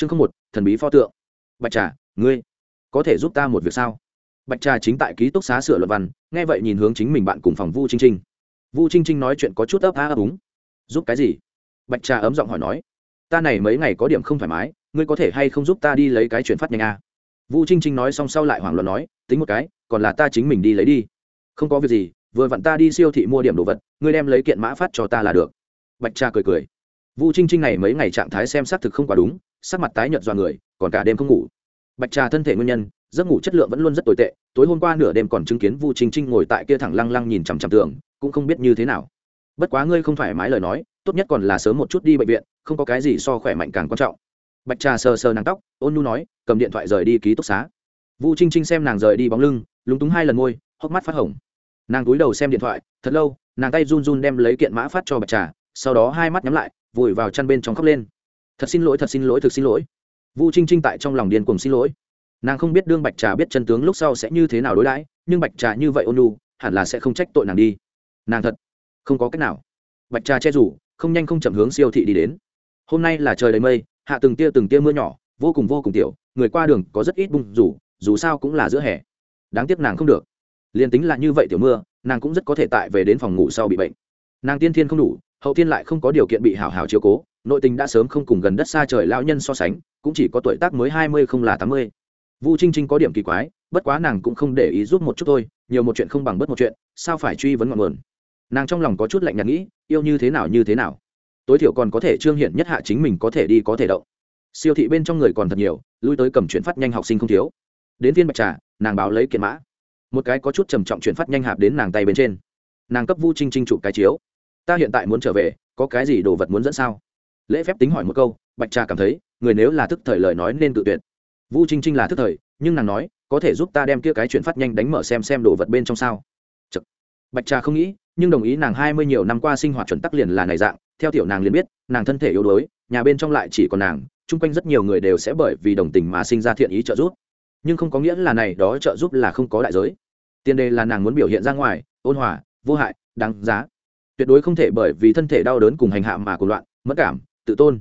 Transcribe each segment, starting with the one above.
chương không một, thần bí pho tượng. Bạch trà, ngươi có thể giúp ta một việc sao? Bạch trà chính tại ký túc xá sửa luật văn, nghe vậy nhìn hướng chính mình bạn cùng phòng vu trinh trinh vu trinh trinh nói chuyện có chút ấp á ấp úng. Giúp cái gì? Bạch trà ấm giọng hỏi nói. Ta này mấy ngày có điểm không thoải mái, ngươi có thể hay không giúp ta đi lấy cái chuyển phát nhanh a? Vu trinh trinh nói xong sau lại hoảng loạn nói, tính một cái, còn là ta chính mình đi lấy đi. Không có việc gì, vừa vặn ta đi siêu thị mua điểm đồ vật, ngươi đem lấy kiện mã phát cho ta là được. Bạch trà cười cười. Vu trinh trinh này mấy ngày trạng thái xem xác thực không quá đúng sắc mặt tái nhợt do người, còn cả đêm không ngủ. Bạch trà thân thể nguyên nhân, giấc ngủ chất lượng vẫn luôn rất tồi tệ, tối hôm qua nửa đêm còn chứng kiến vu trinh trinh ngồi tại kia thẳng lăng lăng nhìn chằm chằm tường, cũng không biết như thế nào. Bất quá ngươi không thoải mái lời nói, tốt nhất còn là sớm một chút đi bệnh viện, không có cái gì so khỏe mạnh càng quan trọng. Bạch trà sờ sờ nàng tóc, ôn nu nói, cầm điện thoại rời đi ký túc xá. Vu trinh trinh xem nàng rời đi bóng lưng, lúng túng hai lần môi, hốc mắt phát hồng. Nàng cúi đầu xem điện thoại, thật lâu, nàng tay run run đem lấy kiện mã phát cho bạch trà, sau đó hai mắt nhắm lại, vùi vào chăn bên trong khóc lên thật xin lỗi, thật xin lỗi, thực xin lỗi. Vu trinh trinh tại trong lòng điên cùng xin lỗi. Nàng không biết đương bạch trà biết chân tướng lúc sau sẽ như thế nào đối đãi, nhưng bạch trà như vậy ôn nhu, hẳn là sẽ không trách tội nàng đi. Nàng thật không có cách nào. Bạch trà che rủ, không nhanh không chậm hướng siêu thị đi đến. Hôm nay là trời đầy mây, hạ từng tia từng tia mưa nhỏ, vô cùng vô cùng tiểu, người qua đường có rất ít bung rủ, dù sao cũng là giữa hè. Đáng tiếc nàng không được. Liền tính là như vậy tiểu mưa, nàng cũng rất có thể tại về đến phòng ngủ sau bị bệnh. Nàng tiên thiên không đủ, hậu thiên lại không có điều kiện bị hảo hảo chiếu cố nội tình đã sớm không cùng gần đất xa trời lão nhân so sánh, cũng chỉ có tuổi tác mới hai mươi không là tám mươi. Vu trinh trinh có điểm kỳ quái, bất quá nàng cũng không để ý giúp một chút thôi, nhiều một chuyện không bằng bất một chuyện, sao phải truy vấn ngọn nguồn? Nàng trong lòng có chút lạnh nhạt nghĩ, yêu như thế nào như thế nào. Tối thiểu còn có thể trương hiện nhất hạ chính mình có thể đi có thể đậu siêu thị bên trong người còn thật nhiều, lui tới cầm chuyển phát nhanh học sinh không thiếu. Đến viên bạch trà, nàng báo lấy kiện mã. Một cái có chút trầm trọng chuyển phát nhanh hạp đến nàng tay bên trên. Nàng cấp vu trinh trinh chụp cái chiếu. Ta hiện tại muốn trở về, có cái gì đồ vật muốn dẫn sao? Lễ phép tính hỏi một câu, bạch trà cảm thấy, người nếu là thức thời lời nói nên tự tuyệt. Vu trinh trinh là thức thời, nhưng nàng nói, có thể giúp ta đem kia cái chuyện phát nhanh đánh mở xem xem đồ vật bên trong sao. Chật. bạch trà không nghĩ, nhưng đồng ý nàng hai mươi nhiều năm qua sinh hoạt chuẩn tắc liền là này dạng, theo tiểu nàng liền biết, nàng thân thể yếu đuối, nhà bên trong lại chỉ còn nàng, chung quanh rất nhiều người đều sẽ bởi vì đồng tình mà sinh ra thiện ý trợ giúp. Nhưng không có nghĩa là này đó trợ giúp là không có đại giới. Tiền đề là nàng muốn biểu hiện ra ngoài, ôn hòa, vô hại, đáng giá. Tuyệt đối không thể bởi vì thân thể đau đớn cùng hành hạ mà cuộc loạn, mất cảm tự tôn.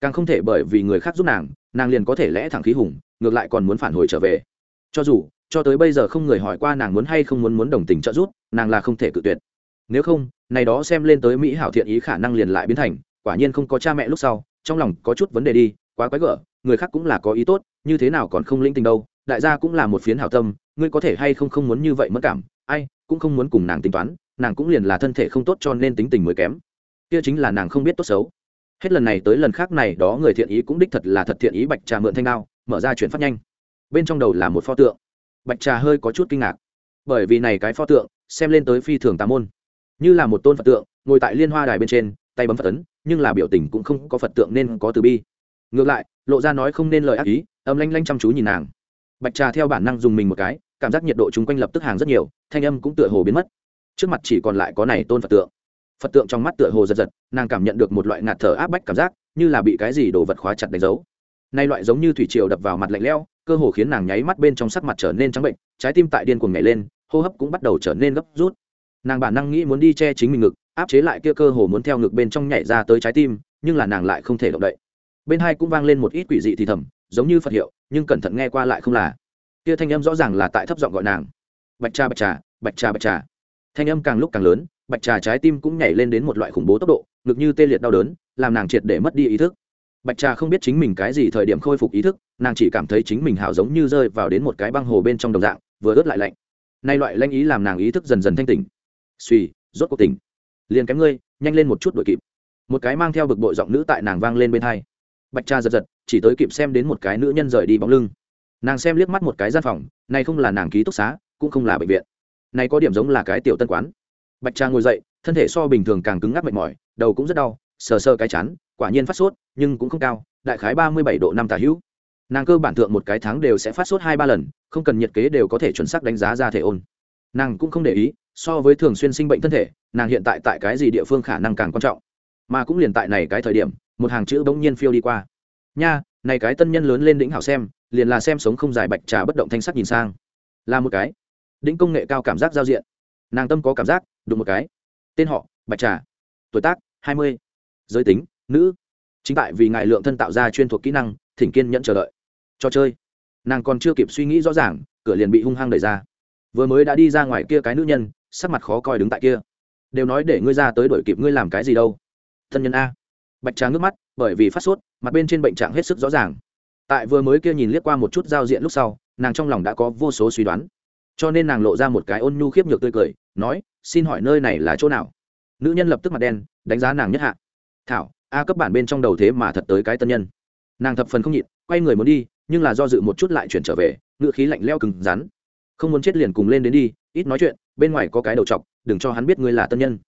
Càng không thể bởi vì người khác giúp nàng nàng liền có thể lẽ thẳng khí hùng, ngược lại còn muốn phản hồi trở về. Cho dù, cho tới bây giờ không người hỏi qua nàng muốn hay không muốn muốn đồng tình trợ giúp, nàng là không thể cự tuyệt. Nếu không, này đó xem lên tới mỹ hảo thiện ý khả năng liền lại biến thành, quả nhiên không có cha mẹ lúc sau, trong lòng có chút vấn đề đi, quá quái gở, người khác cũng là có ý tốt, như thế nào còn không linh tình đâu, đại gia cũng là một phiến hảo tâm, ngươi có thể hay không không muốn như vậy mất cảm, ai, cũng không muốn cùng nàng tính toán, nàng cũng liền là thân thể không tốt cho nên tính tình mới kém. Kia chính là nàng không biết tốt xấu hết lần này tới lần khác này đó người thiện ý cũng đích thật là thật thiện ý bạch trà mượn thanh đao, mở ra chuyển phát nhanh. Bên trong đầu là một pho tượng. Bạch trà hơi có chút kinh ngạc. Bởi vì này cái pho tượng, xem lên tới phi thường tà môn. Như là một tôn phật tượng, ngồi tại liên hoa đài bên trên, tay bấm phật ấn, nhưng là biểu tình cũng không có phật tượng nên có từ bi. Ngược lại, lộ ra nói không nên lời ác ý, âm lanh lanh chăm chú nhìn nàng. Bạch trà theo bản năng dùng mình một cái, cảm giác nhiệt độ chung quanh lập tức hàng rất nhiều, thanh âm cũng tựa hồ biến mất. Trước mặt chỉ còn lại có này tôn phật tượng phật tượng trong mắt tựa hồ giật giật, nàng cảm nhận được một loại ngạt thở áp bách cảm giác, như là bị cái gì đồ vật khóa chặt đánh dấu. Nay loại giống như thủy triều đập vào mặt lạnh lẽo, cơ hồ khiến nàng nháy mắt bên trong sắc mặt trở nên trắng bệnh, trái tim tại điên cuồng nhảy lên, hô hấp cũng bắt đầu trở nên gấp rút. Nàng bản năng nghĩ muốn đi che chính mình ngực, áp chế lại kia cơ hồ muốn theo ngực bên trong nhảy ra tới trái tim, nhưng là nàng lại không thể động đậy. Bên hai cũng vang lên một ít quỷ dị thì thầm, giống như phật hiệu, nhưng cẩn thận nghe qua lại không là. Kia thanh âm rõ ràng là tại thấp giọng gọi nàng. Bạch trà bạch trà bạch trà bạch trà thanh âm càng lúc càng lớn, bạch trà trái tim cũng nhảy lên đến một loại khủng bố tốc độ, ngực như tê liệt đau đớn, làm nàng triệt để mất đi ý thức. Bạch trà không biết chính mình cái gì thời điểm khôi phục ý thức, nàng chỉ cảm thấy chính mình hào giống như rơi vào đến một cái băng hồ bên trong đồng dạng, vừa ướt lại lạnh. Nay loại lanh ý làm nàng ý thức dần dần thanh tỉnh. Suy rốt cuộc tỉnh. Liền kém ngươi, nhanh lên một chút đội kịp. Một cái mang theo bực bội giọng nữ tại nàng vang lên bên hai. Bạch trà giật giật, chỉ tới kịp xem đến một cái nữ nhân rời đi bóng lưng. Nàng xem liếc mắt một cái gian phòng này không là nàng ký túc xá, cũng không là bệnh viện này có điểm giống là cái tiểu tân quán. Bạch trang ngồi dậy, thân thể so bình thường càng cứng ngắc mệt mỏi, đầu cũng rất đau, sờ sờ cái chán, quả nhiên phát sốt, nhưng cũng không cao, đại khái ba mươi bảy độ năm tả hữu. Nàng cơ bản thượng một cái tháng đều sẽ phát sốt hai ba lần, không cần nhiệt kế đều có thể chuẩn xác đánh giá ra thể ôn. Nàng cũng không để ý, so với thường xuyên sinh bệnh thân thể, nàng hiện tại tại cái gì địa phương khả năng càng quan trọng. Mà cũng liền tại này cái thời điểm, một hàng chữ bỗng nhiên phiêu đi qua. Nha, này cái tân nhân lớn lên đỉnh hảo xem, liền là xem sống không dài bạch trà bất động thanh sắc nhìn sang. Là một cái đỉnh công nghệ cao cảm giác giao diện. Nàng tâm có cảm giác, đụng một cái. Tên họ, bạch trà. Tuổi tác, hai mươi. Giới tính, nữ. Chính tại vì ngài lượng thân tạo ra chuyên thuộc kỹ năng, thỉnh kiên nhẫn chờ đợi. Cho chơi. Nàng còn chưa kịp suy nghĩ rõ ràng, cửa liền bị hung hăng đẩy ra. Vừa mới đã đi ra ngoài kia cái nữ nhân, sắc mặt khó coi đứng tại kia. Đều nói để ngươi ra tới đổi kịp ngươi làm cái gì đâu. Thân nhân a. Bạch trà nước mắt, bởi vì phát sốt, mặt bên trên bệnh trạng hết sức rõ ràng. Tại vừa mới kia nhìn liếc qua một chút giao diện lúc sau, nàng trong lòng đã có vô số suy đoán cho nên nàng lộ ra một cái ôn nhu khiếp nhược tươi cười, nói, xin hỏi nơi này là chỗ nào? Nữ nhân lập tức mặt đen, đánh giá nàng nhất hạ. Thảo, a cấp bản bên trong đầu thế mà thật tới cái tân nhân. Nàng thập phần không nhịn, quay người muốn đi, nhưng là do dự một chút lại chuyển trở về, ngựa khí lạnh leo cứng rắn. Không muốn chết liền cùng lên đến đi, ít nói chuyện, bên ngoài có cái đầu chọc, đừng cho hắn biết ngươi là tân nhân.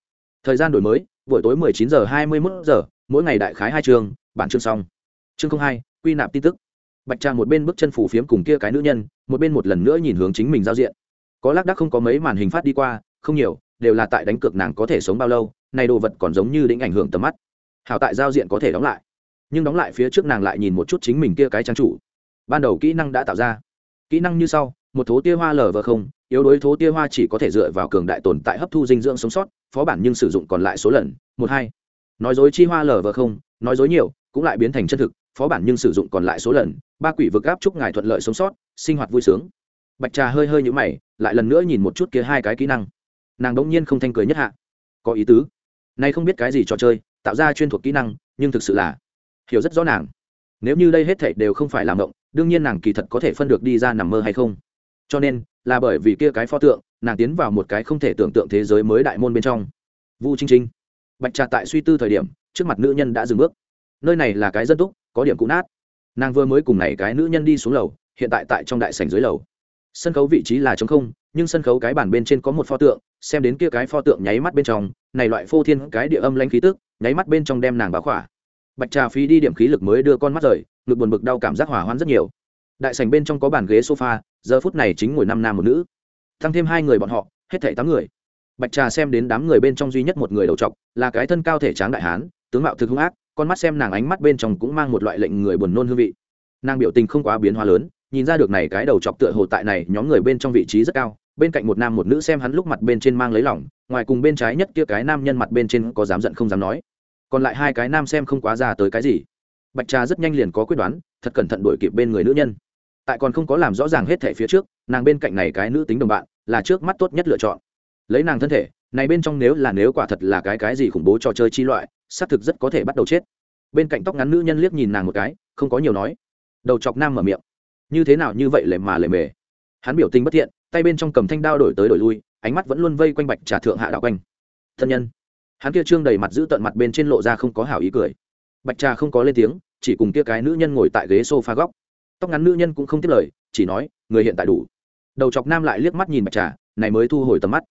Thời gian đổi mới, buổi tối 19 giờ 21 giờ, mỗi ngày đại khái hai chương, bản chương xong. Chương hai, quy nạp tin tức bạch trà một bên bước chân phủ phiếm cùng kia cái nữ nhân, một bên một lần nữa nhìn hướng chính mình giao diện. Có lác đác không có mấy màn hình phát đi qua, không nhiều, đều là tại đánh cược nàng có thể sống bao lâu, này đồ vật còn giống như định ảnh hưởng tầm mắt. Hảo tại giao diện có thể đóng lại. Nhưng đóng lại phía trước nàng lại nhìn một chút chính mình kia cái trang chủ. Ban đầu kỹ năng đã tạo ra. Kỹ năng như sau, một thố tia hoa lờ vờ không, yếu đối thố tia hoa chỉ có thể dựa vào cường đại tồn tại hấp thu dinh dưỡng sống sót, phó bản nhưng sử dụng còn lại số lần, một hai. Nói dối chi hoa lờ vờ không, nói dối nhiều, cũng lại biến thành chân thực phó bản nhưng sử dụng còn lại số lần, ba quỷ vực áp chúc ngài thuận lợi sống sót, sinh hoạt vui sướng. Bạch trà hơi hơi nhũ mày, lại lần nữa nhìn một chút kia hai cái kỹ năng. Nàng đ ỗ n g nhiên không thanh cười nhất hạ. Có ý tứ. Nay không biết cái gì trò chơi, tạo ra chuyên thuộc kỹ năng, nhưng thực sự là hiểu rất rõ nàng. Nếu như đây hết thảy đều không phải làm động đương nhiên nàng kỳ thật có thể phân được đi ra nằm mơ hay không. Cho nên, là bởi vì kia cái pho tượng, nàng tiến vào một cái không thể tưởng tượng thế giới mới đại môn bên trong. Vu trinh trinh bạch trà tại suy tư thời điểm, trước mặt nữ nhân đã dừng bước. Nơi này là cái dân túc có điểm cũ nát. Nàng vừa mới cùng này cái nữ nhân đi xuống lầu, hiện tại tại trong đại sảnh dưới lầu. Sân khấu vị trí là trống không, nhưng sân khấu cái bản bên trên có một pho tượng, xem đến kia cái pho tượng nháy mắt bên trong, này loại phô thiên cái địa âm lanh khí tức, nháy mắt bên trong đem nàng báo khỏa. Bạch trà phí đi điểm khí lực mới đưa con mắt rời, ngực buồn bực đau cảm giác hỏa hoạn rất nhiều. Đại sảnh bên trong có bàn ghế sofa, giờ phút này chính ngồi năm nam một nữ. Tăng thêm hai người bọn họ, hết thảy tám người. Bạch trà xem đến đám người bên trong duy nhất một người đầu trọc, là cái thân cao thể tráng đại hán, tướng mạo thực hung ác con mắt xem nàng ánh mắt bên trong cũng mang một loại lệnh người buồn nôn hương vị. Nàng biểu tình không quá biến hóa lớn, nhìn ra được này cái đầu chọc tựa hồ tại này nhóm người bên trong vị trí rất cao, bên cạnh một nam một nữ xem hắn lúc mặt bên trên mang lấy lỏng ngoài cùng bên trái nhất kia cái nam nhân mặt bên trên có dám giận không dám nói. Còn lại hai cái nam xem không quá ra tới cái gì. Bạch trà rất nhanh liền có quyết đoán, thật cẩn thận đuổi kịp bên người nữ nhân. Tại còn không có làm rõ ràng hết thể phía trước, nàng bên cạnh này cái nữ tính đồng bạn, là trước mắt tốt nhất lựa chọn. Lấy nàng thân thể này bên trong nếu là nếu quả thật là cái cái gì khủng bố trò chơi chi loại, xác thực rất có thể bắt đầu chết. Bên cạnh tóc ngắn nữ nhân liếc nhìn nàng một cái, không có nhiều nói. Đầu chọc nam mở miệng. Như thế nào như vậy lề mà lề mề. Hắn biểu tình bất thiện, tay bên trong cầm thanh đao đổi tới đổi lui, ánh mắt vẫn luôn vây quanh bạch trà thượng hạ đạo quanh. Thân nhân. Hắn kia trương đầy mặt giữ tận mặt bên trên lộ ra không có hảo ý cười. Bạch trà không có lên tiếng, chỉ cùng kia cái nữ nhân ngồi tại ghế s o f a góc. Tóc ngắn nữ nhân cũng không tiếp lời, chỉ nói, người hiện tại đủ. Đầu chọc nam lại liếc mắt nhìn bạch trà, này mới thu hồi tầm mắt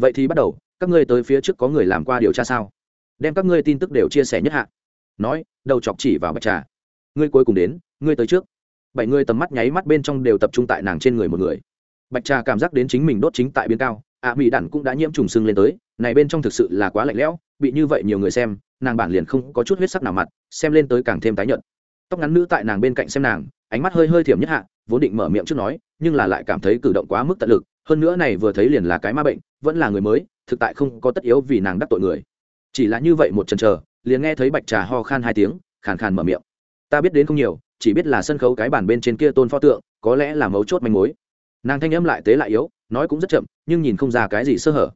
vậy thì bắt đầu các ngươi tới phía trước có người làm qua điều tra sao? Đem các ngươi tin tức đều chia sẻ nhất hạ. Nói đầu chọc chỉ vào bạch trà. Ngươi cuối cùng đến ngươi tới trước. Bảy người tầm mắt nháy mắt bên trong đều tập trung tại nàng trên người một người. Bạch trà cảm giác đến chính mình đốt chính tại biên cao ạ à, mỹ đản cũng đã nhiễm trùng sưng lên tới này bên trong thực sự là quá lạnh lẽo bị như vậy nhiều người xem nàng bản liền không có chút huyết sắc nào mặt xem lên tới càng thêm tái nhợt. Tóc ngắn nữ tại nàng bên cạnh xem nàng ánh mắt hơi hơi thiểm nhất hạ vốn định mở miệng trước nói, nhưng là lại cảm thấy cử động quá mức tận lực, hơn nữa này vừa thấy liền là cái ma bệnh, vẫn là người mới, thực tại không có tất yếu vì nàng đắc tội người. Chỉ là như vậy một chần chờ, liền nghe thấy bạch trà ho khan hai tiếng, khàn khàn mở miệng. Ta biết đến không nhiều, chỉ biết là sân khấu cái bàn bên trên kia tôn pho tượng, có lẽ là mấu chốt manh mối. Nàng thanh âm lại tế lại yếu, nói cũng rất chậm, nhưng nhìn không ra cái gì sơ hở.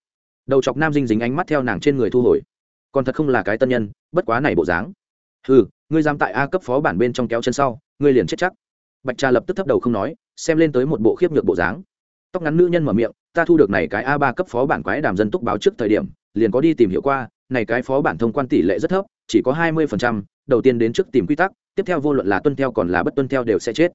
Đầu chọc nam dinh dính ánh mắt theo nàng trên người thu hồi. Còn thật không là cái tân nhân, bất quá này bộ dáng. Ừ ngươi dám tại a cấp phó bản bên trong kéo chân sau, ngươi liền chết chắc bạch trà lập tức thấp đầu không nói, xem lên tới một bộ khiếp nhược bộ dáng. Tóc ngắn nữ nhân mở miệng, ta thu được này cái a ba cấp phó bản quái đàm dân túc báo trước thời điểm, liền có đi tìm hiểu qua, này cái phó bản thông quan tỷ lệ rất thấp, chỉ có hai mươi phần trăm, đầu tiên đến trước tìm quy tắc, tiếp theo vô luận là tuân theo còn là bất tuân theo đều sẽ chết.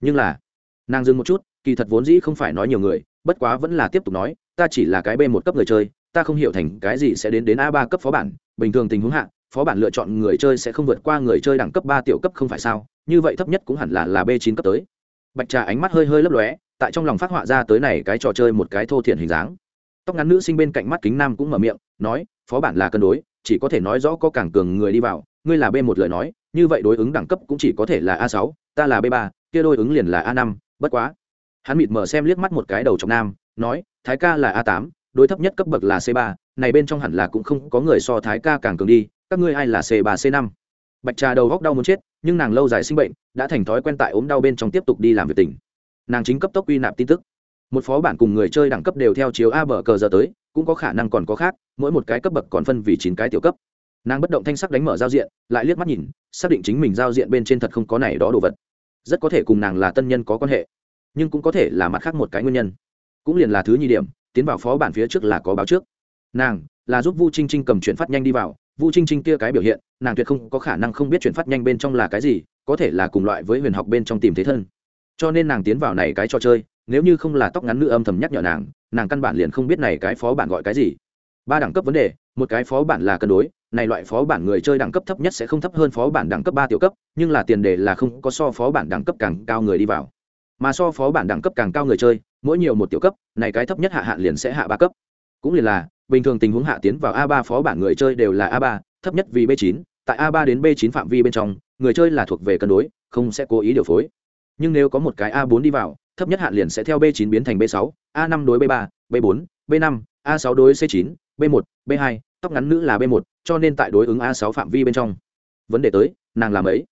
Nhưng là, nàng dừng một chút, kỳ thật vốn dĩ không phải nói nhiều người, bất quá vẫn là tiếp tục nói, ta chỉ là cái b một cấp người chơi, ta không hiểu thành cái gì sẽ đến đến a ba cấp phó bản, bình thường tình huống hạ phó bản lựa chọn người chơi sẽ không vượt qua người chơi đẳng cấp ba tiểu cấp không phải sao? Như vậy thấp nhất cũng hẳn là là b chín cấp tới. Bạch trà ánh mắt hơi hơi lấp lóe, tại trong lòng phát họa ra tới này cái trò chơi một cái thô thiển hình dáng. Tóc ngắn nữ sinh bên cạnh mắt kính nam cũng mở miệng, nói, phó bản là cân đối, chỉ có thể nói rõ có càng cường người đi vào, ngươi là b một lời nói, như vậy đối ứng đẳng cấp cũng chỉ có thể là a sáu, ta là b ba, kia đôi ứng liền là a năm, bất quá. Hắn mịt mở xem liếc mắt một cái đầu trong nam, nói, thái ca là a tám, đối thấp nhất cấp bậc là c ba, này bên trong hẳn là cũng không có người so thái ca càng cường đi các ngươi ai là c ba, c năm? Bạch trà đầu góc đau muốn chết, nhưng nàng lâu dài sinh bệnh, đã thành thói quen tại ốm đau bên trong tiếp tục đi làm việc tỉnh. Nàng chính cấp tốc quy nạp tin tức. Một phó bản cùng người chơi đẳng cấp đều theo chiếu a bờ cờ giờ tới, cũng có khả năng còn có khác, mỗi một cái cấp bậc còn phân vì chín cái tiểu cấp. Nàng bất động thanh sắc đánh mở giao diện, lại liếc mắt nhìn, xác định chính mình giao diện bên trên thật không có này đó đồ vật. Rất có thể cùng nàng là tân nhân có quan hệ, nhưng cũng có thể là mặt khác một cái nguyên nhân. Cũng liền là thứ nhì điểm, tiến vào phó bản phía trước là có báo trước. Nàng là giúp vu trinh trinh cầm chuyển phát nhanh đi vào vu trinh trinh kia cái biểu hiện, nàng tuyệt không có khả năng không biết chuyển phát nhanh bên trong là cái gì, có thể là cùng loại với huyền học bên trong tìm thế thân. Cho nên nàng tiến vào này cái trò chơi, nếu như không là tóc ngắn nữ âm thầm nhắc nhở nàng nàng căn bản liền không biết này cái phó bản gọi cái gì. Ba đẳng cấp vấn đề, một cái phó bản là cân đối, này loại phó bản người chơi đẳng cấp thấp nhất sẽ không thấp hơn phó bản đẳng cấp ba tiểu cấp, nhưng là tiền đề là không có so phó bản đẳng cấp càng cao người đi vào. Mà so phó bản đẳng cấp càng cao người chơi, mỗi nhiều một tiểu cấp, này cái thấp nhất hạ hạn liền sẽ hạ ba cấp. Cũng liền là bình thường tình huống hạ tiến vào a ba phó bản người chơi đều là a ba, thấp nhất vì b chín. Tại a ba đến b chín phạm vi bên trong, người chơi là thuộc về cân đối, không sẽ cố ý điều phối. Nhưng nếu có một cái a bốn đi vào, thấp nhất hạn liền sẽ theo b 9 biến thành b 6 a 5 đối b 3 b 4 b 5 a 6 đối c 9 b 1 b 2 tóc ngắn nữ là b 1 cho nên tại đối ứng a 6 phạm vi bên trong. Vấn đề tới, nàng làm ấy.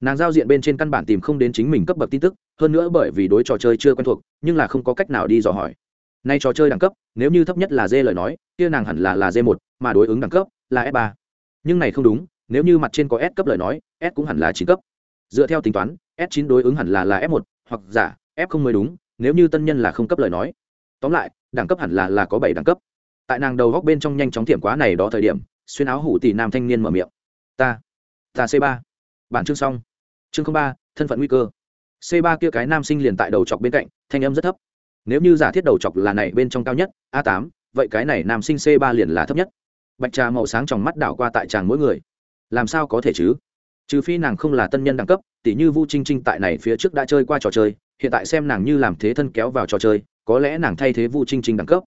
Nàng giao diện bên trên căn bản tìm không đến chính mình cấp bậc tin tức, hơn nữa bởi vì đối trò chơi chưa quen thuộc, nhưng là không có cách nào đi dò hỏi. Nay trò chơi đẳng cấp, nếu như thấp nhất là d lời nói kia nàng hẳn là là d 1 mà đối ứng đẳng cấp là f 3 nhưng này không đúng, nếu như mặt trên có s cấp lời nói, s cũng hẳn là chín cấp. Dựa theo tính toán, s 9 đối ứng hẳn là là f 1 hoặc giả, f không mới đúng, nếu như tân nhân là không cấp lời nói. Tóm lại, đẳng cấp hẳn là là có bảy đẳng cấp. Tại nàng đầu góc bên trong nhanh chóng thiểm quá này đó thời điểm, xuyên áo hủ tỷ nam thanh niên mở miệng. Ta ta c ba. Bản chương xong. Chương ba, thân phận nguy cơ. C ba kia cái nam sinh liền tại đầu chọc bên cạnh, thanh âm rất thấp. Nếu như giả thiết đầu chọc là này bên trong cao nhất, a tám vậy cái này nam sinh c ba liền là thấp nhất. Bạch trà màu sáng trong mắt đảo qua tại chàng mỗi người. Làm sao có thể chứ? Trừ phi nàng không là tân nhân đẳng cấp, tỉ như vu trinh trinh tại này phía trước đã chơi qua trò chơi, hiện tại xem nàng như làm thế thân kéo vào trò chơi, có lẽ nàng thay thế vu trinh trinh đẳng cấp.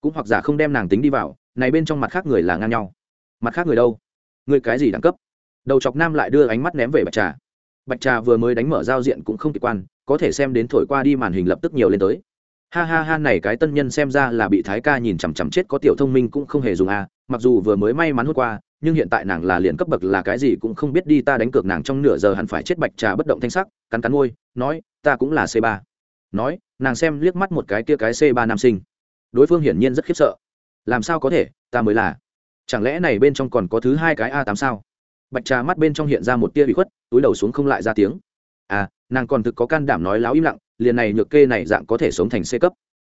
Cũng hoặc giả không đem nàng tính đi vào, này bên trong mặt khác người là ngang nhau. Mặt khác người đâu? Người cái gì đẳng cấp? Đầu chọc nam lại đưa ánh mắt ném về bạch trà. Bạch trà vừa mới đánh mở giao diện cũng không kịp quan, có thể xem đến thổi qua đi màn hình lập tức nhiều lên tới ha ha ha, này cái tân nhân xem ra là bị thái ca nhìn chằm chằm chết có tiểu thông minh cũng không hề dùng a mặc dù vừa mới may mắn hút qua, nhưng hiện tại nàng là liền cấp bậc là cái gì cũng không biết đi, ta đánh cược nàng trong nửa giờ hẳn phải chết bạch trà bất động thanh sắc, cắn cắn môi, nói, ta cũng là c ba. Nói, nàng xem liếc mắt một cái kia cái c ba nam sinh. Đối phương hiển nhiên rất khiếp sợ. Làm sao có thể, ta mới là. Chẳng lẽ này bên trong còn có thứ hai cái a tám sao? Bạch trà mắt bên trong hiện ra một tia bị khuất, túi đầu xuống không lại ra tiếng. À nàng còn thực có can đảm nói láo im lặng, liền này nhược kê này dạng có thể sống thành c cấp.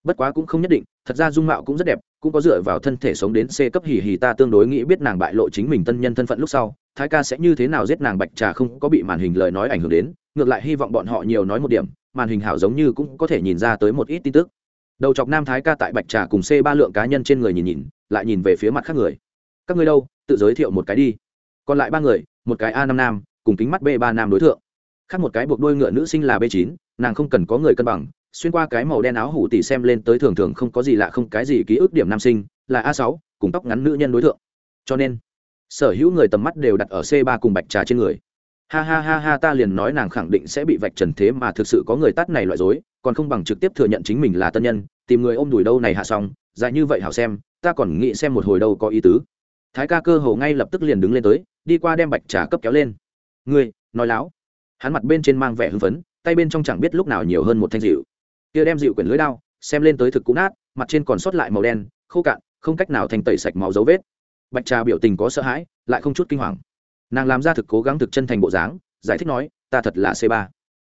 Bất quá cũng không nhất định, thật ra dung mạo cũng rất đẹp, cũng có dựa vào thân thể sống đến c cấp hì hì ta tương đối nghĩ biết nàng bại lộ chính mình tân nhân thân phận lúc sau, thái ca sẽ như thế nào giết nàng bạch trà không có bị màn hình lời nói ảnh hưởng đến, ngược lại hy vọng bọn họ nhiều nói một điểm, màn hình hảo giống như cũng có thể nhìn ra tới một ít tin tức. Đầu chọc nam thái ca tại bạch trà cùng c ba lượng cá nhân trên người nhìn nhìn, lại nhìn về phía mặt khác người. Các ngươi đâu, tự giới thiệu một cái đi. Còn lại ba người, một cái a năm nam, cùng kính mắt b ba nam đối tượng khác một cái buộc đôi ngựa nữ sinh là b chín, nàng không cần có người cân bằng, xuyên qua cái màu đen áo hủ tỉ xem lên tới thường thường không có gì lạ, không cái gì ký ức điểm nam sinh, là a sáu, cùng tóc ngắn nữ nhân đối tượng. Cho nên, sở hữu người tầm mắt đều đặt ở c ba cùng bạch trà trên người. Ha ha ha ha, ta liền nói nàng khẳng định sẽ bị vạch trần thế mà thực sự có người tắt này loại dối, còn không bằng trực tiếp thừa nhận chính mình là tân nhân, tìm người ôm đùi đâu này hạ xong, dài như vậy hảo xem, ta còn nghĩ xem một hồi đâu có ý tứ. Thái ca cơ hồ ngay lập tức liền đứng lên tới, đi qua đem bạch trà cấp kéo lên. Ngươi, nói láo hắn mặt bên trên mang vẻ hưng phấn, tay bên trong chẳng biết lúc nào nhiều hơn một thanh dịu kia đem dịu quyển lưới đao, xem lên tới thực cũ nát, mặt trên còn sót lại màu đen, khô cạn, không cách nào thành tẩy sạch máu dấu vết. Bạch trà biểu tình có sợ hãi, lại không chút kinh hoàng. Nàng làm ra thực cố gắng thực chân thành bộ dáng, giải thích nói, ta thật là c ba.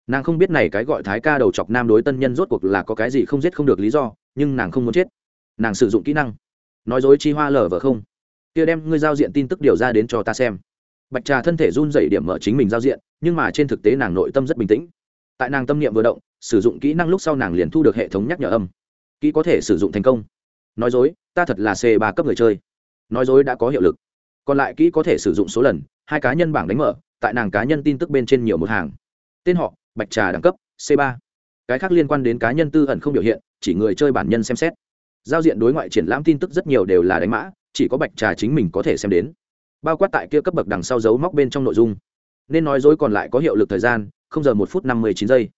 Nàng không biết này cái gọi thái ca đầu chọc nam đối tân nhân rốt cuộc là có cái gì không giết không được lý do, nhưng nàng không muốn chết. Nàng sử dụng kỹ năng. Nói dối chi hoa lở vợ không? Kia đem ngươi giao diện tin tức điều ra đến cho ta xem bạch trà thân thể run dày điểm mở chính mình giao diện, nhưng mà trên thực tế nàng nội tâm rất bình tĩnh. Tại nàng tâm niệm vừa động, sử dụng kỹ năng lúc sau nàng liền thu được hệ thống nhắc nhở âm. Kỹ có thể sử dụng thành công. Nói dối, ta thật là c ba cấp người chơi. Nói dối đã có hiệu lực. Còn lại kỹ có thể sử dụng số lần, hai cá nhân bảng đánh mở, tại nàng cá nhân tin tức bên trên nhiều một hàng. Tên họ, bạch trà đẳng cấp, c ba. Cái khác liên quan đến cá nhân tư ẩn không biểu hiện, chỉ người chơi bản nhân xem xét. Giao diện đối ngoại triển lãm tin tức rất nhiều đều là đánh mã, chỉ có bạch trà chính mình có thể xem đến bao quát tại kia cấp bậc đằng sau dấu móc bên trong nội dung. Nên nói dối còn lại có hiệu lực thời gian, không giờ một phút năm mươi chín giây.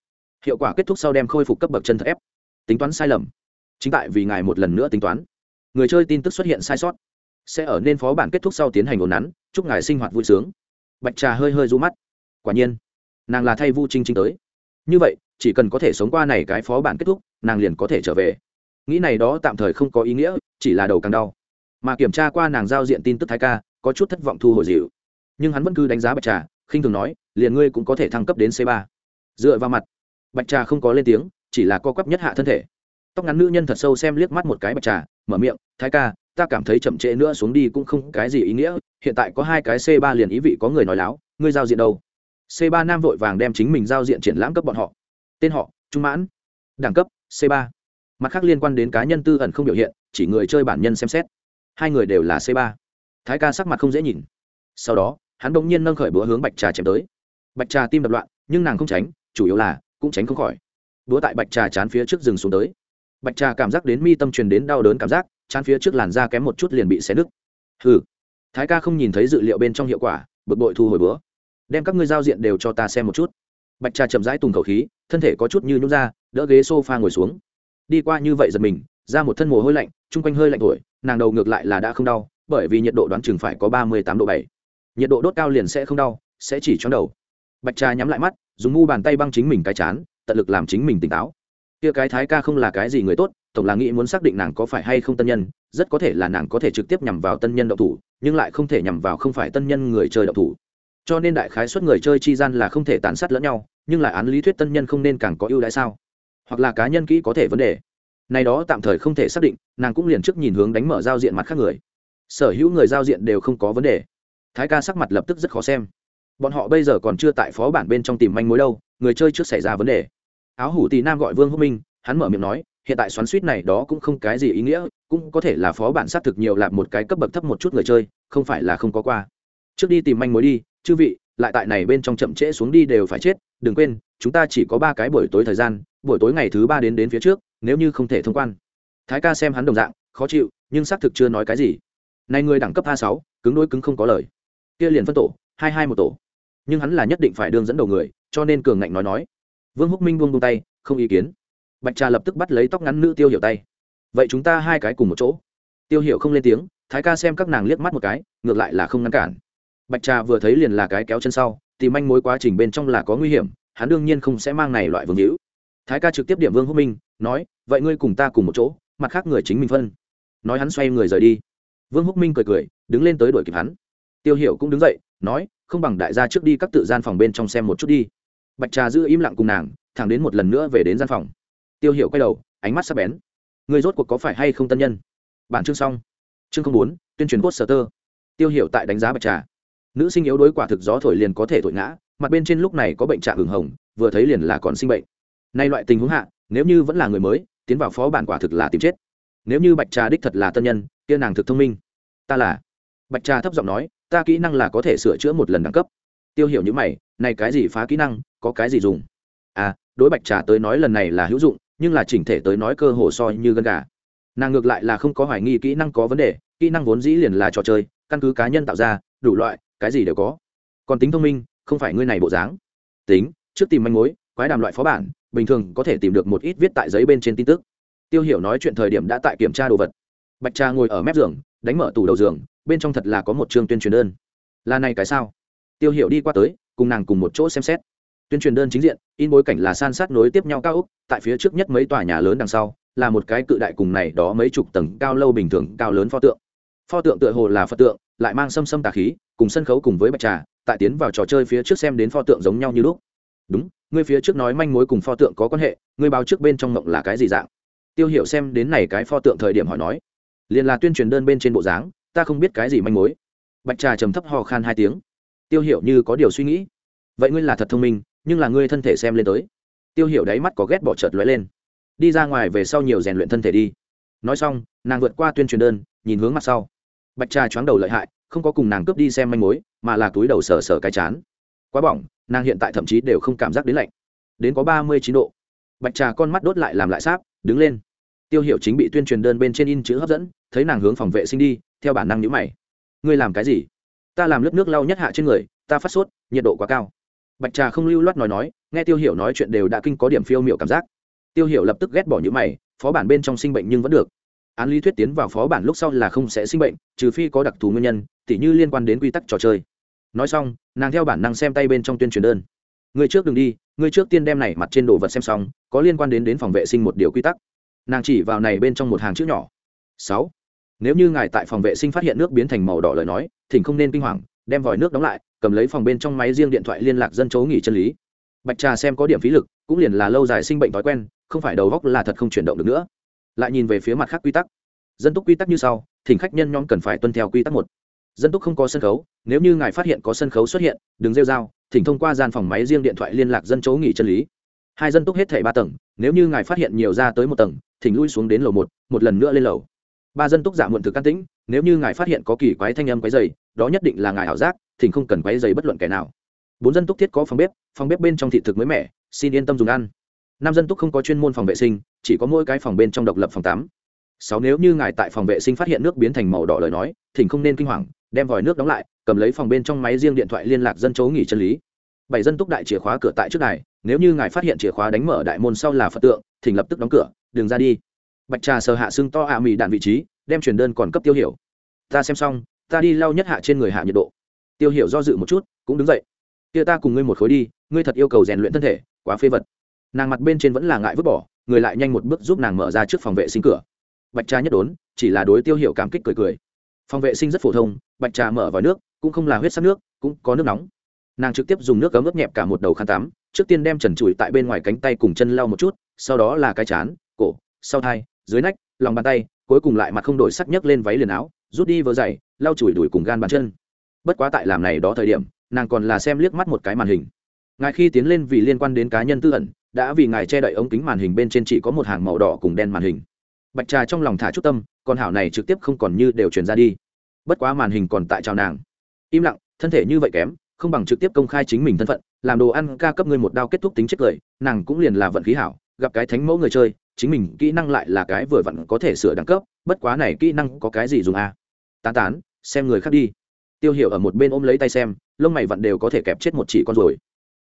Hiệu quả kết thúc sau đem khôi phục cấp bậc chân thật ép. Tính toán sai lầm. Chính tại vì ngài một lần nữa tính toán. Người chơi tin tức xuất hiện sai sót. Sẽ ở nên phó bản kết thúc sau tiến hành ồn nắn, chúc ngài sinh hoạt vui sướng. Bạch trà hơi hơi rú mắt. Quả nhiên, nàng là thay vu trinh trinh tới. Như vậy, chỉ cần có thể sống qua này cái phó bản kết thúc, nàng liền có thể trở về. Nghĩ này đó tạm thời không có ý nghĩa, chỉ là đầu càng đau. Mà kiểm tra qua nàng giao diện tin tức thái ca có chút thất vọng thu hồi dịu. Nhưng hắn vẫn cứ đánh giá bạch trà, khinh thường nói, liền ngươi cũng có thể thăng cấp đến c ba. Dựa vào mặt, bạch trà không có lên tiếng, chỉ là co quắp nhất hạ thân thể. Tóc ngắn nữ nhân thật sâu xem liếc mắt một cái bạch trà, mở miệng, thái ca, ta cảm thấy chậm trễ nữa xuống đi cũng không cái gì ý nghĩa, hiện tại có hai cái c ba liền ý vị có người nói láo, ngươi giao diện đâu? C ba nam vội vàng đem chính mình giao diện triển lãm cấp bọn họ. Tên họ, trung mãn. Đẳng cấp, c ba. Mặt khác liên quan đến cá nhân tư ẩn không biểu hiện, chỉ người chơi bản nhân xem xét. Hai người đều là c ba thái ca sắc mặt không dễ nhìn. Sau đó, hắn bỗng nhiên nâng khởi búa hướng bạch trà chém tới. Bạch trà tim đập loạn, nhưng nàng không tránh, chủ yếu là, cũng tránh không khỏi. Búa tại bạch trà chán phía trước rừng xuống tới. Bạch trà cảm giác đến mi tâm truyền đến đau đớn cảm giác, chán phía trước làn da kém một chút liền bị xé nứt. Hừ. Thái ca không nhìn thấy dự liệu bên trong hiệu quả, bực bội thu hồi búa. Đem các ngươi giao diện đều cho ta xem một chút. Bạch trà chậm rãi tùng khẩu khí, thân thể có chút như nhún ra, đỡ ghế s o f a ngồi xuống. Đi qua như vậy giật mình ra một thân mồ hôi lạnh, chung quanh hơi lạnh thổi nàng đầu ngược lại là đã không đau bởi vì nhiệt độ đoán chừng phải có ba mươi tám độ bảy. Nhiệt độ đốt cao liền sẽ không đau, sẽ chỉ chóng đầu. Bạch trà nhắm lại mắt, dùng ngu bàn tay băng chính mình cái chán, tận lực làm chính mình tỉnh táo. Kia cái thái ca không là cái gì người tốt, tổng là nghĩ muốn xác định nàng có phải hay không tân nhân, rất có thể là nàng có thể trực tiếp nhằm vào tân nhân đậu thủ, nhưng lại không thể nhằm vào không phải tân nhân người chơi đậu thủ. Cho nên đại khái suất người chơi chi gian là không thể tàn sát lẫn nhau, nhưng lại án lý thuyết tân nhân không nên càng có ưu đãi sao? Hoặc là cá nhân kỹ có thể vấn đề. Này đó tạm thời không thể xác định, nàng cũng liền trước nhìn hướng đánh mở giao diện mặt khác người sở hữu người giao diện đều không có vấn đề. Thái ca sắc mặt lập tức rất khó xem. Bọn họ bây giờ còn chưa tại phó bản bên trong tìm manh mối đâu, người chơi trước xảy ra vấn đề. Áo hủ tì nam gọi vương hữu minh, hắn mở miệng nói, hiện tại xoắn suýt này đó cũng không cái gì ý nghĩa, cũng có thể là phó bản xác thực nhiều là một cái cấp bậc thấp một chút người chơi, không phải là không có qua. Trước đi tìm manh mối đi, chư vị, lại tại này bên trong chậm trễ xuống đi đều phải chết, đừng quên, chúng ta chỉ có ba cái buổi tối thời gian, buổi tối ngày thứ ba đến đến phía trước, nếu như không thể thông quan. Thái ca xem hắn đồng dạng, khó chịu, nhưng xác thực chưa nói cái gì này người đẳng cấp a sáu, cứng đối cứng không có lời. Kia liền phân tổ, hai hai một tổ. Nhưng hắn là nhất định phải đương dẫn đầu người, cho nên cường ngạnh nói nói. Vương húc minh buông buông tay, không ý kiến. Bạch trà lập tức bắt lấy tóc ngắn nữ tiêu hiểu tay. Vậy chúng ta hai cái cùng một chỗ. Tiêu hiểu không lên tiếng, thái ca xem các nàng liếc mắt một cái, ngược lại là không ngăn cản. Bạch trà vừa thấy liền là cái kéo chân sau, tìm manh mối quá trình bên trong là có nguy hiểm, hắn đương nhiên không sẽ mang này loại vương hữu. Thái ca trực tiếp điểm vương húc minh, nói, vậy ngươi cùng ta cùng một chỗ, mặt khác người chính mình phân. Nói hắn xoay người rời đi vương húc minh cười cười, đứng lên tới đuổi kịp hắn. Tiêu hiểu cũng đứng dậy, nói, không bằng đại gia trước đi các tự gian phòng bên trong xem một chút đi. Bạch trà giữ im lặng cùng nàng, thẳng đến một lần nữa về đến gian phòng. Tiêu hiểu quay đầu, ánh mắt sắc bén. Người rốt cuộc có phải hay không tân nhân? Bản chương xong. Chương không bốn, tuyên truyền cốt sở tơ tiêu hiểu tại đánh giá bạch trà. Nữ sinh yếu đối quả thực gió thổi liền có thể thổi ngã, mặt bên trên lúc này có bệnh trạng hưởng hồng, vừa thấy liền là còn sinh bệnh. Nay loại tình huống hạ, nếu như vẫn là người mới, tiến vào phó bản quả thực là tìm chết. Nếu như bạch trà đích thật là tân nhân kia nàng thực thông minh. Ta là. Bạch trà thấp giọng nói, ta kỹ năng là có thể sửa chữa một lần đẳng cấp. Tiêu hiểu những mày, này cái gì phá kỹ năng, có cái gì dùng? À đối bạch trà tới nói lần này là hữu dụng, nhưng là chỉnh thể tới nói cơ hồ so như gân gà. Nàng ngược lại là không có hoài nghi kỹ năng có vấn đề, kỹ năng vốn dĩ liền là trò chơi, căn cứ cá nhân tạo ra, đủ loại, cái gì đều có. Còn tính thông minh, không phải ngươi này bộ dáng. Tính, trước tìm manh mối, quái đàm loại phó bản, bình thường có thể tìm được một ít viết tại giấy bên trên tin tức. Tiêu hiểu nói chuyện thời điểm đã tại kiểm tra đồ vật bạch trà ngồi ở mép giường, đánh mở tủ đầu giường, bên trong thật là có một chương tuyên truyền đơn. Là này cái sao? Tiêu hiểu đi qua tới, cùng nàng cùng một chỗ xem xét. Tuyên truyền đơn chính diện, in bối cảnh là san sát nối tiếp nhau cao úc tại phía trước nhất mấy tòa nhà lớn đằng sau, là một cái cự đại cùng này đó mấy chục tầng cao lâu bình thường, cao lớn pho tượng. Pho tượng tựa hồ là phật tượng, lại mang xâm xâm tà khí, cùng sân khấu cùng với bạch trà, tại tiến vào trò chơi phía trước xem đến pho tượng giống nhau như lúc. Đúng, ngươi phía trước nói manh mối cùng pho tượng có quan hệ, ngươi báo trước bên trong mộng là cái gì dạng? Tiêu hiểu xem đến này cái pho tượng thời điểm hỏi nói liền là tuyên truyền đơn bên trên bộ dáng, ta không biết cái gì manh mối. Bạch trà trầm thấp ho khan hai tiếng. Tiêu hiểu như có điều suy nghĩ. Vậy ngươi là thật thông minh, nhưng là ngươi thân thể xem lên tới. Tiêu hiểu đáy mắt có ghét bỏ chợt lóe lên. Đi ra ngoài về sau nhiều rèn luyện thân thể đi. Nói xong, nàng vượt qua tuyên truyền đơn, nhìn hướng mặt sau. Bạch trà choáng đầu lợi hại, không có cùng nàng cướp đi xem manh mối, mà là túi đầu sờ sờ cái chán. Quá bỏng, nàng hiện tại thậm chí đều không cảm giác đến lạnh. Đến có ba mươi chín độ. Bạch trà con mắt đốt lại làm lại sáp, đứng lên. Tiêu hiệu chính bị tuyên truyền đơn bên trên in chữ hấp dẫn thấy nàng hướng phòng vệ sinh đi, theo bản năng nhữ mày. Ngươi làm cái gì? Ta làm lớp nước lau nhất hạ trên người, ta phát sốt, nhiệt độ quá cao. Bạch trà không lưu loát nói nói, nghe tiêu hiểu nói chuyện đều đã kinh có điểm phiêu miệu cảm giác. Tiêu hiểu lập tức ghét bỏ những mày, phó bản bên trong sinh bệnh nhưng vẫn được. Án lý thuyết tiến vào phó bản lúc sau là không sẽ sinh bệnh, trừ phi có đặc thù nguyên nhân, tỉ như liên quan đến quy tắc trò chơi. Nói xong, nàng theo bản năng xem tay bên trong tuyên truyền đơn. Người trước đừng đi người trước tiên đem này mặt trên đồ vật xem xong, có liên quan đến đến phòng vệ sinh một điều quy tắc. Nàng chỉ vào này bên trong một hàng chữ nhỏ sáu. Nếu như ngài tại phòng vệ sinh phát hiện nước biến thành màu đỏ lời nói, thỉnh không nên kinh hoàng, đem vòi nước đóng lại, cầm lấy phòng bên trong máy riêng điện thoại liên lạc dân chấu nghỉ chân lý. Bạch trà xem có điểm phí lực, cũng liền là lâu dài sinh bệnh thói quen, không phải đầu góc là thật không chuyển động được nữa. Lại nhìn về phía mặt khác quy tắc. Dân túc quy tắc như sau, thỉnh khách nhân nhóm cần phải tuân theo quy tắc một. Dân túc không có sân khấu, nếu như ngài phát hiện có sân khấu xuất hiện, đừng rêu dao thỉnh thông qua gian phòng máy riêng điện thoại liên lạc dân chấu nghỉ chân lý. Hai dân túc hết thảy ba tầng, nếu như ngài phát hiện nhiều ra tới một tầng, thỉnh lui xuống đến lầu một một lần nữa lên lầu ba dân túc giả muộn thực can tĩnh, nếu như ngài phát hiện có kỳ quái thanh âm quái dày đó nhất định là ngài ảo giác, thỉnh không cần quái dày bất luận kẻ nào. Bốn dân túc thiết có phòng bếp phòng bếp bên trong thị thực mới mẻ, xin yên tâm dùng ăn. Năm dân túc không có chuyên môn phòng vệ sinh, chỉ có mỗi cái phòng bên trong độc lập phòng tám sáu, nếu như ngài tại phòng vệ sinh phát hiện nước biến thành màu đỏ lời nói, thỉnh không nên kinh hoàng, đem vòi nước đóng lại, cầm lấy phòng bên trong máy riêng điện thoại liên lạc dân chấu nghỉ chân lý. Bảy dân túc đại chìa khóa cửa tại trước này nếu như ngài phát hiện chìa khóa đánh mở đại môn sau là phật tượng, thỉnh lập tức đóng cửa đừng ra đi bạch trà sờ hạ xương to ạ mì đạn vị trí, đem truyền đơn còn cấp tiêu hiểu. Ta xem xong, ta đi lau nhất hạ trên người hạ nhiệt độ. Tiêu hiểu do dự một chút, cũng đứng dậy. Kia ta cùng ngươi một khối đi, ngươi thật yêu cầu rèn luyện thân thể, quá phê vật. Nàng mặt bên trên vẫn là ngại vứt bỏ, người lại nhanh một bước giúp nàng mở ra trước phòng vệ sinh cửa. Bạch trà nhất đốn, chỉ là đối tiêu hiểu cảm kích cười cười. Phòng vệ sinh rất phổ thông, bạch trà mở vào nước, cũng không là huyết sắc nước, cũng có nước nóng. Nàng trực tiếp dùng nước cấm ướp nhẹp cả một đầu khăn tắm, trước tiên đem trần trụi tại bên ngoài cánh tay cùng chân lau một chút, sau đó là cái chán, cổ, sau thai dưới nách, lòng bàn tay, cuối cùng lại mặt không đổi sắc nhấc lên váy liền áo, rút đi vỡ dày lau chùi đuổi cùng gan bàn chân. Bất quá tại làm này đó thời điểm, nàng còn là xem liếc mắt một cái màn hình. Ngài khi tiến lên vì liên quan đến cá nhân tư ẩn, đã vì ngài che đậy ống kính màn hình bên trên chỉ có một hàng màu đỏ cùng đen màn hình. Bạch trà trong lòng thả chút tâm còn hảo này trực tiếp không còn như đều truyền ra đi. Bất quá màn hình còn tại chào nàng. Im lặng, thân thể như vậy kém, không bằng trực tiếp công khai chính mình thân phận, làm đồ ăn ca cấp ngươi một đao kết thúc tính chết cười nàng cũng liền là vận khí hảo, gặp cái thánh mẫu người chơi chính mình kỹ năng lại là cái vừa vặn có thể sửa đẳng cấp, bất quá này kỹ năng có cái gì dùng à? tán tán, xem người khác đi. Tiêu hiểu ở một bên ôm lấy tay xem, lông mày vặn đều có thể kẹp chết một chỉ con rồi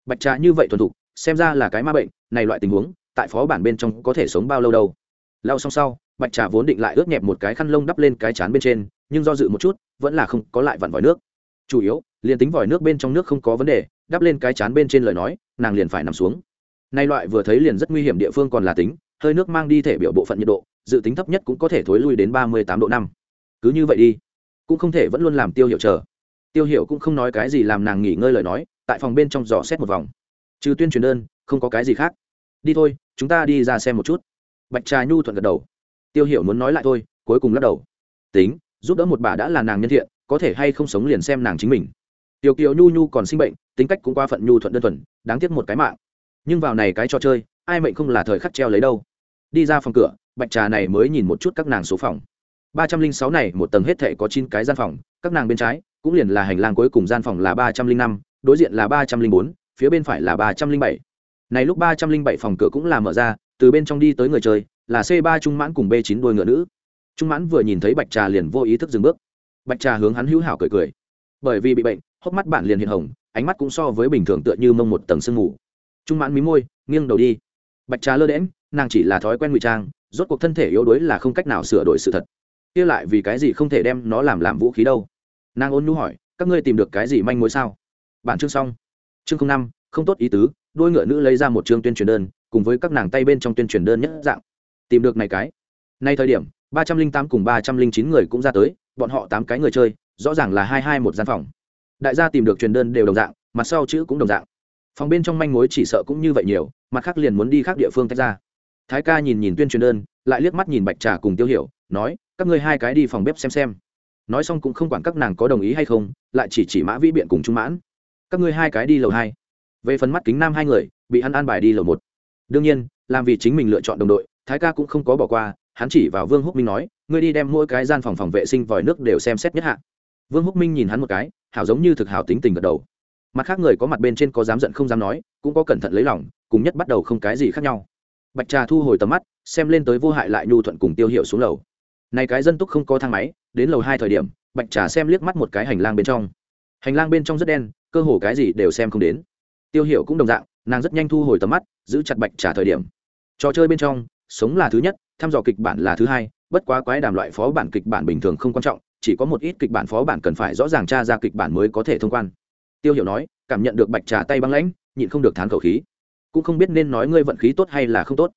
bạch trà như vậy thuần thục, xem ra là cái ma bệnh, này loại tình huống, tại phó bản bên trong có thể sống bao lâu đâu. Lao xong sau, bạch trà vốn định lại ướt nhẹp một cái khăn lông đắp lên cái chán bên trên, nhưng do dự một chút, vẫn là không có lại vặn vòi nước. Chủ yếu, liền tính vòi nước bên trong nước không có vấn đề, đắp lên cái chán bên trên lời nói, nàng liền phải nằm xuống. Nay loại vừa thấy liền rất nguy hiểm địa phương còn là tính hơi nước mang đi thể biểu bộ phận nhiệt độ, dự tính thấp nhất cũng có thể thối lui đến ba mươi tám độ năm. Cứ như vậy đi, cũng không thể vẫn luôn làm tiêu hiệu chờ. Tiêu hiệu cũng không nói cái gì làm nàng nghỉ ngơi lời nói, tại phòng bên trong dò xét một vòng. Trừ tuyên truyền đơn, không có cái gì khác. Đi thôi, chúng ta đi ra xem một chút. Bạch trà nhu thuận gật đầu. Tiêu hiểu muốn nói lại thôi, cuối cùng lắc đầu. Tính, giúp đỡ một bà đã là nàng nhân thiện, có thể hay không sống liền xem nàng chính mình. Tiểu kiều nhu nhu còn sinh bệnh, tính cách cũng qua phận nhu thuận đơn thuần, đáng tiếc một cái mạng. Nhưng vào này cái trò chơi ai mệnh không là thời khắc treo lấy đâu. Đi ra phòng cửa, bạch trà này mới nhìn một chút các nàng số phòng. Ba trăm linh sáu này một tầng hết thể có chín cái gian phòng, các nàng bên trái cũng liền là hành lang cuối cùng gian phòng là ba trăm linh năm, đối diện là ba trăm linh bốn, phía bên phải là ba trăm linh bảy. Này lúc ba trăm linh bảy phòng cửa cũng là mở ra, từ bên trong đi tới người chơi là c ba trung mãn cùng b chín đôi ngựa nữ. Trung mãn vừa nhìn thấy bạch trà liền vô ý thức dừng bước. Bạch trà hướng hắn hữu hảo cười cười. Bởi vì bị bệnh, hốc mắt bạn liền hiện hồng, ánh mắt cũng so với bình thường tựa như mông một tầng sương mù. Trung mãn mí môi, nghiêng đầu đi bạch trà lơ đễm nàng chỉ là thói quen ngụy trang, rốt cuộc thân thể yếu đuối là không cách nào sửa đổi sự thật. Kia lại vì cái gì không thể đem nó làm làm vũ khí đâu? Nàng ôn nhu hỏi, các ngươi tìm được cái gì manh mối sao? Bản chương xong. Chương năm, không tốt ý tứ, đôi ngựa nữ lấy ra một chương tuyên truyền đơn, cùng với các nàng tay bên trong tuyên truyền đơn nhất dạng. Tìm được này cái. Nay thời điểm, ba trăm linh tám cùng ba trăm linh chín người cũng ra tới, bọn họ tám cái người chơi, rõ ràng là hai hai một gian phòng. Đại gia tìm được truyền đơn đều đồng dạng, mặt sau chữ cũng đồng dạng. Phòng bên trong manh mối chỉ sợ cũng như vậy nhiều mặt khác liền muốn đi khác địa phương tách ra. Thái ca nhìn nhìn tuyên truyền đơn, lại liếc mắt nhìn bạch trà cùng tiêu hiểu, nói, các ngươi hai cái đi phòng bếp xem xem. Nói xong cũng không quản các nàng có đồng ý hay không, lại chỉ chỉ mã vĩ biện cùng trung mãn. Các ngươi hai cái đi lầu hai. Về phần mắt kính nam hai người, bị hắn an bài đi lầu một. Đương nhiên, làm vì chính mình lựa chọn đồng đội, thái ca cũng không có bỏ qua, hắn chỉ vào vương húc minh nói, ngươi đi đem mỗi cái gian phòng phòng vệ sinh vòi nước đều xem xét nhất hạ. Vương húc minh nhìn hắn một cái, hảo giống như thực hảo tính tình gật đầu. Mặt khác người có mặt bên trên có dám giận không dám nói, cũng có cẩn thận lấy lòng cùng nhất bắt đầu không cái gì khác nhau. Bạch trà thu hồi tầm mắt, xem lên tới vô hại lại nhu thuận cùng tiêu hiệu xuống lầu. Này cái dân túc không có thang máy, đến lầu hai thời điểm, bạch trà xem liếc mắt một cái hành lang bên trong. Hành lang bên trong rất đen, cơ hồ cái gì đều xem không đến. Tiêu hiệu cũng đồng dạng, nàng rất nhanh thu hồi tầm mắt, giữ chặt bạch trà thời điểm. Trò chơi bên trong, sống là thứ nhất, thăm dò kịch bản là thứ hai, bất quá quái đàm loại phó bản kịch bản bình thường không quan trọng, chỉ có một ít kịch bản phó bản cần phải rõ ràng tra ra kịch bản mới có thể thông quan. Tiêu hiểu nói, cảm nhận được bạch trà tay băng lãnh, nhịn không được thán khẩu khí cũng không biết nên nói ngươi vận khí tốt hay là không tốt.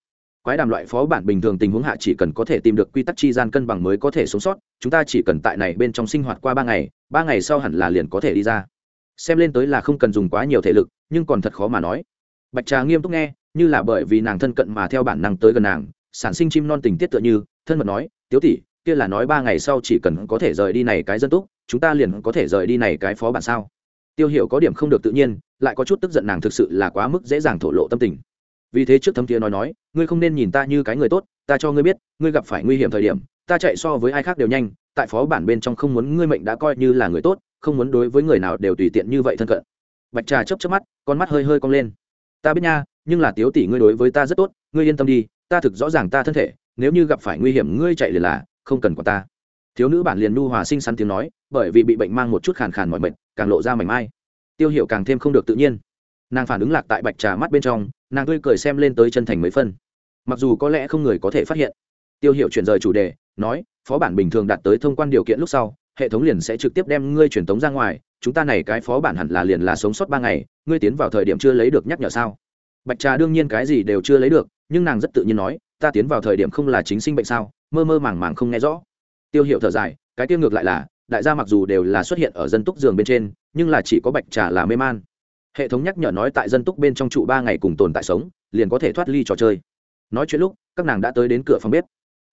Quái đàm loại phó bản bình thường tình huống hạ chỉ cần có thể tìm được quy tắc chi gian cân bằng mới có thể sống sót, chúng ta chỉ cần tại này bên trong sinh hoạt qua ba ngày ba ngày sau hẳn là liền có thể đi ra. Xem lên tới là không cần dùng quá nhiều thể lực, nhưng còn thật khó mà nói. Bạch trà nghiêm túc nghe, như là bởi vì nàng thân cận mà theo bản năng tới gần nàng, sản sinh chim non tình tiết tựa như, thân mật nói, tiếu tỷ, kia là nói ba ngày sau chỉ cần có thể rời đi này cái dân túc, chúng ta liền có thể rời đi này cái phó bản sao? Tiêu hiểu có điểm không được tự nhiên, lại có chút tức giận nàng thực sự là quá mức dễ dàng thổ lộ tâm tình. Vì thế trước thấm thiế nói nói, ngươi không nên nhìn ta như cái người tốt, ta cho ngươi biết, ngươi gặp phải nguy hiểm thời điểm, ta chạy so với ai khác đều nhanh, tại phó bản bên trong không muốn ngươi mệnh đã coi như là người tốt, không muốn đối với người nào đều tùy tiện như vậy thân cận. Bạch trà chấp chấp mắt, con mắt hơi hơi cong lên. Ta biết nha, nhưng là tiếu tỷ ngươi đối với ta rất tốt, ngươi yên tâm đi, ta thực rõ ràng ta thân thể, nếu như gặp phải nguy hiểm ngươi chạy liền là, không cần của ta. Thiếu nữ bản liền nu hòa sinh sắn tiếng nói, bởi vì bị bệnh mang một chút khàn khàn mọi mệt càng lộ ra mảnh mai. Tiêu hiệu càng thêm không được tự nhiên. Nàng phản ứng lạc tại bạch trà mắt bên trong, nàng tươi cười xem lên tới chân thành mấy phân mặc dù có lẽ không người có thể phát hiện. Tiêu hiệu chuyển rời chủ đề, nói, phó bản bình thường đạt tới thông quan điều kiện lúc sau, hệ thống liền sẽ trực tiếp đem ngươi truyền tống ra ngoài, chúng ta này cái phó bản hẳn là liền là sống sót ba ngày, ngươi tiến vào thời điểm chưa lấy được nhắc nhở sao? Bạch trà đương nhiên cái gì đều chưa lấy được, nhưng nàng rất tự nhiên nói, ta tiến vào thời điểm không là chính sinh bệnh sao? Mơ mơ màng màng không nghe rõ. Tiêu hiệu thở dài, cái tiêu ngược lại là đại gia mặc dù đều là xuất hiện ở dân túc giường bên trên, nhưng là chỉ có bạch trà là mê man. Hệ thống nhắc nhở nói tại dân túc bên trong trụ ba ngày cùng tồn tại sống, liền có thể thoát ly trò chơi. Nói chuyện lúc, các nàng đã tới đến cửa phòng bếp.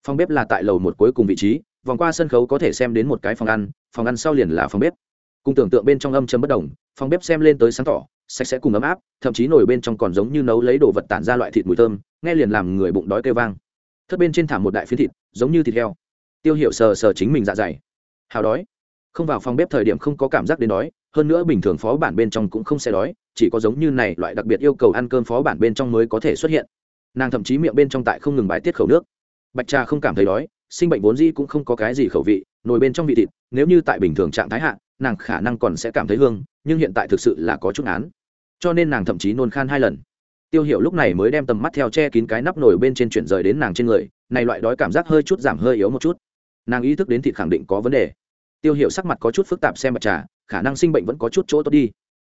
Phòng bếp là tại lầu một cuối cùng vị trí, vòng qua sân khấu có thể xem đến một cái phòng ăn phòng ăn sau liền là phòng bếp. Cùng tưởng tượng bên trong âm châm bất đồng, phòng bếp xem lên tới sáng tỏ, sạch sẽ cùng ấm áp, thậm chí nổi bên trong còn giống như nấu lấy đồ vật tản ra loại thịt mùi thơm, nghe liền làm người bụng đói kêu vang. Thất bên trên thảm một đại phiến thịt, giống như thịt heo. Tiêu hiệu sờ sờ chính mình dạ dày hào đói. Không vào phòng bếp thời điểm không có cảm giác đến đói, hơn nữa bình thường phó bản bên trong cũng không sẽ đói, chỉ có giống như này loại đặc biệt yêu cầu ăn cơm phó bản bên trong mới có thể xuất hiện. Nàng thậm chí miệng bên trong tại không ngừng bài tiết khẩu nước. Bạch trà không cảm thấy đói, sinh bệnh vốn dĩ cũng không có cái gì khẩu vị, nồi bên trong vị thịt, nếu như tại bình thường trạng thái hạ, nàng khả năng còn sẽ cảm thấy hương, nhưng hiện tại thực sự là có chút án. Cho nên nàng thậm chí nôn khan hai lần. Tiêu hiệu lúc này mới đem tầm mắt theo che kín cái nắp nồi bên trên chuyển rời đến nàng trên người, này loại đói cảm giác hơi chút giảm hơi yếu một chút nàng ý thức đến thịt khẳng định có vấn đề. Tiêu hiệu sắc mặt có chút phức tạp xem bạch trà, khả năng sinh bệnh vẫn có chút chỗ tốt đi.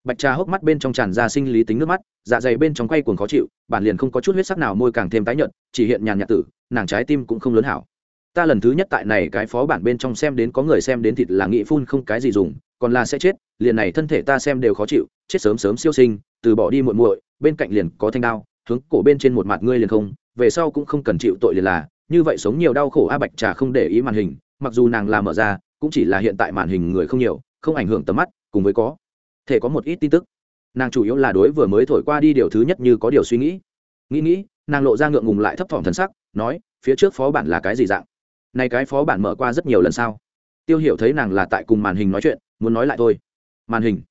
Bạch trà hốc mắt bên trong tràn ra sinh lý tính nước mắt dạ dày bên trong quay cuồng khó chịu, bản liền không có chút huyết sắc nào môi càng thêm tái nhợt, chỉ hiện nhàn nhạt tử, nàng trái tim cũng không lớn hảo. Ta lần thứ nhất tại này cái phó bản bên trong xem đến có người xem đến thịt là nghị phun không cái gì dùng, còn là sẽ chết, liền này thân thể ta xem đều khó chịu, chết sớm sớm siêu sinh, từ bỏ đi muộn muội, bên cạnh liền có thanh đao, hướng cổ bên trên một mặt ngươi liền không, về sau cũng không cần chịu tội liền là như vậy sống nhiều đau khổ a bạch trà không để ý màn hình, mặc dù nàng làm mở ra, cũng chỉ là hiện tại màn hình người không nhiều, không ảnh hưởng tầm mắt, cùng với có thể có một ít tin tức. Nàng chủ yếu là đối vừa mới thổi qua đi điều thứ nhất như có điều suy nghĩ. Nghĩ nghĩ, nàng lộ ra ngượng ngùng lại thấp thỏm thần sắc, nói, phía trước phó bản là cái gì dạng? Này cái phó bản mở qua rất nhiều lần sao? Tiêu hiểu thấy nàng là tại cùng màn hình nói chuyện, muốn nói lại thôi. Màn hình?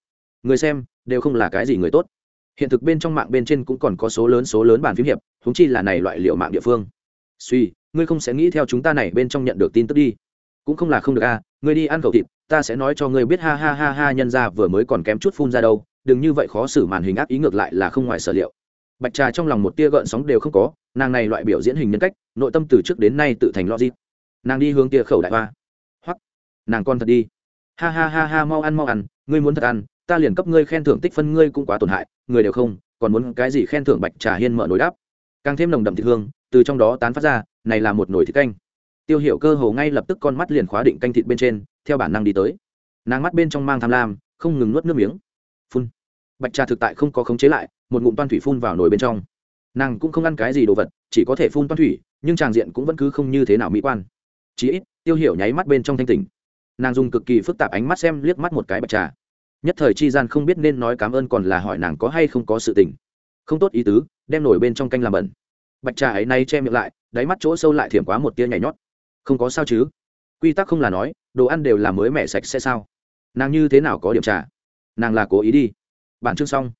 Người xem, đều không là cái gì người tốt. Hiện thực bên trong mạng bên trên cũng còn có số lớn số lớn bản phím hiệp húng chi là này loại liệu mạng địa phương. Suy ngươi không sẽ nghĩ theo chúng ta này bên trong nhận được tin tức đi. Cũng không là không được a ngươi đi ăn khẩu thịt, ta sẽ nói cho ngươi biết ha ha ha ha, nhân ra vừa mới còn kém chút phun ra đâu, đừng như vậy khó xử màn hình ác ý ngược lại là không ngoài sở liệu. Bạch trà trong lòng một tia gợn sóng đều không có, nàng này loại biểu diễn hình nhân cách, nội tâm từ trước đến nay tự thành logic. Nàng đi hướng tia khẩu đại hoa. Hoặc nàng con thật đi. Ha ha ha ha, mau ăn mau ăn, ngươi muốn thật ăn, ta liền cấp ngươi khen thưởng tích phân, ngươi cũng quá tổn hại, người đều không, còn muốn cái gì khen thưởng bạch trà hiên mở nối đáp. Càng thêm nồng đậm thịt hương, từ trong đó tán phát ra này là một nồi thịt canh. Tiêu hiệu cơ hồ ngay lập tức con mắt liền khóa định canh thịt bên trên, theo bản năng đi tới. Nàng mắt bên trong mang tham lam, không ngừng nuốt nước miếng. Phun. Bạch trà thực tại không có khống chế lại, một ngụm toan thủy phun vào nồi bên trong. Nàng cũng không ăn cái gì đồ vật, chỉ có thể phun toan thủy, nhưng tràng diện cũng vẫn cứ không như thế nào mỹ quan. Chí ít, tiêu hiểu nháy mắt bên trong thanh tỉnh. Nàng dùng cực kỳ phức tạp ánh mắt xem liếc mắt một cái bạch trà. Nhất thời chi gian không biết nên nói cảm ơn còn là hỏi nàng có hay không có sự tình. Không tốt ý tứ, đem nổi bên trong canh làm bẩn bạch trà ấy nay che miệng lại, đáy mắt chỗ sâu lại thiểm quá một tia nhảy nhót. Không có sao chứ? Quy tắc không là nói, đồ ăn đều là mới mẻ sạch sẽ sao? Nàng như thế nào có điểm trà? Nàng là cố ý đi. Bản chương xong.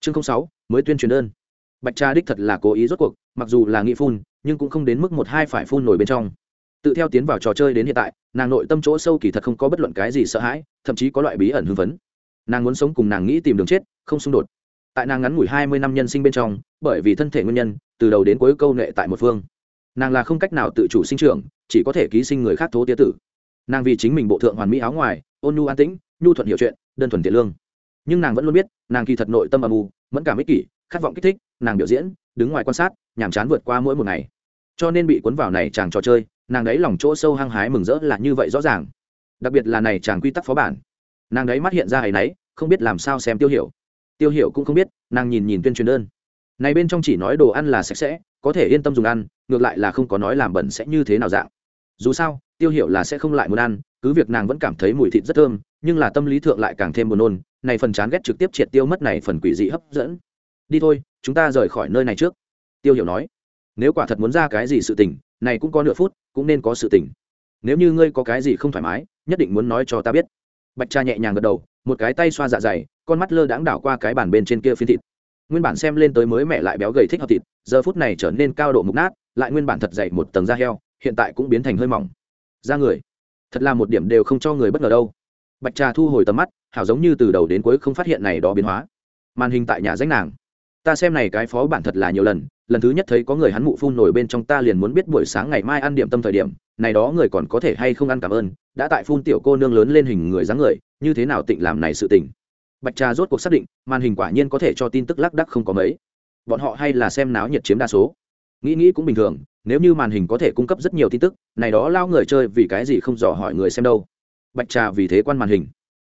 Chương sáu, mới tuyên truyền đơn. Bạch trà đích thật là cố ý rốt cuộc, mặc dù là nghĩ phun, nhưng cũng không đến mức một hai phải phun nổi bên trong. Tự theo tiến vào trò chơi đến hiện tại, nàng nội tâm chỗ sâu kỳ thật không có bất luận cái gì sợ hãi, thậm chí có loại bí ẩn hưng phấn. Nàng muốn sống cùng nàng nghĩ tìm đường chết, không xung đột tại nàng ngắn ngủi hai mươi năm nhân sinh bên trong, bởi vì thân thể nguyên nhân, từ đầu đến cuối câu nệ tại một phương. Nàng là không cách nào tự chủ sinh trưởng, chỉ có thể ký sinh người khác thố tía tử. Nàng vì chính mình bộ thượng hoàn mỹ áo ngoài, ôn nhu an tĩnh, nhu thuận hiểu chuyện, đơn thuần thiện lương. Nhưng nàng vẫn luôn biết, nàng kỳ thật nội tâm âm u, mẫn cảm ích kỷ, khát vọng kích thích, nàng biểu diễn, đứng ngoài quan sát, nhàm chán vượt qua mỗi một ngày. Cho nên bị cuốn vào này chàng trò chơi, nàng đấy lòng chỗ sâu hăng hái mừng rỡ là như vậy rõ ràng. Đặc biệt là này chàng quy tắc phó bản. Nàng đấy mắt hiện ra hay náy không biết làm sao xem tiêu hiểu tiêu hiểu cũng không biết, nàng nhìn nhìn tuyên truyền đơn. Này bên trong chỉ nói đồ ăn là sạch sẽ, có thể yên tâm dùng ăn, ngược lại là không có nói làm bẩn sẽ như thế nào dạng. Dù sao, tiêu hiểu là sẽ không lại muốn ăn, cứ việc nàng vẫn cảm thấy mùi thịt rất thơm, nhưng là tâm lý thượng lại càng thêm buồn nôn, này phần chán ghét trực tiếp triệt tiêu mất này phần quỷ dị hấp dẫn. Đi thôi, chúng ta rời khỏi nơi này trước. Tiêu hiểu nói, nếu quả thật muốn ra cái gì sự tình, này cũng có nửa phút, cũng nên có sự tình. Nếu như ngươi có cái gì không thoải mái, nhất định muốn nói cho ta biết. Bạch cha nhẹ nhàng gật đầu, một cái tay xoa dạ dày con mắt lơ đãng đảo qua cái bàn bên trên kia phiến thịt. Nguyên bản xem lên tới mới mẹ lại béo gầy thích hợp thịt, giờ phút này trở nên cao độ mục nát, lại nguyên bản thật dày một tầng da heo, hiện tại cũng biến thành hơi mỏng. Da người, thật là một điểm đều không cho người bất ngờ đâu. Bạch trà thu hồi tầm mắt, hảo giống như từ đầu đến cuối không phát hiện này đó biến hóa. Màn hình tại nhà danh nàng. Ta xem này cái phó bản thật là nhiều lần lần thứ nhất thấy có người hắn mụ phun nổi bên trong ta liền muốn biết buổi sáng ngày mai ăn điểm tâm thời điểm, này đó người còn có thể hay không ăn cảm ơn, đã tại phun tiểu cô nương lớn lên hình người dáng người, như thế nào tịnh làm này sự tình bạch trà rốt cuộc xác định, màn hình quả nhiên có thể cho tin tức lác đắc không có mấy. Bọn họ hay là xem náo nhiệt chiếm đa số. Nghĩ nghĩ cũng bình thường, nếu như màn hình có thể cung cấp rất nhiều tin tức, này đó lao người chơi vì cái gì không dò hỏi người xem đâu. Bạch trà vì thế quan màn hình.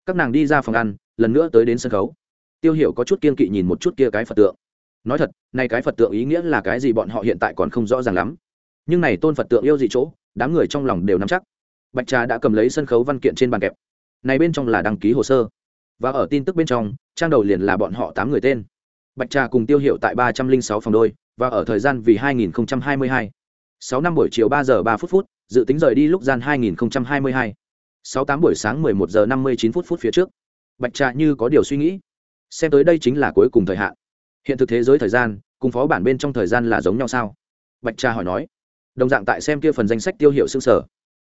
Các nàng đi ra phòng ăn, lần nữa tới đến sân khấu. Tiêu hiểu có chút kiên kỵ nhìn một chút kia cái phật tượng. Nói thật, này cái phật tượng ý nghĩa là cái gì bọn họ hiện tại còn không rõ ràng lắm. Nhưng này tôn phật tượng yêu gì chỗ, đám người trong lòng đều nắm chắc. Bạch trà đã cầm lấy sân khấu văn kiện trên bàn kẹp. Này bên trong là đăng ký hồ sơ và ở tin tức bên trong, trang đầu liền là bọn họ tám người tên. Bạch trà cùng tiêu hiệu tại ba trăm linh sáu phòng đôi, và ở thời gian vì hai nghìn hai mươi hai. Sáu năm buổi chiều ba giờ ba phút phút, dự tính rời đi lúc gian hai nghìn hai mươi hai. Sáu tám buổi sáng mười một giờ năm mươi chín phút phút phía trước. Bạch trà như có điều suy nghĩ. Xem tới đây chính là cuối cùng thời hạn. Hiện thực thế giới thời gian, cùng phó bản bên trong thời gian là giống nhau sao? Bạch trà hỏi nói. Đồng dạng tại xem kia phần danh sách tiêu hiệu xương sở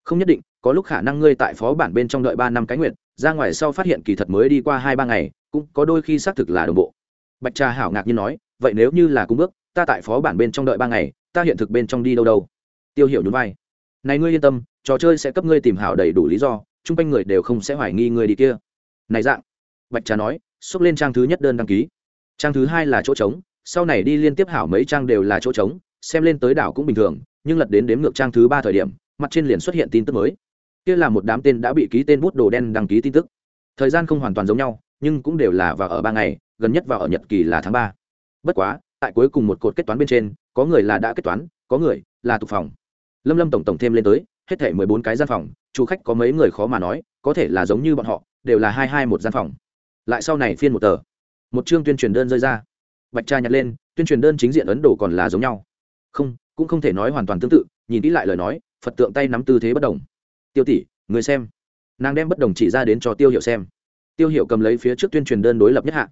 không nhất định, có lúc khả năng ngươi tại phó bản bên trong đợi ba năm cái nguyện ra ngoài sau phát hiện kỳ thật mới đi qua hai ba ngày, cũng có đôi khi xác thực là đồng bộ. Bạch trà hảo ngạc nhiên nói, vậy nếu như là cung bước, ta tại phó bản bên trong đợi ba ngày, ta hiện thực bên trong đi đâu đâu? Tiêu hiểu nhún vai. Này ngươi yên tâm, trò chơi sẽ cấp ngươi tìm hảo đầy đủ lý do, chung quanh người đều không sẽ hoài nghi ngươi đi kia. Này dạng, bạch trà nói xúc lên trang thứ nhất đơn đăng ký. Trang thứ hai là chỗ trống, sau này đi liên tiếp hảo mấy trang đều là chỗ trống, xem lên tới đảo cũng bình thường, nhưng lật đến đếm ngược trang thứ ba thời điểm, mặt trên liền xuất hiện tin tức mới kia là một đám tên đã bị ký tên bút đồ đen đăng ký tin tức. Thời gian không hoàn toàn giống nhau, nhưng cũng đều là vào ở ba ngày, gần nhất vào ở nhật kỳ là tháng ba. Bất quá, tại cuối cùng một cột kết toán bên trên, có người là đã kết toán, có người là tục phòng. Lâm lâm tổng tổng thêm lên tới, hết thể mười bốn cái gian phòng, chủ khách có mấy người khó mà nói, có thể là giống như bọn họ, đều là hai hai một gian phòng. Lại sau này phiên một tờ. Một chương tuyên truyền đơn rơi ra. Bạch tra nhặt lên, tuyên truyền đơn chính diện ấn độ còn là giống nhau. Không, cũng không thể nói hoàn toàn tương tự, nhìn kỹ lại lời nói, phật tượng tay nắm tư thế bất đồng tiêu tỷ người xem. Nàng đem bất đồng chỉ ra đến cho tiêu hiệu xem. Tiêu hiệu cầm lấy phía trước tuyên truyền đơn đối lập nhất hạ.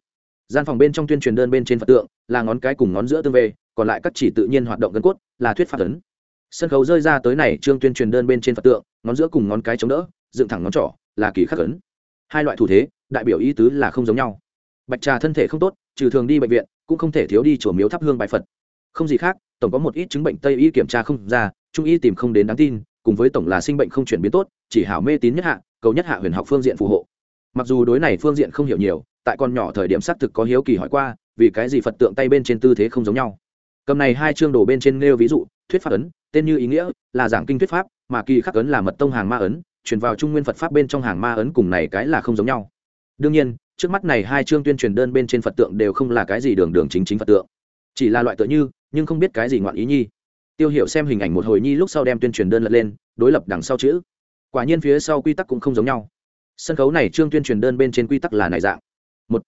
Gian phòng bên trong tuyên truyền đơn bên trên phật tượng, là ngón cái cùng ngón giữa tương về, còn lại các chỉ tự nhiên hoạt động gân cốt, là thuyết phạt ấn. Sân khấu rơi ra tới này trương tuyên truyền đơn bên trên phật tượng, ngón giữa cùng ngón cái chống đỡ, dựng thẳng ngón trỏ, là kỳ khắc ấn. Hai loại thủ thế, đại biểu ý tứ là không giống nhau. Bạch trà thân thể không tốt, trừ thường đi bệnh viện, cũng không thể thiếu đi chùa miếu thắp hương bài phật. Không gì khác, tổng có một ít chứng bệnh tây y kiểm tra không ra, trung y tìm không đến đáng tin cùng với tổng là sinh bệnh không chuyển biến tốt, chỉ hảo mê tín nhất hạ, cầu nhất hạ huyền học phương diện phù hộ. Mặc dù đối này phương diện không hiểu nhiều, tại con nhỏ thời điểm xác thực có hiếu kỳ hỏi qua, vì cái gì phật tượng tay bên trên tư thế không giống nhau. Cầm này hai chương đồ bên trên nêu ví dụ, thuyết pháp ấn, tên như ý nghĩa, là giảng kinh thuyết pháp, mà kỳ khắc ấn là mật tông hàng ma ấn, truyền vào trung nguyên phật pháp bên trong hàng ma ấn cùng này cái là không giống nhau. Đương nhiên, trước mắt này hai chương tuyên truyền đơn bên trên phật tượng đều không là cái gì đường đường chính chính phật tượng. Chỉ là loại tựa như, nhưng không biết cái gì ngoạn ý nhi tiêu hiểu xem hình ảnh một hồi nhi lúc sau đem tuyên truyền đơn lật lên, đối lập đằng sau chữ. Quả nhiên phía sau quy tắc cũng không giống nhau. Sân khấu này trương tuyên truyền đơn bên trên quy tắc là này dạng. Một,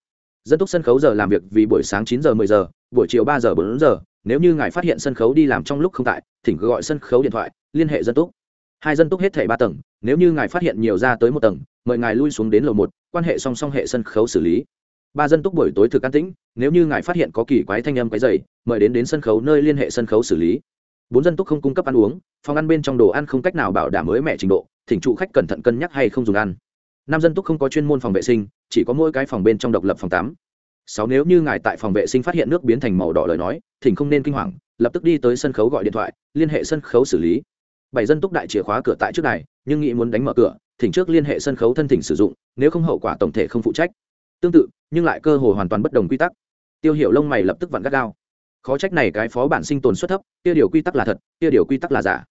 dân túc sân khấu giờ làm việc vì buổi sáng chín giờ mười giờ, buổi chiều ba giờ bốn giờ. Nếu như ngài phát hiện sân khấu đi làm trong lúc không tại, thỉnh gọi sân khấu điện thoại, liên hệ dân túc. Hai dân túc hết thảy ba tầng, nếu như ngài phát hiện nhiều ra tới một tầng, mời ngài lui xuống đến lầu một, quan hệ song song hệ sân khấu xử lý. Ba dân túc buổi tối thực an tĩnh, nếu như ngài phát hiện có kỳ quái thanh âm cái dày mời đến đến sân khấu nơi liên hệ sân khấu xử lý bốn dân túc không cung cấp ăn uống, phòng ăn bên trong đồ ăn không cách nào bảo đảm mới mẹ trình độ, thỉnh trụ khách cẩn thận cân nhắc hay không dùng ăn. Năm dân túc không có chuyên môn phòng vệ sinh, chỉ có mỗi cái phòng bên trong độc lập phòng tắm. Sáu nếu như ngài tại phòng vệ sinh phát hiện nước biến thành màu đỏ lời nói, thỉnh không nên kinh hoàng, lập tức đi tới sân khấu gọi điện thoại, liên hệ sân khấu xử lý. Bảy dân túc đại chìa khóa cửa tại trước này nhưng nghĩ muốn đánh mở cửa, thỉnh trước liên hệ sân khấu thân thỉnh sử dụng, nếu không hậu quả tổng thể không phụ trách. Tương tự, nhưng lại cơ hồ hoàn toàn bất đồng quy tắc. Tiêu hiểu lông mày lập tức vặn gắt gao khó trách này cái phó bản sinh tồn suất thấp, kia điều quy tắc là thật, kia điều quy tắc là giả.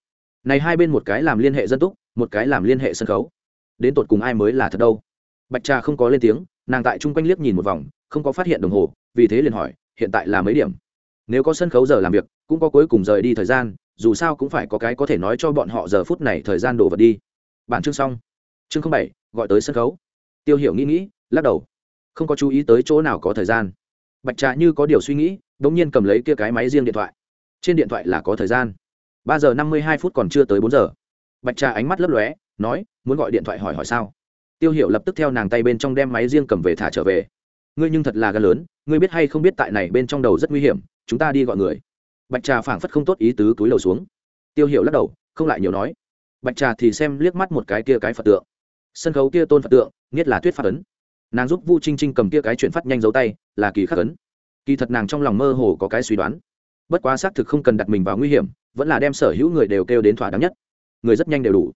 Này hai bên một cái làm liên hệ dân túc, một cái làm liên hệ sân khấu. Đến tột cùng ai mới là thật đâu? Bạch trà không có lên tiếng, nàng tại chung quanh liếc nhìn một vòng, không có phát hiện đồng hồ, vì thế liền hỏi, hiện tại là mấy điểm? Nếu có sân khấu giờ làm việc, cũng có cuối cùng rời đi thời gian, dù sao cũng phải có cái có thể nói cho bọn họ giờ phút này thời gian đổ vật đi. Bản chương xong. Chương bảy, gọi tới sân khấu. Tiêu hiểu nghĩ nghĩ, lắc đầu. Không có chú ý tới chỗ nào có thời gian. Bạch trà như có điều suy nghĩ đột nhiên cầm lấy kia cái máy riêng điện thoại. Trên điện thoại là có thời gian. Ba giờ năm mươi hai phút còn chưa tới bốn giờ. Bạch trà ánh mắt lấp lóe, nói, muốn gọi điện thoại hỏi hỏi sao? Tiêu hiểu lập tức theo nàng tay bên trong đem máy riêng cầm về thả trở về. Ngươi nhưng thật là gan lớn, ngươi biết hay không biết tại này bên trong đầu rất nguy hiểm, chúng ta đi gọi người. Bạch trà phảng phất không tốt ý tứ túi đầu xuống. Tiêu hiểu lắc đầu, không lại nhiều nói. Bạch trà thì xem liếc mắt một cái kia cái phật tượng. Sân khấu kia tôn phật tượng nghiệt là tuyết phát ấn. Nàng giúp vu trinh trinh cầm kia cái chuyện phát nhanh dấu tay, là kỳ khắc ấn kỳ thật nàng trong lòng mơ hồ có cái suy đoán. Bất quá xác thực không cần đặt mình vào nguy hiểm, vẫn là đem sở hữu người đều kêu đến thỏa đáng nhất. Người rất nhanh đều đủ.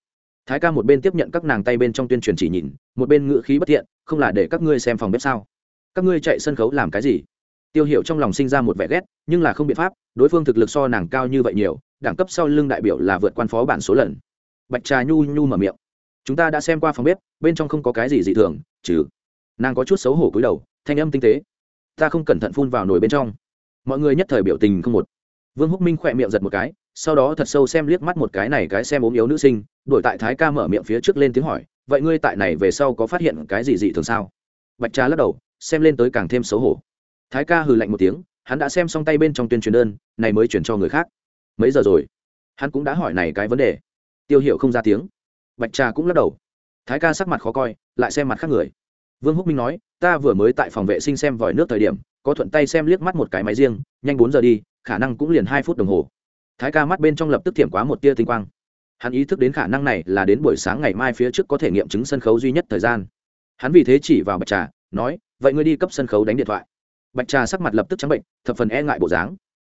Thái ca một bên tiếp nhận các nàng tay bên trong tuyên truyền chỉ nhìn, một bên ngự khí bất thiện, không là để các ngươi xem phòng bếp sao? Các ngươi chạy sân khấu làm cái gì? Tiêu hiệu trong lòng sinh ra một vẻ ghét, nhưng là không biện pháp, đối phương thực lực so nàng cao như vậy nhiều, đẳng cấp sau lưng đại biểu là vượt quan phó bản số lần. Bạch trà nhu nhu mở miệng. Chúng ta đã xem qua phòng bếp, bên trong không có cái gì dị thường, trừ. Nàng có chút xấu hổ cúi đầu, thanh âm tinh tế ta không cẩn thận phun vào nồi bên trong. Mọi người nhất thời biểu tình không một. Vương húc minh khỏe miệng giật một cái, sau đó thật sâu xem liếc mắt một cái này cái xem ốm yếu nữ sinh, đổi tại thái ca mở miệng phía trước lên tiếng hỏi, vậy ngươi tại này về sau có phát hiện cái gì dị thường sao? Bạch trà lắc đầu, xem lên tới càng thêm xấu hổ. Thái ca hừ lạnh một tiếng, hắn đã xem xong tay bên trong tuyên truyền đơn, này mới chuyển cho người khác. Mấy giờ rồi? Hắn cũng đã hỏi này cái vấn đề. Tiêu hiệu không ra tiếng. Bạch trà cũng lắc đầu. Thái ca sắc mặt khó coi, lại xem mặt khác người vương húc minh nói, ta vừa mới tại phòng vệ sinh xem vòi nước thời điểm, có thuận tay xem liếc mắt một cái máy riêng, nhanh bốn giờ đi, khả năng cũng liền hai phút đồng hồ. Thái ca mắt bên trong lập tức thiểm quá một tia tinh quang. Hắn ý thức đến khả năng này là đến buổi sáng ngày mai phía trước có thể nghiệm chứng sân khấu duy nhất thời gian. Hắn vì thế chỉ vào bạch trà, nói, vậy ngươi đi cấp sân khấu đánh điện thoại. Bạch trà sắc mặt lập tức trắng bệnh, thập phần e ngại bộ dáng.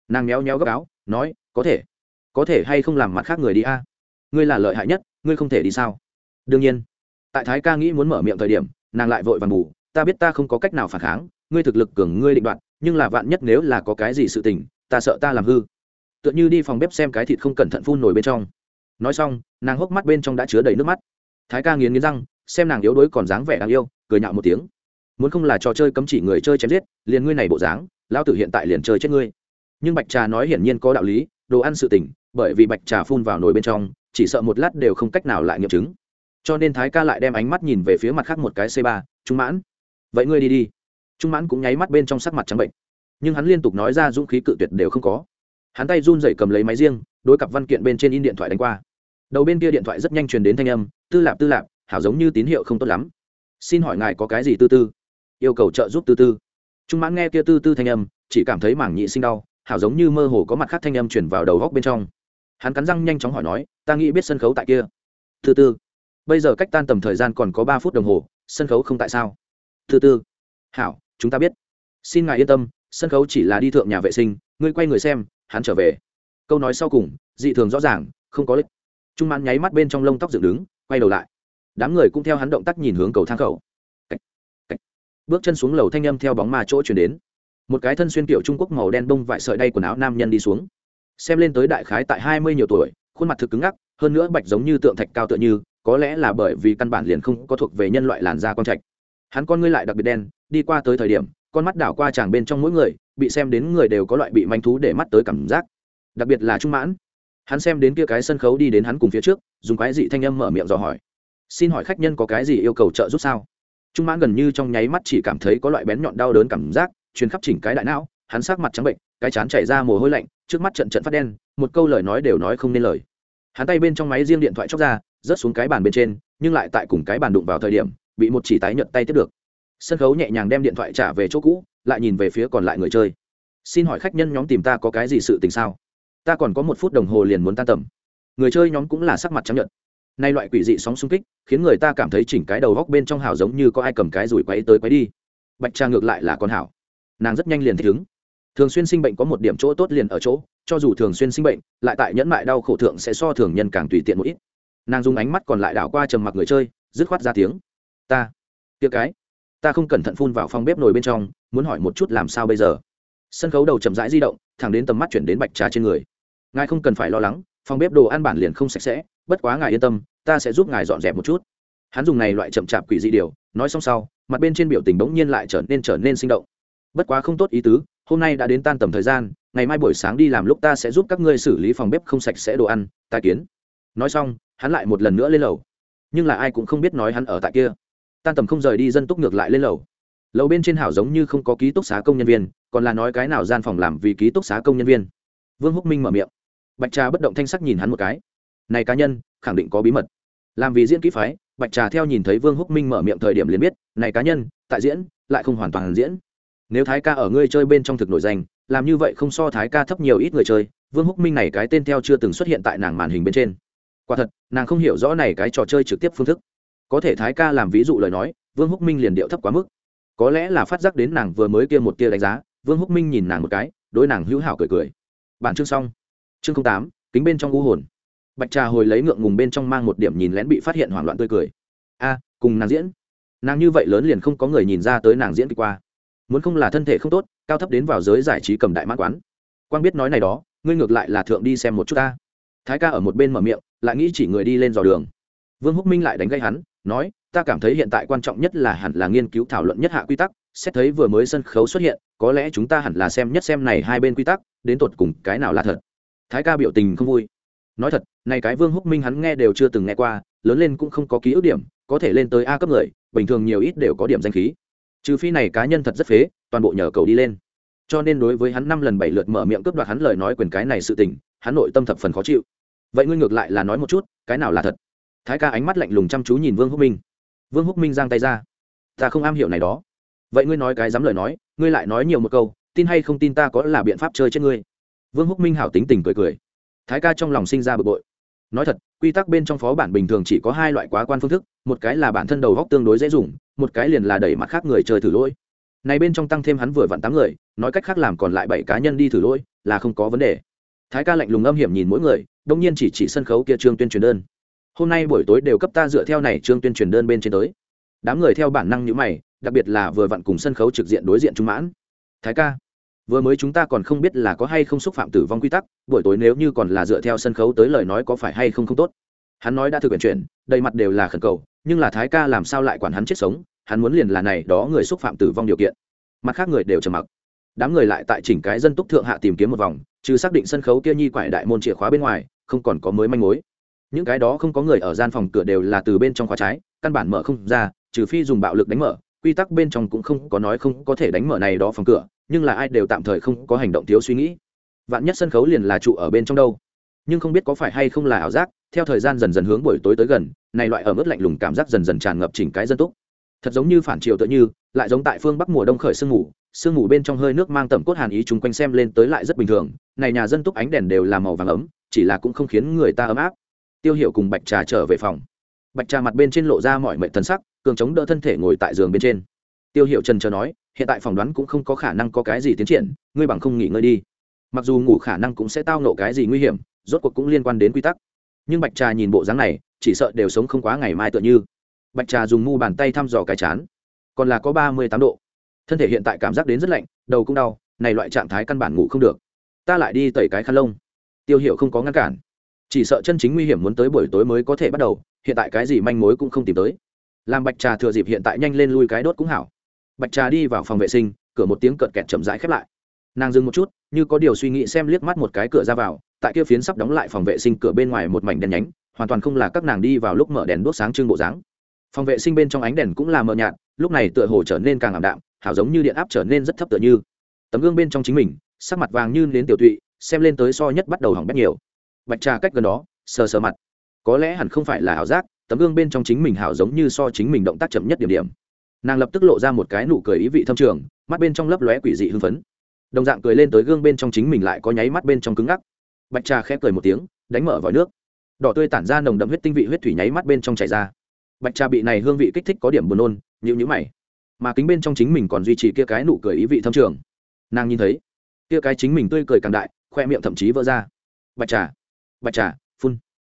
Nàng méo méo gấp áo, nói, có thể có thể hay không làm mặt khác người đi a? Ngươi là lợi hại nhất, ngươi không thể đi sao? Đương nhiên. Tại thái ca nghĩ muốn mở miệng thời điểm nàng lại vội vàng bù, ta biết ta không có cách nào phản kháng, ngươi thực lực cường ngươi định đoạt, nhưng là vạn nhất nếu là có cái gì sự tình, ta sợ ta làm hư. Tựa như đi phòng bếp xem cái thịt không cẩn thận phun nổi bên trong. Nói xong, nàng hốc mắt bên trong đã chứa đầy nước mắt. Thái ca nghiến nghiến răng, xem nàng yếu đuối còn dáng vẻ đáng yêu, cười nhạo một tiếng. Muốn không là trò chơi cấm chỉ người chơi chém giết, liền ngươi này bộ dáng, lão tử hiện tại liền chơi chết ngươi. Nhưng bạch trà nói hiển nhiên có đạo lý, đồ ăn sự tình, bởi vì bạch trà phun vào nồi bên trong, chỉ sợ một lát đều không cách nào lại nghiệm chứng cho nên thái ca lại đem ánh mắt nhìn về phía mặt khác một cái c ba, trung mãn. Vậy ngươi đi đi. Trung mãn cũng nháy mắt bên trong sắc mặt trắng bệnh. Nhưng hắn liên tục nói ra dũng khí cự tuyệt đều không có. Hắn tay run dậy cầm lấy máy riêng, đối cặp văn kiện bên trên in điện thoại đánh qua. Đầu bên kia điện thoại rất nhanh truyền đến thanh âm, tư lạp tư lạp, hảo giống như tín hiệu không tốt lắm. Xin hỏi ngài có cái gì tư tư? Yêu cầu trợ giúp tư tư. Trung mãn nghe kia tư tư thanh âm, chỉ cảm thấy mảng nhị sinh đau, hảo giống như mơ hồ có mặt khác thanh âm chuyển vào đầu góc bên trong. Hắn cắn răng nhanh chóng hỏi nói, ta nghĩ biết sân khấu tại kia. Tư tư bây giờ cách tan tầm thời gian còn có ba phút đồng hồ, sân khấu không tại sao? Thứ tư. Hảo, chúng ta biết. Xin ngài yên tâm, sân khấu chỉ là đi thượng nhà vệ sinh, ngươi quay người xem, hắn trở về. Câu nói sau cùng, dị thường rõ ràng, không có lịch. Trung mãn nháy mắt bên trong lông tóc dựng đứng, quay đầu lại. Đám người cũng theo hắn động tác nhìn hướng cầu thang khẩu. Cách. Cách. bước chân xuống lầu thanh âm theo bóng ma chỗ chuyển đến. Một cái thân xuyên kiểu trung quốc màu đen bông vải sợi đay quần áo nam nhân đi xuống. Xem lên tới đại khái tại hai mươi nhiều tuổi, khuôn mặt thực cứng ngắc, hơn nữa bạch giống như tượng thạch cao tựa như có lẽ là bởi vì căn bản liền không có thuộc về nhân loại làn da con trạch. Hắn con ngươi lại đặc biệt đen, đi qua tới thời điểm, con mắt đảo qua chàng bên trong mỗi người, bị xem đến người đều có loại bị manh thú để mắt tới cảm giác. Đặc biệt là trung mãn. Hắn xem đến kia cái sân khấu đi đến hắn cùng phía trước, dùng cái dị thanh âm mở miệng dò hỏi. Xin hỏi khách nhân có cái gì yêu cầu trợ giúp sao? Trung mãn gần như trong nháy mắt chỉ cảm thấy có loại bén nhọn đau đớn cảm giác, truyền khắp chỉnh cái đại não, hắn sắc mặt trắng bệnh, cái chán chảy ra mồ hôi lạnh, trước mắt trận trận phát đen, một câu lời nói đều nói không nên lời. Hắn tay bên trong máy riêng điện thoại chóc ra rớt xuống cái bàn bên trên, nhưng lại tại cùng cái bàn đụng vào thời điểm, bị một chỉ tái nhận tay tiếp được. Sân khấu nhẹ nhàng đem điện thoại trả về chỗ cũ, lại nhìn về phía còn lại người chơi. Xin hỏi khách nhân nhóm tìm ta có cái gì sự tình sao? Ta còn có một phút đồng hồ liền muốn tan tầm. Người chơi nhóm cũng là sắc mặt trắng nhận nay loại quỷ dị sóng xung kích, khiến người ta cảm thấy chỉnh cái đầu góc bên trong hào giống như có ai cầm cái rủi quấy tới quấy đi. Bạch trang ngược lại là con hảo. Nàng rất nhanh liền thích ứng. Thường xuyên sinh bệnh có một điểm chỗ tốt liền ở chỗ, cho dù thường xuyên sinh bệnh, lại tại nhẫn mại đau khổ thượng sẽ so thường nhân càng tùy tiện một ít nàng dùng ánh mắt còn lại đảo qua trầm mặc người chơi, dứt khoát ra tiếng. Ta tiệc cái, ta không cẩn thận phun vào phòng bếp nồi bên trong, muốn hỏi một chút làm sao bây giờ? Sân khấu đầu chậm rãi di động, thẳng đến tầm mắt chuyển đến bạch trà trên người. Ngài không cần phải lo lắng, phòng bếp đồ ăn bản liền không sạch sẽ, bất quá ngài yên tâm, ta sẽ giúp ngài dọn dẹp một chút. Hắn dùng này loại chậm chạp quỷ dị điều, nói xong sau, mặt bên trên biểu tình bỗng nhiên lại trở nên trở nên sinh động. Bất quá không tốt ý tứ, hôm nay đã đến tan tầm thời gian, ngày mai buổi sáng đi làm lúc ta sẽ giúp các ngươi xử lý phòng bếp không sạch sẽ đồ ăn tai kiến. Nói xong hắn lại một lần nữa lên lầu. Nhưng là ai cũng không biết nói hắn ở tại kia. Tan tầm không rời đi dân túc ngược lại lên lầu. Lầu bên trên hảo giống như không có ký túc xá công nhân viên, còn là nói cái nào gian phòng làm vì ký túc xá công nhân viên. Vương húc minh mở miệng. Bạch trà bất động thanh sắc nhìn hắn một cái. Này cá nhân, khẳng định có bí mật. Làm vì diễn kỹ phái, bạch trà theo nhìn thấy vương húc minh mở miệng thời điểm liền biết, này cá nhân, tại diễn, lại không hoàn toàn diễn. Nếu thái ca ở ngươi chơi bên trong thực nổi danh, làm như vậy không so thái ca thấp nhiều ít người chơi, vương húc minh này cái tên theo chưa từng xuất hiện tại nàng màn hình bên trên quả thật, nàng không hiểu rõ này cái trò chơi trực tiếp phương thức. Có thể thái ca làm ví dụ lời nói, vương húc minh liền điệu thấp quá mức. Có lẽ là phát giác đến nàng vừa mới kia một tia đánh giá, vương húc minh nhìn nàng một cái, đối nàng hữu hảo cười cười. Bản chương xong. Chương tám, kính bên trong u hồn. Bạch trà hồi lấy ngượng ngùng bên trong mang một điểm nhìn lén bị phát hiện hoảng loạn tươi cười. A, cùng nàng diễn. Nàng như vậy lớn liền không có người nhìn ra tới nàng diễn đi qua. Muốn không là thân thể không tốt, cao thấp đến vào giới giải trí cầm đại mãn quán. Quang biết nói này đó, ngươi ngược lại là thượng đi xem một chút ta thái ca ở một bên mở miệng, lại nghĩ chỉ người đi lên dò đường. Vương húc minh lại đánh gây hắn, nói, ta cảm thấy hiện tại quan trọng nhất là hẳn là nghiên cứu thảo luận nhất hạ quy tắc, xét thấy vừa mới sân khấu xuất hiện, có lẽ chúng ta hẳn là xem nhất xem này hai bên quy tắc, đến tột cùng cái nào là thật. Thái ca biểu tình không vui. Nói thật, này cái vương húc minh hắn nghe đều chưa từng nghe qua, lớn lên cũng không có ký ức điểm, có thể lên tới a cấp người, bình thường nhiều ít đều có điểm danh khí. Trừ phi này cá nhân thật rất phế, toàn bộ nhờ cầu đi lên. Cho nên đối với hắn năm lần bảy lượt mở miệng cướp đoạt hắn lời nói quyền cái này sự tình, hắn nội tâm thập phần khó chịu vậy ngươi ngược lại là nói một chút, cái nào là thật? Thái ca ánh mắt lạnh lùng chăm chú nhìn vương húc minh. Vương húc minh giang tay ra. Ta không am hiểu này đó. Vậy ngươi nói cái dám lời nói, ngươi lại nói nhiều một câu, tin hay không tin ta có là biện pháp chơi chết ngươi? Vương húc minh hảo tính tình cười cười. Thái ca trong lòng sinh ra bực bội. Nói thật, quy tắc bên trong phó bản bình thường chỉ có hai loại quá quan phương thức, một cái là bản thân đầu góc tương đối dễ dùng, một cái liền là đẩy mặt khác người chơi thử lỗi. Này bên trong tăng thêm hắn vừa vặn tám người, nói cách khác làm còn lại bảy cá nhân đi thử lỗi, là không có vấn đề thái ca lạnh lùng âm hiểm nhìn mỗi người, đông nhiên chỉ chỉ sân khấu kia trương tuyên truyền đơn. Hôm nay buổi tối đều cấp ta dựa theo này trương tuyên truyền đơn bên trên tới. Đám người theo bản năng như mày, đặc biệt là vừa vặn cùng sân khấu trực diện đối diện trung mãn. Thái ca, vừa mới chúng ta còn không biết là có hay không xúc phạm tử vong quy tắc, buổi tối nếu như còn là dựa theo sân khấu tới lời nói có phải hay không không tốt? Hắn nói đã thực hiện chuyện, đầy mặt đều là khẩn cầu, nhưng là thái ca làm sao lại quản hắn chết sống, hắn muốn liền là này, đó người xúc phạm tử vong điều kiện. Mặt khác người đều trầm mặc đám người lại tại chỉnh cái dân túc thượng hạ tìm kiếm một vòng, trừ xác định sân khấu kia nhi quải đại môn chìa khóa bên ngoài, không còn có mới manh mối. Những cái đó không có người ở gian phòng cửa đều là từ bên trong khóa trái, căn bản mở không ra, trừ phi dùng bạo lực đánh mở, quy tắc bên trong cũng không có nói không có thể đánh mở này đó phòng cửa, nhưng là ai đều tạm thời không có hành động thiếu suy nghĩ. Vạn nhất sân khấu liền là trụ ở bên trong đâu. Nhưng không biết có phải hay không là ảo giác, theo thời gian dần dần hướng buổi tối tới gần, này loại ở mức lạnh lùng cảm giác dần dần tràn ngập chỉnh cái dân túc. Thật giống như phản chiều tự như, lại giống tại phương bắc mùa đông khởi sương mù sương mù bên trong hơi nước mang tẩm cốt hàn ý chung quanh xem lên tới lại rất bình thường, này nhà dân túc ánh đèn đều là màu vàng ấm, chỉ là cũng không khiến người ta ấm áp. Tiêu hiệu cùng bạch trà trở về phòng. Bạch trà mặt bên trên lộ ra mọi mệnh thân sắc, cường chống đỡ thân thể ngồi tại giường bên trên. Tiêu hiệu trần chờ nói, hiện tại phỏng đoán cũng không có khả năng có cái gì tiến triển, ngươi bằng không nghỉ ngơi đi. Mặc dù ngủ khả năng cũng sẽ tao nộ cái gì nguy hiểm, rốt cuộc cũng liên quan đến quy tắc. Nhưng bạch trà nhìn bộ dáng này, chỉ sợ đều sống không quá ngày mai tựa như. Bạch trà dùng mu bàn tay thăm dò cái chán. Còn là có ba mươi tám độ thân thể hiện tại cảm giác đến rất lạnh, đầu cũng đau, này loại trạng thái căn bản ngủ không được. Ta lại đi tẩy cái khăn lông. Tiêu hiệu không có ngăn cản. Chỉ sợ chân chính nguy hiểm muốn tới buổi tối mới có thể bắt đầu, hiện tại cái gì manh mối cũng không tìm tới. Làm bạch trà thừa dịp hiện tại nhanh lên lui cái đốt cũng hảo. Bạch trà đi vào phòng vệ sinh, cửa một tiếng cợt kẹt chậm rãi khép lại. Nàng dừng một chút, như có điều suy nghĩ xem liếc mắt một cái cửa ra vào, tại kia phiến sắp đóng lại phòng vệ sinh cửa bên ngoài một mảnh đèn nhánh, hoàn toàn không là các nàng đi vào lúc mở đèn đốt sáng trưng bộ dáng. Phòng vệ sinh bên trong ánh đèn cũng là mờ nhạt, lúc này tựa hồ trở nên càng ảm đạm hảo giống như điện áp trở nên rất thấp tựa như. Tấm gương bên trong chính mình, sắc mặt vàng như đến tiểu thụy xem lên tới so nhất bắt đầu hỏng bét nhiều. Bạch trà cách gần đó, sờ sờ mặt. Có lẽ hẳn không phải là ảo giác, tấm gương bên trong chính mình hảo giống như so chính mình động tác chậm nhất điểm điểm. Nàng lập tức lộ ra một cái nụ cười ý vị thâm trường, mắt bên trong lấp lóe quỷ dị hưng phấn. Đồng dạng cười lên tới gương bên trong chính mình lại có nháy mắt bên trong cứng ngắc. Bạch trà khẽ cười một tiếng, đánh mở vòi nước. Đỏ tươi tản ra nồng đậm huyết tinh vị huyết thủy nháy mắt bên trong chảy ra. Bạch trà bị này hương vị kích thích có điểm buồn nôn nhịu nhữ mày mà kính bên trong chính mình còn duy trì kia cái nụ cười ý vị thâm trường. Nàng nhìn thấy, kia cái chính mình tươi cười càng đại, khoe miệng thậm chí vỡ ra. Bạch trà bạch trà, phun.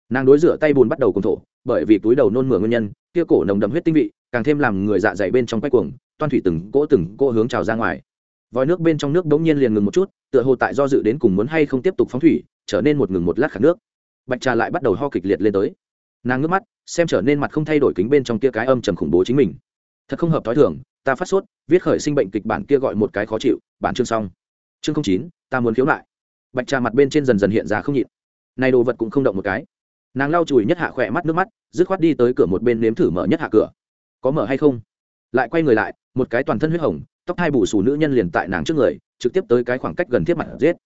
Nàng đối rửa tay bùn bắt đầu cùng thổ, bởi vì túi đầu nôn mửa nguyên nhân, kia cổ nồng đậm huyết tinh vị, càng thêm làm người dạ dày bên trong quay cuồng, toan thủy từng cỗ từng cỗ hướng trào ra ngoài. Vòi nước bên trong nước bỗng nhiên liền ngừng một chút, tựa hồ tại do dự đến cùng muốn hay không tiếp tục phóng thủy, trở nên một ngừng một lát khát nước. Bạch trà lại bắt đầu ho kịch liệt lên tới. Nàng ngước mắt, xem trở nên mặt không thay đổi kính bên trong kia cái âm trầm khủng bố chính mình thật không hợp t h ó i thường, ta phát sốt, viết khởi sinh bệnh kịch bản kia gọi một cái khó chịu, bản chương xong. Chương chín, ta muốn khiếu lại bạch trà mặt bên trên dần dần hiện ra không nhịn. Này đồ vật cũng không động một cái. Nàng lau chùi nhất hạ khỏe mắt nước mắt, dứt khoát đi tới cửa một bên nếm thử mở nhất hạ cửa. Có mở hay không? Lại quay người lại, một cái toàn thân huyết hồng, tóc hai bù xù nữ nhân liền tại nàng trước người, trực tiếp tới cái khoảng cách gần thiết mặt giết.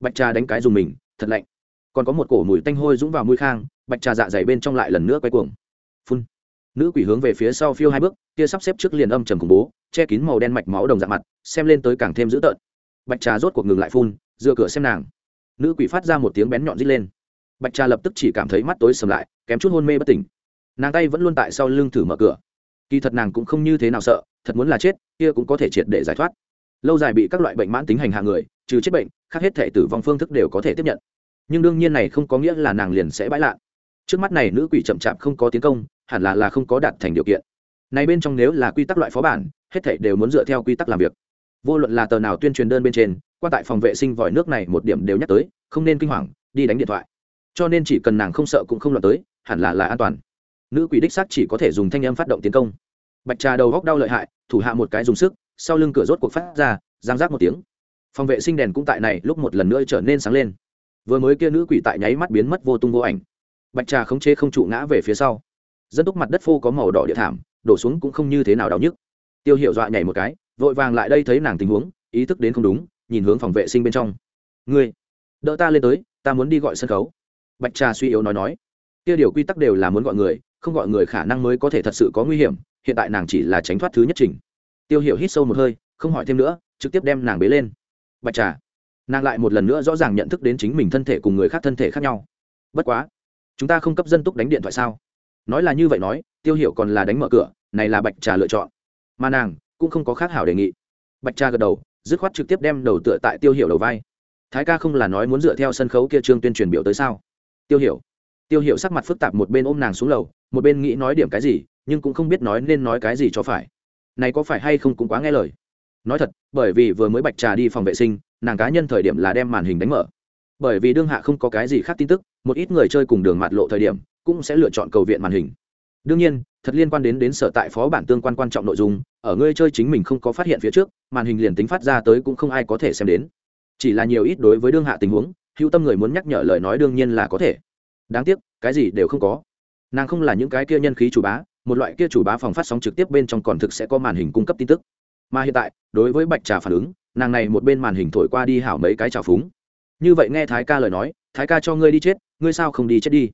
Bạch trà đánh cái dùng mình, thật lạnh. Còn có một cổ mùi tanh hôi dũng vào mũi khang, bạch trà dạ dày bên trong lại lần nữa quay cuồng. Phun nữ quỷ hướng về phía sau phiêu hai bước, kia sắp xếp trước liền âm trầm khủng bố, che kín màu đen mạch máu đồng dạng mặt, xem lên tới càng thêm dữ tợn. Bạch trà rốt cuộc ngừng lại phun, dựa cửa xem nàng. Nữ quỷ phát ra một tiếng bén nhọn rít lên. Bạch trà lập tức chỉ cảm thấy mắt tối sầm lại, kém chút hôn mê bất tỉnh. Nàng tay vẫn luôn tại sau lưng thử mở cửa. Kỳ thật nàng cũng không như thế nào sợ, thật muốn là chết, kia cũng có thể triệt để giải thoát. Lâu dài bị các loại bệnh mãn tính hành hạ người, trừ chết bệnh, khác hết thể tử vong phương thức đều có thể tiếp nhận. Nhưng đương nhiên này không có nghĩa là nàng liền sẽ bãi lạ. Trước mắt này nữ quỷ chậm chạp không có tiến công hẳn là là không có đạt thành điều kiện. Này bên trong nếu là quy tắc loại phó bản, hết thảy đều muốn dựa theo quy tắc làm việc. Vô luận là tờ nào tuyên truyền đơn bên trên qua tại phòng vệ sinh vòi nước này một điểm đều nhắc tới, không nên kinh hoàng, đi đánh điện thoại. Cho nên chỉ cần nàng không sợ cũng không loạn tới, hẳn là là an toàn. Nữ quỷ đích xác chỉ có thể dùng thanh âm phát động tiến công. Bạch trà đầu góc đau lợi hại, thủ hạ một cái dùng sức, sau lưng cửa rốt cuộc phát ra, giang rác một tiếng. Phòng vệ sinh đèn cũng tại này lúc một lần nữa trở nên sáng lên. Vừa mới kia nữ quỷ tại nháy mắt biến mất vô tung vô ảnh. Bạch trà khống chế không trụ ngã về phía sau dân túc mặt đất phô có màu đỏ địa thảm, đổ xuống cũng không như thế nào đau nhức. Tiêu hiệu dọa nhảy một cái, vội vàng lại đây thấy nàng tình huống, ý thức đến không đúng, nhìn hướng phòng vệ sinh bên trong. Ngươi, đỡ ta lên tới, ta muốn đi gọi sân khấu. Bạch trà suy yếu nói nói. Kia điều quy tắc đều là muốn gọi người, không gọi người khả năng mới có thể thật sự có nguy hiểm, hiện tại nàng chỉ là tránh thoát thứ nhất trình. Tiêu hiểu hít sâu một hơi, không hỏi thêm nữa, trực tiếp đem nàng bế lên. Bạch trà. Nàng lại một lần nữa rõ ràng nhận thức đến chính mình thân thể cùng người khác thân thể khác nhau. Bất quá, chúng ta không cấp dân túc đánh điện thoại sao? Nói là như vậy nói, tiêu hiệu còn là đánh mở cửa, này là bạch trà lựa chọn. Mà nàng cũng không có khác hảo đề nghị. Bạch trà gật đầu, dứt khoát trực tiếp đem đầu tựa tại tiêu hiệu đầu vai. Thái ca không là nói muốn dựa theo sân khấu kia trương tuyên truyền biểu tới sao? Tiêu hiểu. Tiêu hiểu sắc mặt phức tạp một bên ôm nàng xuống lầu, một bên nghĩ nói điểm cái gì, nhưng cũng không biết nói nên nói cái gì cho phải. Này có phải hay không cũng quá nghe lời. Nói thật, bởi vì vừa mới bạch trà đi phòng vệ sinh, nàng cá nhân thời điểm là đem màn hình đánh mở. Bởi vì đương hạ không có cái gì khác tin tức, một ít người chơi cùng đường mạt lộ thời điểm cũng sẽ lựa chọn cầu viện màn hình. Đương nhiên, thật liên quan đến đến sở tại phó bản tương quan quan trọng nội dung, ở ngươi chơi chính mình không có phát hiện phía trước, màn hình liền tính phát ra tới cũng không ai có thể xem đến. Chỉ là nhiều ít đối với đương hạ tình huống, hữu tâm người muốn nhắc nhở lời nói đương nhiên là có thể. Đáng tiếc, cái gì đều không có. Nàng không là những cái kia nhân khí chủ bá, một loại kia chủ bá phòng phát sóng trực tiếp bên trong còn thực sẽ có màn hình cung cấp tin tức. Mà hiện tại, đối với bạch trà phản ứng, nàng này một bên màn hình thổi qua đi hảo mấy cái trào phúng. Như vậy nghe thái ca lời nói, thái ca cho ngươi đi chết, ngươi sao không đi chết đi?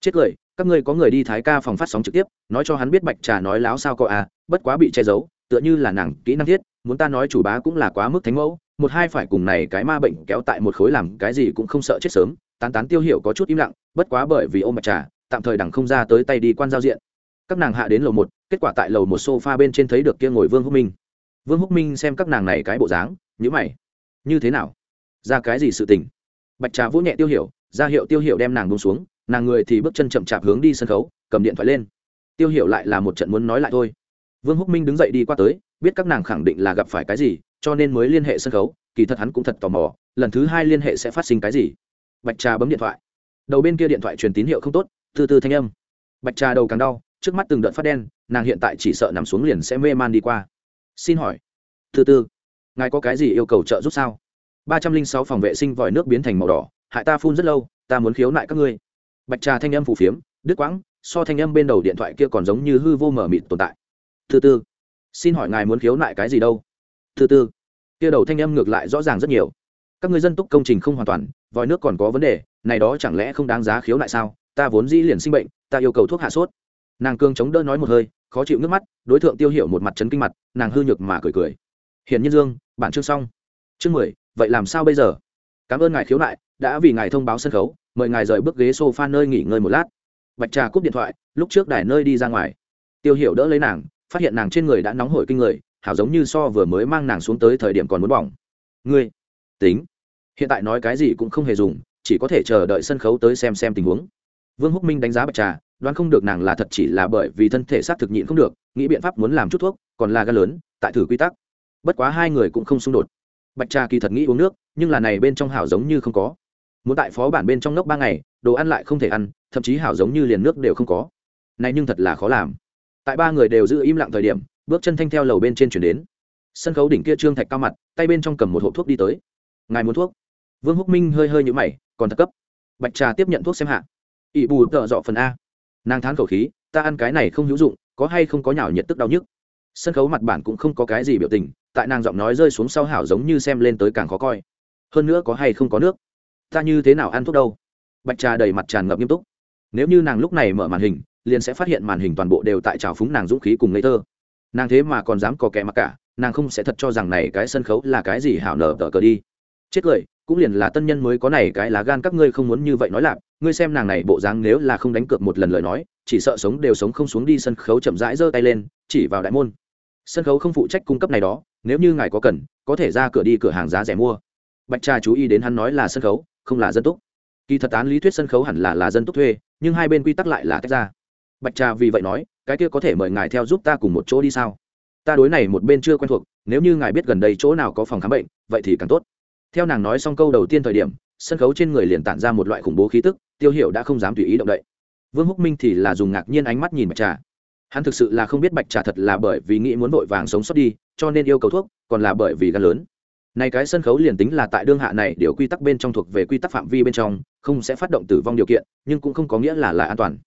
Chết cười, các ngươi có người đi thái ca phòng phát sóng trực tiếp, nói cho hắn biết bạch trà nói láo sao có à bất quá bị che giấu, tựa như là nàng kỹ năng thiết, muốn ta nói chủ bá cũng là quá mức thánh mẫu, một hai phải cùng này cái ma bệnh kéo tại một khối làm cái gì cũng không sợ chết sớm, tán tán tiêu hiểu có chút im lặng, bất quá bởi vì ôm bạch trà, tạm thời đằng không ra tới tay đi quan giao diện. Các nàng hạ đến lầu một, kết quả tại lầu một sofa bên trên thấy được kia ngồi vương húc minh. Vương húc minh xem các nàng này cái bộ dáng nhữ mày. Như thế nào? Ra cái gì sự tình? Bạch trà vỗ nhẹ tiêu hiểu, ra hiệu tiêu hiểu đem nàng bông xuống nàng người thì bước chân chậm chạp hướng đi sân khấu, cầm điện thoại lên. Tiêu hiểu lại là một trận muốn nói lại thôi. Vương húc minh đứng dậy đi qua tới, biết các nàng khẳng định là gặp phải cái gì, cho nên mới liên hệ sân khấu, kỳ thật hắn cũng thật tò mò, lần thứ hai liên hệ sẽ phát sinh cái gì. Bạch trà bấm điện thoại. Đầu bên kia điện thoại truyền tín hiệu không tốt, từ từ thanh âm. Bạch trà đầu càng đau, trước mắt từng đợt phát đen, nàng hiện tại chỉ sợ nằm xuống liền sẽ mê man đi qua. Xin hỏi, từ từ, ngài có cái gì yêu cầu trợ giúp sao? Ba trăm linh sáu phòng vệ sinh vòi nước biến thành màu đỏ, hại ta phun rất lâu, ta muốn khiếu nại các ngươi bạch trà thanh âm phù phiếm, đứt quãng, so thanh âm bên đầu điện thoại kia còn giống như hư vô mở mịt tồn tại. Thứ tư, xin hỏi ngài muốn khiếu nại cái gì đâu? Thứ tư. Kia đầu thanh âm ngược lại rõ ràng rất nhiều. Các người dân túc công trình không hoàn toàn, vòi nước còn có vấn đề, này đó chẳng lẽ không đáng giá khiếu nại sao? Ta vốn dĩ liền sinh bệnh, ta yêu cầu thuốc hạ sốt. Nàng cương chống đỡ nói một hơi, khó chịu nước mắt, đối tượng tiêu hiểu một mặt chấn kinh mặt, nàng hư nhược mà cười cười. Hiển nhiên dương, bản chương xong. Chương mười, vậy làm sao bây giờ? Cảm ơn ngài khiếu nại, đã vì ngài thông báo sân khấu mời ngài rời bước ghế sofa nơi nghỉ ngơi một lát. Bạch trà cúp điện thoại, lúc trước đài nơi đi ra ngoài. Tiêu hiểu đỡ lấy nàng, phát hiện nàng trên người đã nóng hổi kinh người, hảo giống như so vừa mới mang nàng xuống tới thời điểm còn muốn bỏng. Ngươi, tính. Hiện tại nói cái gì cũng không hề dùng, chỉ có thể chờ đợi sân khấu tới xem xem tình huống. Vương húc minh đánh giá bạch trà, đoán không được nàng là thật chỉ là bởi vì thân thể xác thực nhịn không được, nghĩ biện pháp muốn làm chút thuốc, còn là gan lớn, tại thử quy tắc. Bất quá hai người cũng không xung đột. Bạch trà kỳ thật nghĩ uống nước, nhưng là này bên trong hảo giống như không có muốn tại phó bản bên trong nốc ba ngày, đồ ăn lại không thể ăn, thậm chí hảo giống như liền nước đều không có. Này nhưng thật là khó làm. Tại ba người đều giữ im lặng thời điểm, bước chân thanh theo lầu bên trên chuyển đến. Sân khấu đỉnh kia trương thạch cao mặt, tay bên trong cầm một hộp thuốc đi tới. Ngài muốn thuốc? Vương húc minh hơi hơi nhũ mày, còn thật cấp. Bạch trà tiếp nhận thuốc xem hạ. Ỵ bù tợ dọ phần a. Nàng thán khẩu khí, ta ăn cái này không hữu dụng, có hay không có nhào nhiệt tức đau nhức. Sân khấu mặt bản cũng không có cái gì biểu tình, tại nàng giọng nói rơi xuống sau hảo giống như xem lên tới càng khó coi. Hơn nữa có hay không có nước? Ta như thế nào ăn thuốc đâu? Bạch trà đầy mặt tràn ngập nghiêm túc. Nếu như nàng lúc này mở màn hình, liền sẽ phát hiện màn hình toàn bộ đều tại trào phúng nàng dũng khí cùng ngây thơ. Nàng thế mà còn dám có kẻ mặc cả, nàng không sẽ thật cho rằng này cái sân khấu là cái gì hảo nở tờ cờ đi. Chết cười, cũng liền là tân nhân mới có này cái lá gan các ngươi không muốn như vậy nói lạc ngươi xem nàng này bộ dáng nếu là không đánh cược một lần lời nói, chỉ sợ sống đều sống không xuống đi sân khấu chậm rãi giơ tay lên, chỉ vào đại môn. Sân khấu không phụ trách cung cấp này đó, nếu như ngài có cần, có thể ra cửa đi cửa hàng giá rẻ mua. Bạch trà chú ý đến hắn nói là sân khấu không là dân túc. Kỳ thật án lý thuyết sân khấu hẳn là là dân túc thuê, nhưng hai bên quy tắc lại là tách ra. Bạch trà vì vậy nói, cái kia có thể mời ngài theo giúp ta cùng một chỗ đi sao? Ta đối này một bên chưa quen thuộc, nếu như ngài biết gần đây chỗ nào có phòng khám bệnh, vậy thì càng tốt. Theo nàng nói xong câu đầu tiên thời điểm, sân khấu trên người liền tản ra một loại khủng bố khí tức, tiêu hiệu đã không dám tùy ý động đậy. Vương húc minh thì là dùng ngạc nhiên ánh mắt nhìn bạch trà. Hắn thực sự là không biết bạch trà thật là bởi vì nghĩ muốn vội vàng sống sót đi, cho nên yêu cầu thuốc, còn là bởi vì gan lớn này cái sân khấu liền tính là tại đương hạ này, điều quy tắc bên trong thuộc về quy tắc phạm vi bên trong, không sẽ phát động tử vong điều kiện, nhưng cũng không có nghĩa là là an toàn.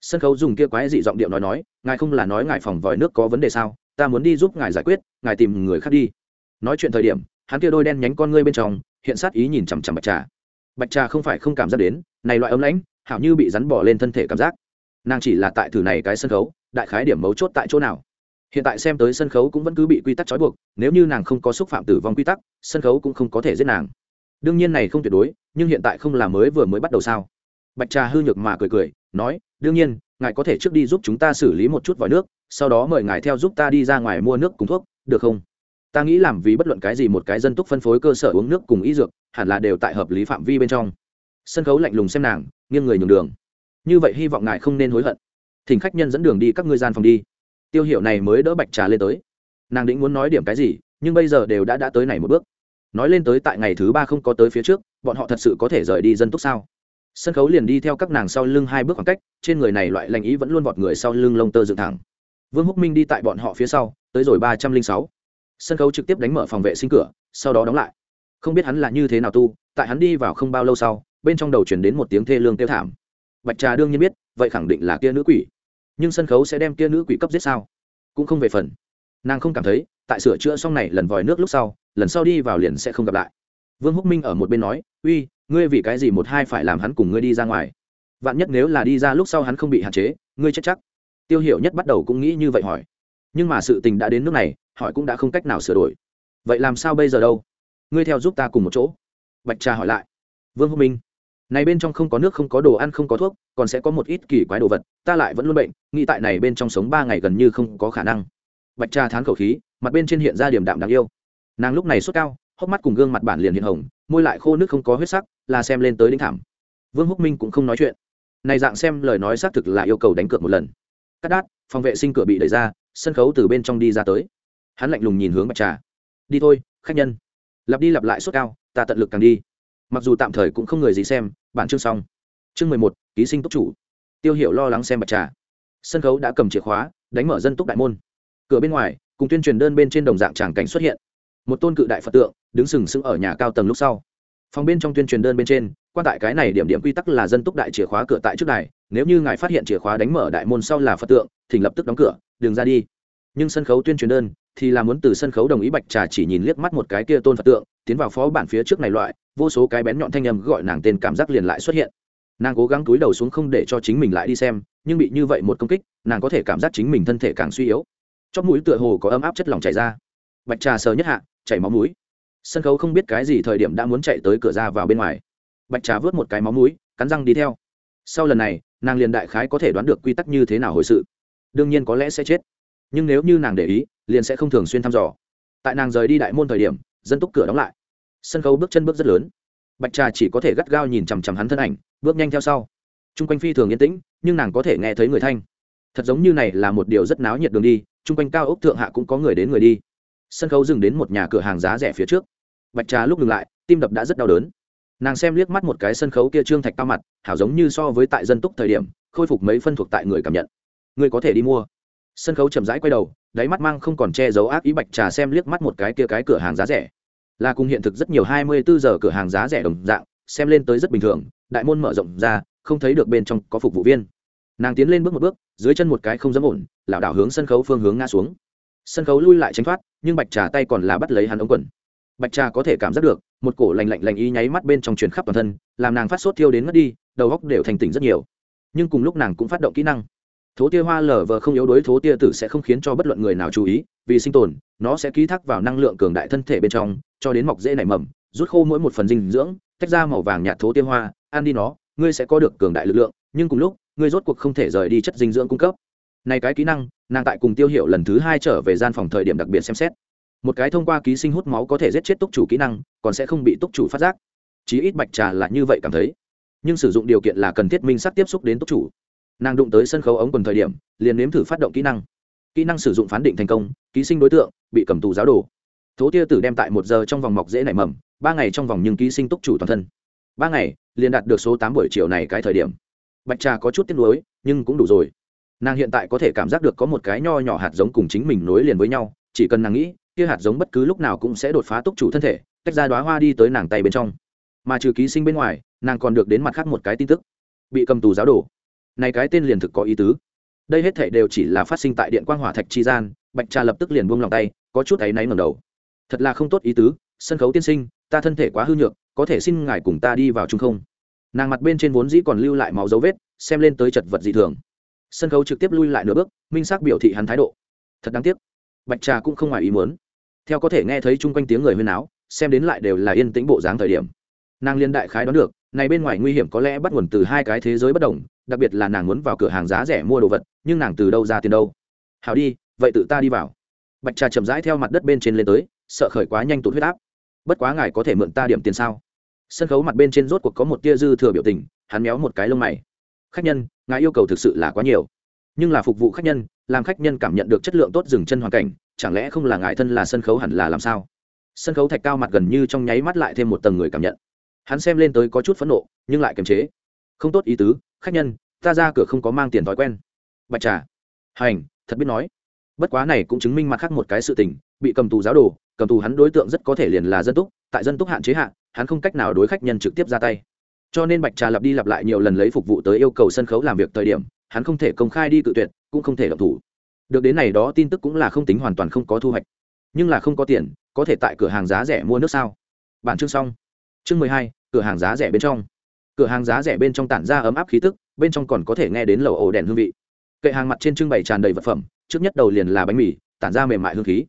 Sân khấu dùng kia quái dị giọng điệu nói nói, ngài không là nói ngài phòng vòi nước có vấn đề sao? Ta muốn đi giúp ngài giải quyết, ngài tìm người khác đi. Nói chuyện thời điểm, hắn kia đôi đen nhánh con ngươi bên trong, hiện sát ý nhìn chằm chằm bạch trà. Bạch trà không phải không cảm giác đến, này loại ấm lãnh, hảo như bị rắn bỏ lên thân thể cảm giác. Nàng chỉ là tại thử này cái sân khấu, đại khái điểm mấu chốt tại chỗ nào? Hiện tại xem tới sân khấu cũng vẫn cứ bị quy tắc trói buộc, nếu như nàng không có xúc phạm tử vong quy tắc, sân khấu cũng không có thể giết nàng. Đương nhiên này không tuyệt đối, nhưng hiện tại không là mới vừa mới bắt đầu sao? Bạch trà hư nhược mà cười cười, nói, đương nhiên, ngài có thể trước đi giúp chúng ta xử lý một chút vòi nước, sau đó mời ngài theo giúp ta đi ra ngoài mua nước cùng thuốc, được không? Ta nghĩ làm vì bất luận cái gì một cái dân túc phân phối cơ sở uống nước cùng y dược, hẳn là đều tại hợp lý phạm vi bên trong. Sân khấu lạnh lùng xem nàng, nghiêng người nhường đường. Như vậy hy vọng ngài không nên hối hận. Thỉnh khách nhân dẫn đường đi các ngươi gian phòng đi tiêu hiệu này mới đỡ bạch trà lên tới. Nàng định muốn nói điểm cái gì, nhưng bây giờ đều đã đã tới này một bước. Nói lên tới tại ngày thứ ba không có tới phía trước, bọn họ thật sự có thể rời đi dân túc sao? Sân khấu liền đi theo các nàng sau lưng hai bước khoảng cách, trên người này loại lành ý vẫn luôn vọt người sau lưng lông tơ dựng thẳng. Vương húc minh đi tại bọn họ phía sau, tới rồi ba trăm linh sáu. Sân khấu trực tiếp đánh mở phòng vệ sinh cửa, sau đó đóng lại. Không biết hắn là như thế nào tu, tại hắn đi vào không bao lâu sau, bên trong đầu chuyển đến một tiếng thê lương tiêu thảm. Bạch trà đương nhiên biết, vậy khẳng định là kia nữ quỷ nhưng sân khấu sẽ đem kia nữ quỷ cấp giết sao? Cũng không về phần. Nàng không cảm thấy, tại sửa chữa xong này lần vòi nước lúc sau, lần sau đi vào liền sẽ không gặp lại. Vương húc minh ở một bên nói, uy, ngươi vì cái gì một hai phải làm hắn cùng ngươi đi ra ngoài? Vạn nhất nếu là đi ra lúc sau hắn không bị hạn chế, ngươi chết chắc. Tiêu hiểu nhất bắt đầu cũng nghĩ như vậy hỏi. Nhưng mà sự tình đã đến nước này, hỏi cũng đã không cách nào sửa đổi. Vậy làm sao bây giờ đâu? Ngươi theo giúp ta cùng một chỗ. Bạch trà hỏi lại. Vương húc minh này bên trong không có nước, không có đồ ăn, không có thuốc, còn sẽ có một ít kỳ quái đồ vật, ta lại vẫn luôn bệnh, nghĩ tại này bên trong sống ba ngày gần như không có khả năng. Bạch trà thán khẩu khí, mặt bên trên hiện ra điểm đạm đáng yêu. Nàng lúc này sốt cao, hốc mắt cùng gương mặt bản liền hiện hồng, môi lại khô nước không có huyết sắc, là xem lên tới đỉnh thảm. Vương húc minh cũng không nói chuyện. Này dạng xem lời nói xác thực là yêu cầu đánh cược một lần. Cắt đát, phòng vệ sinh cửa bị đẩy ra, sân khấu từ bên trong đi ra tới. Hắn lạnh lùng nhìn hướng bạch trà. Đi thôi, khách nhân. Lặp đi lặp lại sốt cao, ta tận lực càng đi. Mặc dù tạm thời cũng không người gì xem bản chương xong. Chương mười một, ký sinh túc chủ. Tiêu hiệu lo lắng xem bạch trà. Sân khấu đã cầm chìa khóa, đánh mở dân túc đại môn. Cửa bên ngoài, cùng tuyên truyền đơn bên trên đồng dạng tràng cảnh xuất hiện. Một tôn cự đại phật tượng, đứng sừng sững ở nhà cao tầng lúc sau. Phòng bên trong tuyên truyền đơn bên trên, quan tại cái này điểm điểm quy tắc là dân túc đại chìa khóa cửa tại trước đài, nếu như ngài phát hiện chìa khóa đánh mở đại môn sau là phật tượng, thỉnh lập tức đóng cửa, đường ra đi. Nhưng sân khấu tuyên truyền đơn thì là muốn từ sân khấu đồng ý bạch trà chỉ nhìn liếc mắt một cái kia tôn phật tượng, tiến vào phó bản phía trước này loại vô số cái bén nhọn thanh âm gọi nàng tên cảm giác liền lại xuất hiện. Nàng cố gắng túi đầu xuống không để cho chính mình lại đi xem, nhưng bị như vậy một công kích, nàng có thể cảm giác chính mình thân thể càng suy yếu. Chóp mũi tựa hồ có ấm áp chất lỏng chảy ra. Bạch trà sờ nhất hạ, chảy máu mũi. Sân khấu không biết cái gì thời điểm đã muốn chạy tới cửa ra vào bên ngoài. Bạch trà vớt một cái máu mũi, cắn răng đi theo. Sau lần này, nàng liền đại khái có thể đoán được quy tắc như thế nào hồi sự. Đương nhiên có lẽ sẽ chết. Nhưng nếu như nàng để ý, liền sẽ không thường xuyên thăm dò. Tại nàng rời đi đại môn thời điểm, dân túc cửa đóng lại sân khấu bước chân bước rất lớn. Bạch trà chỉ có thể gắt gao nhìn chằm chằm hắn thân ảnh, bước nhanh theo sau. T r u n g quanh phi thường yên tĩnh, nhưng nàng có thể nghe thấy người thanh. Thật giống như này là một điều rất náo nhiệt đường đi t r u n g quanh cao ốc thượng hạ cũng có người đến người đi. Sân khấu dừng đến một nhà cửa hàng giá rẻ phía trước. Bạch trà lúc ngừng lại, tim đập đã rất đau đớn. Nàng xem liếc mắt một cái sân khấu kia trương thạch cao mặt, hảo giống như so với tại dân túc thời điểm, khôi phục mấy phân thuộc tại người cảm nhận. Người có thể đi mua. Sân khấu chậm rãi quay đầu, đáy mắt mang không còn che giấu ác ý bạch trà xem liếc mắt một cái kia cái cửa hàng giá rẻ là cùng hiện thực rất nhiều hai mươi bốn giờ cửa hàng giá rẻ đồng dạng, xem lên tới rất bình thường, đại môn mở rộng ra, không thấy được bên trong có phục vụ viên. Nàng tiến lên bước một bước, dưới chân một cái không dám ổn, lảo đảo hướng sân khấu phương hướng ngã xuống. Sân khấu lui lại tránh thoát, nhưng bạch trà tay còn là bắt lấy hắn ống quần. Bạch trà có thể cảm giác được, một cổ lành lạnh lành ý nháy mắt bên trong truyền khắp toàn thân, làm nàng phát sốt thiêu đến mất đi, đầu góc đều thành tỉnh rất nhiều. Nhưng cùng lúc nàng cũng phát động kỹ năng thố tia hoa lở vờ không yếu đuối, thố tia tử sẽ không khiến cho bất luận người nào chú ý vì sinh tồn nó sẽ ký thác vào năng lượng cường đại thân thể bên trong cho đến mọc dễ nảy mầm rút khô mỗi một phần dinh dưỡng tách ra màu vàng nhạt thố tia hoa ăn đi nó ngươi sẽ có được cường đại lực lượng nhưng cùng lúc ngươi rốt cuộc không thể rời đi chất dinh dưỡng cung cấp. Này cái kỹ năng nàng tại cùng tiêu hiệu lần thứ hai trở về gian phòng thời điểm đặc biệt xem xét. Một cái thông qua ký sinh hút máu có thể giết chết túc chủ kỹ năng còn sẽ không bị túc chủ phát giác. Chí ít bạch trà là như vậy cảm thấy. Nhưng sử dụng điều kiện là cần thiết minh sắc tiếp xúc đến túc chủ nàng đụng tới sân khấu ống quần thời điểm, liền nếm thử phát động kỹ năng. Kỹ năng sử dụng phán định thành công, ký sinh đối tượng, bị cầm tù giáo đồ. Thố tia tử đem tại một giờ trong vòng mọc dễ nảy mầm, ba ngày trong vòng nhưng ký sinh túc chủ toàn thân. Ba ngày, liền đạt được số tám buổi chiều này cái thời điểm. Bạch trà có chút tiếc nuối, nhưng cũng đủ rồi. Nàng hiện tại có thể cảm giác được có một cái nho nhỏ hạt giống cùng chính mình nối liền với nhau, chỉ cần nàng nghĩ, kia hạt giống bất cứ lúc nào cũng sẽ đột phá túc chủ thân thể, tách ra đoá hoa đi tới nàng tay bên trong. Mà trừ ký sinh bên ngoài, nàng còn được đến mặt khác một cái tin tức. Bị cầm tù giáo đồ này cái tên liền thực có ý tứ. Đây hết thể đều chỉ là phát sinh tại điện quang hỏa thạch chi gian, bạch trà lập tức liền buông lòng tay, có chút áy náy ngầm đầu. Thật là không tốt ý tứ, sân khấu tiên sinh, ta thân thể quá hư nhược, có thể xin ngài cùng ta đi vào chung không? Nàng mặt bên trên vốn dĩ còn lưu lại máu dấu vết, xem lên tới chật vật dị thường. Sân khấu trực tiếp lui lại nửa bước, minh xác biểu thị hắn thái độ. Thật đáng tiếc. Bạch trà cũng không ngoài ý muốn. Theo có thể nghe thấy chung quanh tiếng người huyên áo xem đến lại đều là yên tĩnh bộ dáng thời điểm. Nàng liên đại khái đoán được, này bên ngoài nguy hiểm có lẽ bắt nguồn từ hai cái thế giới bất đồng đặc biệt là nàng muốn vào cửa hàng giá rẻ mua đồ vật, nhưng nàng từ đâu ra tiền đâu? Hào đi, vậy tự ta đi vào. Bạch trà chậm rãi theo mặt đất bên trên lên tới, sợ khởi quá nhanh tụt huyết áp. Bất quá ngài có thể mượn ta điểm tiền sao? Sân khấu mặt bên trên rốt cuộc có một tia dư thừa biểu tình, hắn méo một cái lông mày. Khách nhân, ngài yêu cầu thực sự là quá nhiều. Nhưng là phục vụ khách nhân, làm khách nhân cảm nhận được chất lượng tốt dừng chân hoàn cảnh, chẳng lẽ không là ngài thân là sân khấu hẳn là làm sao? Sân khấu thạch cao mặt gần như trong nháy mắt lại thêm một tầng người cảm nhận. Hắn xem lên tới có chút phẫn nộ, nhưng lại kiềm chế. Không tốt ý tứ khách nhân, ta ra cửa không có mang tiền thói quen. Bạch trà. Hành, thật biết nói. Bất quá này cũng chứng minh mặt khác một cái sự tình, bị cầm tù giáo đồ, cầm tù hắn đối tượng rất có thể liền là dân túc, tại dân túc hạn chế hạn hắn không cách nào đối khách nhân trực tiếp ra tay. Cho nên bạch trà lặp đi lặp lại nhiều lần lấy phục vụ tới yêu cầu sân khấu làm việc thời điểm, hắn không thể công khai đi cự tuyệt, cũng không thể động thủ. Được đến này đó tin tức cũng là không tính hoàn toàn không có thu hoạch. Nhưng là không có tiền, có thể tại cửa hàng giá rẻ mua nước sao? Bản chương xong. Chương mười hai, cửa hàng giá rẻ bên trong cửa hàng giá rẻ bên trong tản ra ấm áp khí tức, bên trong còn có thể nghe đến lầu ổ đèn hương vị. Kệ hàng mặt trên trưng bày tràn đầy vật phẩm, trước nhất đầu liền là bánh mì, tản ra mềm mại hương khí.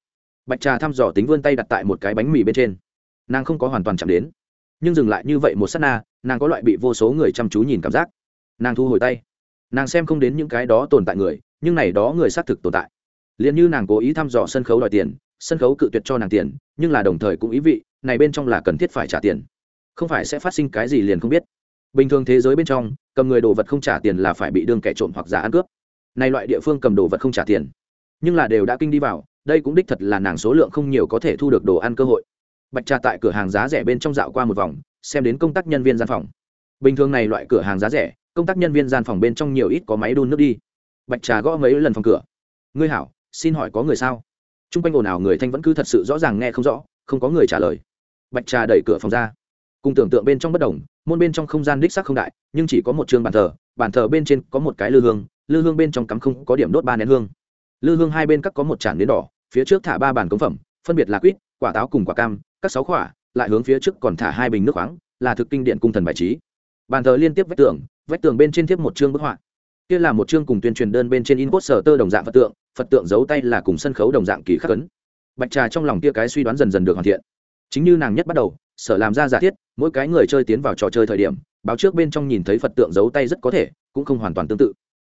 Bạch trà thăm dò tính vươn tay đặt tại một cái bánh mì bên trên. Nàng không có hoàn toàn chạm đến, nhưng dừng lại như vậy một s á t na, nàng có loại bị vô số người chăm chú nhìn cảm giác. Nàng thu hồi tay. Nàng xem không đến những cái đó tồn tại người, nhưng này đó người xác thực tồn tại. Liền như nàng cố ý thăm dò sân khấu đòi tiền, sân khấu cự tuyệt cho nàng tiền, nhưng là đồng thời cũng ý vị, này bên trong là cần thiết phải trả tiền. Không phải sẽ phát sinh cái gì liền không biết bình thường thế giới bên trong, cầm người đồ vật không trả tiền là phải bị đương kẻ trộm hoặc giả ăn cướp. Này loại địa phương cầm đồ vật không trả tiền, nhưng là đều đã kinh đi vào, đây cũng đích thật là nàng số lượng không nhiều có thể thu được đồ ăn cơ hội. Bạch trà tại cửa hàng giá rẻ bên trong dạo qua một vòng, xem đến công tác nhân viên gian phòng. Bình thường này loại cửa hàng giá rẻ, công tác nhân viên gian phòng bên trong nhiều ít có máy đun nước đi. Bạch trà gõ mấy lần phòng cửa. Ngươi hảo, xin hỏi có người sao? T r u n g quanh ồn ào người thanh vẫn cứ thật sự rõ ràng nghe không rõ, không có người trả lời. Bạch trà đẩy cửa phòng ra cùng tưởng tượng bên trong bất đồng môn bên trong không gian đích sắc không đại nhưng chỉ có một t bàn thờ bàn thờ bên trên có một cái lư hương lư hương bên trong cắm không có điểm đốt ba nén hương. Lư hương hai bên các có một tràn đến đỏ phía trước thả ba bàn cống phẩm phân biệt là quýt quả táo cùng quả cam các sáu quả, lại hướng phía trước còn thả hai bình nước khoáng là thực kinh điện cung thần bài trí. Bàn thờ liên tiếp vách tường vách tường bên trên tiếp một chương bức họa. Kia là một chương cùng tuyên truyền đơn bên trên in sở tơ đồng dạng phật tượng phật tượng giấu tay là cùng sân khấu đồng dạng kỳ khắc cấn bạch trà trong lòng kia cái suy đoán dần dần được hoàn thiện chính như nàng nhất bắt đầu, sở làm ra giả thiết, mỗi cái người chơi tiến vào trò chơi thời điểm, báo trước bên trong nhìn thấy phật tượng giấu tay rất có thể, cũng không hoàn toàn tương tự.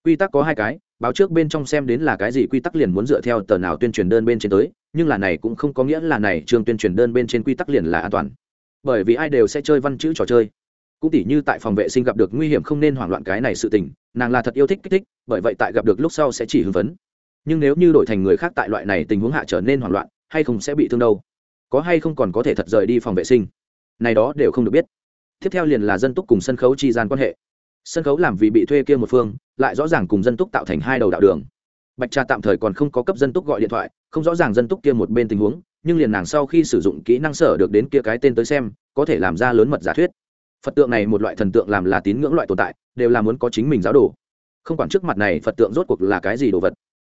Quy tắc có hai cái, báo trước bên trong xem đến là cái gì quy tắc liền muốn dựa theo tờ nào tuyên truyền đơn bên trên tới, nhưng là này cũng không có nghĩa là này trường tuyên truyền đơn bên trên quy tắc liền là an toàn. Bởi vì ai đều sẽ chơi văn chữ trò chơi. Cũng tỉ như tại phòng vệ sinh gặp được nguy hiểm không nên hoảng loạn cái này sự tình, nàng là thật yêu thích kích thích, bởi vậy tại gặp được lúc sau sẽ chỉ hưng phấn. Nhưng nếu như đổi thành người khác tại loại này tình huống hạ trở nên hoảng loạn, hay không sẽ bị thương đâu có hay không còn có thể thật rời đi phòng vệ sinh? Này đó đều không được biết. Tiếp theo liền là dân túc cùng sân khấu chi gian quan hệ. Sân khấu làm vì bị thuê kia một phương, lại rõ ràng cùng dân túc tạo thành hai đầu đạo đường. Bạch trà tạm thời còn không có cấp dân túc gọi điện thoại, không rõ ràng dân túc kia một bên tình huống, nhưng liền nàng sau khi sử dụng kỹ năng sở được đến kia cái tên tới xem, có thể làm ra lớn mật giả thuyết. Phật tượng này một loại thần tượng làm là tín ngưỡng loại tồn tại, đều là muốn có chính mình giáo đồ. Không quản trước mặt này phật tượng rốt cuộc là cái gì đồ vật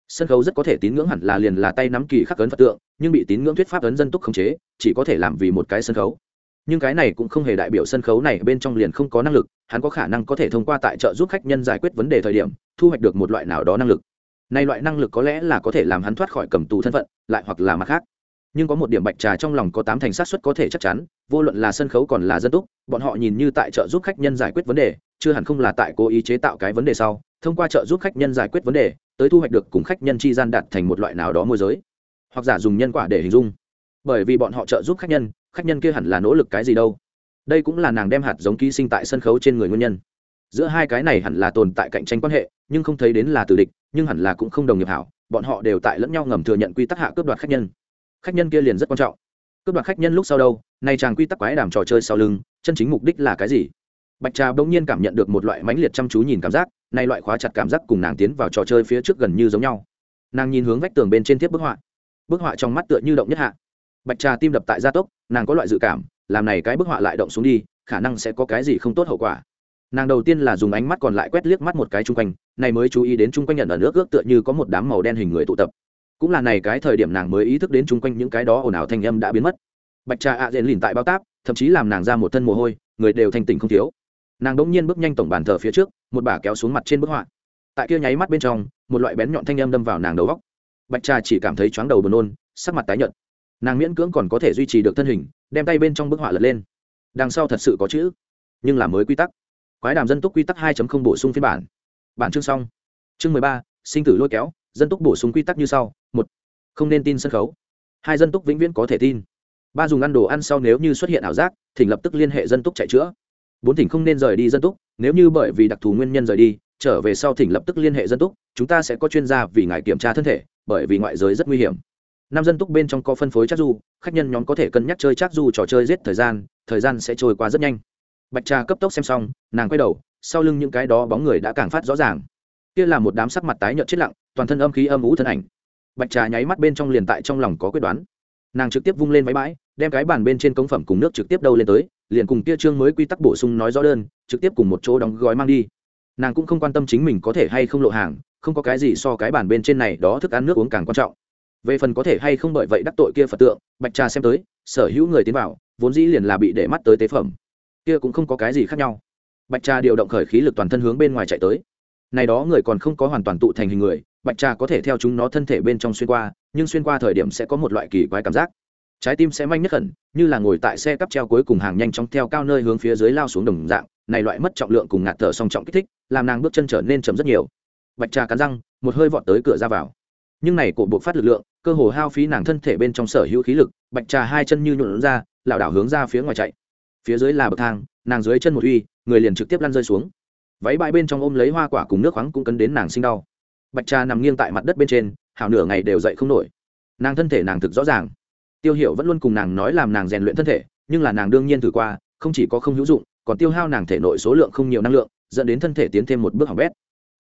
sân khấu rất có thể tín ngưỡng hẳn là liền là tay nắm kỳ khắc ấn phật tượng, nhưng bị tín ngưỡng thuyết pháp ấn dân túc khống chế, chỉ có thể làm vì một cái sân khấu. Nhưng cái này cũng không hề đại biểu sân khấu này bên trong liền không có năng lực, hắn có khả năng có thể thông qua tại trợ giúp khách nhân giải quyết vấn đề thời điểm, thu hoạch được một loại nào đó năng lực. Này loại năng lực có lẽ là có thể làm hắn thoát khỏi cầm tù thân phận, lại hoặc là mặt khác. Nhưng có một điểm bạch trà trong lòng có tám thành sát suất có thể chắc chắn, vô luận là sân khấu còn là dân túc, bọn họ nhìn như tại trợ giúp khách nhân giải quyết vấn đề, chưa hẳn không là tại cố ý chế tạo cái vấn đề sau. Thông qua trợ giúp khách nhân giải quyết vấn đề tới thu hoạch được cùng khách nhân chi gian đạt thành một loại nào đó môi giới. Hoặc giả dùng nhân quả để hình dung. Bởi vì bọn họ trợ giúp khách nhân khách nhân kia hẳn là nỗ lực cái gì đâu. Đây cũng là nàng đem hạt giống ký sinh tại sân khấu trên người nguyên nhân. Giữa hai cái này hẳn là tồn tại cạnh tranh quan hệ, nhưng không thấy đến là từ địch, nhưng hẳn là cũng không đồng nghiệp hảo, bọn họ đều tại lẫn nhau ngầm thừa nhận quy tắc hạ cướp đoạt khách nhân. Khách nhân kia liền rất quan trọng. Cướp đoạt khách nhân lúc sau đâu, nay chàng quy tắc quái đàm trò chơi sau lưng, chân chính mục đích là cái gì? Bạch trà bỗng nhiên cảm nhận được một loại mãnh liệt chăm chú nhìn cảm giác nay loại khóa chặt cảm giác cùng nàng tiến vào trò chơi phía trước gần như giống nhau. Nàng nhìn hướng vách tường bên trên tiếp bức họa. Bức họa trong mắt tựa như động nhất hạ. Bạch trà tim đập tại gia tốc, nàng có loại dự cảm, làm này cái bức họa lại động xuống đi, khả năng sẽ có cái gì không tốt hậu quả. Nàng đầu tiên là dùng ánh mắt còn lại quét liếc mắt một cái chung quanh, này mới chú ý đến chung quanh nhận ở nước ước tựa như có một đám màu đen hình người tụ tập. Cũng là này cái thời điểm nàng mới ý thức đến chung quanh những cái đó ồn ào thanh âm đã biến mất. Bạch trà ạ à lìn tại bao táp, thậm chí làm nàng ra một thân mồ hôi, người đều thanh tỉnh không thiếu nàng đỗng nhiên bước nhanh tổng bàn thờ phía trước một bà kéo xuống mặt trên bức họa. Tại kia nháy mắt bên trong một loại bén nhọn thanh âm đâm vào nàng đầu góc. Bạch trà chỉ cảm thấy chóng đầu buồn nôn sắc mặt tái nhợt. Nàng miễn cưỡng còn có thể duy trì được thân hình đem tay bên trong bức họa lật lên. Đằng sau thật sự có chữ nhưng là mới quy tắc. Quái đàm dân túc quy tắc 2 bổ sung phiên bản. Bản chương xong. Chương 13, sinh tử lôi kéo dân túc bổ sung quy tắc như sau một không nên tin sân khấu. Hai dân túc vĩnh viễn có thể tin. Ba dùng ăn đồ ăn sau nếu như xuất hiện ảo giác thỉnh lập tức liên hệ dân túc chạy chữa bốn thỉnh không nên rời đi dân túc, nếu như bởi vì đặc thù nguyên nhân rời đi, trở về sau thỉnh lập tức liên hệ dân túc, chúng ta sẽ có chuyên gia vì ngài kiểm tra thân thể, bởi vì ngoại giới rất nguy hiểm. Năm dân túc bên trong có phân phối chắc du, khách nhân nhóm có thể cân nhắc chơi chắc du trò chơi giết thời gian thời gian sẽ trôi qua rất nhanh. Bạch trà cấp tốc xem xong, nàng quay đầu, sau lưng những cái đó bóng người đã càng phát rõ ràng. Kia là một đám sắc mặt tái nhợt chết lặng, toàn thân âm khí âm ủ thân ảnh. Bạch trà nháy mắt bên trong liền tại trong lòng có quyết đoán. Nàng trực tiếp vung lên máy bãi, đem cái bàn bên trên cống phẩm cùng nước trực tiếp đâu lên tới liền cùng kia trương mới quy tắc bổ sung nói rõ đơn, trực tiếp cùng một chỗ đóng gói mang đi. Nàng cũng không quan tâm chính mình có thể hay không lộ hàng, không có cái gì so cái bàn bên trên này đó thức ăn nước uống càng quan trọng. Về phần có thể hay không bởi vậy đắc tội kia phật tượng, bạch trà xem tới, sở hữu người tiến vào, vốn dĩ liền là bị để mắt tới tế phẩm. Kia cũng không có cái gì khác nhau. Bạch trà điều động khởi khí lực toàn thân hướng bên ngoài chạy tới. Này đó người còn không có hoàn toàn tụ thành hình người, bạch trà có thể theo chúng nó thân thể bên trong xuyên qua, nhưng xuyên qua thời điểm sẽ có một loại kỳ quái cảm giác trái tim sẽ manh nhất khẩn, như là ngồi tại xe cắp treo cuối cùng hàng nhanh chóng theo cao nơi hướng phía dưới lao xuống đồng dạng, này loại mất trọng lượng cùng ngạt thở song trọng kích thích, làm nàng bước chân trở nên chấm rất nhiều. Bạch trà cắn răng, một hơi vọt tới cửa ra vào. Nhưng này cổ buộc phát lực lượng, cơ hồ hao phí nàng thân thể bên trong sở hữu khí lực, bạch trà hai chân như nhuộn ra, lảo đảo hướng ra phía ngoài chạy. Phía dưới là bậc thang, nàng dưới chân một uy, người liền trực tiếp lăn rơi xuống. Váy bãi bên trong ôm lấy hoa quả cùng nước khoáng cũng cấn đến nàng sinh đau. Bạch trà nằm nghiêng tại mặt đất bên trên, hảo nửa ngày đều dậy không nổi. Nàng thân thể nàng thực rõ ràng tiêu hiểu vẫn luôn cùng nàng nói làm nàng rèn luyện thân thể, nhưng là nàng đương nhiên thử qua, không chỉ có không hữu dụng, còn tiêu hao nàng thể nội số lượng không nhiều năng lượng, dẫn đến thân thể tiến thêm một bước hỏng bét.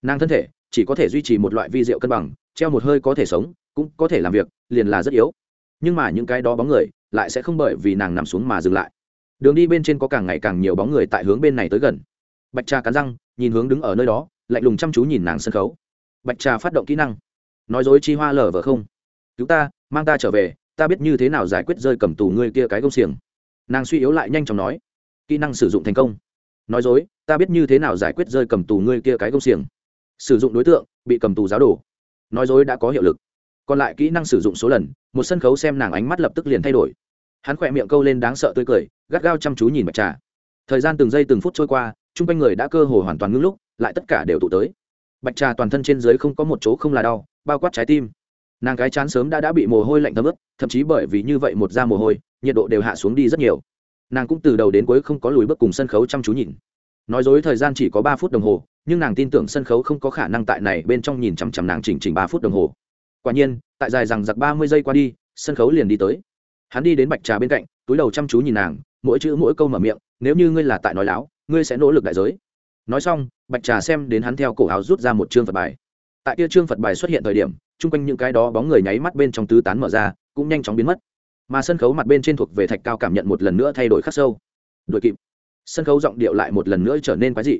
Nàng thân thể chỉ có thể duy trì một loại vi rượu cân bằng, treo một hơi có thể sống, cũng có thể làm việc, liền là rất yếu. Nhưng mà những cái đó bóng người lại sẽ không bởi vì nàng nằm xuống mà dừng lại. Đường đi bên trên có càng ngày càng nhiều bóng người tại hướng bên này tới gần. Bạch trà cắn răng, nhìn hướng đứng ở nơi đó, lạnh lùng chăm chú nhìn nàng sân khấu. Bạch trà phát động kỹ năng. Nói dối chi hoa lở vờ không? Cứu ta, mang ta trở về ta biết như thế nào giải quyết rơi cầm tù ngươi kia cái công xiềng. Nàng suy yếu lại nhanh chóng nói, kỹ năng sử dụng thành công. Nói dối, ta biết như thế nào giải quyết rơi cầm tù ngươi kia cái công xiềng. Sử dụng đối tượng, bị cầm tù giáo đồ. Nói dối đã có hiệu lực. Còn lại kỹ năng sử dụng số lần, một sân khấu xem nàng ánh mắt lập tức liền thay đổi. Hắn khỏe miệng câu lên đáng sợ tươi cười, gắt gao chăm chú nhìn bạch trà. Thời gian từng giây từng phút trôi qua, chung quanh người đã cơ hồ hoàn toàn ngưng lúc, lại tất cả đều tụ tới. Bạch trà toàn thân trên dưới không có một chỗ không là đau, bao quát trái tim. Nàng cái chán sớm đã đã bị mồ hôi lạnh thấm ướt thậm chí bởi vì như vậy một da mồ hôi, nhiệt độ đều hạ xuống đi rất nhiều. Nàng cũng từ đầu đến cuối không có lùi bước cùng sân khấu chăm chú nhìn. Nói dối thời gian chỉ có ba phút đồng hồ, nhưng nàng tin tưởng sân khấu không có khả năng tại này bên trong nhìn chằm chằm nàng chỉnh chỉnh ba phút đồng hồ. Quả nhiên, tại dài rằng giặc ba mươi giây qua đi, sân khấu liền đi tới. Hắn đi đến bạch trà bên cạnh, túi đầu chăm chú nhìn nàng, mỗi chữ mỗi câu mở miệng, nếu như ngươi là tại nói láo, ngươi sẽ nỗ lực đại giới. Nói xong, bạch trà xem đến hắn theo cổ áo rút ra một chương phật bài. Tại kia chương phật bài xuất hiện thời điểm, chung quanh những cái đó bóng người nháy mắt bên trong tứ tán mở ra cũng nhanh chóng biến mất. Mà sân khấu mặt bên trên thuộc về thạch cao cảm nhận một lần nữa thay đổi khắc sâu. Đuổi kịp. Sân khấu giọng điệu lại một lần nữa trở nên quái dị.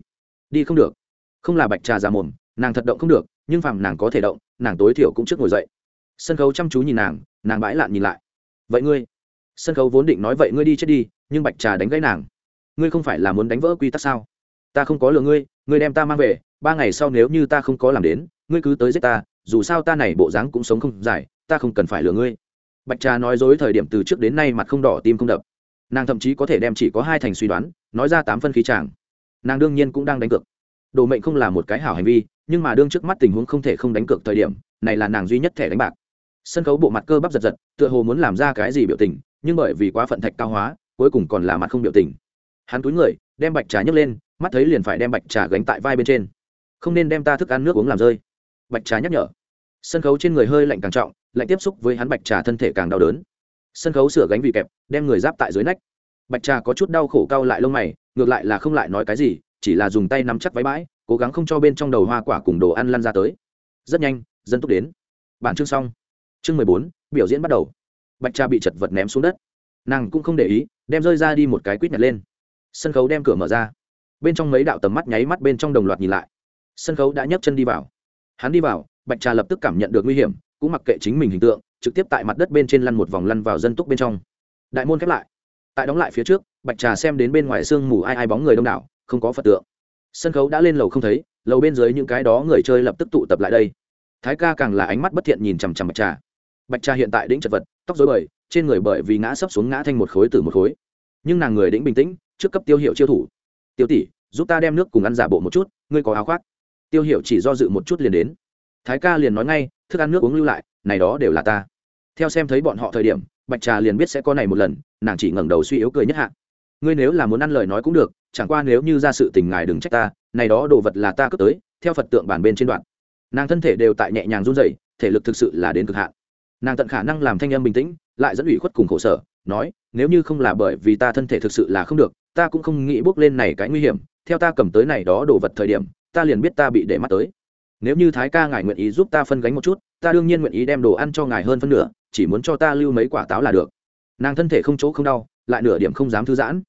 Đi không được. Không là bạch trà già mồm, nàng thật động không được, nhưng phàm nàng có thể động, nàng tối thiểu cũng trước ngồi dậy. Sân khấu chăm chú nhìn nàng nàng bãi lạn nhìn lại. Vậy ngươi? Sân khấu vốn định nói vậy ngươi đi chết đi, nhưng bạch trà đánh gãy nàng. Ngươi không phải là muốn đánh vỡ quy tắc sao? Ta không có lừa ngươi ngươi đem ta mang về, ba ngày sau nếu như ta không có làm đến, ngươi cứ tới giết ta, dù sao ta này bộ dáng cũng sống không dài, ta không cần phải lừa ngươi bạch trà nói dối thời điểm từ trước đến nay mặt không đỏ tim không đập. Nàng thậm chí có thể đem chỉ có hai thành suy đoán, nói ra tám phân khí tràng nàng đương nhiên cũng đang đánh cược. Đồ mệnh không là một cái hảo hành vi, nhưng mà đương trước mắt tình huống không thể không đánh cược thời điểm, này là nàng duy nhất thẻ đánh bạc. Sân khấu bộ mặt cơ bắp giật giật, tựa hồ muốn làm ra cái gì biểu tình, nhưng bởi vì quá phận thạch cao hóa, cuối cùng còn là mặt không biểu tình. Hắn túi người, đem bạch trà nhấc lên, mắt thấy liền phải đem bạch trà gánh tại vai bên trên. Không nên đem ta thức ăn nước uống làm rơi. Bạch trà nhắc nhở. Sân khấu trên người hơi lạnh càng trọng lạnh tiếp xúc với hắn bạch trà thân thể càng đau đớn. Sân khấu sửa gánh vị kẹp, đem người giáp tại dưới nách. Bạch trà có chút đau khổ cau lại lông mày, ngược lại là không lại nói cái gì, chỉ là dùng tay nắm chắc váy bãi, cố gắng không cho bên trong đầu hoa quả cùng đồ ăn lăn ra tới. Rất nhanh, dân túc đến. Bản chương xong. Chương mười bốn, biểu diễn bắt đầu. Bạch trà bị chật vật ném xuống đất. Nàng cũng không để ý, đem rơi ra đi một cái quýt nhặt lên. Sân khấu đem cửa mở ra. Bên trong mấy đạo tầm mắt nháy mắt bên trong đồng loạt nhìn lại. Sân khấu đã nhấc chân đi vào. Hắn đi vào, bạch trà lập tức cảm nhận được nguy hiểm cũng mặc kệ chính mình hình tượng, trực tiếp tại mặt đất bên trên lăn một vòng lăn vào dân túc bên trong. Đại môn khép lại. Tại đóng lại phía trước, bạch trà xem đến bên ngoài sương mù ai ai bóng người đông đảo, không có phật tượng. Sân khấu đã lên lầu không thấy, lầu bên dưới những cái đó người chơi lập tức tụ tập lại đây. Thái ca càng là ánh mắt bất thiện nhìn chằm chằm bạch trà. Bạch trà hiện tại đĩnh chật vật, tóc dối bời, trên người bởi vì ngã sấp xuống ngã thành một khối từ một khối. Nhưng nàng người đĩnh bình tĩnh, trước cấp tiêu hiệu chiêu thủ. Tiêu tỷ, giúp ta đem nước cùng ăn giả bộ một chút, ngươi có áo khoác. Tiêu hiệu chỉ do dự một chút liền đến. Thái ca liền nói ngay thức ăn nước uống lưu lại, này đó đều là ta. Theo xem thấy bọn họ thời điểm, bạch trà liền biết sẽ có này một lần, nàng chỉ ngẩng đầu suy yếu cười nhất hạ. Ngươi nếu là muốn ăn lời nói cũng được, chẳng qua nếu như ra sự tình ngài đừng trách ta, này đó đồ vật là ta cướp tới, theo phật tượng bản bên trên đoạn. Nàng thân thể đều tại nhẹ nhàng run rẩy, thể lực thực sự là đến cực hạn. Nàng tận khả năng làm thanh âm bình tĩnh, lại dẫn ủy khuất cùng khổ sở, nói, nếu như không là bởi vì ta thân thể thực sự là không được, ta cũng không nghĩ bước lên này cái nguy hiểm, theo ta cầm tới này đó đồ vật thời điểm, ta liền biết ta bị để mắt tới nếu như thái ca ngài nguyện ý giúp ta phân gánh một chút, ta đương nhiên nguyện ý đem đồ ăn cho ngài hơn phân nửa, chỉ muốn cho ta lưu mấy quả táo là được. Nàng thân thể không chỗ không đau, lại nửa điểm không dám thư giãn.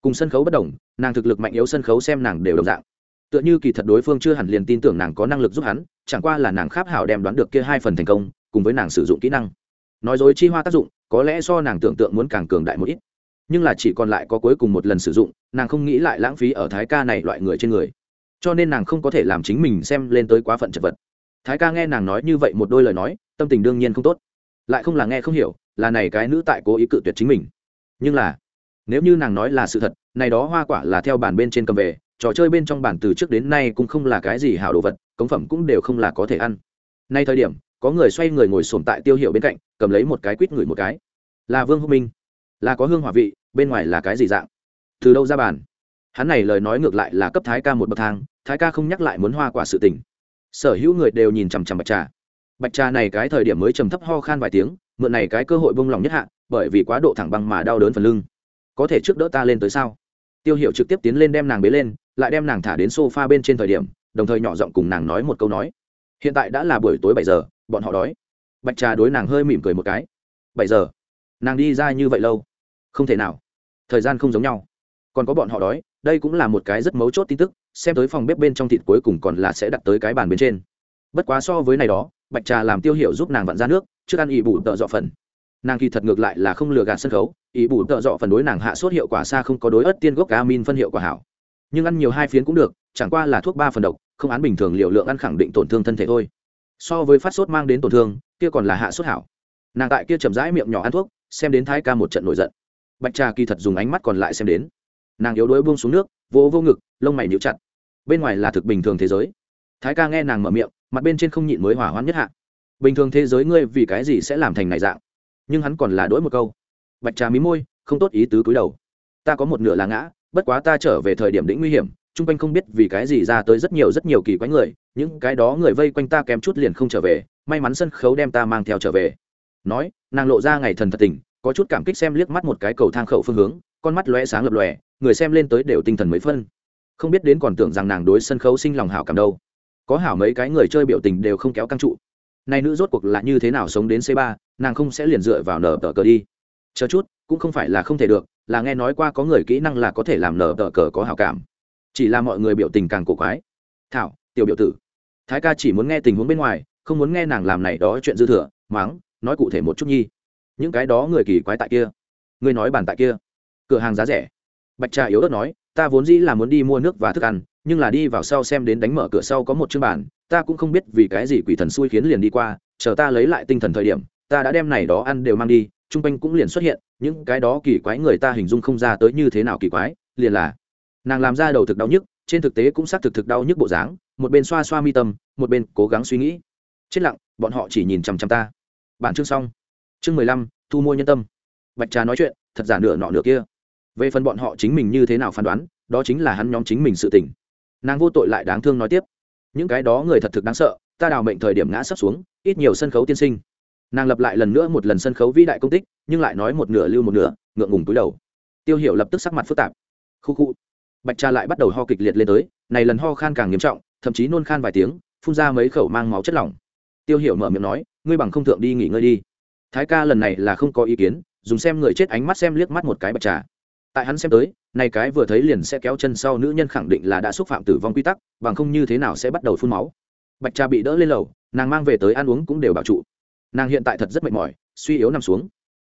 Cùng sân khấu bất đồng, nàng thực lực mạnh yếu sân khấu xem nàng đều đồng dạng. Tựa như kỳ thật đối phương chưa hẳn liền tin tưởng nàng có năng lực giúp hắn, chẳng qua là nàng kháp hảo đem đoán được kia hai phần thành công, cùng với nàng sử dụng kỹ năng. Nói dối chi hoa tác dụng, có lẽ do nàng tưởng tượng muốn càng cường đại một ít. Nhưng là chỉ còn lại có cuối cùng một lần sử dụng, nàng không nghĩ lại lãng phí ở thái ca này loại người trên người cho nên nàng không có thể làm chính mình xem lên tới quá phận chật vật. Thái ca nghe nàng nói như vậy một đôi lời nói, tâm tình đương nhiên không tốt. Lại không là nghe không hiểu, là này cái nữ tại cố ý cự tuyệt chính mình. Nhưng là, nếu như nàng nói là sự thật, này đó hoa quả là theo bàn bên trên cầm về, trò chơi bên trong bản từ trước đến nay cũng không là cái gì hảo đồ vật, cống phẩm cũng đều không là có thể ăn. Nay thời điểm, có người xoay người ngồi sồn tại tiêu hiệu bên cạnh, cầm lấy một cái quýt ngửi một cái. Là vương hữu minh. Là có hương hỏa vị, bên ngoài là cái gì dạng? Từ đâu ra bàn? Hắn này lời nói ngược lại là cấp thái ca một bậc thang thái ca không nhắc lại muốn hoa quả sự tình. Sở hữu người đều nhìn chằm chằm bạch trà. Bạch trà này cái thời điểm mới trầm thấp ho khan vài tiếng, mượn này cái cơ hội bông lòng nhất hạ, bởi vì quá độ thẳng băng mà đau đớn phần lưng. Có thể trước đỡ ta lên tới sao? Tiêu hiệu trực tiếp tiến lên đem nàng bế lên, lại đem nàng thả đến s o f a bên trên thời điểm, đồng thời nhỏ giọng cùng nàng nói một câu nói. Hiện tại đã là buổi tối bảy giờ, bọn họ đói. Bạch trà đối nàng hơi mỉm cười một cái. Bảy giờ? Nàng đi ra như vậy lâu? Không thể nào. Thời gian không giống nhau. Còn có bọn họ đói đây cũng là một cái rất mấu chốt tin tức, xem tới phòng bếp bên trong thịt cuối cùng còn là sẽ đặt tới cái bàn bên trên. Bất quá so với này đó, bạch trà làm tiêu hiệu giúp nàng vặn ra nước, trước ăn ỵ bù tợ dọ phần. Nàng kỳ thật ngược lại là không lừa gạt sân khấu ỵ bù tợ dọ phần đối nàng hạ sốt hiệu quả xa không có đối ớt tiên gốc cá min phân hiệu quả hảo. Nhưng ăn nhiều hai phiến cũng được, chẳng qua là thuốc ba phần độc, không án bình thường liều lượng ăn khẳng định tổn thương thân thể thôi. So với phát sốt mang đến tổn thương, kia còn là hạ sốt hảo. Nàng tại kia chậm rãi miệng nhỏ ăn thuốc, xem đến thái ca một trận nổi giận. Bạch trà kỳ thật dùng ánh mắt còn lại xem đến nàng yếu đuối buông xuống nước vỗ vô ngực, lông mày níu chặt. Bên ngoài là thực bình thường thế giới. Thái ca nghe nàng mở miệng, mặt bên trên không nhịn mới hỏa hoãn nhất hạ. Bình thường thế giới ngươi vì cái gì sẽ làm thành này dạng? Nhưng hắn còn là đỗi một câu. Bạch trà mí môi, không tốt ý tứ cúi đầu. Ta có một nửa là ngã, bất quá ta trở về thời điểm đỉnh nguy hiểm, chung quanh không biết vì cái gì ra tới rất nhiều rất nhiều kỳ quái người, những cái đó người vây quanh ta kém chút liền không trở về, may mắn sân khấu đem ta mang theo trở về. Nói, nàng lộ ra ngày thần thật tình, có chút cảm kích xem liếc mắt một cái cầu thang khẩu phương hướng con mắt lóe sáng lập lòe, người xem lên tới đều tinh thần mấy phân. Không biết đến còn tưởng rằng nàng đối sân khấu sinh lòng hảo cảm đâu. Có hảo mấy cái người chơi biểu tình đều không kéo căng trụ. Này nữ rốt cuộc là như thế nào sống đến c 3 nàng không sẽ liền dựa vào nở tờ cờ đi. Chờ chút, cũng không phải là không thể được, là nghe nói qua có người kỹ năng là có thể làm nở tờ cờ có hảo cảm. Chỉ là mọi người biểu tình càng cổ quái. Thảo, tiểu biểu tử. Thái ca chỉ muốn nghe tình huống bên ngoài, không muốn nghe nàng làm này đó chuyện dư thừa, mắng, nói cụ thể một chút nhi. Những cái đó người kỳ quái tại kia. Ngươi nói bàn tại kia cửa hàng giá rẻ. Bạch trà yếu ớt nói, ta vốn dĩ là muốn đi mua nước và thức ăn, nhưng là đi vào sau xem đến đánh mở cửa sau có một chương bản, ta cũng không biết vì cái gì quỷ thần xui khiến liền đi qua, chờ ta lấy lại tinh thần thời điểm, ta đã đem này đó ăn đều mang đi, chung quanh cũng liền xuất hiện, những cái đó kỳ quái người ta hình dung không ra tới như thế nào kỳ quái, liền là nàng làm ra đầu thực đau nhức, trên thực tế cũng xác thực thực đau nhức bộ dáng, một bên xoa xoa mi tâm, một bên cố gắng suy nghĩ. Chết lặng, bọn họ chỉ nhìn chằm chằm ta. Bản chương xong. Chương mười lăm, thu mua nhân tâm. Bạch trà nói chuyện, thật giả nửa nọ nửa kia về phần bọn họ chính mình như thế nào phán đoán, đó chính là hắn nhóm chính mình sự tỉnh nàng vô tội lại đáng thương nói tiếp. Những cái đó người thật thực đáng sợ, ta đào mệnh thời điểm ngã sắp xuống, ít nhiều sân khấu tiên sinh. Nàng lập lại lần nữa một lần sân khấu vĩ đại công tích, nhưng lại nói một nửa lưu một nửa, ngượng ngùng túi đầu. Tiêu hiểu lập tức sắc mặt phức tạp. Khu khu. Bạch trà lại bắt đầu ho kịch liệt lên tới, này lần ho khan càng nghiêm trọng, thậm chí nôn khan vài tiếng, phun ra mấy khẩu mang máu chất lỏng. Tiêu hiểu mở miệng nói, ngươi bằng không thượng đi nghỉ ngơi đi. Thái ca lần này là không có ý kiến, dùng xem người chết ánh mắt xem liếc mắt một cái bạch trà tại hắn xem tới, này cái vừa thấy liền sẽ kéo chân sau nữ nhân khẳng định là đã xúc phạm tử vong quy tắc, bằng không như thế nào sẽ bắt đầu phun máu. Bạch trà bị đỡ lên lầu, nàng mang về tới ăn uống cũng đều bảo trụ. Nàng hiện tại thật rất mệt mỏi, suy yếu nằm xuống.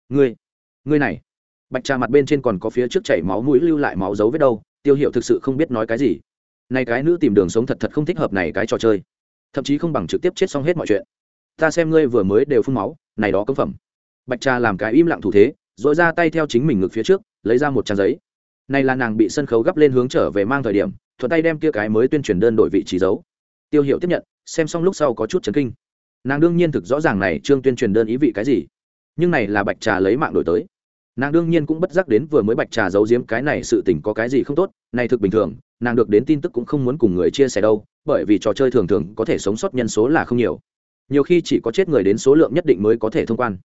Ngươi ngươi này. Bạch trà mặt bên trên còn có phía trước chảy máu mũi lưu lại máu dấu vết đâu, tiêu hiệu thực sự không biết nói cái gì. Này cái nữ tìm đường sống thật thật không thích hợp này cái trò chơi. Thậm chí không bằng trực tiếp chết xong hết mọi chuyện. Ta xem ngươi vừa mới đều phun máu, này đó công phẩm. Bạch trà làm cái im lặng thủ thế dội ra tay theo chính mình ngực phía trước lấy ra một trang giấy. Này là nàng bị sân khấu gấp lên hướng trở về mang thời điểm, thuận tay đem kia cái mới tuyên truyền đơn đổi vị trí dấu. tiêu hiệu tiếp nhận, xem xong lúc sau có chút chấn kinh. Nàng đương nhiên thực rõ ràng này trương tuyên truyền đơn ý vị cái gì, nhưng này là bạch trà lấy mạng đổi tới. Nàng đương nhiên cũng bất giác đến vừa mới bạch trà giấu giếm cái này sự tình có cái gì không tốt, này thực bình thường, nàng được đến tin tức cũng không muốn cùng người chia sẻ đâu, bởi vì trò chơi thường thường có thể sống sót nhân số là không nhiều. Nhiều khi chỉ có chết người đến số lượng nhất định mới có thể thông quan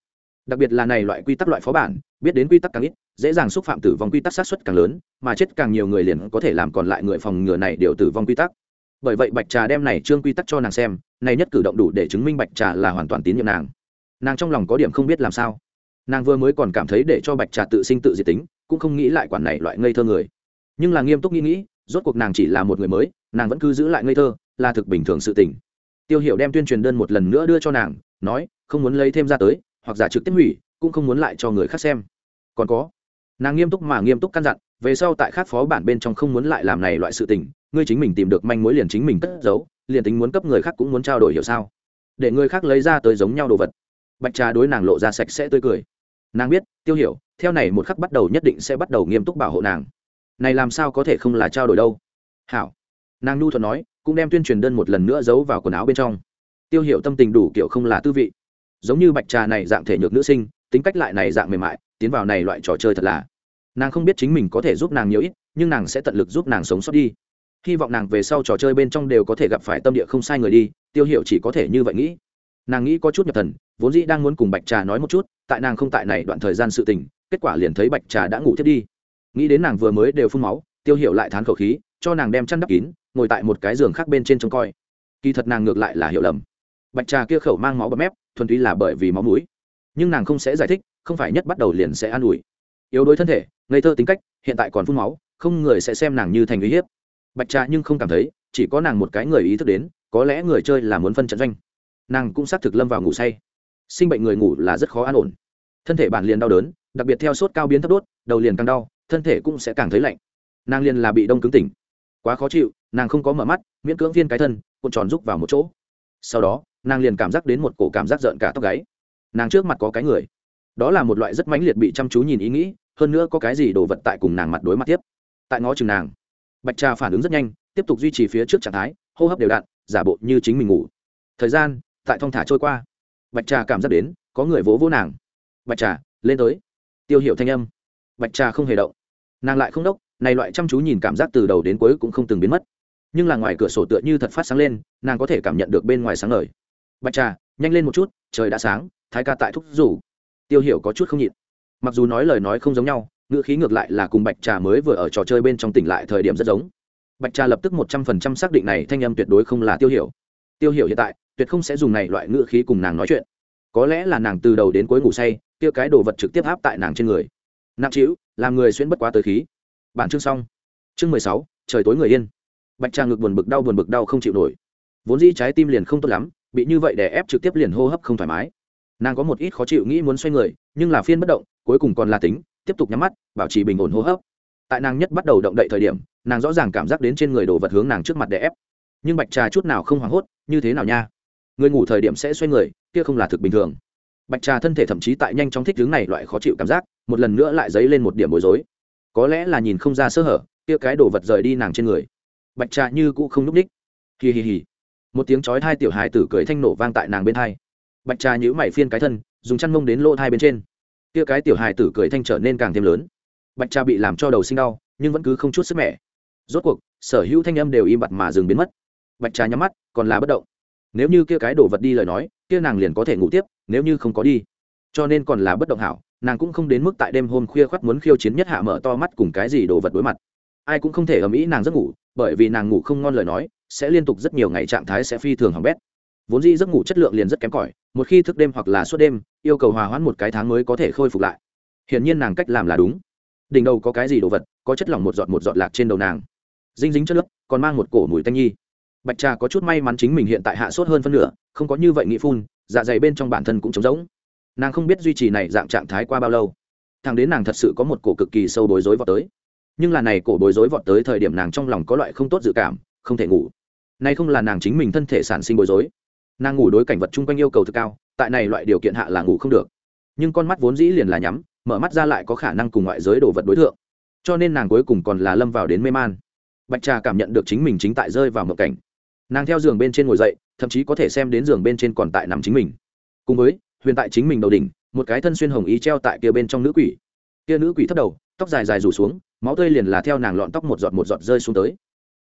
đặc biệt là này loại quy tắc loại phó bản, biết đến quy tắc càng ít, dễ dàng xúc phạm tử vong quy tắc sát xuất càng lớn, mà chết càng nhiều người liền có thể làm còn lại người phòng ngừa này đều tử vong quy tắc. Bởi vậy bạch trà đem này trương quy tắc cho nàng xem, này nhất cử động đủ để chứng minh bạch trà là hoàn toàn tín nhiệm nàng. Nàng trong lòng có điểm không biết làm sao. Nàng vừa mới còn cảm thấy để cho bạch trà tự sinh tự diệt tính, cũng không nghĩ lại quản này loại ngây thơ người. Nhưng là nghiêm túc nghĩ nghĩ, rốt cuộc nàng chỉ là một người mới, nàng vẫn cứ giữ lại ngây thơ, là thực bình thường sự tình. Tiêu hiểu đem tuyên truyền đơn một lần nữa đưa cho nàng, nói, không muốn lấy thêm ra tới hoặc giả trực tiếp hủy, cũng không muốn lại cho người khác xem. Còn có, nàng nghiêm túc mà nghiêm túc căn dặn, về sau tại khác phó bản bên trong không muốn lại làm này loại sự tình, ngươi chính mình tìm được manh mối liền chính mình cất giấu, liền tính muốn cấp người khác cũng muốn trao đổi hiểu sao. Để người khác lấy ra tới giống nhau đồ vật. Bạch trà đối nàng lộ ra sạch sẽ tươi cười. Nàng biết, tiêu hiểu, theo này một khắc bắt đầu nhất định sẽ bắt đầu nghiêm túc bảo hộ nàng. Này làm sao có thể không là trao đổi đâu? Hảo. Nàng nhu thuận nói, cũng đem tuyên truyền đơn một lần nữa giấu vào quần áo bên trong. Tiêu hiểu tâm tình đủ kiểu không là tư vị giống như bạch trà này dạng thể nhược nữ sinh, tính cách lại này dạng mềm mại, tiến vào này loại trò chơi thật là. Nàng không biết chính mình có thể giúp nàng nhiều ít, nhưng nàng sẽ tận lực giúp nàng sống sót đi. Hy vọng nàng về sau trò chơi bên trong đều có thể gặp phải tâm địa không sai người đi, tiêu hiệu chỉ có thể như vậy nghĩ. Nàng nghĩ có chút nhập thần, vốn dĩ đang muốn cùng bạch trà nói một chút, tại nàng không tại này đoạn thời gian sự tình, kết quả liền thấy bạch trà đã ngủ thiết đi. Nghĩ đến nàng vừa mới đều phun máu, tiêu hiệu lại thán khẩu khí, cho nàng đem chăn đắp kín, ngồi tại một cái giường khác bên trên trông coi. Kỳ thật nàng ngược lại là hiểu lầm. Bạch trà kia khẩu mang máu bầm mép thuần túy là bởi vì máu mũi. Nhưng nàng không sẽ giải thích, không phải nhất bắt đầu liền sẽ an ủi. Yếu đuối thân thể, ngây thơ tính cách, hiện tại còn phun máu, không người sẽ xem nàng như thành uy hiếp. Bạch trà nhưng không cảm thấy, chỉ có nàng một cái người ý thức đến, có lẽ người chơi là muốn phân trận doanh. Nàng cũng xác thực lâm vào ngủ say. Sinh bệnh người ngủ là rất khó an ổn. Thân thể bản liền đau đớn, đặc biệt theo sốt cao biến thấp đốt, đầu liền càng đau, thân thể cũng sẽ càng thấy lạnh. Nàng liền là bị đông cứng tỉnh. Quá khó chịu, nàng không có mở mắt, miễn cưỡng viên cái thân, cuộn tròn rúc vào một chỗ. Sau đó nàng liền cảm giác đến một cổ cảm giác rợn cả tóc gáy. Nàng trước mặt có cái người. Đó là một loại rất mãnh liệt bị chăm chú nhìn ý nghĩ, hơn nữa có cái gì đồ vật tại cùng nàng mặt đối mặt tiếp. Tại ngó chừng nàng, bạch trà phản ứng rất nhanh, tiếp tục duy trì phía trước trạng thái, hô hấp đều đặn, giả bộ như chính mình ngủ. Thời gian, tại thong thả trôi qua. Bạch trà cảm giác đến, có người vỗ vỗ nàng. Bạch trà, lên tới. Tiêu hiệu thanh âm. Bạch trà không hề động. Nàng lại không đốc, này loại chăm chú nhìn cảm giác từ đầu đến cuối cũng không từng biến mất. Nhưng là ngoài cửa sổ tựa như thật phát sáng lên, nàng có thể cảm nhận được bên ngoài sáng ngời bạch trà, nhanh lên một chút, trời đã sáng, thái ca tại thúc rủ. Tiêu hiểu có chút không nhịn. Mặc dù nói lời nói không giống nhau, ngữ khí ngược lại là cùng bạch trà mới vừa ở trò chơi bên trong tỉnh lại thời điểm rất giống. Bạch trà lập tức một trăm phần trăm xác định này thanh âm tuyệt đối không là tiêu hiểu. Tiêu hiểu hiện tại, tuyệt không sẽ dùng này loại ngữ khí cùng nàng nói chuyện. Có lẽ là nàng từ đầu đến cuối ngủ say, kia cái đồ vật trực tiếp áp tại nàng trên người. Nặng trĩu, làm người xuyên bất quá tới khí. Bản chương xong. Chương mười sáu, trời tối người yên. Bạch trà ngực buồn bực đau buồn bực đau không chịu nổi. Vốn dĩ trái tim liền không tốt lắm bị như vậy để ép trực tiếp liền hô hấp không thoải mái. Nàng có một ít khó chịu nghĩ muốn xoay người, nhưng là phiên bất động, cuối cùng còn là tính, tiếp tục nhắm mắt, bảo trì bình ổn hô hấp. Tại nàng nhất bắt đầu động đậy thời điểm, nàng rõ ràng cảm giác đến trên người đồ vật hướng nàng trước mặt để ép. Nhưng bạch trà chút nào không hoảng hốt, như thế nào nha? Người ngủ thời điểm sẽ xoay người, kia không là thực bình thường. Bạch trà thân thể thậm chí tại nhanh chóng thích hướng này loại khó chịu cảm giác, một lần nữa lại dấy lên một điểm bối rối. Có lẽ là nhìn không ra sơ hở, kia cái đồ vật rời đi nàng trên người. Bạch trà như cũ không n ú c ních hì hì hì một tiếng chói hai tiểu hài tử cười thanh nổ vang tại nàng bên thai. Bạch trà nhữ mày phiên cái thân, dùng chăn mông đến lỗ thai bên trên. Kia cái tiểu hài tử cười thanh trở nên càng thêm lớn. Bạch trà bị làm cho đầu sinh đau, nhưng vẫn cứ không chút sức mẻ. Rốt cuộc, sở hữu thanh âm đều im bặt mà dừng biến mất. Bạch trà nhắm mắt, còn là bất động. Nếu như kia cái đồ vật đi lời nói, kia nàng liền có thể ngủ tiếp, nếu như không có đi. Cho nên còn là bất động hảo, nàng cũng không đến mức tại đêm hôm khuya khoắt muốn khiêu chiến nhất hạ mở to mắt cùng cái gì đồ vật đối mặt. Ai cũng không thể ầm ĩ nàng giấc ngủ, bởi vì nàng ngủ không ngon lời nói sẽ liên tục rất nhiều ngày trạng thái sẽ phi thường hỏng bét. Vốn dĩ giấc ngủ chất lượng liền rất kém cỏi, một khi thức đêm hoặc là suốt đêm, yêu cầu hòa hoãn một cái tháng mới có thể khôi phục lại. Hiển nhiên nàng cách làm là đúng. Đỉnh đầu có cái gì đồ vật, có chất lỏng một giọt một giọt lạc trên đầu nàng. Dinh dính chất lớp, còn mang một cổ mùi tanh nhi. Bạch trà có chút may mắn chính mình hiện tại hạ sốt hơn phân nửa, không có như vậy nghĩ phun dạ dày bên trong bản thân cũng trống rỗng. Nàng không biết duy trì này dạng trạng thái qua bao lâu. Thằng đến nàng thật sự có một cổ cực kỳ sâu bối rối vọt tới. Nhưng là này cổ bối rối vọt tới thời điểm nàng trong lòng có loại không tốt dự cảm, không thể ngủ nay không là nàng chính mình thân thể sản sinh bối rối. Nàng ngủ đối cảnh vật chung quanh yêu cầu thực cao, tại này loại điều kiện hạ là ngủ không được. Nhưng con mắt vốn dĩ liền là nhắm, mở mắt ra lại có khả năng cùng ngoại giới đồ vật đối tượng cho nên nàng cuối cùng còn là lâm vào đến mê man. Bạch trà cảm nhận được chính mình chính tại rơi vào một cảnh. Nàng theo giường bên trên ngồi dậy, thậm chí có thể xem đến giường bên trên còn tại nằm chính mình. Cùng với, huyền tại chính mình đầu đỉnh, một cái thân xuyên hồng ý treo tại kia bên trong nữ quỷ. Kia nữ quỷ thấp đầu, tóc dài dài rủ xuống, máu tươi liền là theo nàng lọn tóc một giọt một giọt rơi xuống tới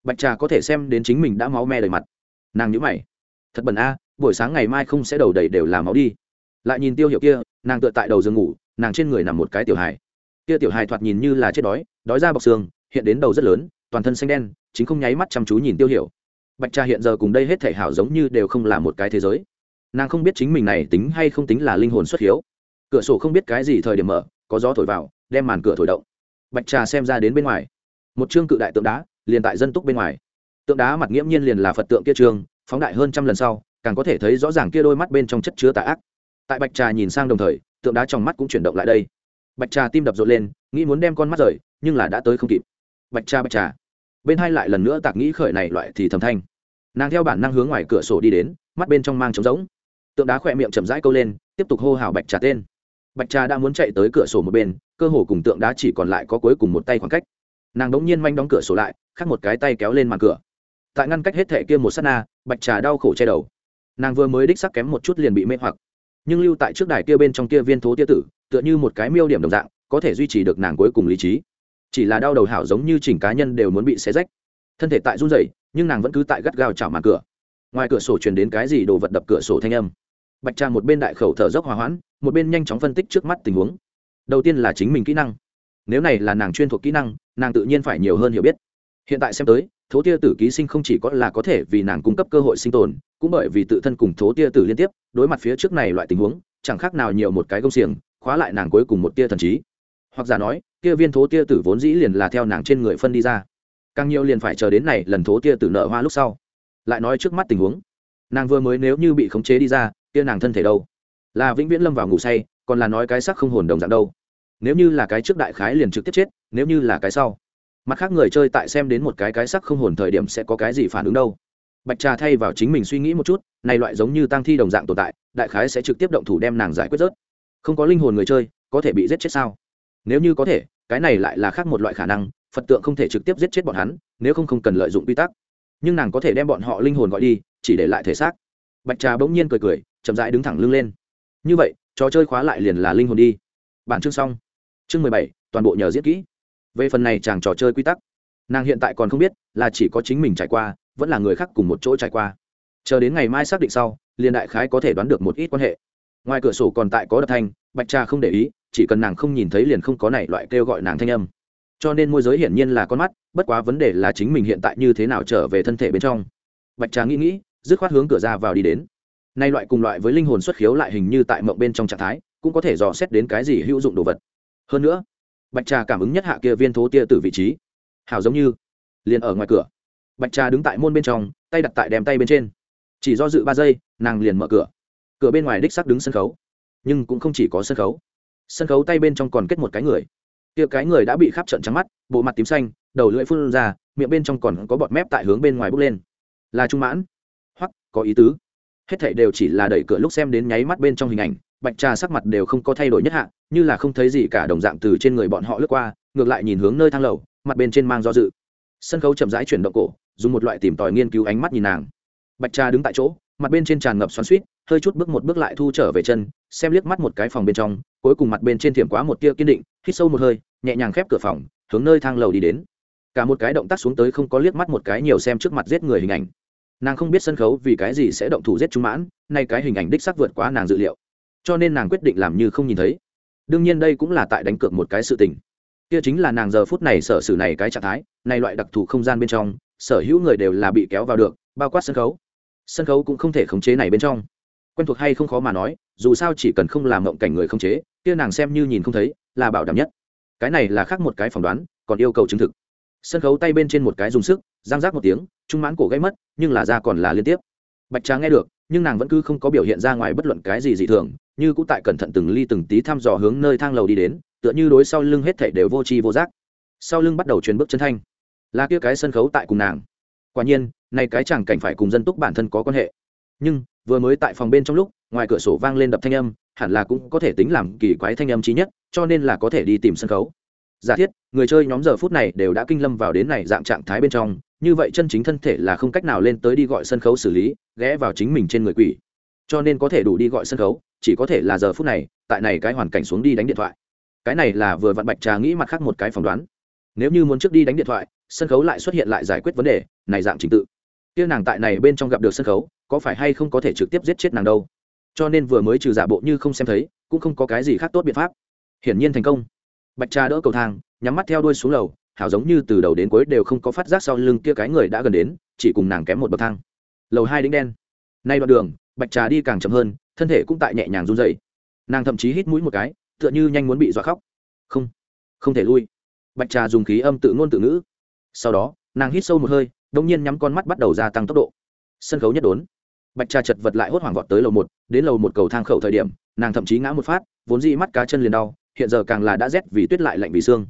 bạch trà có thể xem đến chính mình đã máu me đầy mặt. Nàng nhữ mày. Thật bẩn a, buổi sáng ngày mai không sẽ đầu đầy đều là máu đi. Lại nhìn tiêu hiệu kia, nàng tựa tại đầu giường ngủ, nàng trên người nằm một cái tiểu hài. Kia tiểu hài thoạt nhìn như là chết đói đói ra bọc xương, hiện đến đầu rất lớn, toàn thân xanh đen, chính không nháy mắt chăm chú nhìn tiêu hiểu. Bạch trà hiện giờ cùng đây hết thể hảo giống như đều không là một cái thế giới. Nàng không biết chính mình này tính hay không tính là linh hồn xuất hiếu. Cửa sổ không biết cái gì thời điểm mở, có gió thổi vào, đem màn cửa thổi động. Bạch trà xem ra đến bên ngoài. Một chương cự đại tượng đá liền tại dân túc bên ngoài. Tượng đá mặt nghiễm nhiên liền là phật tượng kia trường, phóng đại hơn trăm lần sau, càng có thể thấy rõ ràng kia đôi mắt bên trong chất chứa tà ác. Tại bạch trà nhìn sang đồng thời, tượng đá trong mắt cũng chuyển động lại đây. Bạch trà tim đập rộn lên, nghĩ muốn đem con mắt rời, nhưng là đã tới không kịp. Bạch trà bạch trà. Bên hai lại lần nữa tạc nghĩ khởi này loại thì thầm thanh. Nàng theo bản năng hướng ngoài cửa sổ đi đến, mắt bên trong mang trống rỗng. Tượng đá khỏe miệng chậm rãi câu lên, tiếp tục hô hào bạch trà tên. Bạch trà đã muốn chạy tới cửa sổ một bên, cơ hồ cùng tượng đá chỉ còn lại có cuối cùng một tay khoảng cách nàng đống nhiên manh đóng cửa sổ lại, khắc một cái tay kéo lên màn cửa. Tại ngăn cách hết thẻ kia một s á t na, bạch trà đau khổ che đầu. Nàng vừa mới đích sắc kém một chút liền bị mê hoặc. Nhưng lưu tại trước đài kia bên trong kia viên thố tia tử, tựa như một cái miêu điểm đồng dạng, có thể duy trì được nàng cuối cùng lý trí. Chỉ là đau đầu hảo giống như chỉnh cá nhân đều muốn bị xé rách. Thân thể tại run rẩy, nhưng nàng vẫn cứ tại gắt gao chảo màn cửa. Ngoài cửa sổ truyền đến cái gì đồ vật đập cửa sổ thanh âm. Bạch trà một bên đại khẩu thở dốc hòa hoãn, một bên nhanh chóng phân tích trước mắt tình huống. Đầu tiên là chính mình kỹ năng nếu này là nàng chuyên thuộc kỹ năng, nàng tự nhiên phải nhiều hơn hiểu biết. Hiện tại xem tới, thố tia tử ký sinh không chỉ có là có thể vì nàng cung cấp cơ hội sinh tồn, cũng bởi vì tự thân cùng thố tia tử liên tiếp, đối mặt phía trước này loại tình huống, chẳng khác nào nhiều một cái công xiềng, khóa lại nàng cuối cùng một tia thần trí. Hoặc giả nói tia viên thố tia tử vốn dĩ liền là theo nàng trên người phân đi ra. Càng nhiều liền phải chờ đến này lần thố tia tử nợ hoa lúc sau. Lại nói trước mắt tình huống. Nàng vừa mới nếu như bị khống chế đi ra tia nàng thân thể đâu? Là vĩnh viễn lâm vào ngủ say, còn là nói cái sắc không hồn đồng dạng đâu? Nếu như là cái trước đại khái liền trực tiếp chết, nếu như là cái sau. Mặt khác người chơi tại xem đến một cái cái sắc không hồn thời điểm sẽ có cái gì phản ứng đâu. Bạch trà thay vào chính mình suy nghĩ một chút, này loại giống như tăng thi đồng dạng tồn tại, đại khái sẽ trực tiếp động thủ đem nàng giải quyết rớt. Không có linh hồn người chơi, có thể bị giết chết sao? Nếu như có thể, cái này lại là khác một loại khả năng, phật tượng không thể trực tiếp giết chết bọn hắn, nếu không không cần lợi dụng quy tắc. Nhưng nàng có thể đem bọn họ linh hồn gọi đi, chỉ để lại thể xác. Bạch trà bỗng nhiên cười cười, chậm rãi đứng thẳng lưng lên. Như vậy, trò chơi khóa lại liền là linh hồn đi. Bản chương xong chương mười bảy, toàn bộ nhờ diễn kỹ. Về phần này chàng trò chơi quy tắc, nàng hiện tại còn không biết là chỉ có chính mình trải qua, vẫn là người khác cùng một chỗ trải qua. Chờ đến ngày mai xác định sau, liền đại khái có thể đoán được một ít quan hệ. Ngoài cửa sổ còn tại có đập thanh, bạch trà không để ý, chỉ cần nàng không nhìn thấy liền không có này loại kêu gọi nàng thanh âm. Cho nên môi giới hiển nhiên là con mắt, bất quá vấn đề là chính mình hiện tại như thế nào trở về thân thể bên trong. Bạch trà nghĩ nghĩ, dứt khoát hướng cửa ra vào đi đến. Nay loại cùng loại với linh hồn xuất khiếu lại hình như tại mộng bên trong trạng thái, cũng có thể dò xét đến cái gì hữu dụng đồ vật hơn nữa, bạch trà cảm ứng nhất hạ kia viên thố tia từ vị trí. Hào giống như, liền ở ngoài cửa. Bạch trà đứng tại môn bên trong, tay đặt tại đèm tay bên trên. Chỉ do dự ba giây, nàng liền mở cửa. Cửa bên ngoài đích sắc đứng sân khấu, nhưng cũng không chỉ có sân khấu. Sân khấu tay bên trong còn kết một cái người. Kia cái người đã bị khắp trận trắng mắt, bộ mặt tím xanh, đầu lưỡi phun ra, miệng bên trong còn có bọt mép tại hướng bên ngoài bốc lên. Là trung mãn. Hoặc có ý tứ. Hết thảy đều chỉ là đẩy cửa lúc xem đến nháy mắt bên trong hình ảnh bạch trà sắc mặt đều không có thay đổi nhất hạ, như là không thấy gì cả đồng dạng từ trên người bọn họ lướt qua, ngược lại nhìn hướng nơi thang lầu, mặt bên trên mang do dự. Sân khấu chậm rãi chuyển động cổ, dùng một loại tìm tòi nghiên cứu ánh mắt nhìn nàng. Bạch trà đứng tại chỗ, mặt bên trên tràn ngập xoắn suýt hơi chút bước một bước lại thu trở về chân, xem liếc mắt một cái phòng bên trong, cuối cùng mặt bên trên thiểm quá một tia kiên định, hít sâu một hơi, nhẹ nhàng khép cửa phòng, hướng nơi thang lầu đi đến. Cả một cái động tác xuống tới không có liếc mắt một cái nhiều xem trước mặt giết người hình ảnh. Nàng không biết sân khấu vì cái gì sẽ động thủ giết trung mãn, nay cái hình ảnh đích sắc vượt quá nàng dự liệu cho nên nàng quyết định làm như không nhìn thấy. Đương nhiên đây cũng là tại đánh cược một cái sự tình. Kia chính là nàng giờ phút này sở xử này cái trạng thái, này loại đặc thù không gian bên trong, sở hữu người đều là bị kéo vào được, bao quát sân khấu. Sân khấu cũng không thể khống chế này bên trong. Quen thuộc hay không khó mà nói, dù sao chỉ cần không làm mộng cảnh người khống chế, kia nàng xem như nhìn không thấy, là bảo đảm nhất. Cái này là khác một cái phỏng đoán, còn yêu cầu chứng thực. Sân khấu tay bên trên một cái dùng sức giang rác một tiếng, trung mãn cổ gây mất, nhưng là ra còn là liên tiếp. Bạch trá nghe được nhưng nàng vẫn cứ không có biểu hiện ra ngoài bất luận cái gì dị thường, như cũng tại cẩn thận từng ly từng tí thăm dò hướng nơi thang lầu đi đến, tựa như đối sau lưng hết thảy đều vô tri vô giác. Sau lưng bắt đầu truyền bước chân thanh. Là kia cái sân khấu tại cùng nàng. Quả nhiên nay cái chẳng cảnh phải cùng dân túc bản thân có quan hệ. Nhưng, vừa mới tại phòng bên trong lúc, ngoài cửa sổ vang lên đập thanh âm, hẳn là cũng có thể tính làm kỳ quái thanh âm trí nhất, cho nên là có thể đi tìm sân khấu giả thiết, người chơi nhóm giờ phút này đều đã kinh lâm vào đến này dạng trạng thái bên trong, như vậy chân chính thân thể là không cách nào lên tới đi gọi sân khấu xử lý, ghé vào chính mình trên người quỷ. Cho nên có thể đủ đi gọi sân khấu, chỉ có thể là giờ phút này, tại này cái hoàn cảnh xuống đi đánh điện thoại. Cái này là vừa vặn bạch trà nghĩ mặt khác một cái phỏng đoán. Nếu như muốn trước đi đánh điện thoại, sân khấu lại xuất hiện lại giải quyết vấn đề, này dạng trình tự. Kia nàng tại này bên trong gặp được sân khấu, có phải hay không có thể trực tiếp giết chết nàng đâu? Cho nên vừa mới trừ giả bộ như không xem thấy, cũng không có cái gì khác tốt biện pháp. Hiển nhiên thành công bạch trà đỡ cầu thang, nhắm mắt theo đuôi xuống lầu hảo giống như từ đầu đến cuối đều không có phát giác sau lưng kia cái người đã gần đến, chỉ cùng nàng kém một bậc thang. Lầu hai đính đen. Nay đoạn đường, bạch trà đi càng chậm hơn, thân thể cũng tại nhẹ nhàng run dậy nàng thậm chí hít mũi một cái, tựa như nhanh muốn bị dọa khóc. Không không thể lui. Bạch trà dùng khí âm tự ngôn tự ngữ. Sau đó, nàng hít sâu một hơi đông nhiên nhắm con mắt bắt đầu gia tăng tốc độ. Sân khấu nhất đốn. Bạch trà chật vật lại hốt hoảng vọt tới lầu một, đến lầu một cầu thang khẩu thời điểm, nàng thậm chí ngã một phát, vốn dĩ mắt cá chân liền đau hiện giờ càng là đã rét vì tuyết lại lạnh vì xương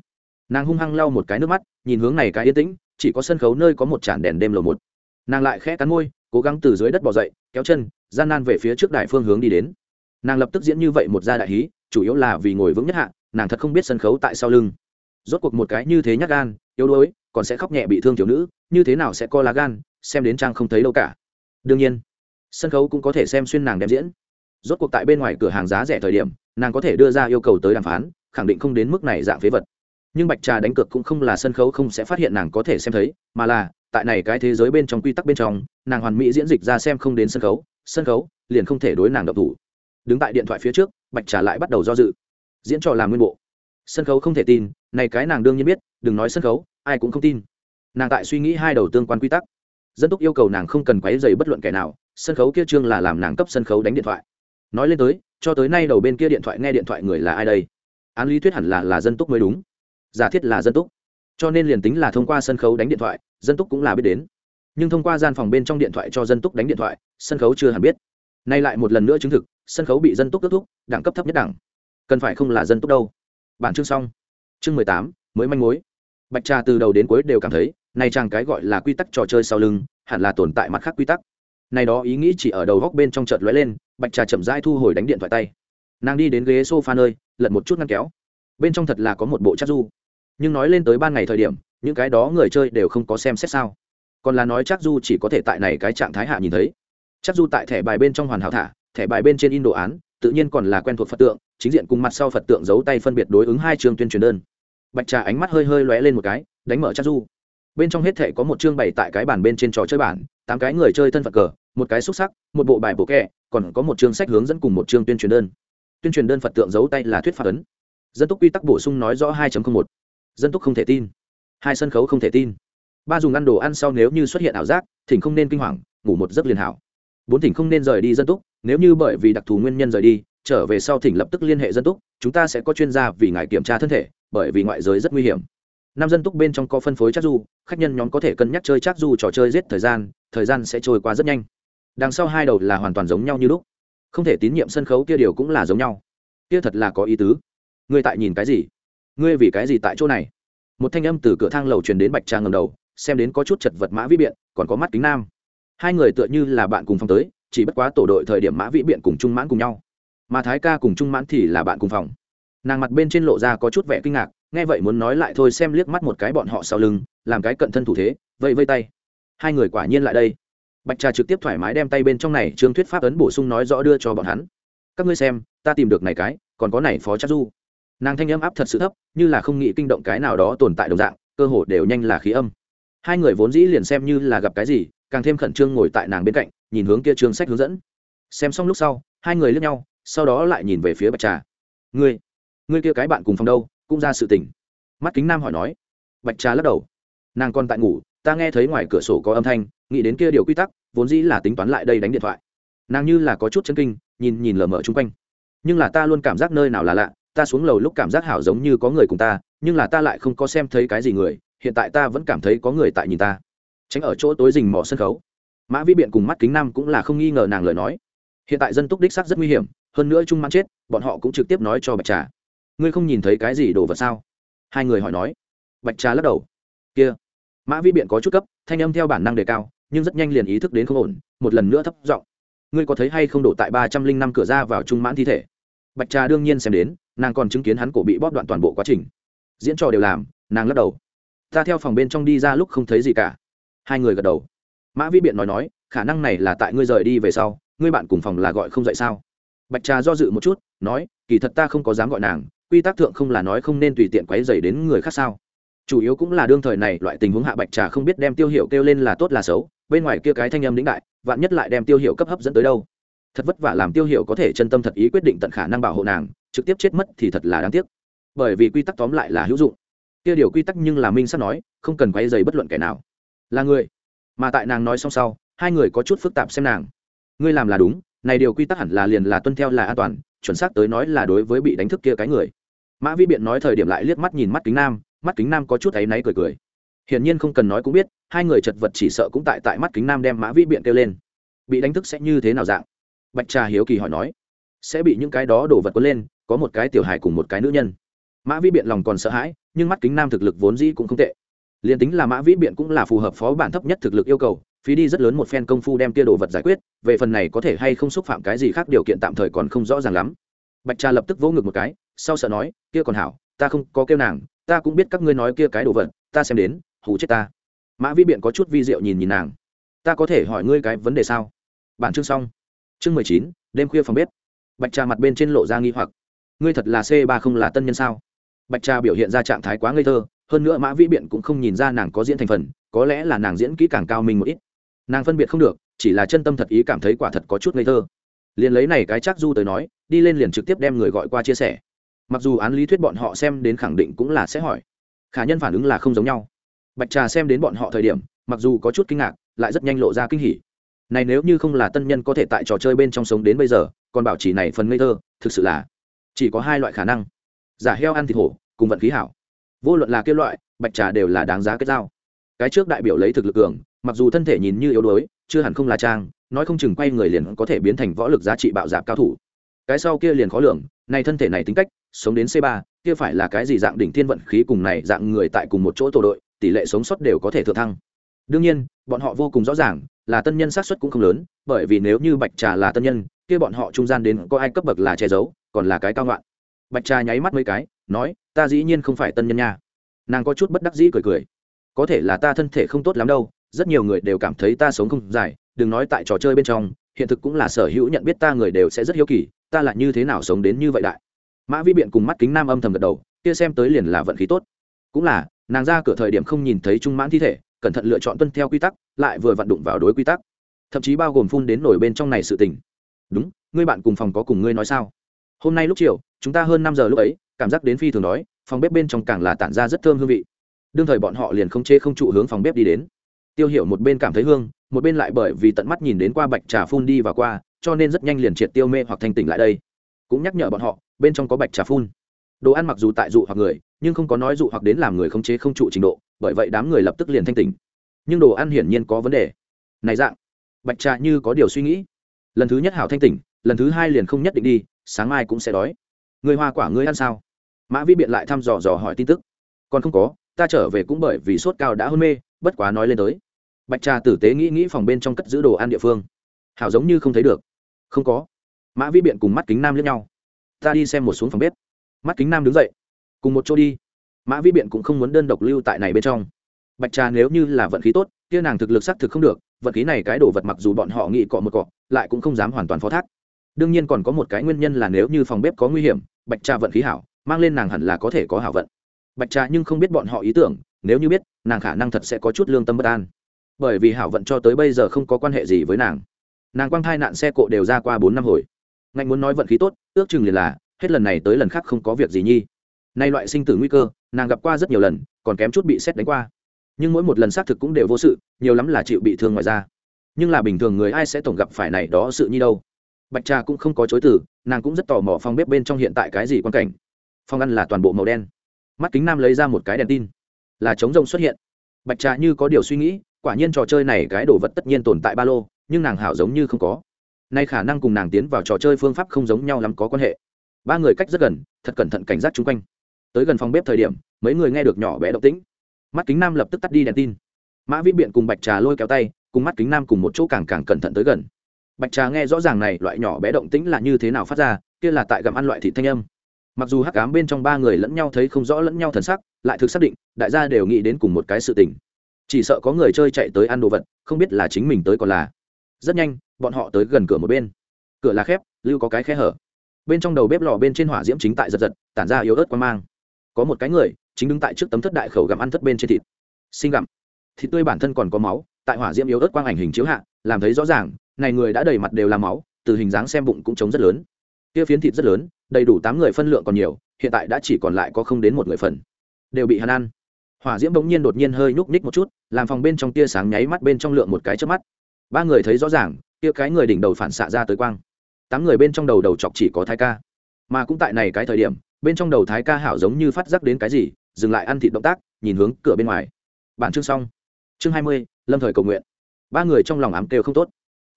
nàng hung hăng lau một cái nước mắt, nhìn hướng này cái yên tĩnh, chỉ có sân khấu nơi có một tràn đèn đêm lầu một. Nàng lại khẽ cắn môi, cố gắng từ dưới đất bỏ dậy, kéo chân, gian nan về phía trước đại phương hướng đi đến. Nàng lập tức diễn như vậy một gia đại hí, chủ yếu là vì ngồi vững nhất hạ, nàng thật không biết sân khấu tại sau lưng. Rốt cuộc một cái như thế nhát gan, yếu đuối, còn sẽ khóc nhẹ bị thương thiếu nữ, như thế nào sẽ co lá gan, xem đến trang không thấy đâu cả. Đương nhiên, sân khấu cũng có thể xem xuyên nàng đem diễn rốt cuộc tại bên ngoài cửa hàng giá rẻ thời điểm, nàng có thể đưa ra yêu cầu tới đàm phán, khẳng định không đến mức này dạng phế vật. Nhưng bạch trà đánh cược cũng không là sân khấu không sẽ phát hiện nàng có thể xem thấy, mà là, tại này cái thế giới bên trong quy tắc bên trong, nàng hoàn mỹ diễn dịch ra xem không đến sân khấu sân khấu, liền không thể đối nàng độc thủ. Đứng tại điện thoại phía trước, bạch trà lại bắt đầu do dự. Diễn trò làm nguyên bộ. Sân khấu không thể tin, này cái nàng đương nhiên biết, đừng nói sân khấu, ai cũng không tin. Nàng tại suy nghĩ hai đầu tương quan quy tắc. Dân túc yêu cầu nàng không cần quấy dày bất luận kẻ nào, sân khấu kia trương là làm nàng cấp sân khấu đánh điện thoại nói lên tới, cho tới nay đầu bên kia điện thoại nghe điện thoại người là ai đây? Án lý thuyết hẳn là là dân túc mới đúng. Giả thiết là dân túc. Cho nên liền tính là thông qua sân khấu đánh điện thoại, dân túc cũng là biết đến. Nhưng thông qua gian phòng bên trong điện thoại cho dân túc đánh điện thoại, sân khấu chưa hẳn biết. Nay lại một lần nữa chứng thực, sân khấu bị dân túc kết thúc, đẳng cấp thấp nhất đẳng. Cần phải không là dân túc đâu. Bản chương xong. Chương mười tám, mới manh mối. Bạch trà từ đầu đến cuối đều cảm thấy, nay chàng cái gọi là quy tắc trò chơi sau lưng, hẳn là tồn tại mặt khác quy tắc. Này đó ý nghĩ chỉ ở đầu góc bên trong chợt lóe lên bạch trà chậm rãi thu hồi đánh điện thoại tay. Nàng đi đến ghế sofa nơi, lật một chút ngăn kéo. Bên trong thật là có một bộ chắc du. Nhưng nói lên tới ban ngày thời điểm, những cái đó người chơi đều không có xem xét sao. Còn là nói chắc du chỉ có thể tại này cái trạng thái hạ nhìn thấy. Chắc du tại thẻ bài bên trong hoàn hảo thả, thẻ bài bên trên in đồ án, tự nhiên còn là quen thuộc phật tượng, chính diện cùng mặt sau phật tượng giấu tay phân biệt đối ứng hai chương tuyên truyền đơn. Bạch trà ánh mắt hơi hơi lóe lên một cái, đánh mở chắc du. Bên trong hết thẻ có một chương bày tại cái bàn bên trên trò chơi bản, tám cái người chơi thân phật cờ một cái xúc sắc, một bộ bài bộ kẹ, còn có một chương sách hướng dẫn cùng một chương tuyên truyền đơn. Tuyên truyền đơn phật tượng giấu tay là thuyết pháp ấn. Dân túc quy tắc bổ sung nói rõ 2 một. Dân túc không thể tin. Hai sân khấu không thể tin. Ba dùng ăn đồ ăn sau nếu như xuất hiện ảo giác, thỉnh không nên kinh hoàng, ngủ một giấc liền hảo. Bốn thỉnh không nên rời đi dân túc, nếu như bởi vì đặc thù nguyên nhân rời đi, trở về sau thỉnh lập tức liên hệ dân túc, chúng ta sẽ có chuyên gia vì ngài kiểm tra thân thể, bởi vì ngoại giới rất nguy hiểm. Năm dân túc bên trong có phân phối chắc du, khách nhân nhóm có thể cân nhắc chơi chắc du trò chơi giết thời gian thời gian sẽ trôi qua rất nhanh đằng sau hai đầu là hoàn toàn giống nhau như lúc. Không thể tín nhiệm sân khấu kia điều cũng là giống nhau. Kia thật là có ý tứ. Ngươi tại nhìn cái gì? Ngươi vì cái gì tại chỗ này? Một thanh âm từ cửa thang lầu truyền đến bạch trang ngầm đầu, xem đến có chút chật vật mã vĩ biện, còn có mắt kính nam. Hai người tựa như là bạn cùng phòng tới, chỉ bất quá tổ đội thời điểm mã vĩ biện cùng trung mãn cùng nhau. Mà thái ca cùng trung mãn thì là bạn cùng phòng. Nàng mặt bên trên lộ ra có chút vẻ kinh ngạc, nghe vậy muốn nói lại thôi xem liếc mắt một cái bọn họ sau lưng, làm cái cận thân thủ thế vậy vây tay. Hai người quả nhiên lại đây bạch trà trực tiếp thoải mái đem tay bên trong này trương thuyết pháp ấn bổ sung nói rõ đưa cho bọn hắn. Các ngươi xem, ta tìm được này cái, còn có này phó chắc du. Nàng thanh âm áp thật sự thấp, như là không nghĩ kinh động cái nào đó tồn tại đồng dạng, cơ hồ đều nhanh là khí âm. Hai người vốn dĩ liền xem như là gặp cái gì, càng thêm khẩn trương ngồi tại nàng bên cạnh, nhìn hướng kia trương sách hướng dẫn. Xem xong lúc sau, hai người lướt nhau, sau đó lại nhìn về phía bạch trà. Ngươi ngươi kia cái bạn cùng phòng đâu, cũng ra sự tình. Mắt kính nam hỏi nói. Bạch trà lắc đầu. Nàng còn tại ngủ, ta nghe thấy ngoài cửa sổ có âm thanh nghĩ đến kia điều quy tắc, vốn dĩ là tính toán lại đây đánh điện thoại. Nàng như là có chút chân kinh, nhìn nhìn lờ mờ chung quanh. Nhưng là ta luôn cảm giác nơi nào là lạ, ta xuống lầu lúc cảm giác hảo giống như có người cùng ta, nhưng là ta lại không có xem thấy cái gì người, hiện tại ta vẫn cảm thấy có người tại nhìn ta. Tránh ở chỗ tối rình mò sân khấu. Mã vi biện cùng mắt kính năm cũng là không nghi ngờ nàng lời nói. Hiện tại dân túc đích xác rất nguy hiểm, hơn nữa trung mãn chết, bọn họ cũng trực tiếp nói cho bạch trà. Ngươi không nhìn thấy cái gì đồ vật sao? Hai người hỏi nói. Bạch trà lắc đầu. Kia. Mã vi biện có chút cấp, thanh âm theo bản năng đề cao nhưng rất nhanh liền ý thức đến không ổn, một lần nữa thấp giọng. Ngươi có thấy hay không đổ tại ba trăm linh năm cửa ra vào trung mãn thi thể? Bạch trà đương nhiên xem đến, nàng còn chứng kiến hắn cổ bị bóp đoạn toàn bộ quá trình. Diễn trò đều làm, nàng lắc đầu. Ta theo phòng bên trong đi ra lúc không thấy gì cả. Hai người gật đầu. Mã vĩ biện nói nói, khả năng này là tại ngươi rời đi về sau, ngươi bạn cùng phòng là gọi không dậy sao? Bạch trà do dự một chút, nói, kỳ thật ta không có dám gọi nàng, quy tắc thượng không là nói không nên tùy tiện quấy dày đến người khác sao? Chủ yếu cũng là đương thời này, loại tình huống hạ bạch trà không biết đem tiêu hiệu kêu lên là tốt là xấu bên ngoài kia cái thanh âm lĩnh đại, vạn nhất lại đem tiêu hiệu cấp hấp dẫn tới đâu. Thật vất vả làm tiêu hiệu có thể chân tâm thật ý quyết định tận khả năng bảo hộ nàng, trực tiếp chết mất thì thật là đáng tiếc. Bởi vì quy tắc tóm lại là hữu dụng. Kia điều quy tắc nhưng là minh sắp nói, không cần quay dày bất luận kẻ nào. Là người. Mà tại nàng nói xong sau, hai người có chút phức tạp xem nàng. Ngươi làm là đúng, này điều quy tắc hẳn là liền là tuân theo là an toàn, chuẩn xác tới nói là đối với bị đánh thức kia cái người. Mã vi biện nói thời điểm lại liếc mắt nhìn mắt kính nam, mắt kính nam có chút áy náy cười cười hiển nhiên không cần nói cũng biết, hai người chật vật chỉ sợ cũng tại tại mắt kính nam đem mã vi biện kêu lên. Bị đánh thức sẽ như thế nào dạng? Bạch trà hiếu kỳ hỏi nói. Sẽ bị những cái đó đổ vật quấn lên, có một cái tiểu hài cùng một cái nữ nhân. Mã vĩ biện lòng còn sợ hãi, nhưng mắt kính nam thực lực vốn dĩ cũng không tệ. Liền tính là mã vĩ biện cũng là phù hợp phó bản thấp nhất thực lực yêu cầu, phí đi rất lớn một phen công phu đem kia đồ vật giải quyết, về phần này có thể hay không xúc phạm cái gì khác điều kiện tạm thời còn không rõ ràng lắm. Bạch trà lập tức vỗ ngực một cái, sau sợ nói, kia còn hảo, ta không có kêu nàng, ta cũng biết các ngươi nói kia cái đồ vật, ta xem đến hù chết ta. Mã vĩ biện có chút vi diệu nhìn nhìn nàng. Ta có thể hỏi ngươi cái vấn đề sao? Bản chương xong. Chương mười chín, đêm khuya phòng bếp. Bạch trà mặt bên trên lộ ra nghi hoặc. Ngươi thật là c ba không là tân nhân sao? Bạch trà biểu hiện ra trạng thái quá ngây thơ, hơn nữa mã vĩ biện cũng không nhìn ra nàng có diễn thành phần, có lẽ là nàng diễn kỹ càng cao mình một ít. Nàng phân biệt không được, chỉ là chân tâm thật ý cảm thấy quả thật có chút ngây thơ. Liền lấy này cái chắc du tới nói, đi lên liền trực tiếp đem người gọi qua chia sẻ. Mặc dù án lý thuyết bọn họ xem đến khẳng định cũng là sẽ hỏi. Khả nhân phản ứng là không giống nhau bạch trà xem đến bọn họ thời điểm, mặc dù có chút kinh ngạc, lại rất nhanh lộ ra kinh hỉ. Này nếu như không là tân nhân có thể tại trò chơi bên trong sống đến bây giờ, còn bảo chỉ này phần ngây thơ, thực sự là chỉ có hai loại khả năng. Giả heo ăn thịt hổ, cùng vận khí hảo. Vô luận là kêu loại, bạch trà đều là đáng giá kết giao. Cái trước đại biểu lấy thực lực cường, mặc dù thân thể nhìn như yếu đuối, chưa hẳn không là trang, nói không chừng quay người liền có thể biến thành võ lực giá trị bạo dạp cao thủ. Cái sau kia liền khó lường, này thân thể này tính cách, sống đến c 3 kia phải là cái gì dạng đỉnh thiên vận khí cùng này dạng người tại cùng một chỗ tổ đội tỷ lệ sống sót đều có thể thượng thăng. Đương nhiên, bọn họ vô cùng rõ ràng là tân nhân xác suất cũng không lớn, bởi vì nếu như bạch trà là tân nhân, kia bọn họ trung gian đến có ai cấp bậc là che giấu, còn là cái cao ngoạn bạch trà nháy mắt mấy cái, nói, ta dĩ nhiên không phải tân nhân nha. Nàng có chút bất đắc dĩ cười cười. Có thể là ta thân thể không tốt lắm đâu, rất nhiều người đều cảm thấy ta sống không dài, đừng nói tại trò chơi bên trong, hiện thực cũng là sở hữu nhận biết ta người đều sẽ rất hiếu kỳ, ta là như thế nào sống đến như vậy đại? Mã vi biện cùng mắt kính nam âm thầm gật đầu, kia xem tới liền là vận khí tốt. Cũng là nàng ra cửa thời điểm không nhìn thấy trung mãn thi thể, cẩn thận lựa chọn tuân theo quy tắc, lại vừa vận đụng vào đối quy tắc. Thậm chí bao gồm phun đến nổi bên trong này sự tình. Đúng, ngươi bạn cùng phòng có cùng ngươi nói sao? Hôm nay lúc chiều, chúng ta hơn năm giờ lúc ấy, cảm giác đến phi thường đói, phòng bếp bên trong càng là tản ra rất thơm hương vị. Đương thời bọn họ liền không chê không trụ hướng phòng bếp đi đến. Tiêu hiểu một bên cảm thấy hương, một bên lại bởi vì tận mắt nhìn đến qua bạch trà phun đi và qua, cho nên rất nhanh liền triệt tiêu mê hoặc thanh tỉnh lại đây. Cũng nhắc nhở bọn họ, bên trong có bạch trà phun đồ ăn mặc dù tại dụ hoặc người, nhưng không có nói dụ hoặc đến làm người không chế không trụ trình độ, bởi vậy đám người lập tức liền thanh tỉnh. Nhưng đồ ăn hiển nhiên có vấn đề. Này dạng, bạch trà như có điều suy nghĩ. Lần thứ nhất hảo thanh tỉnh, lần thứ hai liền không nhất định đi, sáng mai cũng sẽ đói. Người hoa quả ngươi ăn sao? Mã vi biện lại thăm dò dò hỏi tin tức. Còn không có, ta trở về cũng bởi vì sốt cao đã hôn mê, bất quá nói lên tới. Bạch trà tử tế nghĩ nghĩ phòng bên trong cất giữ đồ ăn địa phương. Hảo giống như không thấy được. Không có. Mã vi biện cùng mắt kính nam lẫn nhau. Ta đi xem một xuống phòng bếp mắt kính nam đứng dậy, cùng một chỗ đi. Mã vi biện cũng không muốn đơn độc lưu tại này bên trong. Bạch trà nếu như là vận khí tốt, kia nàng thực lực xác thực không được, vận khí này cái đồ vật mặc dù bọn họ nghĩ cọ một cọ, lại cũng không dám hoàn toàn phó thác. Đương nhiên còn có một cái nguyên nhân là nếu như phòng bếp có nguy hiểm, bạch trà vận khí hảo, mang lên nàng hẳn là có thể có hảo vận. Bạch trà nhưng không biết bọn họ ý tưởng, nếu như biết, nàng khả năng thật sẽ có chút lương tâm bất an. Bởi vì hảo vận cho tới bây giờ không có quan hệ gì với nàng. Nàng quang thai nạn xe cộ đều ra qua bốn năm hồi. Ngạnh muốn nói vận khí tốt, ước chừng liền là hết lần này tới lần khác không có việc gì nhi. Nay loại sinh tử nguy cơ, nàng gặp qua rất nhiều lần, còn kém chút bị xét đánh qua. Nhưng mỗi một lần xác thực cũng đều vô sự, nhiều lắm là chịu bị thương ngoài ra nhưng là bình thường người ai sẽ tổng gặp phải này đó sự như đâu? Bạch trà cũng không có chối từ, nàng cũng rất tò mò phòng bếp bên trong hiện tại cái gì quan cảnh. Phòng ăn là toàn bộ màu đen. Mắt kính nam lấy ra một cái đèn tin. Là chống rông xuất hiện. Bạch trà như có điều suy nghĩ, quả nhiên trò chơi này cái đồ vật tất nhiên tồn tại ba lô, nhưng nàng hảo giống như không có. Nay khả năng cùng nàng tiến vào trò chơi phương pháp không giống nhau lắm có quan hệ ba người cách rất gần thật cẩn thận cảnh giác chung quanh tới gần phòng bếp thời điểm mấy người nghe được nhỏ bé động tĩnh mắt kính nam lập tức tắt đi đèn tin mã vĩ biện cùng bạch trà lôi kéo tay cùng mắt kính nam cùng một chỗ càng càng cẩn thận tới gần bạch trà nghe rõ ràng này loại nhỏ bé động tĩnh là như thế nào phát ra kia là tại gặm ăn loại thịt thanh âm mặc dù hắc cám bên trong ba người lẫn nhau thấy không rõ lẫn nhau thần sắc lại thực xác định đại gia đều nghĩ đến cùng một cái sự tình chỉ sợ có người chơi chạy tới ăn đồ vật không biết là chính mình tới còn là rất nhanh bọn họ tới gần cửa một bên cửa là khép lưu có cái khe hở bên trong đầu bếp lò bên trên hỏa diễm chính tại giật giật, tản ra yếu ớt quan mang. Có một cái người, chính đứng tại trước tấm thất đại khẩu gặm ăn thất bên trên thịt. Sinh gặm. Thịt tươi bản thân còn có máu, tại hỏa diễm yếu ớt quang ảnh hình chiếu hạ, làm thấy rõ ràng, này người đã đầy mặt đều là máu, từ hình dáng xem bụng cũng trống rất lớn. Kia phiến thịt rất lớn, đầy đủ tám người phân lượng còn nhiều, hiện tại đã chỉ còn lại có không đến một người phần. Đều bị hắn ăn. Hỏa diễm bỗng nhiên đột nhiên hơi nhúc ních một chút, làm phòng bên trong tia sáng nháy mắt bên trong lượng một cái trước mắt. Ba người thấy rõ ràng tia cái người đỉnh đầu phản xạ ra tới quang tám người bên trong đầu đầu chọc chỉ có thái ca. Mà cũng tại này cái thời điểm, bên trong đầu thái ca hảo giống như phát giác đến cái gì, dừng lại ăn thịt động tác, nhìn hướng cửa bên ngoài. Bản chương xong. Chương hai mươi, lâm thời cầu nguyện. Ba người trong lòng ám kêu không tốt.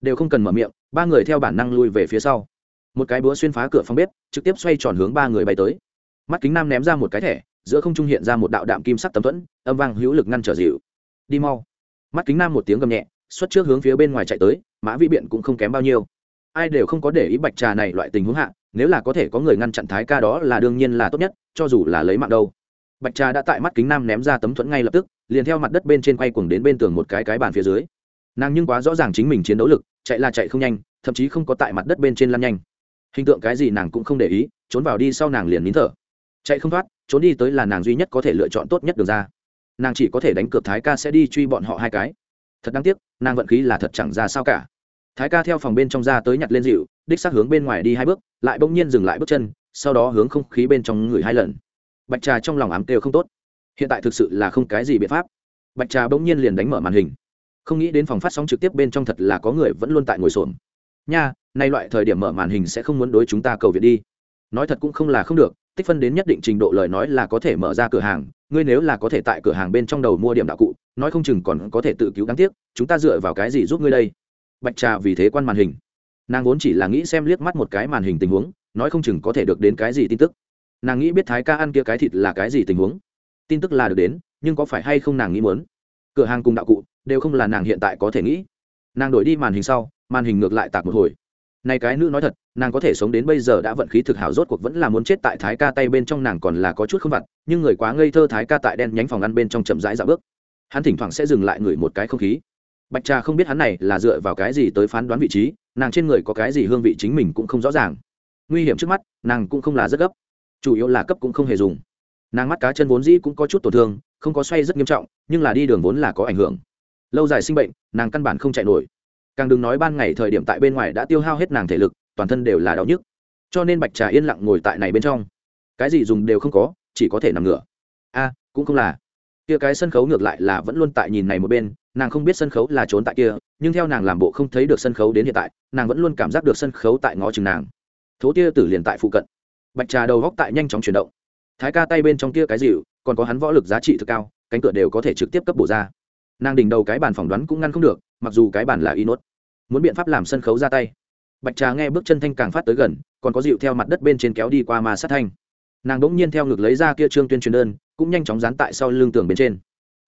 Đều không cần mở miệng, ba người theo bản năng lui về phía sau. Một cái búa xuyên phá cửa phòng bếp, trực tiếp xoay tròn hướng ba người bay tới. Mắt kính nam ném ra một cái thẻ, giữa không trung hiện ra một đạo đạm kim sắc tấm thuẫn, âm vang hữu lực ngăn trở dịu. Đi mau. Mắt kính nam một tiếng gầm nhẹ, xuất trước hướng phía bên ngoài chạy tới, mã vĩ biện cũng không kém bao nhiêu ai đều không có để ý bạch trà này loại tình huống hạ, nếu là có thể có người ngăn chặn thái ca đó là đương nhiên là tốt nhất, cho dù là lấy mạng đâu. Bạch trà đã tại mắt kính nam ném ra tấm thuẫn ngay lập tức, liền theo mặt đất bên trên quay cuồng đến bên tường một cái cái bàn phía dưới. Nàng nhưng quá rõ ràng chính mình chiến đấu lực, chạy là chạy không nhanh, thậm chí không có tại mặt đất bên trên lăn nhanh. Hình tượng cái gì nàng cũng không để ý, trốn vào đi sau nàng liền nín thở. Chạy không thoát, trốn đi tới là nàng duy nhất có thể lựa chọn tốt nhất được ra. Nàng chỉ có thể đánh cược thái ca sẽ đi truy bọn họ hai cái. Thật đáng tiếc, nàng vận khí là thật chẳng ra sao cả thái ca theo phòng bên trong ra tới nhặt lên dịu, đích xác hướng bên ngoài đi hai bước, lại bỗng nhiên dừng lại bước chân, sau đó hướng không khí bên trong người hai lần. Bạch trà trong lòng ám kêu không tốt. Hiện tại thực sự là không cái gì biện pháp. Bạch trà bỗng nhiên liền đánh mở màn hình. Không nghĩ đến phòng phát sóng trực tiếp bên trong thật là có người vẫn luôn tại ngồi xổm. Nha, nay loại thời điểm mở màn hình sẽ không muốn đối chúng ta cầu viện đi. Nói thật cũng không là không được, tích phân đến nhất định trình độ lời nói là có thể mở ra cửa hàng, ngươi nếu là có thể tại cửa hàng bên trong đầu mua điểm đạo cụ, nói không chừng còn có thể tự cứu đáng tiếc, chúng ta dựa vào cái gì giúp ngươi đây? Bạch trà vì thế quan màn hình. Nàng vốn chỉ là nghĩ xem liếc mắt một cái màn hình tình huống, nói không chừng có thể được đến cái gì tin tức. Nàng nghĩ biết thái ca ăn kia cái thịt là cái gì tình huống. Tin tức là được đến, nhưng có phải hay không nàng nghĩ muốn? Cửa hàng cùng đạo cụ, đều không là nàng hiện tại có thể nghĩ. Nàng đổi đi màn hình sau, màn hình ngược lại tạc một hồi. Này cái nữ nói thật, nàng có thể sống đến bây giờ đã vận khí thực hảo rốt cuộc vẫn là muốn chết tại thái ca tay bên trong nàng còn là có chút không vặt, nhưng người quá ngây thơ thái ca tại đen nhánh phòng ăn bên trong chậm rãi dạo bước. Hắn thỉnh thoảng sẽ dừng lại ngửi một cái không khí bạch trà không biết hắn này là dựa vào cái gì tới phán đoán vị trí, nàng trên người có cái gì hương vị chính mình cũng không rõ ràng. Nguy hiểm trước mắt, nàng cũng không là rất gấp. Chủ yếu là cấp cũng không hề dùng. Nàng mắt cá chân vốn dĩ cũng có chút tổn thương, không có xoay rất nghiêm trọng, nhưng là đi đường vốn là có ảnh hưởng. Lâu dài sinh bệnh, nàng căn bản không chạy nổi. Càng đừng nói ban ngày thời điểm tại bên ngoài đã tiêu hao hết nàng thể lực, toàn thân đều là đau nhức. Cho nên bạch trà yên lặng ngồi tại này bên trong. Cái gì dùng đều không có, chỉ có thể nằm ngửa. A, cũng không là. Kia cái sân khấu ngược lại là vẫn luôn tại nhìn này một bên nàng không biết sân khấu là trốn tại kia, nhưng theo nàng làm bộ không thấy được sân khấu đến hiện tại, nàng vẫn luôn cảm giác được sân khấu tại ngõ chừng nàng. Thố tia tử liền tại phụ cận. Bạch trà đầu góc tại nhanh chóng chuyển động. Thái ca tay bên trong kia cái dịu, còn có hắn võ lực giá trị thực cao, cánh cửa đều có thể trực tiếp cấp bổ ra. Nàng đỉnh đầu cái bàn phỏng đoán cũng ngăn không được, mặc dù cái bàn là y nốt. Muốn biện pháp làm sân khấu ra tay. Bạch trà nghe bước chân thanh càng phát tới gần, còn có dịu theo mặt đất bên trên kéo đi qua mà sát thanh. Nàng đ ỗ n g nhiên theo ngực lấy ra kia trương tuyên truyền đơn, cũng nhanh chóng dán tại sau lưng tường bên trên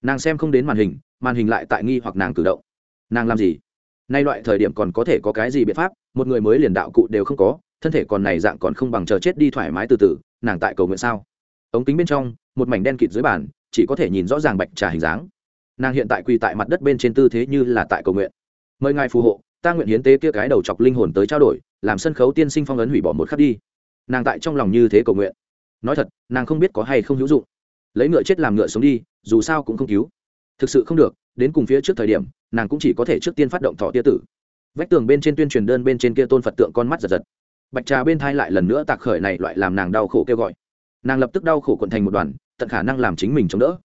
nàng xem không đến màn hình màn hình lại tại nghi hoặc nàng cử động. Nàng làm gì? Nay loại thời điểm còn có thể có cái gì biện pháp? Một người mới liền đạo cụ đều không có, thân thể còn này dạng còn không bằng chờ chết đi thoải mái từ từ, nàng tại cầu nguyện sao? Ống kính bên trong, một mảnh đen kịt dưới bàn, chỉ có thể nhìn rõ ràng bạch trà hình dáng. Nàng hiện tại quỳ tại mặt đất bên trên tư thế như là tại cầu nguyện. Mời ngài phù hộ, ta nguyện hiến tế kia cái đầu chọc linh hồn tới trao đổi, làm sân khấu tiên sinh phong ấn hủy bỏ một khắc đi. Nàng tại trong lòng như thế cầu nguyện. Nói thật, nàng không biết có hay không hữu dụng lấy ngựa chết làm ngựa sống đi, dù sao cũng không cứu. Thực sự không được, đến cùng phía trước thời điểm, nàng cũng chỉ có thể trước tiên phát động thọ tia tử. Vách tường bên trên tuyên truyền đơn bên trên kia tôn phật tượng con mắt giật giật. Bạch trà bên thai lại lần nữa tạc khởi này loại làm nàng đau khổ kêu gọi. Nàng lập tức đau khổ quận thành một đoàn, tận khả năng làm chính mình chống đỡ.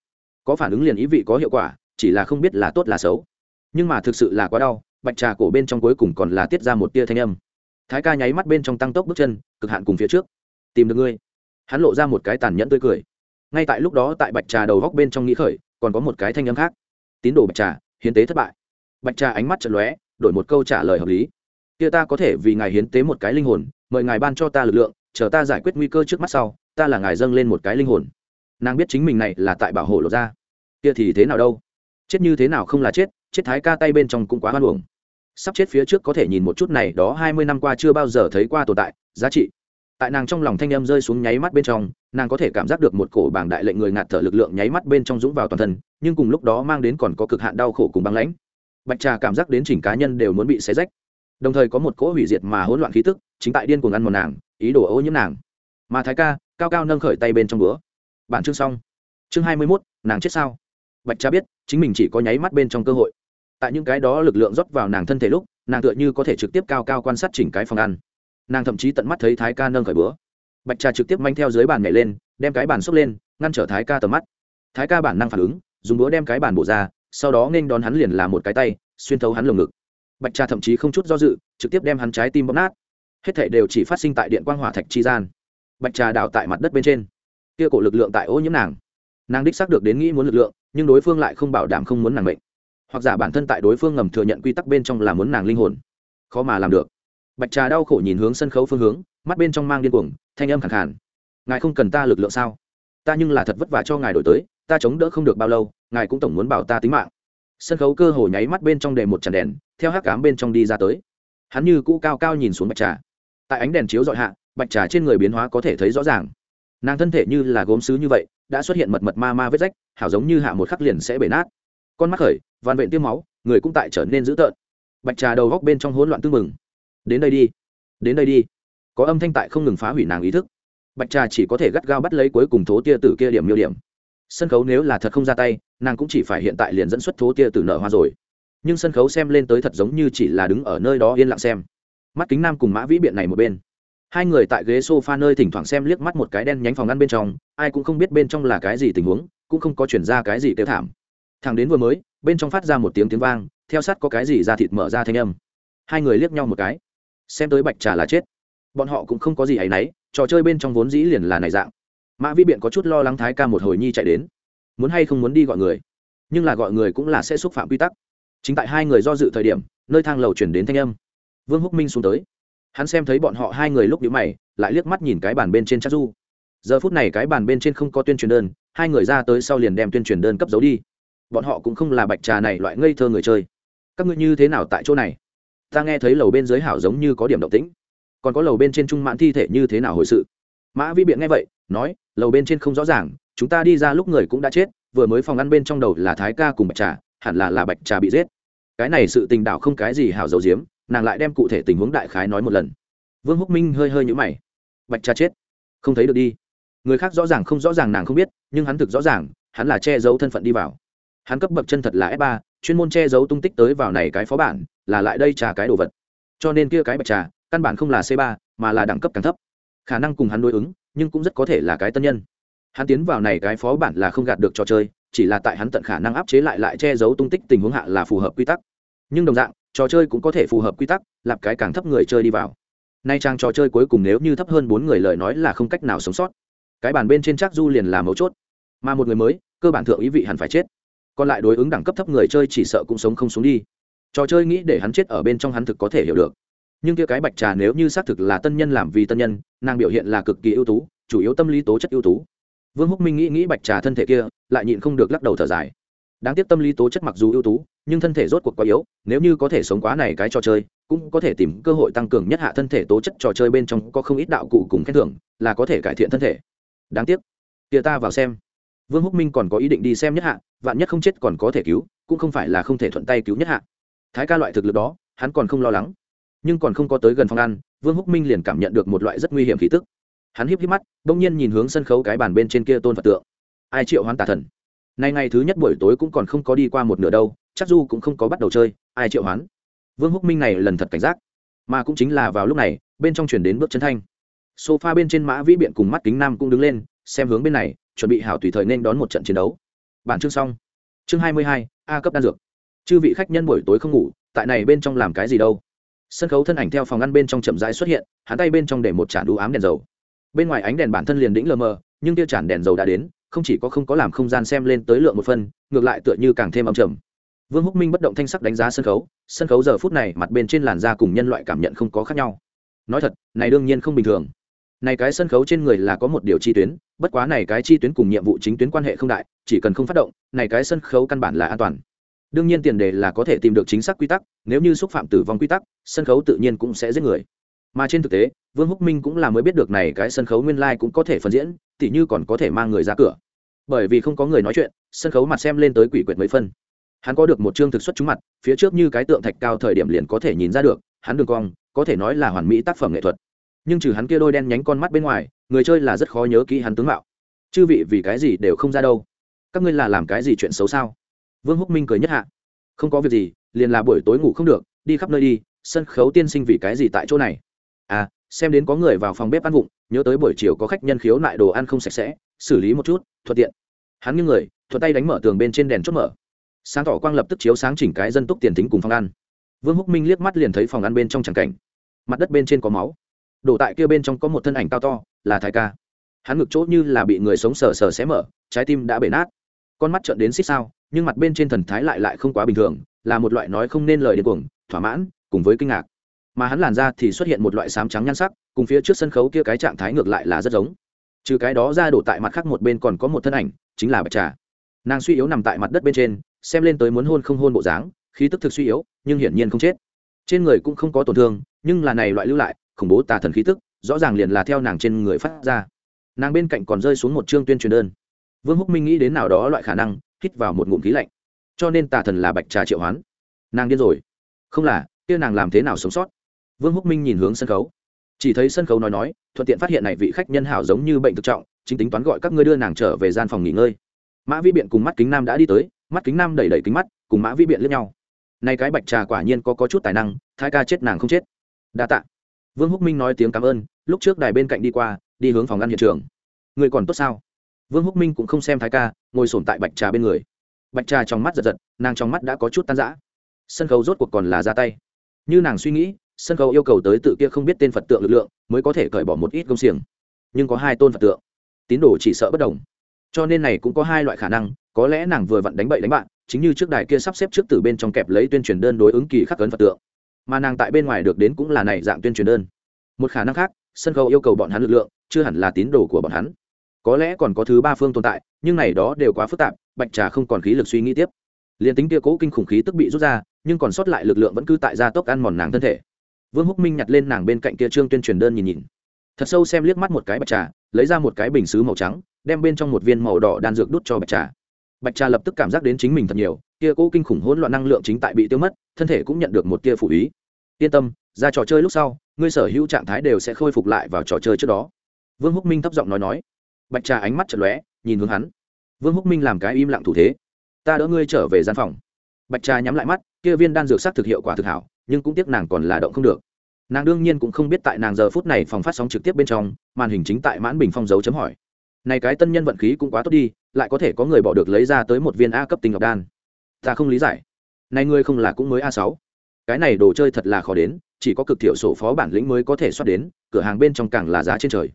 Có phản ứng liền ý vị có hiệu quả, chỉ là không biết là tốt là xấu. Nhưng mà thực sự là quá đau, bạch trà cổ bên trong cuối cùng còn là tiết ra một tia thanh âm. Thái ca nháy mắt bên trong tăng tốc bước chân, cực hạn cùng phía trước. Tìm được ngươi. Hắn lộ ra một cái tàn nhẫn tươi cười ngay tại lúc đó tại bạch trà đầu góc bên trong nghĩ khởi, còn có một cái thanh âm khác. Tín đồ bạch trà, hiến tế thất bại. Bạch trà ánh mắt chật lóe, đổi một câu trả lời hợp lý. Kia ta có thể vì ngài hiến tế một cái linh hồn, mời ngài ban cho ta lực lượng, chờ ta giải quyết nguy cơ trước mắt sau, ta là ngài dâng lên một cái linh hồn. Nàng biết chính mình này là tại bảo hộ lộ ra. Kia thì thế nào đâu? Chết như thế nào không là chết chết thái ca tay bên trong cũng quá hoan hồng sắp chết phía trước có thể nhìn một chút này, đó hai mươi năm qua chưa bao giờ thấy qua tồn tại, giá trị. Tại nàng trong lòng thanh em rơi xuống nháy mắt bên trong nàng có thể cảm giác được một cổ bảng đại lệnh người ngạt thở lực lượng nháy mắt bên trong dũng vào toàn thân, nhưng cùng lúc đó mang đến còn có cực hạn đau khổ cùng băng lãnh. Bạch trà cảm giác đến chỉnh cá nhân đều muốn bị xé rách. Đồng thời có một cỗ hủy diệt mà hỗn loạn khí tức, chính tại điên cuồng ăn một nàng, ý đồ ô nhiễm nàng. Mà thái ca, cao cao nâng khởi tay bên trong búa. Bản chương xong. Chương hai mươi mốt, nàng chết sao? Bạch trà biết, chính mình chỉ có nháy mắt bên trong cơ hội. Tại những cái đó lực lượng rót vào nàng thân thể lúc, nàng tựa như có thể trực tiếp cao cao quan sát chỉnh cái phòng ăn. Nàng thậm chí tận mắt thấy thái ca nâng khởi bữa bạch trà trực tiếp manh theo dưới bàn nhảy lên, đem cái bàn xốc lên, ngăn trở thái ca tầm mắt. Thái ca bản năng phản ứng, dùng búa đem cái bàn bổ ra, sau đó nên đón hắn liền là một cái tay, xuyên thấu hắn lồng ngực. Bạch trà thậm chí không chút do dự, trực tiếp đem hắn trái tim bóp nát. Hết thể đều chỉ phát sinh tại điện quang hỏa thạch chi gian. Bạch trà đào tại mặt đất bên trên. Kia cổ lực lượng tại ô nhiễm nàng. Nàng đích xác được đến nghĩ muốn lực lượng, nhưng đối phương lại không bảo đảm không muốn nàng bệnh hoặc giả bản thân tại đối phương ngầm thừa nhận quy tắc bên trong là muốn nàng linh hồn. Khó mà làm được. Bạch trà đau khổ nhìn hướng sân khấu phương hướng, mắt bên trong mang điên cuồng thanh âm khẳng khàn. Ngài không cần ta lực lượng sao? Ta nhưng là thật vất vả cho ngài đổi tới, ta chống đỡ không được bao lâu, ngài cũng tổng muốn bảo ta tính mạng. Sân khấu cơ hồ nháy mắt bên trong đề một tràn đèn, theo hát cám bên trong đi ra tới. Hắn như cũ cao cao nhìn xuống bạch trà. Tại ánh đèn chiếu dọi hạ, bạch trà trên người biến hóa có thể thấy rõ ràng. Nàng thân thể như là gốm xứ như vậy, đã xuất hiện mật mật ma ma vết rách, hảo giống như hạ một khắc liền sẽ bể nát. Con mắt khởi van vện tiêm máu, người cũng tại trở nên dữ tợn. Bạch trà đầu góc bên trong hỗn loạn tư mừng đến đây đi, đến đây đi có âm thanh tại không ngừng phá hủy nàng ý thức. Bạch trà chỉ có thể gắt gao bắt lấy cuối cùng thố tia tử kia điểm miêu điểm. Sân khấu nếu là thật không ra tay, nàng cũng chỉ phải hiện tại liền dẫn xuất thố tia tử nở hoa rồi. Nhưng sân khấu xem lên tới thật giống như chỉ là đứng ở nơi đó yên lặng xem. Mắt kính nam cùng mã vĩ biện này một bên. Hai người tại ghế s o f a nơi thỉnh thoảng xem liếc mắt một cái đen nhánh phòng ngăn bên trong, ai cũng không biết bên trong là cái gì tình huống, cũng không có chuyển ra cái gì kêu thảm. Thằng đến vừa mới, bên trong phát ra một tiếng tiếng vang, theo sát có cái gì ra thịt mở ra thanh âm. Hai người liếc nhau một cái. Xem tới bạch trà là chết bọn họ cũng không có gì ấ y n ấ y trò chơi bên trong vốn dĩ liền là này dạng. Mã vi biện có chút lo lắng thái ca một hồi nhi chạy đến. Muốn hay không muốn đi gọi người? Nhưng là gọi người cũng là sẽ xúc phạm quy tắc. Chính tại hai người do dự thời điểm, nơi thang lầu chuyển đến thanh âm. Vương húc minh xuống tới. Hắn xem thấy bọn họ hai người lúc nhíu mày, lại liếc mắt nhìn cái bàn bên trên chắc du. Giờ phút này cái bàn bên trên không có tuyên truyền đơn, hai người ra tới sau liền đem tuyên truyền đơn cấp giấu đi. Bọn họ cũng không là bạch trà này loại ngây thơ người chơi. Các ngươi như thế nào tại chỗ này? Ta nghe thấy lầu bên dưới hảo giống như có điểm động tĩnh còn có lầu bên trên trung mãn thi thể như thế nào hồi sự? Mã vi biện nghe vậy, nói, lầu bên trên không rõ ràng, chúng ta đi ra lúc người cũng đã chết, vừa mới phòng ăn bên trong đầu là thái ca cùng bạch trà, hẳn là là bạch trà bị giết. Cái này sự tình đạo không cái gì hảo dầu diếm, nàng lại đem cụ thể tình huống đại khái nói một lần. Vương húc minh hơi hơi nhũ mày. Bạch trà chết? Không thấy được đi. Người khác rõ ràng không rõ ràng nàng không biết, nhưng hắn thực rõ ràng, hắn là che giấu thân phận đi vào. Hắn cấp bậc chân thật là f ba, chuyên môn che giấu tung tích tới vào này cái phó bản, là lại đây trà cái đồ vật. Cho nên kia cái bạch trà căn bản không là c ba, mà là đẳng cấp càng thấp. Khả năng cùng hắn đối ứng, nhưng cũng rất có thể là cái tân nhân. Hắn tiến vào này cái phó bản là không gạt được trò chơi, chỉ là tại hắn tận khả năng áp chế lại lại che giấu tung tích tình huống hạ là phù hợp quy tắc. Nhưng đồng dạng, trò chơi cũng có thể phù hợp quy tắc lạp cái càng thấp người chơi đi vào. Nay trang trò chơi cuối cùng nếu như thấp hơn bốn người lời nói là không cách nào sống sót. Cái bản bên trên chắc du liền là mấu chốt. Mà một người mới, cơ bản thượng ý vị hẳn phải chết. Còn lại đối ứng đẳng cấp thấp người chơi chỉ sợ cũng sống không xuống đi. Trò chơi nghĩ để hắn chết ở bên trong hắn thực có thể hiểu được nhưng kia cái bạch trà nếu như xác thực là tân nhân làm vì tân nhân, nàng biểu hiện là cực kỳ ưu tú, chủ yếu tâm lý tố chất ưu tú. Vương húc minh nghĩ nghĩ bạch trà thân thể kia, lại nhịn không được lắc đầu thở dài. Đáng tiếc tâm lý tố chất mặc dù ưu tú, nhưng thân thể rốt cuộc quá yếu, nếu như có thể sống quá này cái trò chơi, cũng có thể tìm cơ hội tăng cường nhất hạ thân thể tố chất trò chơi bên trong có không ít đạo cụ cùng khen thưởng, là có thể cải thiện thân thể. Đáng tiếc. Kia ta vào xem. Vương húc minh còn có ý định đi xem nhất hạ, vạn nhất không chết còn có thể cứu, cũng không phải là không thể thuận tay cứu nhất hạ. Thái ca loại thực lực đó, hắn còn không lo lắng nhưng còn không có tới gần phòng ăn, vương húc minh liền cảm nhận được một loại rất nguy hiểm khí tức. Hắn híp híp mắt, bỗng nhiên nhìn hướng sân khấu cái bàn bên trên kia tôn phật tượng. Ai triệu hoán tà thần? Nay ngày thứ nhất buổi tối cũng còn không có đi qua một nửa đâu, chắc du cũng không có bắt đầu chơi, ai triệu hoán? Vương húc minh này lần thật cảnh giác. Mà cũng chính là vào lúc này, bên trong chuyển đến bước chân thanh. Sofa bên trên mã vĩ biện cùng mắt kính nam cũng đứng lên, xem hướng bên này, chuẩn bị hảo tùy thời nên đón một trận chiến đấu. Bản chương xong. Chương hai mươi hai, a cấp đan dược. Chư vị khách nhân buổi tối không ngủ, tại này bên trong làm cái gì đâu? Sân khấu thân ảnh theo phòng ăn bên trong chậm rãi xuất hiện, hắn tay bên trong để một chản đũ ám đèn dầu. Bên ngoài ánh đèn bản thân liền đĩnh lờ mờ, nhưng tiêu chản đèn dầu đã đến, không chỉ có không có làm không gian xem lên tới lượng một phân ngược lại tựa như càng thêm âm trầm. Vương húc minh bất động thanh sắc đánh giá sân khấu sân khấu giờ phút này mặt bên trên làn da cùng nhân loại cảm nhận không có khác nhau. Nói thật, này đương nhiên không bình thường. Này cái sân khấu trên người là có một điều chi tuyến, bất quá này cái chi tuyến cùng nhiệm vụ chính tuyến quan hệ không đại, chỉ cần không phát động, này cái sân khấu căn bản là an toàn đương nhiên tiền đề là có thể tìm được chính xác quy tắc, nếu như xúc phạm tử vong quy tắc, sân khấu tự nhiên cũng sẽ giết người. Mà trên thực tế, vương húc minh cũng là mới biết được này cái sân khấu nguyên lai、like、cũng có thể phân diễn, tỉ như còn có thể mang người ra cửa. Bởi vì không có người nói chuyện, sân khấu mặt xem lên tới quỷ quyệt mấy phân. Hắn có được một chương thực xuất trúng mặt, phía trước như cái tượng thạch cao thời điểm liền có thể nhìn ra được, hắn đường cong, có thể nói là hoàn mỹ tác phẩm nghệ thuật. Nhưng trừ hắn kia đôi đen nhánh con mắt bên ngoài, người chơi là rất khó nhớ kỹ hắn tướng mạo. Chư vị vì cái gì đều không ra đâu? Các ngươi là làm cái gì chuyện xấu sao? Vương húc minh cười nhất hạ. Không có việc gì, liền là buổi tối ngủ không được, đi khắp nơi đi, sân khấu tiên sinh vì cái gì tại chỗ này? À xem đến có người vào phòng bếp ăn vụng, nhớ tới buổi chiều có khách nhân khiếu nại đồ ăn không sạch sẽ, xử lý một chút, thuận tiện. Hắn như người, thuận tay đánh mở tường bên trên đèn chốt mở. Sáng tỏ quang lập tức chiếu sáng chỉnh cái dân túc tiền thính cùng phòng ăn. Vương húc minh liếc mắt liền thấy phòng ăn bên trong tràng cảnh. Mặt đất bên trên có máu. Đổ tại kia bên trong có một thân ảnh cao to, là thái ca. Hắn ngực chỗ như là bị người sống sờ sờ xé mở, trái tim đã bể nát. Con mắt trợn đến xích sao nhưng mặt bên trên thần thái lại lại không quá bình thường, là một loại nói không nên lời điên cuồng, thỏa mãn, cùng với kinh ngạc. Mà hắn làn ra thì xuất hiện một loại sám trắng nhan sắc, cùng phía trước sân khấu kia cái trạng thái ngược lại là rất giống. Trừ cái đó ra đổ tại mặt khác một bên còn có một thân ảnh, chính là bạch trà. Nàng suy yếu nằm tại mặt đất bên trên, xem lên tới muốn hôn không hôn bộ dáng, khí tức thực suy yếu, nhưng hiển nhiên không chết. Trên người cũng không có tổn thương, nhưng là này loại lưu lại, khủng bố tà thần khí tức, rõ ràng liền là theo nàng trên người phát ra. Nàng bên cạnh còn rơi xuống một chương tuyên truyền đơn. Vương húc minh nghĩ đến nào đó loại khả năng hít vào một ngụm khí lạnh. Cho nên tà thần là bạch trà triệu hoán. Nàng điên rồi. Không là kia nàng làm thế nào sống sót? Vương húc minh nhìn hướng sân khấu. Chỉ thấy sân khấu nói nói thuận tiện phát hiện này vị khách nhân hảo giống như bệnh thực trọng chính tính toán gọi các ngươi đưa nàng trở về gian phòng nghỉ ngơi. Mã vi biện cùng mắt kính nam đã đi tới mắt kính nam đẩy đẩy kính mắt cùng mã vi biện lướt nhau. Nay cái bạch trà quả nhiên có, có chút tài năng thái ca chết nàng không chết. Đa tạ. Vương húc minh nói tiếng cảm ơn lúc trước đài bên cạnh đi qua đi hướng phòng ngăn hiện trường. Người còn tốt sao? Vương húc minh cũng không xem thái ca, ngồi sổm tại bạch trà bên người. Bạch trà trong mắt giật giật, nàng trong mắt đã có chút tan rã. Sân khấu rốt cuộc còn là ra tay. Như nàng suy nghĩ, sân khấu yêu cầu tới tự kia không biết tên phật tượng lực lượng, mới có thể cởi bỏ một ít công xiềng. Nhưng có hai tôn phật tượng. Tín đồ chỉ sợ bất đồng. Cho nên này cũng có hai loại khả năng, có lẽ nàng vừa vặn đánh bậy đánh bạn, chính như trước đài kia sắp xếp trước từ bên trong kẹp lấy tuyên truyền đơn đối ứng kỳ khắc cấn phật tượng. Mà nàng tại bên ngoài được đến cũng là này dạng tuyên truyền đơn. Một khả năng khác, sân khấu yêu cầu bọn hắn lực lượng, chưa hẳn là tín đồ của bọn hắn có lẽ còn có thứ ba phương tồn tại, nhưng này đó đều quá phức tạp, bạch trà không còn khí lực suy nghĩ tiếp. Liền tính kia cố kinh khủng khí tức bị rút ra, nhưng còn sót lại lực lượng vẫn cứ tại gia tốc ăn mòn nàng thân thể. Vương húc minh nhặt lên nàng bên cạnh kia trương tuyên truyền đơn nhìn nhìn. Thật sâu xem liếc mắt một cái bạch trà, lấy ra một cái bình xứ màu trắng, đem bên trong một viên màu đỏ đan dược đút cho bạch trà. Bạch trà lập tức cảm giác đến chính mình thật nhiều, kia cố kinh khủng hỗn loạn năng lượng chính tại bị tiêu mất, thân thể cũng nhận được một kia phủ ý. Yên tâm, ra trò chơi lúc sau, ngươi sở hữu trạng thái đều sẽ khôi phục lại vào trò chơi trước đó. Vương húc minh thấp giọng nói nói bạch trà ánh mắt chật lóe, nhìn hướng hắn. Vương húc minh làm cái im lặng thủ thế. Ta đỡ ngươi trở về gian phòng. Bạch trà nhắm lại mắt, kia viên đan dược sắc thực hiệu quả thực hảo, nhưng cũng tiếc nàng còn là động không được. Nàng đương nhiên cũng không biết tại nàng giờ phút này phòng phát sóng trực tiếp bên trong, màn hình chính tại mãn bình phong dấu chấm hỏi. Này cái tân nhân vận khí cũng quá tốt đi, lại có thể có người bỏ được lấy ra tới một viên a cấp tinh ngọc đan. Ta không lý giải. Này ngươi không là cũng mới a sáu. Cái này đồ chơi thật là khó đến, chỉ có cực thiểu sổ phó bản lĩnh mới có thể soát đến, cửa hàng bên trong càng là giá trên trời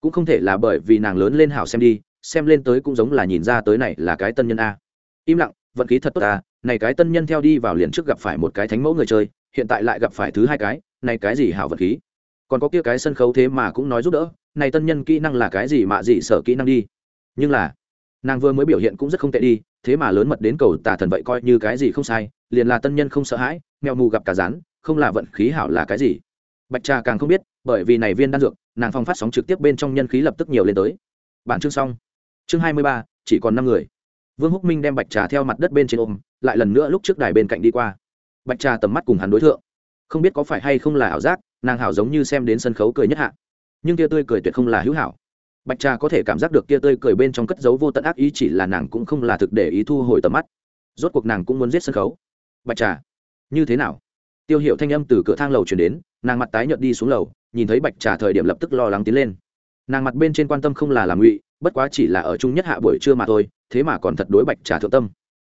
cũng không thể là bởi vì nàng lớn lên hảo xem đi, xem lên tới cũng giống là nhìn ra tới này là cái tân nhân a. Im lặng, vận khí thật tốt à này cái tân nhân theo đi vào liền trước gặp phải một cái thánh mẫu người chơi, hiện tại lại gặp phải thứ hai cái, này cái gì hảo vận khí. Còn có kia cái sân khấu thế mà cũng nói giúp đỡ, này tân nhân kỹ năng là cái gì mà gì sợ kỹ năng đi. Nhưng là, nàng vừa mới biểu hiện cũng rất không tệ đi, thế mà lớn mật đến cầu tà thần vậy coi như cái gì không sai, liền là tân nhân không sợ hãi, mèo mù gặp cả rán không là vận khí hảo là cái gì. Bạch trà càng không biết bởi vì này viên đan dược, nàng phong phát sóng trực tiếp bên trong nhân khí lập tức nhiều lên tới. Bản chương xong. Chương hai mươi ba, chỉ còn năm người. Vương húc minh đem bạch trà theo mặt đất bên trên ôm, lại lần nữa lúc trước đài bên cạnh đi qua. Bạch trà tầm mắt cùng hắn đối tượng không biết có phải hay không là ảo giác, nàng hảo giống như xem đến sân khấu cười nhất hạ. Nhưng kia tươi cười tuyệt không là hữu hảo. Bạch trà có thể cảm giác được kia tươi cười bên trong cất dấu vô tận ác ý chỉ là nàng cũng không là thực để ý thu hồi tầm mắt. Rốt cuộc nàng cũng muốn giết sân khấu. Bạch trà, như thế nào? Tiêu hiệu thanh âm từ cửa thang lầu chuyển đến nàng mặt tái nhợt đi xuống lầu, nhìn thấy bạch trà thời điểm lập tức lo lắng tiến lên. Nàng mặt bên trên quan tâm không là làm ngụy, bất quá chỉ là ở chung nhất hạ buổi trưa mà thôi, thế mà còn thật đối bạch trà thượng tâm.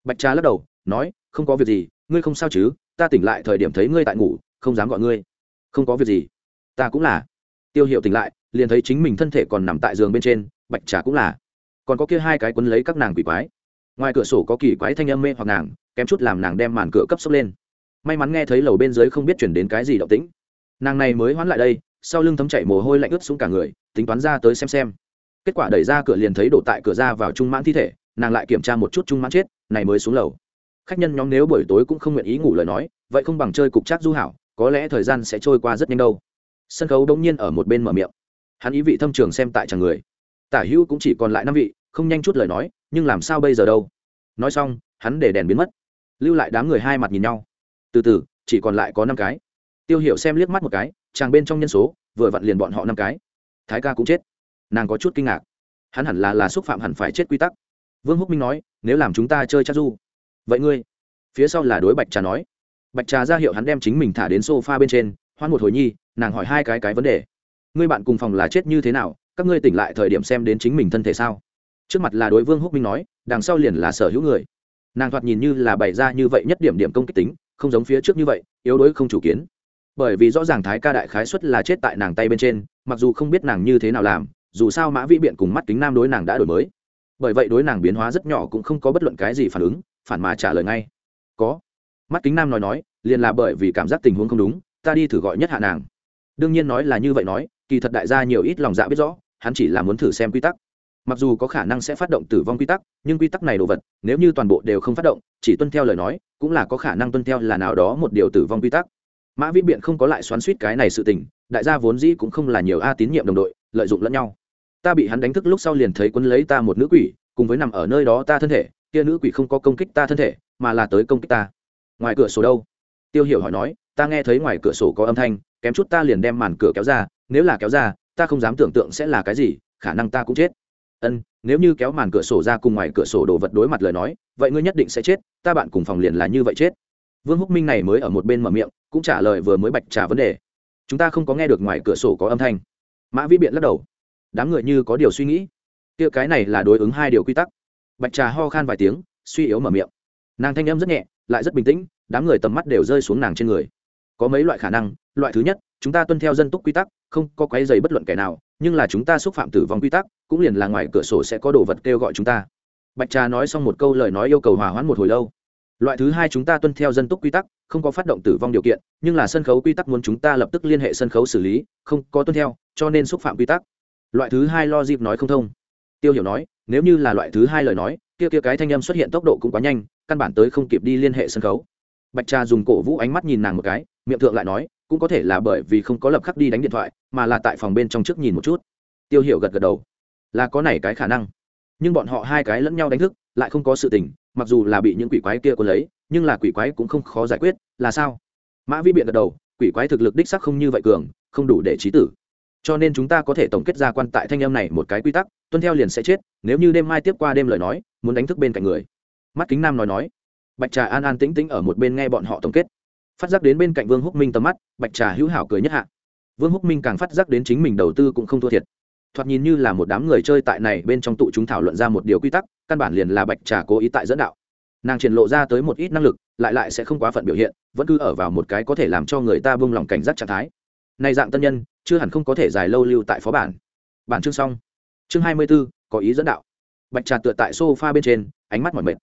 Bạch trà lắc đầu, nói, không có việc gì, ngươi không sao chứ, ta tỉnh lại thời điểm thấy ngươi tại ngủ, không dám gọi ngươi. Không có việc gì. Ta cũng là. Tiêu hiệu tỉnh lại, liền thấy chính mình thân thể còn nằm tại giường bên trên, bạch trà cũng là. Còn có kia hai cái quấn lấy các nàng quỷ quái. Ngoài cửa sổ có kỳ quái thanh âm mê hoặc nàng, kém chút làm nàng đem màn cửa cấp sốc lên. May mắn nghe thấy lầu bên dưới không biết chuyển đến cái gì động tĩnh nàng này mới hoán lại đây, sau lưng thấm chảy mồ hôi lạnh ướt xuống cả người, tính toán ra tới xem xem. Kết quả đẩy ra cửa liền thấy đổ tại cửa ra vào trung mãn thi thể, nàng lại kiểm tra một chút trung mãn chết, này mới xuống lầu. Khách nhân nhóm nếu buổi tối cũng không nguyện ý ngủ lời nói, vậy không bằng chơi cục trác du hảo, có lẽ thời gian sẽ trôi qua rất nhanh đâu. Sân khấu đống nhiên ở một bên mở miệng. Hắn ý vị thâm trường xem tại chàng người. Tả hữu cũng chỉ còn lại năm vị, không nhanh chút lời nói, nhưng làm sao bây giờ đâu? Nói xong, hắn để đèn biến mất. Lưu lại đám người hai mặt nhìn nhau. Từ từ, chỉ còn lại có năm cái tiêu hiểu xem liếc mắt một cái, chàng bên trong nhân số, vừa vặn liền bọn họ năm cái. Thái ca cũng chết. Nàng có chút kinh ngạc. Hắn hẳn là là xúc phạm hẳn phải chết quy tắc. Vương húc minh nói, nếu làm chúng ta chơi chắc du. Vậy ngươi? Phía sau là đối bạch trà nói. Bạch trà ra hiệu hắn đem chính mình thả đến s o f a bên trên, hoan một hồi nhi, nàng hỏi hai cái cái vấn đề. Ngươi bạn cùng phòng là chết như thế nào? Các ngươi tỉnh lại thời điểm xem đến chính mình thân thể sao? Trước mặt là đối vương húc minh nói, đằng sau liền là sở hữu người. Nàng thoạt nhìn như là bày ra như vậy nhất điểm điểm công kích tính, không giống phía trước như vậy, yếu đuối không chủ kiến bởi vì rõ ràng thái ca đại khái xuất là chết tại nàng tay bên trên, mặc dù không biết nàng như thế nào làm, dù sao mã vĩ biện cùng mắt kính nam đối nàng đã đổi mới. Bởi vậy đối nàng biến hóa rất nhỏ cũng không có bất luận cái gì phản ứng, phản mà trả lời ngay. Có. Mắt kính nam nói nói, liền là bởi vì cảm giác tình huống không đúng, ta đi thử gọi nhất hạ nàng. Đương nhiên nói là như vậy nói, kỳ thật đại gia nhiều ít lòng dạ biết rõ, hắn chỉ là muốn thử xem quy tắc. Mặc dù có khả năng sẽ phát động tử vong quy tắc, nhưng quy tắc này đồ vật, nếu như toàn bộ đều không phát động, chỉ tuân theo lời nói, cũng là có khả năng tuân theo là nào đó một điều tử vong quy tắc mã vĩ biện không có lại xoắn suýt cái này sự tình, đại gia vốn dĩ cũng không là nhiều a tín nhiệm đồng đội, lợi dụng lẫn nhau. Ta bị hắn đánh thức lúc sau liền thấy quân lấy ta một nữ quỷ, cùng với nằm ở nơi đó ta thân thể, kia nữ quỷ không có công kích ta thân thể, mà là tới công kích ta. Ngoài cửa sổ đâu? Tiêu hiểu hỏi nói, ta nghe thấy ngoài cửa sổ có âm thanh, kém chút ta liền đem màn cửa kéo ra, nếu là kéo ra, ta không dám tưởng tượng sẽ là cái gì, khả năng ta cũng chết. Ân, nếu như kéo màn cửa sổ ra cùng ngoài cửa sổ đồ vật đối mặt lời nói, vậy ngươi nhất định sẽ chết, ta bạn cùng phòng liền là như vậy chết vương húc minh này mới ở một bên mở miệng, cũng trả lời vừa mới bạch trả vấn đề. Chúng ta không có nghe được ngoài cửa sổ có âm thanh. Mã vĩ biện lắc đầu. Đám người như có điều suy nghĩ. Kia cái này là đối ứng hai điều quy tắc. Bạch trà ho khan vài tiếng, suy yếu mở miệng. Nàng thanh âm rất nhẹ, lại rất bình tĩnh, đám người tầm mắt đều rơi xuống nàng trên người. Có mấy loại khả năng, loại thứ nhất, chúng ta tuân theo dân túc quy tắc, không có quái dày bất luận kẻ nào, nhưng là chúng ta xúc phạm tử vong quy tắc, cũng liền là ngoài cửa sổ sẽ có đồ vật kêu gọi chúng ta. Bạch trà nói xong một câu lời nói yêu cầu hòa hoãn một hồi lâu loại thứ hai chúng ta tuân theo dân túc quy tắc, không có phát động tử vong điều kiện, nhưng là sân khấu quy tắc muốn chúng ta lập tức liên hệ sân khấu xử lý, không có tuân theo, cho nên xúc phạm quy tắc. Loại thứ hai lo dịp nói không thông. Tiêu hiểu nói, nếu như là loại thứ hai lời nói, kia kia cái thanh âm xuất hiện tốc độ cũng quá nhanh, căn bản tới không kịp đi liên hệ sân khấu. Bạch trà dùng cổ vũ ánh mắt nhìn nàng một cái, miệng thượng lại nói, cũng có thể là bởi vì không có lập khắc đi đánh điện thoại, mà là tại phòng bên trong trước nhìn một chút. Tiêu hiểu gật gật đầu. Là có này cái khả năng. Nhưng bọn họ hai cái lẫn nhau đánh thức lại không có sự tình, mặc dù là bị những quỷ quái kia có lấy, nhưng là quỷ quái cũng không khó giải quyết, là sao? Mã vi biện gật đầu, quỷ quái thực lực đích sắc không như vậy cường, không đủ để trí tử. Cho nên chúng ta có thể tổng kết ra quan tại thanh em này một cái quy tắc, tuân theo liền sẽ chết, nếu như đêm mai tiếp qua đêm lời nói, muốn đánh thức bên cạnh người. Mắt kính nam nói nói. Bạch trà an an tĩnh tĩnh ở một bên nghe bọn họ tổng kết. Phát giác đến bên cạnh vương húc minh tầm mắt, bạch trà hữu hảo cười nhất hạ. Vương húc minh càng phát giác đến chính mình đầu tư cũng không thua thiệt thoạt nhìn như là một đám người chơi tại này bên trong tụ chúng thảo luận ra một điều quy tắc căn bản liền là bạch trà cố ý tại dẫn đạo. Nàng triển lộ ra tới một ít năng lực lại lại sẽ không quá phận biểu hiện vẫn cứ ở vào một cái có thể làm cho người ta buông lòng cảnh giác trạng thái. Này dạng tân nhân chưa hẳn không có thể dài lâu lưu tại phó bản. Bản chương xong. Chương hai mươi 24, có ý dẫn đạo. Bạch trà tựa tại sofa bên trên ánh mắt mỏi mệt.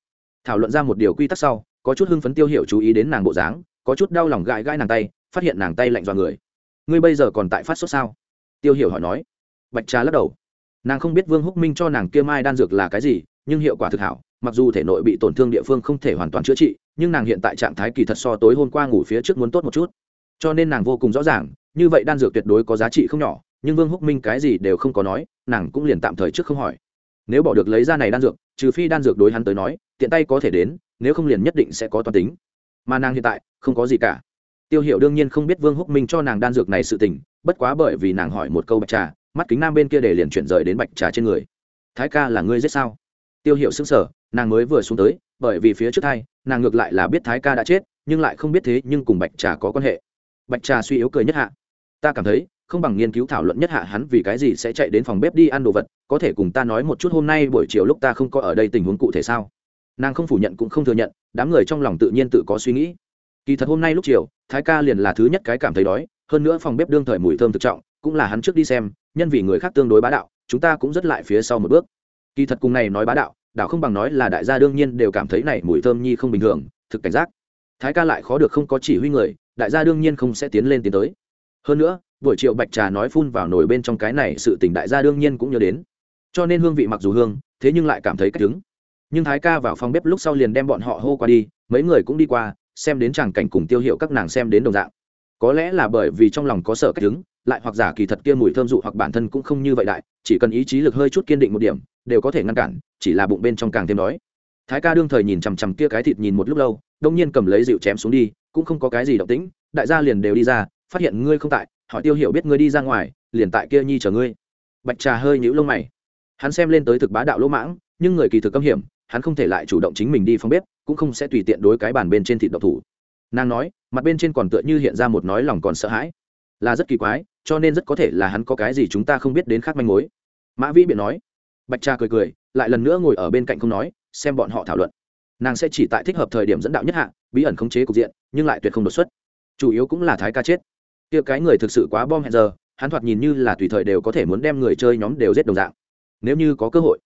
Thảo luận ra một điều quy tắc sau có chút hưng phấn tiêu hiểu chú ý đến nàng bộ dáng có chút đau lòng gãi gãi nàng tay phát hiện nàng tay lạnh dọa người. Ngươi bây giờ còn tại phát sốt sao? Tiêu hiểu hỏi nói bạch trà lắc đầu. Nàng không biết vương húc minh cho nàng kia mai đan dược là cái gì, nhưng hiệu quả thực hảo, mặc dù thể nội bị tổn thương địa phương không thể hoàn toàn chữa trị, nhưng nàng hiện tại trạng thái kỳ thật so tối hôm qua ngủ phía trước muốn tốt một chút. Cho nên nàng vô cùng rõ ràng, như vậy đan dược tuyệt đối có giá trị không nhỏ, nhưng vương húc minh cái gì đều không có nói, nàng cũng liền tạm thời trước không hỏi. Nếu bỏ được lấy ra này đan dược, trừ phi đan dược đối hắn tới nói, tiện tay có thể đến, nếu không liền nhất định sẽ có toàn tính. Mà nàng hiện tại, không có gì cả. Tiêu hiệu đương nhiên không biết vương húc minh cho nàng đan dược này sự tình, bất quá bởi vì nàng hỏi một câu bạch trà mắt kính nam bên kia để liền chuyển rời đến bạch trà trên người. Thái ca là ngươi giết sao? Tiêu hiệu xứng sở nàng mới vừa xuống tới, bởi vì phía trước thai, nàng ngược lại là biết thái ca đã chết, nhưng lại không biết thế nhưng cùng bạch trà có quan hệ. Bạch trà suy yếu cười nhất hạ. Ta cảm thấy, không bằng nghiên cứu thảo luận nhất hạ hắn vì cái gì sẽ chạy đến phòng bếp đi ăn đồ vật, có thể cùng ta nói một chút hôm nay buổi chiều lúc ta không có ở đây tình huống cụ thể sao? Nàng không phủ nhận cũng không thừa nhận, đám người trong lòng tự nhiên tự có suy nghĩ. Kỳ thật hôm nay lúc chiều, thái ca liền là thứ nhất cái cảm thấy đói hơn nữa phòng bếp đương thời mùi thơm thực trọng, cũng là hắn trước đi xem, nhân vì người khác tương đối bá đạo, chúng ta cũng rất lại phía sau một bước. Kỳ thật cùng này nói bá đạo đạo không bằng nói là đại gia đương nhiên đều cảm thấy này mùi thơm nhi không bình thường, thực cảnh giác. Thái ca lại khó được không có chỉ huy người, đại gia đương nhiên không sẽ tiến lên tiến tới. Hơn nữa, buổi chiều bạch trà nói phun vào nồi bên trong cái này sự tình đại gia đương nhiên cũng nhớ đến. Cho nên hương vị mặc dù hương, thế nhưng lại cảm thấy cách đứng. Nhưng thái ca vào phòng bếp lúc sau liền đem bọn họ hô qua đi, mấy người cũng đi qua, xem đến chàng cảnh cùng tiêu hiệu các nàng xem đến đồng dạng có lẽ là bởi vì trong lòng có sợ cách đứng, lại hoặc giả kỳ thật kia mùi thơm dụ hoặc bản thân cũng không như vậy đại, chỉ cần ý chí lực hơi chút kiên định một điểm, đều có thể ngăn cản, chỉ là bụng bên trong càng thêm đói. Thái ca đương thời nhìn chằm chằm kia cái thịt nhìn một lúc lâu, đông nhiên cầm lấy dịu chém xuống đi, cũng không có cái gì động tĩnh, đại gia liền đều đi ra, phát hiện ngươi không tại họ tiêu hiểu biết ngươi đi ra ngoài, liền tại kia nhi chờ ngươi. Bạch trà hơi nhũ lông mày. Hắn xem lên tới thực bá đạo lỗ mãng, nhưng người kỳ thực cấm hiểm, hắn không thể lại chủ động chính mình đi phòng bếp, cũng không sẽ tùy tiện đối cái bàn bên trên thịt độc thủ nàng nói, mặt bên trên còn tựa như hiện ra một nói lòng còn sợ hãi. Là rất kỳ quái, cho nên rất có thể là hắn có cái gì chúng ta không biết đến khác manh mối. Mã vĩ biện nói. Bạch cha cười cười, lại lần nữa ngồi ở bên cạnh không nói, xem bọn họ thảo luận. Nàng sẽ chỉ tại thích hợp thời điểm dẫn đạo nhất hạ, bí ẩn khống chế cục diện, nhưng lại tuyệt không đột xuất. Chủ yếu cũng là thái ca chết. Kia cái người thực sự quá bom hẹn giờ, hắn thoạt nhìn như là tùy thời đều có thể muốn đem người chơi nhóm đều giết đồng dạng. Nếu như có cơ hội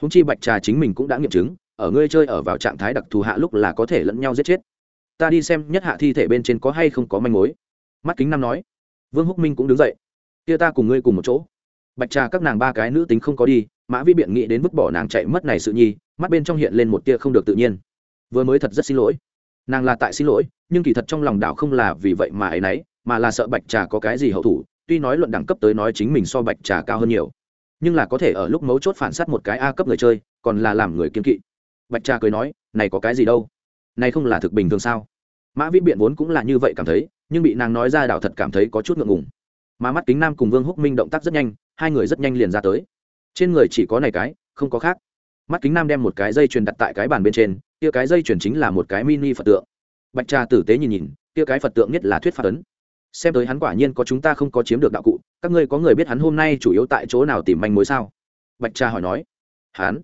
húng chi bạch trà chính mình cũng đã nghiệm chứng, ở ngươi chơi ở vào trạng thái đặc thù hạ lúc là có thể lẫn nhau giết chết ta đi xem nhất hạ thi thể bên trên có hay không có manh mối. Mắt kính năm nói. Vương húc minh cũng đứng dậy. Kia ta cùng ngươi cùng một chỗ. Bạch trà các nàng ba cái nữ tính không có đi, mã vi biện nghĩ đến vứt bỏ nàng chạy mất này sự nhi, mắt bên trong hiện lên một tia không được tự nhiên. Vừa mới thật rất xin lỗi. Nàng là tại xin lỗi, nhưng kỳ thật trong lòng đảo không là vì vậy mà ấy nấy, mà là sợ bạch trà có cái gì hậu thủ, tuy nói luận đẳng cấp tới nói chính mình so bạch trà cao hơn nhiều. Nhưng là có thể ở lúc mấu chốt phản s á t một cái a cấp người chơi, còn là làm người kiên kỵ. Bạch trà cười nói, này có cái gì đâu? Này không là thực bình thường sao? Mã vĩ biện vốn cũng là như vậy cảm thấy, nhưng bị nàng nói ra đảo thật cảm thấy có chút ngượng ngùng. Mà mắt kính nam cùng vương húc minh động tác rất nhanh, hai người rất nhanh liền ra tới. Trên người chỉ có này cái, không có khác. Mắt kính nam đem một cái dây chuyền đặt tại cái bàn bên trên, kia cái dây chuyền chính là một cái mini phật tượng. Bạch trà tử tế nhìn nhìn, kia cái phật tượng nhất là thuyết phạt ấn. Xem tới hắn quả nhiên có chúng ta không có chiếm được đạo cụ, các ngươi có người biết hắn hôm nay chủ yếu tại chỗ nào tìm manh mối sao? Bạch trà hỏi nói. Hắn.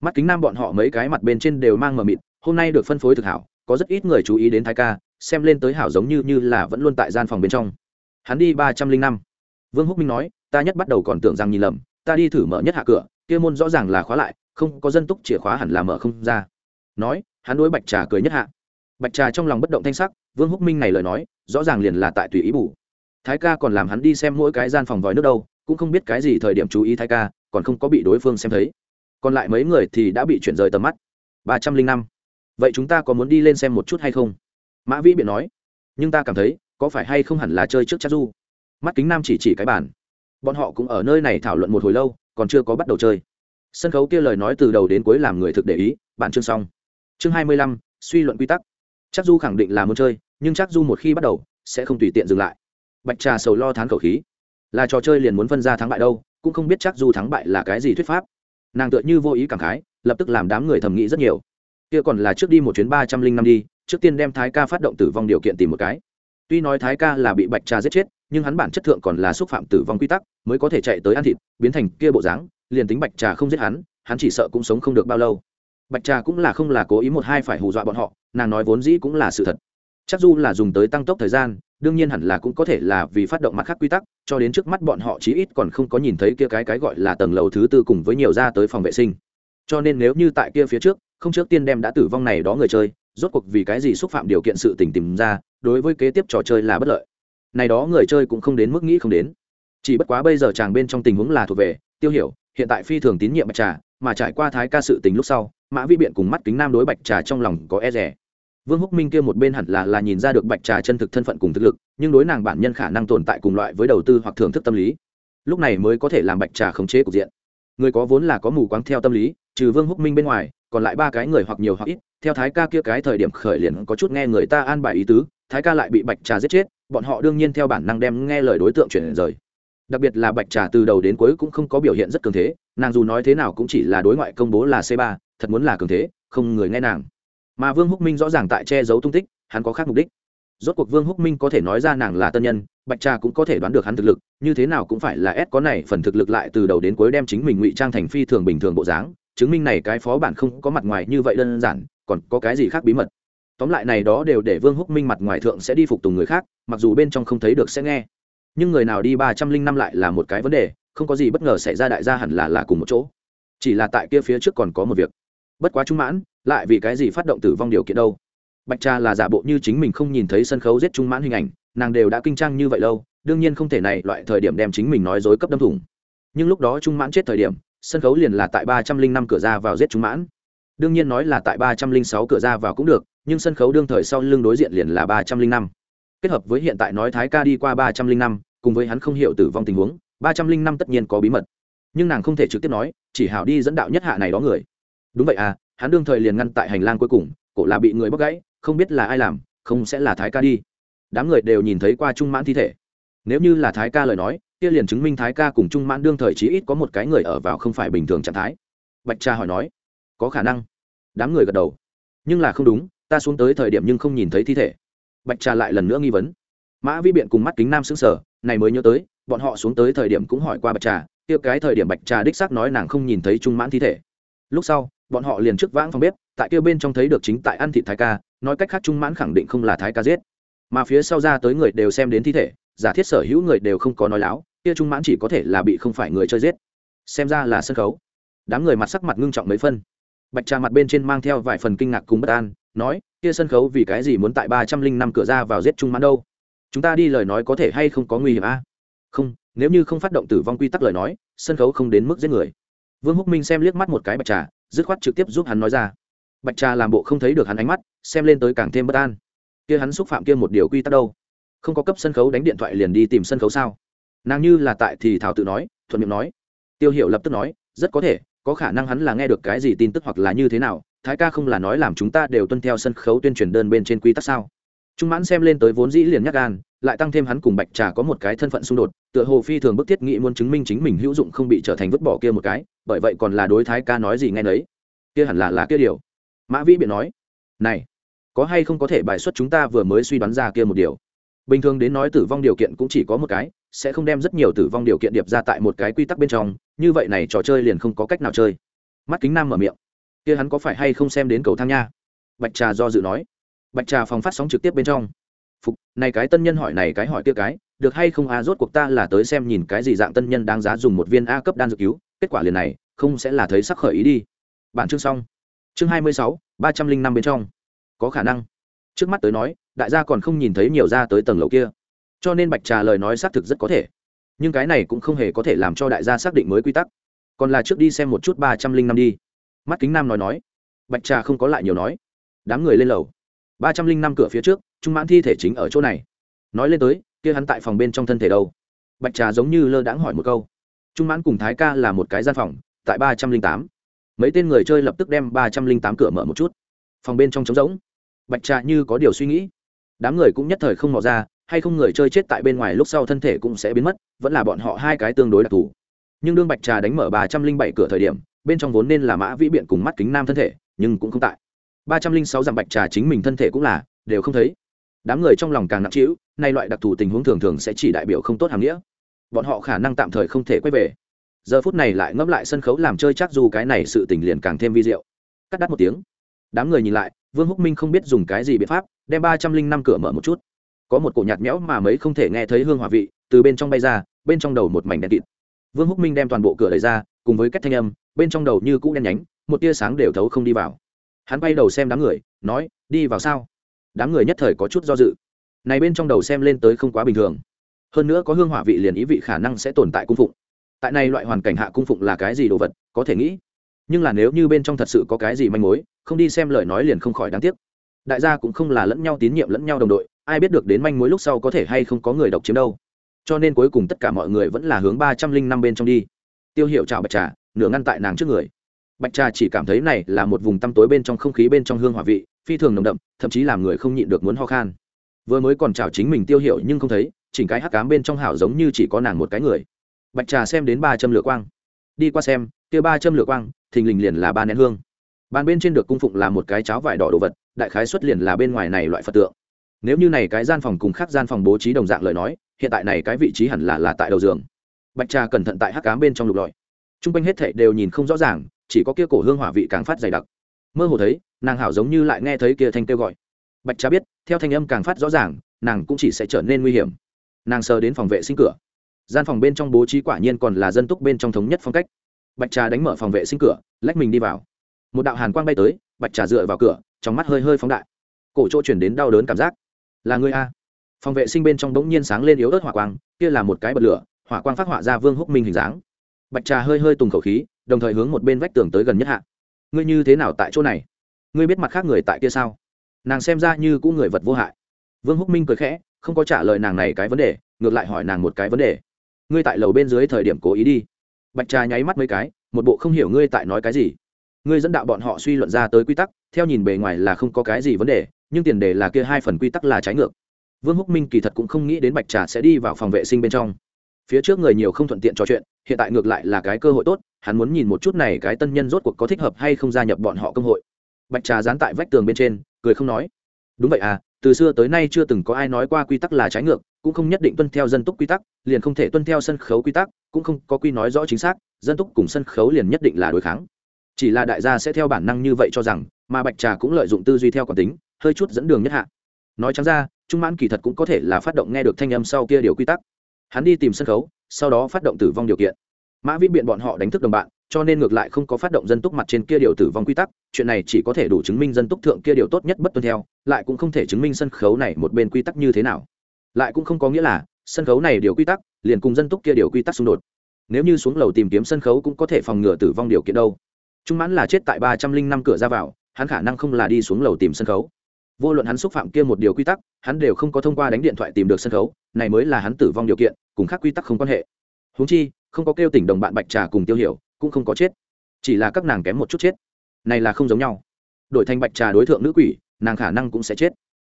Mắt kính nam bọn họ mấy cái mặt bên trên đều mang mờ mịt hôm nay được phân phối thực hảo, có rất ít người chú ý đến thái ca, xem lên tới hảo giống như như là vẫn luôn tại gian phòng bên trong. Hắn đi ba trăm linh năm. Vương húc minh nói, ta nhất bắt đầu còn tưởng rằng nhìn lầm, ta đi thử mở nhất hạ cửa, kia môn rõ ràng là khóa lại, không, có dân túc chìa khóa hẳn là mở không ra. Nói, hắn đối bạch trà cười nhất hạ. Bạch trà trong lòng bất động thanh sắc, vương húc minh này lời nói, rõ ràng liền là tại tùy ý bù. Thái ca còn làm hắn đi xem mỗi cái gian phòng vòi nước đâu, cũng không biết cái gì thời điểm chú ý thái ca, còn không có bị đối phương xem thấy. Còn lại mấy người thì đã bị chuyển rời tầm mắt. Ba trăm linh năm vậy chúng ta có muốn đi lên xem một chút hay không? Mã vĩ biện nói. Nhưng ta cảm thấy, có phải hay không hẳn là chơi trước chắc du mắt kính nam chỉ chỉ cái bàn. Bọn họ cũng ở nơi này thảo luận một hồi lâu, còn chưa có bắt đầu chơi. Sân khấu kia lời nói từ đầu đến cuối làm người thực để ý, bạn chương xong. Chương hai mươi lăm, suy luận quy tắc. Chắc du khẳng định là muốn chơi, nhưng chắc du một khi bắt đầu, sẽ không tùy tiện dừng lại. Bạch trà sầu lo thán khẩu khí. Là trò chơi liền muốn phân ra thắng bại đâu, cũng không biết chắc du thắng bại là cái gì thuyết pháp. Nàng tựa như vô ý cảm khái, lập tức làm đám người thầm nghĩ rất nhiều kia còn là trước đi một chuyến ba trăm linh năm đi, trước tiên đem thái ca phát động tử vong điều kiện tìm một cái. Tuy nói thái ca là bị bạch trà giết chết, nhưng hắn bản chất thượng còn là xúc phạm tử vong quy tắc, mới có thể chạy tới ăn thịt, biến thành kia bộ dáng, liền tính bạch trà không giết hắn hắn chỉ sợ cũng sống không được bao lâu. Bạch trà cũng là không là cố ý một hai phải hù dọa bọn họ, nàng nói vốn dĩ cũng là sự thật. Chắc du là dùng tới tăng tốc thời gian, đương nhiên hẳn là cũng có thể là vì phát động mặt khác quy tắc, cho đến trước mắt bọn họ chí ít còn không có nhìn thấy kia cái cái gọi là tầng lầu thứ tư cùng với nhiều ra tới phòng vệ sinh. Cho nên nếu như tại kia phía trước không trước tiên đem đã tử vong này đó người chơi, rốt cuộc vì cái gì xúc phạm điều kiện sự tình tìm ra, đối với kế tiếp trò chơi là bất lợi. Này đó người chơi cũng không đến mức nghĩ không đến. Chỉ bất quá bây giờ chàng bên trong tình huống là thuộc về, tiêu hiểu, hiện tại phi thường tín nhiệm bạch trà, mà trải qua thái ca sự tình lúc sau, mã vi biện cùng mắt kính nam đối bạch trà trong lòng có e rẻ vương húc minh kia một bên hẳn là là nhìn ra được bạch trà chân thực thân phận cùng thực lực, nhưng đối nàng bản nhân khả năng tồn tại cùng loại với đầu tư hoặc thưởng thức tâm lý. Lúc này mới có thể làm bạch trà khống chế cục diện. Người có vốn là có mù quáng theo tâm lý, trừ vương húc minh bên ngoài còn lại ba cái người hoặc nhiều hoặc ít, theo thái ca kia cái thời điểm khởi liền có chút nghe người ta an bài ý tứ, thái ca lại bị bạch trà giết chết, bọn họ đương nhiên theo bản năng đem nghe lời đối tượng chuyển rời. Đặc biệt là bạch trà từ đầu đến cuối cũng không có biểu hiện rất cường thế, nàng dù nói thế nào cũng chỉ là đối ngoại công bố là c ba, thật muốn là cường thế, không người nghe nàng. Mà vương húc minh rõ ràng tại che giấu tung tích, hắn có khác mục đích. Rốt cuộc vương húc minh có thể nói ra nàng là tân nhân, bạch trà cũng có thể đoán được hắn thực lực, như thế nào cũng phải là ép có này, phần thực lực lại từ đầu đến cuối đem chính mình ngụy trang thành phi thường bình thường bộ dáng chứng minh này cái phó bản không có mặt ngoài như vậy đơn giản, còn có cái gì khác bí mật? Tóm lại này đó đều để vương húc minh mặt ngoài thượng sẽ đi phục tùng người khác, mặc dù bên trong không thấy được sẽ nghe. Nhưng người nào đi ba trăm linh năm lại là một cái vấn đề, không có gì bất ngờ xảy ra đại gia hẳn là là cùng một chỗ. Chỉ là tại kia phía trước còn có một việc. Bất quá trung mãn, lại vì cái gì phát động tử vong điều kiện đâu? Bạch cha là giả bộ như chính mình không nhìn thấy sân khấu giết trung mãn hình ảnh, nàng đều đã kinh trang như vậy lâu, đương nhiên không thể này loại thời điểm đem chính mình nói dối cấp đâm thủng. Nhưng lúc đó trung mãn chết thời điểm sân khấu liền là tại ba trăm linh năm cửa ra vào giết chúng mãn. Đương nhiên nói là tại ba trăm linh sáu cửa ra vào cũng được, nhưng sân khấu đương thời sau lưng đối diện liền là ba trăm linh năm. Kết hợp với hiện tại nói thái ca đi qua ba trăm linh năm, cùng với hắn không hiểu tử vong tình huống, ba trăm linh năm tất nhiên có bí mật. Nhưng nàng không thể trực tiếp nói, chỉ hảo đi dẫn đạo nhất hạ này đó người. Đúng vậy à hắn đương thời liền ngăn tại hành lang cuối cùng, cổ là bị người bóc gãy, không biết là ai làm, không sẽ là thái ca đi. Đám người đều nhìn thấy qua trung mãn thi thể. Nếu như là thái ca lời nói kia liền chứng minh thái ca cùng trung mãn đương thời chí ít có một cái người ở vào không phải bình thường trạng thái. Bạch cha hỏi nói, có khả năng. Đám người gật đầu. Nhưng là không đúng, ta xuống tới thời điểm nhưng không nhìn thấy thi thể. Bạch trà lại lần nữa nghi vấn. Mã vi biện cùng mắt kính nam xứng sở này mới nhớ tới, bọn họ xuống tới thời điểm cũng hỏi qua bạch trà tiêu cái thời điểm bạch trà đích xác nói nàng không nhìn thấy trung mãn thi thể. Lúc sau, bọn họ liền trước vãng phòng bếp, tại kia bên trong thấy được chính tại ăn thịt thái ca, nói cách khác trung mãn khẳng định không là thái ca giết. Mà phía sau ra tới người đều xem đến thi thể, giả thiết sở hữu người đều không có nói láo kia trung mãn chỉ có thể là bị không phải người chơi giết. Xem ra là sân khấu. Đám người mặt sắc mặt ngưng trọng mấy phân. Bạch trà mặt bên trên mang theo vài phần kinh ngạc cùng bất an, nói, kia sân khấu vì cái gì muốn tại ba trăm linh năm cửa ra vào giết trung mãn đâu? Chúng ta đi lời nói có thể hay không có nguy hiểm a? Không, nếu như không phát động tử vong quy tắc lời nói, sân khấu không đến mức giết người. Vương húc minh xem liếc mắt một cái bạch trà, dứt khoát trực tiếp giúp hắn nói ra. Bạch trà làm bộ không thấy được hắn ánh mắt, xem lên tới càng thêm bất an. Kia hắn xúc phạm kia một điều quy tắc đâu? Không có cấp sân khấu đánh điện thoại liền đi tìm sân khấu sao? Nàng như là tại thì thảo tự nói, thuận miệng nói. Tiêu hiệu lập tức nói, rất có thể, có khả năng hắn là nghe được cái gì tin tức hoặc là như thế nào, thái ca không là nói làm chúng ta đều tuân theo sân khấu tuyên truyền đơn bên trên quy tắc sao? Trung mãn xem lên tới vốn dĩ liền nhắc gan, lại tăng thêm hắn cùng bạch trà có một cái thân phận xung đột, tựa hồ phi thường bức thiết nghị muốn chứng minh chính mình hữu dụng không bị trở thành vứt bỏ kia một cái, bởi vậy còn là đối thái ca nói gì nghe nấy. Kia hẳn là là kia điều. Mã vĩ biện nói, này, có hay không có thể bài xuất chúng ta vừa mới suy đoán ra kia một điều? Bình thường đến nói tử vong điều kiện cũng chỉ có một cái sẽ không đem rất nhiều tử vong điều kiện điệp ra tại một cái quy tắc bên trong, như vậy này trò chơi liền không có cách nào chơi. Mắt kính nam mở miệng. Kia hắn có phải hay không xem đến cầu thang nha? Bạch trà do dự nói. Bạch trà phòng phát sóng trực tiếp bên trong. Phục, này cái tân nhân hỏi này cái hỏi kia cái, được hay không a, rốt cuộc ta là tới xem nhìn cái gì dạng tân nhân đáng giá dùng một viên a cấp đan dược cứu, kết quả liền này, không sẽ là thấy sắc khởi ý đi. Bản chương xong. Chương hai mươi sáu, ba trăm linh năm bên trong. Có khả năng. Trước mắt tới nói, đại gia còn không nhìn thấy nhiều ra tới tầng lầu kia cho nên bạch trà lời nói xác thực rất có thể. Nhưng cái này cũng không hề có thể làm cho đại gia xác định mới quy tắc. Còn là trước đi xem một chút ba trăm linh năm đi. Mắt kính nam nói nói. Bạch trà không có lại nhiều nói. Đám người lên lầu. ba trăm linh năm cửa phía trước, trung mãn thi thể chính ở chỗ này. Nói lên tới, kia hắn tại phòng bên trong thân thể đâu? Bạch trà giống như lơ đãng hỏi một câu. Trung mãn cùng thái ca là một cái gian phòng, tại ba trăm linh tám. Mấy tên người chơi lập tức đem ba trăm linh tám cửa mở một chút. Phòng bên trong trống rỗng. Bạch trà như có điều suy nghĩ. Đám người cũng nhất thời không mò ra hay không người chơi chết tại bên ngoài lúc sau thân thể cũng sẽ biến mất, vẫn là bọn họ hai cái tương đối đặc thù. Nhưng đương bạch trà đánh mở ba trăm linh bảy cửa thời điểm, bên trong vốn nên là mã vĩ biện cùng mắt kính nam thân thể, nhưng cũng không tại. ba trăm linh sáu dặm bạch trà chính mình thân thể cũng là, đều không thấy. Đám người trong lòng càng nặng trĩu, nay loại đặc thù tình huống thường thường sẽ chỉ đại biểu không tốt hàm nghĩa. Bọn họ khả năng tạm thời không thể quay về. Giờ phút này lại ngẫm lại sân khấu làm chơi chắc dù cái này sự tình liền càng thêm vi diệu. Cắt đắt một tiếng. Đám người nhìn lại, vương húc minh không biết dùng cái gì biện pháp, đem ba trăm linh năm cửa mở một chút có một cổ nhạt nhẽo mà mấy không thể nghe thấy hương hòa vị từ bên trong bay ra, bên trong đầu một mảnh đen kịt. Vương húc minh đem toàn bộ cửa đẩy ra, cùng với cách thanh âm, bên trong đầu như cũ đen nhánh, một tia sáng đều thấu không đi vào. Hắn bay đầu xem đám người, nói, đi vào sao? Đám người nhất thời có chút do dự. Này bên trong đầu xem lên tới không quá bình thường. Hơn nữa có hương hỏa vị liền ý vị khả năng sẽ tồn tại cung phụng. Tại này loại hoàn cảnh hạ cung phụng là cái gì đồ vật, có thể nghĩ. Nhưng là nếu như bên trong thật sự có cái gì manh mối, không đi xem lời nói liền không khỏi đáng tiếc. Đại gia cũng không là lẫn nhau tín nhiệm lẫn nhau đồng đội ai biết được đến manh mối lúc sau có thể hay không có người độc chiếm đâu. Cho nên cuối cùng tất cả mọi người vẫn là hướng ba trăm linh năm bên trong đi. Tiêu hiệu chào bạch trà, nửa ngăn tại nàng trước người. Bạch trà chỉ cảm thấy này là một vùng tăm tối bên trong không khí bên trong hương hỏa vị, phi thường nồng đậm, thậm chí làm người không nhịn được muốn ho khan. Vừa mới còn chào chính mình tiêu hiệu nhưng không thấy, chỉnh cái hắc cám bên trong hảo giống như chỉ có nàng một cái người. Bạch trà xem đến ba châm lửa quang. Đi qua xem, kia ba châm lửa quang, thình lình liền là ba nén hương. Bàn bên trên được cung phụng là một cái cháo vải đỏ đồ vật, đại khái xuất liền là bên ngoài này loại phật tượng nếu như này cái gian phòng cùng khác gian phòng bố trí đồng dạng lời nói, hiện tại này cái vị trí hẳn là là tại đầu giường. Bạch trà cẩn thận tại hắc cám bên trong lục lọi. T r u n g quanh hết thệ đều nhìn không rõ ràng, chỉ có kia cổ hương hỏa vị càng phát dày đặc. Mơ hồ thấy, nàng hảo giống như lại nghe thấy kia thanh kêu gọi. Bạch trà biết, theo thanh âm càng phát rõ ràng, nàng cũng chỉ sẽ trở nên nguy hiểm. Nàng sờ đến phòng vệ sinh cửa. Gian phòng bên trong bố trí quả nhiên còn là dân túc bên trong thống nhất phong cách. Bạch trà đánh mở phòng vệ sinh cửa, lách mình đi vào. Một đạo hàn quang bay tới, bạch trà dựa vào cửa, trong mắt hơi hơi phóng đại. Cổ chỗ chuyển đến đau đớn cảm giác là người a. Phòng vệ sinh bên trong bỗng nhiên sáng lên yếu ớt hỏa quang, kia là một cái bật lửa, hỏa quang phát họa ra vương húc minh hình dáng. Bạch trà hơi hơi tùng khẩu khí, đồng thời hướng một bên vách tường tới gần nhất hạ. Ngươi như thế nào tại chỗ này? Ngươi biết mặt khác người tại kia sao? Nàng xem ra như cũng người vật vô hại. Vương húc minh cười khẽ, không có trả lời nàng này cái vấn đề, ngược lại hỏi nàng một cái vấn đề. Ngươi tại lầu bên dưới thời điểm cố ý đi. Bạch trà nháy mắt mấy cái, một bộ không hiểu ngươi tại nói cái gì. Ngươi dẫn đạo bọn họ suy luận ra tới quy tắc, theo nhìn bề ngoài là không có cái gì vấn đề nhưng tiền đề là kia hai phần quy tắc là trái ngược. Vương húc minh kỳ thật cũng không nghĩ đến bạch trà sẽ đi vào phòng vệ sinh bên trong. Phía trước người nhiều không thuận tiện trò chuyện, hiện tại ngược lại là cái cơ hội tốt, hắn muốn nhìn một chút này cái tân nhân rốt cuộc có thích hợp hay không gia nhập bọn họ công hội. Bạch trà dán tại vách tường bên trên, cười không nói. Đúng vậy à từ xưa tới nay chưa từng có ai nói qua quy tắc là trái ngược, cũng không nhất định tuân theo dân túc quy tắc, liền không thể tuân theo sân khấu quy tắc, cũng không có quy nói rõ chính xác, dân túc cùng sân khấu liền nhất định là đối kháng. Chỉ là đại gia sẽ theo bản năng như vậy cho rằng, mà bạch trà cũng lợi dụng tư duy theo quản tính hơi chút dẫn đường nhất hạ. Nói chẳng ra, trung mãn kỳ thật cũng có thể là phát động nghe được thanh âm sau kia điều quy tắc. Hắn đi tìm sân khấu, sau đó phát động tử vong điều kiện. Mã vĩ biện bọn họ đánh thức đồng bạn, cho nên ngược lại không có phát động dân túc mặt trên kia điều tử vong quy tắc, chuyện này chỉ có thể đủ chứng minh dân túc thượng kia điều tốt nhất bất tuân theo, lại cũng không thể chứng minh sân khấu này một bên quy tắc như thế nào. Lại cũng không có nghĩa là, sân khấu này điều quy tắc, liền cùng dân túc kia điều quy tắc xung đột. Nếu như xuống lầu tìm kiếm sân khấu cũng có thể phòng ngừa tử vong điều kiện đâu. Trung mãn là chết tại ba trăm linh năm cửa ra vào, hắn khả năng không là đi xuống lầu tìm sân khấu vô luận hắn xúc phạm kia một điều quy tắc, hắn đều không có thông qua đánh điện thoại tìm được sân khấu, này mới là hắn tử vong điều kiện, cùng khác quy tắc không quan hệ. Húng chi, không có kêu tỉnh đồng bạn bạch trà cùng tiêu hiểu, cũng không có chết. Chỉ là các nàng kém một chút chết. Này là không giống nhau. Đổi thành bạch trà đối tượng nữ quỷ, nàng khả năng cũng sẽ chết.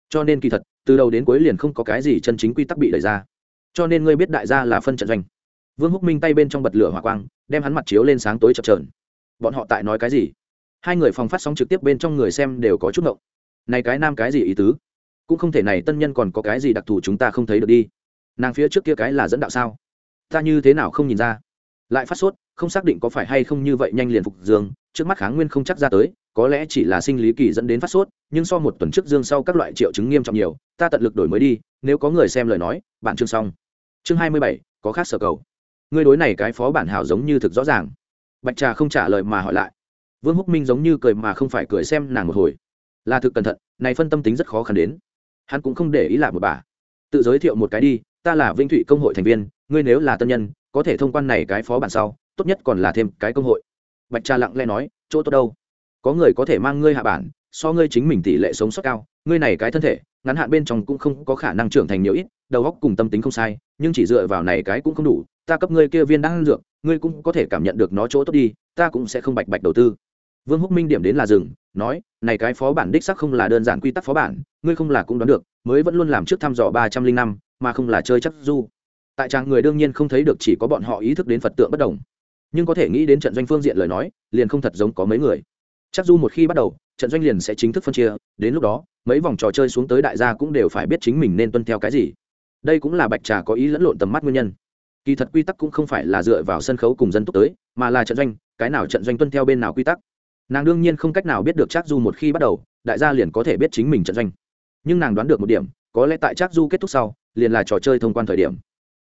Cho nên kỳ thật, từ đầu đến cuối liền không có cái gì chân chính quy tắc bị đẩy ra. Cho nên ngươi biết đại gia là phân trận doanh. Vương húc minh tay bên trong bật lửa hỏa quang, đem hắn mặt chiếu lên sáng tối chập trờn bọn họ tại nói cái gì? Hai người phòng phát sóng trực tiếp bên trong người xem đều có chút ngộng này cái nam cái gì ý tứ? Cũng không thể này tân nhân còn có cái gì đặc thù chúng ta không thấy được đi. Nàng phía trước kia cái là dẫn đạo sao? Ta như thế nào không nhìn ra? Lại phát sốt, không xác định có phải hay không như vậy nhanh liền phục dương, trước mắt kháng nguyên không chắc ra tới, có lẽ chỉ là sinh lý kỳ dẫn đến phát sốt, nhưng so một tuần trước dương sau các loại triệu chứng nghiêm trọng nhiều, ta tận lực đổi mới đi, nếu có người xem lời nói, bạn chương xong. Chương hai mươi bảy, có khác sở cầu. Ngươi đối này cái phó bản hảo giống như thực rõ ràng. Bạch trà không trả lời mà hỏi lại. Vương húc minh giống như cười mà không phải cười xem nàng một hồi là thực cẩn thận, này phân tâm tính rất khó khăn đến. Hắn cũng không để ý lại một bà. Tự giới thiệu một cái đi, ta là vinh thụy công hội thành viên, ngươi nếu là tân nhân, có thể thông quan này cái phó bản sau, tốt nhất còn là thêm cái công hội. Bạch cha lặng lẽ nói, chỗ tốt đâu? Có người có thể mang ngươi hạ bản, so ngươi chính mình tỷ lệ sống sót cao, ngươi này cái thân thể, ngắn hạn bên trong cũng không có khả năng trưởng thành nhiều ít, đầu óc cùng tâm tính không sai, nhưng chỉ dựa vào này cái cũng không đủ, ta cấp ngươi kia viên đang dược, ngươi cũng có thể cảm nhận được nó chỗ tốt đi, ta cũng sẽ không bạch bạch đầu tư vương húc minh điểm đến là rừng nói, này cái phó bản đích sắc không là đơn giản quy tắc phó bản, ngươi không là cũng đoán được, mới vẫn luôn làm trước thăm dò ba trăm linh năm, mà không là chơi chắc du. Tại trang người đương nhiên không thấy được chỉ có bọn họ ý thức đến phật tượng bất đồng. Nhưng có thể nghĩ đến trận doanh phương diện lời nói, liền không thật giống có mấy người. Chắc du một khi bắt đầu, trận doanh liền sẽ chính thức phân chia, đến lúc đó, mấy vòng trò chơi xuống tới đại gia cũng đều phải biết chính mình nên tuân theo cái gì. Đây cũng là bạch trà có ý lẫn lộn tầm mắt nguyên nhân. Kỳ thật quy tắc cũng không phải là dựa vào sân khấu cùng dân túc tới, mà là trận doanh, cái nào trận doanh tuân theo bên nào quy tắc nàng đương nhiên không cách nào biết được chắc du một khi bắt đầu, đại gia liền có thể biết chính mình trận doanh. Nhưng nàng đoán được một điểm, có lẽ tại chắc du kết thúc sau, liền là trò chơi thông quan thời điểm.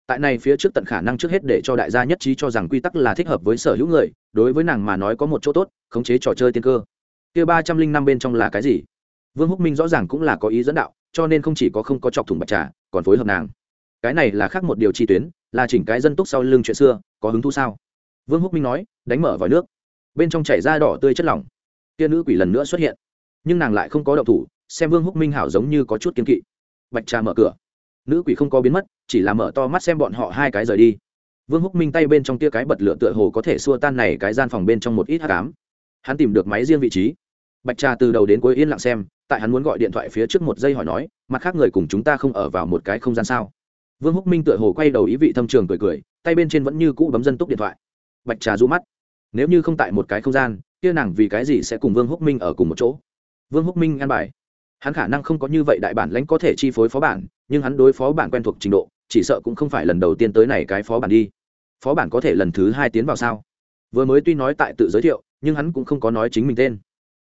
Tại này phía trước tận khả năng trước hết để cho đại gia nhất trí cho rằng quy tắc là thích hợp với sở hữu người, đối với nàng mà nói có một chỗ tốt, khống chế trò chơi tiên cơ. Kia ba trăm linh năm bên trong là cái gì? Vương húc minh rõ ràng cũng là có ý dẫn đạo, cho nên không chỉ có không có chọc thủng bạch trà, còn phối hợp nàng. Cái này là khác một điều chi tuyến, là chỉnh cái dân túc sau lưng chuyện xưa, có hứng thú sao? Vương húc minh nói, đánh mở vòi nước bên trong chảy ra đỏ tươi chất lỏng. Kia nữ quỷ lần nữa xuất hiện. Nhưng nàng lại không có động thủ, xem vương húc minh hảo giống như có chút kiên kỵ. Bạch trà mở cửa. Nữ quỷ không có biến mất, chỉ là mở to mắt xem bọn họ hai cái rời đi. Vương húc minh tay bên trong tia cái bật lửa tựa hồ có thể xua tan này cái gian phòng bên trong một ít hát cám hắn tìm được máy riêng vị trí. Bạch trà từ đầu đến cuối yên lặng xem, tại hắn muốn gọi điện thoại phía trước một giây hỏi nói, mặt khác người cùng chúng ta không ở vào một cái không gian sao? Vương húc minh tựa hồ quay đầu ý vị thâm trường cười cười, tay bên trên vẫn như cũ bấm dân túc điện thoại. Bạch trà rũ mắt nếu như không tại một cái không gian, kia nàng vì cái gì sẽ cùng vương húc minh ở cùng một chỗ? Vương húc minh an bài. Hắn khả năng không có như vậy đại bản lãnh có thể chi phối phó bản, nhưng hắn đối phó bản quen thuộc trình độ, chỉ sợ cũng không phải lần đầu tiên tới này cái phó bản đi. Phó bản có thể lần thứ hai tiến vào sao? Vừa mới tuy nói tại tự giới thiệu, nhưng hắn cũng không có nói chính mình tên.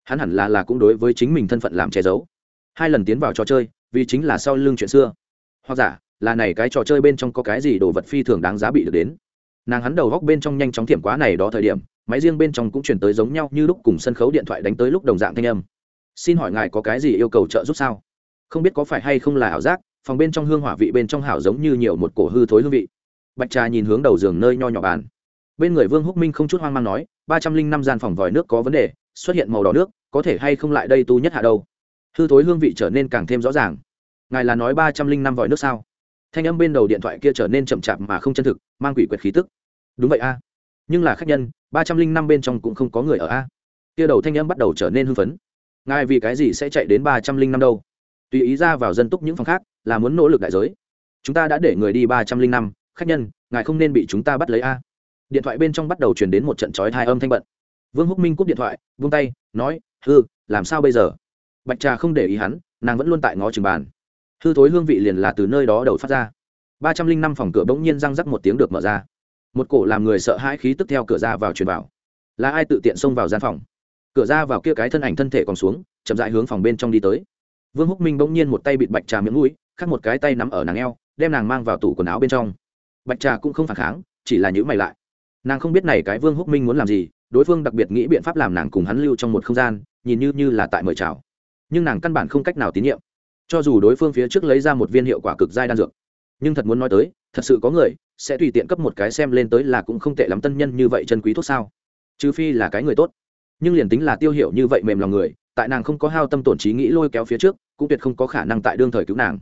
Hắn hẳn là là cũng đối với chính mình thân phận làm che giấu. Hai lần tiến vào trò chơi, vì chính là sau lưng chuyện xưa. Hoặc giả, là này cái trò chơi bên trong có cái gì đồ vật phi thường đáng giá bị được đến. Nàng hắn đầu góc bên trong nhanh chóng thiểm quá này đó thời điểm máy riêng bên trong cũng chuyển tới giống nhau như lúc cùng sân khấu điện thoại đánh tới lúc đồng dạng thanh âm. Xin hỏi ngài có cái gì yêu cầu trợ giúp sao? Không biết có phải hay không là ảo giác, phòng bên trong hương hỏa vị bên trong hảo giống như nhiều một cổ hư thối hương vị. Bạch trà nhìn hướng đầu giường nơi nho nhỏ bàn. Bên người vương húc minh không chút hoang mang nói, ba trăm linh năm gian phòng vòi nước có vấn đề, xuất hiện màu đỏ nước, có thể hay không lại đây tu nhất hạ đâu? Hư thối hương vị trở nên càng thêm rõ ràng. Ngài là nói ba trăm linh năm vòi nước sao? Thanh âm bên đầu điện thoại kia trở nên chậm chạp mà không chân thực, mang quỷ quyệt khí tức. Đúng vậy a nhưng là khách nhân, ba trăm linh năm bên trong cũng không có người ở a. Kia đầu thanh âm bắt đầu trở nên hưng phấn. Ngài vì cái gì sẽ chạy đến ba trăm linh năm đâu? Tùy ý ra vào dân túc những phòng khác, là muốn nỗ lực đại giới. Chúng ta đã để người đi ba trăm linh năm, khách nhân, ngài không nên bị chúng ta bắt lấy a. Điện thoại bên trong bắt đầu chuyển đến một trận trói thai âm thanh bận. Vương húc minh cúp điện thoại, vung tay, nói hư làm sao bây giờ? Bạch trà không để ý hắn, nàng vẫn luôn tại ngó trường bàn. Hư thối hương vị liền là từ nơi đó đầu phát ra. Ba trăm linh năm phòng cửa bỗng nhiên răng rắc một tiếng được mở ra một cổ làm người sợ hãi khí tức theo cửa ra vào truyền vào. Là ai tự tiện xông vào gian phòng? Cửa ra vào kia cái thân ảnh thân thể còn xuống, chậm dại hướng phòng bên trong đi tới. Vương húc minh bỗng nhiên một tay bịt bạch trà miệng mũi, khác một cái tay nắm ở nàng eo, đem nàng mang vào tủ quần áo bên trong. Bạch trà cũng không phản kháng, chỉ là nhữ mày lại. Nàng không biết này cái vương húc minh muốn làm gì, đối phương đặc biệt nghĩ biện pháp làm nàng cùng hắn lưu trong một không gian, nhìn như như là tại mời chào. Nhưng nàng căn bản không cách nào tín nhiệm. Cho dù đối phương phía trước lấy ra một viên hiệu quả cực dai đan dược, nhưng thật muốn nói tới, thật sự có người sẽ tùy tiện cấp một cái xem lên tới là cũng không tệ lắm tân nhân như vậy chân quý thuốc sao? Trừ phi là cái người tốt. Nhưng liền tính là tiêu hiệu như vậy mềm lòng người, tại nàng không có hao tâm tổn trí nghĩ lôi kéo phía trước, cũng tuyệt không có khả năng tại đương thời cứu nàng.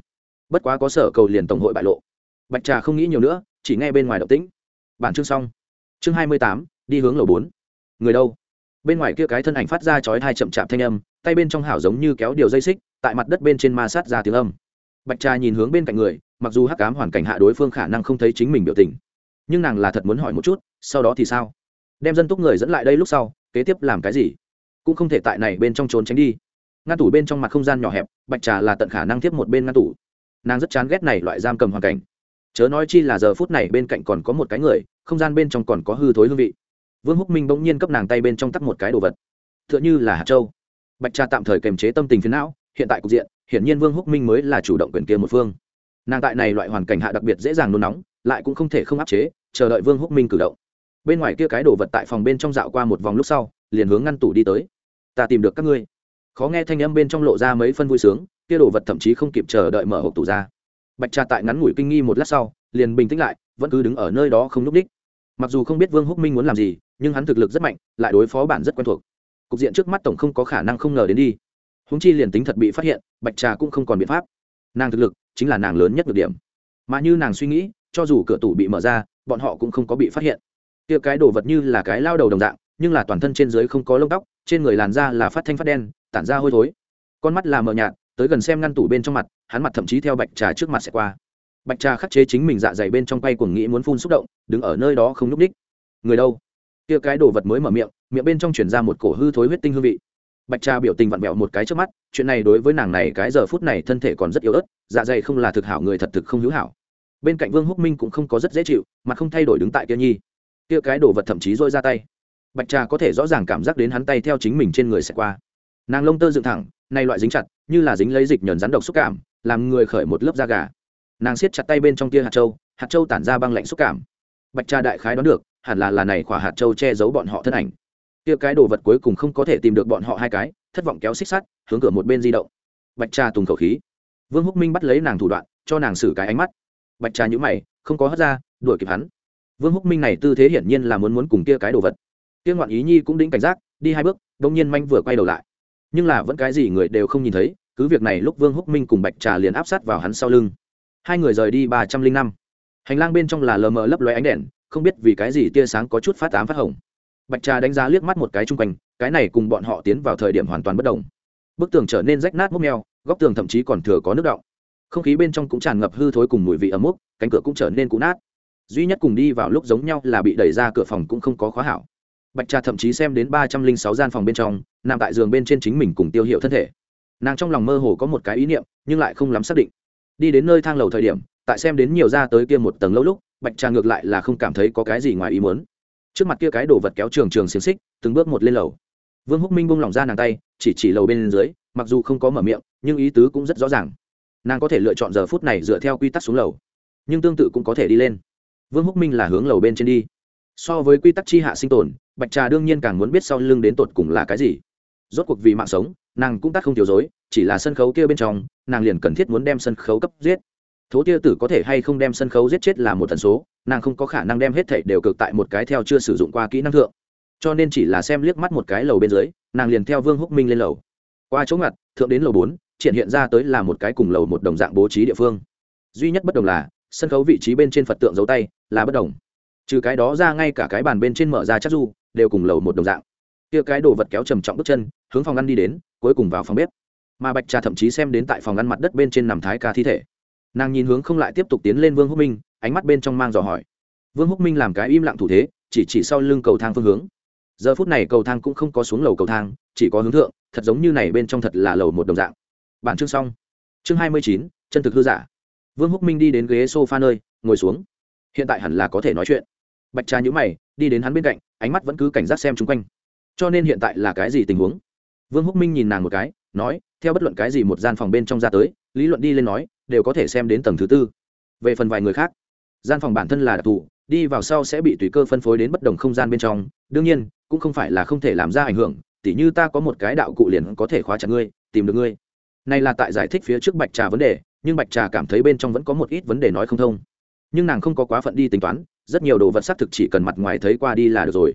Bất quá có sở cầu liền tổng hội bại lộ. Bạch trà không nghĩ nhiều nữa, chỉ nghe bên ngoài động tĩnh. Bản chương xong. Chương hai mươi tám, đi hướng lầu bốn. Người đâu? Bên ngoài kia cái thân ảnh phát ra chói hai chậm chạp thanh âm, tay bên trong hảo giống như kéo điều dây xích, tại mặt đất bên trên ma sát ra tiếng âm. Bạch trà nhìn hướng bên cạnh người mặc dù hắc cám hoàn cảnh hạ đối phương khả năng không thấy chính mình biểu tình, nhưng nàng là thật muốn hỏi một chút, sau đó thì sao? Đem dân túc người dẫn lại đây lúc sau, kế tiếp làm cái gì? Cũng không thể tại này bên trong trốn tránh đi. Ngăn tủ bên trong mặt không gian nhỏ hẹp, bạch trà là tận khả năng tiếp một bên ngăn tủ. Nàng rất chán ghét này loại giam cầm hoàn cảnh. Chớ nói chi là giờ phút này bên cạnh còn có một cái người, không gian bên trong còn có hư thối hương vị. Vương húc minh bỗng nhiên cấp nàng tay bên trong tắt một cái đồ vật. T h ư ợ n h ư là hạt châu. Bạch trà tạm thời kềm chế tâm tình phiến não, hiện tại cục diện, hiển nhiên vương húc minh mới là chủ động quyền kia một phương nàng tại này loại hoàn cảnh hạ đặc biệt dễ dàng nôn nóng, lại cũng không thể không áp chế, chờ đợi vương húc minh cử động. Bên ngoài kia cái đồ vật tại phòng bên trong dạo qua một vòng lúc sau, liền hướng ngăn tủ đi tới. Ta tìm được các ngươi. Khó nghe thanh âm bên trong lộ ra mấy phân vui sướng, kia đồ vật thậm chí không kịp chờ đợi mở hộp tủ ra. Bạch trà tại ngắn ngủi kinh nghi một lát sau, liền bình tĩnh lại, vẫn cứ đứng ở nơi đó không núp đích. Mặc dù không biết vương húc minh muốn làm gì, nhưng hắn thực lực rất mạnh, lại đối phó bản rất quen thuộc. Cục diện trước mắt tổng không có khả năng không ngờ đến đi. Húng chi liền tính thật bị phát hiện, bạch trà cũng không còn biện pháp. Nàng thực lực chính là nàng lớn nhất được điểm. Mà như nàng suy nghĩ, cho dù cửa tủ bị mở ra, bọn họ cũng không có bị phát hiện. Kia cái đồ vật như là cái lao đầu đồng dạng, nhưng là toàn thân trên dưới không có lông tóc, trên người làn da là phát thanh phát đen, tản ra hôi thối. Con mắt là mờ nhạt, tới gần xem ngăn tủ bên trong mặt, hắn mặt thậm chí theo bạch trà trước mặt sẽ qua. Bạch trà khắc chế chính mình dạ dày bên trong quay cuồng nghĩ muốn phun xúc động, đứng ở nơi đó không n ú c ních người đâu? Kia cái đồ vật mới mở miệng miệng bên trong chuyển ra một cổ hư thối huyết tinh hương vị. Bạch trà biểu tình vặn vẹo một cái trước mắt, chuyện này đối với nàng này cái giờ phút này thân thể còn rất yếu ớt dạ dày không là thực hảo người thật thực không hữu hảo. Bên cạnh vương húc minh cũng không có rất dễ chịu, mà không thay đổi đứng tại kia nhi. Kia cái đồ vật thậm chí rôi ra tay. Bạch trà có thể rõ ràng cảm giác đến hắn tay theo chính mình trên người sẽ qua. Nàng lông tơ dựng thẳng nay loại dính chặt, như là dính lấy dịch nhờn rắn độc xúc cảm, làm người khởi một lớp da gà. Nàng siết chặt tay bên trong kia hạt châu hạt châu tản ra băng lạnh xúc cảm. Bạch trà đại khái đoán được, hẳn là là này khỏa hạt châu che giấu bọn họ thân ảnh. Kia cái đồ vật cuối cùng không có thể tìm được bọn họ hai cái, thất vọng kéo xích sắt, hướng cửa một bên di động. Bạch trà tùng khẩu khí vương húc minh bắt lấy nàng thủ đoạn, cho nàng xử cái ánh mắt. Bạch trà nhữ mày, không có hất ra, đuổi kịp hắn. Vương húc minh này tư thế hiển nhiên là muốn muốn cùng kia cái đồ vật. Kia ngoạn ý nhi cũng đĩnh cảnh giác, đi hai bước, đông nhiên manh vừa quay đầu lại. Nhưng là vẫn cái gì người đều không nhìn thấy, cứ việc này lúc vương húc minh cùng bạch trà liền áp sát vào hắn sau lưng. Hai người rời đi ba trăm linh năm. Hành lang bên trong là lờ mờ lấp loé ánh đèn, không biết vì cái gì tia sáng có chút phát ám phát hồng. Bạch trà đánh giá liếc mắt một cái chung quanh, cái này cùng bọn họ tiến vào thời điểm hoàn toàn bất đồng. Bức tường trở nên rách nát mốc meo góc tường thậm chí còn thừa có nước động. Không khí bên trong cũng tràn ngập hư thối cùng mùi vị ấm mốc, cánh cửa cũng trở nên cũ nát. Duy nhất cùng đi vào lúc giống nhau là bị đẩy ra cửa phòng cũng không có khóa hảo. Bạch trà thậm chí xem đến ba trăm linh sáu gian phòng bên trong, nằm tại giường bên trên chính mình cùng tiêu hiệu thân thể. Nàng trong lòng mơ hồ có một cái ý niệm, nhưng lại không lắm xác định. Đi đến nơi thang lầu thời điểm, tại xem đến nhiều ra tới kia một tầng lâu lúc, bạch trà ngược lại là không cảm thấy có cái gì ngoài ý muốn. Trước mặt kia cái đồ vật kéo trường trường xiềng xích, từng bước một lên lầu. Vương húc minh bung lỏng ra nàng tay, chỉ chỉ lầu bên dưới, mặc dù không có mở miệng nhưng ý tứ cũng rất rõ ràng. Nàng có thể lựa chọn giờ phút này dựa theo quy tắc xuống lầu, nhưng tương tự cũng có thể đi lên. Vương húc minh là hướng lầu bên trên đi. So với quy tắc chi hạ sinh tồn, bạch trà đương nhiên càng muốn biết sau lưng đến tột cùng là cái gì. Rốt cuộc vì mạng sống, nàng cũng tắt không thiếu dối chỉ là sân khấu kia bên trong, nàng liền cần thiết muốn đem sân khấu cấp giết. Thố tia tử có thể hay không đem sân khấu giết chết là một tần số, nàng không có khả năng đem hết thảy đều cực tại một cái theo chưa sử dụng qua kỹ năng thượng. Cho nên chỉ là xem liếc mắt một cái lầu bên dưới, nàng liền theo vương húc minh lên lầu. Qua chỗ ngặt, thượng đến lầu bốn triển hiện ra tới là một cái cùng lầu một đồng dạng bố trí địa phương. Duy nhất bất đồng là, sân khấu vị trí bên trên phật tượng dấu tay là bất đồng. Trừ cái đó ra ngay cả cái bàn bên trên mở ra chắc du đều cùng lầu một đồng dạng. Kia cái đồ vật kéo trầm trọng bước chân, hướng phòng ăn đi đến, cuối cùng vào phòng bếp. Mà bạch trà thậm chí xem đến tại phòng ăn mặt đất bên trên nằm thái ca thi thể. Nàng nhìn hướng không lại tiếp tục tiến lên vương húc minh, ánh mắt bên trong mang dò hỏi. Vương húc minh làm cái im lặng thủ thế, chỉ chỉ sau lưng cầu thang phương hướng. Giờ phút này cầu thang cũng không có xuống lầu cầu thang, chỉ có hướng thượng, thật giống như này bên trong thật là lầu một đồng dạng bản chương xong. Chương hai mươi chín, chân thực hư giả. Vương húc minh đi đến ghế s o f a nơi, ngồi xuống. Hiện tại hẳn là có thể nói chuyện. Bạch trà nhữ mày, đi đến hắn bên cạnh, ánh mắt vẫn cứ cảnh giác xem chung quanh. Cho nên hiện tại là cái gì tình huống? Vương húc minh nhìn nàng một cái, nói, theo bất luận cái gì một gian phòng bên trong ra tới, lý luận đi lên nói, đều có thể xem đến tầng thứ tư. Về phần vài người khác, gian phòng bản thân là đặc thù, đi vào sau sẽ bị tùy cơ phân phối đến bất đồng không gian bên trong. Đương nhiên, cũng không phải là không thể làm ra ảnh hưởng, tỉ như ta có một cái đạo cụ liền có thể khóa chặt ngươi, tìm được ngươi này là tại giải thích phía trước bạch trà vấn đề, nhưng bạch trà cảm thấy bên trong vẫn có một ít vấn đề nói không thông. Nhưng nàng không có quá phận đi tính toán, rất nhiều đồ vật xác thực chỉ cần mặt ngoài thấy qua đi là được rồi.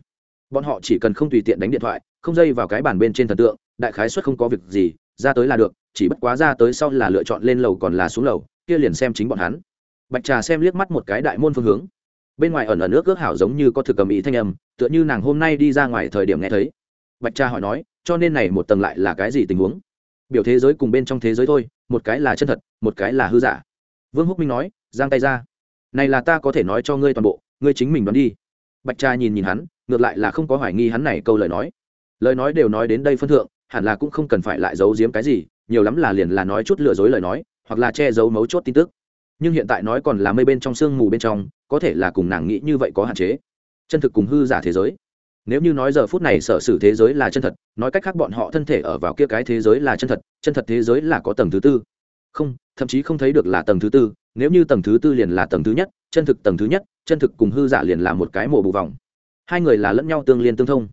Bọn họ chỉ cần không tùy tiện đánh điện thoại, không dây vào cái bàn bên trên thần tượng, đại khái xuất không có việc gì, ra tới là được, chỉ bất quá ra tới sau là lựa chọn lên lầu còn là xuống lầu, kia liền xem chính bọn hắn. Bạch trà xem liếc mắt một cái đại môn phương hướng. Bên ngoài ẩn ẩn nước ước hảo giống như có thực cầm ý thanh âm, tựa như nàng hôm nay đi ra ngoài thời điểm nghe thấy. Bạch trà hỏi nói, cho nên này một tầng lại là cái gì tình huống? Biểu thế giới cùng bên trong thế giới thôi, một cái là chân thật, một cái là hư giả. Vương húc minh nói, giang tay ra. Này là ta có thể nói cho ngươi toàn bộ, ngươi chính mình đoán đi. Bạch trà nhìn nhìn hắn, ngược lại là không có hoài nghi hắn này câu lời nói. Lời nói đều nói đến đây phân thượng, hẳn là cũng không cần phải lại giấu giếm cái gì, nhiều lắm là liền là nói chút lừa dối lời nói, hoặc là che giấu mấu chốt tin tức. Nhưng hiện tại nói còn là mây bên trong sương mù bên trong, có thể là cùng nàng nghĩ như vậy có hạn chế. Chân thực cùng hư giả thế giới nếu như nói giờ phút này sở sử thế giới là chân thật, nói cách khác bọn họ thân thể ở vào kia cái thế giới là chân thật chân thật thế giới là có tầng thứ tư. Không, thậm chí không thấy được là tầng thứ tư, nếu như tầng thứ tư liền là tầng thứ nhất, chân thực tầng thứ nhất, chân thực cùng hư giả liền là một cái mổ bù vòng. Hai người là lẫn nhau tương liên tương thông.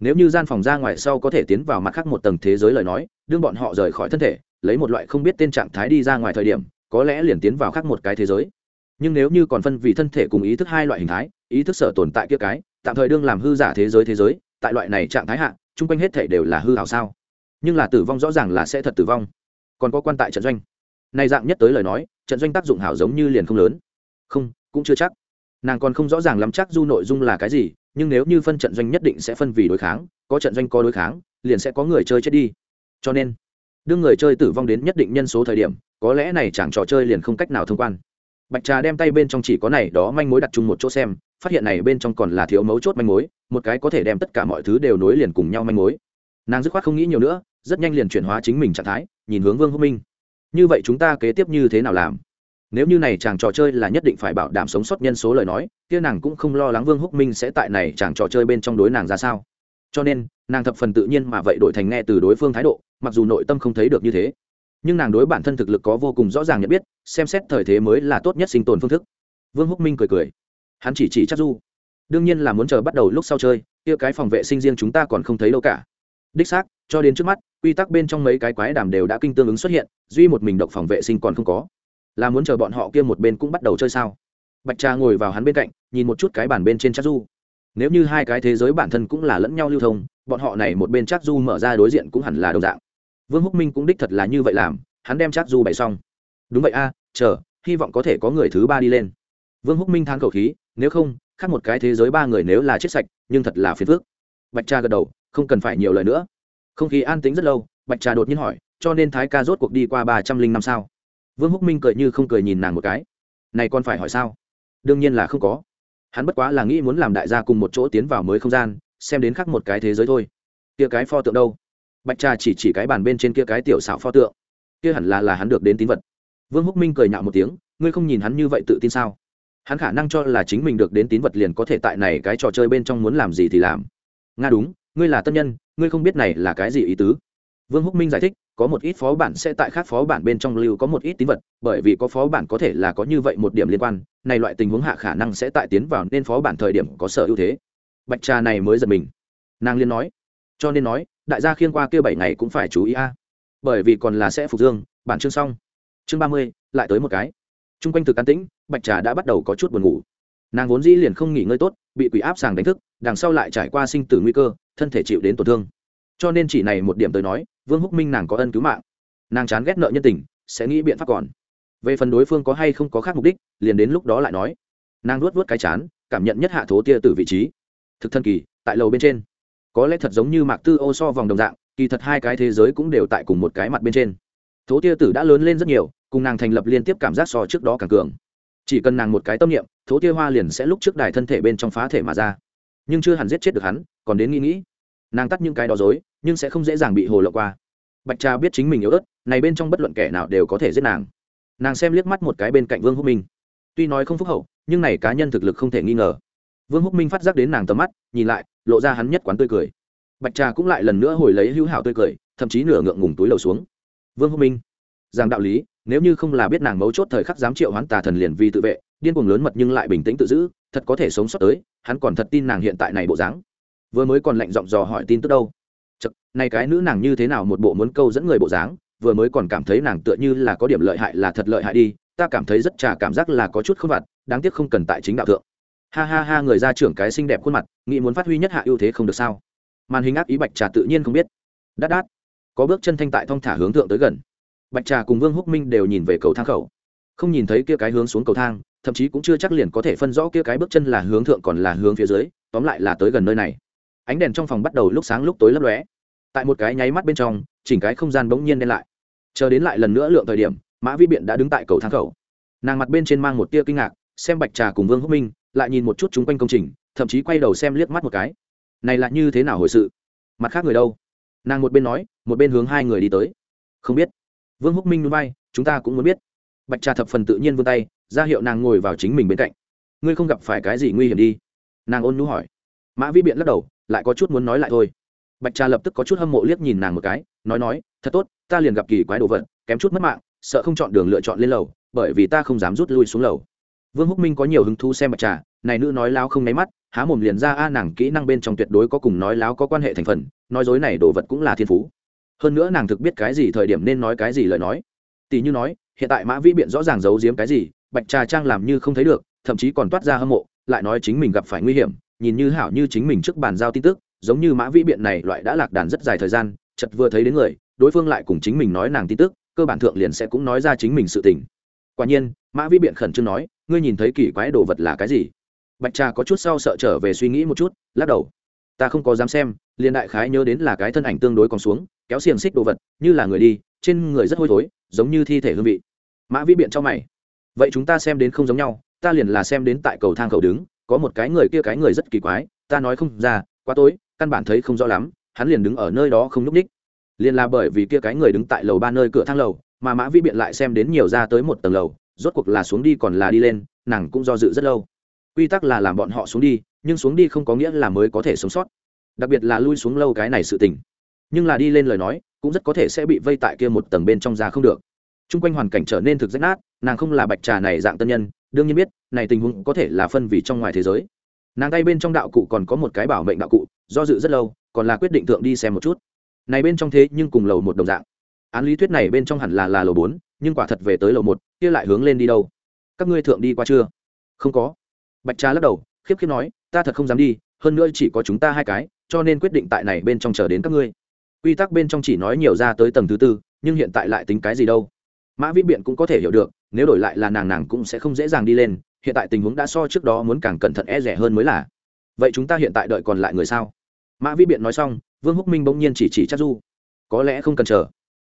Nếu như gian phòng ra ngoài sau có thể tiến vào mặt khác một tầng thế giới lời nói, đương bọn họ rời khỏi thân thể, lấy một loại không biết tên trạng thái đi ra ngoài thời điểm, có lẽ liền tiến vào khác một cái thế giới. Nhưng nếu như còn phân vì thân thể cùng ý thức hai loại hình thái, ý thức sở tồn tại kia cái tạm thời đương làm hư giả thế giới thế giới, tại loại này trạng thái hạ, chung quanh hết thể đều là hư hảo sao? Nhưng là tử vong rõ ràng là sẽ thật tử vong. Còn có quan tại trận doanh. Nay dạng nhất tới lời nói, trận doanh tác dụng hảo giống như liền không lớn. Không, cũng chưa chắc. Nàng còn không rõ ràng lắm chắc du nội dung là cái gì, nhưng nếu như phân trận doanh nhất định sẽ phân vì đối kháng, có trận doanh có đối kháng, liền sẽ có người chơi chết đi. Cho nên, đương người chơi tử vong đến nhất định nhân số thời điểm, có lẽ này chẳng trò chơi liền không cách nào thông quan. Bạch trà đem tay bên trong chỉ có này, đó manh mối đặt chung một chỗ xem phát hiện này bên trong còn là thiếu mấu chốt manh mối, một cái có thể đem tất cả mọi thứ đều nối liền cùng nhau manh mối. Nàng dứt khoát không nghĩ nhiều nữa, rất nhanh liền chuyển hóa chính mình trạng thái, nhìn hướng vương húc minh. Như vậy chúng ta kế tiếp như thế nào làm? Nếu như này chàng trò chơi là nhất định phải bảo đảm sống sót nhân số lời nói, kia nàng cũng không lo lắng vương húc minh sẽ tại này chàng trò chơi bên trong đối nàng ra sao. Cho nên, nàng thập phần tự nhiên mà vậy đổi thành nghe từ đối phương thái độ, mặc dù nội tâm không thấy được như thế. Nhưng nàng đối bản thân thực lực có vô cùng rõ ràng nhận biết, xem xét thời thế mới là tốt nhất sinh tồn phương thức. Vương húc minh cười cười hắn chỉ chỉ chắc du. Đương nhiên là muốn chờ bắt đầu lúc sau chơi, kia cái phòng vệ sinh riêng chúng ta còn không thấy đâu cả. Đích xác, cho đến trước mắt, quy tắc bên trong mấy cái quái đàm đều đã kinh tương ứng xuất hiện, duy một mình độc phòng vệ sinh còn không có. Là muốn chờ bọn họ kia một bên cũng bắt đầu chơi sao? Bạch trà ngồi vào hắn bên cạnh, nhìn một chút cái bàn bên trên chắc du. Nếu như hai cái thế giới bản thân cũng là lẫn nhau lưu thông, bọn họ này một bên chắc du mở ra đối diện cũng hẳn là đồng dạng. Vương húc minh cũng đích thật là như vậy làm, hắn đem chắc du bày xong. Đúng vậy a, chờ, hy vọng có thể có người thứ ba đi lên. Vương húc minh than khẩu khí nếu không, khác một cái thế giới ba người nếu là chết sạch, nhưng thật là phiền phước bạch trà gật đầu, không cần phải nhiều lời nữa. Không khí an tính rất lâu, bạch trà đột nhiên hỏi, cho nên thái ca rốt cuộc đi qua ba trăm linh năm sao? Vương húc minh cười như không cười nhìn nàng một cái. Này còn phải hỏi sao? Đương nhiên là không có. Hắn bất quá là nghĩ muốn làm đại gia cùng một chỗ tiến vào mới không gian, xem đến khắc một cái thế giới thôi. Kia cái pho tượng đâu? Bạch trà chỉ chỉ cái bàn bên trên kia cái tiểu xảo pho tượng. Kia hẳn là là hắn được đến tín vật. Vương húc minh cười nhạo một tiếng, ngươi không nhìn hắn như vậy tự tin sao? Hắn khả năng cho là chính mình được đến tín vật liền có thể tại này cái trò chơi bên trong muốn làm gì thì làm. Nga đúng, ngươi là tân nhân, ngươi không biết này là cái gì ý tứ. Vương húc minh giải thích, có một ít phó bản sẽ tại khác phó bản bên trong lưu có một ít tín vật, bởi vì có phó bản có thể là có như vậy một điểm liên quan, này loại tình huống hạ khả năng sẽ tại tiến vào nên phó bản thời điểm có sở ưu thế. Bạch trà này mới giật mình. Nàng liên nói, cho nên nói, đại gia khiên qua kia bảy ngày cũng phải chú ý a. Bởi vì còn là sẽ phục dương, bản chương xong. Chương ba mươi, lại tới một cái t r u n g quanh thực an tĩnh, bạch trà đã bắt đầu có chút buồn ngủ. Nàng vốn dĩ liền không nghỉ ngơi tốt, bị quỷ áp sàng đánh thức, đằng sau lại trải qua sinh tử nguy cơ, thân thể chịu đến tổn thương. Cho nên chỉ này một điểm tới nói, vương húc minh nàng có ân cứu mạng. Nàng chán ghét nợ nhân tình, sẽ nghĩ biện pháp còn. Về phần đối phương có hay không có khác mục đích, liền đến lúc đó lại nói. Nàng luốt vớt cái chán, cảm nhận nhất hạ thố tia từ vị trí. Thực thân kỳ, tại lầu bên trên. Có lẽ thật giống như mạc tư ô so vòng đồng dạng, kỳ thật hai cái thế giới cũng đều tại cùng một cái mặt bên trên. Thố tia tử đã lớn lên rất nhiều cùng nàng thành lập liên tiếp cảm giác so trước đó càng cường. Chỉ cần nàng một cái tâm niệm, thố tia hoa liền sẽ lúc trước đài thân thể bên trong phá thể mà ra. Nhưng chưa hẳn giết chết được hắn, còn đến nghĩ nghĩ. Nàng tắt những cái đó dối, nhưng sẽ không dễ dàng bị hồ lộ qua. Bạch trà biết chính mình yếu ớt, này bên trong bất luận kẻ nào đều có thể giết nàng. Nàng xem liếc mắt một cái bên cạnh vương húc minh. Tuy nói không phúc hậu, nhưng này cá nhân thực lực không thể nghi ngờ. Vương húc minh phát giác đến nàng tầm mắt, nhìn lại, lộ ra hắn nhất quán tươi cười. Bạch trà cũng lại lần nữa hồi lấy hữu hảo tươi cười, thậm chí nửa ngượng ngùng túi lầu xuống. Vương húc minh rằng đạo lý nếu như không là biết nàng mấu chốt thời khắc dám triệu hoán tà thần liền vì tự vệ điên cuồng lớn mật nhưng lại bình tĩnh tự giữ thật có thể sống sót tới hắn còn thật tin nàng hiện tại này bộ dáng. Vừa mới còn lạnh giọng dò hỏi tin tức đâu. Chật, này cái nữ nàng như thế nào một bộ muốn câu dẫn người bộ dáng vừa mới còn cảm thấy nàng tựa như là có điểm lợi hại là thật lợi hại đi ta cảm thấy rất trà cảm giác là có chút không vặt đáng tiếc không cần tại chính đạo thượng. Ha ha ha người ra trưởng cái xinh đẹp khuôn mặt nghĩ muốn phát huy nhất hạ ưu thế không được sao? Màn hình áp ý bạch trà tự nhiên không biết. Đát đát. Có bước chân thanh tại thong thả hướng thượng tới gần bạch trà cùng vương húc minh đều nhìn về cầu thang khẩu. Không nhìn thấy kia cái hướng xuống cầu thang, thậm chí cũng chưa chắc liền có thể phân rõ kia cái bước chân là hướng thượng còn là hướng phía dưới, tóm lại là tới gần nơi này. Ánh đèn trong phòng bắt đầu lúc sáng lúc tối lấp lóe. Tại một cái nháy mắt bên trong, chỉnh cái không gian bỗng nhiên đen lại. Chờ đến lại lần nữa lượng thời điểm, mã vi biện đã đứng tại cầu thang khẩu. Nàng mặt bên trên mang một tia kinh ngạc, xem bạch trà cùng vương húc minh, lại nhìn một chút chung quanh công trình, thậm chí quay đầu xem liếc mắt một cái. Này là như thế nào hồi sự? Mặt khác người đâu? Nàng một bên nói, một bên hướng hai người đi tới. Không biết vương húc minh núi bay chúng ta cũng muốn biết. Bạch trà thập phần tự nhiên vươn tay, ra hiệu nàng ngồi vào chính mình bên cạnh. Ngươi không gặp phải cái gì nguy hiểm đi? Nàng ôn nhu hỏi. Mã vi biện lắc đầu, lại có chút muốn nói lại thôi. Bạch trà lập tức có chút hâm mộ liếc nhìn nàng một cái, nói nói, thật tốt, ta liền gặp kỳ quái đồ vật, kém chút mất mạng, sợ không chọn đường lựa chọn lên lầu, bởi vì ta không dám rút lui xuống lầu. Vương húc minh có nhiều hứng thú xem bạch trà, này nữ nói láo không nháy mắt, há mồm liền ra a, nàng kỹ năng bên trong tuyệt đối có cùng nói láo có quan hệ thành phần, nói dối này đồ vật cũng là thiên phú hơn nữa nàng thực biết cái gì thời điểm nên nói cái gì lời nói. Tỷ như nói, hiện tại mã vĩ biện rõ ràng giấu giếm cái gì, bạch trà trang làm như không thấy được, thậm chí còn toát ra hâm mộ, lại nói chính mình gặp phải nguy hiểm, nhìn như hảo như chính mình trước bàn giao tin tức, giống như mã vĩ biện này loại đã lạc đàn rất dài thời gian chật vừa thấy đến người, đối phương lại cùng chính mình nói nàng tin tức, cơ bản thượng liền sẽ cũng nói ra chính mình sự tình. Quả nhiên, mã vĩ biện khẩn trương nói, ngươi nhìn thấy kỳ quái đồ vật là cái gì? Bạch trà có chút sau sợ trở về suy nghĩ một chút, lắc đầu. Ta không có dám xem, liền đại khái nhớ đến là cái thân ảnh tương đối còn xuống kéo xiềng xích đồ vật, như là người đi, trên người rất hôi thối, giống như thi thể hương vị. Mã vĩ biện cho mày. Vậy chúng ta xem đến không giống nhau, ta liền là xem đến tại cầu thang khẩu đứng, có một cái người kia cái người rất kỳ quái, ta nói không ra, quá tối, căn bản thấy không rõ lắm, hắn liền đứng ở nơi đó không n ú c ních. Liền là bởi vì kia cái người đứng tại lầu ba nơi cửa thang lầu, mà mã vĩ biện lại xem đến nhiều ra tới một tầng lầu, rốt cuộc là xuống đi còn là đi lên, nàng cũng do dự rất lâu. Quy tắc là làm bọn họ xuống đi, nhưng xuống đi không có nghĩa là mới có thể sống sót. Đặc biệt là lui xuống lâu cái này sự tình nhưng là đi lên lời nói, cũng rất có thể sẽ bị vây tại kia một tầng bên trong ra không được. T r u n g quanh hoàn cảnh trở nên thực rách nát, nàng không là bạch trà này dạng tân nhân, đương nhiên biết, này tình huống có thể là phân vì trong ngoài thế giới. Nàng tay bên trong đạo cụ còn có một cái bảo mệnh đạo cụ, do dự rất lâu, còn là quyết định thượng đi xem một chút. Này bên trong thế nhưng cùng lầu một đồng dạng. Án lý thuyết này bên trong hẳn là là lầu bốn, nhưng quả thật về tới lầu một, kia lại hướng lên đi đâu? Các ngươi thượng đi qua chưa? Không có. Bạch trà lắc đầu, khiếp khiếp nói, ta thật không dám đi, hơn nữa chỉ có chúng ta hai cái, cho nên quyết định tại này bên trong chờ đến các ngươi quy tắc bên trong chỉ nói nhiều ra tới tầng thứ tư, nhưng hiện tại lại tính cái gì đâu? Mã vĩ biện cũng có thể hiểu được, nếu đổi lại là nàng nàng cũng sẽ không dễ dàng đi lên, hiện tại tình huống đã so trước đó muốn càng cẩn thận e rẻ hơn mới là. Vậy chúng ta hiện tại đợi còn lại người sao? Mã vĩ biện nói xong, vương húc minh bỗng nhiên chỉ chỉ chắc du. Có lẽ không cần chờ.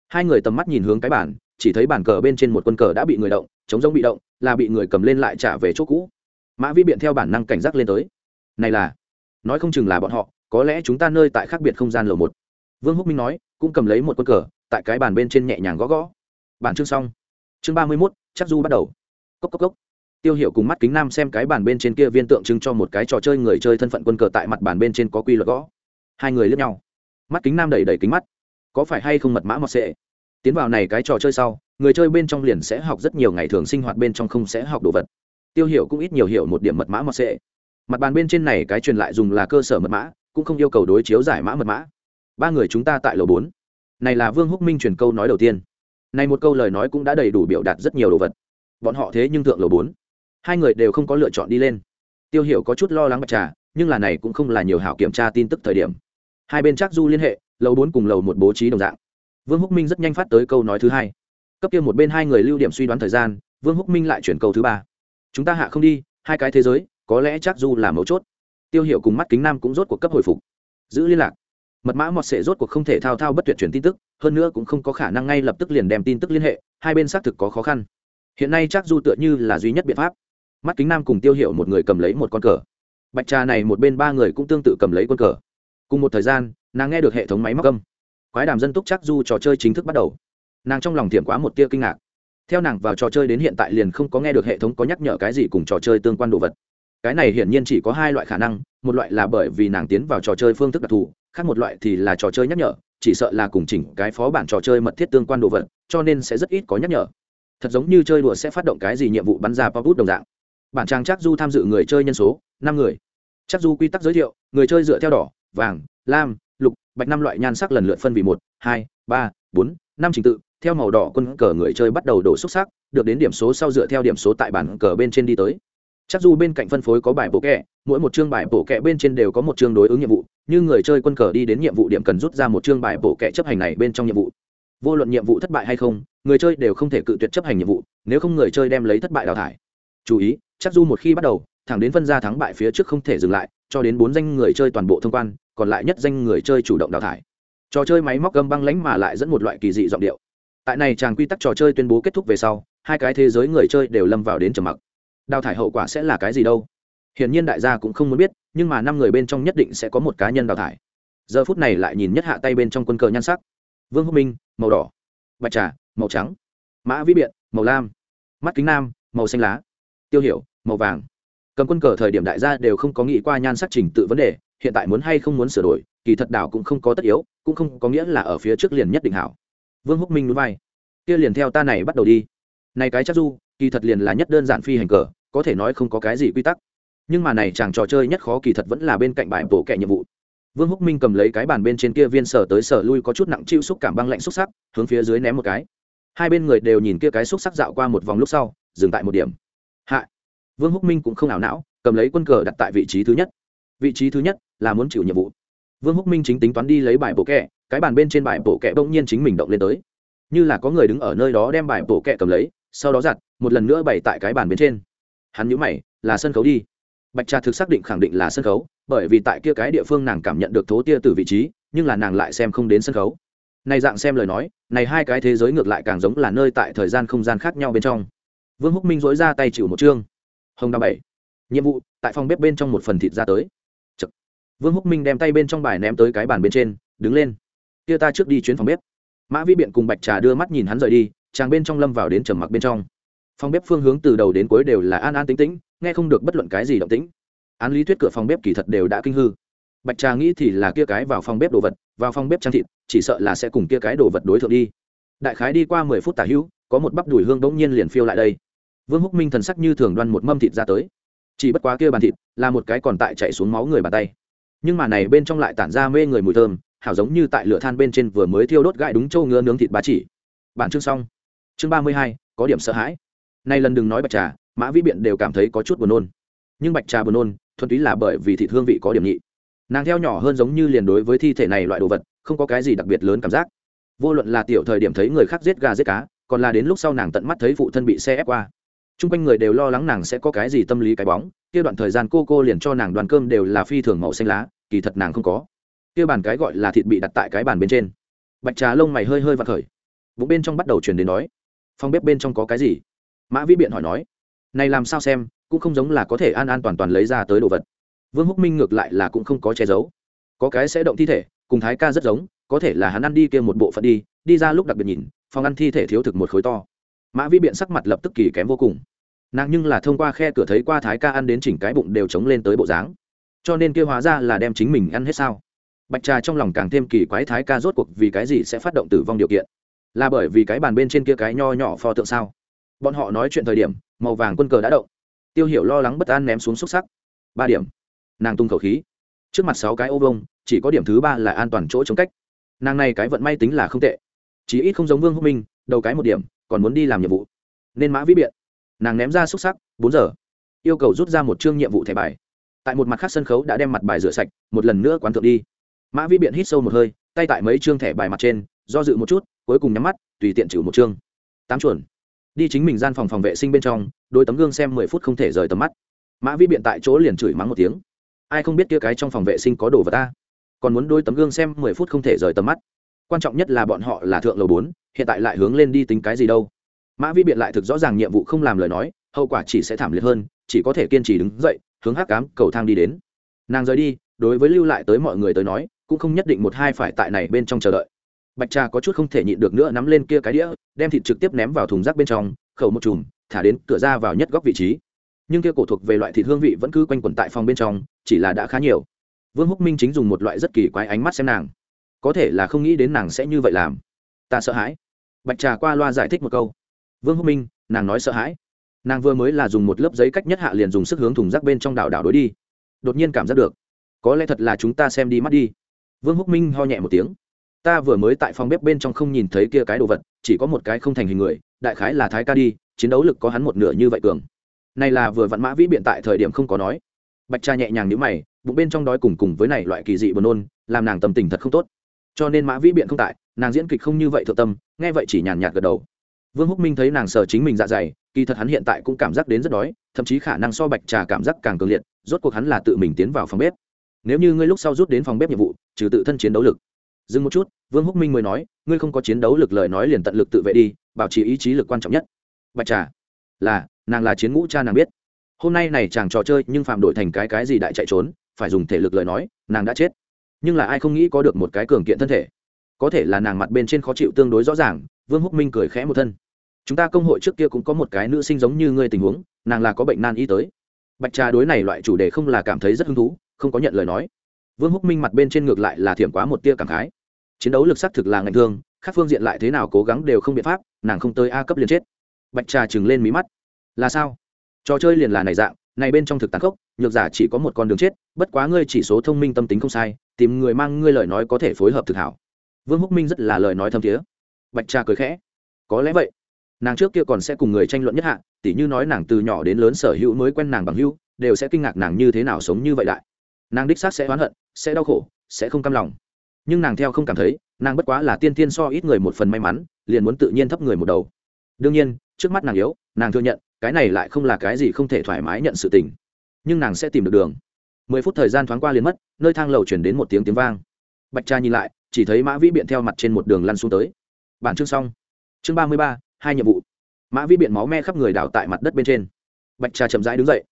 Hai người tầm mắt nhìn hướng cái bản chỉ thấy bản cờ bên trên một quân cờ đã bị người động chống giống bị động, là bị người cầm lên lại trả về chỗ cũ. Mã vĩ biện theo bản năng cảnh giác lên tới. Này là, nói không chừng là bọn họ, có lẽ chúng ta nơi tại khác biệt không gian lầu một vương húc minh nói, cũng cầm lấy một quân cờ, tại cái bàn bên trên nhẹ nhàng gõ gõ. Bản chương xong. Chương ba mươi mốt, chắc du bắt đầu. Cốc cốc cốc. Tiêu hiệu cùng mắt kính nam xem cái bàn bên trên kia viên tượng trưng cho một cái trò chơi người chơi thân phận quân cờ tại mặt bàn bên trên có quy luật gõ. Hai người lướt nhau. Mắt kính nam đẩy đẩy kính mắt. Có phải hay không mật mã mọt sệ? Tiến vào này cái trò chơi sau, người chơi bên trong liền sẽ học rất nhiều ngày thường sinh hoạt bên trong không sẽ học đồ vật. Tiêu hiệu cũng ít nhiều hiểu một điểm mật mã mọt sệ. Mặt bàn bên trên này cái truyền lại dùng là cơ sở mật mã, cũng không yêu cầu đối chiếu giải mã mật mã ba người chúng ta tại lầu bốn. Này là vương húc minh truyền câu nói đầu tiên. Này một câu lời nói cũng đã đầy đủ biểu đạt rất nhiều đồ vật. Bọn họ thế nhưng thượng lầu bốn. Hai người đều không có lựa chọn đi lên. Tiêu hiểu có chút lo lắng bạch trà, nhưng là này cũng không là nhiều hảo kiểm tra tin tức thời điểm. Hai bên chắc du liên hệ, lầu bốn cùng lầu một bố trí đồng dạng. Vương húc minh rất nhanh phát tới câu nói thứ hai. Cấp kia một bên hai người lưu điểm suy đoán thời gian, vương húc minh lại chuyển câu thứ ba. Chúng ta hạ không đi, hai cái thế giới, có lẽ chắc du là mấu chốt. Tiêu hiểu cùng mắt kính nam cũng rốt cuộc cấp hồi phục. Giữ liên lạc mật mã mọt sệ rốt cuộc không thể thao thao bất tuyệt chuyển tin tức, hơn nữa cũng không có khả năng ngay lập tức liền đem tin tức liên hệ, hai bên xác thực có khó khăn. Hiện nay chắc du tựa như là duy nhất biện pháp. Mắt kính nam cùng tiêu hiệu một người cầm lấy một con cờ. Bạch trà này một bên ba người cũng tương tự cầm lấy quân cờ. Cùng một thời gian, nàng nghe được hệ thống máy móc âm. Quái đàm dân túc chắc du trò chơi chính thức bắt đầu. Nàng trong lòng tiệm quá một tia kinh ngạc. Theo nàng vào trò chơi đến hiện tại liền không có nghe được hệ thống có nhắc nhở cái gì cùng trò chơi tương quan đồ vật. Cái này hiển nhiên chỉ có hai loại khả năng, một loại là bởi vì nàng tiến vào trò chơi phương thức đặc thù khác một loại thì là trò chơi nhắc nhở, chỉ sợ là cùng chỉnh cái phó bản trò chơi mật thiết tương quan đồ vật, cho nên sẽ rất ít có nhắc nhở. Thật giống như chơi đùa sẽ phát động cái gì nhiệm vụ bắn ra pop đồng dạng. Bản trang chắc du tham dự người chơi nhân số, năm người. Chắc du quy tắc giới thiệu, người chơi dựa theo đỏ, vàng, lam, lục, bạch năm loại nhan sắc lần lượt phân vì một, hai, ba, bốn, năm trình tự, theo màu đỏ quân cờ người chơi bắt đầu đổ xúc sắc, được đến điểm số sau dựa theo điểm số tại bản cờ bên trên đi tới. Chắc du bên cạnh phân phối có bài bộ kẹ, mỗi một chương bài bộ kẹ bên trên đều có một chương đối ứng nhiệm vụ như người chơi quân cờ đi đến nhiệm vụ điểm cần rút ra một chương bài bổ kẻ chấp hành này bên trong nhiệm vụ. Vô luận nhiệm vụ thất bại hay không, người chơi đều không thể cự tuyệt chấp hành nhiệm vụ, nếu không người chơi đem lấy thất bại đào thải. Chú ý, chắc du một khi bắt đầu, thẳng đến phân ra thắng bại phía trước không thể dừng lại, cho đến bốn danh người chơi toàn bộ thông quan, còn lại nhất danh người chơi chủ động đào thải. Trò chơi máy móc gâm băng lánh mà lại dẫn một loại kỳ dị giọng điệu. Tại này chàng quy tắc trò chơi tuyên bố kết thúc về sau, hai cái thế giới người chơi đều lâm vào đến trầm mặc. Đào thải hậu quả sẽ là cái gì đâu? Hiển nhiên đại gia cũng không muốn biết nhưng mà năm người bên trong nhất định sẽ có một cá nhân đào thải. Giờ phút này lại nhìn nhất hạ tay bên trong quân cờ nhan sắc. Vương húc minh, màu đỏ. Bạch trà, màu trắng. Mã vĩ biện, màu lam. Mắt kính nam, màu xanh lá. Tiêu hiểu, màu vàng. Cầm quân cờ thời điểm đại gia đều không có nghĩ qua nhan sắc trình tự vấn đề, hiện tại muốn hay không muốn sửa đổi, kỳ thật đảo cũng không có tất yếu, cũng không có nghĩa là ở phía trước liền nhất định hảo. Vương húc minh núi vai. Kia liền theo ta này bắt đầu đi. Này cái chắc du, kỳ thật liền là nhất đơn giản phi hành cờ, có thể nói không có cái gì quy tắc nhưng mà này chàng trò chơi nhất khó kỳ thật vẫn là bên cạnh bài bổ kẻ nhiệm vụ. Vương húc minh cầm lấy cái bàn bên trên kia viên sở tới sở lui có chút nặng chịu xúc cảm băng lạnh xúc sắc, hướng phía dưới ném một cái. Hai bên người đều nhìn kia cái xúc sắc dạo qua một vòng lúc sau, dừng tại một điểm. Hạ. Vương húc minh cũng không ảo não, cầm lấy quân cờ đặt tại vị trí thứ nhất. Vị trí thứ nhất là muốn chịu nhiệm vụ. Vương húc minh chính tính toán đi lấy bài bổ kẹ cái bàn bên trên bài bổ kẹ bỗng nhiên chính mình động lên tới. Như là có người đứng ở nơi đó đem bài bổ kẹ cầm lấy, sau đó giặt, một lần nữa bày tại cái bàn bên trên. Hắn nhũ mày, là sân khấu đi bạch trà thực xác định khẳng định là sân khấu, bởi vì tại kia cái địa phương nàng cảm nhận được thố tia từ vị trí, nhưng là nàng lại xem không đến sân khấu. Này dạng xem lời nói, này hai cái thế giới ngược lại càng giống là nơi tại thời gian không gian khác nhau bên trong. Vương húc minh dối ra tay chịu một chương. Hồng đa bảy. Nhiệm vụ, tại phòng bếp bên trong một phần thịt ra tới. Chật. vương húc minh đem tay bên trong bài ném tới cái bàn bên trên, đứng lên. Kia ta trước đi chuyến phòng bếp. Mã vĩ biện cùng bạch trà đưa mắt nhìn hắn rời đi, chàng bên trong lâm vào đến trầm mặc bên trong. Phòng bếp phương hướng từ đầu đến cuối đều là an an tĩnh tĩnh nghe không được bất luận cái gì động tĩnh. Án lý thuyết cửa phòng bếp kỳ thật đều đã kinh hư. Bạch trà nghĩ thì là kia cái vào phòng bếp đồ vật, vào phòng bếp trang thịt, chỉ sợ là sẽ cùng kia cái đồ vật đối thượng đi. Đại khái đi qua mười phút tả hữu, có một bắp đùi hương bỗng nhiên liền phiêu lại đây. Vương húc minh thần sắc như thường đoan một mâm thịt ra tới. Chỉ bất quá kia bàn thịt là một cái còn tại chạy xuống máu người bàn tay. Nhưng mà này bên trong lại tản ra mê người mùi thơm, hảo giống như tại lửa than bên trên vừa mới thiêu đốt gãi đúng châu ngứa nướng thịt bá chỉ. Bản chương xong. Chương ba mươi hai, có điểm sợ hãi. Nay lần đừng nói bạch trà mã vĩ biện đều cảm thấy có chút buồn nôn. Nhưng bạch trà buồn nôn, thuần túy là bởi vì thịt hương vị có điểm nhị. Nàng theo nhỏ hơn giống như liền đối với thi thể này loại đồ vật, không có cái gì đặc biệt lớn cảm giác. Vô luận là tiểu thời điểm thấy người khác giết gà giết cá, còn là đến lúc sau nàng tận mắt thấy phụ thân bị xe ép qua. T r u n g quanh người đều lo lắng nàng sẽ có cái gì tâm lý cái bóng, kia đoạn thời gian cô cô liền cho nàng đoàn cơm đều là phi thường màu xanh lá, kỳ thật nàng không có. Kia bàn cái gọi là thịt bị đặt tại cái bàn bên trên. Bạch trà lông mày hơi hơi vặt khởi. Bụng bên trong bắt đầu chuyển đến nói phòng bếp bên trong có cái gì? Mã vĩ biện hỏi nói này làm sao xem, cũng không giống là có thể an an toàn toàn lấy ra tới đồ vật. Vương húc minh ngược lại là cũng không có che giấu. Có cái sẽ động thi thể, cùng thái ca rất giống, có thể là hắn ăn đi kia một bộ phận đi đi ra lúc đặc biệt nhìn, phòng ăn thi thể thiếu thực một khối to. Mã vi biện sắc mặt lập tức kỳ kém vô cùng. Nàng nhưng là thông qua khe cửa thấy qua thái ca ăn đến chỉnh cái bụng đều chống lên tới bộ dáng. Cho nên kia hóa ra là đem chính mình ăn hết sao. Bạch trà trong lòng càng thêm kỳ quái thái ca rốt cuộc vì cái gì sẽ phát động tử vong điều kiện? Là bởi vì cái bàn bên trên kia cái nho nhỏ pho tượng sao? Bọn họ nói chuyện thời điểm màu vàng quân cờ đã động. Tiêu hiểu lo lắng bất an ném xuống xúc sắc. Ba điểm. Nàng tung khẩu khí. Trước mặt sáu cái ô vông chỉ có điểm thứ ba là an toàn chỗ chống cách. Nàng này cái vận may tính là không tệ. Chỉ ít không giống vương húc minh, đầu cái một điểm, còn muốn đi làm nhiệm vụ. Nên mã vĩ biện. Nàng ném ra xúc sắc, bốn giờ. Yêu cầu rút ra một chương nhiệm vụ thẻ bài. Tại một mặt khác sân khấu đã đem mặt bài rửa sạch, một lần nữa quán thượng đi. Mã vĩ biện hít sâu một hơi, tay tại mấy chương thẻ bài mặt trên, do dự một chút, cuối cùng nhắm mắt, tùy tiện trừ một chương. Tám chuẩn đi chính mình gian phòng phòng vệ sinh bên trong, đôi tấm gương xem mười phút không thể rời tầm mắt. Mã vĩ biện tại chỗ liền chửi mắng một tiếng. Ai không biết kia cái trong phòng vệ sinh có đồ vật ta? Còn muốn đôi tấm gương xem mười phút không thể rời tầm mắt. Quan trọng nhất là bọn họ là thượng lầu bốn, hiện tại lại hướng lên đi tính cái gì đâu. Mã vi biện lại thực rõ ràng nhiệm vụ không làm lời nói, hậu quả chỉ sẽ thảm liệt hơn, chỉ có thể kiên trì đứng dậy, hướng hắc cám cầu thang đi đến. Nàng rời đi, đối với lưu lại tới mọi người tới nói, cũng không nhất định một hai phải tại này bên trong chờ đợi bạch trà có chút không thể nhịn được nữa nắm lên kia cái đĩa, đem thịt trực tiếp ném vào thùng rác bên trong, khẩu một chùm, thả đến cửa ra vào nhất góc vị trí. Nhưng kia cổ thuộc về loại thịt hương vị vẫn cứ quanh quẩn tại phòng bên trong, chỉ là đã khá nhiều. Vương húc minh chính dùng một loại rất kỳ quái ánh mắt xem nàng. Có thể là không nghĩ đến nàng sẽ như vậy làm. Ta sợ hãi. Bạch trà qua loa giải thích một câu. Vương húc minh, nàng nói sợ hãi. Nàng vừa mới là dùng một lớp giấy cách nhất hạ liền dùng sức hướng thùng rác bên trong đảo đảo đối đi. Đột nhiên cảm giác được. Có lẽ thật là chúng ta xem đi mắt đi. Vương húc minh ho nhẹ một tiếng ta vừa mới tại phòng bếp bên trong không nhìn thấy kia cái đồ vật, chỉ có một cái không thành hình người, đại khái là thái ca đi, chiến đấu lực có hắn một nửa như vậy cường. Này là vừa vặn mã vĩ biện tại thời điểm không có nói. Bạch cha nhẹ nhàng nhíu mày, bụng bên trong đói cùng cùng với này loại kỳ dị buồn nôn, làm nàng tâm tình thật không tốt. Cho nên mã vĩ biện không tại, nàng diễn kịch không như vậy thượng tâm, nghe vậy chỉ nhàn nhạt gật đầu. Vương húc minh thấy nàng sờ chính mình dạ dày, kỳ thật hắn hiện tại cũng cảm giác đến rất đói, thậm chí khả năng so bạch trà cảm giác càng cường liệt, rốt cuộc hắn là tự mình tiến vào phòng bếp. Nếu như ngươi lúc sau rút đến phòng bếp nhiệm vụ, trừ tự thân chiến đấu lực dừng một chút, vương húc minh mới nói, ngươi không có chiến đấu lực lời nói liền tận lực tự vệ đi, bảo trì ý chí lực quan trọng nhất. Bạch trà, là, nàng là chiến ngũ cha nàng biết. Hôm nay này chàng trò chơi nhưng phạm đổi thành cái cái gì đại chạy trốn, phải dùng thể lực lời nói, nàng đã chết. Nhưng là ai không nghĩ có được một cái cường kiện thân thể. Có thể là nàng mặt bên trên khó chịu tương đối rõ ràng, vương húc minh cười khẽ một thân. Chúng ta công hội trước kia cũng có một cái nữ sinh giống như ngươi tình huống, nàng là có bệnh nan y tới. Bạch trà đối này loại chủ đề không là cảm thấy rất hứng thú, không có nhận lời nói. Vương húc minh mặt bên trên ngược lại là thiểm quá một tia cảm khái chiến đấu lực sắc thực là ngành thương, các phương diện lại thế nào cố gắng đều không biện pháp, nàng không tới a cấp liền chết. Bạch trà chừng lên mí mắt. Là sao? Trò chơi liền là này dạng, này bên trong thực tàn khốc, nhược giả chỉ có một con đường chết, bất quá ngươi chỉ số thông minh tâm tính không sai, tìm người mang ngươi lời nói có thể phối hợp thực hảo. Vương húc minh rất là lời nói thâm thiế. Bạch trà cười khẽ. Có lẽ vậy. Nàng trước kia còn sẽ cùng người tranh luận nhất hạ, tỉ như nói nàng từ nhỏ đến lớn sở hữu mới quen nàng bằng hữu, đều sẽ kinh ngạc nàng như thế nào sống như vậy đại nàng đích xác sẽ oán hận, sẽ đau khổ, sẽ không cam lòng nhưng nàng theo không cảm thấy, nàng bất quá là tiên tiên so ít người một phần may mắn, liền muốn tự nhiên thấp người một đầu. Đương nhiên, trước mắt nàng yếu, nàng thừa nhận, cái này lại không là cái gì không thể thoải mái nhận sự tình. Nhưng nàng sẽ tìm được đường. Mười phút thời gian thoáng qua liền mất, nơi thang lầu chuyển đến một tiếng tiếng vang. Bạch cha nhìn lại, chỉ thấy mã vĩ biện theo mặt trên một đường lăn xuống tới. Bản chương xong. Chương ba mươi ba, hai nhiệm vụ. Mã vĩ biện máu me khắp người đảo tại mặt đất bên trên. Bạch cha chậm rãi đứng dậy.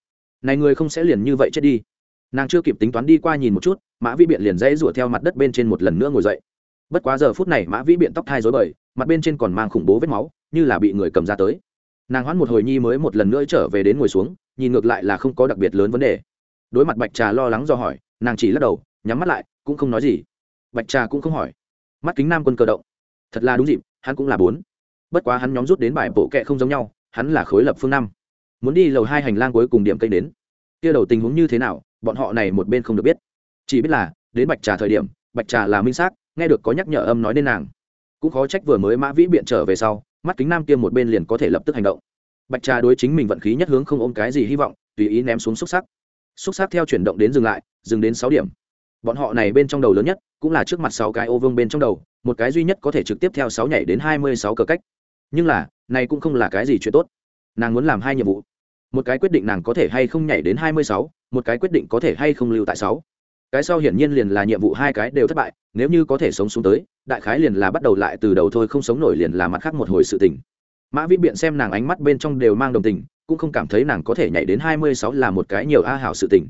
Này người không sẽ liền như vậy chết đi nàng chưa kịp tính toán đi qua nhìn một chút, mã vĩ biện liền dãy rủa theo mặt đất bên trên một lần nữa ngồi dậy. Bất quá giờ phút này mã vĩ biện tóc thai dối bời, mặt bên trên còn mang khủng bố vết máu, như là bị người cầm ra tới. Nàng hoãn một hồi nhi mới một lần nữa trở về đến ngồi xuống, nhìn ngược lại là không có đặc biệt lớn vấn đề. Đối mặt bạch trà lo lắng do hỏi, nàng chỉ lắc đầu, nhắm mắt lại, cũng không nói gì. Bạch trà cũng không hỏi. Mắt kính nam quân cơ động. Thật là đúng dịp, hắn cũng là bốn. Bất quá hắn nhóm rút đến bài bộ kệ không giống nhau, hắn là khối lập phương năm. Muốn đi lầu hai hành lang cuối cùng điểm cây đến. Kia đầu tình huống như thế nào bọn họ này một bên không được biết. Chỉ biết là, đến bạch trà thời điểm, bạch trà là minh xác, nghe được có nhắc nhở âm nói nên nàng. Cũng khó trách vừa mới mã vĩ biện trở về sau, mắt kính nam tiêm một bên liền có thể lập tức hành động. Bạch trà đối chính mình vận khí nhất hướng không ôm cái gì hy vọng, tùy ý ném xuống xúc sắc xúc sắc theo chuyển động đến dừng lại, dừng đến sáu điểm. Bọn họ này bên trong đầu lớn nhất, cũng là trước mặt sáu cái ô vương bên trong đầu, một cái duy nhất có thể trực tiếp theo sáu nhảy đến hai mươi sáu cờ cách. Nhưng là, này cũng không là cái gì chuyện tốt. Nàng muốn làm hai nhiệm vụ. Một cái quyết định nàng có thể hay không nhảy đến hai mươi sáu một cái quyết định có thể hay không lưu tại sáu. Cái sau hiển nhiên liền là nhiệm vụ hai cái đều thất bại, nếu như có thể sống xuống tới, đại khái liền là bắt đầu lại từ đầu thôi, không sống nổi liền là mặt khác một hồi sự tình. Mã vĩ biện xem nàng ánh mắt bên trong đều mang đồng tình, cũng không cảm thấy nàng có thể nhảy đến hai mươi sáu là một cái nhiều a hảo sự tình.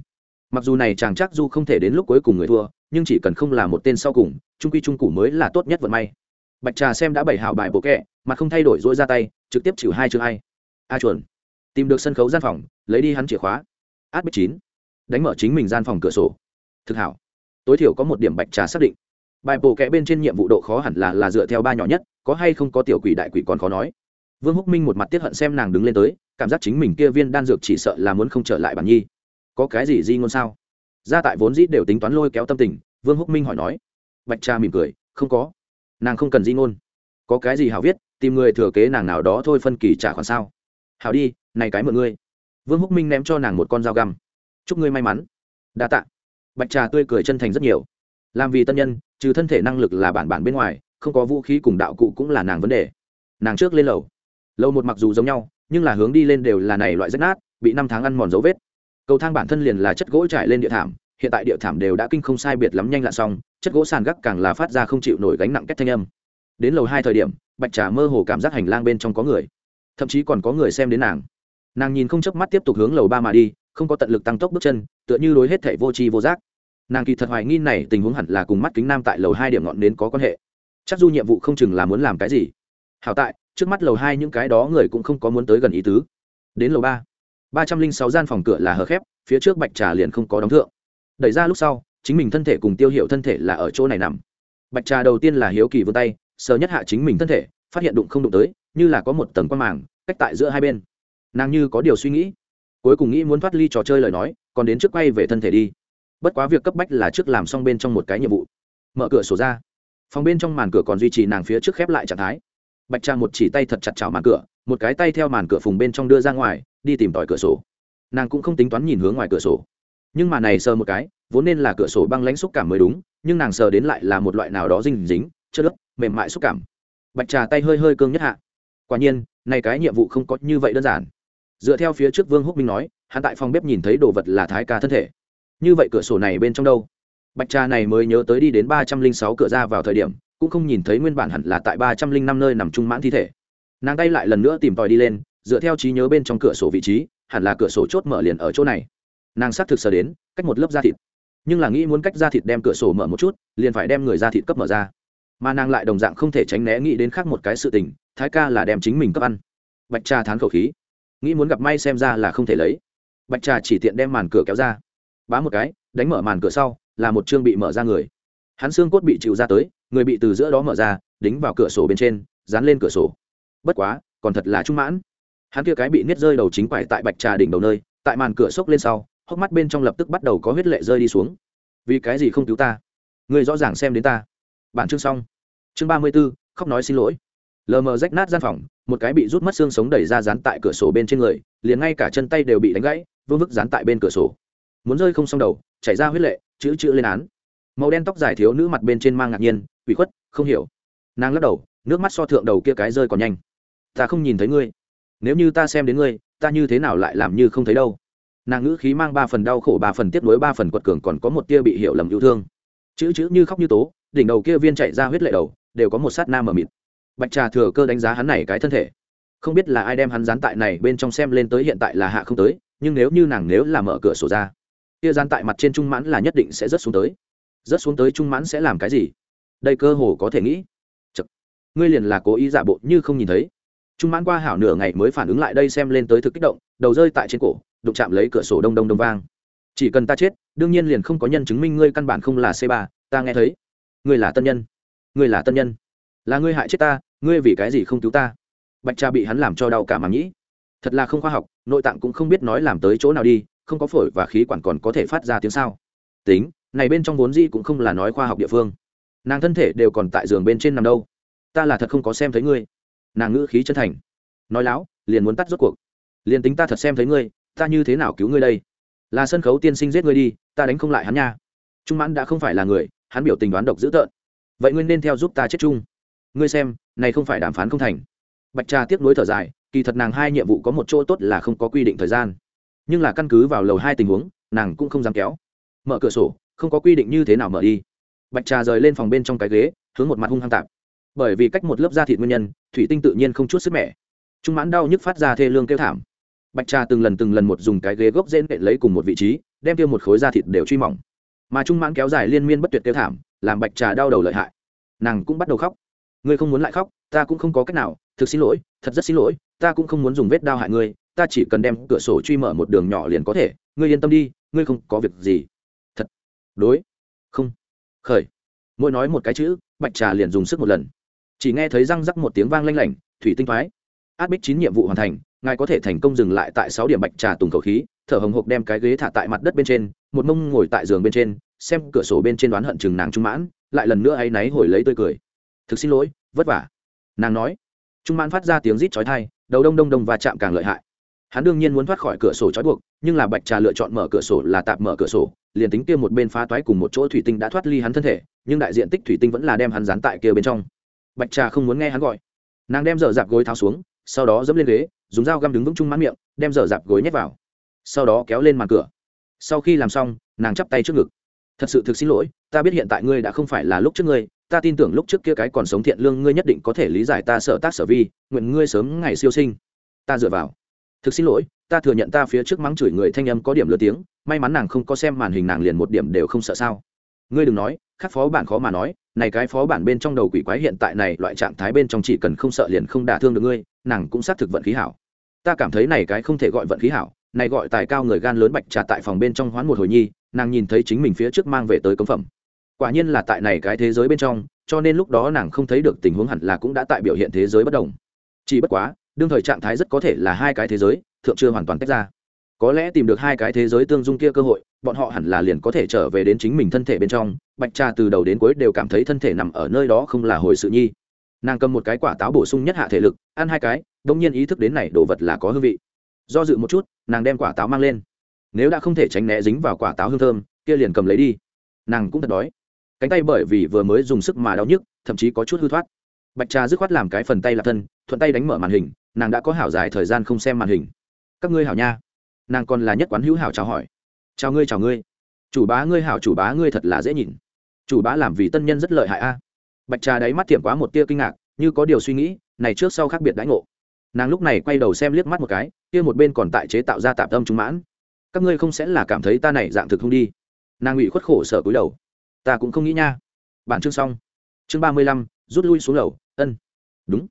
Mặc dù này chàng chắc du không thể đến lúc cuối cùng người thua, nhưng chỉ cần không là một tên sau cùng, trung quy trung cụ mới là tốt nhất vận may. Bạch trà xem đã bảy hảo bài bộ kẹ mà không thay đổi dỗi ra tay, trực tiếp chịu hai chương hai a chuẩn tìm được sân khấu gian phòng, lấy đi hắn chìa khóa. Át bích chín đánh mở chính mình gian phòng cửa sổ. Thực hảo. Tối thiểu có một điểm bạch trà xác định. Bài bổ kẽ bên trên nhiệm vụ độ khó hẳn là là dựa theo ba nhỏ nhất, có hay không có tiểu quỷ đại quỷ còn khó nói. Vương húc minh một mặt tiết hận xem nàng đứng lên tới, cảm giác chính mình kia viên đan dược chỉ sợ là muốn không trở lại bản nhi. Có cái gì di ngôn sao? Gia tại vốn dĩ đều tính toán lôi kéo tâm tình, vương húc minh hỏi nói. Bạch cha mỉm cười, không có. Nàng không cần di ngôn. Có cái gì hảo viết, tìm người thừa kế nàng nào đó thôi phân kỳ trả khoản sao. Hảo đi, này cái mượn ngươi. Vương húc minh ném cho nàng một con dao găm chúc ngươi may mắn. Đa tạ. Bạch trà tươi cười chân thành rất nhiều. Làm vì tân nhân, trừ thân thể năng lực là bản bản bên ngoài, không có vũ khí cùng đạo cụ cũng là nàng vấn đề. Nàng trước lên lầu. Lầu một mặc dù giống nhau, nhưng là hướng đi lên đều là này loại rách nát, bị năm tháng ăn mòn dấu vết. Cầu thang bản thân liền là chất gỗ trải lên địa thảm, hiện tại địa thảm đều đã kinh không sai biệt lắm nhanh lạ xong, chất gỗ sàn gác càng là phát ra không chịu nổi gánh nặng kết thanh âm. Đến lầu hai thời điểm, bạch trà mơ hồ cảm giác hành lang bên trong có người, thậm chí còn có người xem đến nàng nàng nhìn không chớp mắt tiếp tục hướng lầu ba mà đi, không có tận lực tăng tốc bước chân, tựa như đối hết thể vô tri vô giác. Nàng kỳ thật hoài nghi này tình huống hẳn là cùng mắt kính nam tại lầu hai điểm ngọn đến có quan hệ. Chắc du nhiệm vụ không chừng là muốn làm cái gì. Hảo tại, trước mắt lầu hai những cái đó người cũng không có muốn tới gần ý tứ. Đến lầu ba ba trăm linh sáu gian phòng cửa là hờ khép, phía trước bạch trà liền không có đóng thượng. Đẩy ra lúc sau, chính mình thân thể cùng tiêu hiệu thân thể là ở chỗ này nằm. Bạch trà đầu tiên là hiếu kỳ vươn tay, sờ nhất hạ chính mình thân thể, phát hiện đụng không đụng tới, như là có một tầng quan màng, cách tại giữa hai bên nàng như có điều suy nghĩ. Cuối cùng nghĩ muốn thoát ly trò chơi lời nói, còn đến trước quay về thân thể đi. Bất quá việc cấp bách là trước làm xong bên trong một cái nhiệm vụ. Mở cửa sổ ra. Phòng bên trong màn cửa còn duy trì nàng phía trước khép lại trạng thái. Bạch trang một chỉ tay thật chặt chào màn cửa, một cái tay theo màn cửa phùng bên trong đưa ra ngoài, đi tìm tòi cửa sổ. Nàng cũng không tính toán nhìn hướng ngoài cửa sổ. Nhưng mà này sờ một cái, vốn nên là cửa sổ băng lãnh xúc cảm mới đúng, nhưng nàng sờ đến lại là một loại nào đó dinh dính chất lớp mềm mại xúc cảm. Bạch trà tay hơi hơi cương nhất hạ. Quả nhiên, này cái nhiệm vụ không có như vậy đơn giản dựa theo phía trước vương húc minh nói, hắn tại phòng bếp nhìn thấy đồ vật là thái ca thân thể. Như vậy cửa sổ này bên trong đâu? Bạch trà này mới nhớ tới đi đến ba trăm linh sáu cửa ra vào thời điểm, cũng không nhìn thấy nguyên bản hẳn là tại ba trăm linh năm nơi nằm trung mãn thi thể. Nàng tay lại lần nữa tìm tòi đi lên, dựa theo trí nhớ bên trong cửa sổ vị trí, hẳn là cửa sổ chốt mở liền ở chỗ này. Nàng xác thực sờ đến, cách một lớp da thịt. Nhưng là nghĩ muốn cách da thịt đem cửa sổ mở một chút, liền phải đem người da thịt cấp mở ra. Mà nàng lại đồng dạng không thể tránh né nghĩ đến khác một cái sự tình, thái ca là đem chính mình cấp ăn. Bạch trà thán khẩu khí nghĩ muốn gặp may xem ra là không thể lấy. Bạch trà chỉ tiện đem màn cửa kéo ra. Bá một cái, đánh mở màn cửa sau, là một chương bị mở ra người. Hắn xương cốt bị chịu ra tới, người bị từ giữa đó mở ra, đính vào cửa sổ bên trên, dán lên cửa sổ. Bất quá, còn thật là trung mãn. Hắn kia cái bị niết rơi đầu chính quải tại bạch trà đỉnh đầu nơi, tại màn cửa sốc lên sau, hốc mắt bên trong lập tức bắt đầu có huyết lệ rơi đi xuống. Vì cái gì không cứu ta? Người rõ ràng xem đến ta. Bản chương xong. Chương ba mươi b ố khóc nói xin lỗi lờ mờ rách nát gian phòng, một cái bị rút mất xương sống đẩy ra dán tại cửa sổ bên trên người, liền ngay cả chân tay đều bị đánh gãy, vương vức dán tại bên cửa sổ. Muốn rơi không xong đầu, chảy ra huyết lệ, chữ chữ lên án. Màu đen tóc dài thiếu nữ mặt bên trên mang ngạc nhiên ủy khuất, không hiểu. Nàng lắc đầu, nước mắt so thượng đầu kia cái rơi còn nhanh. Ta không nhìn thấy ngươi. Nếu như ta xem đến ngươi, ta như thế nào lại làm như không thấy đâu? Nàng ngữ khí mang ba phần đau khổ, ba phần tiếp nối ba phần quật cường còn có một tia bị hiểu lầm yêu thương. Chữ chữ như khóc như tố, đỉnh đầu kia viên chạy ra huyết lệ đầu, đều có một sát nam ở mịt bạch trà thừa cơ đánh giá hắn này cái thân thể. Không biết là ai đem hắn dán tại này bên trong xem lên tới hiện tại là hạ không tới, nhưng nếu như nàng nếu là mở cửa sổ ra, kia gian tại mặt trên trung mãn là nhất định sẽ rớt xuống tới. Rớt xuống tới trung mãn sẽ làm cái gì? Đây cơ hồ có thể nghĩ. Chật. ngươi liền là cố ý giả bộ như không nhìn thấy. Trung mãn qua hảo nửa ngày mới phản ứng lại đây xem lên tới thực kích động, đầu rơi tại trên cổ, đụng chạm lấy cửa sổ đông đông đông vang. Chỉ cần ta chết, đương nhiên liền không có nhân chứng minh ngươi căn bản không là c ba, ta nghe thấy. Ngươi là tân nhân. Ngươi là tân nhân là ngươi hại chết ta, ngươi vì cái gì không cứu ta? Bạch cha bị hắn làm cho đau cả màng nhĩ. Thật là không khoa học, nội tạng cũng không biết nói làm tới chỗ nào đi, không có phổi và khí quản còn có thể phát ra tiếng sao. Tính, này bên trong vốn di cũng không là nói khoa học địa phương. Nàng thân thể đều còn tại giường bên trên nằm đâu. Ta là thật không có xem thấy ngươi. Nàng ngữ khí chân thành. Nói láo, liền muốn tắt rốt cuộc. Liền tính ta thật xem thấy ngươi, ta như thế nào cứu ngươi đây? Là sân khấu tiên sinh giết ngươi đi, ta đánh không lại hắn nha. Trung mãn đã không phải là người, hắn biểu tình đoán độc dữ tợn. Vậy ngươi nên theo giúp ta chết chung ngươi xem, này không phải đàm phán không thành. Bạch trà tiếp nối thở dài, kỳ thật nàng hai nhiệm vụ có một chỗ tốt là không có quy định thời gian. Nhưng là căn cứ vào lầu hai tình huống, nàng cũng không dám kéo. Mở cửa sổ, không có quy định như thế nào mở đi. Bạch trà rời lên phòng bên trong cái ghế, hướng một mặt hung hăng tạp. Bởi vì cách một lớp da thịt nguyên nhân, thủy tinh tự nhiên không chút sức mẻ. Trung mãn đau nhức phát ra thê lương kêu thảm. Bạch trà từng lần từng lần một dùng cái ghế gốc rên để lấy cùng một vị trí, đem tiêu một khối da thịt đều truy mỏng. Mà trung mãn kéo dài liên miên bất tuyệt kêu thảm, làm bạch trà đau đầu lợi hại. Nàng cũng bắt đầu khóc ngươi không muốn lại khóc, ta cũng không có cách nào, thực xin lỗi, thật rất xin lỗi, ta cũng không muốn dùng vết đao hại ngươi, ta chỉ cần đem cửa sổ truy mở một đường nhỏ liền có thể, ngươi yên tâm đi, ngươi không có việc gì. Thật. Đối. Không. Khởi. Mỗi nói một cái chữ, bạch trà liền dùng sức một lần. Chỉ nghe thấy răng rắc một tiếng vang lanh lảnh, thủy tinh thoái. Át bích chín nhiệm vụ hoàn thành, ngài có thể thành công dừng lại tại sáu điểm bạch trà tùng khẩu khí, thở hồng hộc đem cái ghế thả tại mặt đất bên trên, một mông ngồi tại giường bên trên, xem cửa sổ bên trên đoán hận chừng nàng trung mãn, lại lần nữa áy náy hồi lấy tươi cười thực xin lỗi, vất vả. Nàng nói. Trung mãn phát ra tiếng rít chói thai đầu đông đông đông và chạm càng lợi hại. Hắn đương nhiên muốn thoát khỏi cửa sổ trói buộc, nhưng là bạch trà lựa chọn mở cửa sổ là tạp mở cửa sổ, liền tính kia một bên phá toái cùng một chỗ thủy tinh đã thoát ly hắn thân thể, nhưng đại diện tích thủy tinh vẫn là đem hắn dán tại kia bên trong. Bạch trà không muốn nghe hắn gọi. Nàng đem dở dạp gối tháo xuống, sau đó dẫm lên ghế, dùng dao găm đứng vững trung mãn miệng, đem dở dạp gối nhét vào. Sau đó kéo lên màn cửa. Sau khi làm xong, nàng chắp tay trước ngực. Thật sự thực xin lỗi, ta biết hiện tại ngươi đã không phải là lúc trước ngươi ta tin tưởng lúc trước kia cái còn sống thiện lương ngươi nhất định có thể lý giải ta sợ tác sở vi, nguyện ngươi sớm ngày siêu sinh. Ta dựa vào. Thực xin lỗi, ta thừa nhận ta phía trước mắng chửi người thanh âm có điểm lớn tiếng, may mắn nàng không có xem màn hình nàng liền một điểm đều không sợ sao. Ngươi đừng nói khắc phó bản khó mà nói, này cái phó bản bên trong đầu quỷ quái hiện tại này loại trạng thái bên trong chỉ cần không sợ liền không đả thương được ngươi, nàng cũng xác thực vận khí hảo. Ta cảm thấy này cái không thể gọi vận khí hảo, này gọi tài cao người gan lớn bạch trà tại phòng bên trong hoán một hồi nhi, nàng nhìn thấy chính mình phía trước mang về tới cống phẩm quả nhiên là tại này cái thế giới bên trong, cho nên lúc đó nàng không thấy được tình huống hẳn là cũng đã tại biểu hiện thế giới bất đồng. Chỉ bất quá, đương thời trạng thái rất có thể là hai cái thế giới, thượng chưa hoàn toàn tách ra. Có lẽ tìm được hai cái thế giới tương dung kia cơ hội, bọn họ hẳn là liền có thể trở về đến chính mình thân thể bên trong, bạch trà từ đầu đến cuối đều cảm thấy thân thể nằm ở nơi đó không là hồi sự nhi. Nàng cầm một cái quả táo bổ sung nhất hạ thể lực, ăn hai cái đ ỗ n nhiên ý thức đến này đồ vật là có hương vị. Do dự một chút, nàng đem quả táo mang lên. Nếu đã không thể tránh né dính vào quả táo hương thơm, kia liền cầm lấy đi. Nàng cũng thật đói cánh tay bởi vì vừa mới dùng sức mà đau nhức, thậm chí có chút hư thoát. Bạch trà dứt khoát làm cái phần tay là thân, thuận tay đánh mở màn hình, nàng đã có hảo dài thời gian không xem màn hình. Các ngươi hảo nha. Nàng còn là nhất quán hữu hảo chào hỏi. Chào ngươi chào ngươi. Chủ bá ngươi hảo, chủ bá ngươi thật là dễ nhìn. Chủ bá làm vì tân nhân rất lợi hại a. Bạch trà đáy mắt tiệm quá một tia kinh ngạc, như có điều suy nghĩ, này trước sau khác biệt đãi ngộ. Nàng lúc này quay đầu xem liếc mắt một cái, kia một bên còn tại chế tạo ra tạm tâm trung mãn. Các ngươi không sẽ là cảm thấy ta này dạng thực không đi. Nàng ủy khuất khổ sở cúi đầu ta cũng không nghĩ nha. Bản chương xong. Chương ba mươi lăm, rút lui xuống lầu, ân. Đúng.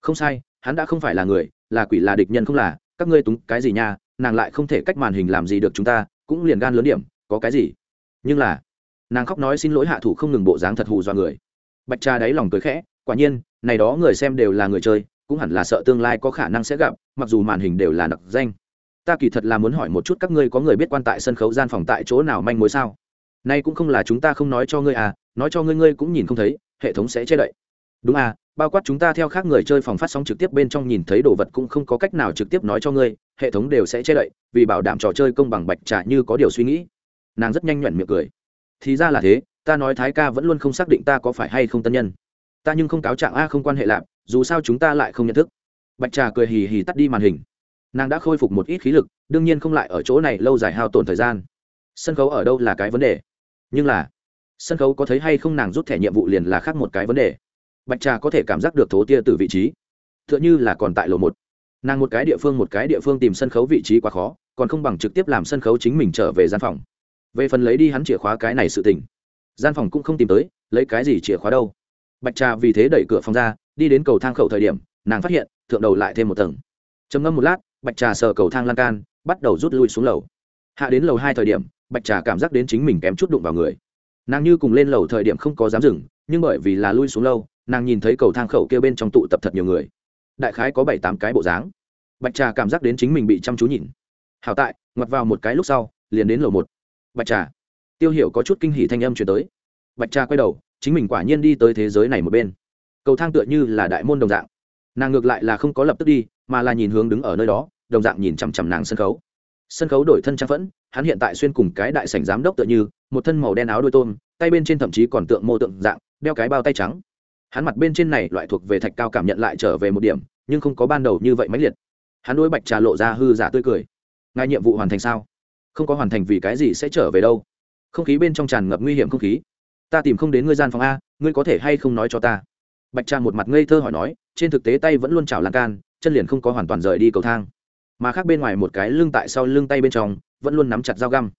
Không sai, hắn đã không phải là người, là quỷ là địch nhân không là, các ngươi túng cái gì nha, nàng lại không thể cách màn hình làm gì được chúng ta, cũng liền gan lớn điểm, có cái gì. Nhưng là, nàng khóc nói xin lỗi hạ thủ không ngừng bộ dáng thật hù do người. Bạch cha đáy lòng cười khẽ, quả nhiên, này đó người xem đều là người chơi, cũng hẳn là sợ tương lai có khả năng sẽ gặp, mặc dù màn hình đều là nặc danh. Ta kỳ thật là muốn hỏi một chút các ngươi có người biết quan tại sân khấu gian phòng tại chỗ nào manh mối sao? Nay cũng không là chúng ta không nói cho ngươi à nói cho ngươi ngươi cũng nhìn không thấy, hệ thống sẽ che đậy. Đúng à bao quát chúng ta theo khác người chơi phòng phát sóng trực tiếp bên trong nhìn thấy đồ vật cũng không có cách nào trực tiếp nói cho ngươi, hệ thống đều sẽ che đậy, vì bảo đảm trò chơi công bằng bạch trả như có điều suy nghĩ. Nàng rất nhanh nhuận miệng cười. Thì ra là thế, ta nói thái ca vẫn luôn không xác định ta có phải hay không tân nhân. Ta nhưng không cáo trạng a, không quan hệ lạp dù sao chúng ta lại không nhận thức. Bạch trà cười hì hì tắt đi màn hình. Nàng đã khôi phục một ít khí lực, đương nhiên không lại ở chỗ này lâu dài hao tổn thời gian sân khấu ở đâu là cái vấn đề? Nhưng là, sân khấu có thấy hay không nàng rút thẻ nhiệm vụ liền là khác một cái vấn đề. Bạch trà có thể cảm giác được thố tia từ vị trí. T h ư ợ n h ư là còn tại lầu một. Nàng một cái địa phương một cái địa phương tìm sân khấu vị trí quá khó, còn không bằng trực tiếp làm sân khấu chính mình trở về gian phòng. Về phần lấy đi hắn chìa khóa cái này sự tình, gian phòng cũng không tìm tới, lấy cái gì chìa khóa đâu. Bạch trà vì thế đẩy cửa phòng ra, đi đến cầu thang khẩu thời điểm, nàng phát hiện, thượng đầu lại thêm một tầng. Trầm ngâm một lát, bạch trà sờ cầu thang lan can, bắt đầu rút lui xuống lầu. Hạ đến lầu hai thời điểm bạch trà cảm giác đến chính mình kém chút đụng vào người. Nàng như cùng lên lầu thời điểm không có dám dừng, nhưng bởi vì là lui xuống lâu, nàng nhìn thấy cầu thang khẩu kia bên trong tụ tập thật nhiều người. Đại khái có bảy tám cái bộ dáng. Bạch trà cảm giác đến chính mình bị chăm chú nhìn. Hảo tại, ngoặt vào một cái lúc sau, liền đến lầu một. Bạch trà. Tiêu hiểu có chút kinh hỉ thanh âm chuyển tới. Bạch trà quay đầu, chính mình quả nhiên đi tới thế giới này một bên. Cầu thang tựa như là đại môn đồng dạng. Nàng ngược lại là không có lập tức đi, mà là nhìn hướng đứng ở nơi đó, đồng dạng nhìn chằm chằm nàng sân khấu sân khấu đổi thân trang phẫn, hắn hiện tại xuyên cùng cái đại sảnh giám đốc tựa như, một thân màu đen áo đôi tôm, tay bên trên thậm chí còn tượng mô tượng dạng, đeo cái bao tay trắng. Hắn mặt bên trên này loại thuộc về thạch cao cảm nhận lại trở về một điểm, nhưng không có ban đầu như vậy mãnh liệt. Hắn đôi bạch trà lộ ra hư giả tươi cười. Ngài nhiệm vụ hoàn thành sao? Không có hoàn thành vì cái gì sẽ trở về đâu. Không khí bên trong tràn ngập nguy hiểm không khí. Ta tìm không đến ngươi gian phòng a, ngươi có thể hay không nói cho ta? Bạch trà một mặt ngây thơ hỏi nói, trên thực tế tay vẫn luôn chảo lan can, chân liền không có hoàn toàn rời đi cầu thang mà khác bên ngoài một cái lưng tại sau lưng tay bên trong, vẫn luôn nắm chặt dao găm.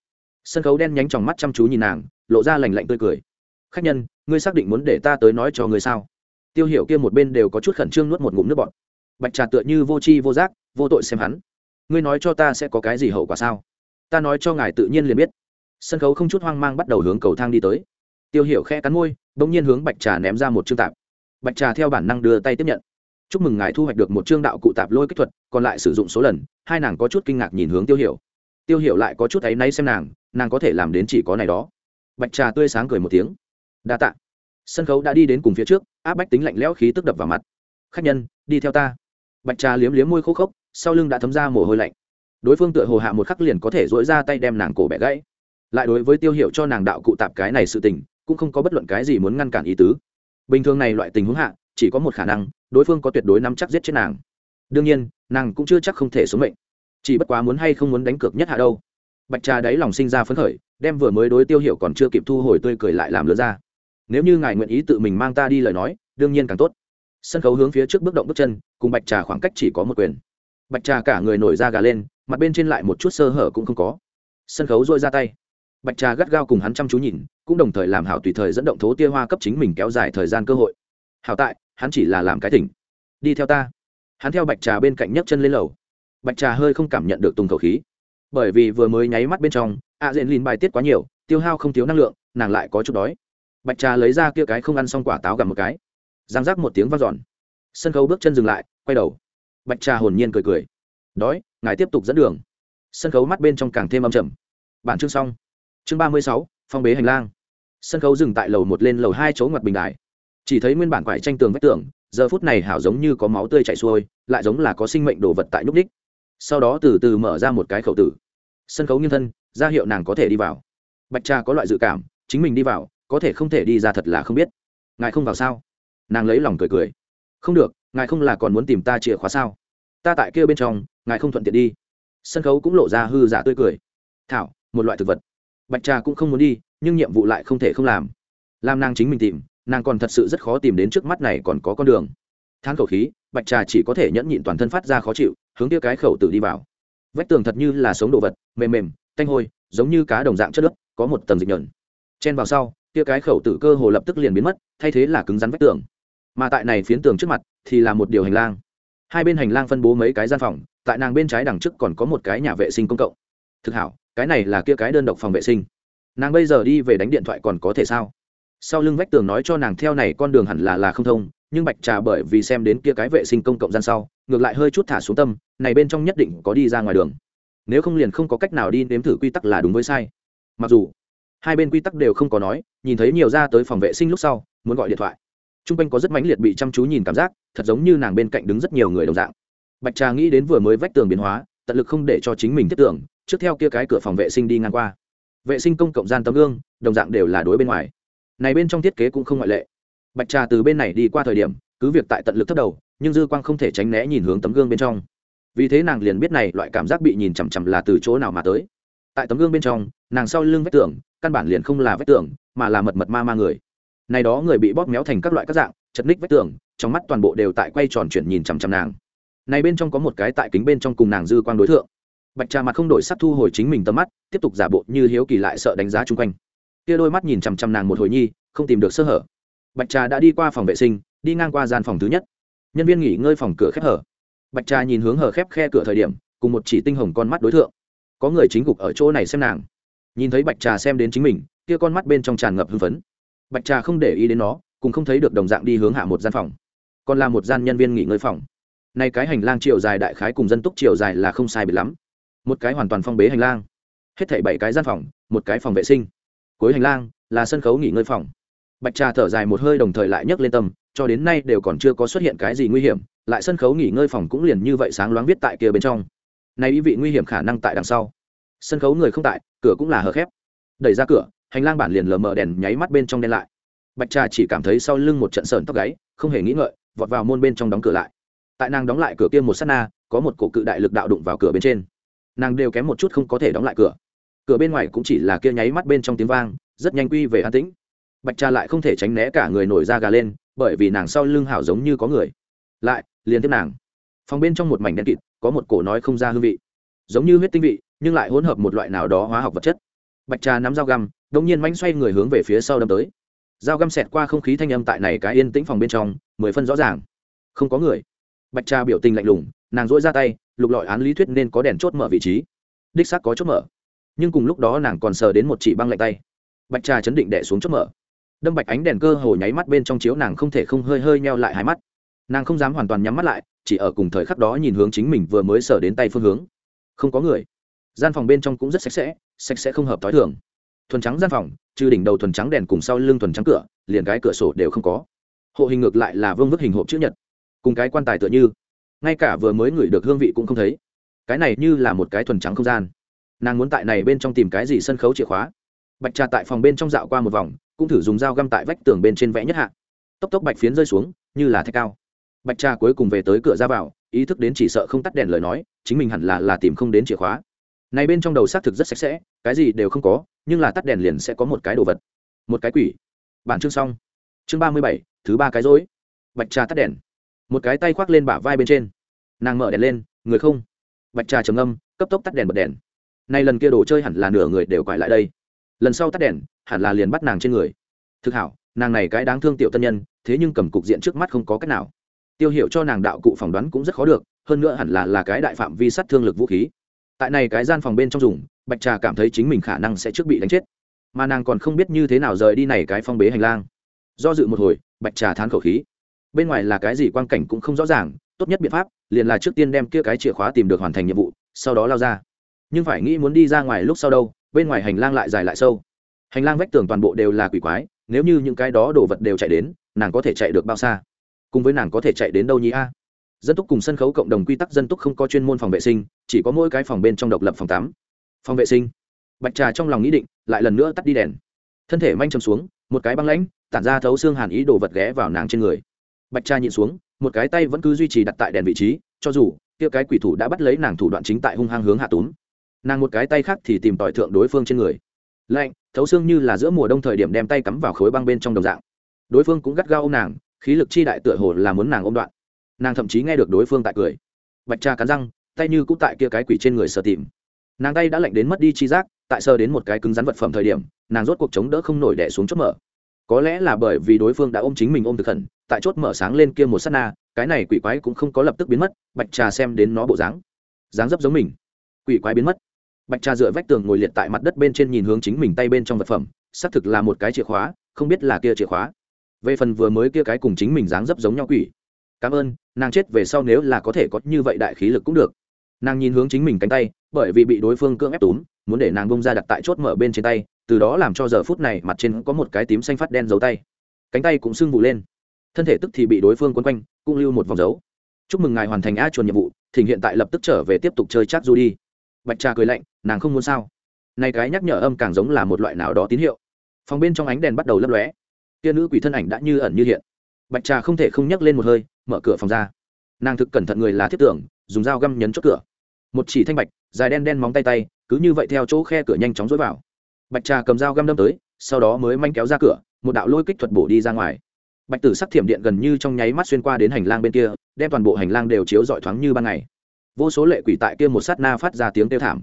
Sân khấu đen nhánh tròng mắt chăm chú nhìn nàng, lộ ra lành lạnh tươi cười. Khách nhân, ngươi xác định muốn để ta tới nói cho ngươi sao? Tiêu hiểu kia một bên đều có chút khẩn trương nuốt một ngụm nước bọt. Bạch trà tựa như vô tri vô giác, vô tội xem hắn. Ngươi nói cho ta sẽ có cái gì hậu quả sao? Ta nói cho ngài tự nhiên liền biết. Sân khấu không chút hoang mang bắt đầu hướng cầu thang đi tới. Tiêu hiểu khe cắn môi, bỗng nhiên hướng bạch trà ném ra một chương tạp. Bạch trà theo bản năng đưa tay tiếp nhận chúc mừng ngài thu hoạch được một chương đạo cụ tạp lôi kích thuật, còn lại sử dụng số lần. Hai nàng có chút kinh ngạc nhìn hướng tiêu hiểu. Tiêu hiểu lại có chút áy náy xem nàng nàng có thể làm đến chỉ có này đó. Bạch trà tươi sáng cười một tiếng. Đa tạ. Sân khấu đã đi đến cùng phía trước, áp bách tính lạnh lẽo khí tức đập vào mặt. Khách nhân, đi theo ta. Bạch trà liếm liếm môi khô khốc, sau lưng đã thấm ra mồ hôi lạnh. Đối phương tựa hồ hạ một khắc liền có thể dỗi ra tay đem nàng cổ bẻ gãy. Lại đối với tiêu hiệu cho nàng đạo cụ tạp cái này sự tình, cũng không có bất luận cái gì muốn ngăn cản ý tứ. Bình thường này loại tình huống hạ chỉ có một khả năng, đối phương có tuyệt đối nắm chắc giết chết nàng. Đương nhiên, nàng cũng chưa chắc không thể xuống mệnh. Chỉ bất quá muốn hay không muốn đánh cược nhất hạ đâu. Bạch trà đáy lòng sinh ra phấn khởi, đem vừa mới đối tiêu hiệu còn chưa kịp thu hồi tươi cười lại làm lứa ra. Nếu như ngài nguyện ý tự mình mang ta đi lời nói, đương nhiên càng tốt. Sân khấu hướng phía trước bước động bước chân, cùng bạch trà khoảng cách chỉ có một quyền. Bạch trà cả người nổi da gà lên, mặt bên trên lại một chút sơ hở cũng không có. Sân khấu dội ra tay. Bạch trà gắt gao cùng hắn chăm chú nhìn, cũng đồng thời làm hảo tùy thời dẫn động thố tia hoa cấp chính mình kéo dài thời gian cơ hội. Hảo tại hắn chỉ là làm cái thỉnh. Đi theo ta. Hắn theo bạch trà bên cạnh nhấc chân lên lầu. Bạch trà hơi không cảm nhận được tùng khẩu khí. Bởi vì vừa mới nháy mắt bên trong ạ à diện lìn bài tiết quá nhiều, tiêu hao không thiếu năng lượng, nàng lại có chút đói. Bạch trà lấy ra kia cái không ăn xong quả táo gặm một cái. Giang rác một tiếng v a n giòn sân khấu bước chân dừng lại, quay đầu. Bạch trà hồn nhiên cười cười. Đói, ngài tiếp tục dẫn đường. Sân khấu mắt bên trong càng thêm âm trầm. Bản chương xong. Chương ba mươi sáu, phong bế hành lang. Sân khấu dừng tại lầu một lên lầu hai chỗ ngoặt bình đại chỉ thấy nguyên bản quải tranh tường vách tường, giờ phút này hảo giống như có máu tươi chảy xuôi, lại giống là có sinh mệnh đồ vật tại nhúc đích sau đó từ từ mở ra một cái khẩu tử. Sân khấu nghiêng thân, ra hiệu nàng có thể đi vào. Bạch trà có loại dự cảm, chính mình đi vào, có thể không thể đi ra thật là không biết. Ngài không vào sao? Nàng lấy lòng cười cười. Không được, ngài không là còn muốn tìm ta chìa khóa sao? Ta tại kia bên trong, ngài không thuận tiện đi. Sân khấu cũng lộ ra hư giả tươi cười. Thảo, một loại thực vật. Bạch trà cũng không muốn đi, nhưng nhiệm vụ lại không thể không làm. Làm nàng chính mình tìm nàng còn thật sự rất khó tìm đến trước mắt này còn có con đường. Thang khẩu khí, bạch trà chỉ có thể nhẫn nhịn toàn thân phát ra khó chịu, hướng kia cái khẩu tử đi vào. Vách tường thật như là sống đồ vật, mềm mềm, tanh hôi, giống như cá đồng dạng chất lớp có một tầng dịch nhợn chen vào sau, kia cái khẩu tử cơ hồ lập tức liền biến mất, thay thế là cứng rắn vách tường. Mà tại này phiến tường trước mặt, thì là một điều hành lang. Hai bên hành lang phân bố mấy cái gian phòng, tại nàng bên trái đằng trước còn có một cái nhà vệ sinh công cộng. Thực hảo, cái này là kia cái đơn độc phòng vệ sinh. Nàng bây giờ đi về đánh điện thoại còn có thể sao? Sau lưng vách tường nói cho nàng theo này con đường hẳn là là không thông, nhưng bạch trà bởi vì xem đến kia cái vệ sinh công cộng gian sau, ngược lại hơi chút thả xuống tâm, này bên trong nhất định có đi ra ngoài đường. Nếu không liền không có cách nào đi nếm thử quy tắc là đúng với sai. Mặc dù, hai bên quy tắc đều không có nói, nhìn thấy nhiều ra tới phòng vệ sinh lúc sau, muốn gọi điện thoại. T r u n g quanh có rất mãnh liệt bị chăm chú nhìn cảm giác, thật giống như nàng bên cạnh đứng rất nhiều người đồng dạng. Bạch trà nghĩ đến vừa mới vách tường biến hóa, tận lực không để cho chính mình thiết tưởng, trước theo kia cái cửa phòng vệ sinh đi ngang qua. Vệ sinh công cộng gian tấm gương, đồng dạng đều là đối bên ngoài này bên trong thiết kế cũng không ngoại lệ. Bạch trà từ bên này đi qua thời điểm, cứ việc tại tận lực thấp đầu, nhưng dư quang không thể tránh né nhìn hướng tấm gương bên trong. Vì thế nàng liền biết này loại cảm giác bị nhìn chằm chằm là từ chỗ nào mà tới. Tại tấm gương bên trong, nàng sau lưng vách tường, căn bản liền không là vách tường, mà là mật mật ma ma người. Này đó người bị bóp méo thành các loại các dạng, chật ních vách tường, trong mắt toàn bộ đều tại quay tròn chuyển nhìn chằm chằm nàng. Này bên trong có một cái tại kính bên trong cùng nàng dư quang đối tượng bạch trà mặt không đổi sắc thu hồi chính mình tầm mắt, tiếp tục giả bộ như hiếu kỳ lại sợ đánh giá chung quanh kia đôi mắt nhìn chằm chằm nàng một hồi nhi, không tìm được sơ hở. Bạch trà đã đi qua phòng vệ sinh, đi ngang qua gian phòng thứ nhất. Nhân viên nghỉ ngơi phòng cửa khép hở. Bạch trà nhìn hướng hở khép khe cửa thời điểm, cùng một chỉ tinh hồng con mắt đối tượng có người chính gục ở chỗ này xem nàng. Nhìn thấy bạch trà xem đến chính mình, kia con mắt bên trong tràn ngập hưng phấn. Bạch trà không để ý đến nó cùng không thấy được đồng dạng đi hướng hạ một gian phòng. Còn là một gian nhân viên nghỉ ngơi phòng. Nay cái hành lang chiều dài đại khái cùng dân túc chiều dài là không sai biệt lắm. Một cái hoàn toàn phong bế hành lang. Hết thảy bảy cái gian phòng, một cái phòng vệ sinh cuối hành lang, là sân khấu nghỉ ngơi phòng. Bạch trà thở dài một hơi đồng thời lại nhấc lên tâm, cho đến nay đều còn chưa có xuất hiện cái gì nguy hiểm, lại sân khấu nghỉ ngơi phòng cũng liền như vậy sáng loáng viết tại kia bên trong. Nay ý vị nguy hiểm khả năng tại đằng sau. Sân khấu người không tại, cửa cũng là hờ khép. Đẩy ra cửa, hành lang bản liền lờ mờ đèn nháy mắt bên trong đen lại. Bạch trà chỉ cảm thấy sau lưng một trận sờn tóc gáy, không hề nghĩ ngợi, vọt vào môn bên trong đóng cửa lại. Tại nàng đóng lại cửa kia một s á t na, có một cổ cự đại lực đạo đụng vào cửa bên trên. Nàng đều kém một chút không có thể đóng lại cửa cửa bên ngoài cũng chỉ là kia nháy mắt bên trong tiếng vang, rất nhanh quy về an tĩnh. Bạch trà lại không thể tránh né cả người nổi da gà lên, bởi vì nàng sau lưng hảo giống như có người. Lại, liền tiếp nàng. Phòng bên trong một mảnh đen kịt, có một cổ nói không ra hương vị. Giống như huyết tinh vị, nhưng lại hỗn hợp một loại nào đó hóa học vật chất. Bạch trà nắm dao găm đông nhiên mánh xoay người hướng về phía sau đâm tới. Dao găm xẹt qua không khí thanh âm tại này cái yên tĩnh phòng bên trong, mười phân rõ ràng. Không có người. Bạch trà biểu tình lạnh lùng, nàng dỗi ra tay, lục lọi án lý thuyết nên có đèn chốt mở vị trí. Đích xác có chốt mở nhưng cùng lúc đó nàng còn sờ đến một chỉ băng lạnh tay. Bạch trà chấn định đẻ xuống chốt mở. Đâm bạch ánh đèn cơ hồ nháy mắt bên trong chiếu nàng không thể không hơi hơi neo lại hai mắt. Nàng không dám hoàn toàn nhắm mắt lại, chỉ ở cùng thời khắc đó nhìn hướng chính mình vừa mới sờ đến tay phương hướng. Không có người. Gian phòng bên trong cũng rất sạch sẽ sạch sẽ không hợp t h i thường. Thuần trắng gian phòng, trừ đỉnh đầu thuần trắng đèn cùng sau lưng thuần trắng cửa, liền cái cửa sổ đều không có. Hộ hình ngược lại là vương vức hình hộp chữ nhật. Cùng cái quan tài tựa như. Ngay cả vừa mới ngửi được hương vị cũng không thấy. Cái này như là một cái thuần trắng không gian nàng muốn tại này bên trong tìm cái gì sân khấu chìa khóa. Bạch trà tại phòng bên trong dạo qua một vòng, cũng thử dùng dao găm tại vách tường bên trên vẽ nhất hạ. Tốc tốc bạch phiến rơi xuống, như là thạch cao. Bạch trà cuối cùng về tới cửa ra vào, ý thức đến chỉ sợ không tắt đèn lời nói, chính mình hẳn là là tìm không đến chìa khóa. Này bên trong đầu xác thực rất sạch sẽ, cái gì đều không có, nhưng là tắt đèn liền sẽ có một cái đồ vật. Một cái quỷ. Bản chương xong. Chương ba mươi bảy, thứ ba cái rối. Bạch trà tắt đèn. Một cái tay khoác lên bả vai bên trên. Nàng mở đèn lên, người không. Bạch trà trầm âm cấp tốc tắt đèn bật đèn nay lần kia đồ chơi hẳn là nửa người đều quải lại đây. Lần sau tắt đèn, hẳn là liền bắt nàng trên người. Thực hảo, nàng này cái đáng thương tiểu tân nhân, thế nhưng cầm cục diện trước mắt không có cách nào. Tiêu hiệu cho nàng đạo cụ phỏng đoán cũng rất khó được, hơn nữa hẳn là là cái đại phạm vi sát thương lực vũ khí. Tại này cái gian phòng bên trong dùng, bạch trà cảm thấy chính mình khả năng sẽ trước bị đánh chết. Mà nàng còn không biết như thế nào rời đi này cái phong bế hành lang. Do dự một hồi, bạch trà thán khẩu khí. Bên ngoài là cái gì quan cảnh cũng không rõ ràng, tốt nhất biện pháp, liền là trước tiên đem kia cái chìa khóa tìm được hoàn thành nhiệm vụ, sau đó lao ra nhưng phải nghĩ muốn đi ra ngoài lúc sau đâu, bên ngoài hành lang lại dài lại sâu. Hành lang vách tường toàn bộ đều là quỷ quái, nếu như những cái đó đồ vật đều chạy đến, nàng có thể chạy được bao xa? Cùng với nàng có thể chạy đến đâu nhỉ a? Dân túc cùng sân khấu cộng đồng quy tắc dân túc không có chuyên môn phòng vệ sinh, chỉ có mỗi cái phòng bên trong độc lập phòng tắm. Phòng vệ sinh. Bạch trà trong lòng nghĩ định, lại lần nữa tắt đi đèn. Thân thể manh chầm xuống, một cái băng lãnh, tản ra thấu xương hàn ý đồ vật ghé vào nàng trên người. Bạch trà nhịn xuống, một cái tay vẫn cứ duy trì đặt tại đèn vị trí, cho dù kia cái quỷ thủ đã bắt lấy nàng thủ đoạn chính tại hung hăng hướng hạ túm nàng một cái tay khác thì tìm tỏi thượng đối phương trên người. Lạnh, thấu xương như là giữa mùa đông thời điểm đem tay cắm vào khối băng bên trong đồng dạng. Đối phương cũng gắt gao ô m nàng, khí lực chi đại tựa hồ là muốn nàng ôm đoạn. Nàng thậm chí nghe được đối phương tại cười. Bạch cha cắn răng, tay như cũng tại kia cái quỷ trên người sờ tìm. Nàng tay đã lạnh đến mất đi chi giác, tại sờ đến một cái cứng rắn vật phẩm thời điểm, nàng rốt cuộc chống đỡ không nổi đẻ xuống chốt mở. Có lẽ là bởi vì đối phương đã ôm chính mình ôm thực khẩn tại chốt mở sáng lên kia một s á t na, cái này quỷ quái cũng không có lập tức biến mất, bạch trà xem đến nó bộ dáng. Dáng dấp giống mình. Quỷ quái biến mất bạch trà dựa vách tường ngồi liệt tại mặt đất bên trên nhìn hướng chính mình tay bên trong vật phẩm, xác thực là một cái chìa khóa, không biết là kia chìa khóa. Về phần vừa mới kia cái cùng chính mình dáng dấp giống nhau quỷ. Cảm ơn, nàng chết về sau nếu là có thể có như vậy đại khí lực cũng được. Nàng nhìn hướng chính mình cánh tay, bởi vì bị đối phương cưỡng ép túm, muốn để nàng bông ra đặt tại chốt mở bên trên tay, từ đó làm cho giờ phút này mặt trên có một cái tím xanh phát đen dấu tay. Cánh tay cũng sưng vụ lên. Thân thể tức thì bị đối phương quấn quanh, cũng lưu một vòng dấu. Chúc mừng ngài hoàn thành a chuồn nhiệm vụ, thỉnh hiện tại lập tức trở về tiếp tục chơi chắc du đi bạch trà cười lạnh, nàng không muốn sao? Nay cái nhắc nhở âm càng giống là một loại nào đó tín hiệu. Phòng bên trong ánh đèn bắt đầu lấp lóe. Tia nữ quỷ thân ảnh đã như ẩn như hiện. Bạch trà không thể không nhắc lên một hơi, mở cửa phòng ra. Nàng thực cẩn thận người là thiết tưởng, dùng dao găm nhấn chốt cửa. Một chỉ thanh bạch, dài đen đen móng tay tay, cứ như vậy theo chỗ khe cửa nhanh chóng dối vào. Bạch trà cầm dao găm đâm tới, sau đó mới manh kéo ra cửa, một đạo lôi kích thuật bổ đi ra ngoài. Bạch tử sắc thiểm điện gần như trong nháy mắt xuyên qua đến hành lang bên kia, đem toàn bộ hành lang đều chiếu rọi thoáng như ban ngày vô số lệ quỷ tại kia một sát na phát ra tiếng kêu thảm.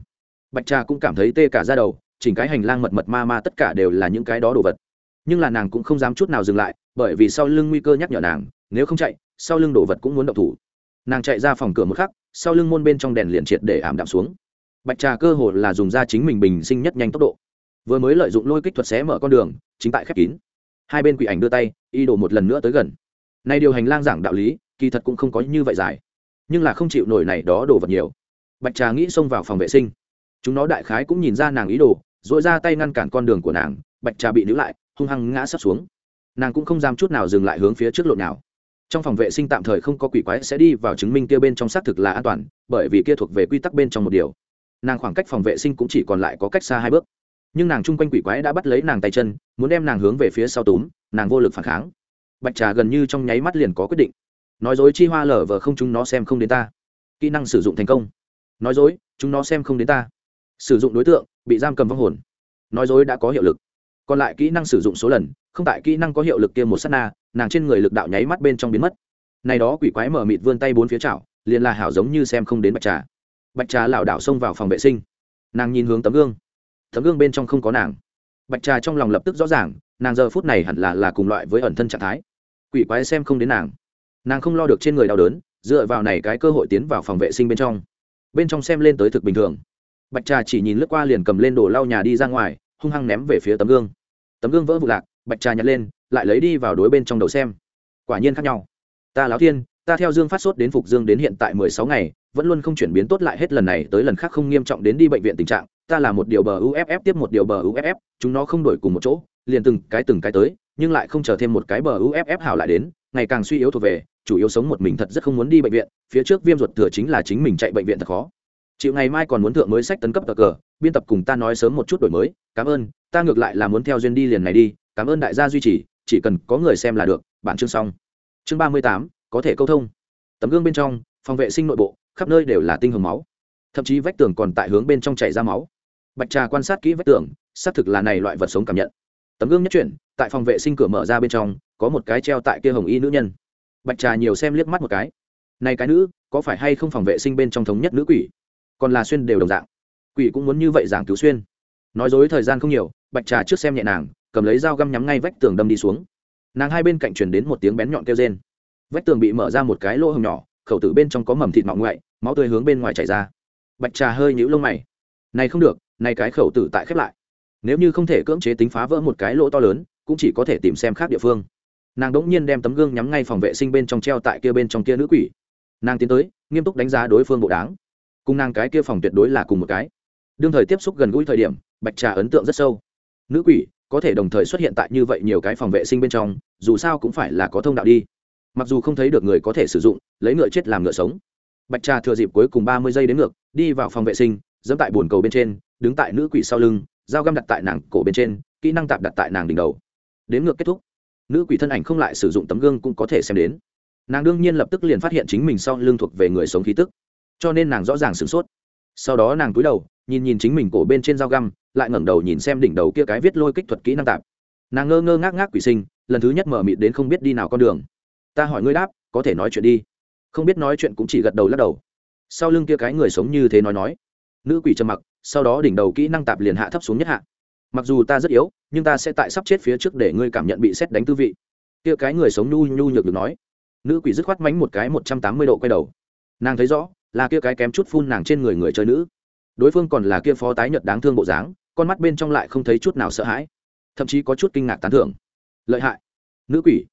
Bạch trà cũng cảm thấy tê cả ra đầu, chỉnh cái hành lang mật mật ma ma tất cả đều là những cái đó đồ vật. Nhưng là nàng cũng không dám chút nào dừng lại, bởi vì sau lưng nguy cơ nhắc nhở nàng, nếu không chạy, sau lưng đồ vật cũng muốn động thủ. Nàng chạy ra phòng cửa một khắc, sau lưng môn bên trong đèn liền triệt để ảm đạm xuống. Bạch trà cơ hồ là dùng ra chính mình bình sinh nhất nhanh tốc độ. Vừa mới lợi dụng lôi kích thuật xé mở con đường, chính tại khép kín. Hai bên quỷ ảnh đưa tay, y đổ một lần nữa tới gần. Nay điều hành lang giảng đạo lý, kỳ thật cũng không có như vậy dài nhưng là không chịu nổi này đó đồ vật nhiều. Bạch trà nghĩ xông vào phòng vệ sinh. Chúng nó đại khái cũng nhìn ra nàng ý đồ dội ra tay ngăn cản con đường của nàng, bạch trà bị níu lại, hung hăng ngã sắp xuống. Nàng cũng không dám chút nào dừng lại hướng phía trước lộn nào trong phòng vệ sinh tạm thời không có quỷ quái sẽ đi vào chứng minh kia bên trong xác thực là an toàn, bởi vì kia thuộc về quy tắc bên trong một điều. Nàng khoảng cách phòng vệ sinh cũng chỉ còn lại có cách xa hai bước. Nhưng nàng chung quanh quỷ quái đã bắt lấy nàng tay chân, muốn đem nàng hướng về phía sau túm, nàng vô lực phản kháng. Bạch trà gần như trong nháy mắt liền có quyết định nói dối chi hoa lở vờ không chúng nó xem không đến ta. Kỹ năng sử dụng thành công. Nói dối, chúng nó xem không đến ta. Sử dụng đối tượng, bị giam cầm vong hồn. Nói dối đã có hiệu lực. Còn lại kỹ năng sử dụng số lần, không tại kỹ năng có hiệu lực kia một s á t na, nàng trên người lực đạo nháy mắt bên trong biến mất. Này đó quỷ quái mở mịt vươn tay bốn phía chảo, liền là hảo giống như xem không đến bạch trà. Bạch trà lảo đảo xông vào phòng vệ sinh. Nàng nhìn hướng tấm gương. Tấm gương bên trong không có nàng. Bạch trà trong lòng lập tức rõ ràng, nàng giờ phút này hẳn là là cùng loại với ẩn thân trạng thái. Quỷ quái xem không đến nàng nàng không lo được trên người đau đớn, dựa vào này cái cơ hội tiến vào phòng vệ sinh bên trong. Bên trong xem lên tới thực bình thường. Bạch trà chỉ nhìn lướt qua liền cầm lên đồ lau nhà đi ra ngoài, hung hăng ném về phía tấm gương. Tấm gương vỡ vụ lạc, bạch trà nhặt lên, lại lấy đi vào đối bên trong đầu xem. Quả nhiên khác nhau. Ta láo thiên, ta theo dương phát sốt đến phục dương đến hiện tại mười sáu ngày, vẫn luôn không chuyển biến tốt lại hết lần này tới lần khác không nghiêm trọng đến đi bệnh viện tình trạng. Ta là một điều bờ uff tiếp một điều bờ uff chúng nó không đổi cùng một chỗ, liền từng cái từng cái tới, nhưng lại không chờ thêm một cái bờ uff hảo lại đến, ngày càng suy yếu thuộc về chủ yếu sống một mình thật rất không muốn đi bệnh viện, phía trước viêm ruột thừa chính là chính mình chạy bệnh viện thật khó. Chịu ngày mai còn muốn thượng mới sách tấn cấp cờ cờ, biên tập cùng ta nói sớm một chút đổi mới, cảm ơn, ta ngược lại là muốn theo duyên đi liền này đi, cảm ơn đại gia duy trì, chỉ cần có người xem là được, bản chương xong. Chương ba mươi tám, có thể câu thông. Tấm gương bên trong, phòng vệ sinh nội bộ, khắp nơi đều là tinh hồng máu. Thậm chí vách tường còn tại hướng bên trong chảy ra máu. Bạch trà quan sát kỹ vách tường, xác thực là này loại vật sống cảm nhận. Tấm gương nhất chuyển, tại phòng vệ sinh cửa mở ra bên trong, có một cái treo tại kia hồng y nữ nhân bạch trà nhiều xem liếc mắt một cái. Này cái nữ, có phải hay không phòng vệ sinh bên trong thống nhất nữ quỷ? Còn là xuyên đều đồng dạng. Quỷ cũng muốn như vậy giảng cứu xuyên. Nói dối thời gian không nhiều, bạch trà trước xem nhẹ nàng, cầm lấy dao găm nhắm ngay vách tường đâm đi xuống. Nàng hai bên cạnh chuyển đến một tiếng bén nhọn kêu rên. Vách tường bị mở ra một cái lỗ hồng nhỏ, khẩu tử bên trong có mầm thịt mọng ngoại, máu tươi hướng bên ngoài chảy ra. Bạch trà hơi nhũ lông mày. Này không được, này cái khẩu tử tại khép lại. Nếu như không thể cưỡng chế tính phá vỡ một cái lỗ to lớn, cũng chỉ có thể tìm xem khác địa phương nàng đ ỗ n g nhiên đem tấm gương nhắm ngay phòng vệ sinh bên trong treo tại kia bên trong kia nữ quỷ. Nàng tiến tới, nghiêm túc đánh giá đối phương bộ đáng. Cùng nàng cái kia phòng tuyệt đối là cùng một cái. Đương thời tiếp xúc gần gũi thời điểm, bạch trà ấn tượng rất sâu. Nữ quỷ, có thể đồng thời xuất hiện tại như vậy nhiều cái phòng vệ sinh bên trong, dù sao cũng phải là có thông đạo đi. Mặc dù không thấy được người có thể sử dụng, lấy ngựa chết làm ngựa sống. Bạch trà thừa dịp cuối cùng ba mươi giây đến ngược, đi vào phòng vệ sinh dẫm tại bồn cầu bên trên, đứng tại nữ quỷ sau lưng, dao găm đặt tại nàng cổ bên trên, kỹ năng tạp đặt tại nàng đỉnh đầu. Đến ngược kết thúc nữ quỷ thân ảnh không lại sử dụng tấm gương cũng có thể xem đến. Nàng đương nhiên lập tức liền phát hiện chính mình sau lưng thuộc về người sống khí tức, cho nên nàng rõ ràng sửng sốt. Sau đó nàng cúi đầu, nhìn nhìn chính mình cổ bên trên dao găm, lại ngẩng đầu nhìn xem đỉnh đầu kia cái viết lôi kích thuật kỹ năng tạp nàng ngơ ngơ ngác ngác quỷ sinh, lần thứ nhất mở mịt đến không biết đi nào con đường. Ta hỏi ngươi đáp, có thể nói chuyện đi. Không biết nói chuyện cũng chỉ gật đầu lắc đầu. Sau lưng kia cái người sống như thế nói nói. Nữ quỷ trầm mặc, sau đó đỉnh đầu kỹ năng tạp liền hạ thấp xuống nhất hạ mặc dù ta rất yếu, nhưng ta sẽ tại sắp chết phía trước để ngươi cảm nhận bị xét đánh tư vị. Kia cái người sống nhu nhu nhược được nói. Nữ quỷ dứt khoát mánh một cái một trăm tám mươi độ quay đầu. Nàng thấy rõ, là kia cái kém chút phun nàng trên người người chơi nữ. Đối phương còn là kia phó tái nhật đáng thương bộ dáng, con mắt bên trong lại không thấy chút nào sợ hãi. Thậm chí có chút kinh ngạc tán thưởng. Lợi hại. Nữ quỷ.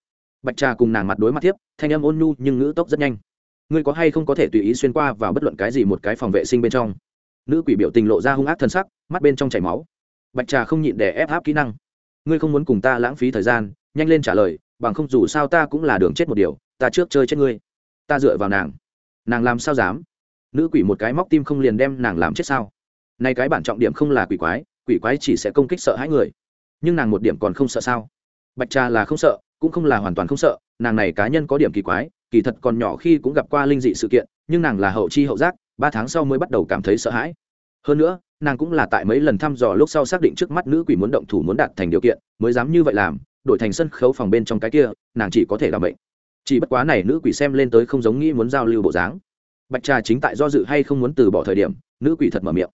Bạch trà cùng nàng mặt đối mặt tiếp thanh âm ôn nhu nhưng ngữ tốc rất nhanh. Ngươi có hay không có thể tùy ý xuyên qua vào bất luận cái gì một cái phòng vệ sinh bên trong? Nữ quỷ biểu tình lộ ra hung ác thân sắc, mắt bên trong chảy máu bạch trà không nhịn để ép áp kỹ năng. Ngươi không muốn cùng ta lãng phí thời gian, nhanh lên trả lời, bằng không dù sao ta cũng là đường chết một điều, ta trước chơi chết ngươi. Ta dựa vào nàng. Nàng làm sao dám? Nữ quỷ một cái móc tim không liền đem nàng làm chết sao? Nay cái bản trọng điểm không là quỷ quái quỷ quái chỉ sẽ công kích sợ hãi người. Nhưng nàng một điểm còn không sợ sao? Bạch trà là không sợ, cũng không là hoàn toàn không sợ, nàng này cá nhân có điểm kỳ quái, kỳ thật còn nhỏ khi cũng gặp qua linh dị sự kiện, nhưng nàng là hậu chi hậu giác, ba tháng sau mới bắt đầu cảm thấy sợ hãi. Hơn nữa nàng cũng là tại mấy lần thăm dò lúc sau xác định trước mắt nữ quỷ muốn động thủ muốn đạt thành điều kiện, mới dám như vậy làm, đổi thành sân khấu phòng bên trong cái kia, nàng chỉ có thể làm bệnh chỉ bất quá này nữ quỷ xem lên tới không giống nghĩ muốn giao lưu bộ dáng. Bạch trà chính tại do dự hay không muốn từ bỏ thời điểm, nữ quỷ thật mở miệng.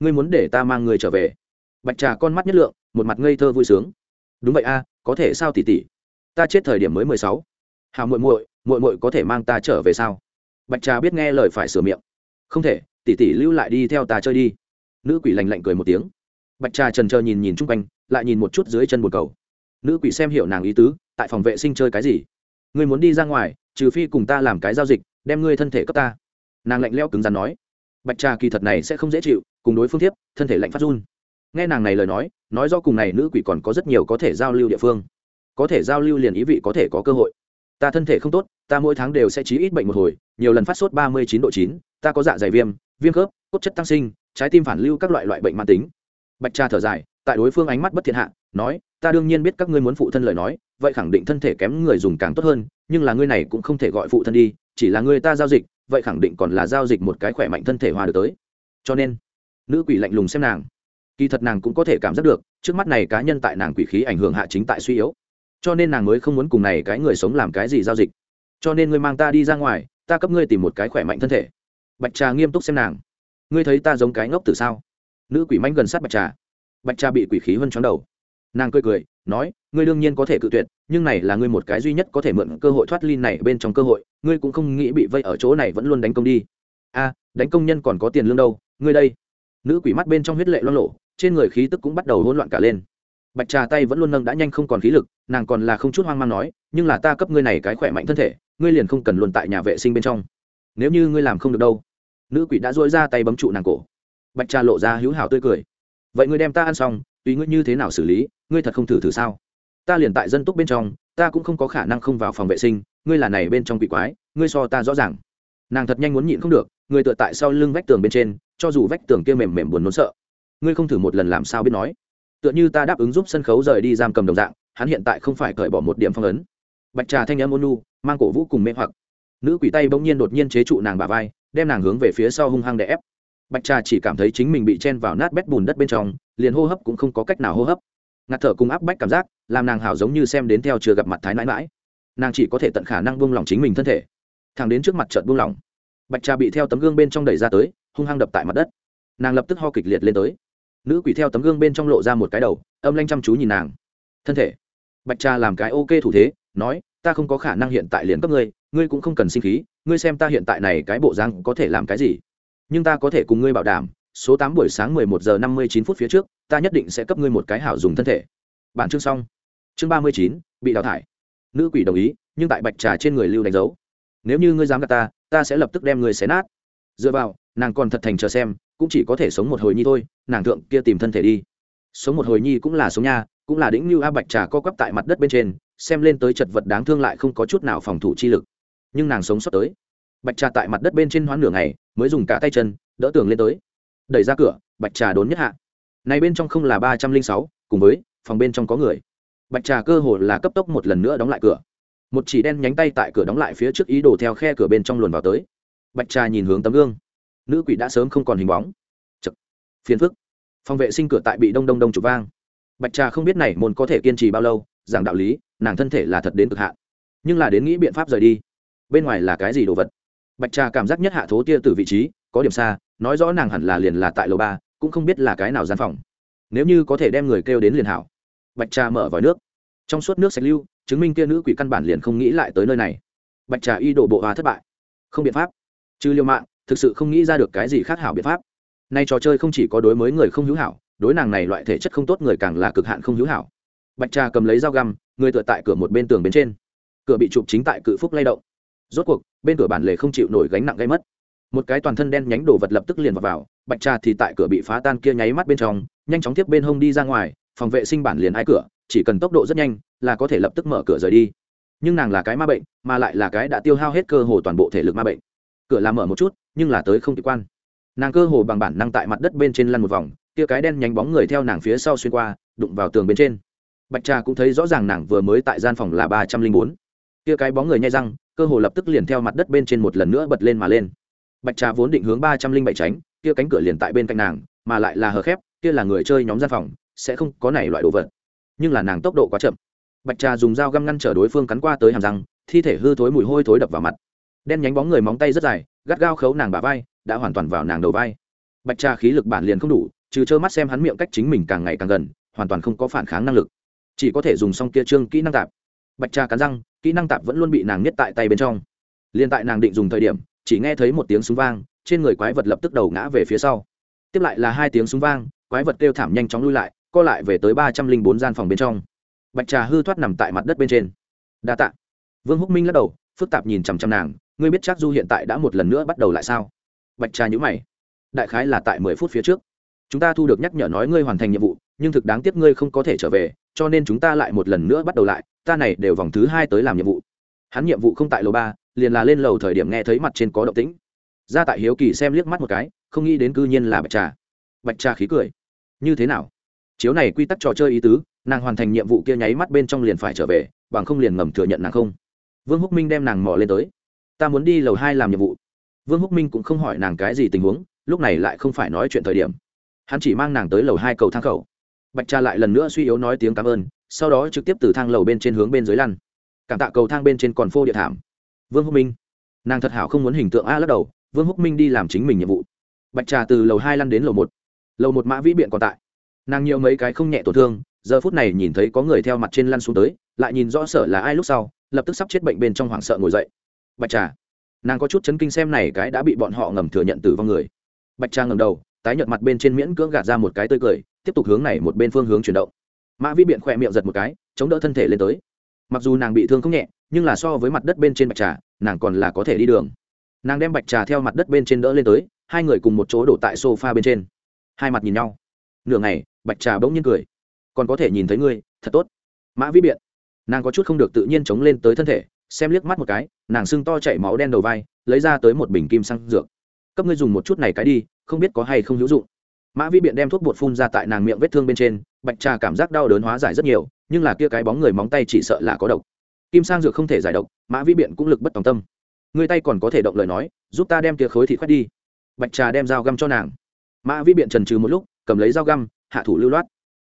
Ngươi muốn để ta mang người trở về. Bạch trà con mắt nhất lượng, một mặt ngây thơ vui sướng. Đúng vậy a, có thể sao tỉ tỉ ta chết thời điểm mới mười sáu. Hào muội muội muội muội có thể mang ta trở về sao? Bạch trà biết nghe lời phải sửa miệng. Không thể tỉ tỉ lưu lại đi theo ta chơi đi nữ quỷ lành lạnh cười một tiếng. Bạch trà trần trờ nhìn nhìn chung quanh lại nhìn một chút dưới chân bồn cầu. Nữ quỷ xem hiểu nàng ý tứ tại phòng vệ sinh chơi cái gì? Ngươi muốn đi ra ngoài trừ phi cùng ta làm cái giao dịch đem ngươi thân thể cấp ta. Nàng lạnh leo cứng rắn nói. Bạch trà kỳ thật này sẽ không dễ chịu cùng đối phương tiếp, thân thể lạnh phát run. Nghe nàng này lời nói nói do cùng này nữ quỷ còn có rất nhiều có thể giao lưu địa phương. Có thể giao lưu liền ý vị có thể có cơ hội. Ta thân thể không tốt ta mỗi tháng đều sẽ chí ít bệnh một hồi nhiều lần phát sốt ba mươi chín độ chín ta có dạ dày viêm viêm khớp cốt chất tăng sinh trái tim phản lưu các loại loại bệnh mãn tính. Bạch trà thở dài, tại đối phương ánh mắt bất thiện hạ, nói, ta đương nhiên biết các ngươi muốn phụ thân lời nói, vậy khẳng định thân thể kém người dùng càng tốt hơn, nhưng là ngươi này cũng không thể gọi phụ thân đi, chỉ là ngươi ta giao dịch, vậy khẳng định còn là giao dịch một cái khỏe mạnh thân thể hòa được tới. Cho nên, nữ quỷ lạnh lùng xem nàng. Kỳ thật nàng cũng có thể cảm giác được, trước mắt này cá nhân tại nàng quỷ khí ảnh hưởng hạ chính tại suy yếu. Cho nên nàng mới không muốn cùng này cái người sống làm cái gì giao dịch. Cho nên ngươi mang ta đi ra ngoài, ta cấp ngươi tìm một cái khỏe mạnh thân thể. Bạch trà nghiêm túc xem nàng ngươi thấy ta giống cái ngốc từ sao? Nữ quỷ manh gần sát bạch trà. Bạch trà bị quỷ khí hơn chóng đầu. Nàng cười cười, nói, ngươi đương nhiên có thể cự tuyệt, nhưng này là ngươi một cái duy nhất có thể mượn cơ hội thoát ly này bên trong cơ hội, ngươi cũng không nghĩ bị vây ở chỗ này vẫn luôn đánh công đi. A, đánh công nhân còn có tiền lương đâu, ngươi đây. Nữ quỷ mắt bên trong huyết lệ loan lộ trên người khí tức cũng bắt đầu hỗn loạn cả lên. Bạch trà tay vẫn luôn nâng đã nhanh không còn khí lực, nàng còn là không chút hoang mang nói, nhưng là ta cấp ngươi này cái khỏe mạnh thân thể, ngươi liền không cần luôn tại nhà vệ sinh bên trong. Nếu như ngươi làm không được đâu nữ quỷ đã dỗi ra tay bấm trụ nàng cổ. Bạch trà lộ ra hữu hảo tươi cười. Vậy ngươi đem ta ăn xong, tùy ngươi như thế nào xử lý, ngươi thật không thử thử sao? Ta liền tại dân túc bên trong, ta cũng không có khả năng không vào phòng vệ sinh, ngươi là này bên trong quỷ quái, ngươi so ta rõ ràng. Nàng thật nhanh muốn nhịn không được, người tựa tại sau lưng vách tường bên trên, cho dù vách tường kia mềm mềm buồn nôn sợ, ngươi không thử một lần làm sao biết nói. Tựa như ta đáp ứng giúp sân khấu rời đi giam cầm đồng dạng, hắn hiện tại không phải cởi bỏ một điểm phong ấn. Bạch trà thanh âm ôn nu mang cổ vũ cùng mê hoặc. Nữ quỷ tay bỗng nhiên đột nhiên chế trụ nàng bà vai đem nàng hướng về phía sau hung hăng đè ép. Bạch trà chỉ cảm thấy chính mình bị chen vào nát bét bùn đất bên trong, liền hô hấp cũng không có cách nào hô hấp. Ngạt thở cùng áp bách cảm giác, làm nàng hảo giống như xem đến theo chưa gặp mặt thái nãi mãi nàng chỉ có thể tận khả năng buông lỏng chính mình thân thể. Thẳng đến trước mặt trận buông lỏng. Bạch trà bị theo tấm gương bên trong đẩy ra tới, hung hăng đập tại mặt đất. Nàng lập tức ho kịch liệt lên tới. Nữ quỷ theo tấm gương bên trong lộ ra một cái đầu, âm lanh chăm chú nhìn nàng. Thân thể. Bạch trà làm cái ok thủ thế, nói, ta không có khả năng hiện tại liền cấp ngươi ngươi cũng không cần sinh khí, ngươi xem ta hiện tại này cái bộ răng có thể làm cái gì? Nhưng ta có thể cùng ngươi bảo đảm, số tám buổi sáng mười một giờ năm mươi chín phút phía trước, ta nhất định sẽ cấp ngươi một cái hảo dùng thân thể. Bản chương xong. Chương ba mươi chín, bị đào thải. Nữ quỷ đồng ý, nhưng tại bạch trà trên người lưu đánh dấu. Nếu như ngươi dám gạt ta ta sẽ lập tức đem ngươi xé nát. Dựa vào, nàng còn thật thành chờ xem, cũng chỉ có thể sống một hồi nhi thôi, nàng thượng kia tìm thân thể đi. Sống một hồi nhi cũng là sống nha, cũng là đĩnh như a bạch trà co quắp tại mặt đất bên trên, xem lên tới chật vật đáng thương lại không có chút nào phòng thủ chi lực nhưng nàng sống sót tới. Bạch trà tại mặt đất bên trên hoán nửa ngày, mới dùng cả tay chân, đỡ tường lên tới. Đẩy ra cửa, bạch trà đốn nhất hạ. Này bên trong không là ba trăm linh sáu, cùng với, phòng bên trong có người. Bạch trà cơ hồ là cấp tốc một lần nữa đóng lại cửa. Một chỉ đen nhánh tay tại cửa đóng lại phía trước ý đồ theo khe cửa bên trong luồn vào tới. Bạch trà nhìn hướng tấm gương. Nữ quỷ đã sớm không còn hình bóng. Chật. phiền phức. Phòng vệ sinh cửa tại bị đông đông đông chụp vang. Bạch trà không biết này môn có thể kiên trì bao lâu, giảng đạo lý, nàng thân thể là thật đến cực hạn. Nhưng là đến nghĩ biện pháp rời đi bên ngoài là cái gì đồ vật? Bạch trà cảm giác nhất hạ thố tia từ vị trí, có điểm xa, nói rõ nàng hẳn là liền là tại lầu ba, cũng không biết là cái nào gian phòng. Nếu như có thể đem người kêu đến liền hảo. Bạch trà mở vòi nước. Trong suốt nước sạch lưu, chứng minh kia nữ quỷ căn bản liền không nghĩ lại tới nơi này. Bạch trà y đổ bộ hòa thất bại. Không biện pháp. Trừ liêu mạng, thực sự không nghĩ ra được cái gì khác hảo biện pháp. Nay trò chơi không chỉ có đối mới người không hữu hảo, đối nàng này loại thể chất không tốt người càng là cực hạn không hữu hảo. Bạch trà cầm lấy dao găm, người tựa tại cửa một bên tường bên trên. Cửa bị chụp chính tại cự phúc lay động rốt cuộc bên cửa bản lề không chịu nổi gánh nặng gây mất. Một cái toàn thân đen nhánh đồ vật lập tức liền vào, vào bạch trà thì tại cửa bị phá tan kia nháy mắt bên trong nhanh chóng tiếp bên hông đi ra ngoài phòng vệ sinh bản liền hai cửa chỉ cần tốc độ rất nhanh là có thể lập tức mở cửa rời đi. Nhưng nàng là cái ma bệnh mà lại là cái đã tiêu hao hết cơ hồ toàn bộ thể lực ma bệnh. Cửa làm mở một chút nhưng là tới không kịp quan. Nàng cơ hồ bằng bản năng tại mặt đất bên trên lăn một vòng kia cái đen nhánh bóng người theo nàng phía sau xuyên qua đụng vào tường bên trên. Bạch trà cũng thấy rõ ràng nàng vừa mới tại gian phòng là ba trăm linh bốn. Kia cái bóng người nhai răng cơ hồ lập tức liền theo mặt đất bên trên một lần nữa bật lên mà lên. Bạch trà vốn định hướng ba trăm linh bảy tránh, kia cánh cửa liền tại bên cạnh nàng, mà lại là hờ khép, kia là người chơi nhóm gian phòng, sẽ không có này loại đồ vật. Nhưng là nàng tốc độ quá chậm. Bạch trà dùng dao găm ngăn trở đối phương cắn qua tới hàm răng, thi thể hư thối mùi hôi thối đập vào mặt. Đen nhánh bóng người móng tay rất dài, gắt gao khấu nàng bả vai, đã hoàn toàn vào nàng đầu vai. Bạch trà khí lực bản liền không đủ, trừ trơ mắt xem hắn miệng cách chính mình càng ngày càng gần, hoàn toàn không có phản kháng năng lực. Chỉ có thể dùng xong kia trương kỹ năng tạp bạch trà cắn răng, kỹ năng tạp vẫn luôn bị nàng niết tại tay bên trong. Liền tại nàng định dùng thời điểm, chỉ nghe thấy một tiếng súng vang, trên người quái vật lập tức đầu ngã về phía sau. Tiếp lại là hai tiếng súng vang, quái vật kêu thảm nhanh chóng lui lại, co lại về tới ba trăm linh bốn gian phòng bên trong. Bạch trà hư thoát nằm tại mặt đất bên trên. Đa t ạ vương húc minh lắc đầu, phức tạp nhìn chằm chằm nàng, ngươi biết chắc du hiện tại đã một lần nữa bắt đầu lại sao? Bạch trà nhữ mày. Đại khái là tại mười phút phía trước. Chúng ta thu được nhắc nhở nói ngươi hoàn thành nhiệm vụ, nhưng thực đáng tiếc ngươi không có thể trở về, cho nên chúng ta lại một lần nữa bắt đầu lại ta này đều vòng thứ hai tới làm nhiệm vụ. Hắn nhiệm vụ không tại lầu ba, liền là lên lầu thời điểm nghe thấy mặt trên có động tĩnh. Ra tại hiếu kỳ xem liếc mắt một cái, không nghĩ đến cư nhiên là bạch trà. Bạch trà khí cười. Như thế nào? Chiếu này quy tắc trò chơi ý tứ, nàng hoàn thành nhiệm vụ kia nháy mắt bên trong liền phải trở về, bằng không liền ngầm thừa nhận nàng không. Vương húc minh đem nàng mò lên tới. Ta muốn đi lầu hai làm nhiệm vụ. Vương húc minh cũng không hỏi nàng cái gì tình huống, lúc này lại không phải nói chuyện thời điểm. Hắn chỉ mang nàng tới lầu hai cầu thang khẩu. Bạch trà lại lần nữa suy yếu nói tiếng cảm ơn sau đó trực tiếp từ thang lầu bên trên hướng bên dưới lăn. Cảm tạ cầu thang bên trên còn phô địa thảm. Vương húc minh. Nàng thật hảo không muốn hình tượng a lắc đầu, vương húc minh đi làm chính mình nhiệm vụ. Bạch trà từ lầu hai lăn đến lầu một. Lầu một mã vĩ biện còn tại. Nàng nhiều mấy cái không nhẹ tổn thương, giờ phút này nhìn thấy có người theo mặt trên lăn xuống tới, lại nhìn rõ sở là ai lúc sau, lập tức sắp chết bệnh bên trong hoảng sợ ngồi dậy. Bạch trà. Nàng có chút chấn kinh xem này cái đã bị bọn họ ngầm thừa nhận tử vong người. Bạch trà ngầm đầu, tái nhợt mặt bên trên miễn cưỡng gạt ra một cái tươi cười, tiếp tục hướng này một bên phương hướng chuyển động mã vĩ biện khỏe miệng giật một cái, chống đỡ thân thể lên tới. Mặc dù nàng bị thương không nhẹ, nhưng là so với mặt đất bên trên bạch trà, nàng còn là có thể đi đường. Nàng đem bạch trà theo mặt đất bên trên đỡ lên tới, hai người cùng một chỗ đổ tại sofa bên trên. Hai mặt nhìn nhau. Nửa ngày, bạch trà bỗng nhiên cười. Còn có thể nhìn thấy ngươi, thật tốt. Mã vĩ biện. Nàng có chút không được tự nhiên chống lên tới thân thể, xem liếc mắt một cái, nàng sưng to chảy máu đen đầu vai, lấy ra tới một bình kim xăng dược. Cấp ngươi dùng một chút này cái đi, không biết có hay không hữu dụng mã vi biện đem thuốc bột phun ra tại nàng miệng vết thương bên trên, bạch trà cảm giác đau đớn hóa giải rất nhiều, nhưng là kia cái bóng người móng tay chỉ sợ là có độc. Kim sang dược không thể giải độc, mã vi biện cũng lực bất tòng tâm. Người tay còn có thể động lời nói, giúp ta đem kia khối thịt khoét đi. Bạch trà đem dao găm cho nàng. Mã vi biện trần trừ một lúc, cầm lấy dao găm, hạ thủ lưu loát.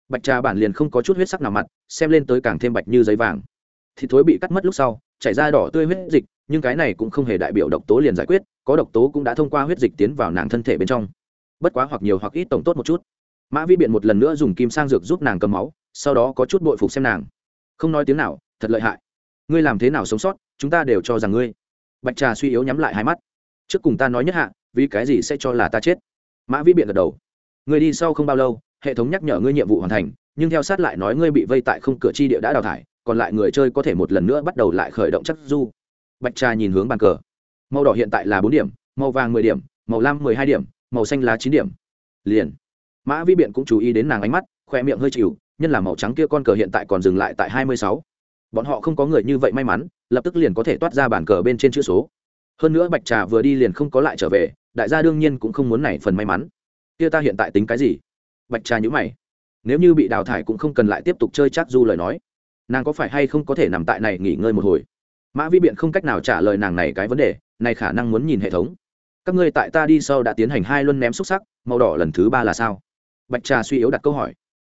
Bạch trà bản liền không có chút huyết sắc nào mặt, xem lên tới càng thêm bạch như giấy vàng. Thì thối bị cắt mất lúc sau, chảy ra đỏ tươi huyết dịch, nhưng cái này cũng không hề đại biểu độc tố liền giải quyết, có độc tố cũng đã thông qua huyết dịch tiến vào nàng thân thể bên trong bất quá hoặc nhiều hoặc ít tổng tốt một chút. Mã vi biện một lần nữa dùng kim sang dược giúp nàng cầm máu, sau đó có chút bội phục xem nàng. Không nói tiếng nào, thật lợi hại. Ngươi làm thế nào sống sót, chúng ta đều cho rằng ngươi. Bạch trà suy yếu nhắm lại hai mắt. Trước cùng ta nói nhất hạ, vì cái gì sẽ cho là ta chết? Mã vi biện gật đầu. Ngươi đi sau không bao lâu, hệ thống nhắc nhở ngươi nhiệm vụ hoàn thành, nhưng theo sát lại nói ngươi bị vây tại không cửa chi địa đã đào thải, còn lại người chơi có thể một lần nữa bắt đầu lại khởi động chắc du. Bạch trà nhìn hướng bàn cờ. Màu đỏ hiện tại là bốn điểm, màu vàng mười điểm, màu lam mười hai điểm màu xanh lá chín điểm. Liền. Mã vi biện cũng chú ý đến nàng ánh mắt, khoe miệng hơi chịu, nhân là màu trắng kia con cờ hiện tại còn dừng lại tại hai mươi sáu. Bọn họ không có người như vậy may mắn, lập tức liền có thể toát ra bản cờ bên trên chữ số. Hơn nữa bạch trà vừa đi liền không có lại trở về, đại gia đương nhiên cũng không muốn này phần may mắn. Kia ta hiện tại tính cái gì? Bạch trà nhữ mày. Nếu như bị đào thải cũng không cần lại tiếp tục chơi chắc du lời nói. Nàng có phải hay không có thể nằm tại này nghỉ ngơi một hồi? Mã vi biện không cách nào trả lời nàng này cái vấn đề, này khả năng muốn nhìn hệ thống các ngươi tại ta đi sau đã tiến hành hai luân ném xúc sắc, màu đỏ lần thứ ba là sao? Bạch trà suy yếu đặt câu hỏi.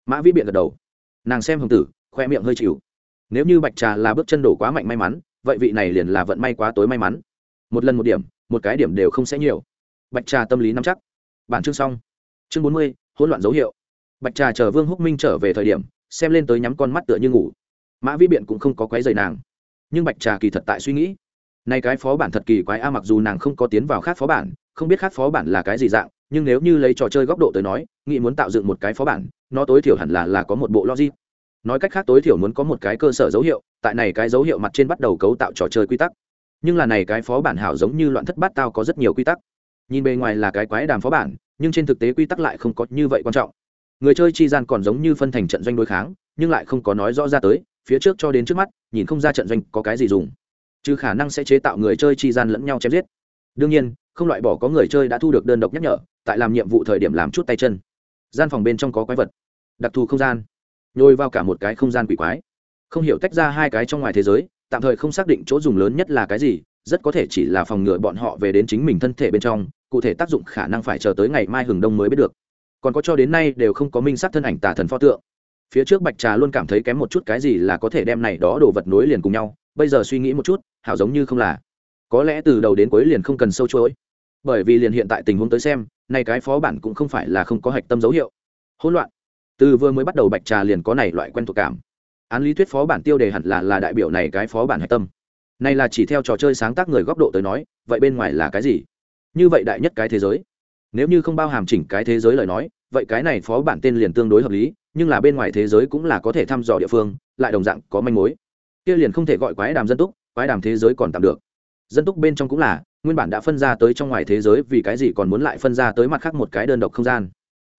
Mã vi biện gật đầu. Nàng xem hồng tử, khoe miệng hơi chịu. Nếu như bạch trà là bước chân đổ quá mạnh may mắn, vậy vị này liền là vận may quá tối may mắn. Một lần một điểm, một cái điểm đều không sẽ nhiều. Bạch trà tâm lý nắm chắc. Bản chương xong. Chương bốn mươi, hỗn loạn dấu hiệu. Bạch trà chờ vương húc minh trở về thời điểm, xem lên tới nhắm con mắt tựa như ngủ. Mã vi biện cũng không có quái dày nàng. Nhưng bạch trà kỳ thật tại suy nghĩ nay cái phó bản thật kỳ quái a, mặc dù nàng không có tiến vào khác phó bản, không biết khác phó bản là cái gì dạng, nhưng nếu như lấy trò chơi góc độ tới nói, nghĩ muốn tạo dựng một cái phó bản, nó tối thiểu hẳn là là có một bộ logic. Nói cách khác tối thiểu muốn có một cái cơ sở dấu hiệu, tại này cái dấu hiệu mặt trên bắt đầu cấu tạo trò chơi quy tắc. Nhưng là này cái phó bản hảo giống như loạn thất bát tao có rất nhiều quy tắc. Nhìn bề ngoài là cái quái đàm phó bản, nhưng trên thực tế quy tắc lại không có như vậy quan trọng. Người chơi chi gian còn giống như phân thành trận doanh đối kháng, nhưng lại không có nói rõ ra tới, phía trước cho đến trước mắt, nhìn không ra trận doanh có cái gì dùng trừ khả năng sẽ chế tạo người chơi chi gian lẫn nhau chém giết. Đương nhiên, không loại bỏ có người chơi đã thu được đơn độc nhắc nhở, tại làm nhiệm vụ thời điểm làm chút tay chân. Gian phòng bên trong có quái vật, đặc thù không gian, nhồi vào cả một cái không gian quỷ quái. Không hiểu tách ra hai cái trong ngoài thế giới, tạm thời không xác định chỗ dùng lớn nhất là cái gì, rất có thể chỉ là phòng ngừa bọn họ về đến chính mình thân thể bên trong, cụ thể tác dụng khả năng phải chờ tới ngày mai hừng đông mới biết được. Còn có cho đến nay đều không có minh sát thân ảnh tà thần pho tượng. Phía trước bạch trà luôn cảm thấy kém một chút cái gì là có thể đem này đó đồ vật nối liền cùng nhau, bây giờ suy nghĩ một chút hảo giống như không là. Có lẽ từ đầu đến cuối liền không cần sâu chuỗi. Bởi vì liền hiện tại tình huống tới xem, nay cái phó bản cũng không phải là không có hạch tâm dấu hiệu. Hỗn loạn. Từ vừa mới bắt đầu bạch trà liền có này loại quen thuộc cảm. Án lý thuyết phó bản tiêu đề hẳn là là đại biểu này cái phó bản hạch tâm. Này là chỉ theo trò chơi sáng tác người góc độ tới nói, vậy bên ngoài là cái gì? Như vậy đại nhất cái thế giới. Nếu như không bao hàm chỉnh cái thế giới lời nói, vậy cái này phó bản tên liền tương đối hợp lý, nhưng là bên ngoài thế giới cũng là có thể thăm dò địa phương, lại đồng dạng có manh mối. Kia liền không thể gọi quái đàm dân túc quái đàm thế giới còn tạm được. Dân túc bên trong cũng là, nguyên bản đã phân ra tới trong ngoài thế giới vì cái gì còn muốn lại phân ra tới mặt khác một cái đơn độc không gian.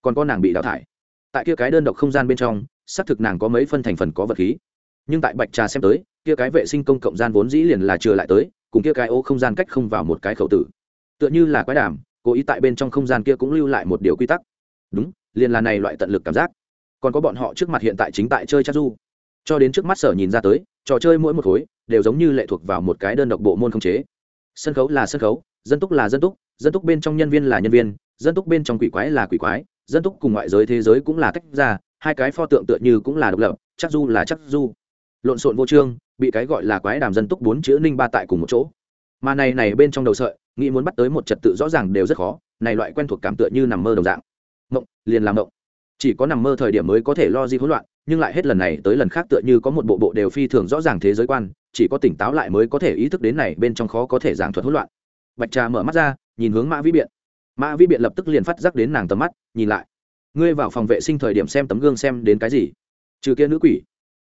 Còn có nàng bị đào thải. Tại kia cái đơn độc không gian bên trong, xác thực nàng có mấy phân thành phần có vật khí. Nhưng tại bạch trà xem tới, kia cái vệ sinh công cộng gian vốn dĩ liền là chưa lại tới, cùng kia cái ô không gian cách không vào một cái khẩu tử. Tựa như là quái đàm, cố ý tại bên trong không gian kia cũng lưu lại một điều quy tắc. Đúng, liền là này loại tận lực cảm giác. Còn có bọn họ trước mặt hiện tại chính tại chơi chắc du. Cho đến trước mắt sở nhìn ra tới trò chơi mỗi một khối đều giống như lệ thuộc vào một cái đơn độc bộ môn không chế. Sân khấu là sân khấu, dân túc là dân túc dân túc bên trong nhân viên là nhân viên, dân túc bên trong quỷ quái là quỷ quái, dân túc cùng ngoại giới thế giới cũng là tách ra, hai cái pho tượng tựa như cũng là độc lập, chắc du là chắc du. Lộn xộn vô trương, bị cái gọi là quái đàm dân túc bốn chữ ninh ba tại cùng một chỗ. Mà này này bên trong đầu sợi, nghĩ muốn bắt tới một trật tự rõ ràng đều rất khó, này loại quen thuộc cảm tựa như nằm mơ đồng dạng. Mộng, liền làm mộng chỉ có nằm mơ thời điểm mới có thể lo di hỗn loạn, nhưng lại hết lần này tới lần khác tựa như có một bộ bộ đều phi thường rõ ràng thế giới quan, chỉ có tỉnh táo lại mới có thể ý thức đến này bên trong khó có thể giảng thuật hỗn loạn. Bạch trà mở mắt ra, nhìn hướng mã vĩ biện. Mã vĩ biện lập tức liền phát giác đến nàng tầm mắt, nhìn lại. Ngươi vào phòng vệ sinh thời điểm xem tấm gương xem đến cái gì? Trừ kia nữ quỷ.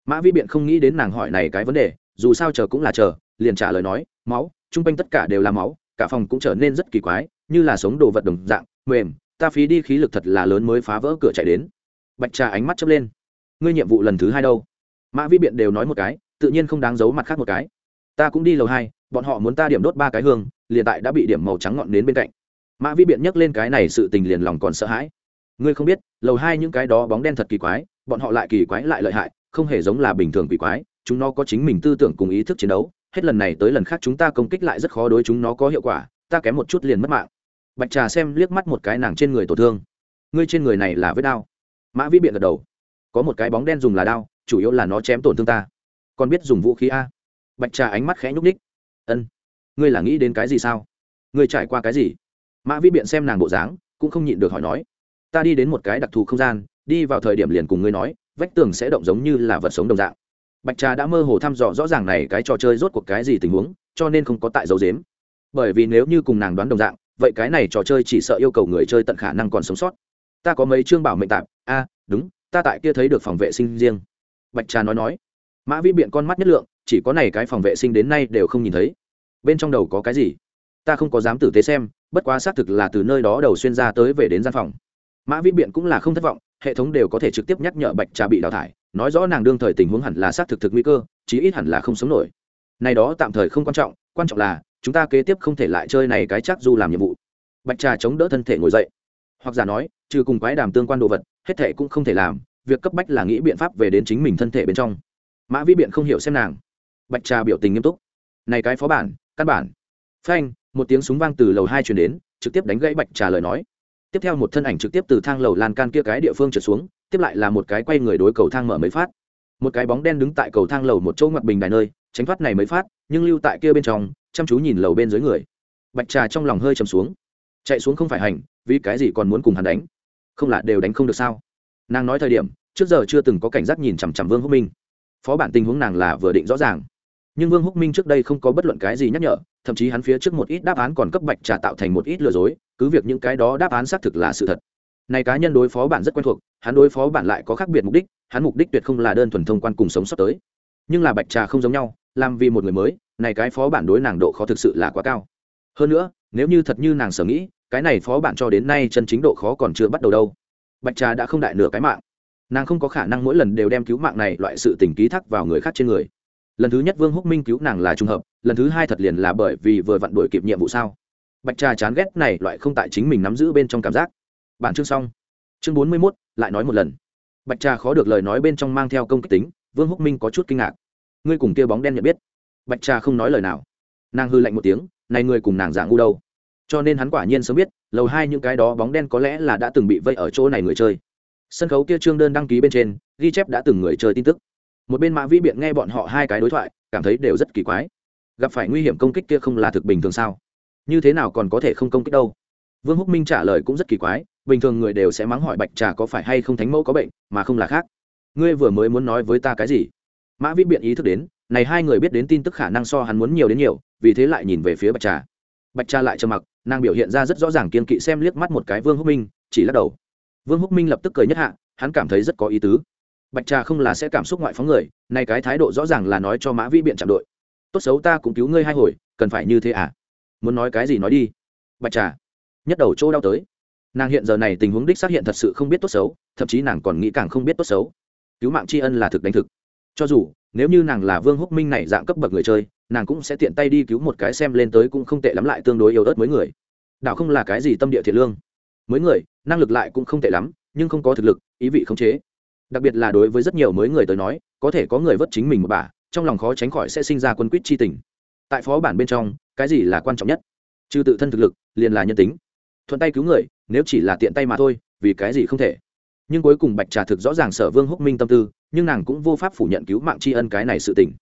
Mã vĩ biện không nghĩ đến nàng hỏi này cái vấn đề, dù sao chờ cũng là chờ, liền trả lời nói, máu, chung quanh tất cả đều là máu, cả phòng cũng trở nên rất kỳ quái, như là sống đồ vật đồng dạng, mềm ta phí đi khí lực thật là lớn mới phá vỡ cửa chạy đến. Bạch trà ánh mắt chớp lên. Ngươi nhiệm vụ lần thứ hai đâu? Mã vi biện đều nói một cái, tự nhiên không đáng giấu mặt khác một cái. Ta cũng đi lầu hai, bọn họ muốn ta điểm đốt ba cái hương, liền tại đã bị điểm màu trắng ngọn đến bên cạnh. Mã vi biện nhắc lên cái này sự tình liền lòng còn sợ hãi. Ngươi không biết, lầu hai những cái đó bóng đen thật kỳ quái, bọn họ lại kỳ quái lại lợi hại, không hề giống là bình thường kỳ quái, chúng nó có chính mình tư tưởng cùng ý thức chiến đấu, hết lần này tới lần khác chúng ta công kích lại rất khó đối chúng nó có hiệu quả, ta kém một chút liền mất mạng bạch trà xem liếc mắt một cái nàng trên người tổn thương. Ngươi trên người này là vết đao. Mã vĩ biện gật đầu. Có một cái bóng đen dùng là đao, chủ yếu là nó chém tổn thương ta. Còn biết dùng vũ khí a? Bạch trà ánh mắt khẽ nhúc ních ân. Ngươi là nghĩ đến cái gì sao? Ngươi trải qua cái gì? Mã vĩ biện xem nàng bộ dáng, cũng không nhịn được hỏi nói. Ta đi đến một cái đặc thù không gian, đi vào thời điểm liền cùng ngươi nói, vách tường sẽ động giống như là vật sống đồng dạng. Bạch trà đã mơ hồ thăm dò rõ ràng này cái trò chơi rốt cuộc cái gì tình huống, cho nên không có tại dấu dếm bởi vì nếu như cùng nàng đoán đồng dạng vậy cái này trò chơi chỉ sợ yêu cầu người chơi tận khả năng còn sống sót. Ta có mấy chương bảo mệnh tạp. A đúng, ta tại kia thấy được phòng vệ sinh riêng. Bạch trà nói nói. Mã vĩ biện con mắt nhất lượng, chỉ có này cái phòng vệ sinh đến nay đều không nhìn thấy. Bên trong đầu có cái gì? Ta không có dám tử tế xem, bất quá xác thực là từ nơi đó đầu xuyên ra tới về đến gian phòng. Mã vĩ biện cũng là không thất vọng, hệ thống đều có thể trực tiếp nhắc nhở bạch trà bị đào thải, nói rõ nàng đương thời tình huống hẳn là xác thực thực nguy cơ, chí ít hẳn là không sống nổi. Này đó tạm thời không quan trọng quan trọng là chúng ta kế tiếp không thể lại chơi này cái chắc du làm nhiệm vụ. Bạch trà chống đỡ thân thể ngồi dậy. Hoặc giả nói, trừ cùng quái đàm tương quan đồ vật, hết thể cũng không thể làm, việc cấp bách là nghĩ biện pháp về đến chính mình thân thể bên trong. Mã vĩ biện không hiểu xem nàng. Bạch trà biểu tình nghiêm túc. Này cái phó bản, căn bản. Phanh, một tiếng súng vang từ lầu hai chuyển đến, trực tiếp đánh gãy bạch trà lời nói. Tiếp theo một thân ảnh trực tiếp từ thang lầu lan can kia cái địa phương trượt xuống, tiếp lại là một cái quay người đối cầu thang mở mấy phát. Một cái bóng đen đứng tại cầu thang lầu một chỗ ngoặt bình đài nơi tránh thoát này mới phát, nhưng lưu tại kia bên trong, chăm chú nhìn lầu bên dưới người. Bạch trà trong lòng hơi chầm xuống. Chạy xuống không phải hành, vì cái gì còn muốn cùng hắn đánh? Không là đều đánh không được sao? Nàng nói thời điểm, trước giờ chưa từng có cảnh giác nhìn chằm chằm vương húc minh. Phó bản tình huống nàng là vừa định rõ ràng. Nhưng vương húc minh trước đây không có bất luận cái gì nhắc nhở, thậm chí hắn phía trước một ít đáp án còn cấp bạch trà tạo thành một ít lừa dối, cứ việc những cái đó đáp án xác thực là sự thật. Này cá nhân đối phó bản rất quen thuộc, hắn đối phó bản lại có khác biệt mục đích, hắn mục đích tuyệt không là đơn thuần thông quan cùng sống sót tới. Nhưng là bạch trà không giống nhau làm vì một người mới, này cái phó bản đối nàng độ khó thực sự là quá cao. Hơn nữa, nếu như thật như nàng sở nghĩ, cái này phó bản cho đến nay chân chính độ khó còn chưa bắt đầu đâu. Bạch trà đã không đại nửa cái mạng. Nàng không có khả năng mỗi lần đều đem cứu mạng này loại sự tình ký thác vào người khác trên người. Lần thứ nhất vương húc minh cứu nàng là trùng hợp, lần thứ hai thật liền là bởi vì vừa vặn đuổi kịp nhiệm vụ sao. Bạch trà chán ghét này loại không tại chính mình nắm giữ bên trong cảm giác. Bản chương xong. Chương bốn mươi mốt, lại nói một lần. Bạch trà khó được lời nói bên trong mang theo công kích tính, vương húc minh có chút kinh ngạc ngươi cùng kia bóng đen nhận biết. Bạch trà không nói lời nào. Nàng hư lạnh một tiếng, này ngươi cùng nàng giả ngu đâu? Cho nên hắn quả nhiên sớm biết, lầu hai những cái đó bóng đen có lẽ là đã từng bị vây ở chỗ này người chơi. Sân khấu kia trương đơn đăng ký bên trên, ghi chép đã từng người chơi tin tức. Một bên mã vĩ biện nghe bọn họ hai cái đối thoại, cảm thấy đều rất kỳ quái. Gặp phải nguy hiểm công kích kia không là thực bình thường sao? Như thế nào còn có thể không công kích đâu? Vương húc minh trả lời cũng rất kỳ quái, bình thường người đều sẽ mắng hỏi bạch trà có phải hay không thánh mẫu có bệnh, mà không là khác. Ngươi vừa mới muốn nói với ta cái gì? Mã vĩ biện ý thức đến, này hai người biết đến tin tức khả năng so hắn muốn nhiều đến nhiều, vì thế lại nhìn về phía bạch trà. Bạch trà lại trầm mặc, nàng biểu hiện ra rất rõ ràng kiên kỵ xem liếc mắt một cái vương húc minh, chỉ lắc đầu. Vương húc minh lập tức cười nhất hạ, hắn cảm thấy rất có ý tứ. Bạch trà không là sẽ cảm xúc ngoại phóng người, này cái thái độ rõ ràng là nói cho mã vĩ biện chạm đội. Tốt xấu ta cũng cứu ngươi hai hồi, cần phải như thế à? Muốn nói cái gì nói đi. Bạch trà nhất đầu chỗ đau tới. Nàng hiện giờ này tình huống đích xác hiện thật sự không biết tốt xấu, thậm chí nàng còn nghĩ càng không biết tốt xấu. Cứu mạng tri ân là thực đánh thực cho dù, nếu như nàng là vương húc minh này dạng cấp bậc người chơi, nàng cũng sẽ tiện tay đi cứu một cái xem lên tới cũng không tệ lắm lại tương đối yếu ớt mới người. Đảo không là cái gì tâm địa thiện lương. Mới người, năng lực lại cũng không tệ lắm, nhưng không có thực lực, ý vị không chế. Đặc biệt là đối với rất nhiều mới người tới nói, có thể có người vất chính mình một bà, trong lòng khó tránh khỏi sẽ sinh ra quân quýt chi tình. Tại phó bản bên trong, cái gì là quan trọng nhất? Trừ tự thân thực lực, liền là nhân tính. Thuận tay cứu người, nếu chỉ là tiện tay mà thôi, vì cái gì không thể? Nhưng cuối cùng bạch trà thực rõ ràng sở vương húc minh tâm tư, nhưng nàng cũng vô pháp phủ nhận cứu mạng tri ân cái này sự tình.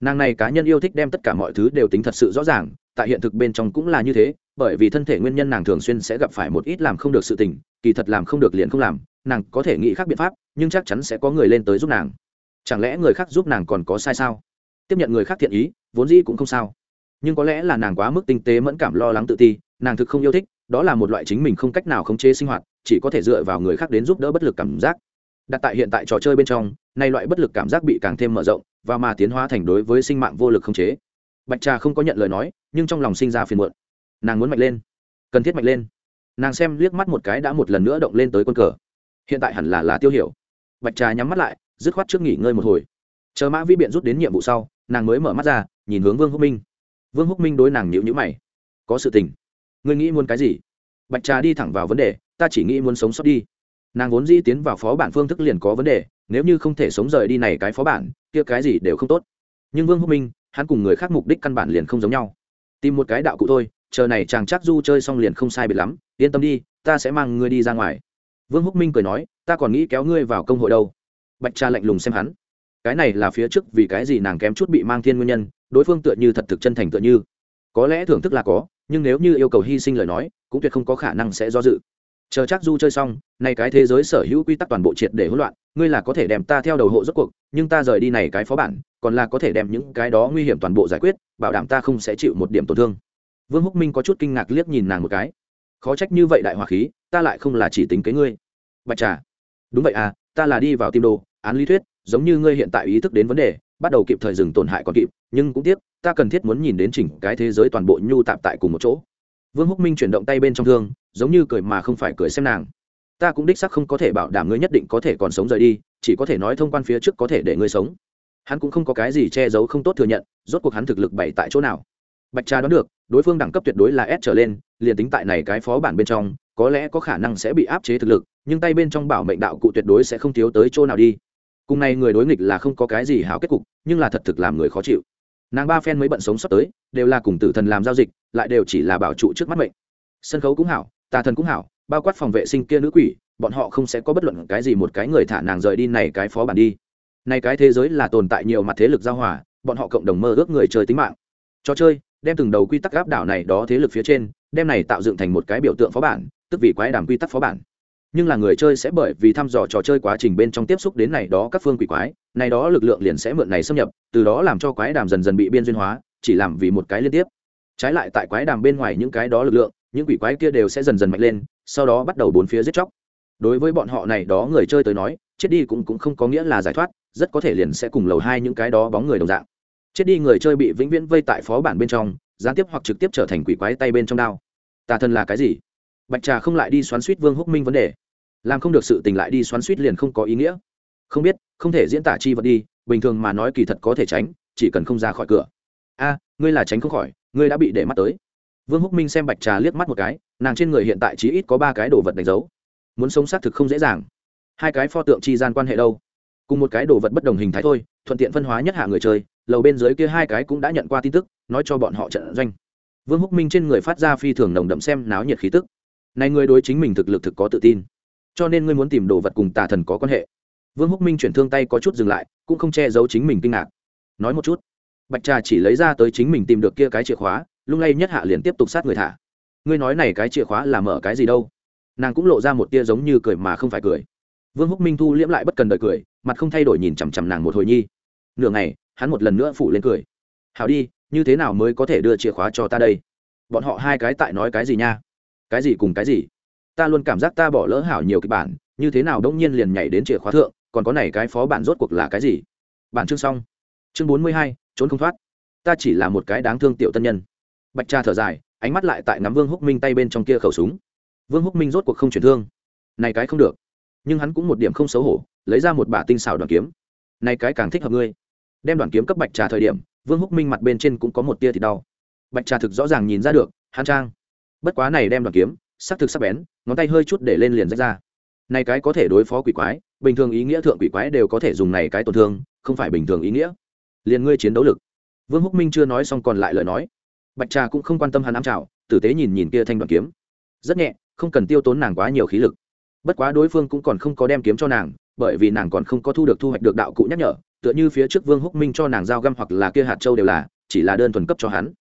Nàng này cá nhân yêu thích đem tất cả mọi thứ đều tính thật sự rõ ràng, tại hiện thực bên trong cũng là như thế, bởi vì thân thể nguyên nhân nàng thường xuyên sẽ gặp phải một ít làm không được sự tình, kỳ thật làm không được liền không làm, nàng có thể nghĩ khác biện pháp, nhưng chắc chắn sẽ có người lên tới giúp nàng. Chẳng lẽ người khác giúp nàng còn có sai sao? Tiếp nhận người khác thiện ý, vốn dĩ cũng không sao. Nhưng có lẽ là nàng quá mức tinh tế mẫn cảm lo lắng tự ti, nàng thực không yêu thích đó là một loại chính mình không cách nào khống chế sinh hoạt, chỉ có thể dựa vào người khác đến giúp đỡ bất lực cảm giác. Đặt tại hiện tại trò chơi bên trong, nay loại bất lực cảm giác bị càng thêm mở rộng và mà tiến hóa thành đối với sinh mạng vô lực khống chế. Bạch trà không có nhận lời nói, nhưng trong lòng sinh ra phiền muộn. Nàng muốn mạnh lên, cần thiết mạnh lên. Nàng xem liếc mắt một cái đã một lần nữa động lên tới quân cờ. Hiện tại hẳn là là tiêu hiểu. Bạch trà nhắm mắt lại, dứt khoát trước nghỉ ngơi một hồi. Chờ mã vi biện rút đến nhiệm vụ sau, nàng mới mở mắt ra, nhìn hướng vương húc minh. Vương húc minh đối nàng nhịu nhữ mày. Có sự tình ngươi nghĩ muốn cái gì? Bạch trà đi thẳng vào vấn đề, ta chỉ nghĩ muốn sống sót đi. Nàng vốn dĩ tiến vào phó bản phương thức liền có vấn đề, nếu như không thể sống rời đi này cái phó bản, kia cái gì đều không tốt. Nhưng vương húc minh, hắn cùng người khác mục đích căn bản liền không giống nhau. Tìm một cái đạo cụ thôi, chờ này chàng chắc du chơi xong liền không sai biệt lắm, yên tâm đi, ta sẽ mang ngươi đi ra ngoài. Vương húc minh cười nói, ta còn nghĩ kéo ngươi vào công hội đâu. Bạch cha lạnh lùng xem hắn. Cái này là phía trước vì cái gì nàng kém chút bị mang thiên nguyên nhân, đối phương tựa như thật thực chân thành tựa như. Có lẽ thưởng thức là có nhưng nếu như yêu cầu hy sinh lời nói, cũng tuyệt không có khả năng sẽ do dự. Chờ chắc du chơi xong nay cái thế giới sở hữu quy tắc toàn bộ triệt để hỗn loạn, ngươi là có thể đem ta theo đầu hộ rốt cuộc, nhưng ta rời đi này cái phó bản, còn là có thể đem những cái đó nguy hiểm toàn bộ giải quyết, bảo đảm ta không sẽ chịu một điểm tổn thương. Vương húc minh có chút kinh ngạc liếc nhìn nàng một cái. Khó trách như vậy đại hỏa khí, ta lại không là chỉ tính kế ngươi. Bạch trà. Đúng vậy à ta là đi vào tim đồ, án lý thuyết, giống như ngươi hiện tại ý thức đến vấn đề bắt đầu kịp thời dừng tổn hại còn kịp, nhưng cũng tiếc, ta cần thiết muốn nhìn đến chỉnh cái thế giới toàn bộ nhu tạp tại cùng một chỗ. Vương húc minh chuyển động tay bên trong thương, giống như cười mà không phải cười xem nàng. Ta cũng đích sắc không có thể bảo đảm ngươi nhất định có thể còn sống rời đi, chỉ có thể nói thông quan phía trước có thể để ngươi sống. Hắn cũng không có cái gì che giấu không tốt thừa nhận, rốt cuộc hắn thực lực bày tại chỗ nào. Bạch trà đoán được, đối phương đẳng cấp tuyệt đối là s trở lên, liền tính tại này cái phó bản bên trong, có lẽ có khả năng sẽ bị áp chế thực lực, nhưng tay bên trong bảo mệnh đạo cụ tuyệt đối sẽ không thiếu tới chỗ nào đi cùng này người đối nghịch là không có cái gì hảo kết cục, nhưng là thật thực làm người khó chịu. Nàng ba phen mới bận sống sắp tới, đều là cùng tử thần làm giao dịch, lại đều chỉ là bảo trụ trước mắt mệnh. Sân khấu cũng hảo, tà thần cũng hảo, bao quát phòng vệ sinh kia nữ quỷ, bọn họ không sẽ có bất luận cái gì một cái người thả nàng rời đi này cái phó bản đi. Này cái thế giới là tồn tại nhiều mặt thế lực giao hòa, bọn họ cộng đồng mơ ước người chơi tính mạng. Trò chơi, đem từng đầu quy tắc áp đảo này đó thế lực phía trên, đem này tạo dựng thành một cái biểu tượng phó bản, tức vì quái đàm quy tắc phó bản nhưng là người chơi sẽ bởi vì thăm dò trò chơi quá trình bên trong tiếp xúc đến này đó các phương quỷ quái, này đó lực lượng liền sẽ mượn này xâm nhập, từ đó làm cho quái đàm dần dần bị biên duyên hóa, chỉ làm vì một cái liên tiếp. Trái lại tại quái đàm bên ngoài những cái đó lực lượng, những quỷ quái kia đều sẽ dần dần mạnh lên, sau đó bắt đầu bốn phía giết chóc. Đối với bọn họ này đó người chơi tới nói, chết đi cũng cũng không có nghĩa là giải thoát, rất có thể liền sẽ cùng lầu hai những cái đó bóng người đồng dạng. Chết đi người chơi bị vĩnh viễn vây tại phó bản bên trong, gián tiếp hoặc trực tiếp trở thành quỷ quái tay bên trong đao. Tà thần là cái gì? Bạch trà không lại đi xoắn suýt vương húc minh vấn đề. Làm không được sự tình lại đi xoắn suýt liền không có ý nghĩa. Không biết, không thể diễn tả chi vật đi, bình thường mà nói kỳ thật có thể tránh, chỉ cần không ra khỏi cửa. A, ngươi là tránh không khỏi, ngươi đã bị để mắt tới. Vương húc minh xem bạch trà liếc mắt một cái, nàng trên người hiện tại chỉ ít có ba cái đồ vật đánh dấu. Muốn sống xác thực không dễ dàng. Hai cái pho tượng chi gian quan hệ đâu? Cùng một cái đồ vật bất đồng hình thái thôi, thuận tiện phân hóa nhất hạ người chơi, lầu bên dưới kia hai cái cũng đã nhận qua tin tức, nói cho bọn họ trận doanh. Vương húc minh trên người phát ra phi thường nồng đậm xem náo nhiệt khí tức này ngươi đối chính mình thực lực thực có tự tin. Cho nên ngươi muốn tìm đồ vật cùng tà thần có quan hệ. Vương húc minh chuyển thương tay có chút dừng lại, cũng không che giấu chính mình kinh ngạc. Nói một chút. Bạch trà chỉ lấy ra tới chính mình tìm được kia cái chìa khóa, lung lay nhất hạ liền tiếp tục sát người thả. Ngươi nói này cái chìa khóa là mở cái gì đâu? Nàng cũng lộ ra một tia giống như cười mà không phải cười. Vương húc minh thu liễm lại bất cần đợi cười, mặt không thay đổi nhìn chằm chằm nàng một hồi nhi. Nửa ngày, hắn một lần nữa phủ lên cười. Hảo đi, như thế nào mới có thể đưa chìa khóa cho ta đây? Bọn họ hai cái tại nói cái gì nha? Cái gì cùng cái gì? Ta luôn cảm giác ta bỏ lỡ hảo nhiều kịch bản, như thế nào đông nhiên liền nhảy đến chìa khóa thượng, còn có này cái phó bản rốt cuộc là cái gì? Bản chương xong. Chương bốn mươi hai, trốn không thoát. Ta chỉ là một cái đáng thương tiểu tân nhân. Bạch cha thở dài, ánh mắt lại tại ngắm vương húc minh tay bên trong kia khẩu súng. Vương húc minh rốt cuộc không chuyển thương. Này cái không được. Nhưng hắn cũng một điểm không xấu hổ, lấy ra một bả tinh xảo đoàn kiếm. Này cái càng thích hợp ngươi. Đem đoàn kiếm cấp bạch trà thời điểm, vương húc minh mặt bên trên cũng có một tia thì đau. Bạch trà thực rõ ràng nhìn ra được, hắn trang bất quá này đem đoàn kiếm, sắc thực sắc bén, ngón tay hơi chút để lên liền rách ra. Này cái có thể đối phó quỷ quái, bình thường ý nghĩa thượng quỷ quái đều có thể dùng này cái tổn thương, không phải bình thường ý nghĩa. Liền ngươi chiến đấu lực. Vương húc minh chưa nói xong còn lại lời nói. Bạch trà cũng không quan tâm hắn ám trào tử tế nhìn nhìn kia thanh đoàn kiếm. Rất nhẹ, không cần tiêu tốn nàng quá nhiều khí lực. Bất quá đối phương cũng còn không có đem kiếm cho nàng, bởi vì nàng còn không có thu được thu hoạch được đạo cụ nhắc nhở, tựa như phía trước vương húc minh cho nàng giao găm hoặc là kia hạt châu đều là, chỉ là đơn thuần cấp cho hắn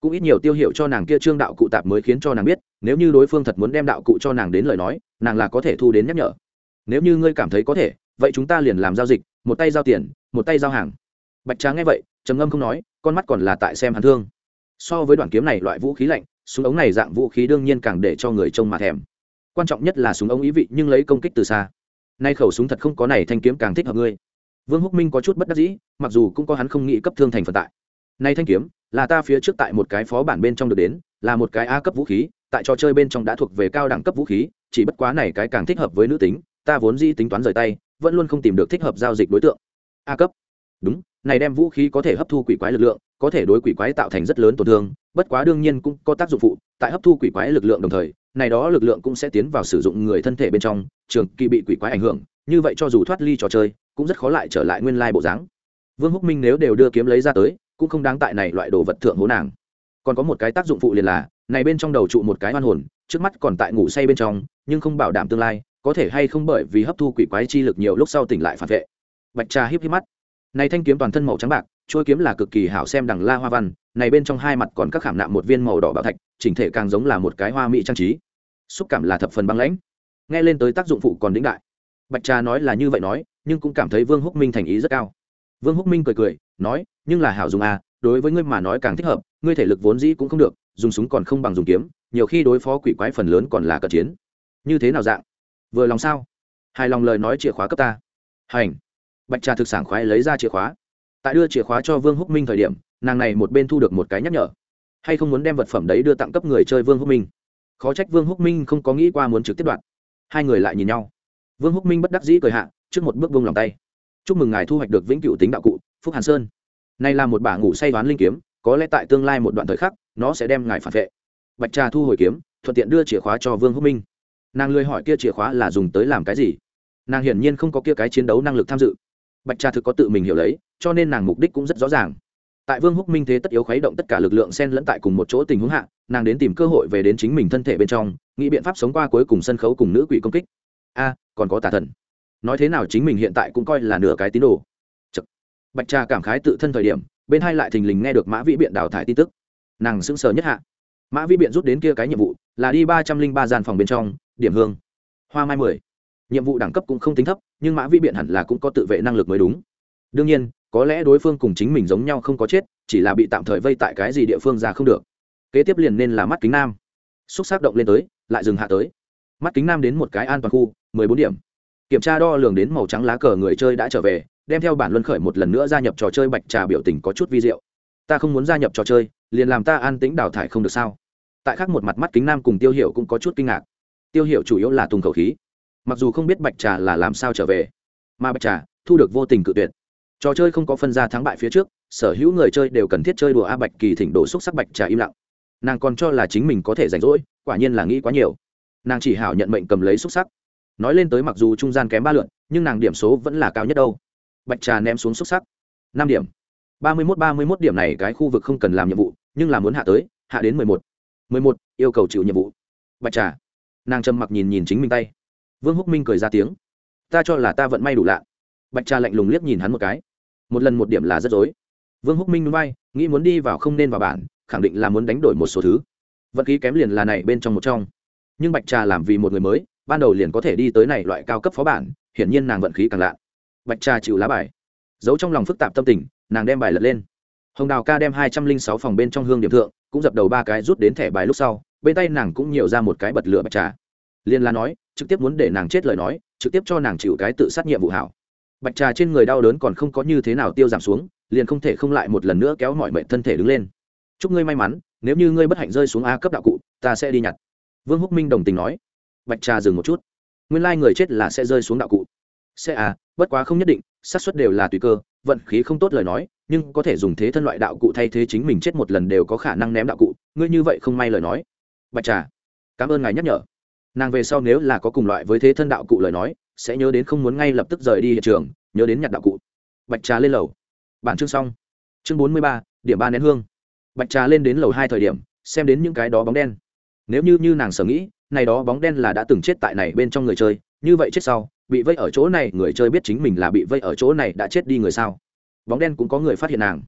cũng ít nhiều tiêu hiệu cho nàng kia trương đạo cụ tạp mới khiến cho nàng biết, nếu như đối phương thật muốn đem đạo cụ cho nàng đến lời nói, nàng là có thể thu đến nhắc nhở. Nếu như ngươi cảm thấy có thể, vậy chúng ta liền làm giao dịch, một tay giao tiền, một tay giao hàng. Bạch tráng nghe vậy, trầm ngâm không nói, con mắt còn là tại xem hắn thương. So với đoạn kiếm này loại vũ khí lạnh, súng ống này dạng vũ khí đương nhiên càng để cho người trông mà thèm. Quan trọng nhất là súng ống ý vị, nhưng lấy công kích từ xa. Nay khẩu súng thật không có này thanh kiếm càng thích hợp ngươi. Vương húc minh có chút bất đắc dĩ, mặc dù cũng có hắn không nghĩ cấp thương thành phần tại. Nay thanh kiếm là ta phía trước tại một cái phó bản bên trong được đến, là một cái a cấp vũ khí, tại trò chơi bên trong đã thuộc về cao đẳng cấp vũ khí, chỉ bất quá này cái càng thích hợp với nữ tính, ta vốn di tính toán rời tay, vẫn luôn không tìm được thích hợp giao dịch đối tượng. A cấp. Đúng, này đem vũ khí có thể hấp thu quỷ quái lực lượng, có thể đối quỷ quái tạo thành rất lớn tổn thương, bất quá đương nhiên cũng có tác dụng phụ, tại hấp thu quỷ quái lực lượng đồng thời, này đó lực lượng cũng sẽ tiến vào sử dụng người thân thể bên trong, trường kỳ bị quỷ quái ảnh hưởng, như vậy cho dù thoát ly trò chơi, cũng rất khó lại trở lại nguyên lai bộ dáng. Vương húc minh nếu đều đưa kiếm lấy ra tới cũng không đáng tại này loại đồ vật thượng hố nàng. Còn có một cái tác dụng phụ liền là, này bên trong đầu trụ một cái oan hồn, trước mắt còn tại ngủ say bên trong, nhưng không bảo đảm tương lai, có thể hay không bởi vì hấp thu quỷ quái chi lực nhiều lúc sau tỉnh lại phản vệ. Bạch trà híp híp mắt. Này thanh kiếm toàn thân màu trắng bạc trôi kiếm là cực kỳ hảo xem đằng la hoa văn, này bên trong hai mặt còn các khảm nạm một viên màu đỏ bạo thạch, chỉnh thể càng giống là một cái hoa mỹ trang trí. Xúc cảm là thập phần băng lãnh. Nghe lên tới tác dụng phụ còn đĩnh đại. Bạch trà nói là như vậy nói, nhưng cũng cảm thấy vương húc minh thành ý rất cao vương húc minh cười cười, nói, nhưng là hảo dùng à đối với ngươi mà nói càng thích hợp, ngươi thể lực vốn dĩ cũng không được, dùng súng còn không bằng dùng kiếm, nhiều khi đối phó quỷ quái phần lớn còn là cận chiến. Như thế nào dạng? Vừa lòng sao? Hài lòng lời nói chìa khóa cấp ta. Hành. Bạch trà thực sản khoái lấy ra chìa khóa. Tại đưa chìa khóa cho vương húc minh thời điểm, nàng này một bên thu được một cái nhắc nhở. Hay không muốn đem vật phẩm đấy đưa tặng cấp người chơi vương húc minh? Khó trách vương húc minh không có nghĩ qua muốn trực tiếp đoạn hai người lại nhìn nhau. Vương húc minh bất đắc dĩ cười hạ, trước một bước vung lòng tay chúc mừng ngài thu hoạch được vĩnh cựu tính đạo cụ, phúc hàn sơn. Nay là một bả ngủ say đoán linh kiếm, có lẽ tại tương lai một đoạn thời khắc, nó sẽ đem ngài phản vệ. Bạch trà thu hồi kiếm, thuận tiện đưa chìa khóa cho vương húc minh. Nàng lười hỏi kia chìa khóa là dùng tới làm cái gì. Nàng hiển nhiên không có kia cái chiến đấu năng lực tham dự. Bạch trà thực có tự mình hiểu lấy, cho nên nàng mục đích cũng rất rõ ràng. Tại vương húc minh thế tất yếu khuấy động tất cả lực lượng sen lẫn tại cùng một chỗ tình huống hạ, nàng đến tìm cơ hội về đến chính mình thân thể bên trong, nghĩ biện pháp sống qua cuối cùng sân khấu cùng nữ quỷ công kích. A, còn có tà thần nói thế nào chính mình hiện tại cũng coi là nửa cái tín đồ. Chật. bạch trà cảm khái tự thân thời điểm, bên hai lại thình lình nghe được mã vĩ biện đào thải tin tức. Nàng sững sờ nhất hạ. Mã vĩ biện rút đến kia cái nhiệm vụ, là đi ba trăm linh ba gian phòng bên trong, điểm hương. Hoa mai mười. Nhiệm vụ đẳng cấp cũng không tính thấp, nhưng mã vĩ biện hẳn là cũng có tự vệ năng lực mới đúng. Đương nhiên, có lẽ đối phương cùng chính mình giống nhau không có chết, chỉ là bị tạm thời vây tại cái gì địa phương ra không được. Kế tiếp liền nên là mắt kính nam. Xúc xác động lên tới, lại dừng hạ tới. Mắt kính nam đến một cái an toàn khu, mười bốn điểm kiểm tra đo lường đến màu trắng lá cờ người chơi đã trở về, đem theo bản luân khởi một lần nữa gia nhập trò chơi bạch trà biểu tình có chút vi diệu. Ta không muốn gia nhập trò chơi, liền làm ta an tĩnh đào thải không được sao? Tại khác một mặt mắt kính nam cùng tiêu hiệu cũng có chút kinh ngạc. Tiêu hiệu chủ yếu là tùng khẩu khí. Mặc dù không biết bạch trà là làm sao trở về, mà bạch trà thu được vô tình cự tuyệt. Trò chơi không có phân ra thắng bại phía trước, sở hữu người chơi đều cần thiết chơi đùa a bạch kỳ thỉnh đổ xúc sắc bạch trà im lặng. Nàng còn cho là chính mình có thể rảnh rỗi, quả nhiên là nghĩ quá nhiều. Nàng chỉ hảo nhận mệnh cầm lấy xúc sắc nói lên tới mặc dù trung gian kém ba lượn, nhưng nàng điểm số vẫn là cao nhất đâu. Bạch trà ném xuống xúc sắc. Năm điểm. Ba mươi mốt, ba mươi mốt điểm này cái khu vực không cần làm nhiệm vụ, nhưng là muốn hạ tới, hạ đến mười một. mười một, yêu cầu chịu nhiệm vụ. Bạch trà. Nàng trầm mặc nhìn nhìn chính mình tay. Vương húc minh cười ra tiếng. Ta cho là ta vận may đủ lạ. Bạch trà lạnh lùng liếc nhìn hắn một cái. Một lần một điểm là rất dối vương húc minh núi bay nghĩ muốn đi vào không nên vào bản, khẳng định là muốn đánh đổi một số thứ. Vận khí kém liền là này bên trong một trong. Nhưng bạch trà làm vì một người mới ban đầu liền có thể đi tới này loại cao cấp phó bản, hiển nhiên nàng vận khí càng lạ. Bạch trà chịu lá bài. Giấu trong lòng phức tạp tâm tình, nàng đem bài lật lên. Hồng đào ca đem hai trăm linh sáu phòng bên trong hương điểm thượng, cũng dập đầu ba cái rút đến thẻ bài lúc sau, bên tay nàng cũng nhiều ra một cái bật lửa bạch trà. Liên la nói, trực tiếp muốn để nàng chết lời nói, trực tiếp cho nàng chịu cái tự sát nhiệm vụ hảo. Bạch trà trên người đau đớn còn không có như thế nào tiêu giảm xuống, liền không thể không lại một lần nữa kéo mọi mệnh thân thể đứng lên. Chúc ngươi may mắn, nếu như ngươi bất hạnh rơi xuống a cấp đạo cụ, ta sẽ đi nhặt. Vương húc minh đồng tình nói bạch trà dừng một chút. Nguyên lai người chết là sẽ rơi xuống đạo cụ. Sẽ à bất quá không nhất định, xác suất đều là tùy cơ, vận khí không tốt lời nói, nhưng có thể dùng thế thân loại đạo cụ thay thế chính mình chết một lần đều có khả năng ném đạo cụ, ngươi như vậy không may lời nói. Bạch trà, cảm ơn ngài nhắc nhở. Nàng về sau nếu là có cùng loại với thế thân đạo cụ lời nói, sẽ nhớ đến không muốn ngay lập tức rời đi hiện trường, nhớ đến nhặt đạo cụ. Bạch trà lên lầu. Bản chương xong. Chương bốn mươi ba, điểm ba nén hương. Bạch trà lên đến lầu hai thời điểm, xem đến những cái đó bóng đen. Nếu như như nàng sở nghĩ này đó bóng đen là đã từng chết tại này bên trong người chơi, như vậy chết sau, bị vây ở chỗ này người chơi biết chính mình là bị vây ở chỗ này đã chết đi người sao? Bóng đen cũng có người phát hiện nàng.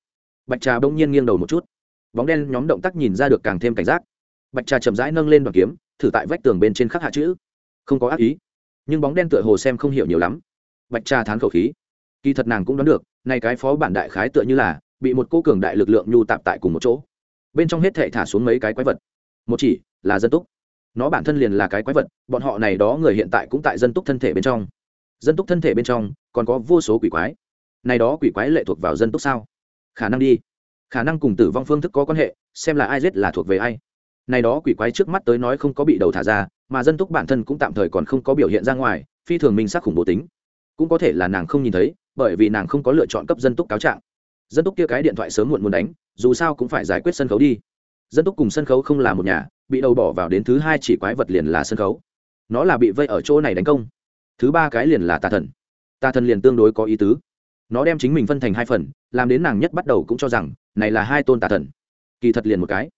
Bạch trà bỗng nhiên nghiêng đầu một chút. Bóng đen nhóm động tác nhìn ra được càng thêm cảnh giác. Bạch trà chậm rãi nâng lên đoàn kiếm, thử tại vách tường bên trên khắc hạ chữ. Không có ác ý, nhưng bóng đen tựa hồ xem không hiểu nhiều lắm. Bạch trà thán khẩu khí. Kỳ thật nàng cũng đoán được nay cái phó bản đại khái tựa như là bị một cô cường đại lực lượng nhu tạp tại cùng một chỗ. Bên trong hết thể thả xuống mấy cái quái vật. Một chỉ là dân túc nó bản thân liền là cái quái vật, bọn họ này đó người hiện tại cũng tại dân túc thân thể bên trong. Dân túc thân thể bên trong, còn có vô số quỷ quái. Này đó quỷ quái lệ thuộc vào dân túc sao? Khả năng đi. Khả năng cùng tử vong phương thức có quan hệ, xem là ai giết là thuộc về ai. Này đó quỷ quái trước mắt tới nói không có bị đầu thả ra, mà dân túc bản thân cũng tạm thời còn không có biểu hiện ra ngoài, phi thường minh sắc khủng bố tính. Cũng có thể là nàng không nhìn thấy, bởi vì nàng không có lựa chọn cấp dân túc cáo trạng. Dân túc kia cái điện thoại sớm muộn muốn đánh, dù sao cũng phải giải quyết sân khấu đi. Dân túc cùng sân khấu không là một nhà bị đầu bỏ vào đến thứ hai chỉ quái vật liền là sân khấu. Nó là bị vây ở chỗ này đánh công. Thứ ba cái liền là tà thần. Tà thần liền tương đối có ý tứ. Nó đem chính mình phân thành hai phần, làm đến nàng nhất bắt đầu cũng cho rằng, này là hai tôn tà thần. Kỳ thật liền một cái.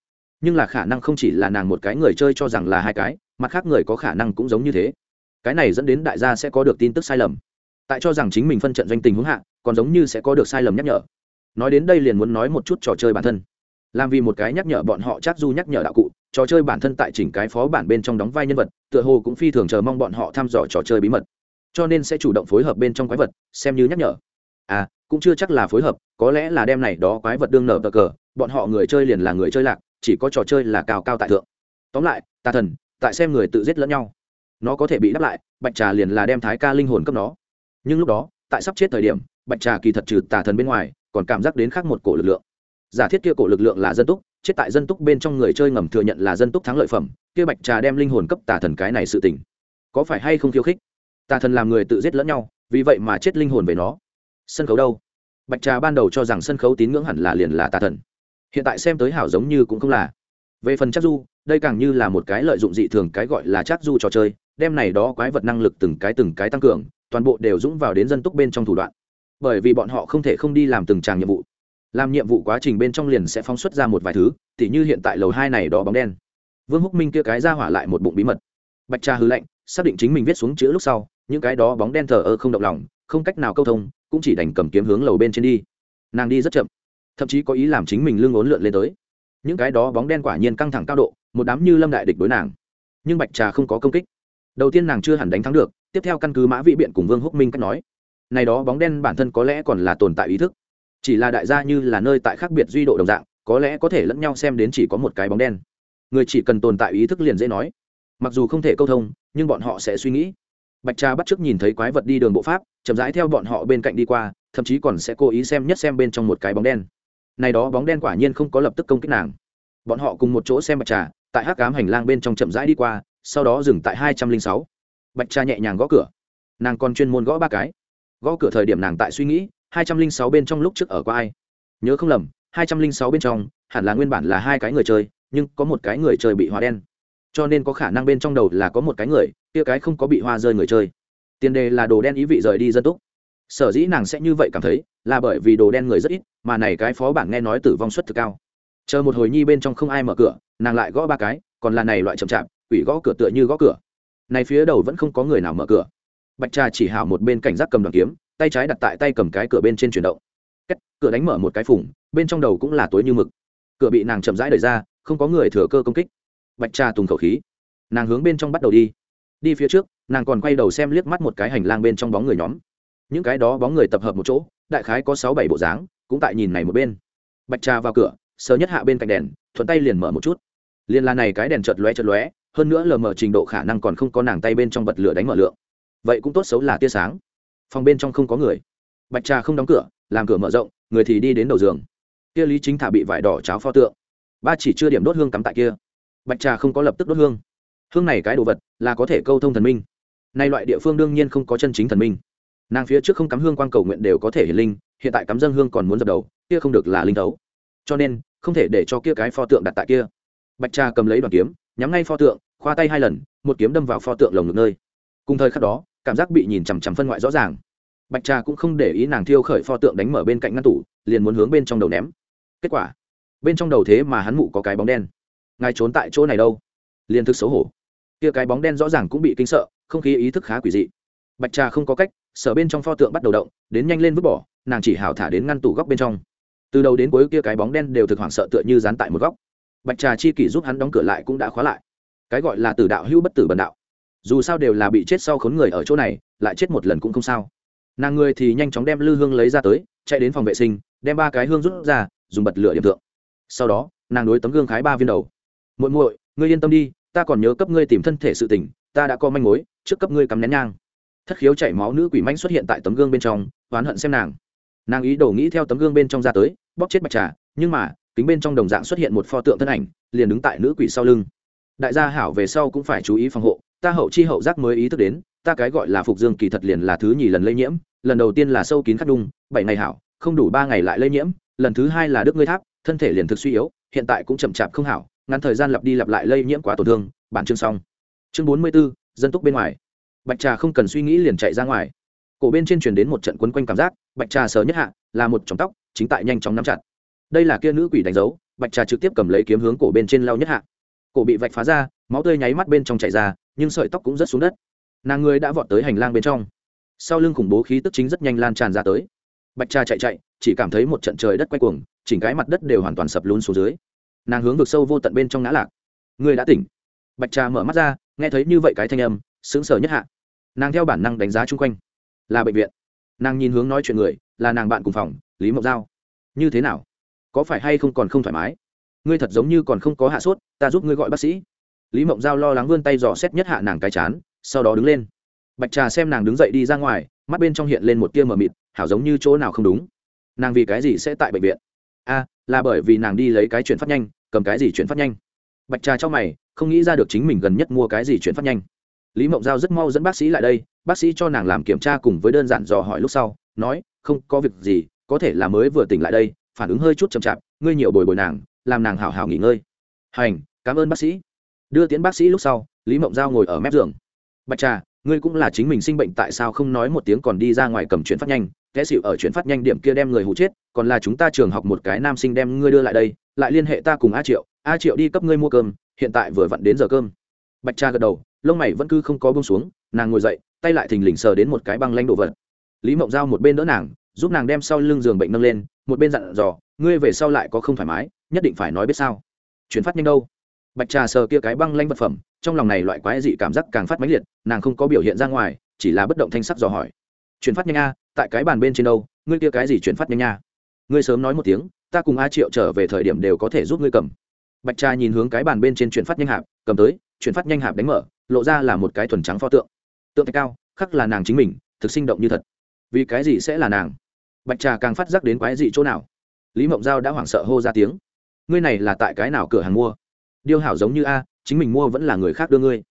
Nhưng là khả năng không chỉ là nàng một cái người chơi cho rằng là hai cái, mặt khác người có khả năng cũng giống như thế. Cái này dẫn đến đại gia sẽ có được tin tức sai lầm. Tại cho rằng chính mình phân trận doanh tình hướng hạ, còn giống như sẽ có được sai lầm nhắc nhở. Nói đến đây liền muốn nói một chút trò chơi bản thân. Làm vì một cái nhắc nhở bọn họ chắc du nhắc nhở đạo cụ trò chơi bản thân tại chỉnh cái phó bản bên trong đóng vai nhân vật, tựa hồ cũng phi thường chờ mong bọn họ thăm dò trò chơi bí mật. Cho nên sẽ chủ động phối hợp bên trong quái vật, xem như nhắc nhở. À cũng chưa chắc là phối hợp, có lẽ là đem này đó quái vật đương nở bờ cờ, bọn họ người chơi liền là người chơi lạc, chỉ có trò chơi là cao cao tại thượng. Tóm lại, tà thần, tại xem người tự giết lẫn nhau. Nó có thể bị đáp lại, bạch trà liền là đem thái ca linh hồn cấp nó. Nhưng lúc đó, tại sắp chết thời điểm, bạch trà kỳ thật trừ tà thần bên ngoài, còn cảm giác đến khác một cổ lực lượng. Giả thiết kia cổ lực lượng là dân túc chết tại dân túc bên trong người chơi ngầm thừa nhận là dân túc thắng lợi phẩm, kia bạch trà đem linh hồn cấp tà thần cái này sự tình. Có phải hay không khiêu khích? Tà thần làm người tự giết lẫn nhau, vì vậy mà chết linh hồn về nó. Sân khấu đâu? Bạch trà ban đầu cho rằng sân khấu tín ngưỡng hẳn là liền là tà thần. Hiện tại xem tới hảo giống như cũng không là. Về phần chắc du, đây càng như là một cái lợi dụng dị thường cái gọi là chắc du trò chơi, đem này đó quái vật năng lực từng cái từng cái tăng cường, toàn bộ đều dũng vào đến dân túc bên trong thủ đoạn. Bởi vì bọn họ không thể không đi làm từng tràng nhiệm vụ làm nhiệm vụ quá trình bên trong liền sẽ phóng xuất ra một vài thứ, tỉ như hiện tại lầu hai này đó bóng đen. Vương húc minh kia cái ra hỏa lại một bụng bí mật. Bạch cha hư lệnh xác định chính mình viết xuống chữ lúc sau, những cái đó bóng đen thờ ơ không động lòng, không cách nào câu thông, cũng chỉ đành cầm kiếm hướng lầu bên trên đi. Nàng đi rất chậm, thậm chí có ý làm chính mình lưng ốn lượn lên tới. Những cái đó bóng đen quả nhiên căng thẳng cao độ, một đám như lâm đại địch đối nàng. Nhưng bạch trà không có công kích. Đầu tiên nàng chưa hẳn đánh thắng được, tiếp theo căn cứ mã vị biện cùng vương húc minh cách nói. Này đó bóng đen bản thân có lẽ còn là tồn tại ý thức chỉ là đại gia như là nơi tại khác biệt duy độ đồng dạng, có lẽ có thể lẫn nhau xem đến chỉ có một cái bóng đen. Người chỉ cần tồn tại ý thức liền dễ nói. Mặc dù không thể câu thông, nhưng bọn họ sẽ suy nghĩ. Bạch trà bắt chước nhìn thấy quái vật đi đường bộ pháp, chậm rãi theo bọn họ bên cạnh đi qua, thậm chí còn sẽ cố ý xem nhất xem bên trong một cái bóng đen. Này đó bóng đen quả nhiên không có lập tức công kích nàng. Bọn họ cùng một chỗ xem bạch trà, tại hắc cám hành lang bên trong chậm rãi đi qua, sau đó dừng tại hai trăm linh sáu. Bạch trà nhẹ nhàng gõ cửa. Nàng còn chuyên môn gõ ba cái. Gõ cửa thời điểm nàng tại suy nghĩ hai trăm linh sáu bên trong lúc trước ở qua ai? Nhớ không lầm, hai trăm linh sáu bên trong, hẳn là nguyên bản là hai cái người chơi, nhưng có một cái người chơi bị hóa đen. Cho nên có khả năng bên trong đầu là có một cái người, kia cái không có bị hoa rơi người chơi. Tiền đề là đồ đen ý vị rời đi dân túc. Sở dĩ nàng sẽ như vậy cảm thấy, là bởi vì đồ đen người rất ít, mà này cái phó bản nghe nói tử vong suất thực cao. Chờ một hồi nhi bên trong không ai mở cửa, nàng lại gõ ba cái, còn là này loại chậm chạp, quỷ gõ cửa tựa như gõ cửa. Này phía đầu vẫn không có người nào mở cửa. Bạch trà chỉ hảo một bên cảnh giác cầm đoàn kiếm tay trái đặt tại tay cầm cái cửa bên trên chuyển động. Kết, cửa đánh mở một cái phủng bên trong đầu cũng là tối như mực. Cửa bị nàng chậm rãi đẩy ra không có người thừa cơ công kích. Bạch trà tùng khẩu khí. Nàng hướng bên trong bắt đầu đi. Đi phía trước nàng còn quay đầu xem liếc mắt một cái hành lang bên trong bóng người nhóm. Những cái đó bóng người tập hợp một chỗ đại khái có sáu bảy bộ dáng cũng tại nhìn này một bên. Bạch trà vào cửa sờ nhất hạ bên cạnh đèn thuận tay liền mở một chút. Liền là này cái đèn chợt lóe chợt lóe hơn nữa lờ mờ trình độ khả năng còn không có nàng tay bên trong bật lửa đánh mở lượng. Vậy cũng tốt xấu là tia sáng phòng bên trong không có người. Bạch trà không đóng cửa, làm cửa mở rộng, người thì đi đến đầu giường. Kia lý chính thả bị vải đỏ cháo pho tượng. Ba chỉ chưa điểm đốt hương cắm tại kia. Bạch trà không có lập tức đốt hương. Hương này cái đồ vật là có thể câu thông thần minh. Nay loại địa phương đương nhiên không có chân chính thần minh. Nàng phía trước không cắm hương quan cầu nguyện đều có thể hiển linh, hiện tại cắm dân hương còn muốn dập đầu, kia không được là linh thấu. Cho nên, không thể để cho kia cái pho tượng đặt tại kia. Bạch trà cầm lấy đoàn kiếm, nhắm ngay pho tượng, khoa tay hai lần, một kiếm đâm vào pho tượng lồng ngực nơi. Cùng thời khắc đó cảm giác bị nhìn chằm chằm phân ngoại rõ ràng. Bạch trà cũng không để ý nàng thiêu khởi pho tượng đánh mở bên cạnh ngăn tủ, liền muốn hướng bên trong đầu ném. Kết quả, bên trong đầu thế mà hắn mụ có cái bóng đen. Ngài trốn tại chỗ này đâu? Liền thực xấu hổ. Kia cái bóng đen rõ ràng cũng bị kinh sợ, không khí ý thức khá quỷ dị. Bạch trà không có cách sở bên trong pho tượng bắt đầu động, đến nhanh lên vứt bỏ, nàng chỉ hào thả đến ngăn tủ góc bên trong. Từ đầu đến cuối kia cái bóng đen đều thực hoảng sợ tựa như dán tại một góc. Bạch trà chi kỷ giúp hắn đóng cửa lại cũng đã khóa lại. Cái gọi là tử đạo hữu bất tử bần đạo dù sao đều là bị chết sau khốn người ở chỗ này, lại chết một lần cũng không sao. Nàng người thì nhanh chóng đem lư hương lấy ra tới, chạy đến phòng vệ sinh, đem ba cái hương rút ra, dùng bật lửa điểm tượng. sau đó, nàng đối tấm gương khái ba viên đầu. Muội muội, ngươi yên tâm đi, ta còn nhớ cấp ngươi tìm thân thể sự tình, ta đã có manh mối, trước cấp ngươi cắm nén nhang. Thất khiếu chảy máu nữ quỷ manh xuất hiện tại tấm gương bên trong, oán hận xem nàng. Nàng ý đồ nghĩ theo tấm gương bên trong ra tới, bóp chết bạch trà, nhưng mà, kính bên trong đồng dạng xuất hiện một pho tượng thân ảnh, liền đứng tại nữ quỷ sau lưng. Đại gia hảo về sau cũng phải chú ý phòng hộ ta hậu chi hậu giác mới ý thức đến ta cái gọi là phục dương kỳ thật liền là thứ nhì lần lây nhiễm lần đầu tiên là sâu kín khắc đung bảy ngày hảo không đủ ba ngày lại lây nhiễm lần thứ hai là đức ngươi tháp thân thể liền thực suy yếu hiện tại cũng chậm chạp không hảo ngắn thời gian lặp đi lặp lại lây nhiễm quá tổn thương bản chương xong. Chương bốn mươi 44, dân túc bên ngoài. Bạch trà không cần suy nghĩ liền chạy ra ngoài. Cổ bên trên truyền đến một trận quấn quanh cảm giác bạch trà sờ nhất hạ là một chóng tóc chính tại nhanh chóng nắm chặt. Đây là kia nữ quỷ đánh dấu bạch trà trực tiếp cầm lấy kiếm hướng cổ bên trên lau nhất hạ. Cổ bị vạch phá ra máu tươi nháy mắt bên trong chảy ra nhưng sợi tóc cũng rất xuống đất. Nàng người đã vọt tới hành lang bên trong. Sau lưng khủng bố khí tức chính rất nhanh lan tràn ra tới. Bạch tra chạy chạy, chỉ cảm thấy một trận trời đất quay cuồng, chỉnh cái mặt đất đều hoàn toàn sập lún xuống dưới. Nàng hướng vực sâu vô tận bên trong ngã lạc. Người đã tỉnh. Bạch tra mở mắt ra, nghe thấy như vậy cái thanh âm, sững sờ nhất hạ. Nàng theo bản năng đánh giá chung quanh. Là bệnh viện. Nàng nhìn hướng nói chuyện người, là nàng bạn cùng phòng, lý mộc giao. Như thế nào? Có phải hay không còn không thoải mái? Ngươi thật giống như còn không có hạ sốt, ta giúp ngươi gọi bác sĩ lý mộng giao lo lắng vươn tay dò xét nhất hạ nàng cái chán, sau đó đứng lên. Bạch trà xem nàng đứng dậy đi ra ngoài, mắt bên trong hiện lên một tia mờ mịt, hảo giống như chỗ nào không đúng. Nàng vì cái gì sẽ tại bệnh viện? A, là bởi vì nàng đi lấy cái chuyển phát nhanh, cầm cái gì chuyển phát nhanh? Bạch trà cho mày, không nghĩ ra được chính mình gần nhất mua cái gì chuyển phát nhanh. Lý mộng giao rất mau dẫn bác sĩ lại đây, bác sĩ cho nàng làm kiểm tra cùng với đơn giản dò hỏi lúc sau, nói, không, có việc gì, có thể là mới vừa tỉnh lại đây, phản ứng hơi chút chậm chạp, ngươi nhiều bồi bồi nàng, làm nàng hảo hảo nghỉ ngơi. Hành, cảm ơn bác sĩ đưa tiến bác sĩ lúc sau, lý mộng giao ngồi ở mép giường. Bạch trà, ngươi cũng là chính mình sinh bệnh tại sao không nói một tiếng còn đi ra ngoài cầm chuyển phát nhanh? Kẽ xịu ở chuyển phát nhanh điểm kia đem người hụ chết, còn là chúng ta trường học một cái nam sinh đem ngươi đưa lại đây, lại liên hệ ta cùng a triệu a triệu đi cấp ngươi mua cơm, hiện tại vừa vặn đến giờ cơm. Bạch trà gật đầu, lông mày vẫn cứ không có bông xuống, nàng ngồi dậy, tay lại thình lình sờ đến một cái băng lanh đồ vật. Lý mộng giao một bên đỡ nàng, giúp nàng đem sau lưng giường bệnh nâng lên, một bên dặn dò, ngươi về sau lại có không thoải mái, nhất định phải nói biết sao. Chuyển phát nhanh đâu? Bạch trà sờ kia cái băng lanh vật phẩm, trong lòng này loại quái dị cảm giác càng phát mãnh liệt, nàng không có biểu hiện ra ngoài, chỉ là bất động thanh sắc dò hỏi. Chuyển phát nhanh a, tại cái bàn bên trên đâu, ngươi kia cái gì chuyển phát nhanh nha? Ngươi sớm nói một tiếng, ta cùng a triệu trở về thời điểm đều có thể giúp ngươi cầm. Bạch trà nhìn hướng cái bàn bên trên chuyển phát nhanh hạp, cầm tới, chuyển phát nhanh hạp đánh mở, lộ ra là một cái thuần trắng pho tượng. Tượng thạch cao, khắc là nàng chính mình, thực sinh động như thật. Vì cái gì sẽ là nàng? Bạch trà càng phát giác đến quái dị chỗ nào. Lý mộng giao đã hoảng sợ hô ra tiếng. Ngươi này là tại cái nào cửa hàng mua? Điêu hảo giống như a, chính mình mua vẫn là người khác đưa ngươi.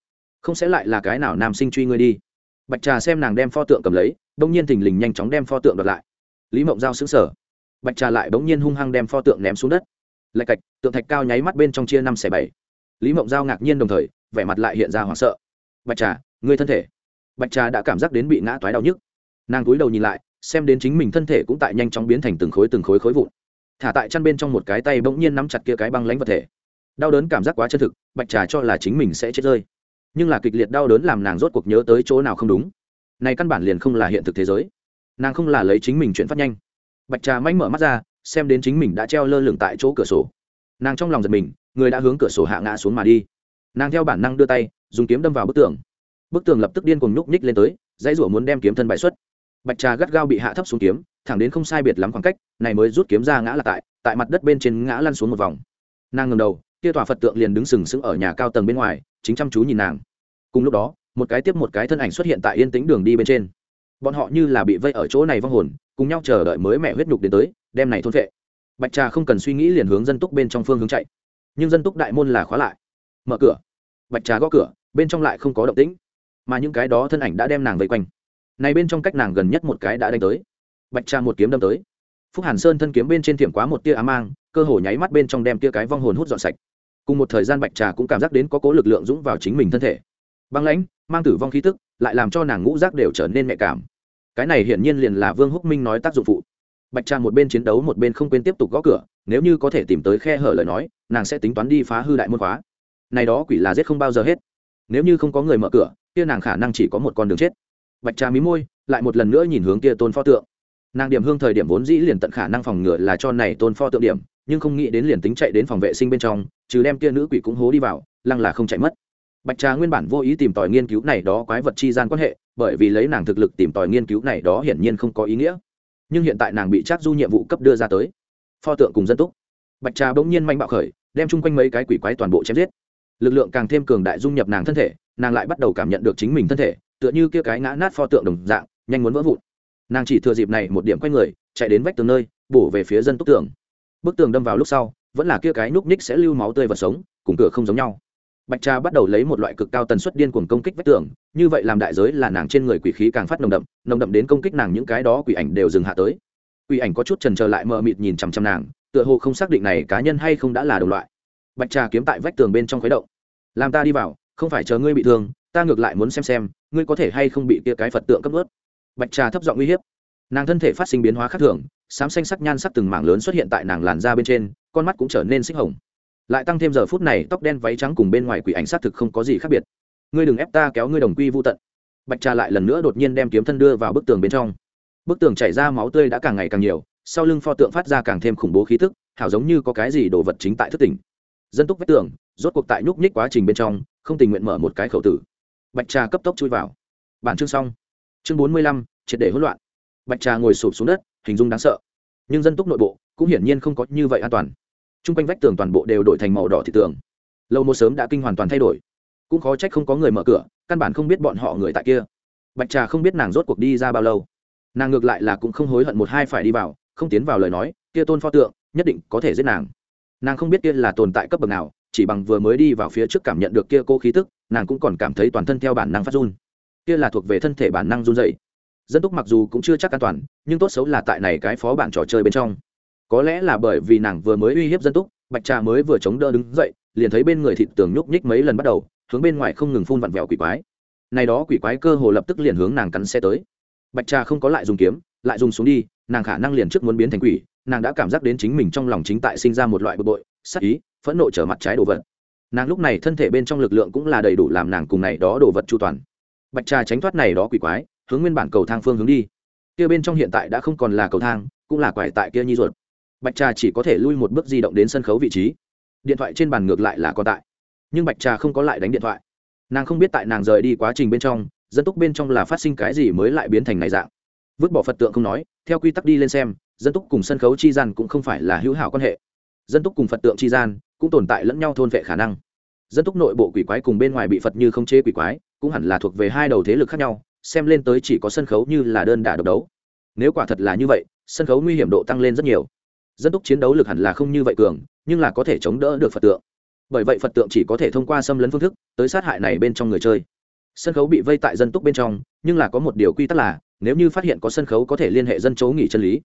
Không sẽ lại là cái nào nam sinh truy ngươi đi. Bạch trà xem nàng đem pho tượng cầm lấy, bỗng nhiên thình lình nhanh chóng đem pho tượng đoạt lại. Lý mộng giao xứng sở bạch trà lại bỗng nhiên hung hăng đem pho tượng ném xuống đất. Lạch cạch, tượng thạch cao nháy mắt bên trong chia năm xẻ bảy. Lý mộng giao ngạc nhiên đồng thời, vẻ mặt lại hiện ra hoảng sợ. Bạch trà, ngươi thân thể. Bạch trà đã cảm giác đến bị ngã toái đau nhức. Nàng cúi đầu nhìn lại, xem đến chính mình thân thể cũng tại nhanh chóng biến thành từng khối từng khối khối vụn. Thả tại chăn bên trong một cái tay bỗng nhiên nắm chặt kia cái băng lánh vật thể đau đớn cảm giác quá chân thực, bạch trà cho là chính mình sẽ chết rơi. Nhưng là kịch liệt đau đớn làm nàng rốt cuộc nhớ tới chỗ nào không đúng. Này căn bản liền không là hiện thực thế giới. Nàng không là lấy chính mình chuyển phát nhanh. Bạch trà manh mở mắt ra, xem đến chính mình đã treo lơ lửng tại chỗ cửa sổ. Nàng trong lòng giật mình, người đã hướng cửa sổ hạ ngã xuống mà đi. Nàng theo bản năng đưa tay, dùng kiếm đâm vào bức tường. Bức tường lập tức điên cùng nhúc nhích lên tới, dãy rủa muốn đem kiếm thân bại xuất. Bạch trà gắt gao bị hạ thấp xuống kiếm, thẳng đến không sai biệt lắm khoảng cách, này mới rút kiếm ra ngã là tại tại mặt đất bên trên ngã lăn xuống một vòng. Nàng ngầm đầu kia tòa phật tượng liền đứng sừng sững ở nhà cao tầng bên ngoài, chính chăm chú nhìn nàng. Cùng lúc đó, một cái tiếp một cái thân ảnh xuất hiện tại yên tĩnh đường đi bên trên. Bọn họ như là bị vây ở chỗ này vong hồn, cùng nhau chờ đợi mới mẹ huyết nhục đến tới, đem này thôn vệ bạch trà không cần suy nghĩ liền hướng dân túc bên trong phương hướng chạy. Nhưng dân túc đại môn là khóa lại. Mở cửa. Bạch trà gõ cửa, bên trong lại không có động tĩnh. Mà những cái đó thân ảnh đã đem nàng vây quanh. Này bên trong cách nàng gần nhất một cái đã đánh tới. Bạch trà một kiếm đâm tới. Phúc hàn sơn thân kiếm bên trên tiệm quá một tia á mang, cơ hồ nháy mắt bên trong đem tia cái vong hồn hút dọn sạch cùng một thời gian bạch trà cũng cảm giác đến có cố lực lượng dũng vào chính mình thân thể. Băng lãnh, mang tử vong khí tức, lại làm cho nàng ngũ giác đều trở nên nhạy cảm. Cái này hiển nhiên liền là vương húc minh nói tác dụng phụ. Bạch trà một bên chiến đấu một bên không quên tiếp tục gõ cửa, nếu như có thể tìm tới khe hở lời nói, nàng sẽ tính toán đi phá hư đại môn khóa. Này đó quỷ là giết không bao giờ hết. Nếu như không có người mở cửa, kia nàng khả năng chỉ có một con đường chết. Bạch trà mí môi, lại một lần nữa nhìn hướng kia tôn pho tượng. Nàng điểm hương thời điểm vốn dĩ liền tận khả năng phòng ngừa là cho này tôn pho tượng điểm nhưng không nghĩ đến liền tính chạy đến phòng vệ sinh bên trong, trừ đem kia nữ quỷ cũng hố đi vào, lăng là không chạy mất. Bạch trà nguyên bản vô ý tìm tòi nghiên cứu này đó quái vật chi gian quan hệ, bởi vì lấy nàng thực lực tìm tòi nghiên cứu này đó hiển nhiên không có ý nghĩa. Nhưng hiện tại nàng bị Trác du nhiệm vụ cấp đưa ra tới. Pho tượng cùng dân túc. Bạch trà bỗng nhiên manh bạo khởi, đem chung quanh mấy cái quỷ quái toàn bộ chém giết. Lực lượng càng thêm cường đại dung nhập nàng thân thể, nàng lại bắt đầu cảm nhận được chính mình thân thể, tựa như kia cái ngã nát pho tượng đồng dạng, nhanh muốn vỡ vụn. Nàng chỉ thừa dịp này một điểm quanh người, chạy đến vách tường nơi, bổ về phía dân túc tường bức tường đâm vào lúc sau, vẫn là kia cái núc ních sẽ lưu máu tươi và sống, cùng cửa không giống nhau. Bạch trà bắt đầu lấy một loại cực cao tần suất điên cuồng công kích vách tường, như vậy làm đại giới là nàng trên người quỷ khí càng phát nồng đậm nồng đậm đến công kích nàng những cái đó quỷ ảnh đều dừng hạ tới. Quỷ ảnh có chút trần trờ lại mờ mịt nhìn chằm chằm nàng, tựa hồ không xác định này cá nhân hay không đã là đồng loại. Bạch trà kiếm tại vách tường bên trong khuấy động. Làm ta đi vào, không phải chờ ngươi bị thương, ta ngược lại muốn xem xem, ngươi có thể hay không bị kia cái phật tượng cấp ướt bạch trà thấp giọng uy hiếp. Nàng thân thể phát sinh biến hóa khác thường xám xanh sắc nhan sắc từng mảng lớn xuất hiện tại nàng làn da bên trên, con mắt cũng trở nên xích hồng. Lại tăng thêm giờ phút này, tóc đen váy trắng cùng bên ngoài quỷ ảnh sát thực không có gì khác biệt. Ngươi đừng ép ta kéo ngươi đồng quy vô tận. Bạch trà lại lần nữa đột nhiên đem kiếm thân đưa vào bức tường bên trong. Bức tường chảy ra máu tươi đã càng ngày càng nhiều, sau lưng pho tượng phát ra càng thêm khủng bố khí tức, hảo giống như có cái gì đồ vật chính tại thức tỉnh. Dân túc vách tường, rốt cuộc tại nhúc nhích quá trình bên trong, không tình nguyện mở một cái khẩu tử. Bạch trà cấp tốc chui vào. Bản chương xong. Chương bốn mươi lăm, triệt để hỗn loạn. Bạch trà ngồi sụp xuống đất hình dung đáng sợ. Nhưng dân túc nội bộ cũng hiển nhiên không có như vậy an toàn. T r u n g quanh vách tường toàn bộ đều đổi thành màu đỏ thị tường. Lâu một sớm đã kinh hoàn toàn thay đổi. Cũng khó trách không có người mở cửa, căn bản không biết bọn họ người tại kia. Bạch trà không biết nàng rốt cuộc đi ra bao lâu. Nàng ngược lại là cũng không hối hận một hai phải đi vào, không tiến vào lời nói, kia tôn pho tượng nhất định có thể giết nàng. Nàng không biết kia là tồn tại cấp bậc nào, chỉ bằng vừa mới đi vào phía trước cảm nhận được kia cô khí tức, nàng cũng còn cảm thấy toàn thân theo bản năng phát run. Kia là thuộc về thân thể bản năng run dậy dân túc mặc dù cũng chưa chắc an toàn, nhưng tốt xấu là tại này cái phó bản trò chơi bên trong. Có lẽ là bởi vì nàng vừa mới uy hiếp dân túc, bạch trà mới vừa chống đỡ đứng dậy, liền thấy bên người thịt tường nhúc nhích mấy lần bắt đầu, hướng bên ngoài không ngừng phun vặn vẹo quỷ quái. Này đó quỷ quái cơ hồ lập tức liền hướng nàng cắn xe tới. Bạch trà không có lại dùng kiếm, lại dùng xuống đi, nàng khả năng liền trước muốn biến thành quỷ, nàng đã cảm giác đến chính mình trong lòng chính tại sinh ra một loại bực bội sắc ý, phẫn nộ trở mặt trái đồ vật. Nàng lúc này thân thể bên trong lực lượng cũng là đầy đủ làm nàng cùng này đó đồ vật chu toàn. Bạch trà tránh thoát này đó quỷ quái hướng nguyên bản cầu thang phương hướng đi. Kia bên trong hiện tại đã không còn là cầu thang, cũng là quải tại kia nhi ruột. Bạch trà chỉ có thể lui một bước di động đến sân khấu vị trí. Điện thoại trên bàn ngược lại là còn tại. Nhưng bạch trà không có lại đánh điện thoại. Nàng không biết tại nàng rời đi quá trình bên trong, dân túc bên trong là phát sinh cái gì mới lại biến thành này dạng. Vứt bỏ phật tượng không nói, theo quy tắc đi lên xem, dân túc cùng sân khấu chi gian cũng không phải là hữu hảo quan hệ. Dân túc cùng phật tượng chi gian cũng tồn tại lẫn nhau thôn vệ khả năng. Dân túc nội bộ quỷ quái cùng bên ngoài bị phật như không chế quỷ quái, cũng hẳn là thuộc về hai đầu thế lực khác nhau xem lên tới chỉ có sân khấu như là đơn đả độc đấu. Nếu quả thật là như vậy, sân khấu nguy hiểm độ tăng lên rất nhiều. Dân túc chiến đấu lực hẳn là không như vậy cường, nhưng là có thể chống đỡ được phật tượng. Bởi vậy phật tượng chỉ có thể thông qua xâm lấn phương thức tới sát hại này bên trong người chơi. Sân khấu bị vây tại dân túc bên trong, nhưng là có một điều quy tắc là, nếu như phát hiện có sân khấu có thể liên hệ dân chấu nghỉ chân lý.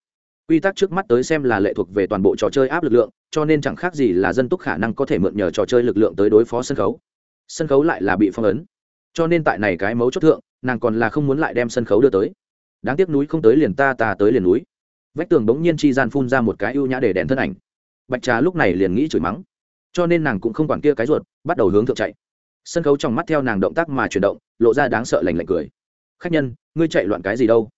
Quy tắc trước mắt tới xem là lệ thuộc về toàn bộ trò chơi áp lực lượng, cho nên chẳng khác gì là dân túc khả năng có thể mượn nhờ trò chơi lực lượng tới đối phó sân khấu. Sân khấu lại là bị phong ấn. Cho nên tại này cái mấu chốt thượng nàng còn là không muốn lại đem sân khấu đưa tới. Đáng tiếc núi không tới liền ta ta tới liền núi. Vách tường bỗng nhiên chi gian phun ra một cái ưu nhã để đèn thân ảnh. Bạch trà lúc này liền nghĩ chửi mắng. Cho nên nàng cũng không quản kia cái ruột, bắt đầu hướng thượng chạy. Sân khấu trong mắt theo nàng động tác mà chuyển động, lộ ra đáng sợ lành lạnh cười. Khách nhân, ngươi chạy loạn cái gì đâu?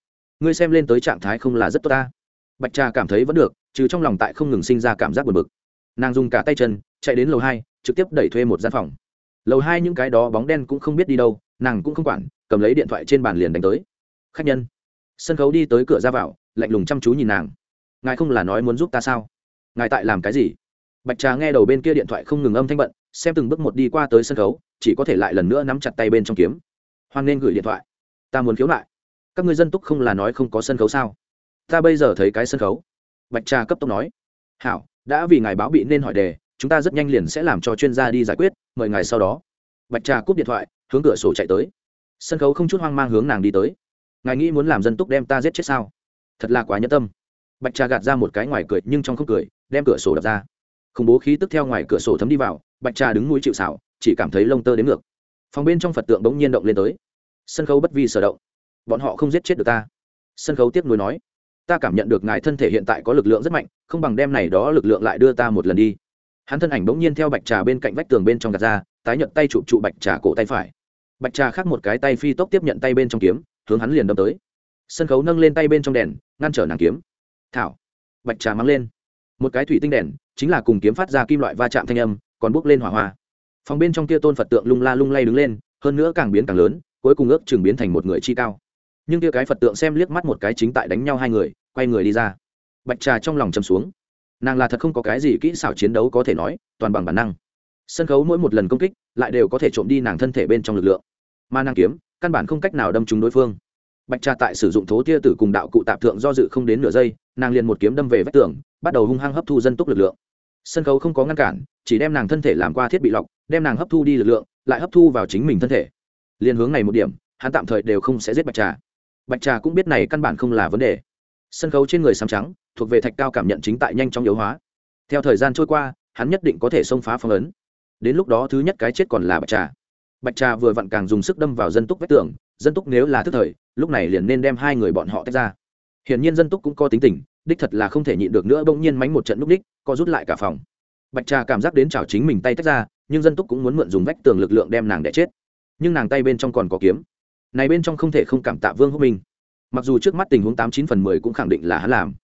Ngươi xem lên tới trạng thái không là rất tốt ta. Bạch trà cảm thấy vẫn được chứ trong lòng tại không ngừng sinh ra cảm giác buồn bực. Nàng dùng cả tay chân, chạy đến lầu hai, trực tiếp đẩy thuê một gian phòng. Lầu hai những cái đó bóng đen cũng không biết đi đâu, nàng cũng không quản cầm lấy điện thoại trên bàn liền đánh tới. Khách nhân, sân khấu đi tới cửa ra vào, lạnh lùng chăm chú nhìn nàng. Ngài không là nói muốn giúp ta sao? Ngài tại làm cái gì? Bạch trà nghe đầu bên kia điện thoại không ngừng âm thanh bận, xem từng bước một đi qua tới sân khấu, chỉ có thể lại lần nữa nắm chặt tay bên trong kiếm. Hoan nên gửi điện thoại. Ta muốn khiếu nại. Các người dân túc không là nói không có sân khấu sao? Ta bây giờ thấy cái sân khấu. Bạch trà cấp tốc nói. Hảo, đã vì ngài báo bị nên hỏi đề, chúng ta rất nhanh liền sẽ làm cho chuyên gia đi giải quyết, mời ngài sau đó. Bạch trà cúp điện thoại, hướng cửa sổ chạy tới sân khấu không chút hoang mang hướng nàng đi tới. Ngài nghĩ muốn làm dân túc đem ta giết chết sao? Thật là quá nhẫn tâm. Bạch trà gạt ra một cái ngoài cười, nhưng trong không cười, đem cửa sổ đập ra. Khủng bố khí tức theo ngoài cửa sổ thấm đi vào, bạch trà đứng mũi chịu xảo chỉ cảm thấy lông tơ đến ngược. Phòng bên trong phật tượng bỗng nhiên động lên tới. Sân khấu bất vi sở động. Bọn họ không giết chết được ta. Sân khấu tiếp nuối nói, ta cảm nhận được ngài thân thể hiện tại có lực lượng rất mạnh, không bằng đem này đó lực lượng lại đưa ta một lần đi. Hắn thân ảnh bỗng nhiên theo bạch trà bên cạnh vách tường bên trong gạt ra, tái nhận tay chụp trụ bạch trà cổ tay phải bạch trà khác một cái tay phi tốc tiếp nhận tay bên trong kiếm, hướng hắn liền đâm tới. Sân khấu nâng lên tay bên trong đèn, ngăn trở nàng kiếm. Thảo. Bạch trà mắng lên. Một cái thủy tinh đèn, chính là cùng kiếm phát ra kim loại va chạm thanh âm, còn bốc lên hỏa hoa. Phòng bên trong kia tôn phật tượng lung la lung lay đứng lên, hơn nữa càng biến càng lớn, cuối cùng ước chừng biến thành một người chi cao. Nhưng kia cái phật tượng xem liếc mắt một cái chính tại đánh nhau hai người, quay người đi ra. Bạch trà trong lòng chầm xuống. Nàng là thật không có cái gì kỹ xảo chiến đấu có thể nói, toàn bằng bản năng sân khấu mỗi một lần công kích lại đều có thể trộm đi nàng thân thể bên trong lực lượng. Mà nàng kiếm, căn bản không cách nào đâm trúng đối phương. Bạch trà tại sử dụng thố tia tử cùng đạo cụ tạp thượng do dự không đến nửa giây, nàng liền một kiếm đâm về vách tường, bắt đầu hung hăng hấp thu dân túc lực lượng. Sân khấu không có ngăn cản, chỉ đem nàng thân thể làm qua thiết bị lọc, đem nàng hấp thu đi lực lượng, lại hấp thu vào chính mình thân thể. Liền hướng này một điểm, hắn tạm thời đều không sẽ giết bạch trà. Bạch trà cũng biết này căn bản không là vấn đề. Sân khấu trên người xám trắng, thuộc về thạch cao cảm nhận chính tại nhanh trong yếu hóa. Theo thời gian trôi qua, hắn nhất định có thể xông phá phong ấn đến lúc đó thứ nhất cái chết còn là bạch trà. Bạch trà vừa vặn càng dùng sức đâm vào dân túc vách tường, dân túc nếu là thức thời, lúc này liền nên đem hai người bọn họ tách ra. Hiển nhiên dân túc cũng có tính tình, đích thật là không thể nhịn được nữa bỗng nhiên mánh một trận núp đích, co rút lại cả phòng. Bạch trà cảm giác đến chảo chính mình tay tách ra, nhưng dân túc cũng muốn mượn dùng vách tường lực lượng đem nàng đẻ chết. Nhưng nàng tay bên trong còn có kiếm. Này bên trong không thể không cảm tạ vương hữu minh. Mặc dù trước mắt tình huống tám chín phần mười cũng khẳng định là hắn làm.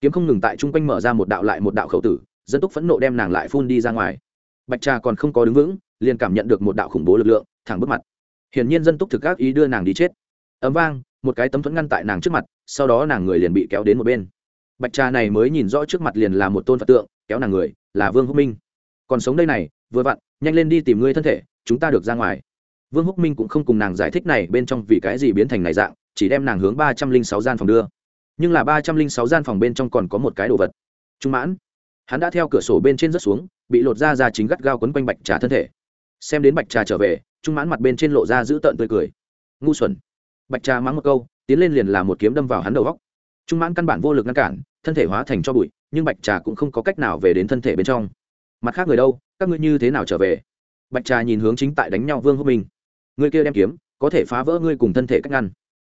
Kiếm không ngừng tại chung quanh mở ra một đạo lại một đạo khẩu tử, dân túc phẫn nộ đem nàng lại phun đi ra ngoài bạch trà còn không có đứng vững, liền cảm nhận được một đạo khủng bố lực lượng, thẳng bước mặt. Hiển nhiên dân túc thực các ý đưa nàng đi chết. Ấm vang, một cái tấm thuẫn ngăn tại nàng trước mặt, sau đó nàng người liền bị kéo đến một bên. Bạch trà này mới nhìn rõ trước mặt liền là một tôn phật tượng, kéo nàng người, là vương húc minh. Còn sống đây này, vừa vặn, nhanh lên đi tìm ngươi thân thể, chúng ta được ra ngoài. Vương húc minh cũng không cùng nàng giải thích này bên trong vì cái gì biến thành này dạng, chỉ đem nàng hướng ba trăm linh sáu gian phòng đưa. Nhưng là ba trăm linh sáu gian phòng bên trong còn có một cái đồ vật. Trung mãn hắn đã theo cửa sổ bên trên rớt xuống, bị lột ra ra chính gắt gao quấn quanh bạch trà thân thể. Xem đến bạch trà trở về, trung mãn mặt bên trên lộ ra giữ tợn tươi cười. Ngu xuẩn. Bạch trà mắng một câu, tiến lên liền là một kiếm đâm vào hắn đầu góc. Trung mãn căn bản vô lực ngăn cản, thân thể hóa thành cho bụi, nhưng bạch trà cũng không có cách nào về đến thân thể bên trong. Mặt khác người đâu, các ngươi như thế nào trở về? Bạch trà nhìn hướng chính tại đánh nhau vương húc minh. Người kia đem kiếm, có thể phá vỡ ngươi cùng thân thể cách ngăn.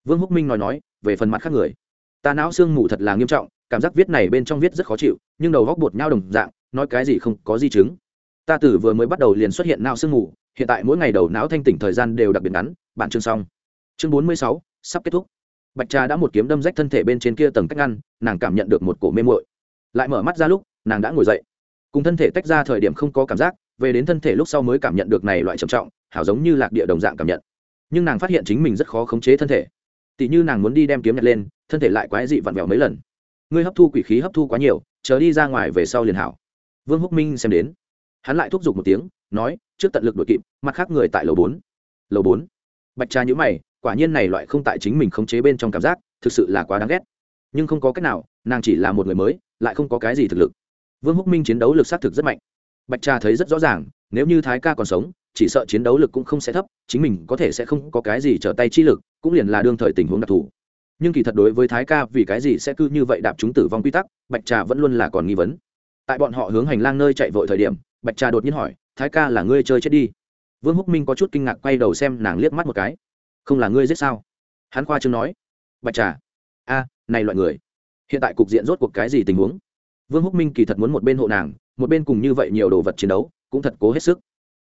Vương húc minh nói nói, về phần mặt khác người. Ta não xương mù thật là nghiêm trọng cảm giác viết này bên trong viết rất khó chịu, nhưng đầu góc bột nhau đồng dạng, nói cái gì không có di chứng. Ta tử vừa mới bắt đầu liền xuất hiện não sương ngủ hiện tại mỗi ngày đầu não thanh tỉnh thời gian đều đặc biệt ngắn bản chương xong. Chương bốn mươi sáu, sắp kết thúc. Bạch trà đã một kiếm đâm rách thân thể bên trên kia tầng cách ngăn, nàng cảm nhận được một cổ mê mội lại mở mắt ra lúc, nàng đã ngồi dậy. Cùng thân thể tách ra thời điểm không có cảm giác, về đến thân thể lúc sau mới cảm nhận được này loại trầm trọng, hảo giống như lạc địa đồng dạng cảm nhận. Nhưng nàng phát hiện chính mình rất khó khống chế thân thể. Tỷ như nàng muốn đi đem kiếm nhặt lên, thân thể lại quái dị vặn vẹo mấy lần ngươi hấp thu quỷ khí hấp thu quá nhiều, chờ đi ra ngoài về sau liền hảo. Vương húc minh xem đến. Hắn lại thúc giục một tiếng, nói, trước tận lực đội kịp, mặt khác người tại lầu bốn. Lầu bốn? Bạch trà nhữ mày, quả nhiên này loại không tại chính mình khống chế bên trong cảm giác, thực sự là quá đáng ghét. Nhưng không có cách nào, nàng chỉ là một người mới, lại không có cái gì thực lực. Vương húc minh chiến đấu lực xác thực rất mạnh. Bạch trà thấy rất rõ ràng, nếu như thái ca còn sống, chỉ sợ chiến đấu lực cũng không sẽ thấp, chính mình có thể sẽ không có cái gì trở tay chi lực, cũng liền là đương thời tình huống đặc thù nhưng kỳ thật đối với thái ca, vì cái gì sẽ cứ như vậy đạp chúng tử vong quy tắc, bạch trà vẫn luôn là còn nghi vấn. Tại bọn họ hướng hành lang nơi chạy vội thời điểm, bạch trà đột nhiên hỏi, thái ca là ngươi chơi chết đi? Vương húc minh có chút kinh ngạc quay đầu xem nàng liếc mắt một cái. Không là ngươi giết sao? Hắn khoa chương nói. Bạch trà, a, này loại người, hiện tại cục diện rốt cuộc cái gì tình huống? Vương húc minh kỳ thật muốn một bên hộ nàng, một bên cùng như vậy nhiều đồ vật chiến đấu, cũng thật cố hết sức.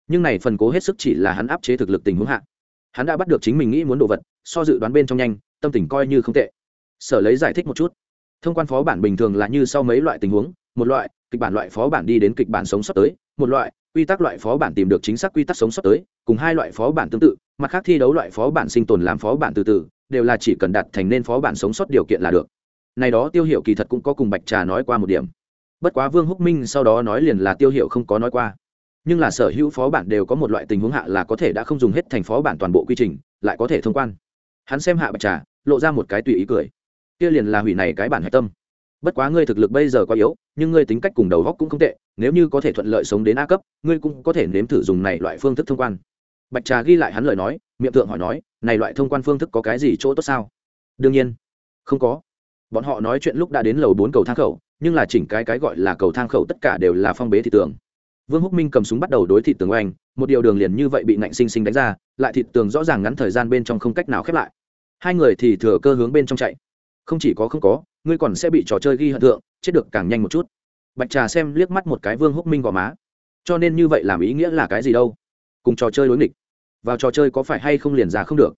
Nhưng này phần cố hết sức chỉ là hắn áp chế thực lực tình huống hạ. Hắn đã bắt được chính mình nghĩ muốn đồ vật so dự đoán bên trong nhanh, tâm tình coi như không tệ. Sở lấy giải thích một chút. Thông quan phó bản bình thường là như sau mấy loại tình huống. Một loại, kịch bản loại phó bản đi đến kịch bản sống sót tới. Một loại, quy tắc loại phó bản tìm được chính xác quy tắc sống sót tới, cùng hai loại phó bản tương tự. Mặt khác thi đấu loại phó bản sinh tồn làm phó bản từ từ, đều là chỉ cần đặt thành nên phó bản sống sót điều kiện là được. Này đó tiêu hiệu kỳ thật cũng có cùng bạch trà nói qua một điểm. Bất quá vương húc minh sau đó nói liền là tiêu hiệu không có nói qua. Nhưng là sở hữu phó bản đều có một loại tình huống hạ là có thể đã không dùng hết thành phó bản toàn bộ quy trình, lại có thể thông quan hắn xem hạ bạch trà, lộ ra một cái tùy ý cười. Kia liền là hủy này cái bản hạch tâm. Bất quá ngươi thực lực bây giờ quá yếu, nhưng ngươi tính cách cùng đầu góc cũng không tệ, nếu như có thể thuận lợi sống đến a cấp, ngươi cũng có thể nếm thử dùng này loại phương thức thông quan. Bạch trà ghi lại hắn lời nói, miệng tượng hỏi nói, này loại thông quan phương thức có cái gì chỗ tốt sao? Đương nhiên, không có. Bọn họ nói chuyện lúc đã đến lầu bốn cầu thang khẩu, nhưng là chỉnh cái cái gọi là cầu thang khẩu tất cả đều là phong bế thị tường vương húc minh cầm súng bắt đầu đối thị tường oanh, một điều đường liền như vậy bị nạnh sinh sinh đánh ra, lại thị tường rõ ràng ngắn thời gian bên trong không cách nào khép lại. Hai người thì thừa cơ hướng bên trong chạy. Không chỉ có không có, ngươi còn sẽ bị trò chơi ghi hận thượng, chết được càng nhanh một chút. Bạch trà xem liếc mắt một cái vương húc minh gò má. Cho nên như vậy làm ý nghĩa là cái gì đâu? Cùng trò chơi đối nghịch. Vào trò chơi có phải hay không liền ra không được?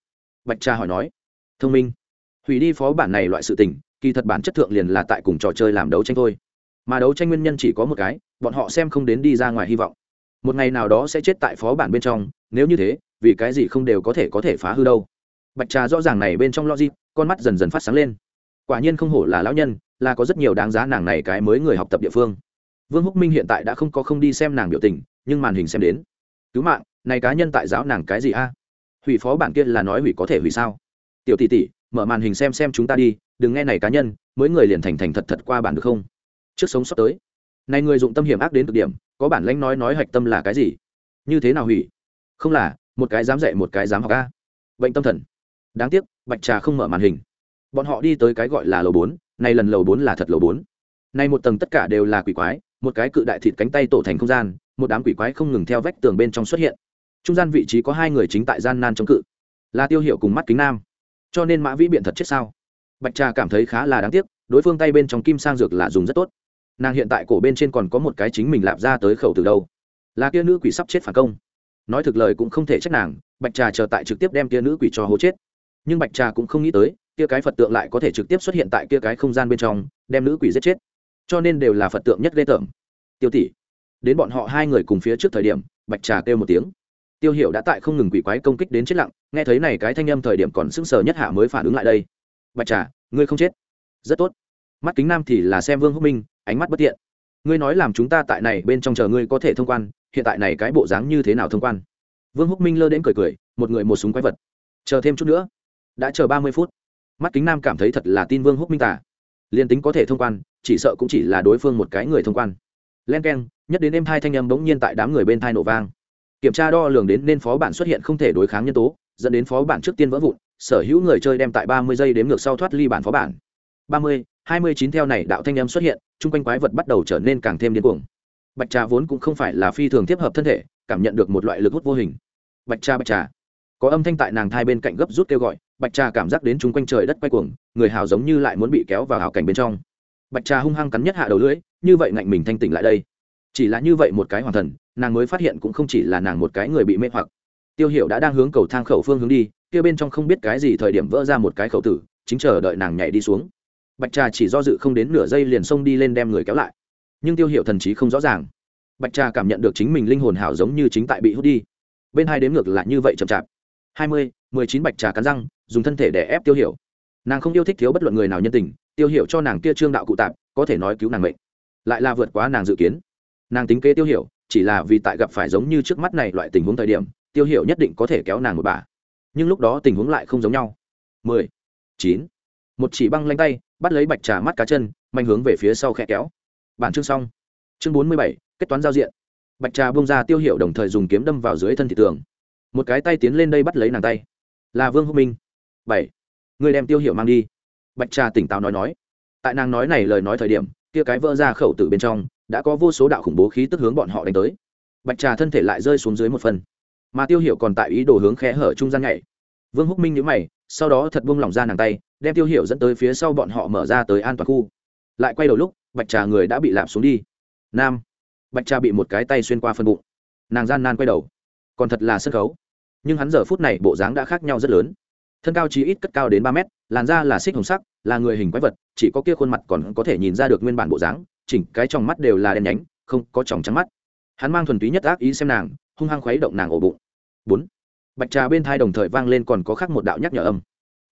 Bạch trà hỏi nói. Thông minh. Hủy đi phó bản này loại sự tình, kỳ thật bản chất thượng liền là tại cùng trò chơi làm đấu tranh thôi mà đấu tranh nguyên nhân chỉ có một cái, bọn họ xem không đến đi ra ngoài hy vọng. Một ngày nào đó sẽ chết tại phó bản bên trong, nếu như thế, vì cái gì không đều có thể có thể phá hư đâu? Bạch trà rõ ràng này bên trong logic, con mắt dần dần phát sáng lên. Quả nhiên không hổ là lão nhân, là có rất nhiều đáng giá nàng này cái mới người học tập địa phương. Vương húc minh hiện tại đã không có không đi xem nàng biểu tình, nhưng màn hình xem đến. Cứu mạng, này cá nhân tại giáo nàng cái gì a? Hủy phó bản kia là nói hủy có thể hủy sao? Tiểu tỷ tỷ, mở màn hình xem xem chúng ta đi, đừng nghe này cá nhân, mới người liền thành thành thật thật qua bản được không? Trước sống sắp tới này người dụng tâm hiểm ác đến cực điểm, có bản lãnh nói nói hạch tâm là cái gì? Như thế nào hủy? Không là, một cái dám dạy một cái dám học a. Bệnh tâm thần. Đáng tiếc, bạch trà không mở màn hình. Bọn họ đi tới cái gọi là lầu bốn này lần lầu bốn là thật lầu bốn. Nay một tầng tất cả đều là quỷ quái, một cái cự đại thịt cánh tay tổ thành không gian, một đám quỷ quái không ngừng theo vách tường bên trong xuất hiện. Trung gian vị trí có hai người chính tại gian nan chống cự. Là tiêu hiệu cùng mắt kính nam. Cho nên mã vĩ biện thật chết sao? Bạch trà cảm thấy khá là đáng tiếc, đối phương tay bên trong kim sang dược là dùng rất tốt nàng hiện tại cổ bên trên còn có một cái chính mình lạp ra tới khẩu từ đâu. Là kia nữ quỷ sắp chết phản công. Nói thực lời cũng không thể trách nàng, bạch trà chờ tại trực tiếp đem kia nữ quỷ cho hố chết. Nhưng bạch trà cũng không nghĩ tới, kia cái phật tượng lại có thể trực tiếp xuất hiện tại kia cái không gian bên trong, đem nữ quỷ giết chết. Cho nên đều là phật tượng nhất ghê tởm. Tiêu tỷ, đến bọn họ hai người cùng phía trước thời điểm, bạch trà kêu một tiếng. Tiêu hiểu đã tại không ngừng quỷ quái công kích đến chết lặng, nghe thấy này cái thanh âm thời điểm còn sững sờ nhất hạ mới phản ứng lại đây. Bạch trà, ngươi không chết. Rất tốt mắt kính nam thì là xem vương húc minh, ánh mắt bất tiện. Ngươi nói làm chúng ta tại này bên trong chờ ngươi có thể thông quan, hiện tại này cái bộ dáng như thế nào thông quan? Vương húc minh lơ đến cười cười, một người một súng quái vật. Chờ thêm chút nữa. Đã chờ ba mươi phút. Mắt kính nam cảm thấy thật là tin vương húc minh tả liền tính có thể thông quan, chỉ sợ cũng chỉ là đối phương một cái người thông quan. Len k e n nhất đến em hai thanh âm bỗng nhiên tại đám người bên thai nổ vang. Kiểm tra đo lường đến nên phó bản xuất hiện không thể đối kháng nhân tố, dẫn đến phó bản trước tiên vỡ vụn, sở hữu người chơi đem tại ba mươi giây đếm ngược sau thoát ly bản phó bản. ba mươi hai mươi chín theo này đạo thanh âm xuất hiện, chung quanh quái vật bắt đầu trở nên càng thêm điên cuồng. Bạch trà vốn cũng không phải là phi thường tiếp hợp thân thể, cảm nhận được một loại lực hút vô hình. Bạch trà bạch trà. Có âm thanh tại nàng thai bên cạnh gấp rút kêu gọi, bạch trà cảm giác đến chung quanh trời đất quay cuồng, người hào giống như lại muốn bị kéo vào hào cảnh bên trong. Bạch trà hung hăng cắn nhất hạ đầu lưỡi, như vậy ngạnh mình thanh tỉnh lại đây. Chỉ là như vậy một cái hoàn thần, nàng mới phát hiện cũng không chỉ là nàng một cái người bị mê hoặc. Tiêu hiệu đã đang hướng cầu thang khẩu phương hướng đi, kia bên trong không biết cái gì thời điểm vỡ ra một cái khẩu tử, chính chờ đợi nàng nhảy đi xuống bạch trà chỉ do dự không đến nửa giây liền xông đi lên đem người kéo lại. Nhưng tiêu hiệu thần trí không rõ ràng. Bạch trà cảm nhận được chính mình linh hồn hảo giống như chính tại bị hút đi. Bên hai đếm ngược lại như vậy chậm chạp. Hai mươi, mười chín bạch trà cắn răng, dùng thân thể để ép tiêu hiểu. Nàng không yêu thích thiếu bất luận người nào nhân tình, tiêu hiểu cho nàng kia trương đạo cụ tạp, có thể nói cứu nàng mệnh. Lại là vượt quá nàng dự kiến. Nàng tính kế tiêu hiểu, chỉ là vì tại gặp phải giống như trước mắt này loại tình huống thời điểm, tiêu hiểu nhất định có thể kéo nàng một bà. Nhưng lúc đó tình huống lại không giống nhau. Mười chín, một chỉ băng lanh tay bắt lấy bạch trà mắt cá chân manh hướng về phía sau khe kéo. Bản chương xong. Chương bốn mươi bảy, kết toán giao diện. Bạch trà bông ra tiêu hiệu đồng thời dùng kiếm đâm vào dưới thân thị tường. Một cái tay tiến lên đây bắt lấy nàng tay. Là vương hữu minh. Bảy. Người đem tiêu hiệu mang đi. Bạch trà tỉnh táo nói nói. Tại nàng nói này lời nói thời điểm, kia cái vỡ ra khẩu từ bên trong, đã có vô số đạo khủng bố khí tức hướng bọn họ đánh tới. Bạch trà thân thể lại rơi xuống dưới một phần. Mà tiêu hiệu còn tại ý đồ hướng khe hở trung gian nhảy. Vương húc minh nhữ mày sau đó thật buông lỏng ra nàng tay, đem tiêu hiểu dẫn tới phía sau bọn họ mở ra tới an toàn khu. Lại quay đầu lúc, bạch trà người đã bị lạp xuống đi. Nam. Bạch trà bị một cái tay xuyên qua phân bụng. Nàng gian nan quay đầu. Còn thật là sân khấu. Nhưng hắn giờ phút này bộ dáng đã khác nhau rất lớn. Thân cao chí ít cất cao đến ba mét, làn da là xích hồng sắc, là người hình quái vật, chỉ có kia khuôn mặt còn có thể nhìn ra được nguyên bản bộ dáng, chỉnh cái trong mắt đều là đen nhánh, không có tròng trắng mắt. Hắn mang thuần túy nhất ác ý xem nàng, hung hăng khuấy động nàng ổ bụng. Bốn bạch trà bên thai đồng thời vang lên còn có khác một đạo nhắc nhở âm.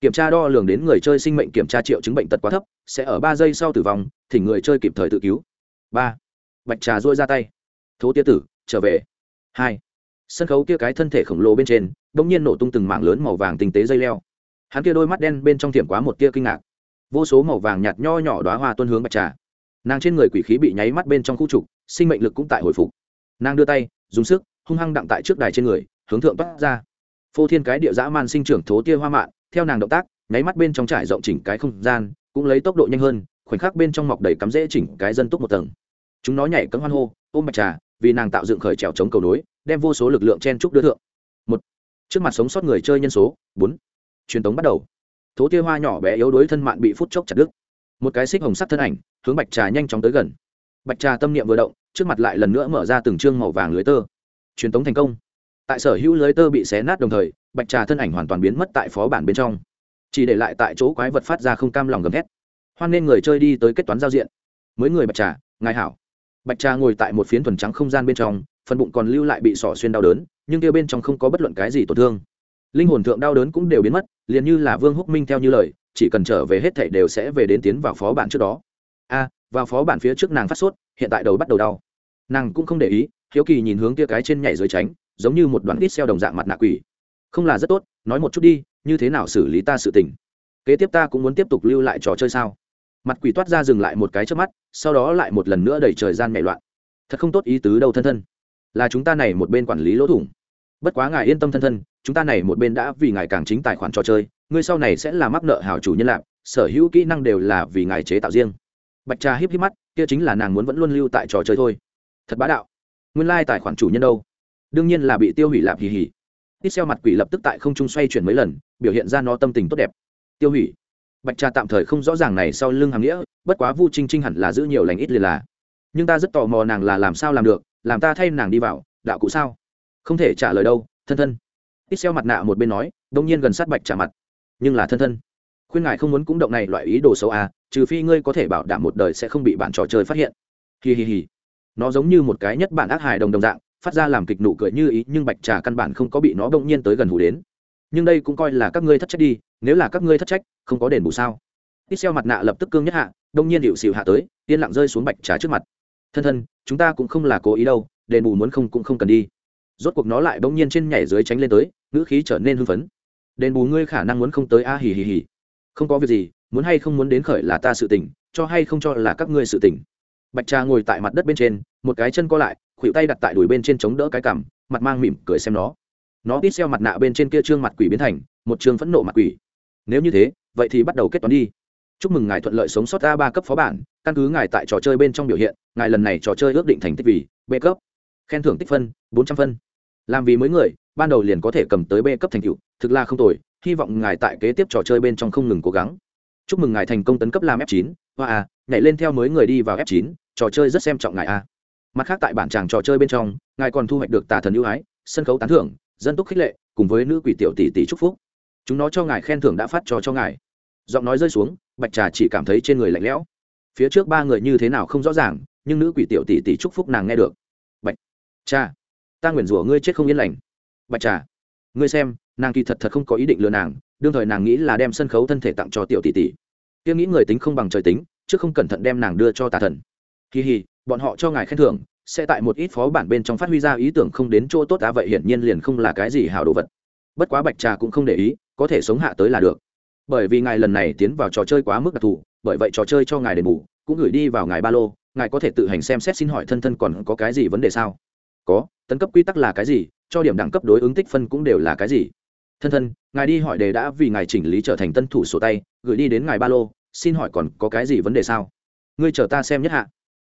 Kiểm tra đo lường đến người chơi sinh mệnh kiểm tra triệu chứng bệnh tật quá thấp, sẽ ở ba giây sau tử vong, thì người chơi kịp thời tự cứu. Ba. Bạch trà dôi ra tay. Thố tia tử, trở về. Hai. Sân khấu kia cái thân thể khổng lồ bên trên đ ỗ n g nhiên nổ tung từng mảng lớn màu vàng tinh tế dây leo. Hắn kia đôi mắt đen bên trong thiểm quá một tia kinh ngạc. Vô số màu vàng nhạt nho nhỏ đoá hoa tuân hướng bạch trà. Nàng trên người quỷ khí bị nháy mắt bên trong khu trục, sinh mệnh lực cũng tại hồi phục. Nàng đưa tay, dùng sức, hung hăng đặng tại trước đài trên người, hướng thượng toát ra phô thiên cái địa dã man sinh trưởng thố tia hoa mạn, theo nàng động tác, nháy mắt bên trong trải rộng chỉnh cái không gian, cũng lấy tốc độ nhanh hơn, khoảnh khắc bên trong mọc đầy cắm rễ chỉnh cái dân túc một tầng. Chúng nó nhảy cấm hoan hô, ôm bạch trà, vì nàng tạo dựng khởi trèo chống cầu nối, đem vô số lực lượng chen trúc đưa thượng. Một, trước mặt sống sót người chơi nhân số, bốn, truyền tống bắt đầu. Thố tia hoa nhỏ bé yếu đuối thân mạng bị phút chốc chặt đứt. Một cái xích hồng sắc thân ảnh, hướng bạch trà nhanh chóng tới gần. Bạch trà tâm niệm vừa động, trước mặt lại lần nữa mở ra từng chương màu vàng lưới tơ. Truyền tống thành công tại sở hữu lưới tơ bị xé nát đồng thời, bạch trà thân ảnh hoàn toàn biến mất tại phó bản bên trong. Chỉ để lại tại chỗ quái vật phát ra không cam lòng gầm thét. Hoan nên người chơi đi tới kết toán giao diện. Mới người bạch trà, ngài hảo. Bạch trà ngồi tại một phiến thuần trắng không gian bên trong, phần bụng còn lưu lại bị sỏ xuyên đau đớn, nhưng kia bên trong không có bất luận cái gì tổn thương. Linh hồn thượng đau đớn cũng đều biến mất, liền như là vương húc minh theo như lời, chỉ cần trở về hết thảy đều sẽ về đến tiến vào phó bản trước đó. A, vào phó bản phía trước nàng phát sốt, hiện tại đầu bắt đầu đau. Nàng cũng không để ý, hiếu kỳ nhìn hướng kia cái trên nhảy dưới tránh giống như một đoạn ít xeo đồng dạng mặt nạ quỷ. Không là rất tốt, nói một chút đi, như thế nào xử lý ta sự tình? Kế tiếp ta cũng muốn tiếp tục lưu lại trò chơi sao? Mặt quỷ toát ra dừng lại một cái trước mắt, sau đó lại một lần nữa đẩy trời gian mẹ loạn. Thật không tốt ý tứ đâu thân thân. Là chúng ta này một bên quản lý lỗ thủng. Bất quá ngài yên tâm thân thân, chúng ta này một bên đã vì ngài càng chính tài khoản trò chơi, ngươi sau này sẽ là mắc nợ hảo chủ nhân lạc, sở hữu kỹ năng đều là vì ngài chế tạo riêng. Bạch trà híp híp mắt, kia chính là nàng muốn vẫn luôn lưu tại trò chơi thôi. Thật bá đạo. Nguyên lai tài khoản chủ nhân đâu? Đương nhiên là bị tiêu hủy lạp hì hì. Ít xeo mặt quỷ lập tức tại không trung xoay chuyển mấy lần biểu hiện ra nó tâm tình tốt đẹp. Tiêu hủy. Bạch trà tạm thời không rõ ràng này sau lưng hàm nghĩa bất quá vu trinh trinh hẳn là giữ nhiều lành ít liền là. Nhưng ta rất tò mò nàng là làm sao làm được làm ta thay nàng đi vào đạo cụ sao? Không thể trả lời đâu thân thân. Ít xeo mặt nạ một bên nói đông nhiên gần sát bạch trả mặt. Nhưng là thân thân. Khuyên ngài không muốn cũng động này loại ý đồ xấu à trừ phi ngươi có thể bảo đảm một đời sẽ không bị bản trò chơi phát hiện. Hì hì hì, nó giống như một cái nhất bản ác hài đồng đồng dạng phát ra làm kịch nụ cười như ý, nhưng bạch trà căn bản không có bị nó bỗng nhiên tới gần hủ đến. Nhưng đây cũng coi là các ngươi thất trách đi, nếu là các ngươi thất trách, không có đền bù sao? Ít xeo mặt nạ lập tức cương nhất hạ, đông nhiên hiệu xịu hạ tới, yên lặng rơi xuống bạch trà trước mặt. Thân thân, chúng ta cũng không là cố ý đâu, đền bù muốn không cũng không cần đi. Rốt cuộc nó lại bỗng nhiên trên nhảy dưới tránh lên tới, ngữ khí trở nên hưng phấn. Đền bù ngươi khả năng muốn không tới a, hì hì hì. Không có việc gì, muốn hay không muốn đến khởi là ta sự tỉnh cho hay không cho là các ngươi sự tỉnh bạch trà ngồi tại mặt đất bên trên, một cái chân co lại, khuỷu tay đặt tại đùi bên trên chống đỡ cái cằm, mặt mang mỉm cười xem nó. Nó ít xeo mặt nạ bên trên kia trương mặt quỷ biến thành, một trương phẫn nộ mặt quỷ. Nếu như thế, vậy thì bắt đầu kết toán đi. Chúc mừng ngài thuận lợi sống sót a ba cấp phó bản, căn cứ ngài tại trò chơi bên trong biểu hiện, ngài lần này trò chơi ước định thành tích vì b cấp. Khen thưởng tích phân, bốn trăm phân. Làm vì mới người, ban đầu liền có thể cầm tới b cấp thành tựu, thực là không tồi, hy vọng ngài tại kế tiếp trò chơi bên trong không ngừng cố gắng. Chúc mừng ngài thành công tấn cấp làm f 9 hoa à nhảy lên theo mới người đi vào f 9 trò chơi rất xem trọng ngài a mặt khác tại bản tràng trò chơi bên trong, ngài còn thu hoạch được tà thần ưu ái, sân khấu tán thưởng, dân túc khích lệ, cùng với nữ quỷ tiểu tỷ tỷ chúc phúc. Chúng nó cho ngài khen thưởng đã phát cho cho ngài. Giọng nói rơi xuống, bạch trà chỉ cảm thấy trên người lạnh lẽo. Phía trước ba người như thế nào không rõ ràng, nhưng nữ quỷ tiểu tỷ tỷ chúc phúc nàng nghe được. Bạch cha ta nguyền rủa ngươi chết không yên lành. Bạch trà, ngươi xem, nàng kỳ thật thật không có ý định lừa nàng, đương thời nàng nghĩ là đem sân khấu thân thể tặng cho tiểu tỷ tỷ kia nghĩ người tính không bằng trời tính, chứ không cẩn thận đem nàng đưa cho tà thần. Kỳ hì, bọn họ cho ngài khen thưởng, sẽ tại một ít phó bản bên trong phát huy ra ý tưởng không đến chỗ tốt ta vậy hiển nhiên liền không là cái gì hào đồ vật. Bất quá bạch trà cũng không để ý, có thể sống hạ tới là được. Bởi vì ngài lần này tiến vào trò chơi quá mức đặc thù, bởi vậy trò chơi cho ngài đền bù, cũng gửi đi vào ngài ba lô, ngài có thể tự hành xem xét xin hỏi thân thân còn có cái gì vấn đề sao? Có, tấn cấp quy tắc là cái gì, cho điểm đẳng cấp đối ứng tích phân cũng đều là cái gì? Thân thân, ngài đi hỏi đề đã vì ngài chỉnh lý trở thành tân thủ sổ tay, gửi đi đến ngài ba lô, xin hỏi còn có cái gì vấn đề sao? Ngươi chờ ta xem nhất hạ.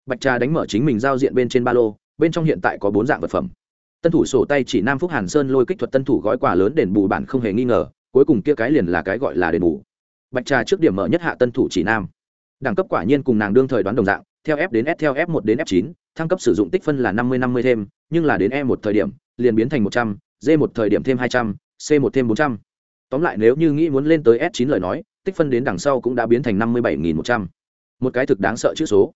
Bạch trà đánh mở chính mình giao diện bên trên ba lô, bên trong hiện tại có bốn dạng vật phẩm. Tân thủ sổ tay chỉ nam phúc hàn sơn lôi kích thuật tân thủ gói quà lớn đền bù bản không hề nghi ngờ, cuối cùng kia cái liền là cái gọi là đền bù. Bạch trà trước điểm mở nhất hạ tân thủ chỉ nam. Đẳng cấp quả nhiên cùng nàng đương thời đoán đồng dạng, theo f đến s, theo f một đến f chín, thăng cấp sử dụng tích phân là năm mươi năm mươi thêm, nhưng là đến e một thời điểm, liền biến thành một trăm, d một thời điểm thêm hai trăm c một thêm bốn trăm. Tóm lại nếu như nghĩ muốn lên tới s chín lời nói, tích phân đến đằng sau cũng đã biến thành năm mươi bảy nghìn một trăm. Một cái thực đáng sợ chữ số.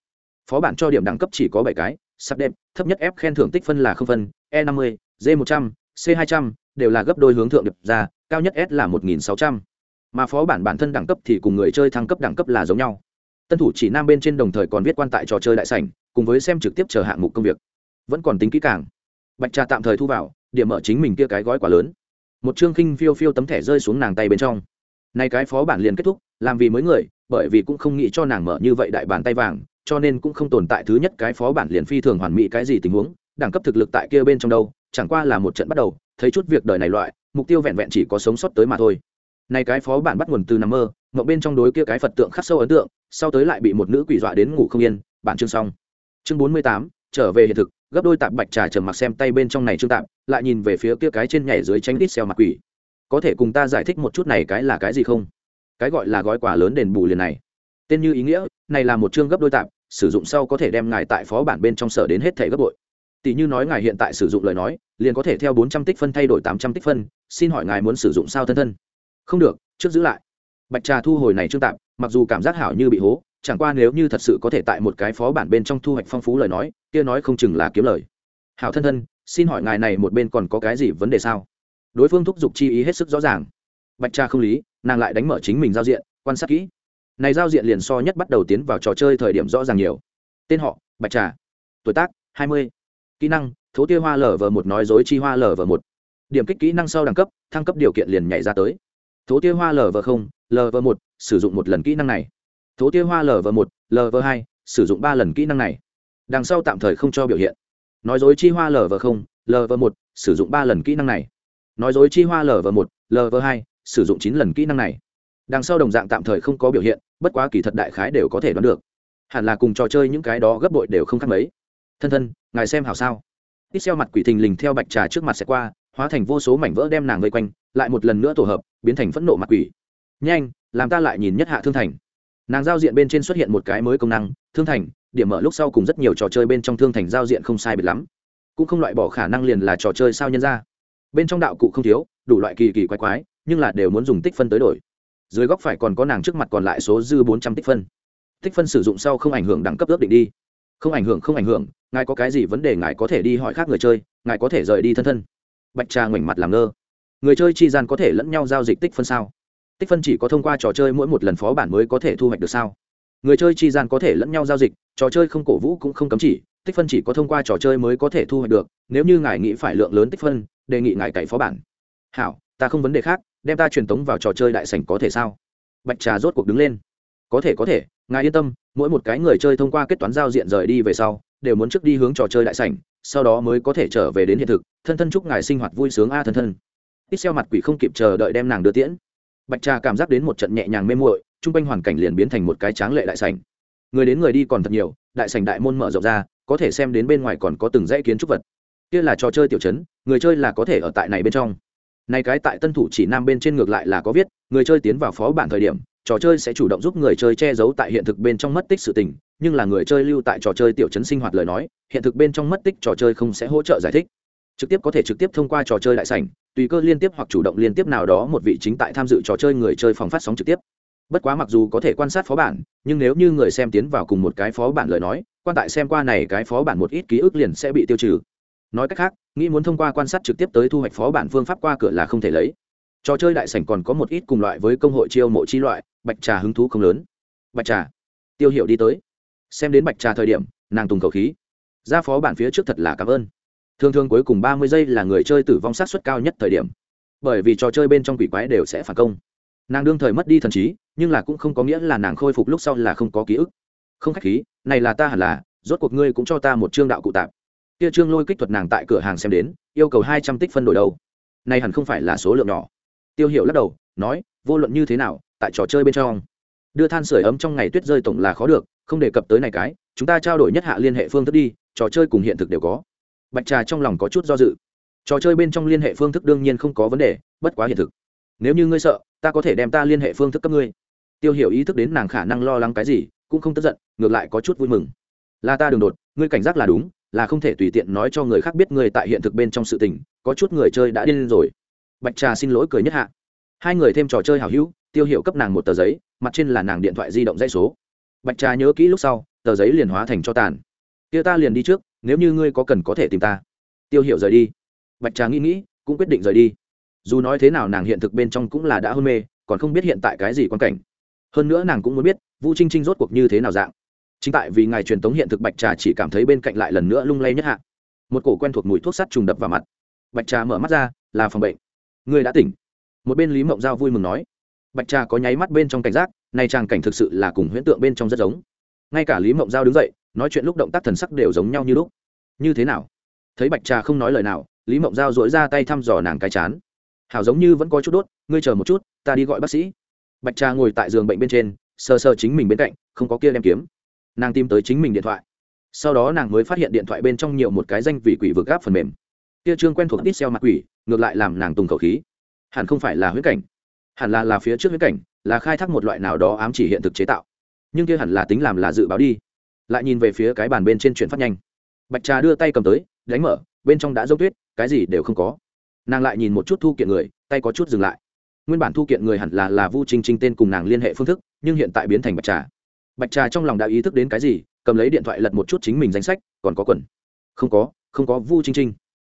Phó bản cho điểm đẳng cấp chỉ có bảy cái, sắp đẹp, thấp nhất f khen thưởng tích phân là không phân e năm mươi, g một trăm, c hai trăm, đều là gấp đôi hướng thượng điệp ra, cao nhất s là một nghìn sáu trăm. Mà phó bản bản thân đẳng cấp thì cùng người chơi thăng cấp đẳng cấp là giống nhau. Tân thủ chỉ nam bên trên đồng thời còn viết quan tại trò chơi đại sảnh, cùng với xem trực tiếp chờ hạng mục công việc. Vẫn còn tính kỹ càng. Bạch trà tạm thời thu vào, điểm mở chính mình kia cái gói quá lớn một chương khinh phiêu phiêu tấm thẻ rơi xuống nàng tay bên trong. Nay cái phó bản liền kết thúc, làm vì mới người, bởi vì cũng không nghĩ cho nàng mở như vậy đại bàn tay vàng, cho nên cũng không tồn tại thứ nhất cái phó bản liền phi thường hoàn mỹ cái gì tình huống, đẳng cấp thực lực tại kia bên trong đâu, chẳng qua là một trận bắt đầu, thấy chút việc đời này loại, mục tiêu vẹn vẹn chỉ có sống sót tới mà thôi. Nay cái phó bản bắt nguồn từ nằm mơ, mộng bên trong đối kia cái phật tượng khắc sâu ấn tượng, sau tới lại bị một nữ quỷ dọa đến ngủ không yên, bản chương xong. Chương bốn mươi tám, trở về hiện thực, gấp đôi tạp bạch trà trầm mặc xem tay bên trong này trương tạp lại nhìn về phía kia cái trên nhảy dưới tránh đít xeo mặt quỷ. Có thể cùng ta giải thích một chút này cái là cái gì không? Cái gọi là gói quà lớn đền bù liền này. Tên như ý nghĩa, này là một chương gấp đôi tạp, sử dụng sau có thể đem ngài tại phó bản bên trong sở đến hết thẻ gấp bội. Tỷ như nói ngài hiện tại sử dụng lời nói, liền có thể theo bốn trăm tích phân thay đổi tám trăm tích phân, xin hỏi ngài muốn sử dụng sao thân thân? Không được, trước giữ lại. Bạch trà thu hồi này trương tạp, mặc dù cảm giác hảo như bị hố, chẳng qua nếu như thật sự có thể tại một cái phó bản bên trong thu hoạch phong phú lời nói, kia nói không chừng là kiếm lời. Hảo thân thân xin hỏi ngài này một bên còn có cái gì vấn đề sao? Đối phương thúc giục chi ý hết sức rõ ràng. Bạch cha không lý, nàng lại đánh mở chính mình giao diện, quan sát kỹ. Này giao diện liền so nhất bắt đầu tiến vào trò chơi thời điểm rõ ràng nhiều. Tên họ, bạch trà. Tuổi tác, hai mươi. Kỹ năng, thố tia hoa lở vờ một nói dối chi hoa lở vờ một. Điểm kích kỹ năng sau đẳng cấp, thăng cấp điều kiện liền nhảy ra tới. Thố tia hoa lở vờ không lở vờ một, sử dụng một lần kỹ năng này. Thố tia hoa lở vờ một lở vờ hai, sử dụng ba lần kỹ năng này. Đằng sau tạm thời không cho biểu hiện nói dối chi hoa lv không lv một, sử dụng ba lần kỹ năng này. Nói dối chi hoa lv một lv hai, sử dụng chín lần kỹ năng này. Đằng sau đồng dạng tạm thời không có biểu hiện, bất quá kỳ thật đại khái đều có thể đoán được. Hẳn là cùng trò chơi những cái đó gấp bội đều không khác mấy. Thân thân, ngài xem hảo sao? Ít xeo mặt quỷ thình lình theo bạch trà trước mặt sẽ qua, hóa thành vô số mảnh vỡ đem nàng vây quanh, lại một lần nữa tổ hợp, biến thành phẫn nộ mặt quỷ. Nhanh, làm ta lại nhìn nhất hạ thương thành. Nàng giao diện bên trên xuất hiện một cái mới công năng, thương thành điểm mở lúc sau cùng rất nhiều trò chơi bên trong thương thành giao diện không sai biệt lắm. Cũng không loại bỏ khả năng liền là trò chơi sao nhân ra. Bên trong đạo cụ không thiếu, đủ loại kỳ kỳ quái quái, nhưng là đều muốn dùng tích phân tới đổi. Dưới góc phải còn có nàng trước mặt còn lại số dư bốn trăm tích phân. Tích phân sử dụng sau không ảnh hưởng đẳng cấp ước định đi. Không ảnh hưởng, không ảnh hưởng, ngài có cái gì vấn đề ngài có thể đi hỏi khác người chơi, ngài có thể rời đi thân thân. Bạch trà ngoảnh mặt làm ngơ. Người chơi chi gian có thể lẫn nhau giao dịch tích phân sao? Tích phân chỉ có thông qua trò chơi mỗi một lần phó bản mới có thể thu hoạch được sao? Người chơi chi gian có thể lẫn nhau giao dịch, trò chơi không cổ vũ cũng không cấm chỉ, tích phân chỉ có thông qua trò chơi mới có thể thu hoạch được, nếu như ngài nghĩ phải lượng lớn tích phân, đề nghị ngài cậy phó bản. Hảo, ta không vấn đề khác, đem ta truyền tống vào trò chơi đại sảnh có thể sao? Bạch trà rốt cuộc đứng lên. Có thể có thể, ngài yên tâm, mỗi một cái người chơi thông qua kết toán giao diện rời đi về sau, đều muốn trước đi hướng trò chơi đại sảnh, sau đó mới có thể trở về đến hiện thực. Thân thân chúc ngài sinh hoạt vui sướng a thân thân. Ít xeo mặt quỷ không kịp chờ đợi đem nàng đưa tiễn. Bạch trà cảm giác đến một trận nhẹ nhàng mê muội chung quanh hoàn cảnh liền biến thành một cái tráng lệ đại sảnh. Người đến người đi còn thật nhiều, đại sảnh đại môn mở rộng ra, có thể xem đến bên ngoài còn có từng dãy kiến trúc vật. Kia là trò chơi tiểu chấn người chơi là có thể ở tại này bên trong. Này cái tại tân thủ chỉ nam bên trên ngược lại là có viết, người chơi tiến vào phó bản thời điểm, trò chơi sẽ chủ động giúp người chơi che giấu tại hiện thực bên trong mất tích sự tình, nhưng là người chơi lưu tại trò chơi tiểu chấn sinh hoạt lời nói, hiện thực bên trong mất tích trò chơi không sẽ hỗ trợ giải thích. Trực tiếp có thể trực tiếp thông qua trò chơi đại sảnh, tùy cơ liên tiếp hoặc chủ động liên tiếp nào đó một vị chính tại tham dự trò chơi người chơi phòng phát sóng trực tiếp bất quá mặc dù có thể quan sát phó bản, nhưng nếu như người xem tiến vào cùng một cái phó bản lời nói, quan tại xem qua này cái phó bản một ít ký ức liền sẽ bị tiêu trừ. Nói cách khác, nghĩ muốn thông qua quan sát trực tiếp tới thu hoạch phó bản phương pháp qua cửa là không thể lấy. Trò chơi đại sảnh còn có một ít cùng loại với công hội chiêu mộ chi loại, bạch trà hứng thú không lớn. Bạch trà. Tiêu hiệu đi tới. Xem đến bạch trà thời điểm, nàng tùng khẩu khí. Ra phó bản phía trước thật là cảm ơn. Thường thường cuối cùng ba mươi giây là người chơi tử vong sát xuất cao nhất thời điểm. Bởi vì trò chơi bên trong quỷ quái đều sẽ phản công. Nàng đương thời mất đi thần trí nhưng là cũng không có nghĩa là nàng khôi phục lúc sau là không có ký ức. Không k h á c h khí, này là ta hẳn là, rốt cuộc ngươi cũng cho ta một chương đạo cụ tạp. Kia trương lôi kích thuật nàng tại cửa hàng xem đến, yêu cầu hai trăm tích phân đổi đầu này hẳn không phải là số lượng nhỏ. Tiêu hiệu lắc đầu, nói, vô luận như thế nào, tại trò chơi bên trong, đưa than sửa ấm trong ngày tuyết rơi tổng là khó được, không đề cập tới này cái, chúng ta trao đổi nhất hạ liên hệ phương thức đi, trò chơi cùng hiện thực đều có. Bạch trà trong lòng có chút do dự. Trò chơi bên trong liên hệ phương thức đương nhiên không có vấn đề, bất quá hiện thực. Nếu như ngươi sợ, ta có thể đem ta liên hệ phương thức cấp ngươi tiêu hiểu ý thức đến nàng khả năng lo lắng cái gì, cũng không tức giận, ngược lại có chút vui mừng. Là ta đường đột, ngươi cảnh giác là đúng, là không thể tùy tiện nói cho người khác biết ngươi tại hiện thực bên trong sự tình, có chút người chơi đã điên rồi. Bạch trà xin lỗi cười nhất hạ. Hai người thêm trò chơi hào hữu, tiêu hiệu cấp nàng một tờ giấy, mặt trên là nàng điện thoại di động dây số. Bạch trà nhớ kỹ lúc sau, tờ giấy liền hóa thành cho tàn. Tiêu ta liền đi trước, nếu như ngươi có cần có thể tìm ta. Tiêu hiểu rời đi. Bạch trà nghĩ nghĩ, cũng quyết định rời đi. Dù nói thế nào nàng hiện thực bên trong cũng là đã hôn mê, còn không biết hiện tại cái gì quan cảnh hơn nữa nàng cũng muốn biết, vu trinh trinh rốt cuộc như thế nào dạng. Chính tại vì ngài truyền tống hiện thực bạch trà chỉ cảm thấy bên cạnh lại lần nữa lung lay nhất hạ. Một cổ quen thuộc mùi thuốc sắt trùng đập vào mặt. Bạch trà mở mắt ra, là phòng bệnh. Người đã tỉnh. Một bên lý mộng giao vui mừng nói. Bạch trà có nháy mắt bên trong cảnh giác, nay trang cảnh thực sự là cùng huyễn tượng bên trong rất giống. Ngay cả lý mộng giao đứng dậy, nói chuyện lúc động tác thần sắc đều giống nhau như lúc. Như thế nào? Thấy bạch trà không nói lời nào, lý mộng giao dỗi ra tay thăm dò nàng cái chán. Hảo giống như vẫn có chút đốt, ngươi chờ một chút, ta đi gọi bác sĩ bạch trà ngồi tại giường bệnh bên trên, sờ sờ chính mình bên cạnh, không có kia đem kiếm. Nàng tìm tới chính mình điện thoại. Sau đó nàng mới phát hiện điện thoại bên trong nhiều một cái danh vị quỷ vực gáp phần mềm. Kia trương quen thuộc ít xeo mặt quỷ, ngược lại làm nàng tùng khẩu khí. Hẳn không phải là huyết cảnh. Hẳn là là phía trước huyết cảnh, là khai thác một loại nào đó ám chỉ hiện thực chế tạo. Nhưng kia hẳn là tính làm là dự báo đi. Lại nhìn về phía cái bàn bên trên chuyển phát nhanh. Bạch trà đưa tay cầm tới, đánh mở, bên trong đã dốc tuyết, cái gì đều không có. Nàng lại nhìn một chút thu kiện người, tay có chút dừng lại nguyên bản thu kiện người hẳn là là vu trinh trinh tên cùng nàng liên hệ phương thức, nhưng hiện tại biến thành bạch trà. Bạch trà trong lòng đã ý thức đến cái gì, cầm lấy điện thoại lật một chút chính mình danh sách, còn có quần. Không có không có vu trinh trinh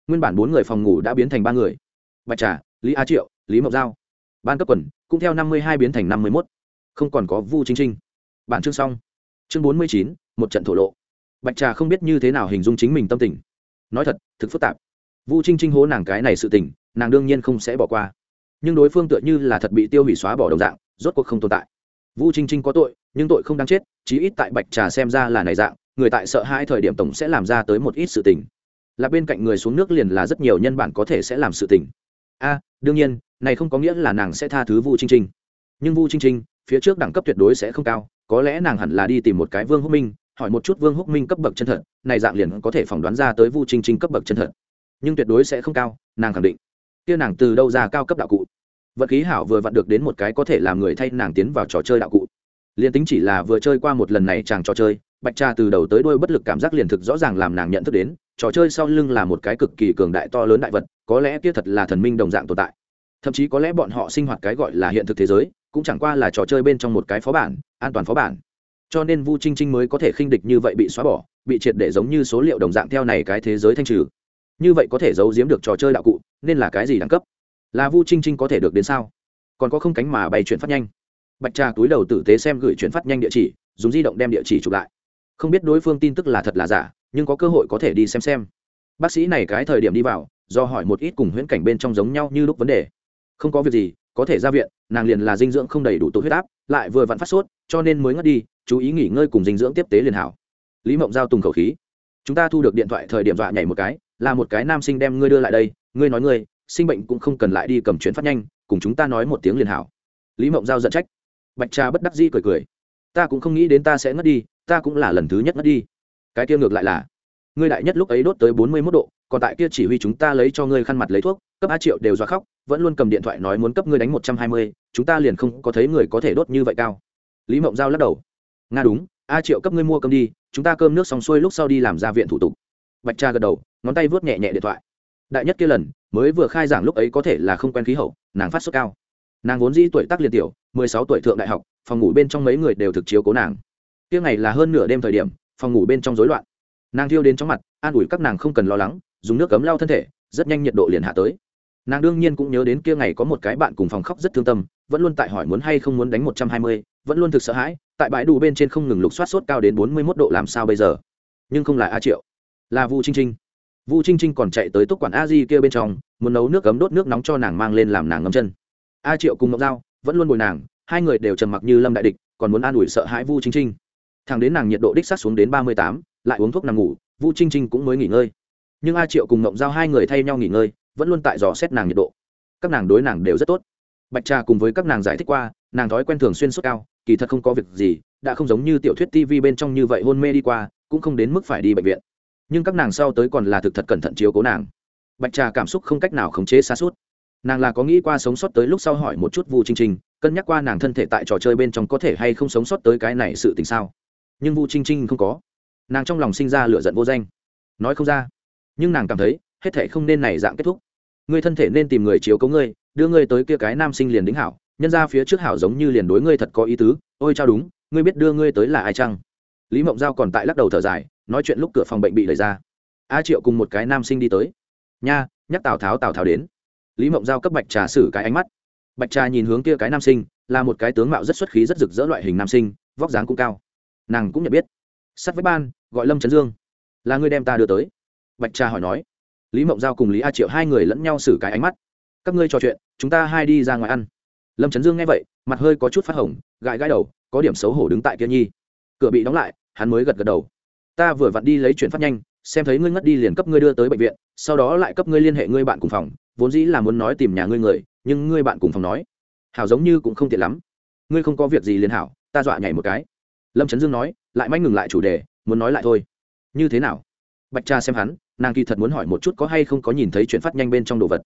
nguyên bản bốn người phòng ngủ đã biến thành ba người. Bạch trà, lý a triệu, lý mộc giao. Ban cấp quần, cũng theo năm mươi hai biến thành năm mươi mốt. Không còn có vu trinh trinh bản chương xong. Chương bốn mươi chín, một trận thổ lộ. Bạch trà không biết như thế nào hình dung chính mình tâm tình. Nói thật, thực phức tạp. Vu trinh trinh hố nàng cái này sự tình, nàng đương nhiên không sẽ bỏ qua nhưng đối phương tựa như là thật bị tiêu hủy xóa bỏ đồng dạng, rốt cuộc không tồn tại. Vu trinh trinh có tội, nhưng tội không đáng chết, chí ít tại bạch trà xem ra là này dạng, người tại sợ hai thời điểm tổng sẽ làm ra tới một ít sự tình. Là bên cạnh người xuống nước liền là rất nhiều nhân bản có thể sẽ làm sự tình. A, đương nhiên, này không có nghĩa là nàng sẽ tha thứ vu trinh trinh nhưng vu trinh trinh phía trước đẳng cấp tuyệt đối sẽ không cao, có lẽ nàng hẳn là đi tìm một cái vương húc minh, hỏi một chút vương húc minh cấp bậc chân thật, này dạng liền có thể phỏng đoán ra tới vu trinh trinh cấp bậc chân thật. Nhưng tuyệt đối sẽ không cao, nàng khẳng định kia nàng từ đâu ra cao cấp đạo cụ? Vật khí hảo vừa vặn được đến một cái có thể làm người thay nàng tiến vào trò chơi đạo cụ. Liền tính chỉ là vừa chơi qua một lần này chàng trò chơi, bạch trà từ đầu tới đuôi bất lực cảm giác liền thực rõ ràng làm nàng nhận thức đến, trò chơi sau lưng là một cái cực kỳ cường đại to lớn đại vật, có lẽ kia thật là thần minh đồng dạng tồn tại. Thậm chí có lẽ bọn họ sinh hoạt cái gọi là hiện thực thế giới, cũng chẳng qua là trò chơi bên trong một cái phó bản, an toàn phó bản. Cho nên vu trinh trinh mới có thể khinh địch như vậy bị xóa bỏ, bị triệt để giống như số liệu đồng dạng theo này cái thế giới thanh trừ. Như vậy có thể giấu giếm được trò chơi đạo cụ nên là cái gì đẳng cấp? Là vu trinh trinh có thể được đến sao? Còn có không cánh mà bay chuyển phát nhanh. Bạch trà túi đầu tử tế xem gửi chuyển phát nhanh địa chỉ, dùng di động đem địa chỉ chụp lại. Không biết đối phương tin tức là thật là giả, nhưng có cơ hội có thể đi xem xem. Bác sĩ này cái thời điểm đi vào, do hỏi một ít cùng huyễn cảnh bên trong giống nhau như lúc vấn đề. Không có việc gì, có thể ra viện, nàng liền là dinh dưỡng không đầy đủ tụ huyết áp, lại vừa vặn phát sốt, cho nên mới ngất đi, chú ý nghỉ ngơi cùng dinh dưỡng tiếp tế liền hảo. Lý mộng giao tùng khẩu khí. Chúng ta thu được điện thoại thời điểm dọa nhảy một cái, là một cái nam sinh đem ngươi đưa lại đây ngươi nói ngươi, sinh bệnh cũng không cần lại đi cầm chuyển phát nhanh, cùng chúng ta nói một tiếng liền hảo. Lý mộng giao giận trách. Bạch trà bất đắc dĩ cười cười. Ta cũng không nghĩ đến ta sẽ ngất đi, ta cũng là lần thứ nhất ngất đi. Cái kia ngược lại là, ngươi đại nhất lúc ấy đốt tới bốn mươi mốt độ, còn tại kia chỉ huy chúng ta lấy cho ngươi khăn mặt lấy thuốc, cấp a triệu đều do khóc, vẫn luôn cầm điện thoại nói muốn cấp ngươi đánh một trăm hai mươi, chúng ta liền không có thấy người có thể đốt như vậy cao. Lý mộng giao lắc đầu. Nga đúng, a triệu cấp ngươi mua cơm đi, chúng ta cơm nước xong xuôi lúc sau đi làm ra viện thủ tục. Bạch cha gật đầu, ngón tay vớt nhẹ nhẹ điện thoại đại nhất kia lần, mới vừa khai giảng lúc ấy có thể là không quen khí hậu, nàng phát sốt cao. Nàng vốn dĩ tuổi tác liền tiểu, mười sáu tuổi thượng đại học, phòng ngủ bên trong mấy người đều thực chiếu cố nàng. Kia ngày là hơn nửa đêm thời điểm, phòng ngủ bên trong rối loạn. Nàng thiêu đến chóng mặt, an ủi các nàng không cần lo lắng, dùng nước cấm lau thân thể, rất nhanh nhiệt độ liền hạ tới. Nàng đương nhiên cũng nhớ đến kia ngày có một cái bạn cùng phòng khóc rất thương tâm, vẫn luôn tại hỏi muốn hay không muốn đánh một trăm hai mươi, vẫn luôn thực sợ hãi, tại bãi đủ bên trên không ngừng lục soát sốt cao đến bốn mươi mốt độ làm sao bây giờ. Nhưng không là a triệu, là vu trinh trinh vu trinh trinh còn chạy tới túc quản a di kia bên trong, muốn nấu nước cấm đốt nước nóng cho nàng mang lên làm nàng ngâm chân. A triệu cùng ngọc dao vẫn luôn bồi nàng, hai người đều trầm mặc như lâm đại địch, còn muốn an ủi sợ hãi vu trinh trinh thằng đến nàng nhiệt độ đích sát xuống đến ba mươi tám, lại uống thuốc nằm ngủ, vu trinh trinh cũng mới nghỉ ngơi. Nhưng a triệu cùng ngọc giao hai người thay nhau nghỉ ngơi, vẫn luôn tại dò xét nàng nhiệt độ. Các nàng đối nàng đều rất tốt. Bạch trà cùng với các nàng giải thích qua, nàng thói quen thường xuyên sốt cao, kỳ thật không có việc gì, đã không giống như tiểu thuyết tv bên trong như vậy hôn mê đi qua, cũng không đến mức phải đi bệnh viện nhưng các nàng sau tới còn là thực thật cẩn thận chiếu cố nàng. Bạch trà cảm xúc không cách nào khống chế xa suốt. Nàng là có nghĩ qua sống sót tới lúc sau hỏi một chút vu trinh trinh cân nhắc qua nàng thân thể tại trò chơi bên trong có thể hay không sống sót tới cái này sự tình sao. Nhưng vu trinh trinh không có. Nàng trong lòng sinh ra lựa giận vô danh. Nói không ra. Nhưng nàng cảm thấy, hết thể không nên này dạng kết thúc. Ngươi thân thể nên tìm người chiếu cấu ngươi, đưa ngươi tới kia cái nam sinh liền đính hảo, nhân ra phía trước hảo giống như liền đối ngươi thật có ý tứ. Ôi chao đúng, ngươi biết đưa ngươi tới là ai chăng? Lý mộng giao còn tại lắc đầu thở dài nói chuyện lúc cửa phòng bệnh bị đẩy ra. A triệu cùng một cái nam sinh đi tới. Nha, nhắc tào tháo tào tháo đến. Lý mộng giao cấp bạch trà xử cái ánh mắt. Bạch trà nhìn hướng kia cái nam sinh, là một cái tướng mạo rất xuất khí, rất rực rỡ loại hình nam sinh, vóc dáng cũng cao. Nàng cũng nhận biết. Sắt với ban, gọi lâm trấn dương. Là người đem ta đưa tới. Bạch trà hỏi nói. Lý mộng giao cùng lý a triệu hai người lẫn nhau xử cái ánh mắt. Các ngươi trò chuyện, chúng ta hai đi ra ngoài ăn. Lâm trấn dương nghe vậy, mặt hơi có chút phát hồng, gãi gãi đầu, có điểm xấu hổ đứng tại kia nhi. Cửa bị đóng lại, hắn mới gật gật đầu ta vừa vặn đi lấy chuyển phát nhanh, xem thấy ngươi ngất đi liền cấp ngươi đưa tới bệnh viện, sau đó lại cấp ngươi liên hệ ngươi bạn cùng phòng, vốn dĩ là muốn nói tìm nhà ngươi người, nhưng ngươi bạn cùng phòng nói, hảo giống như cũng không tiện lắm. Ngươi không có việc gì liền hảo, ta dọa nhảy một cái. Lâm trấn dương nói, lại manh ngừng lại chủ đề, muốn nói lại thôi. Như thế nào? Bạch cha xem hắn, nàng kỳ thật muốn hỏi một chút có hay không có nhìn thấy chuyện phát nhanh bên trong đồ vật.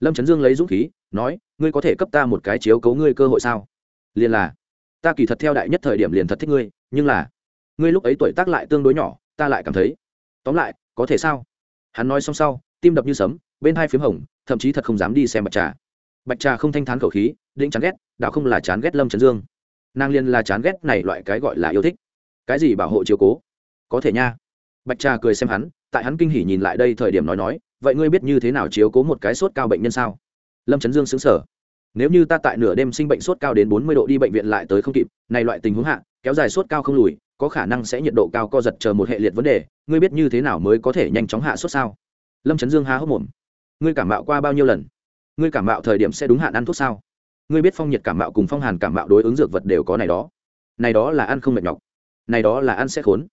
Lâm trấn dương lấy dũng khí, nói, ngươi có thể cấp ta một cái chiếu cấu ngươi cơ hội sao? Liền là, ta kỳ thật theo đại nhất thời điểm liền thật thích ngươi, nhưng là ngươi lúc ấy tuổi tác lại tương đối nhỏ, ta lại cảm thấy. Tóm lại, có thể sao? Hắn nói xong sau, tim đập như sấm, bên hai phiếm hồng, thậm chí thật không dám đi xem bạch trà. Bạch trà không thanh thán khẩu khí định chán ghét đạo không là chán ghét lâm trấn dương. Nàng liên là chán ghét này loại cái gọi là yêu thích. Cái gì bảo hộ chiếu cố? Có thể nha. Bạch trà cười xem hắn, tại hắn kinh hỉ nhìn lại đây thời điểm nói nói, vậy ngươi biết như thế nào chiếu cố một cái sốt cao bệnh nhân sao? Lâm trấn dương xứng sở nếu như ta tại nửa đêm sinh bệnh sốt cao đến bốn mươi độ đi bệnh viện lại tới không kịp, này loại tình huống hạ, kéo dài sốt cao không lùi có khả năng sẽ nhiệt độ cao co giật chờ một hệ liệt vấn đề, ngươi biết như thế nào mới có thể nhanh chóng hạ sốt sao? Lâm trấn dương há hốc mồm. Ngươi cảm mạo qua bao nhiêu lần? Ngươi cảm mạo thời điểm sẽ đúng hạn ăn thuốc sao? Ngươi biết phong nhiệt cảm mạo cùng phong hàn cảm mạo đối ứng dược vật đều có này đó. Này đó là ăn không mệt nhọc. Này đó là ăn sẽ khốn.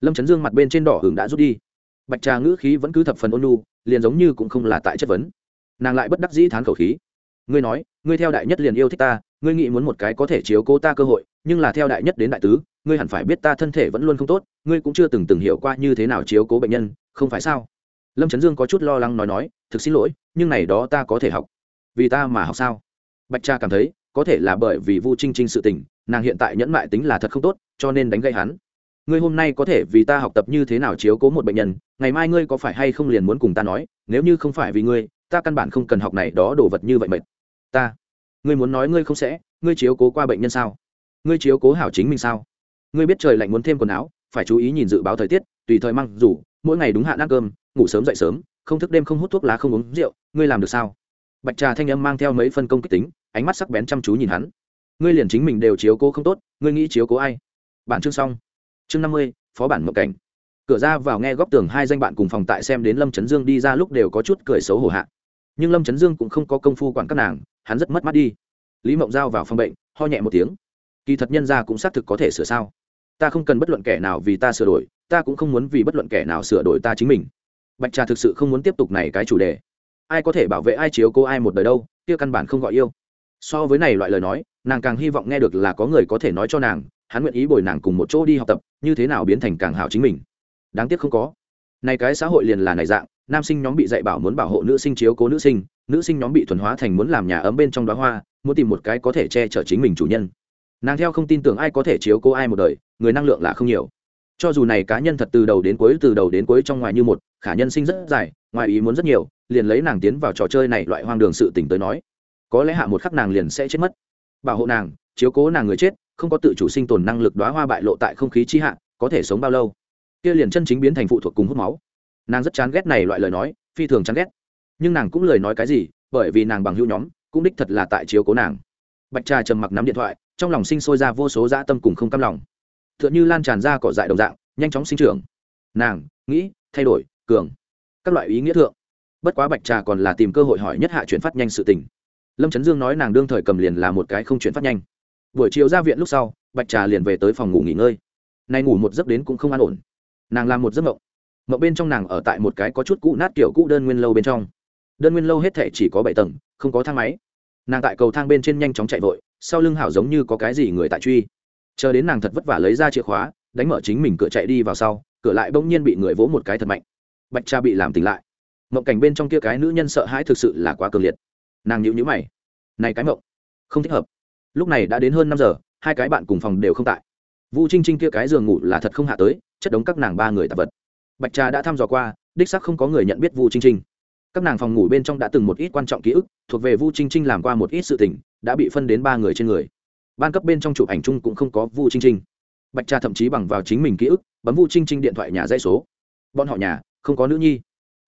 Lâm trấn dương mặt bên trên đỏ hưởng đã rút đi. Bạch trà ngữ khí vẫn cứ thập phần ôn lu liền giống như cũng không là tại chất vấn. Nàng lại bất đắc dĩ thán khẩu khí. Ngươi nói, ngươi theo đại nhất liền yêu thích ta, ngươi nghĩ muốn một cái có thể chiếu cố ta cơ hội, nhưng là theo đại nhất đến đại tứ ngươi hẳn phải biết ta thân thể vẫn luôn không tốt, ngươi cũng chưa từng từng hiểu qua như thế nào chiếu cố bệnh nhân, không phải sao? Lâm trấn dương có chút lo lắng nói nói, thực xin lỗi, nhưng này đó ta có thể học. Vì ta mà học sao? Bạch cha cảm thấy, có thể là bởi vì vu trinh trinh sự tình, nàng hiện tại nhẫn mại tính là thật không tốt, cho nên đánh gây hắn. Ngươi hôm nay có thể vì ta học tập như thế nào chiếu cố một bệnh nhân, ngày mai ngươi có phải hay không liền muốn cùng ta nói, nếu như không phải vì ngươi, ta căn bản không cần học này đó đồ vật như vậy mệt. Ta, ngươi muốn nói ngươi không sẽ, ngươi chiếu cố qua bệnh nhân sao? Ngươi chiếu cố hảo chính mình sao? Ngươi biết trời lạnh muốn thêm quần áo, phải chú ý nhìn dự báo thời tiết, tùy thời mang rủ mỗi ngày đúng hạn ăn cơm, ngủ sớm dậy sớm, không thức đêm không hút thuốc lá không uống rượu, ngươi làm được sao? Bạch trà thanh âm mang theo mấy phân công kích tính, ánh mắt sắc bén chăm chú nhìn hắn. Ngươi liền chính mình đều chiếu cố không tốt, ngươi nghĩ chiếu cố ai? Bản chương xong. Chương năm mươi, phó bản mộng cảnh. Cửa ra vào nghe góc tường hai danh bạn cùng phòng tại xem đến lâm trấn dương đi ra lúc đều có chút cười xấu hổ hạ. Nhưng lâm trấn dương cũng không có công phu quản các nàng, hắn rất mất mắt đi. Lý mộng giao vào phòng bệnh, ho nhẹ một tiếng. Kỳ thật nhân ra cũng xác thực có thể sửa sao ta không cần bất luận kẻ nào vì ta sửa đổi, ta cũng không muốn vì bất luận kẻ nào sửa đổi ta chính mình. Bạch trà thực sự không muốn tiếp tục này cái chủ đề. Ai có thể bảo vệ ai chiếu cố ai một đời đâu, kia căn bản không gọi yêu. So với này loại lời nói, nàng càng hy vọng nghe được là có người có thể nói cho nàng, hắn nguyện ý bồi nàng cùng một chỗ đi học tập, như thế nào biến thành càng hảo chính mình. Đáng tiếc không có. Này cái xã hội liền là này dạng, nam sinh nhóm bị dạy bảo muốn bảo hộ nữ sinh chiếu cố nữ sinh nữ sinh nhóm bị thuần hóa thành muốn làm nhà ấm bên trong đó hoa, muốn tìm một cái có thể che chở chính mình chủ nhân. Nàng theo không tin tưởng ai có thể chiếu cố ai một đời người năng lượng là không nhiều. Cho dù này cá nhân thật từ đầu đến cuối, từ đầu đến cuối trong ngoài như một, khả nhân sinh rất dài, ngoài ý muốn rất nhiều, liền lấy nàng tiến vào trò chơi này loại hoang đường sự tỉnh tới nói. Có lẽ hạ một khắc nàng liền sẽ chết mất. Bảo hộ nàng, chiếu cố nàng người chết, không có tự chủ sinh tồn năng lực đoá hoa bại lộ tại không khí chi hạ, có thể sống bao lâu? Kia liền chân chính biến thành phụ thuộc cùng hút máu. Nàng rất chán ghét này loại lời nói, phi thường chán ghét. Nhưng nàng cũng lời nói cái gì, bởi vì nàng bằng hữu nhóm, cũng đích thật là tại chiếu cố nàng. Bạch trà trầm mặc nắm điện thoại, trong lòng sinh sôi ra vô số dã tâm cùng không cam lòng t h ư ợ n lan tràn ra cỏ dại đồng dạng, nhanh chóng sinh trưởng. Nàng, nghĩ, thay đổi, cường. Các loại ý nghĩa thượng. Bất quá bạch trà còn là tìm cơ hội hỏi nhất hạ chuyển phát nhanh sự tình. Lâm trấn dương nói nàng đương thời cầm liền là một cái không chuyển phát nhanh. Buổi chiều ra viện lúc sau, bạch trà liền về tới phòng ngủ nghỉ ngơi. Nay ngủ một giấc đến cũng không an ổn. Nàng làm một giấc mộng. Mộng bên trong nàng ở tại một cái có chút cũ nát kiểu cũ đơn nguyên lâu bên trong. Đơn nguyên lâu hết thể chỉ có bảy tầng, không có thang máy. Nàng tại cầu thang bên trên nhanh chóng chạy vội, sau lưng hảo giống như có cái gì người tại truy chờ đến nàng thật vất vả lấy ra chìa khóa, đánh mở chính mình cửa chạy đi vào sau, cửa lại bỗng nhiên bị người vỗ một cái thật mạnh. Bạch cha bị làm tỉnh lại. Mộng cảnh bên trong kia cái nữ nhân sợ hãi thực sự là quá cường liệt. Nàng nhịu nhữ mày. Này cái mộng, không thích hợp. Lúc này đã đến hơn năm giờ, hai cái bạn cùng phòng đều không tại. Vu trinh trinh kia cái giường ngủ là thật không hạ tới, chất đống các nàng ba người tạp vật. Bạch trà đã thăm dò qua, đích sắc không có người nhận biết vu trinh trinh các nàng phòng ngủ bên trong đã từng một ít quan trọng ký ức, thuộc về vu trinh trinh làm qua một ít sự tình, đã bị phân đến ba người trên người ban cấp bên trong chụp ảnh chung cũng không có vu trinh trinh bạch trà thậm chí bằng vào chính mình ký ức, bấm vu trinh trinh điện thoại nhà dây số. Bọn họ nhà, không có nữ nhi.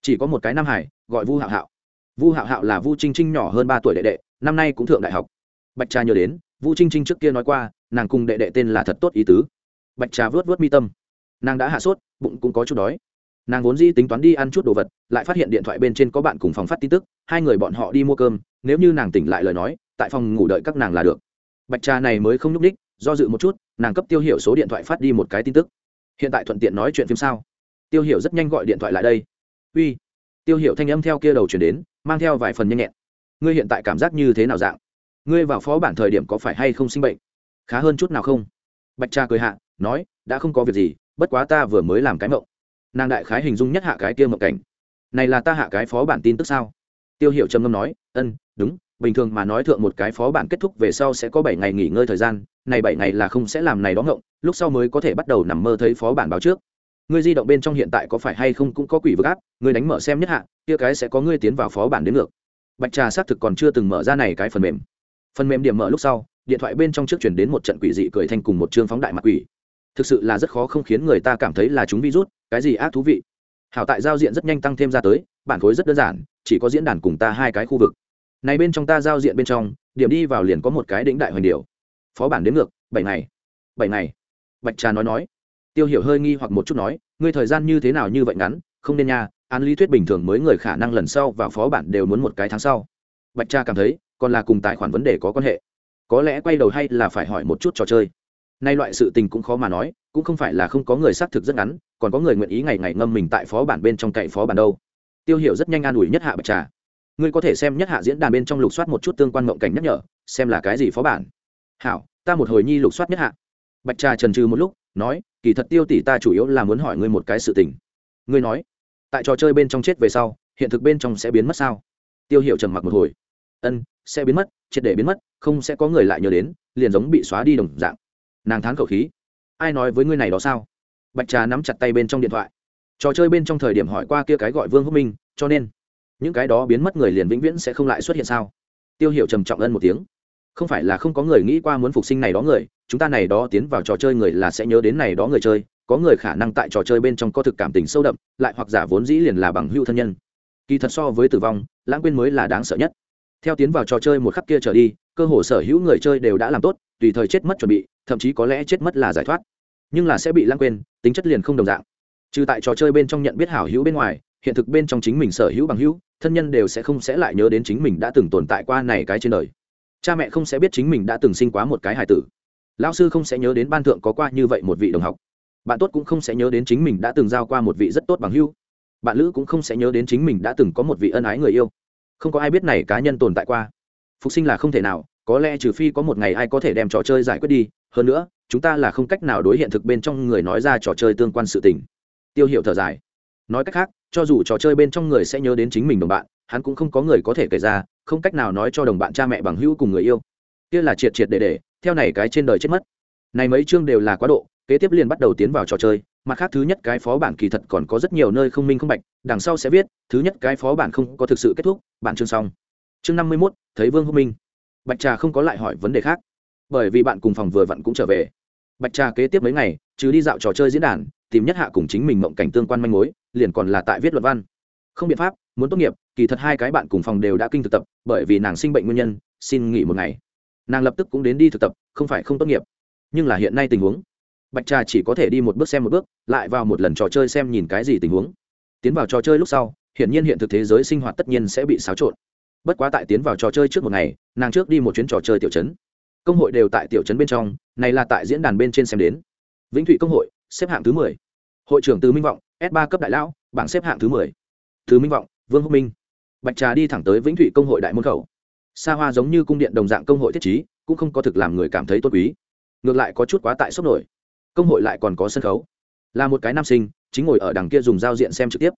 Chỉ có một cái nam hải, gọi vu hạo hạo. Vu hạo hạo là vu trinh trinh nhỏ hơn ba tuổi đệ đệ, năm nay cũng thượng đại học. Bạch trà nhớ đến, vu trinh trinh trước kia nói qua, nàng cùng đệ đệ tên là thật tốt ý tứ. Bạch trà vớt vớt mi tâm. Nàng đã hạ sốt, bụng cũng có chút đói. Nàng vốn dĩ tính toán đi ăn chút đồ vật, lại phát hiện điện thoại bên trên có bạn cùng phòng phát tin tức, hai người bọn họ đi mua cơm, nếu như nàng tỉnh lại lời nói, tại phòng ngủ đợi các nàng là được bạch trà này mới không n ú c ních do dự một chút, nàng cấp tiêu hiểu số điện thoại phát đi một cái tin tức. Hiện tại thuận tiện nói chuyện phim sao? Tiêu hiểu rất nhanh gọi điện thoại lại đây. Uy, tiêu hiểu thanh âm theo kia đầu chuyển đến, mang theo vài phần nhanh nhẹn. Ngươi hiện tại cảm giác như thế nào dạng? Ngươi vào phó bản thời điểm có phải hay không sinh bệnh? Khá hơn chút nào không? Bạch cha cười hạ, nói, đã không có việc gì, bất quá ta vừa mới làm cái mộng. Nàng đại khái hình dung nhất hạ cái kia mộng cảnh. Này là ta hạ cái phó bản tin tức sao? Tiêu hiệu trầm ngâm nói, ân, đúng bình thường mà nói thượng một cái phó bản kết thúc về sau sẽ có bảy ngày nghỉ ngơi thời gian, này bảy ngày là không sẽ làm này đó ngộng, lúc sau mới có thể bắt đầu nằm mơ thấy phó bản báo trước. Ngươi di động bên trong hiện tại có phải hay không cũng có quỷ vực áp, ngươi đánh mở xem nhất hạ, kia cái sẽ có ngươi tiến vào phó bản đến ngược. Bạch trà xác thực còn chưa từng mở ra này cái phần mềm. Phần mềm điểm mở lúc sau, điện thoại bên trong trước chuyển đến một trận quỷ dị cười thanh cùng một chương phóng đại mặt quỷ. Thực sự là rất khó không khiến người ta cảm thấy là chúng virus, cái gì ác thú vị. Hảo tại giao diện rất nhanh tăng thêm ra tới, bản khối rất đơn giản, chỉ có diễn đàn cùng ta hai cái khu vực này bên trong ta giao diện bên trong, điểm đi vào liền có một cái đỉnh đại hoành điều phó bản đến ngược, bảy ngày. Bảy ngày. Bạch trà nói nói. Tiêu hiểu hơi nghi hoặc một chút nói, ngươi thời gian như thế nào như vậy ngắn, không nên nha, án lý thuyết bình thường mới người khả năng lần sau vào phó bản đều muốn một cái tháng sau. Bạch trà cảm thấy, còn là cùng tài khoản vấn đề có quan hệ. Có lẽ quay đầu hay là phải hỏi một chút trò chơi. Nay loại sự tình cũng khó mà nói, cũng không phải là không có người xác thực rất ngắn, còn có người nguyện ý ngày ngày ngâm mình tại phó bản bên trong cậy phó bản đâu. Tiêu hiểu rất nhanh an ủi nhất hạ bạch trà ngươi có thể xem nhất hạ diễn đàn bên trong lục soát một chút tương quan mộng cảnh nhắc nhở, xem là cái gì phó bản. Hảo, ta một hồi nhi lục soát nhất hạ. Bạch trà trần trừ một lúc, nói, kỳ thật tiêu tỷ ta chủ yếu là muốn hỏi ngươi một cái sự tình. Ngươi nói, tại trò chơi bên trong chết về sau, hiện thực bên trong sẽ biến mất sao? Tiêu hiệu trầm mặc một hồi. Ân, sẽ biến mất, triệt để biến mất, không sẽ có người lại nhớ đến, liền giống bị xóa đi đồng dạng. Nàng thán khẩu khí. Ai nói với ngươi này đó sao? Bạch trà nắm chặt tay bên trong điện thoại. Trò chơi bên trong thời điểm hỏi qua kia cái gọi vương hữu minh, cho nên những cái đó biến mất người liền vĩnh viễn sẽ không lại xuất hiện sao? Tiêu hiệu trầm trọng ân một tiếng. Không phải là không có người nghĩ qua muốn phục sinh này đó người, chúng ta này đó tiến vào trò chơi người là sẽ nhớ đến này đó người chơi, có người khả năng tại trò chơi bên trong có thực cảm tình sâu đậm, lại hoặc giả vốn dĩ liền là bằng hưu thân nhân. Kỳ thật so với tử vong, lãng quên mới là đáng sợ nhất. Theo tiến vào trò chơi một khắc kia trở đi, cơ hồ sở hữu người chơi đều đã làm tốt, tùy thời chết mất chuẩn bị, thậm chí có lẽ chết mất là giải thoát. Nhưng là sẽ bị lãng quên, tính chất liền không đồng dạng. Trừ tại trò chơi bên trong nhận biết hảo hữu bên ngoài hiện thực bên trong chính mình sở hữu bằng hữu thân nhân đều sẽ không sẽ lại nhớ đến chính mình đã từng tồn tại qua này cái trên đời. Cha mẹ không sẽ biết chính mình đã từng sinh quá một cái hài tử. Lão sư không sẽ nhớ đến ban thượng có qua như vậy một vị đồng học. Bạn tốt cũng không sẽ nhớ đến chính mình đã từng giao qua một vị rất tốt bằng hữu, bạn lữ cũng không sẽ nhớ đến chính mình đã từng có một vị ân ái người yêu. Không có ai biết này cá nhân tồn tại qua. Phục sinh là không thể nào có lẽ trừ phi có một ngày ai có thể đem trò chơi giải quyết đi. Hơn nữa chúng ta là không cách nào đối hiện thực bên trong người nói ra trò chơi tương quan sự tình. Tiêu hiệu thở dài nói cách khác, cho dù trò chơi bên trong người sẽ nhớ đến chính mình đồng bạn, hắn cũng không có người có thể kể ra, không cách nào nói cho đồng bạn cha mẹ bằng hữu cùng người yêu. Kia là triệt triệt để để, theo này cái trên đời chết mất. Này mấy chương đều là quá độ, kế tiếp liền bắt đầu tiến vào trò chơi. Mặt khác thứ nhất cái phó bản kỳ thật còn có rất nhiều nơi không minh không bạch, đằng sau sẽ viết, thứ nhất cái phó bản không có thực sự kết thúc, bản chương xong. Chương năm mươi mốt, thấy vương hữu minh. Bạch trà không có lại hỏi vấn đề khác, bởi vì bạn cùng phòng vừa vặn cũng trở về. Bạch trà kế tiếp mấy ngày chứ đi dạo trò chơi diễn đàn, tìm nhất hạ cùng chính mình mộng cảnh tương quan manh mối, liền còn là tại viết luận văn. Không biện pháp, muốn tốt nghiệp, kỳ thật hai cái bạn cùng phòng đều đã kinh thực tập, bởi vì nàng sinh bệnh nguyên nhân, xin nghỉ một ngày. Nàng lập tức cũng đến đi thực tập, không phải không tốt nghiệp. Nhưng là hiện nay tình huống, bạch trà chỉ có thể đi một bước xem một bước, lại vào một lần trò chơi xem nhìn cái gì tình huống. Tiến vào trò chơi lúc sau, hiển nhiên hiện thực thế giới sinh hoạt tất nhiên sẽ bị xáo trộn. Bất quá tại tiến vào trò chơi trước một ngày, nàng trước đi một chuyến trò chơi tiểu chấn công hội đều tại tiểu chấn bên trong, này là tại diễn đàn bên trên xem đến vĩnh thụy công hội, xếp hạng thứ mười. Hội trưởng từ minh vọng, s ba cấp đại lão, bảng xếp hạng thứ mười. Từ minh vọng, vương húc minh. Bạch trà đi thẳng tới vĩnh thụy công hội đại môn khẩu. Xa hoa giống như cung điện đồng dạng công hội thiết chí cũng không có thực làm người cảm thấy tốt quý. Ngược lại có chút quá tại sốc nổi. Công hội lại còn có sân khấu. Là một cái nam sinh, chính ngồi ở đằng kia dùng giao diện xem trực tiếp.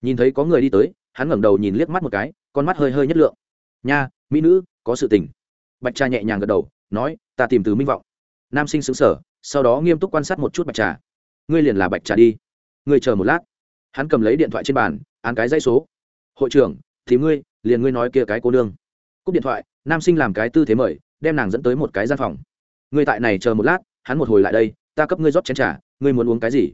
Nhìn thấy có người đi tới, hắn ngẩng đầu nhìn liếc mắt một cái, con mắt hơi hơi nhất lượng. Nha, mỹ nữ, có sự tình. Bạch trà nhẹ nhàng gật đầu, nói, ta tìm từ minh vọng. Nam sinh xứng sở sau đó nghiêm túc quan sát một chút bạch trà. Ngươi liền là bạch trà đi. Ngươi chờ một lát. Hắn cầm lấy điện thoại trên bàn, án cái dãy số. Hội trưởng, thì ngươi, liền ngươi nói kia cái cô nương. Cúp điện thoại, nam sinh làm cái tư thế mời, đem nàng dẫn tới một cái gian phòng. Ngươi tại này chờ một lát, hắn một hồi lại đây, ta cấp ngươi rót chén trà, ngươi muốn uống cái gì?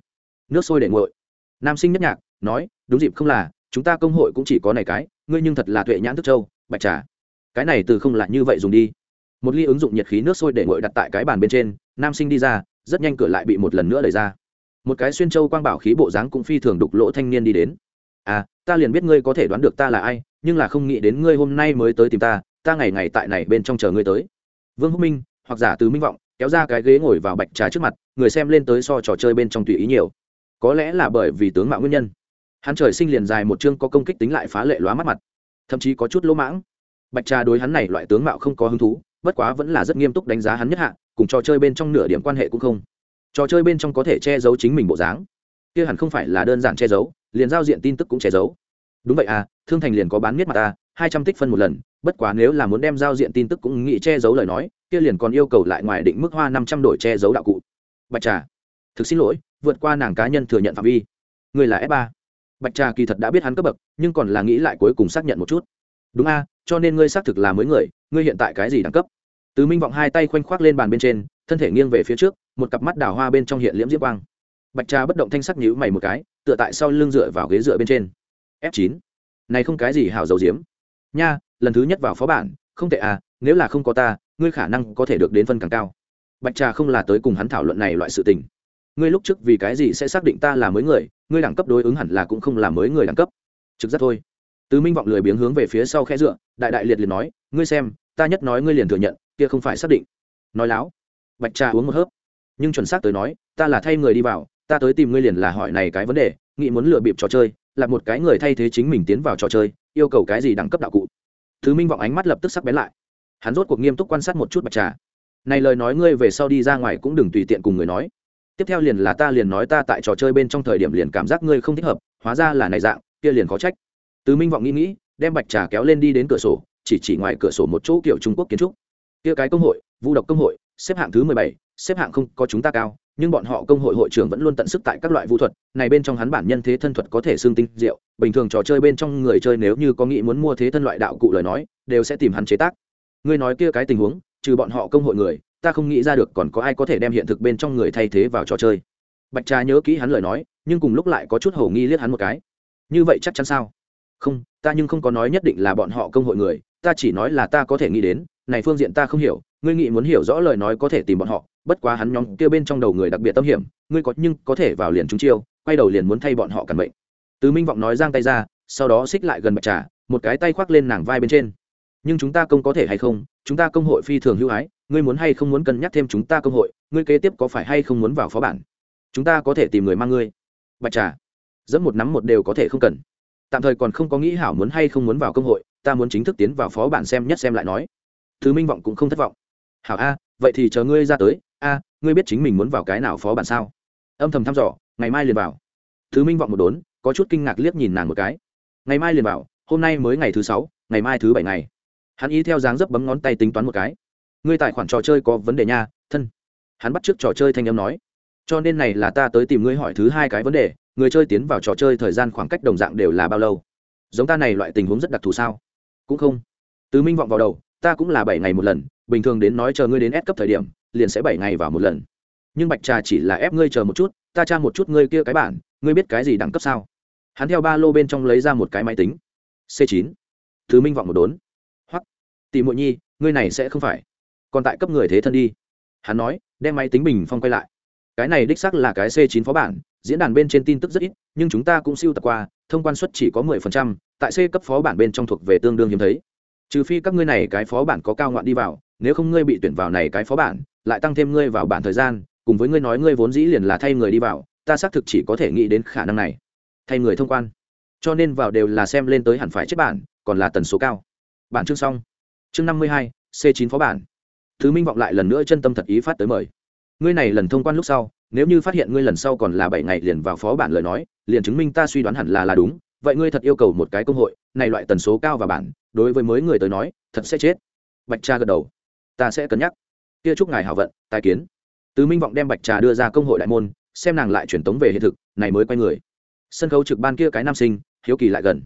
Nước sôi để nguội. Nam sinh nhất nhạc, nói, đúng dịp không là, chúng ta công hội cũng chỉ có này cái, ngươi nhưng thật là tuệ nhãn thức châu, bạch trà. Cái này từ không lại như vậy dùng đi. Một ly ứng dụng nhiệt khí nước sôi để nguội đặt tại cái bàn bên trên nam sinh đi ra, rất nhanh cửa lại bị một lần nữa đẩy ra. Một cái xuyên châu quang bảo khí bộ dáng cũng phi thường đục lỗ thanh niên đi đến. À ta liền biết ngươi có thể đoán được ta là ai, nhưng là không nghĩ đến ngươi hôm nay mới tới tìm ta ta ngày ngày tại này bên trong chờ ngươi tới. Vương húc minh, hoặc giả từ minh vọng, kéo ra cái ghế ngồi vào bạch trà trước mặt, người xem lên tới so trò chơi bên trong tùy ý nhiều. Có lẽ là bởi vì tướng mạo nguyên nhân. Hắn trời sinh liền dài một chương có công kích tính lại phá lệ lóa mắt mặt, thậm chí có chút lỗ mãng. Bạch trà đối hắn này loại tướng mạo không có hứng thú, bất quá vẫn là rất nghiêm túc đánh giá hắn nhất hạ cùng trò chơi bên trong nửa điểm quan hệ cũng không. Trò chơi bên trong có thể che giấu chính mình bộ dáng. Kia hẳn không phải là đơn giản che giấu, liền giao diện tin tức cũng che giấu. Đúng vậy à thương thành liền có bán miết mặt ta hai trăm tích phân một lần, bất quá nếu là muốn đem giao diện tin tức cũng nghĩ che giấu lời nói, kia liền còn yêu cầu lại ngoài định mức hoa năm trăm đổi che giấu đạo cụ. Bạch trà, thực xin lỗi, vượt qua nàng cá nhân thừa nhận phạm vi. Người là f ba. Bạch trà kỳ thật đã biết hắn cấp bậc, nhưng còn là nghĩ lại cuối cùng xác nhận một chút. Đúng a cho nên ngươi xác thực là mới người, ngươi hiện tại cái gì đẳng cấp? Từ minh vọng hai tay khoanh khoác lên bàn bên trên, thân thể nghiêng về phía trước, một cặp mắt đào hoa bên trong hiện liễm diễm quang. Bạch trà bất động thanh sắc nhíu mày một cái, tựa tại sau lưng dựa vào ghế dựa bên trên. F chín. Này không cái gì hảo dầu diếm. Nha, lần thứ nhất vào phó bản, không tệ à nếu là không có ta, ngươi khả năng có thể được đến phân càng cao. Bạch trà không là tới cùng hắn thảo luận này loại sự tình. Ngươi lúc trước vì cái gì sẽ xác định ta là mới người, ngươi đẳng cấp đối ứng hẳn là cũng không là mới người đẳng cấp. Trực giác thôi. Từ minh vọng lười biếng hướng về phía sau khe dựa, đại đại liệt liền nói, ngươi xem, ta nhất nói ngươi liền thừa nhận kia không phải xác định. Nói láo. Bạch trà uống một hớp. Nhưng chuẩn xác tới nói, ta là thay người đi vào, ta tới tìm ngươi liền là hỏi này cái vấn đề nghị muốn lừa bịp trò chơi, là một cái người thay thế chính mình tiến vào trò chơi, yêu cầu cái gì đẳng cấp đạo cụ. Thứ minh vọng ánh mắt lập tức sắc bén lại. Hắn rốt cuộc nghiêm túc quan sát một chút bạch trà. Này lời nói ngươi về sau đi ra ngoài cũng đừng tùy tiện cùng người nói. Tiếp theo liền là ta liền nói ta tại trò chơi bên trong thời điểm liền cảm giác ngươi không thích hợp, hóa ra là này dạng, kia liền có trách. Từ minh vọng nghĩ nghĩ, đem bạch trà kéo lên đi đến cửa sổ, chỉ chỉ ngoài cửa sổ một chỗ kiểu trung quốc kiến trúc kia cái công hội, vu độc công hội, xếp hạng thứ mười bảy, xếp hạng không có chúng ta cao, nhưng bọn họ công hội hội trưởng vẫn luôn tận sức tại các loại vũ thuật, này bên trong hắn bản nhân thế thân thuật có thể xương tinh diệu, bình thường trò chơi bên trong người chơi nếu như có nghĩ muốn mua thế thân loại đạo cụ lời nói, đều sẽ tìm hắn chế tác. Ngươi nói kia cái tình huống, trừ bọn họ công hội người, ta không nghĩ ra được còn có ai có thể đem hiện thực bên trong người thay thế vào trò chơi. Bạch trà nhớ kỹ hắn lời nói, nhưng cùng lúc lại có chút hầu nghi liếc hắn một cái. Như vậy chắc chắn sao? Không, ta nhưng không có nói nhất định là bọn họ công hội người ta chỉ nói là ta có thể nghĩ đến, này phương diện ta không hiểu, ngươi nghĩ muốn hiểu rõ lời nói có thể tìm bọn họ, bất quá hắn nhóm kia bên trong đầu người đặc biệt tâm hiểm, ngươi có nhưng có thể vào liền chúng chiêu, quay đầu liền muốn thay bọn họ cản bệnh tứ minh vọng nói giang tay ra, sau đó xích lại gần bạch trà, một cái tay khoác lên nàng vai bên trên. Nhưng chúng ta công có thể hay không? Chúng ta công hội phi thường hữu ái, ngươi muốn hay không muốn cân nhắc thêm chúng ta công hội, ngươi kế tiếp có phải hay không muốn vào phó bản? Chúng ta có thể tìm người mang ngươi. Bạch trà. Dẫn một nắm một đều có thể không cần tạm thời còn không có nghĩ hảo muốn hay không muốn vào công hội, ta muốn chính thức tiến vào phó bản xem nhất xem lại nói. Thứ minh vọng cũng không thất vọng. Hảo a, vậy thì chờ ngươi ra tới. A, ngươi biết chính mình muốn vào cái nào phó bản sao? Âm thầm thăm dò, ngày mai liền vào. Thứ minh vọng một đốn, có chút kinh ngạc liếc nhìn nàng một cái. Ngày mai liền vào, hôm nay mới ngày thứ sáu, ngày mai thứ bảy ngày. Hắn ý theo dáng dấp bấm ngón tay tính toán một cái. Ngươi tài khoản trò chơi có vấn đề nha, thân. Hắn bắt t r ư ớ c trò chơi thanh âm nói. Cho nên này là ta tới tìm ngươi hỏi thứ hai cái vấn đề người chơi tiến vào trò chơi thời gian khoảng cách đồng dạng đều là bao lâu? Giống ta này loại tình huống rất đặc thù sao? Cũng không. Từ minh vọng vào đầu, ta cũng là bảy ngày một lần, bình thường đến nói chờ ngươi đến ép cấp thời điểm, liền sẽ bảy ngày vào một lần. Nhưng bạch trà chỉ là ép ngươi chờ một chút, ta tra một chút ngươi kia cái bản, ngươi biết cái gì đẳng cấp sao? Hắn theo ba lô bên trong lấy ra một cái máy tính. C chín. Thứ minh vọng một đốn. Hoặc tỷ muội nhi, ngươi này sẽ không phải. Còn tại cấp người thế thân đi. Hắn nói, đem máy tính bình phong quay lại. Cái này đích xác là cái c 9 phó bản diễn đàn bên trên tin tức rất ít nhưng chúng ta cũng siêu tập qua thông quan suất chỉ có 10%, tại c cấp phó bản bên trong thuộc về tương đương hiếm thấy. Trừ phi các ngươi này cái phó bản có cao ngoạn đi vào nếu không ngươi bị tuyển vào này cái phó bản lại tăng thêm ngươi vào bản thời gian cùng với ngươi nói ngươi vốn dĩ liền là thay người đi vào ta xác thực chỉ có thể nghĩ đến khả năng này. Thay người thông quan. Cho nên vào đều là xem lên tới hẳn phải chết bản còn là tần số cao. Bản chương xong. Chương năm mươi hai c chín phó bản. Thứ minh vọng lại lần nữa chân tâm thật ý phát tới mời. Ngươi này lần thông quan lúc sau nếu như phát hiện ngươi lần sau còn là bảy ngày liền vào phó bản lời nói, liền chứng minh ta suy đoán hẳn là là đúng, vậy ngươi thật yêu cầu một cái công hội, này loại tần số cao và bản, đối với mới người tới nói, thật sẽ chết. Bạch cha gật đầu. Ta sẽ cân nhắc. Kia chúc ngài hảo vận, tài kiến. Tứ minh vọng đem bạch trà đưa ra công hội đại môn, xem nàng lại truyền tống về hiện thực, này mới quay người. Sân khấu trực ban kia cái nam sinh, hiếu kỳ lại gần.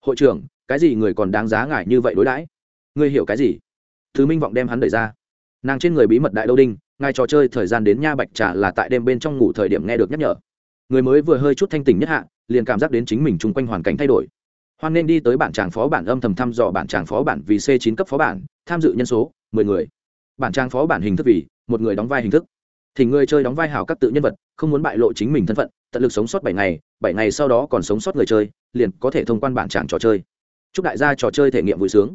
Hội trưởng, cái gì người còn đáng giá ngại như vậy đối đãi? Ngươi hiểu cái gì? Thứ minh vọng đem hắn đẩy ra. Nàng trên người bí mật đại đâu đinh ngài trò chơi thời gian đến nha bạch trà là tại đêm bên trong ngủ thời điểm nghe được nhắc nhở. Người mới vừa hơi chút thanh tỉnh nhất hạ, liền cảm giác đến chính mình chung quanh hoàn cảnh thay đổi. Hoan nên đi tới bản tràng phó bản âm thầm thăm dò bản tràng phó bản vì c chín cấp phó bản, tham dự nhân số, mười người. Bản trang phó bản hình thức vì, một người đóng vai hình thức. Thì người chơi đóng vai hảo các tự nhân vật, không muốn bại lộ chính mình thân phận, tận lực sống sót bảy ngày bảy ngày sau đó còn sống sót người chơi, liền có thể thông quan bản tràng trò chơi. Chúc đại gia trò chơi thể nghiệm vui sướng.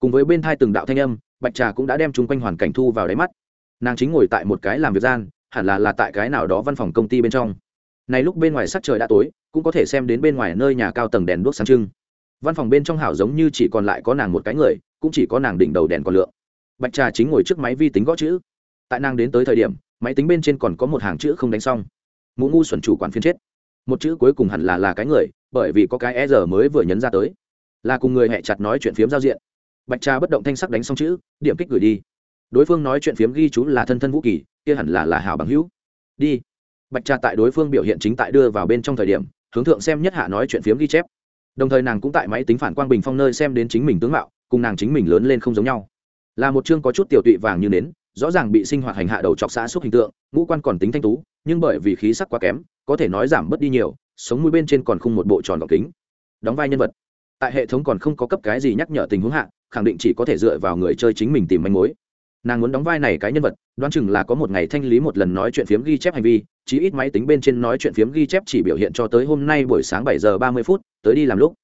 Cùng với bên thai từng đạo thanh âm, bạch trà cũng đã đem chung quanh hoàn cảnh thu vào đáy mắt nàng chính ngồi tại một cái làm việc gian, hẳn là là tại cái nào đó văn phòng công ty bên trong. Này lúc bên ngoài sắc trời đã tối, cũng có thể xem đến bên ngoài nơi nhà cao tầng đèn đuốc sáng trưng. Văn phòng bên trong hảo giống như chỉ còn lại có nàng một cái người, cũng chỉ có nàng đỉnh đầu đèn còn lượng. Bạch trà chính ngồi trước máy vi tính gõ chữ. Tại nàng đến tới thời điểm, máy tính bên trên còn có một hàng chữ không đánh xong. Mụ ngu xuẩn chủ quản phiên chết. Một chữ cuối cùng hẳn là là cái người, bởi vì có cái e giờ mới vừa nhấn ra tới. Là cùng người hẹ chặt nói chuyện phiếm giao diện. Bạch trà bất động thanh sắc đánh xong chữ, điểm kích gửi đi đối phương nói chuyện phiếm ghi chú là thân thân vũ kỳ, kia hẳn là là hảo bằng hữu. Đi. Bạch trà tại đối phương biểu hiện chính tại đưa vào bên trong thời điểm, hướng thượng xem nhất hạ nói chuyện phiếm ghi chép. Đồng thời nàng cũng tại máy tính phản quang bình phong nơi xem đến chính mình tướng mạo, cùng nàng chính mình lớn lên không giống nhau. Là một chương có chút tiểu tụy vàng như nến, rõ ràng bị sinh hoạt hành hạ đầu chọc xã xúc hình tượng, ngũ quan còn tính thanh tú, nhưng bởi vì khí sắc quá kém, có thể nói giảm bớt đi nhiều, sống mũi bên trên còn khung một bộ tròn gọc kính. Đóng vai nhân vật. Tại hệ thống còn không có cấp cái gì nhắc nhở tình huống hạ, khẳng định chỉ có thể dựa vào người chơi chính mình tìm manh mối nàng muốn đóng vai này cái nhân vật, đoán chừng là có một ngày thanh lý một lần nói chuyện phiếm ghi chép hành vi, chí ít máy tính bên trên nói chuyện phiếm ghi chép chỉ biểu hiện cho tới hôm nay buổi sáng bảy giờ ba mươi phút, tới đi làm lúc.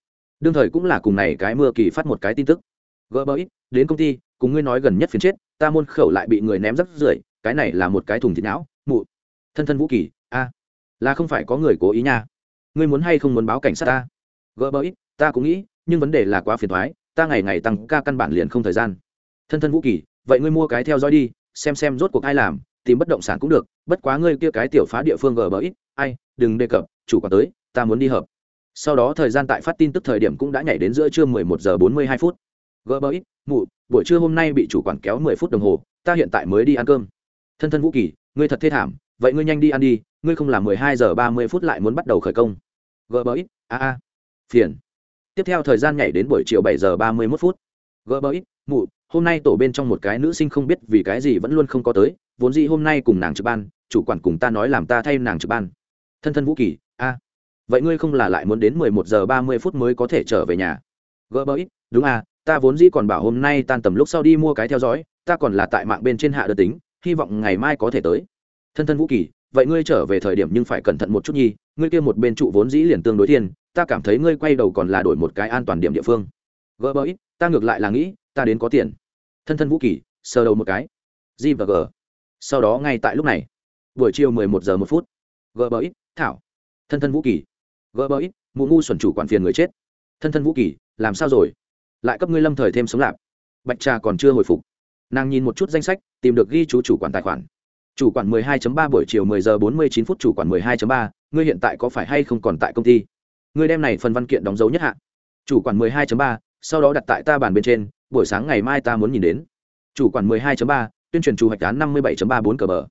Đương thời cũng là cùng này cái mưa kỳ phát một cái tin tức. Gỡ bẫy đến công ty, cùng ngươi nói gần nhất phiến chết, ta môn khẩu lại bị người ném rắc rưởi, cái này là một cái thùng thịt não, mụ. Thân thân vũ kỳ, a. Là không phải có người cố ý nha. Ngươi muốn hay không muốn báo cảnh sát ta? Gỡ bẫy ta cũng nghĩ, nhưng vấn đề là quá phiền thoái, ta ngày ngày tăng ca căn bản liền không thời gian. Thân thân vũ kỳ vậy ngươi mua cái theo dõi đi, xem xem rốt cuộc ai làm, tìm bất động sản cũng được, bất quá ngươi kia cái tiểu phá địa phương gờ bờ ít, ai, đừng đề cập, chủ quản tới, ta muốn đi hợp. Sau đó thời gian tại phát tin tức thời điểm cũng đã nhảy đến giữa trưa 11 giờ 42 phút. Gờ bờ ít, mụ, buổi trưa hôm nay bị chủ quản kéo 10 phút đồng hồ, ta hiện tại mới đi ăn cơm. Thân thân vũ kỳ, ngươi thật thê thảm, vậy ngươi nhanh đi ăn đi, ngươi không làm 12 giờ 30 phút lại muốn bắt đầu khởi công. Gờ bờ ít, a a, phiền. Tiếp theo thời gian nhảy đến buổi chiều 7 giờ 31 phút. Gờ bờ ít, mụ hôm nay tổ bên trong một cái nữ sinh không biết vì cái gì vẫn luôn không có tới, vốn dĩ hôm nay cùng nàng trực ban, chủ quản cùng ta nói làm ta thay nàng trực ban. Thân thân vũ kỳ, a. Vậy ngươi không là lại muốn đến mười một giờ ba mươi phút mới có thể trở về nhà? Gỡ bẫy đúng à ta vốn dĩ còn bảo hôm nay tan tầm lúc sau đi mua cái theo dõi, ta còn là tại mạng bên trên hạ đợt tính, hy vọng ngày mai có thể tới. Thân thân vũ kỳ, vậy ngươi trở về thời điểm nhưng phải cẩn thận một chút nhi ngươi kia một bên trụ vốn dĩ liền tương đối thiên, ta cảm thấy ngươi quay đầu còn là đổi một cái an toàn điểm địa phương. Gỡ bẫy ta ngược lại là nghĩ, ta đến có tiền thân thân vũ kỳ sờ đầu một cái. G và g. Sau đó ngay tại lúc này. Buổi chiều mười một giờ một phút. G bờ ít thảo. Thân thân vũ kỳ g bờ ít mụ ngu xuẩn chủ quản phiền người chết. Thân thân vũ kỳ làm sao rồi? Lại cấp ngươi lâm thời thêm sống lạp. Bạch trà còn chưa hồi phục. Nàng nhìn một chút danh sách tìm được ghi chú chủ quản tài khoản. Chủ quản 12.3 buổi chiều 10 giờ 49 phút chủ quản 12.3, ngươi hiện tại có phải hay không còn tại công ty? Ngươi đem này phần văn kiện đóng dấu nhất hạ. Chủ quản 12.3, sau đó đặt tại ta bàn bên trên buổi sáng ngày mai ta muốn nhìn đến. Chủ quản 12.3, tuyên truyền chủ hoạch án 57.34 cờ bờ.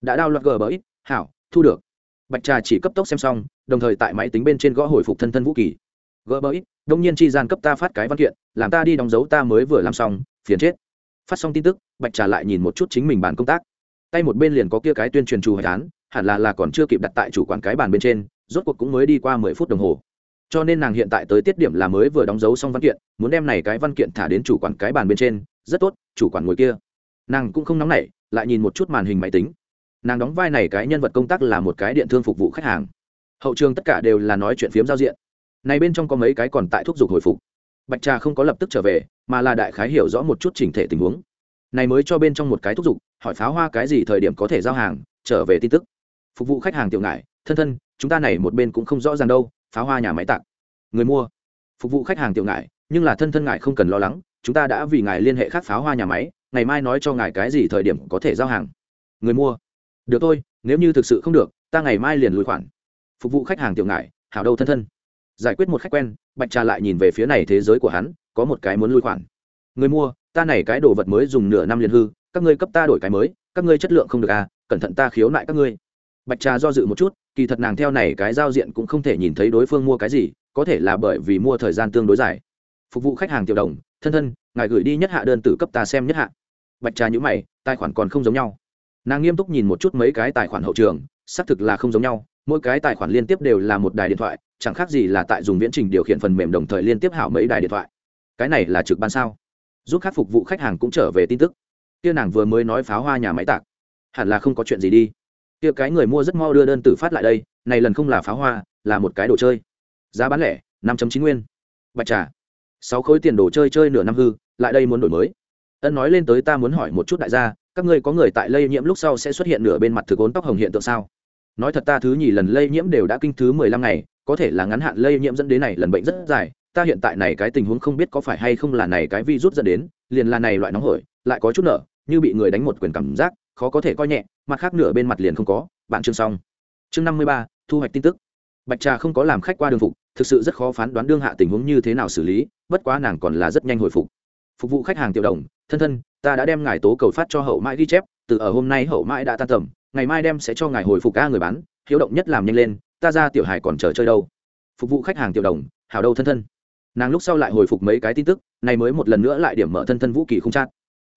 Đã đao loạt gờ bờ ít hảo thu được. Bạch trà chỉ cấp tốc xem xong đồng thời tại máy tính bên trên gõ hồi phục thân thân vũ kỳ gỡ bẫy đông nhiên chi gian cấp ta phát cái văn kiện làm ta đi đóng dấu ta mới vừa làm xong phiền chết. Phát xong tin tức bạch trà lại nhìn một chút chính mình bàn công tác. Tay một bên liền có kia cái tuyên truyền chủ hoạch án hẳn là là còn chưa kịp đặt tại chủ quản cái bàn bên trên rốt cuộc cũng mới đi qua mười phút đồng hồ cho nên nàng hiện tại tới tiết điểm là mới vừa đóng dấu xong văn kiện, muốn đem này cái văn kiện thả đến chủ quản cái bàn bên trên, rất tốt, chủ quản ngồi kia. Nàng cũng không nóng nảy, lại nhìn một chút màn hình máy tính. Nàng đóng vai này cái nhân vật công tác là một cái điện thương phục vụ khách hàng. Hậu trường tất cả đều là nói chuyện phiếm giao diện. Này bên trong có mấy cái còn tại thúc giục hồi phục. Bạch trà không có lập tức trở về, mà là đại khái hiểu rõ một chút chỉnh thể tình huống. Này mới cho bên trong một cái thúc giục, hỏi pháo hoa cái gì thời điểm có thể giao hàng, trở về tin tức. Phục vụ khách hàng tiểu ngại, thân thân, chúng ta này một bên cũng không rõ ràng đâu pháo hoa nhà máy tặng người mua. Phục vụ khách hàng tiểu ngại, nhưng là thân thân ngại không cần lo lắng, chúng ta đã vì ngài liên hệ khác pháo hoa nhà máy, ngày mai nói cho ngài cái gì thời điểm có thể giao hàng. Người mua. Được thôi, nếu như thực sự không được, ta ngày mai liền lùi khoản. Phục vụ khách hàng tiểu ngại, hảo đâu thân thân. Giải quyết một khách quen, bạch trà lại nhìn về phía này thế giới của hắn, có một cái muốn lùi khoản. Người mua, ta này cái đồ vật mới dùng nửa năm liền hư, các ngươi cấp ta đổi cái mới, các ngươi chất lượng không được à cẩn thận ta khiếu nại các ngươi. Bạch trà do dự một chút kỳ thật nàng theo này cái giao diện cũng không thể nhìn thấy đối phương mua cái gì, có thể là bởi vì mua thời gian tương đối dài. Phục vụ khách hàng tiểu đồng, thân thân, ngài gửi đi nhất hạ đơn tử cấp ta xem nhất hạ. Bạch trà nhữ mày, tài khoản còn không giống nhau. Nàng nghiêm túc nhìn một chút mấy cái tài khoản hậu trường, xác thực là không giống nhau, mỗi cái tài khoản liên tiếp đều là một đài điện thoại, chẳng khác gì là tại dùng viễn trình điều khiển phần mềm đồng thời liên tiếp hảo mấy đài điện thoại. Cái này là trực ban sao? Giúp khắc phục vụ khách hàng cũng trở về tin tức. Kia nàng vừa mới nói pháo hoa nhà máy tạc. Hẳn là không có chuyện gì đi kia cái người mua rất mau đưa đơn tử phát lại đây, này lần không là pháo hoa, là một cái đồ chơi. Giá bán lẻ, năm chín nguyên. Bạch trà, sáu khối tiền đồ chơi chơi nửa năm hư, lại đây muốn đổi mới. Ân nói lên tới ta muốn hỏi một chút đại gia, các ngươi có người tại lây nhiễm lúc sau sẽ xuất hiện nửa bên mặt thực ốn tóc hồng hiện tượng sao? Nói thật ta thứ nhì lần lây nhiễm đều đã kinh thứ mười lăm ngày, có thể là ngắn hạn lây nhiễm dẫn đến này lần bệnh rất dài, ta hiện tại này cái tình huống không biết có phải hay không là này cái virus dẫn đến, liền là này loại nóng hổi, lại có chút nở như bị người đánh một quyền cảm giác, khó có thể coi nhẹ mặt khác nửa bên mặt liền không có, bạn chương xong. Chương năm mươi ba, thu hoạch tin tức. Bạch trà không có làm khách qua đường phục, thực sự rất khó phán đoán đương hạ tình huống như thế nào xử lý, bất quá nàng còn là rất nhanh hồi phục. Phục vụ khách hàng tiểu đồng, thân thân, ta đã đem ngài tố cầu phát cho hậu mãi ghi chép, từ ở hôm nay hậu mãi đã tan tầm, ngày mai đem sẽ cho ngài hồi phục ca người bán, hiếu động nhất làm nhanh lên, ta ra tiểu hải còn chờ chơi đâu. Phục vụ khách hàng tiểu đồng hào đâu thân thân. Nàng lúc sau lại hồi phục mấy cái tin tức này mới một lần nữa lại điểm mở thân thân vũ kỳ không chát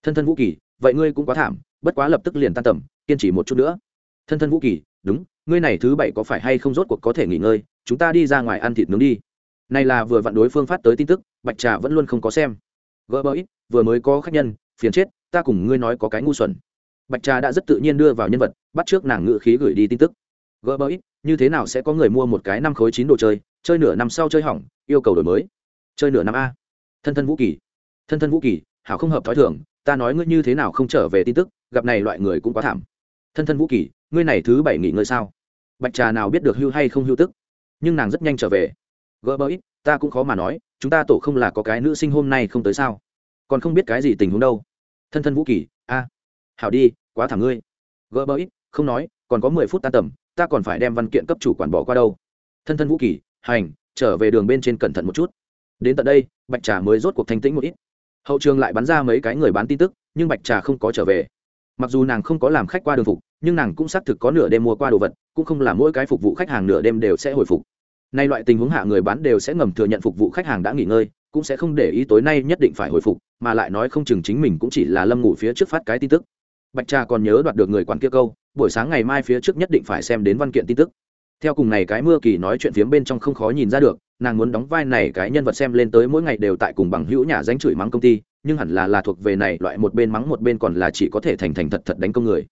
thân thân vũ kỳ, vậy ngươi cũng quá thảm bất quá lập tức liền tan tầm, kiên trì một chút nữa. Thân thân vũ kỳ, đúng, ngươi này thứ bảy có phải hay không rốt cuộc có thể nghỉ ngơi, chúng ta đi ra ngoài ăn thịt nướng đi. Này là vừa vặn đối phương phát tới tin tức, bạch trà vẫn luôn không có xem. Gỡ bẫy vừa mới có khách nhân, phiền chết, ta cùng ngươi nói có cái ngu xuẩn. Bạch trà đã rất tự nhiên đưa vào nhân vật, bắt trước nàng ngự khí gửi đi tin tức. Gỡ bẫy như thế nào sẽ có người mua một cái năm khối chín đồ chơi chơi nửa năm sau chơi hỏng, yêu cầu đổi mới. Chơi nửa năm a. Thân thân vũ kỳ. Thân thân vũ kỳ, hảo không hợp thói thường, ta nói ngươi như thế nào không trở về tin tức gặp này loại người cũng quá thảm. Thân thân vũ kỳ, ngươi này thứ bảy nghỉ ngơi sao? Bạch trà nào biết được hưu hay không hưu tức? Nhưng nàng rất nhanh trở về. Gỡ bẫy ta cũng khó mà nói, chúng ta tổ không là có cái nữ sinh hôm nay không tới sao? Còn không biết cái gì tình huống đâu. Thân thân vũ kỳ, a, hảo đi, quá thẳng ngươi. Gỡ bẫy không nói, còn có mười phút ta tầm, ta còn phải đem văn kiện cấp chủ quản bỏ qua đâu. Thân thân vũ kỳ, hành, trở về đường bên trên cẩn thận một chút. Đến tận đây, bạch trà mới rốt cuộc thanh tĩnh một ít. Hậu trường lại bắn ra mấy cái người bán tin tức, nhưng bạch trà không có trở về mặc dù nàng không có làm khách qua đường phục, nhưng nàng cũng xác thực có nửa đêm mua qua đồ vật, cũng không là mỗi cái phục vụ khách hàng nửa đêm đều sẽ hồi phục. Nay loại tình huống hạ người bán đều sẽ ngầm thừa nhận phục vụ khách hàng đã nghỉ ngơi, cũng sẽ không để ý tối nay nhất định phải hồi phục, mà lại nói không chừng chính mình cũng chỉ là lâm ngủ phía trước phát cái tin tức. Bạch trà còn nhớ đoạt được người quản kia câu, buổi sáng ngày mai phía trước nhất định phải xem đến văn kiện tin tức. Theo cùng này cái mưa kỳ nói chuyện phiếm bên trong không khó nhìn ra được, nàng muốn đóng vai này cái nhân vật xem lên tới mỗi ngày đều tại cùng bằng hữu nhà danh chửi mắng công ty nhưng hẳn là là thuộc về này, loại một bên mắng một bên còn là chỉ có thể thành thành thật thật đánh công người.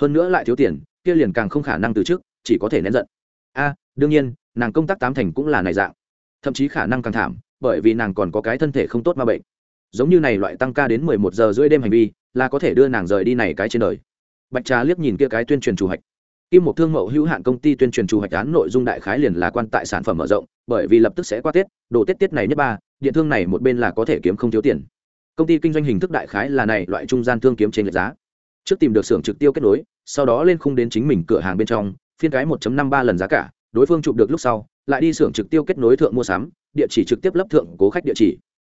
Hơn nữa lại thiếu tiền, kia liền càng không khả năng từ trước, chỉ có thể nén giận. A, đương nhiên, nàng công tác tám thành cũng là này dạng. Thậm chí khả năng càng thảm, bởi vì nàng còn có cái thân thể không tốt ma bệnh. Giống như này loại tăng ca đến mười một giờ rưỡi đêm hành vi, là có thể đưa nàng rời đi này cái trên đời. Bạch trà liếc nhìn kia cái tuyên truyền chủ hạch. Kim một thương mẫu hữu hạn công ty tuyên truyền chủ hạch án nội dung đại khái liền là quan tại sản phẩm mở rộng, bởi vì lập tức sẽ qua tết, đồ tết tiết này nhất ba điện thương này một bên là có thể kiếm không thiếu tiền công ty kinh doanh hình thức đại khái là này, loại trung gian thương kiếm trên lệch giá. Trước tìm được xưởng trực tiêu kết nối, sau đó lên khung đến chính mình cửa hàng bên trong, phiên cái 1 năm ba lần giá cả, đối phương chụp được lúc sau, lại đi xưởng trực tiêu kết nối thượng mua sắm, địa chỉ trực tiếp lấp thượng cố khách địa chỉ.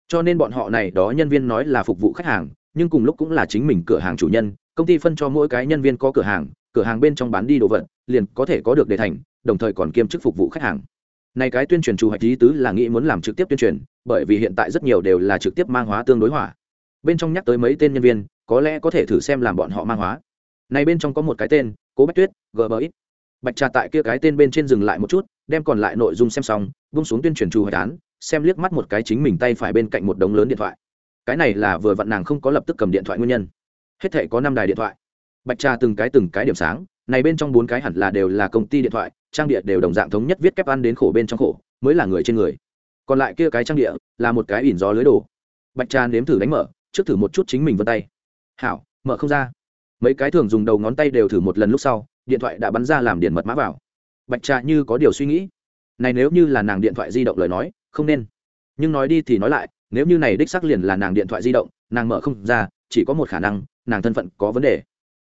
Cho nên bọn họ này đó nhân viên nói là phục vụ khách hàng, nhưng cùng lúc cũng là chính mình cửa hàng chủ nhân, công ty phân cho mỗi cái nhân viên có cửa hàng cửa hàng bên trong bán đi đồ vật, liền có thể có được đề thành, đồng thời còn kiêm chức phục vụ khách hàng. Này cái tuyên truyền chủ hoạch ý tứ là nghĩ muốn làm trực tiếp tuyên truyền bởi vì hiện tại rất nhiều đều là trực tiếp mang hóa tương đối hỏa. Bên trong nhắc tới mấy tên nhân viên, có lẽ có thể thử xem làm bọn họ mang hóa. Này bên trong có một cái tên, cố bách tuyết gbx bạch trà tại kia cái tên bên trên dừng lại một chút, đem còn lại nội dung xem xong bung xuống tuyên truyền chủ hoạch án, xem liếc mắt một cái chính mình tay phải bên cạnh một đống lớn điện thoại. Cái này là vừa vặn nàng không có lập tức cầm điện thoại nguyên nhân. Hết thể có năm đài điện thoại. Bạch trà từng cái từng cái điểm sáng, này bên trong bốn cái hẳn là đều là công ty điện thoại, trang địa đều đồng dạng thống nhất viết kép ăn đến khổ bên trong khổ, mới là người trên người còn lại kia cái trang địa là một cái ỉn gió lưới đồ. Bạch trà nếm thử đánh mở, trước thử một chút chính mình vân tay. Hảo, mở không ra. Mấy cái thường dùng đầu ngón tay đều thử một lần lúc sau, điện thoại đã bắn ra làm điện mật mã vào. Bạch trà như có điều suy nghĩ. Này nếu như là nàng điện thoại di động lời nói, không nên. Nhưng nói đi thì nói lại, nếu như này đích xác liền là nàng điện thoại di động, nàng mở không ra, chỉ có một khả năng, nàng thân phận có vấn đề.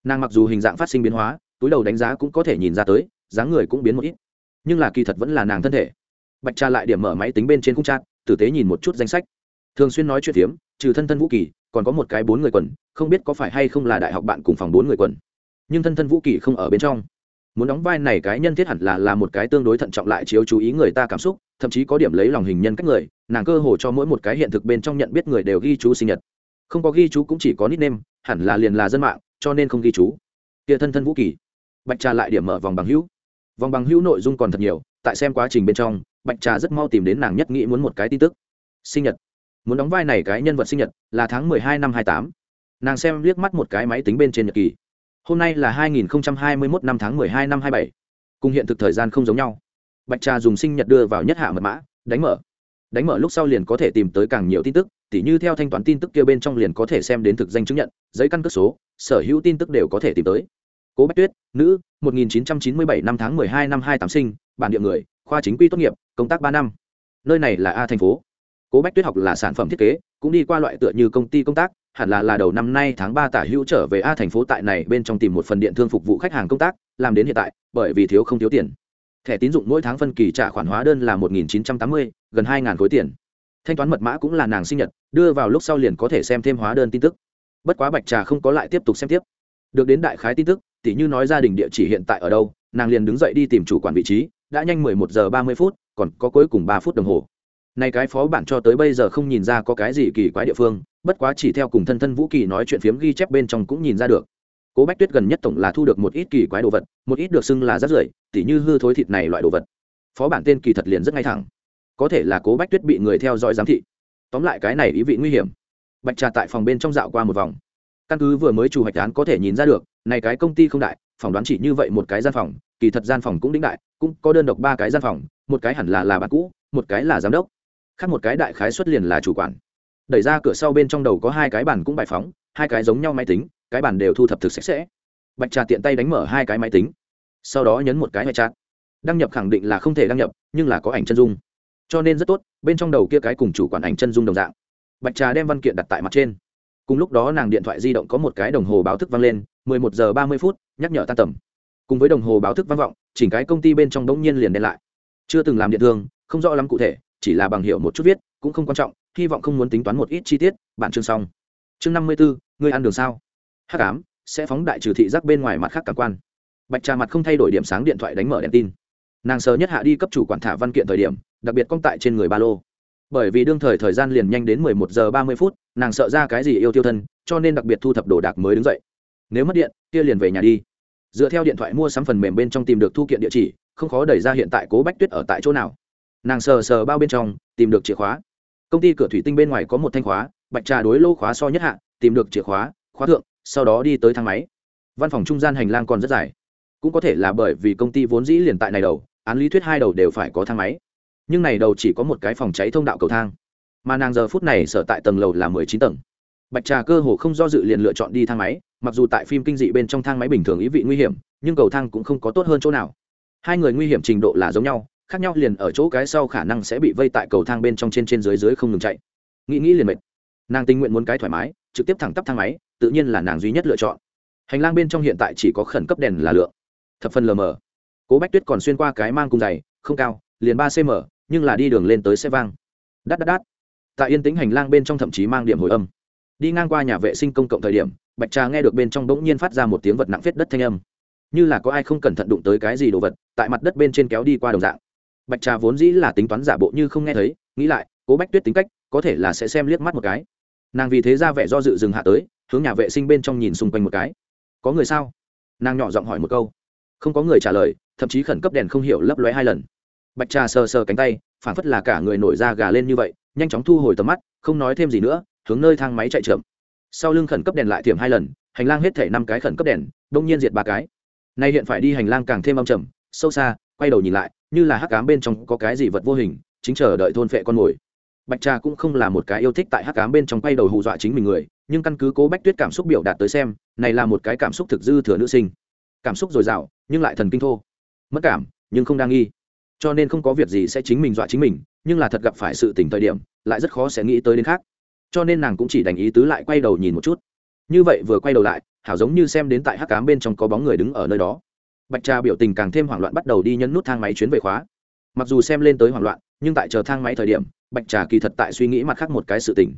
Nàng mặc dù hình dạng phát sinh biến hóa, túi đầu đánh giá cũng có thể nhìn ra tới, dáng người cũng biến một ít. Nhưng là kỳ thật vẫn là nàng thân thể bạch tra lại điểm mở máy tính bên trên khung chat, tử tế nhìn một chút danh sách. Thường xuyên nói chuyện phiếm, trừ thân thân vũ kỳ, còn có một cái bốn người quần, không biết có phải hay không là đại học bạn cùng phòng bốn người quần. Nhưng thân thân vũ kỳ không ở bên trong. Muốn đóng vai này cái nhân thiết hẳn là là một cái tương đối thận trọng lại chiếu chú ý người ta cảm xúc, thậm chí có điểm lấy lòng hình nhân cách người, nàng cơ hồ cho mỗi một cái hiện thực bên trong nhận biết người đều ghi chú sinh nhật. Không có ghi chú cũng chỉ có nickname, hẳn là liền là dân mạng, cho nên không ghi chú. Kia thân thân vũ kỳ. Bạch trà lại điểm mở vòng bằng hữu. Vòng bằng hữu nội dung còn thật nhiều tại xem quá trình bên trong, bạch trà rất mau tìm đến nàng nhất nghĩ muốn một cái tin tức. Sinh nhật. Muốn đóng vai này cái nhân vật sinh nhật là tháng mười hai năm hai tám. Nàng xem liếc mắt một cái máy tính bên trên nhật kỳ hôm nay là hai nghìn hai mươi mốt năm tháng mười hai năm hai bảy. Cùng hiện thực thời gian không giống nhau. Bạch trà dùng sinh nhật đưa vào nhất hạ mật mã, đánh mở. Đánh mở lúc sau liền có thể tìm tới càng nhiều tin tức, tỉ như theo thanh toán tin tức kia bên trong liền có thể xem đến thực danh chứng nhận, giấy căn cước số, sở hữu tin tức đều có thể tìm tới. Cố bách tuyết, nữ 1997 năm tháng 12 năm 28 sinh bản địa người khoa chính quy tốt nghiệp công tác ba năm. Nơi này là a thành phố. Cố bách tuyết học là sản phẩm thiết kế cũng đi qua loại tựa như công ty công tác hẳn là là đầu năm nay tháng ba tả hữu trở về a thành phố tại này bên trong tìm một phần điện thương phục vụ khách hàng công tác làm đến hiện tại bởi vì thiếu không thiếu tiền. Thẻ tín dụng mỗi tháng phân kỳ trả khoản hóa đơn là 1980, gần 2.000 khối tiền. Thanh toán mật mã cũng là nàng sinh nhật đưa vào lúc sau liền có thể xem thêm hóa đơn tin tức. Bất quá bạch trà không có lại tiếp tục xem tiếp. Được đến đại khái tin tức tỉ như nói gia đình địa chỉ hiện tại ở đâu nàng liền đứng dậy đi tìm chủ quản vị trí đã nhanh mười một giờ ba mươi phút, còn có cuối cùng ba phút đồng hồ. Nay cái phó bản cho tới bây giờ không nhìn ra có cái gì kỳ quái địa phương, bất quá chỉ theo cùng thân thân vũ kỳ nói chuyện phiếm ghi chép bên trong cũng nhìn ra được. Cố bách tuyết gần nhất tổng là thu được một ít kỳ quái đồ vật, một ít được xưng là rác rưởi, tỉ như hư thối thịt này loại đồ vật. Phó bản tên kỳ thật liền rất ngay thẳng. Có thể là cố bách tuyết bị người theo dõi giám thị. Tóm lại cái này ý vị nguy hiểm. Bạch trà tại phòng bên trong dạo qua một vòng căn cứ vừa mới chủ hoạch án có thể nhìn ra được, này cái công ty không đại, phỏng đoán chỉ như vậy một cái gian phòng, kỳ thật gian phòng cũng đĩnh đại, cũng có đơn độc ba cái gian phòng, một cái hẳn là là bạn cũ, một cái là giám đốc. Khác một cái đại khái xuất liền là chủ quản. Đẩy ra cửa sau bên trong đầu có hai cái bàn cũng bài phóng, hai cái giống nhau máy tính, cái bàn đều thu thập thực sạch sẽ. Bạch trà tiện tay đánh mở hai cái máy tính, sau đó nhấn một cái hệ chat. Đăng nhập khẳng định là không thể đăng nhập, nhưng là có ảnh chân dung. Cho nên rất tốt, bên trong đầu kia cái cùng chủ quản ảnh chân dung đồng dạng. Bạch trà đem văn kiện đặt tại mặt trên cùng lúc đó nàng điện thoại di động có một cái đồng hồ báo thức vang lên mười một giờ ba mươi phút nhắc nhở tan tầm. Cùng với đồng hồ báo thức vang vọng chỉnh cái công ty bên trong đống nhiên liền đen lại. Chưa từng làm điện thương không rõ lắm cụ thể chỉ là bằng hiểu một chút viết cũng không quan trọng hy vọng không muốn tính toán một ít chi tiết bản chương xong. Chương năm mươi bốn ngươi ăn đường sao? Hắc ám, sẽ phóng đại trừ thị giác bên ngoài mặt khác cảm quan. Bạch trà mặt không thay đổi điểm sáng điện thoại đánh mở đèn tin. Nàng sờ nhất hạ đi cấp chủ quản thả văn kiện thời điểm đặc biệt công tại trên người ba lô bởi vì đương thời thời gian liền nhanh đến mười một giờ ba mươi phút, nàng sợ ra cái gì yêu tiêu thân, cho nên đặc biệt thu thập đồ đạc mới đứng dậy. Nếu mất điện, kia liền về nhà đi. Dựa theo điện thoại mua sắm phần mềm bên trong tìm được thu kiện địa chỉ, không khó đẩy ra hiện tại cố bách tuyết ở tại chỗ nào. Nàng sờ sờ bao bên trong, tìm được chìa khóa. Công ty cửa thủy tinh bên ngoài có một thanh khóa, bạch trà đối lô khóa so nhất hạ, tìm được chìa khóa khóa thượng, sau đó đi tới thang máy. Văn phòng trung gian hành lang còn rất dài. Cũng có thể là bởi vì công ty vốn dĩ liền tại này đầu, án lý thuyết hai đầu đều phải có thang máy nhưng này đầu chỉ có một cái phòng cháy thông đạo cầu thang. Mà nàng giờ phút này sở tại tầng lầu là mười chín tầng. Bạch trà cơ hồ không do dự liền lựa chọn đi thang máy, mặc dù tại phim kinh dị bên trong thang máy bình thường ý vị nguy hiểm, nhưng cầu thang cũng không có tốt hơn chỗ nào. Hai người nguy hiểm trình độ là giống nhau, khác nhau liền ở chỗ cái sau khả năng sẽ bị vây tại cầu thang bên trong trên trên dưới dưới không ngừng chạy. Nghĩ nghĩ liền mệt. Nàng tình nguyện muốn cái thoải mái, trực tiếp thẳng tắp thang máy, tự nhiên là nàng duy nhất lựa chọn. Hành lang bên trong hiện tại chỉ có khẩn cấp đèn là lượng. Thập phần lờ mờ. Cố bách tuyết còn xuyên qua cái mang cung dày không cao, liền ba cm nhưng là đi đường lên tới xe vang. Đắt đắt đắt tại yên tĩnh hành lang bên trong thậm chí mang điểm hồi âm. Đi ngang qua nhà vệ sinh công cộng thời điểm, bạch trà nghe được bên trong bỗng nhiên phát ra một tiếng vật nặng phết đất thanh âm. Như là có ai không cẩn thận đụng tới cái gì đồ vật, tại mặt đất bên trên kéo đi qua đồng dạng. Bạch trà vốn dĩ là tính toán giả bộ như không nghe thấy, nghĩ lại, cố bách tuyết tính cách, có thể là sẽ xem liếc mắt một cái. Nàng vì thế ra vẻ do dự dừng hạ tới, hướng nhà vệ sinh bên trong nhìn xung quanh một cái. Có người sao? Nàng nhỏ giọng hỏi một câu. Không có người trả lời, thậm chí khẩn cấp đèn không hiểu lấp lóe hai lần bạch trà sờ sờ cánh tay phản phất là cả người nổi da gà lên như vậy, nhanh chóng thu hồi tầm mắt, không nói thêm gì nữa, hướng nơi thang máy chạy chậm. Sau lưng khẩn cấp đèn lại thiểm hai lần, hành lang hết thể năm cái khẩn cấp đèn đông nhiên diệt ba cái. Nay hiện phải đi hành lang càng thêm âm trầm, sâu xa, quay đầu nhìn lại, như là hắc cám bên trong có cái gì vật vô hình, chính chờ đợi thôn phệ con mồi. Bạch trà cũng không là một cái yêu thích tại hắc cám bên trong quay đầu hù dọa chính mình người, nhưng căn cứ cố bách tuyết cảm xúc biểu đạt tới xem, này là một cái cảm xúc thực dư thừa nữ sinh. Cảm xúc dồi dào, nhưng lại thần kinh thô. Mất cảm, nhưng không đang nghi cho nên không có việc gì sẽ chính mình dọa chính mình, nhưng là thật gặp phải sự tỉnh thời điểm, lại rất khó sẽ nghĩ tới đến khác. Cho nên nàng cũng chỉ đành ý tứ lại quay đầu nhìn một chút. Như vậy vừa quay đầu lại, hảo giống như xem đến tại hắc cám bên trong có bóng người đứng ở nơi đó. Bạch trà biểu tình càng thêm hoảng loạn bắt đầu đi nhấn nút thang máy chuyến về khóa. Mặc dù xem lên tới hoảng loạn, nhưng tại chờ thang máy thời điểm, bạch trà kỳ thật tại suy nghĩ mặt khác một cái sự tình.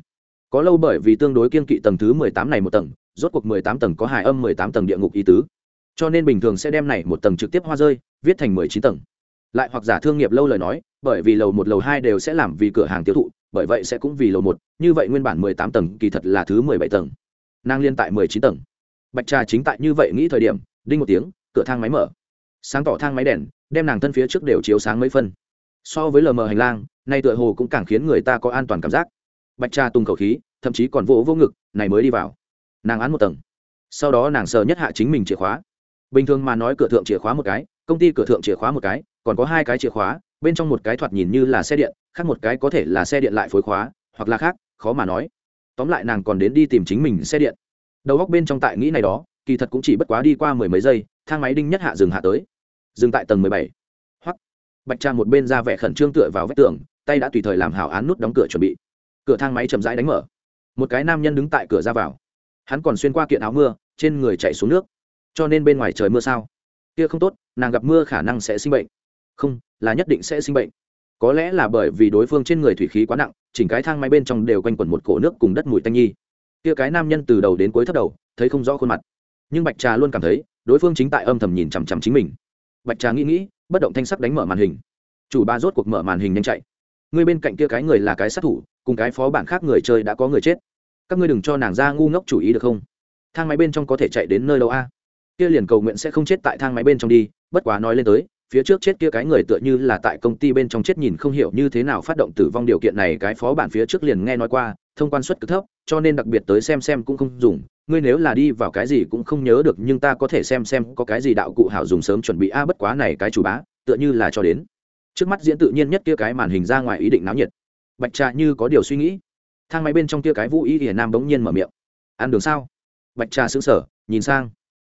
Có lâu bởi vì tương đối kiên kỵ tầng thứ mười tám này một tầng, rốt cuộc mười tám tầng có hài âm mười tám tầng địa ngục ý tứ. Cho nên bình thường sẽ đem này một tầng trực tiếp hoa rơi, viết thành mười chín tầng lại hoặc giả thương nghiệp lâu lời nói, bởi vì lầu một, lầu hai đều sẽ làm vì cửa hàng tiêu thụ, bởi vậy sẽ cũng vì lầu một. Như vậy nguyên bản mười tám tầng kỳ thật là thứ mười bảy tầng. Nàng liên tại mười chín tầng. Bạch trà chính tại như vậy nghĩ thời điểm, đinh một tiếng, cửa thang máy mở. Sáng tỏ thang máy đèn, đem nàng thân phía trước đều chiếu sáng mấy phân. So với lờ mờ hành lang, nay tựa hồ cũng càng khiến người ta có an toàn cảm giác. Bạch trà tung khẩu khí, thậm chí còn vỗ vô ngực, này mới đi vào. Nàng án một tầng. Sau đó nàng sờ nhất hạ chính mình chìa khóa. Bình thường mà nói cửa thượng chìa khóa một cái, công ty cửa thượng chìa khóa một cái còn có hai cái chìa khóa, bên trong một cái thoạt nhìn như là xe điện, khác một cái có thể là xe điện lại phối khóa, hoặc là khác, khó mà nói. Tóm lại nàng còn đến đi tìm chính mình xe điện. Đầu góc bên trong tại nghĩ này đó, kỳ thật cũng chỉ bất quá đi qua mười mấy giây, thang máy đinh nhất hạ dừng hạ tới. Dừng tại tầng mười bảy. Hoặc bạch trang một bên ra vẻ khẩn trương tựa vào vách tường, tay đã tùy thời làm hảo án nút đóng cửa chuẩn bị. Cửa thang máy chậm rãi đánh mở. Một cái nam nhân đứng tại cửa ra vào. Hắn còn xuyên qua kiện áo mưa, trên người chạy xuống nước. Cho nên bên ngoài trời mưa sao? Kia không tốt, nàng gặp mưa khả năng sẽ sinh bệnh không, là nhất định sẽ sinh bệnh. Có lẽ là bởi vì đối phương trên người thủy khí quá nặng, chỉnh cái thang máy bên trong đều quanh quẩn một cổ nước cùng đất mùi tanh nhi. Kia cái nam nhân từ đầu đến cuối thấp đầu, thấy không rõ khuôn mặt. Nhưng bạch trà luôn cảm thấy, đối phương chính tại âm thầm nhìn chằm chằm chính mình. Bạch trà nghĩ nghĩ, bất động thanh sắc đánh mở màn hình. Chủ ba rốt cuộc mở màn hình nhanh chạy. Người bên cạnh kia cái người là cái sát thủ, cùng cái phó bản khác người chơi đã có người chết. Các ngươi đừng cho nàng ra ngu ngốc chủ ý được không? Thang máy bên trong có thể chạy đến nơi đâu a? Kia liền cầu nguyện sẽ không chết tại thang máy bên trong đi, bất quá nói lên tới phía trước chết kia cái người tựa như là tại công ty bên trong chết nhìn không hiểu như thế nào phát động tử vong điều kiện này, cái phó bản phía trước liền nghe nói qua, thông quan suất cực thấp, cho nên đặc biệt tới xem xem cũng không dùng. Ngươi nếu là đi vào cái gì cũng không nhớ được, nhưng ta có thể xem xem có cái gì đạo cụ hảo dùng sớm chuẩn bị. A, bất quá này cái chủ bá, tựa như là cho đến. Trước mắt diễn tự nhiên nhất kia cái màn hình ra ngoài ý định náo nhiệt. Bạch trà như có điều suy nghĩ. Thang máy bên trong kia cái vũ ý hiền nam bỗng nhiên mở miệng. Ăn đường sao? Bạch trà xứng sở nhìn sang.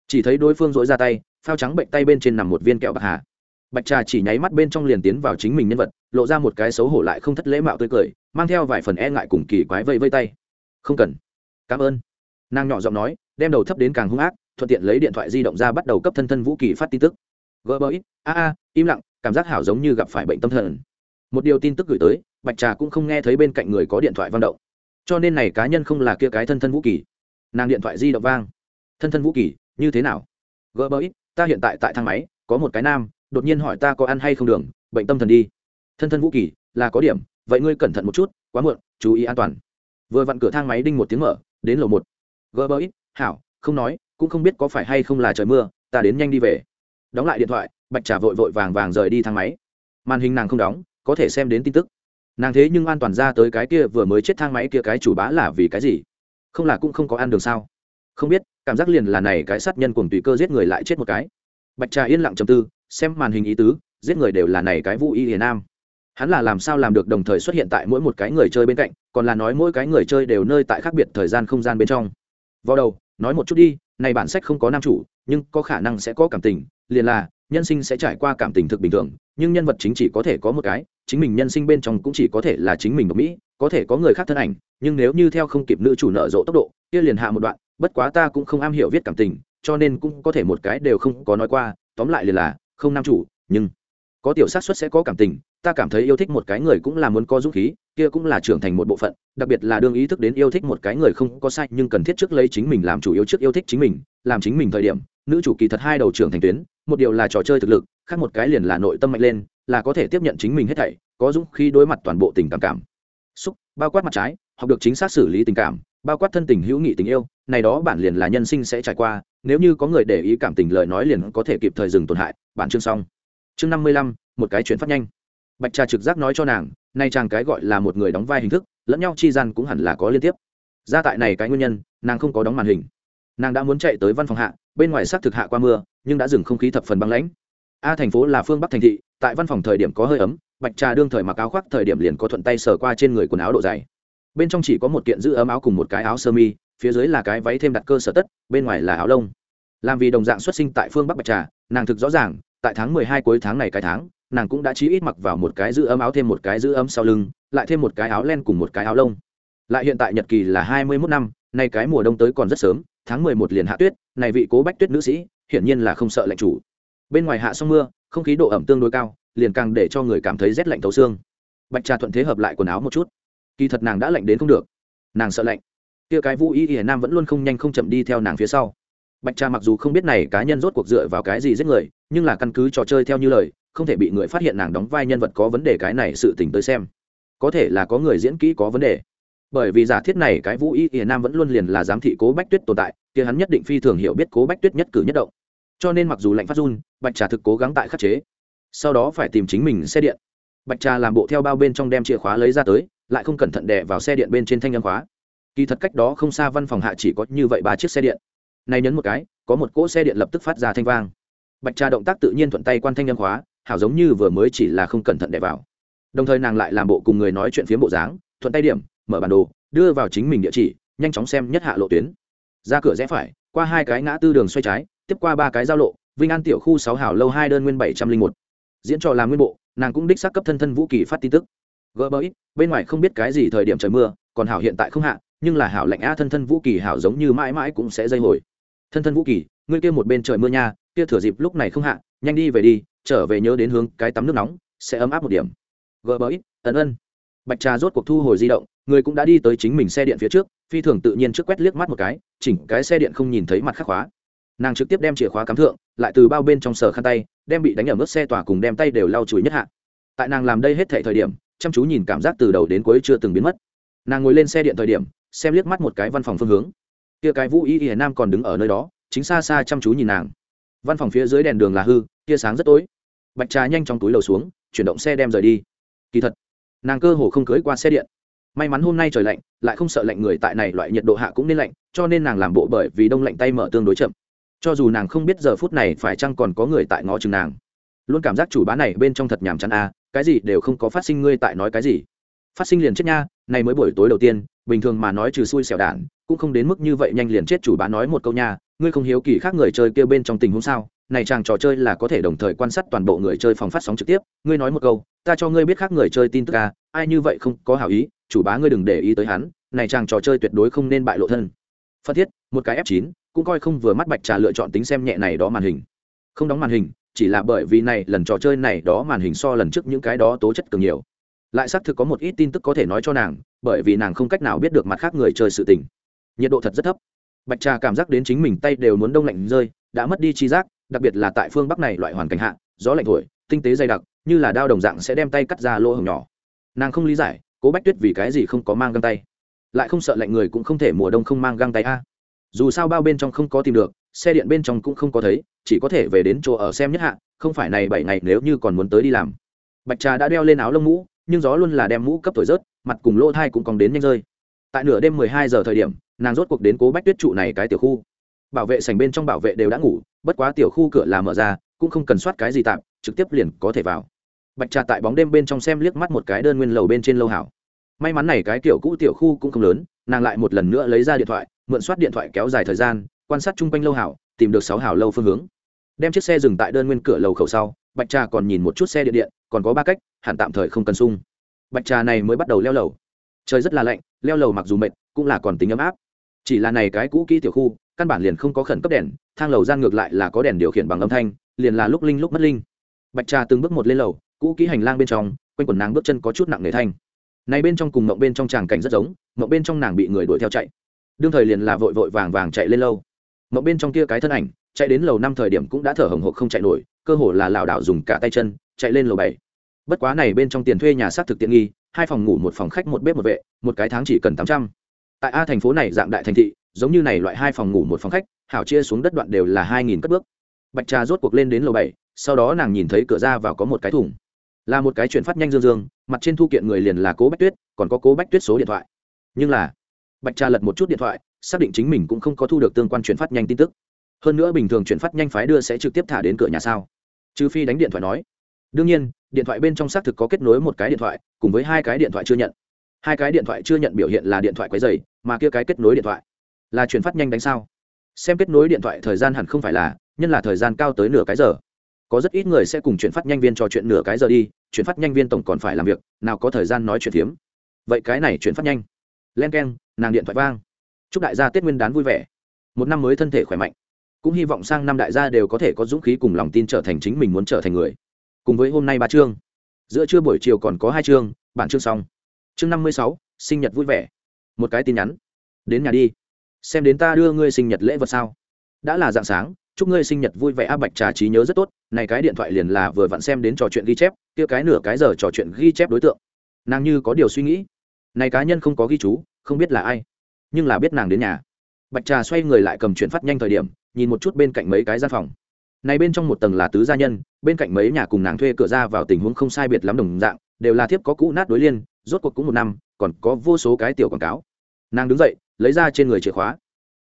Chỉ thấy đối phương dỗi ra tay, phao trắng bệnh tay bên trên nằm một viên kẹo bạc hà bạch trà chỉ nháy mắt bên trong liền tiến vào chính mình nhân vật, lộ ra một cái xấu hổ lại không thất lễ mạo tươi cười, mang theo vài phần e ngại cùng kỳ quái vây vây tay. Không cần, cảm ơn. Nàng nhỏ giọng nói, đem đầu thấp đến càng hung ác, thuận tiện lấy điện thoại di động ra bắt đầu cấp thân thân vũ kỳ phát tin tức. Gỡ bơ ít a a, im lặng, cảm giác hảo giống như gặp phải bệnh tâm thần. Một điều tin tức gửi tới, bạch trà cũng không nghe thấy bên cạnh người có điện thoại vang động. Cho nên này cá nhân không là kia cái thân thân vũ kỳ. Nàng điện thoại di động vang. Thân thân vũ kỳ, như thế nào? Gỡ bơ ít ta hiện tại tại thang máy, có một cái nam đột nhiên hỏi ta có ăn hay không đường, bệnh tâm thần đi. Thân thân vũ kỳ, là có điểm, vậy ngươi cẩn thận một chút, quá muộn, chú ý an toàn. Vừa vặn cửa thang máy đinh một tiếng mở, đến lầu một. Gỡ bỡ ít hảo, không nói, cũng không biết có phải hay không là trời mưa, ta đến nhanh đi về. Đóng lại điện thoại, bạch trả vội vội vàng vàng rời đi thang máy. Màn hình nàng không đóng, có thể xem đến tin tức. Nàng thế nhưng an toàn ra tới cái kia vừa mới chết thang máy kia cái chủ bá là vì cái gì? Không là cũng không có ăn đường sao? Không biết, cảm giác liền là này cái sát nhân cùng tùy cơ giết người lại chết một cái. Bạch trà yên lặng trầm tư xem màn hình ý tứ, giết người đều là này cái vũ y hiền nam. Hắn là làm sao làm được đồng thời xuất hiện tại mỗi một cái người chơi bên cạnh, còn là nói mỗi cái người chơi đều nơi tại khác biệt thời gian không gian bên trong. Vào đầu, nói một chút đi, này bản sách không có nam chủ, nhưng có khả năng sẽ có cảm tình, liền là, nhân sinh sẽ trải qua cảm tình thực bình thường, nhưng nhân vật chính chỉ có thể có một cái, chính mình nhân sinh bên trong cũng chỉ có thể là chính mình ở mỹ, có thể có người khác thân ảnh, nhưng nếu như theo không kịp nữ chủ nợ rộ tốc độ, kia liền hạ một đoạn, bất quá ta cũng không am hiểu viết cảm tình, cho nên cũng có thể một cái đều không có nói qua, tóm lại liền là không nam chủ, nhưng có tiểu sát xuất sẽ có cảm tình, ta cảm thấy yêu thích một cái người cũng là muốn có dũng khí, kia cũng là trưởng thành một bộ phận, đặc biệt là đương ý thức đến yêu thích một cái người không có sai, nhưng cần thiết trước lấy chính mình làm chủ yếu trước yêu thích chính mình, làm chính mình thời điểm, nữ chủ kỳ thật hai đầu trưởng thành tuyến, một điều là trò chơi thực lực, khác một cái liền là nội tâm mạnh lên, là có thể tiếp nhận chính mình hết thảy, có dũng khi đối mặt toàn bộ tình cảm cảm. Xúc, bao quát mặt trái, học được chính xác xử lý tình cảm, bao quát thân tình hữu nghị tình yêu, này đó bản liền là nhân sinh sẽ trải qua nếu như có người để ý cảm tình lời nói liền có thể kịp thời dừng tổn hại, bản chương xong. Chương năm mươi lăm, một cái chuyển phát nhanh. Bạch trà trực giác nói cho nàng, nay chàng cái gọi là một người đóng vai hình thức, lẫn nhau chi gian cũng hẳn là có liên tiếp. Ra tại này cái nguyên nhân, nàng không có đóng màn hình. Nàng đã muốn chạy tới văn phòng hạ, bên ngoài xác thực hạ qua mưa, nhưng đã dừng không khí thập phần băng lãnh. A thành phố là phương bắc thành thị, tại văn phòng thời điểm có hơi ấm, bạch trà đương thời mặc áo khoác thời điểm liền có thuận tay sờ qua trên người quần áo độ dày. Bên trong chỉ có một kiện giữ ấm áo cùng một cái áo sơ mi phía dưới là cái váy thêm đặt cơ sở tất, bên ngoài là áo lông. Làm vì đồng dạng xuất sinh tại phương bắc bạch trà, nàng thực rõ ràng, tại tháng mười hai cuối tháng này cái tháng, nàng cũng đã chí ít mặc vào một cái giữ ấm áo thêm một cái giữ ấm sau lưng, lại thêm một cái áo len cùng một cái áo lông. Lại hiện tại nhật kỳ là hai mươi mốt năm, nay cái mùa đông tới còn rất sớm, tháng mười một liền hạ tuyết, này vị cố bách tuyết nữ sĩ, hiển nhiên là không sợ lạnh chủ. Bên ngoài hạ xong mưa, không khí độ ẩm tương đối cao, liền càng để cho người cảm thấy rét lạnh thấu xương. Bạch trà thuận thế hợp lại quần áo một chút. Kỳ thật nàng đã lạnh đến không được. Nàng sợ lạnh kia cái vũ y hiển nam vẫn luôn không nhanh không chậm đi theo nàng phía sau. Bạch trà mặc dù không biết này cá nhân rốt cuộc dựa vào cái gì giết người, nhưng là căn cứ trò chơi theo như lời, không thể bị người phát hiện nàng đóng vai nhân vật có vấn đề cái này sự tỉnh tới xem. Có thể là có người diễn kỹ có vấn đề. Bởi vì giả thiết này cái vũ y hiển nam vẫn luôn liền là giám thị cố bách tuyết tồn tại, kia hắn nhất định phi thường hiểu biết cố bách tuyết nhất cử nhất động. Cho nên mặc dù lạnh phát run, bạch trà thực cố gắng tại khắc chế. Sau đó phải tìm chính mình xe điện. Bạch trà làm bộ theo bao bên trong đem chìa khóa lấy ra tới, lại không cẩn thận đè vào xe điện bên trên thanh âm khóa kỳ thật cách đó không xa văn phòng hạ chỉ có như vậy ba chiếc xe điện. Nay nhấn một cái có một cỗ xe điện lập tức phát ra thanh vang. Bạch trà động tác tự nhiên thuận tay quan thanh nhân khóa hảo giống như vừa mới chỉ là không cẩn thận đè vào. Đồng thời nàng lại làm bộ cùng người nói chuyện phía bộ dáng thuận tay điểm mở bản đồ đưa vào chính mình địa chỉ nhanh chóng xem nhất hạ lộ tuyến. Ra cửa rẽ phải qua hai cái ngã tư đường xoay trái tiếp qua ba cái giao lộ vinh an tiểu khu sáu hảo lâu hai đơn nguyên bảy trăm linh một. Diễn trò làm nguyên bộ nàng cũng đích xác cấp thân thân vũ kỳ phát tin tức. Gỡ bẫy, bên ngoài không biết cái gì thời điểm trời mưa còn hảo hiện tại không hạ nhưng là hảo lạnh a thân thân vũ kỳ hảo giống như mãi mãi cũng sẽ dây hồi. Thân thân vũ kỳ, ngươi kia một bên trời mưa nha, kia thừa dịp lúc này không hạ, nhanh đi về đi, trở về nhớ đến hướng cái tắm nước nóng, sẽ ấm áp một điểm. Gỡ bờ ít ấn ân. Bạch trà rốt cuộc thu hồi di động, người cũng đã đi tới chính mình xe điện phía trước, phi thường tự nhiên trước quét liếc mắt một cái, chỉnh cái xe điện không nhìn thấy mặt khắc khóa. Nàng trực tiếp đem chìa khóa cắm thượng, lại từ bao bên trong sờ khăn tay, đem bị đánh ở mức xe tỏa cùng đem tay đều lau chùi nhất hạ. Tại nàng làm đây hết thể thời điểm, chăm chú nhìn cảm giác từ đầu đến cuối chưa từng biến mất. Nàng ngồi lên xe điện thời điểm xem liếc mắt một cái văn phòng phương hướng. Kia cái vũ y y nam còn đứng ở nơi đó chính xa xa chăm chú nhìn nàng. Văn phòng phía dưới đèn đường là hư tia sáng rất tối. Bạch trà nhanh trong túi lầu xuống chuyển động xe đem rời đi. Kỳ thật nàng cơ hồ không cưới qua xe điện. May mắn hôm nay trời lạnh lại không sợ lạnh người tại này loại nhiệt độ hạ cũng nên lạnh cho nên nàng làm bộ bởi vì đông lạnh tay mở tương đối chậm. Cho dù nàng không biết giờ phút này phải chăng còn có người tại ngõ chừng nàng. Luôn cảm giác chủ bá này bên trong thật nhàm chán a à, cái gì đều không có phát sinh ngươi tại nói cái gì? Phát sinh liền chết nha này mới buổi tối đầu tiên bình thường mà nói trừ xui xẻo đạn cũng không đến mức như vậy nhanh liền chết chủ bá nói một câu nha, ngươi không hiếu kỳ khác người chơi kêu bên trong tình huống sao? Này chàng trò chơi là có thể đồng thời quan sát toàn bộ người chơi phòng phát sóng trực tiếp. Ngươi nói một câu, ta cho ngươi biết khác người chơi tin tức à ai như vậy không có hảo ý, chủ bá ngươi đừng để ý tới hắn, này chàng trò chơi tuyệt đối không nên bại lộ thân. Phân thiết, một cái f 9 cũng coi không vừa mắt bạch trà lựa chọn tính xem nhẹ này đó màn hình. Không đóng màn hình, chỉ là bởi vì này lần trò chơi này đó màn hình so lần trước những cái đó tố chất cường nhiều. Lại xác thực có một ít tin tức có thể nói cho nàng bởi vì nàng không cách nào biết được mặt khác người chơi sự tình. Nhiệt độ thật rất thấp. Bạch trà cảm giác đến chính mình tay đều muốn đông lạnh rơi, đã mất đi chi giác, đặc biệt là tại phương bắc này loại hoàn cảnh hạ, gió lạnh thổi, tinh tế dày đặc, như là đao đồng dạng sẽ đem tay cắt ra lỗ hồng nhỏ. Nàng không lý giải, cố bách tuyết vì cái gì không có mang găng tay? Lại không sợ lạnh người cũng không thể mùa đông không mang găng tay a. Dù sao bao bên trong không có tìm được, xe điện bên trong cũng không có thấy, chỉ có thể về đến chỗ ở xem nhất hạ, không phải này bảy ngày nếu như còn muốn tới đi làm. Bạch trà đã đeo lên áo lông mũ, nhưng gió luôn là đem mũ cấp thổi rớt mặt cùng lỗ thai cũng còn đến nhanh rơi. Tại nửa đêm mười hai giờ thời điểm, nàng rốt cuộc đến cố bách tuyết trụ này cái tiểu khu. Bảo vệ sành bên trong bảo vệ đều đã ngủ, bất quá tiểu khu cửa là mở ra, cũng không cần soát cái gì tạm, trực tiếp liền có thể vào. Bạch trà tại bóng đêm bên trong xem liếc mắt một cái đơn nguyên lầu bên trên lâu hảo. May mắn này cái tiểu cũ tiểu khu cũng không lớn, nàng lại một lần nữa lấy ra điện thoại, mượn soát điện thoại kéo dài thời gian, quan sát chung quanh lâu hảo, tìm được sáu hảo lâu phương hướng. Đem chiếc xe dừng tại đơn nguyên cửa lầu khẩu sau, bạch trà còn nhìn một chút xe điện điện, còn có ba cách, hẳn tạm thời không cần sung bạch trà này mới bắt đầu leo lầu. Trời rất là lạnh, leo lầu mặc dù mệt, cũng là còn tính ấm áp. Chỉ là này cái cũ kỹ tiểu khu, căn bản liền không có khẩn cấp đèn, thang lầu gian ngược lại là có đèn điều khiển bằng âm thanh, liền là lúc linh lúc mất linh. Bạch trà từng bước một lên lầu, cũ kỹ hành lang bên trong, quanh quần nàng bước chân có chút nặng nề thanh. Này bên trong cùng mộng bên trong tràng cảnh rất giống, mộng bên trong nàng bị người đuổi theo chạy. Đương thời liền là vội vội vàng vàng chạy lên lâu mộng bên trong kia cái thân ảnh, chạy đến lầu năm thời điểm cũng đã thở hồng hộc không chạy nổi, cơ hồ là lảo đảo dùng cả tay chân, chạy lên lầu bảy bất quá này bên trong tiền thuê nhà xác thực tiện nghi, hai phòng ngủ một phòng khách một bếp một vệ, một cái tháng chỉ cần tám trăm. Tại a thành phố này dạng đại thành thị, giống như này loại hai phòng ngủ một phòng khách, hảo chia xuống đất đoạn đều là hai nghìn cất bước. Bạch trà rốt cuộc lên đến lầu bảy, sau đó nàng nhìn thấy cửa ra vào có một cái thùng. Là một cái chuyển phát nhanh dương dương, mặt trên thu kiện người liền là cố bách tuyết, còn có cố bách tuyết số điện thoại. Nhưng là, bạch trà lật một chút điện thoại, xác định chính mình cũng không có thu được tương quan chuyển phát nhanh tin tức. Hơn nữa bình thường chuyển phát nhanh phái đưa sẽ trực tiếp thả đến cửa nhà sao? Trừ phi đánh điện thoại nói đương nhiên, điện thoại bên trong xác thực có kết nối một cái điện thoại, cùng với hai cái điện thoại chưa nhận. Hai cái điện thoại chưa nhận biểu hiện là điện thoại quấy dày mà kia cái kết nối điện thoại là chuyển phát nhanh đánh sao? Xem kết nối điện thoại thời gian hẳn không phải là, nhân là thời gian cao tới nửa cái giờ. Có rất ít người sẽ cùng chuyển phát nhanh viên trò chuyện nửa cái giờ đi, chuyển phát nhanh viên tổng còn phải làm việc, nào có thời gian nói chuyện phiếm. Vậy cái này chuyển phát nhanh. Len k e n nàng điện thoại vang. Chúc đại gia tết nguyên đán vui vẻ. Một năm mới thân thể khỏe mạnh. Cũng hy vọng sang năm đại gia đều có thể có dũng khí cùng lòng tin trở thành chính mình muốn trở thành người cùng với hôm nay ba chương. Giữa trưa buổi chiều còn có hai chương, bản chương xong. Chương năm mươi sáu, sinh nhật vui vẻ. Một cái tin nhắn. Đến nhà đi. Xem đến ta đưa ngươi sinh nhật lễ vật sao. Đã là dạng sáng, chúc ngươi sinh nhật vui vẻ a bạch trà trí nhớ rất tốt, này cái điện thoại liền là vừa vặn xem đến trò chuyện ghi chép, kia cái nửa cái giờ trò chuyện ghi chép đối tượng. Nàng như có điều suy nghĩ. Này cá nhân không có ghi chú, không biết là ai, nhưng là biết nàng đến nhà. Bạch trà xoay người lại cầm chuyển phát nhanh thời điểm, nhìn một chút bên cạnh mấy cái gian phòng này bên trong một tầng là tứ gia nhân, bên cạnh mấy nhà cùng nàng thuê cửa ra vào tình huống không sai biệt lắm đồng dạng, đều là thiếp có cũ nát đối liên, rốt cuộc cũng một năm, còn có vô số cái tiểu quảng cáo. Nàng đứng dậy, lấy ra trên người chìa khóa.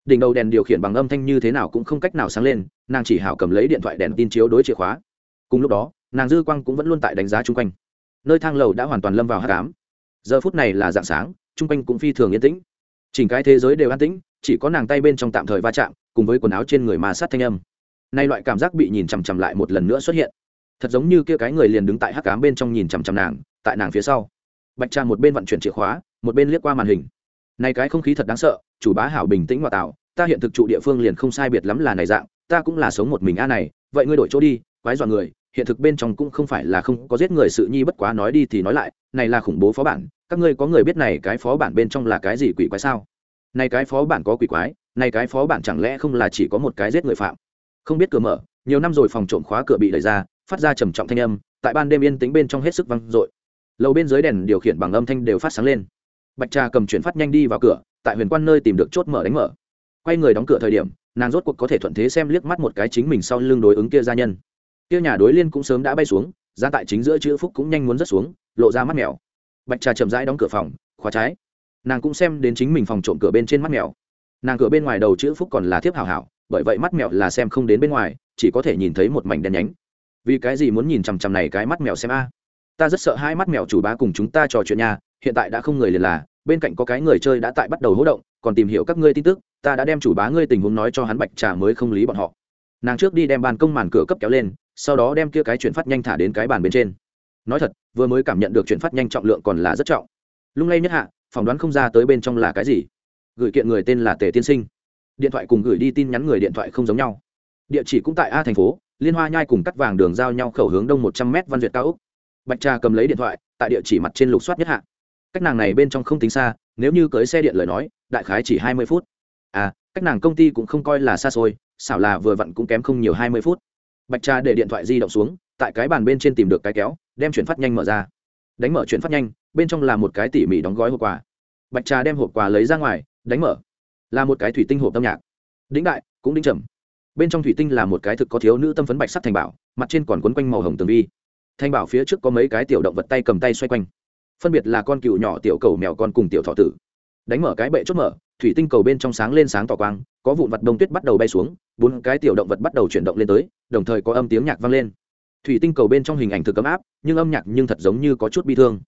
Đỉnh đầu đèn điều khiển bằng âm thanh như thế nào cũng không cách nào sáng lên, nàng chỉ hảo cầm lấy điện thoại đèn tin chiếu đối chìa khóa. Cùng lúc đó, nàng dư quang cũng vẫn luôn tại đánh giá chung quanh. Nơi thang lầu đã hoàn toàn lâm vào hát cám giờ phút này là dạng sáng, chung quanh cũng phi thường yên tĩnh. Chỉnh cái thế giới đều an tĩnh, chỉ có nàng tay bên trong tạm thời va chạm, cùng với quần áo trên người mà sát thanh âm nay loại cảm giác bị nhìn chằm chằm lại một lần nữa xuất hiện. Thật giống như kia cái người liền đứng tại hắc cám bên trong nhìn chằm chằm nàng, tại nàng phía sau. Bạch trang một bên vận chuyển chìa khóa, một bên liếc qua màn hình. Này cái không khí thật đáng sợ, chủ bá hảo bình tĩnh ngoại tạo, ta hiện thực trụ địa phương liền không sai biệt lắm là này dạng, ta cũng là sống một mình a này, vậy ngươi đổi chỗ đi, quái dọa người, hiện thực bên trong cũng không phải là không có giết người sự nhi bất quá nói đi thì nói lại, này là khủng bố phó bản, các ngươi có người biết này cái phó bản bên trong là cái gì quỷ quái sao? Này cái phó bản có quỷ quái, này cái phó bản chẳng lẽ không là chỉ có một cái giết người phạm? Không biết cửa mở, nhiều năm rồi phòng trộm khóa cửa bị đẩy ra, phát ra trầm trọng thanh âm, tại ban đêm yên tĩnh bên trong hết sức vang dội. Lầu bên dưới đèn điều khiển bằng âm thanh đều phát sáng lên. Bạch trà cầm chuyển phát nhanh đi vào cửa, tại huyền quan nơi tìm được chốt mở đánh mở. Quay người đóng cửa thời điểm, nàng rốt cuộc có thể thuận thế xem liếc mắt một cái chính mình sau lưng đối ứng kia gia nhân. Kia nhà đối liên cũng sớm đã bay xuống ra tại chính giữa chữ phúc cũng nhanh muốn rớt xuống, lộ ra mắt mèo. Bạch trà chậm rãi đóng cửa phòng, khóa trái. Nàng cũng xem đến chính mình phòng trộm cửa bên trên mắt mèo. Nàng cửa bên ngoài đầu chữ phúc còn là thiếp hảo hảo bởi vậy mắt mèo là xem không đến bên ngoài, chỉ có thể nhìn thấy một mảnh đen nhánh. Vì cái gì muốn nhìn chằm chằm này cái mắt mèo xem a? Ta rất sợ hai mắt mèo chủ bá cùng chúng ta trò chuyện nhà hiện tại đã không người liền là, bên cạnh có cái người chơi đã tại bắt đầu hỗ động, còn tìm hiểu các ngươi tin tức, ta đã đem chủ bá ngươi tình huống nói cho hắn bạch trà mới không lý bọn họ. Nàng trước đi đem bàn công màn cửa cấp kéo lên, sau đó đem kia cái chuyển phát nhanh thả đến cái bàn bên trên. Nói thật, vừa mới cảm nhận được chuyển phát nhanh trọng lượng còn là rất trọng. Lung lay nhất hạ, phỏng đoán không ra tới bên trong là cái gì. Gửi kiện người tên là tề tiên sinh điện thoại cùng gửi đi tin nhắn người điện thoại không giống nhau. Địa chỉ cũng tại a thành phố, liên hoa nhai cùng cắt vàng đường giao nhau khẩu hướng đông một trăm m văn duyệt cao úc bạch trà cầm lấy điện thoại, tại địa chỉ mặt trên lục soát nhất hạ. Cách nàng này bên trong không tính xa, nếu như cưới xe điện lời nói, đại khái chỉ hai mươi phút. À cách nàng công ty cũng không coi là xa xôi, xảo là vừa vặn cũng kém không nhiều hai mươi phút. Bạch trà để điện thoại di động xuống, tại cái bàn bên trên tìm được cái kéo, đem chuyển phát nhanh mở ra. Đánh mở chuyển phát nhanh, bên trong là một cái tỉ mỉ đóng gói hộp quà. Bạch trà đem hộp quà lấy ra ngoài, đánh mở là một cái thủy tinh hộp âm nhạc. Đĩnh đại, cũng đĩnh trầm. Bên trong thủy tinh là một cái thực có thiếu nữ tâm phấn bạch sắt thành bảo, mặt trên còn quấn quanh màu hồng tường vi. Thành bảo phía trước có mấy cái tiểu động vật tay cầm tay xoay quanh. Phân biệt là con cựu nhỏ tiểu cầu mèo con cùng tiểu thọ tử. Đánh mở cái bệ chốt mở, thủy tinh cầu bên trong sáng lên sáng tỏ quang, có vụn vật đông tuyết bắt đầu bay xuống, bốn cái tiểu động vật bắt đầu chuyển động lên tới, đồng thời có âm tiếng nhạc vang lên. Thủy tinh cầu bên trong hình ảnh thực ấm áp, nhưng âm nhạc nhưng thật giống như có chút bi thương.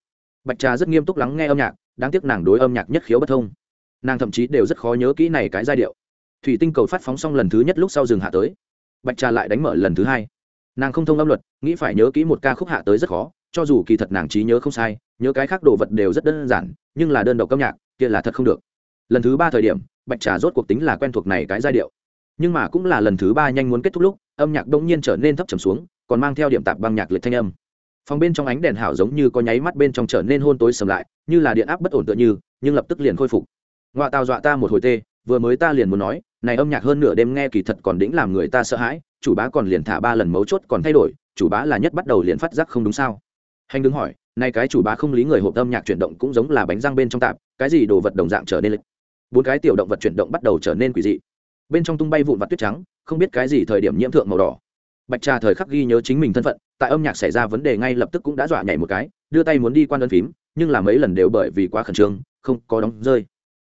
Bạch trà rất nghiêm túc lắng nghe âm nhạc, đáng tiếc nàng đối âm nhạc nhất khiếu bất thông nàng thậm chí đều rất khó nhớ kỹ này cái giai điệu. Thủy tinh cầu phát phóng xong lần thứ nhất lúc sau dừng hạ tới. Bạch trà lại đánh mở lần thứ hai. Nàng không thông âm luật, nghĩ phải nhớ kỹ một ca khúc hạ tới rất khó, cho dù kỳ thật nàng trí nhớ không sai, nhớ cái khác đồ vật đều rất đơn giản, nhưng là đơn độc âm nhạc, kia là thật không được. Lần thứ ba thời điểm, bạch trà rốt cuộc tính là quen thuộc này cái giai điệu. Nhưng mà cũng là lần thứ ba nhanh muốn kết thúc lúc, âm nhạc đông nhiên trở nên thấp trầm xuống, còn mang theo điểm tạp băng nhạc liệt thanh âm. Phòng bên trong ánh đèn hảo giống như có nháy mắt bên trong trở nên hôn tối sầm lại, như là điện áp bất ổn tựa như, nhưng lập tức liền khôi phục ngoạ tào dọa ta một hồi tê, vừa mới ta liền muốn nói, này âm nhạc hơn nửa đêm nghe kỳ thật còn đĩnh làm người ta sợ hãi, chủ bá còn liền thả ba lần mấu chốt còn thay đổi, chủ bá là nhất bắt đầu liền phát giác không đúng sao. Hành đứng hỏi nay cái chủ bá không lý người hộp âm nhạc chuyển động cũng giống là bánh răng bên trong tạp, cái gì đồ vật đồng dạng trở nên lịch. Bốn cái tiểu động vật chuyển động bắt đầu trở nên quỷ dị. Bên trong tung bay vụn vặt tuyết trắng, không biết cái gì thời điểm nhiễm thượng màu đỏ. Bạch trà thời khắc ghi nhớ chính mình thân phận, tại âm nhạc xảy ra vấn đề ngay lập tức cũng đã dọa nhảy một cái, đưa tay muốn đi quan đơn phím, nhưng là mấy lần đều bởi vì quá khẩn trương, không có đóng rơi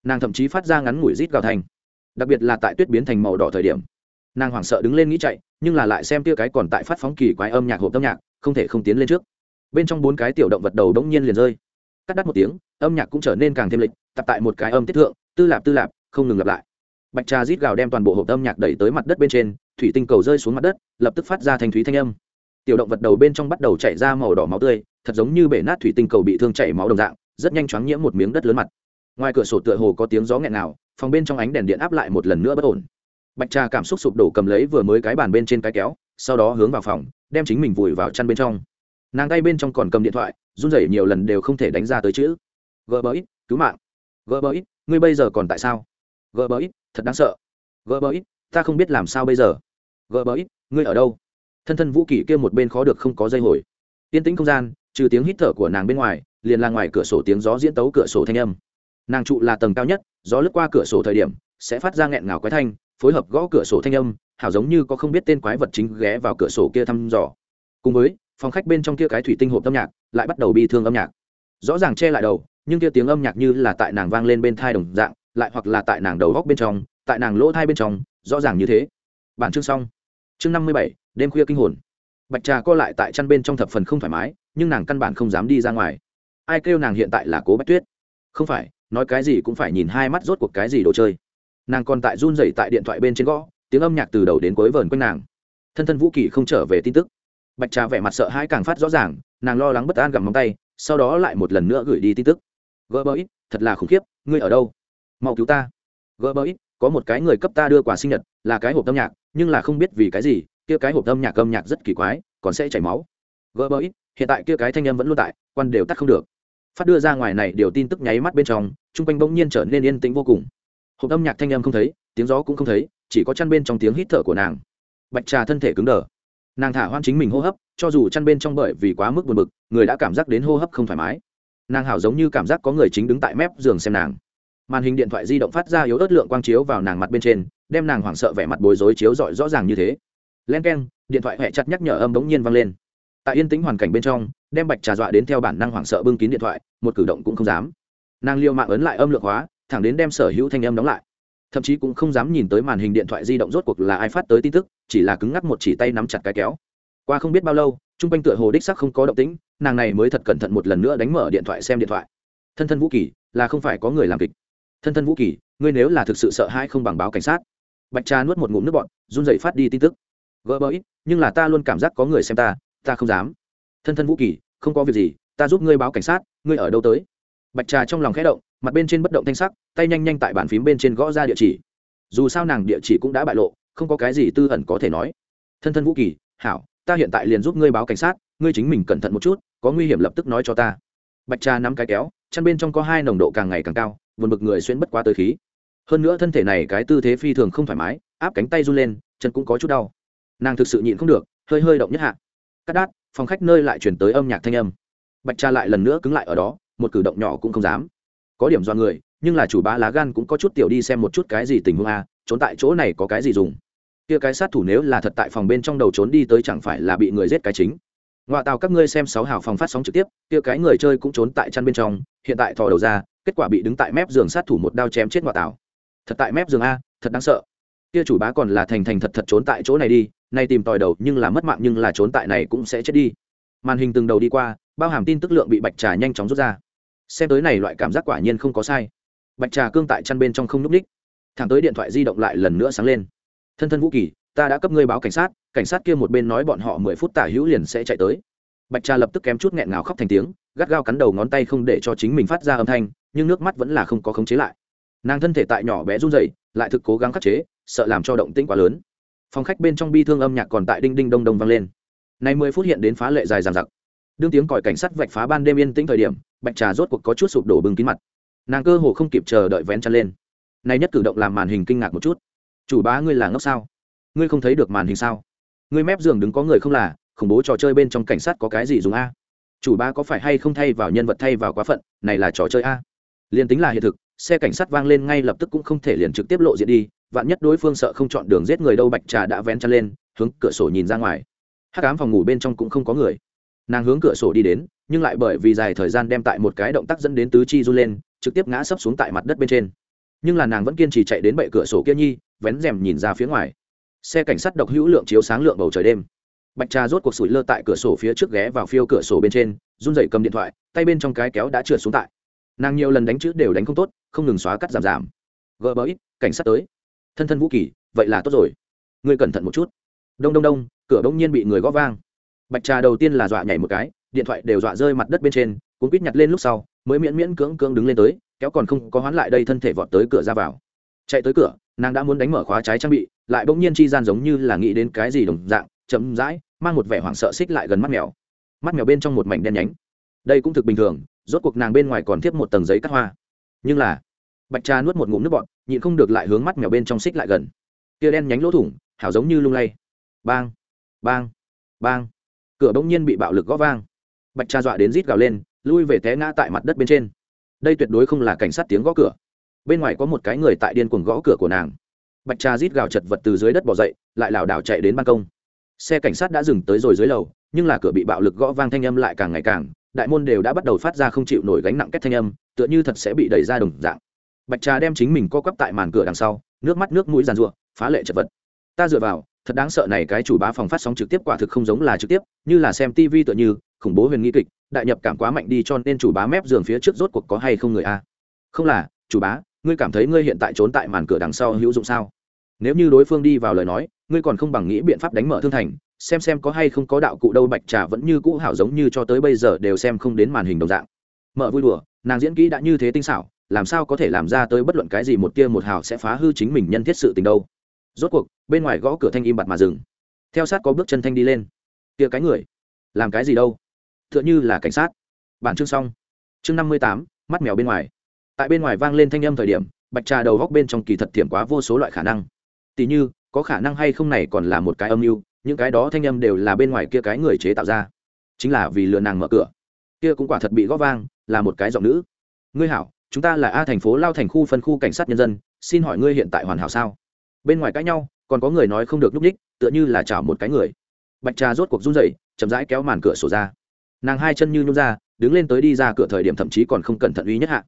nàng thậm chí phát ra ngắn ngủi rít gào thành. Đặc biệt là tại tuyết biến thành màu đỏ thời điểm. Nàng hoảng sợ đứng lên nghĩ chạy, nhưng là lại xem tia cái còn tại phát phóng kỳ quái âm nhạc hộp âm nhạc, không thể không tiến lên trước. Bên trong bốn cái tiểu động vật đầu đống nhiên liền rơi. Cắt đắt một tiếng, âm nhạc cũng trở nên càng thêm lịch, tập tại một cái âm tiết thượng, tư lạp tư lạp, không ngừng lặp lại. Bạch trà rít gào đem toàn bộ hộp âm nhạc đẩy tới mặt đất bên trên, thủy tinh cầu rơi xuống mặt đất, lập tức phát ra thành thúy thanh âm. Tiểu động vật đầu bên trong bắt đầu chảy ra màu đỏ máu tươi, thật giống như bể nát thủy tinh cầu bị thương chảy máu đồng dạng, rất nhanh chóng nhiễm một miếng đất lớn mặt ngoài cửa sổ tựa hồ có tiếng gió nghẹn nào phòng bên trong ánh đèn điện áp lại một lần nữa bất ổn. Bạch trà cảm xúc sụp đổ cầm lấy vừa mới cái bàn bên trên cái kéo, sau đó hướng vào phòng, đem chính mình vùi vào chăn bên trong. Nàng tay bên trong còn cầm điện thoại, run rẩy nhiều lần đều không thể đánh ra tới chữ. Gỡ bẫy cứu mạng. Gỡ bẫy ngươi bây giờ còn tại sao? Gỡ bẫy thật đáng sợ. Gỡ bẫy ta không biết làm sao bây giờ. Gỡ bẫy ngươi ở đâu? Thân thân vũ kỷ kia một bên khó được không có dây hồi. Yên tĩnh không gian, trừ tiếng hít thở của nàng bên ngoài, liền là ngoài cửa sổ tiếng gió diễn tấu cửa sổ thanh âm nàng trụ là tầng cao nhất, gió lướt qua cửa sổ thời điểm, sẽ phát ra nghẹn ngào quái thanh, phối hợp gõ cửa sổ thanh âm, hảo giống như có không biết tên quái vật chính ghé vào cửa sổ kia thăm dò. Cùng với, phòng khách bên trong kia cái thủy tinh hộp âm nhạc, lại bắt đầu bi thương âm nhạc. Rõ ràng che lại đầu, nhưng kia tiếng âm nhạc như là tại nàng vang lên bên thai đồng dạng, lại hoặc là tại nàng đầu góc bên trong, tại nàng lỗ thai bên trong, rõ ràng như thế. Bản chương xong. Chương năm mươi bảy, đêm khuya kinh hồn. Bạch trà co lại tại chăn bên trong thập phần không thoải mái, nhưng nàng căn bản không dám đi ra ngoài. Ai kêu nàng hiện tại là cố bách tuyết? Không phải nói cái gì cũng phải nhìn hai mắt rốt cuộc cái gì đồ chơi. Nàng còn tại run rẩy tại điện thoại bên trên gõ, tiếng âm nhạc từ đầu đến cuối vờn quanh nàng. Thân thân vũ kỳ không trở về tin tức. Bạch trà vẻ mặt sợ hãi càng phát rõ ràng, nàng lo lắng bất an gặm móng tay, sau đó lại một lần nữa gửi đi tin tức. Gỡ bơ ít thật là khủng khiếp, ngươi ở đâu? Mau cứu ta. Gỡ bơ ít có một cái người cấp ta đưa quà sinh nhật, là cái hộp âm nhạc, nhưng là không biết vì cái gì, kia cái hộp âm nhạc âm nhạc rất kỳ quái, còn sẽ chảy máu. Gỡ bơ ít hiện tại kia cái thanh âm vẫn luôn tại, quan đều tắt không được phát đưa ra ngoài này điều tin tức nháy mắt bên trong, chung quanh bỗng nhiên trở nên yên tĩnh vô cùng. Hộp âm nhạc thanh âm không thấy, tiếng gió cũng không thấy, chỉ có chăn bên trong tiếng hít thở của nàng. Bạch trà thân thể cứng đờ. Nàng thả hoan chính mình hô hấp, cho dù chăn bên trong bởi vì quá mức buồn bực, người đã cảm giác đến hô hấp không thoải mái. Nàng hảo giống như cảm giác có người chính đứng tại mép giường xem nàng. Màn hình điện thoại di động phát ra yếu ớt lượng quang chiếu vào nàng mặt bên trên, đem nàng hoảng sợ vẻ mặt bối rối chiếu rọi rõ ràng như thế. Len k e n điện thoại hẹ chặt nhắc nhở âm bỗng nhiên vang lên tại yên tĩnh hoàn cảnh bên trong, đem bạch trà dọa đến theo bản năng hoảng sợ bưng kín điện thoại, một cử động cũng không dám. Nàng liêu mạng ấn lại âm lượng hóa, thẳng đến đem sở hữu thanh âm đóng lại. Thậm chí cũng không dám nhìn tới màn hình điện thoại di động rốt cuộc là ai phát tới tin tức, chỉ là cứng ngắc một chỉ tay nắm chặt cái kéo. Qua không biết bao lâu t r u n g quanh tựa hồ đích sắc không có động tĩnh, nàng này mới thật cẩn thận một lần nữa đánh mở điện thoại xem điện thoại. Thân thân vũ kỳ, là không phải có người làm kịch. Thân thân vũ kỳ, ngươi nếu là thực sự sợ hãi không bằng báo cảnh sát. Bạch trà nuốt một ngụm nước bọn run dậy phát đi tin tức. Gỡ bỡ ít, nhưng là ta luôn cảm giác có người xem ta ta không dám. Thân thân vũ kỳ, không có việc gì, ta giúp ngươi báo cảnh sát, ngươi ở đâu tới? Bạch trà trong lòng khẽ động, mặt bên trên bất động thanh sắc, tay nhanh nhanh tại bàn phím bên trên gõ ra địa chỉ. Dù sao nàng địa chỉ cũng đã bại lộ, không có cái gì tư ẩn có thể nói. Thân thân vũ kỳ, hảo, ta hiện tại liền giúp ngươi báo cảnh sát, ngươi chính mình cẩn thận một chút, có nguy hiểm lập tức nói cho ta. Bạch trà nắm cái kéo, chăn bên trong có hai nồng độ càng ngày càng cao vượt bực người xuyên bất quá tới khí. Hơn nữa thân thể này cái tư thế phi thường không thoải mái, áp cánh tay run lên, chân cũng có chút đau. Nàng thực sự nhịn không được, hơi hơi động nhất hạ cắt đát, phòng khách nơi lại chuyển tới âm nhạc thanh âm. Bạch cha lại lần nữa cứng lại ở đó, một cử động nhỏ cũng không dám. Có điểm do người, nhưng là chủ bá lá gan cũng có chút tiểu đi xem một chút cái gì tình huống a, trốn tại chỗ này có cái gì dùng. Kia cái sát thủ nếu là thật tại phòng bên trong đầu trốn đi tới chẳng phải là bị người giết cái chính. Ngoại tàu các ngươi xem sáu hào phòng phát sóng trực tiếp, kia cái người chơi cũng trốn tại chăn bên trong, hiện tại thò đầu ra, kết quả bị đứng tại mép giường sát thủ một đao chém chết ngoại tàu thật tại mép giường a, thật đáng sợ kia chủ bá còn là thành thành thật thật trốn tại chỗ này đi, nay tìm tòi đầu nhưng là mất mạng nhưng là trốn tại này cũng sẽ chết đi. Màn hình từng đầu đi qua, bao hàm tin tức lượng bị bạch trà nhanh chóng rút ra. Xem tới này loại cảm giác quả nhiên không có sai. Bạch trà cương tại chăn bên trong không n ú c ních thẳng tới điện thoại di động lại lần nữa sáng lên. Thân thân vũ kỳ, ta đã cấp ngươi báo cảnh sát cảnh sát kia một bên nói bọn họ mười phút tả hữu liền sẽ chạy tới. Bạch trà lập tức kém chút nghẹn ngào khóc thành tiếng, gắt gao cắn đầu ngón tay không để cho chính mình phát ra âm thanh, nhưng nước mắt vẫn là không có khống chế lại. Nàng thân thể tại nhỏ bé run dậy lại thực cố gắng khắc chế sợ làm cho động tĩnh quá lớn. Phòng khách bên trong bi thương âm nhạc còn tại đinh đinh đông đông vang lên. Nay mười phút hiện đến phá lệ dài dàn giặc đương tiếng còi cảnh sát vạch phá ban đêm yên tĩnh thời điểm, bạch trà rốt cuộc có chút sụp đổ bừng kín mặt. Nàng cơ hồ không kịp chờ đợi vén chăn lên. Nay nhất cử động làm màn hình kinh ngạc một chút. Chủ bá ngươi là ngốc sao? Ngươi không thấy được màn hình sao? Ngươi mép giường đứng có người không là? Khủng bố trò chơi bên trong cảnh sát có cái gì dùng a? Chủ bá có phải hay không thay vào nhân vật thay vào quá phận? Này là trò chơi a? Liền tính là hiện thực, xe cảnh sát vang lên ngay lập tức cũng không thể liền trực tiếp lộ diện đi vạn nhất đối phương sợ không chọn đường giết người đâu, bạch trà đã vén chăn lên, hướng cửa sổ nhìn ra ngoài. Hắc ám phòng ngủ bên trong cũng không có người. Nàng hướng cửa sổ đi đến, nhưng lại bởi vì dài thời gian đem tại một cái động tác dẫn đến tứ chi run lên, trực tiếp ngã sấp xuống tại mặt đất bên trên. Nhưng là nàng vẫn kiên trì chạy đến bệ cửa sổ kia nhi, vén rèm nhìn ra phía ngoài. Xe cảnh sát độc hữu lượng chiếu sáng lượng bầu trời đêm. Bạch trà rốt cuộc sủi lơ tại cửa sổ phía trước ghé vào phiêu cửa sổ bên trên, run dậy cầm điện thoại, tay bên trong cái kéo đã trượt xuống tại. Nàng nhiều lần đánh chữ đều đánh không tốt, không ngừng xóa cắt giảm giảm. Gỡ bẫy cảnh sát tới thân thân vũ kỳ, vậy là tốt rồi. Ngươi cẩn thận một chút. Đông đông đông, cửa bỗng nhiên bị người gõ vang. Bạch trà đầu tiên là dọa nhảy một cái, điện thoại đều dọa rơi mặt đất bên trên, cuốn quýt nhặt lên lúc sau, mới miễn miễn cưỡng cưỡng đứng lên tới, kéo còn không có hoán lại đây thân thể vọt tới cửa ra vào. Chạy tới cửa, nàng đã muốn đánh mở khóa trái trang bị, lại bỗng nhiên chi gian giống như là nghĩ đến cái gì đồng dạng, chậm rãi, mang một vẻ hoảng sợ xích lại gần mắt mèo. Mắt mèo bên trong một mảnh đen nhánh. Đây cũng thực bình thường, rốt cuộc nàng bên ngoài còn tiếp một tầng giấy cắt hoa. Nhưng là bạch trà nuốt một ngụm nước bọt, nhịn không được lại hướng mắt mèo bên trong xích lại gần. Tia đen nhánh lỗ thủng, hảo giống như lung lay. Bang bang bang. Cửa bỗng nhiên bị bạo lực gõ vang. Bạch trà dọa đến rít gào lên, lui về té ngã tại mặt đất bên trên. Đây tuyệt đối không là cảnh sát tiếng gõ cửa. Bên ngoài có một cái người tại điên cuồng gõ cửa của nàng. Bạch trà rít gào chật vật từ dưới đất bỏ dậy, lại lảo đảo chạy đến ban công. Xe cảnh sát đã dừng tới rồi dưới lầu, nhưng là cửa bị bạo lực gõ vang thanh âm lại càng ngày càng, đại môn đều đã bắt đầu phát ra không chịu nổi gánh nặng kết thanh âm, tựa như thật sẽ bị đẩy ra đồng dạng bạch trà đem chính mình co quắp tại màn cửa đằng sau, nước mắt nước mũi giàn ruộng phá lệ chật vật. Ta dựa vào, thật đáng sợ này cái chủ bá phòng phát sóng trực tiếp quả thực không giống là trực tiếp, như là xem tv tựa như, khủng bố huyền nghi kịch, đại nhập cảm quá mạnh đi cho nên chủ bá mép giường phía trước rốt cuộc có hay không người a? Không là, chủ bá, ngươi cảm thấy ngươi hiện tại trốn tại màn cửa đằng sau hữu dụng sao? Nếu như đối phương đi vào lời nói, ngươi còn không bằng nghĩ biện pháp đánh mở thương thành, xem xem có hay không có đạo cụ đâu bạch trà vẫn như cũ hảo giống như cho tới bây giờ đều xem không đến màn hình đồng dạng. Mở vui đùa, nàng diễn kỹ đã như thế tinh xảo làm sao có thể làm ra tới bất luận cái gì một tia một hào sẽ phá hư chính mình nhân thiết sự tình đâu. Rốt cuộc, bên ngoài gõ cửa thanh im bặt mà dừng. Theo sát có bước chân thanh đi lên. Tia cái người, làm cái gì đâu? T h ư ợ n h ư là cảnh sát. Bản chương xong. Chương năm mươi tám, mắt mèo bên ngoài. Tại bên ngoài vang lên thanh âm thời điểm, bạch trà đầu góc bên trong kỳ thật thiểm quá vô số loại khả năng. Tỉ như, có khả năng hay không này còn là một cái âm mưu, những cái đó thanh âm đều là bên ngoài kia cái người chế tạo ra. Chính là vì lừa nàng mở cửa. Kia cũng quả thật bị góp vang, là một cái giọng nữ. Ngươi hảo chúng ta là a thành phố lao thành khu phân khu cảnh sát nhân dân, xin hỏi ngươi hiện tại hoàn hảo sao? Bên ngoài cãi nhau, còn có người nói không được nhúc ních tựa như là chảo một cái người. Bạch trà rốt cuộc run dậy chậm rãi kéo màn cửa sổ ra. Nàng hai chân như nhung ra, đứng lên tới đi ra cửa thời điểm thậm chí còn không cẩn thận uy nhất hạ.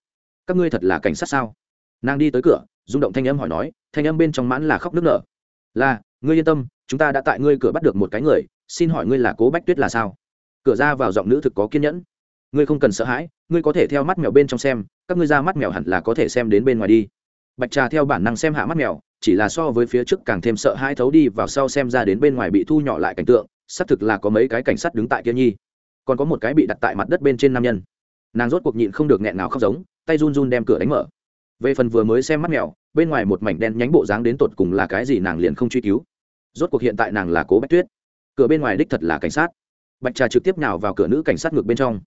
Các ngươi thật là cảnh sát sao? Nàng đi tới cửa, rung động thanh âm hỏi nói, thanh âm bên trong mãn là khóc nức nở. Là, ngươi yên tâm, chúng ta đã tại ngươi cửa bắt được một cái người, xin hỏi ngươi là cố bách tuyết là sao? Cửa ra vào giọng nữ thực có kiên nhẫn. Ngươi không cần sợ hãi ngươi có thể theo mắt mèo bên trong xem, các ngươi ra mắt mèo hẳn là có thể xem đến bên ngoài đi. Bạch trà theo bản năng xem hạ mắt mèo, chỉ là so với phía trước càng thêm sợ hai thấu đi vào sau xem ra đến bên ngoài bị thu nhỏ lại cảnh tượng, xác thực là có mấy cái cảnh sát đứng tại kia nhi. Còn có một cái bị đặt tại mặt đất bên trên nam nhân. Nàng rốt cuộc nhịn không được nghẹn nào khóc giống, tay run run đem cửa đánh mở. Về phần vừa mới xem mắt mèo, bên ngoài một mảnh đen nhánh bộ dáng đến tột cùng là cái gì nàng liền không truy cứu. Rốt cuộc hiện tại nàng là cố bách tuyết. Cửa bên ngoài đích thật là cảnh sát. Bạch trà trực tiếp nào vào cửa nữ cảnh sát ngược bên trong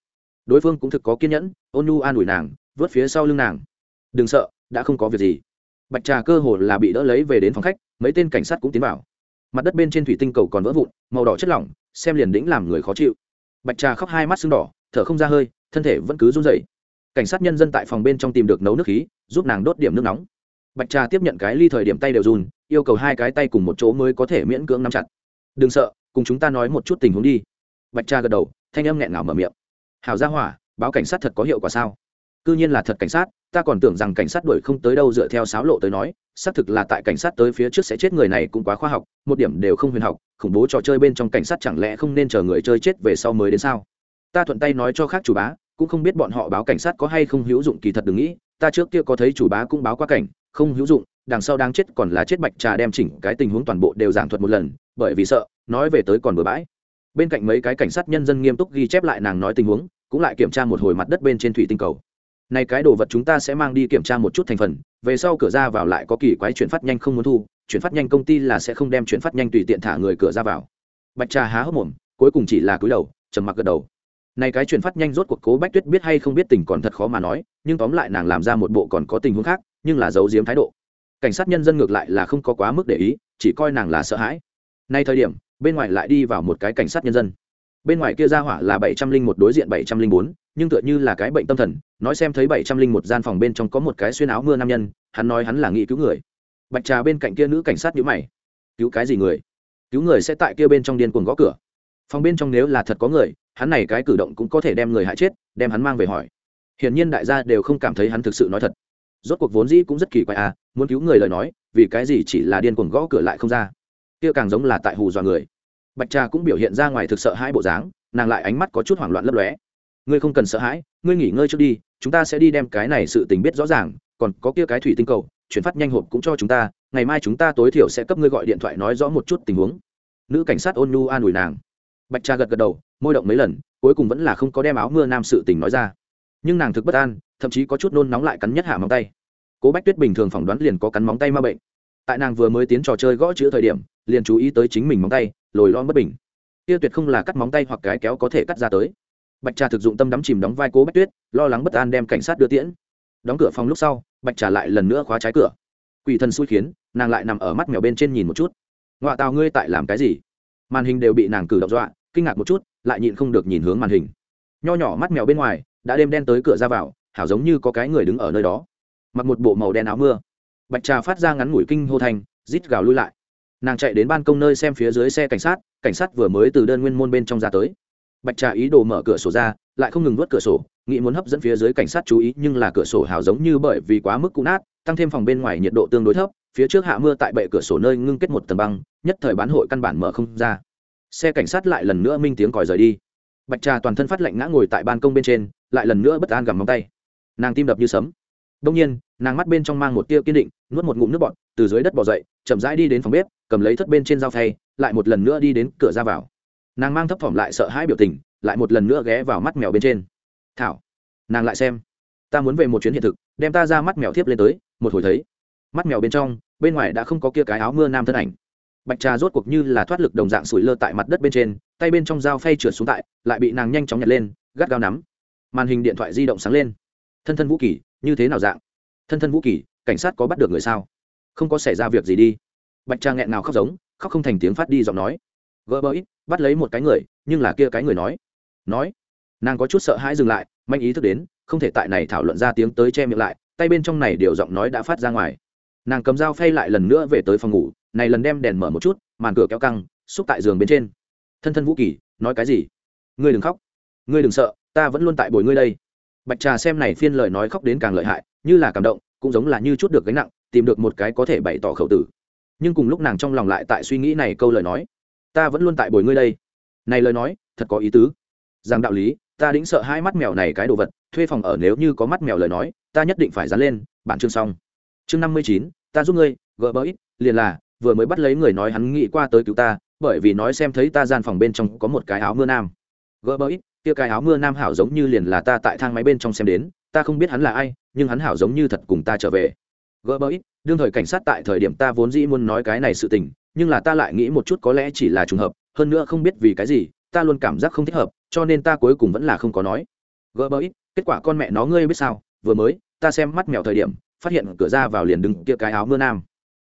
đối phương cũng thực có kiên nhẫn, ôn nu an ủi nàng, vớt phía sau lưng nàng. Đừng sợ, đã không có việc gì. Bạch trà cơ hồ là bị đỡ lấy về đến phòng khách, mấy tên cảnh sát cũng tiến vào. Mặt đất bên trên thủy tinh cầu còn vỡ vụn, màu đỏ chất lỏng, xem liền đĩnh làm người khó chịu. Bạch trà khóc hai mắt sưng đỏ, thở không ra hơi, thân thể vẫn cứ run rẩy. Cảnh sát nhân dân tại phòng bên trong tìm được nấu nước khí, giúp nàng đốt điểm nước nóng. Bạch trà tiếp nhận cái ly thời điểm tay đều run, yêu cầu hai cái tay cùng một chỗ mới có thể miễn cưỡng nắm chặt. Đừng sợ, cùng chúng ta nói một chút tình huống đi. Bạch trà gật đầu, thanh âm nghẹn ngào mở miệng hào gia hỏa, báo cảnh sát thật có hiệu quả sao? Cư nhiên là thật cảnh sát, ta còn tưởng rằng cảnh sát đuổi không tới đâu dựa theo sáo lộ tới nói, xác thực là tại cảnh sát tới phía trước sẽ chết người này cũng quá khoa học, một điểm đều không huyền học, khủng bố trò chơi bên trong cảnh sát chẳng lẽ không nên chờ người chơi chết về sau mới đến sao? Ta thuận tay nói cho khác chủ bá, cũng không biết bọn họ báo cảnh sát có hay không hữu dụng kỳ thật đừng nghĩ, ta trước kia có thấy chủ bá cũng báo qua cảnh, không hữu dụng, đằng sau đang chết còn là chết bạch trà đem chỉnh cái tình huống toàn bộ đều giảng thuật một lần, bởi vì sợ, nói về tới còn bừa bãi bên cạnh mấy cái cảnh sát nhân dân nghiêm túc ghi chép lại nàng nói tình huống, cũng lại kiểm tra một hồi mặt đất bên trên thủy tinh cầu. Này cái đồ vật chúng ta sẽ mang đi kiểm tra một chút thành phần, về sau cửa ra vào lại có kỳ quái chuyển phát nhanh không muốn thu, chuyển phát nhanh công ty là sẽ không đem chuyển phát nhanh tùy tiện thả người cửa ra vào. Bạch trà há hốc mồm, cuối cùng chỉ là cúi đầu, trầm mặc gật đầu. Này cái chuyển phát nhanh rốt cuộc cố bách tuyết biết hay không biết tình còn thật khó mà nói, nhưng tóm lại nàng làm ra một bộ còn có tình huống khác, nhưng là giấu giếm thái độ. Cảnh sát nhân dân ngược lại là không có quá mức để ý, chỉ coi nàng là sợ hãi. Nay thời điểm bên ngoài lại đi vào một cái cảnh sát nhân dân. Bên ngoài kia ra hỏa là bảy trăm linh một đối diện bảy trăm linh bốn, nhưng tựa như là cái bệnh tâm thần, nói xem thấy bảy trăm linh một gian phòng bên trong có một cái xuyên áo mưa nam nhân, hắn nói hắn là nghị cứu người. Bạch trà bên cạnh kia nữ cảnh sát nhữ mày. Cứu cái gì người? Cứu người sẽ tại kia bên trong điên cuồng gõ cửa. Phòng bên trong nếu là thật có người, hắn này cái cử động cũng có thể đem người hại chết, đem hắn mang về hỏi. Hiển nhiên đại gia đều không cảm thấy hắn thực sự nói thật. Rốt cuộc vốn dĩ cũng rất kỳ quái à muốn cứu người lời nói, vì cái gì chỉ là điên cuồng gõ cửa lại không ra? Kia càng giống là tại hù dọa người bạch trà cũng biểu hiện ra ngoài thực sợ hai bộ dáng, nàng lại ánh mắt có chút hoảng loạn lấp lóe. Ngươi không cần sợ hãi, ngươi nghỉ ngơi trước đi, chúng ta sẽ đi đem cái này sự tình biết rõ ràng, còn có kia cái thủy tinh cầu, chuyển phát nhanh hộp cũng cho chúng ta, ngày mai chúng ta tối thiểu sẽ cấp ngươi gọi điện thoại nói rõ một chút tình huống. Nữ cảnh sát ôn nhu an ủi nàng. Bạch trà gật gật đầu, môi động mấy lần, cuối cùng vẫn là không có đem áo mưa nam sự tình nói ra. Nhưng nàng thực bất an, thậm chí có chút nôn nóng lại cắn nhất hạ móng tay. Cố bách tuyết bình thường phỏng đoán liền có cắn móng tay ma bệnh. Tại nàng vừa mới tiến trò chơi gõ chữ thời điểm liền chú ý tới chính mình móng tay, lồi lon bất bình. Kia tuyệt không là cắt móng tay hoặc cái kéo có thể cắt ra tới. Bạch trà thực dụng tâm đắm chìm đóng vai cố bách tuyết, lo lắng bất an đem cảnh sát đưa tiễn. Đóng cửa phòng lúc sau, bạch trà lại lần nữa khóa trái cửa. Quỷ thần xui khiến, nàng lại nằm ở mắt mèo bên trên nhìn một chút. Ngoại tào ngươi tại làm cái gì? Màn hình đều bị nàng cử động dọa, kinh ngạc một chút, lại nhịn không được nhìn hướng màn hình. Nho nhỏ mắt mèo bên ngoài, đã đêm đen tới cửa ra vào, hảo giống như có cái người đứng ở nơi đó. Mặc một bộ màu đen áo mưa. Bạch trà phát ra ngắn ngủi kinh hô thành rít gào lui lại nàng chạy đến ban công nơi xem phía dưới xe cảnh sát cảnh sát vừa mới từ đơn nguyên môn bên trong ra tới. Bạch trà ý đồ mở cửa sổ ra, lại không ngừng vớt cửa sổ, nghĩ muốn hấp dẫn phía dưới cảnh sát chú ý, nhưng là cửa sổ hào giống như bởi vì quá mức cũ nát, tăng thêm phòng bên ngoài nhiệt độ tương đối thấp, phía trước hạ mưa tại bệ cửa sổ nơi ngưng kết một tầng băng, nhất thời bán hội căn bản mở không ra. Xe cảnh sát lại lần nữa minh tiếng còi rời đi. Bạch trà toàn thân phát lạnh ngã ngồi tại ban công bên trên, lại lần nữa bất an gầm móng tay. Nàng tim đập như sấm. Đông nhiên, nàng mắt bên trong mang một tia kiên định, nuốt một ngụm nước bọt, từ dưới đất bỏ dậy, chậm rãi đi đến phòng bếp cầm lấy thất bên trên dao phay, lại một lần nữa đi đến cửa ra vào. Nàng mang thấp thỏm lại sợ hãi biểu tình, lại một lần nữa ghé vào mắt mèo bên trên. Thảo, nàng lại xem. Ta muốn về một chuyến hiện thực, đem ta ra mắt mèo thiếp lên tới, một hồi thấy. Mắt mèo bên trong, bên ngoài đã không có kia cái áo mưa nam thân ảnh. Bạch trà rốt cuộc như là thoát lực đồng dạng sủi lơ tại mặt đất bên trên, tay bên trong dao phay trượt xuống tại, lại bị nàng nhanh chóng nhặt lên, gắt gao nắm. Màn hình điện thoại di động sáng lên. Thân thân vũ kỳ, như thế nào dạng? Thân thân vũ kỳ, cảnh sát có bắt được người sao? Không có xảy ra việc gì đi bạch Trang nghẹn nào khóc giống, khóc không thành tiếng phát đi giọng nói. Gỡ bỡ ít, bắt lấy một cái người, nhưng là kia cái người nói. Nói. Nàng có chút sợ hãi dừng lại manh ý thức đến, không thể tại này thảo luận ra tiếng tới che miệng lại, tay bên trong này điều giọng nói đã phát ra ngoài. Nàng cầm dao phay lại lần nữa về tới phòng ngủ, này lần đem đèn mở một chút, màn cửa kéo căng, xúc tại giường bên trên. Thân thân vũ kỳ, nói cái gì? Ngươi đừng khóc. Ngươi đừng sợ, ta vẫn luôn tại bồi ngươi đây. Bạch trà xem này phiên lời nói khóc đến càng lợi hại, như là cảm động, cũng giống là như chút được gánh nặng, tìm được một cái có thể bày tỏ khẩu tử nhưng cùng lúc nàng trong lòng lại tại suy nghĩ này câu lời nói. Ta vẫn luôn tại bồi ngươi đây. Này lời nói, thật có ý tứ. Rằng đạo lý, ta đĩnh sợ hai mắt mèo này cái đồ vật, thuê phòng ở nếu như có mắt mèo lời nói, ta nhất định phải dán lên, bản chương xong. Chương năm mươi chín, ta giúp ngươi, gỡ bỡ ít liền là, vừa mới bắt lấy người nói hắn nghĩ qua tới cứu ta, bởi vì nói xem thấy ta gian phòng bên trong có một cái áo mưa nam. Gỡ bỡ ít kia cái áo mưa nam hảo giống như liền là ta tại thang máy bên trong xem đến, ta không biết hắn là ai, nhưng hắn hảo giống như thật cùng ta trở về. Gerber ít đương thời cảnh sát tại thời điểm ta vốn dĩ muốn nói cái này sự tình, nhưng là ta lại nghĩ một chút có lẽ chỉ là trùng hợp, hơn nữa không biết vì cái gì, ta luôn cảm giác không thích hợp, cho nên ta cuối cùng vẫn là không có nói. Gerber ít kết quả con mẹ nó ngươi biết sao? Vừa mới, ta xem mắt mèo thời điểm, phát hiện cửa ra vào liền đứng kia cái áo mưa nam.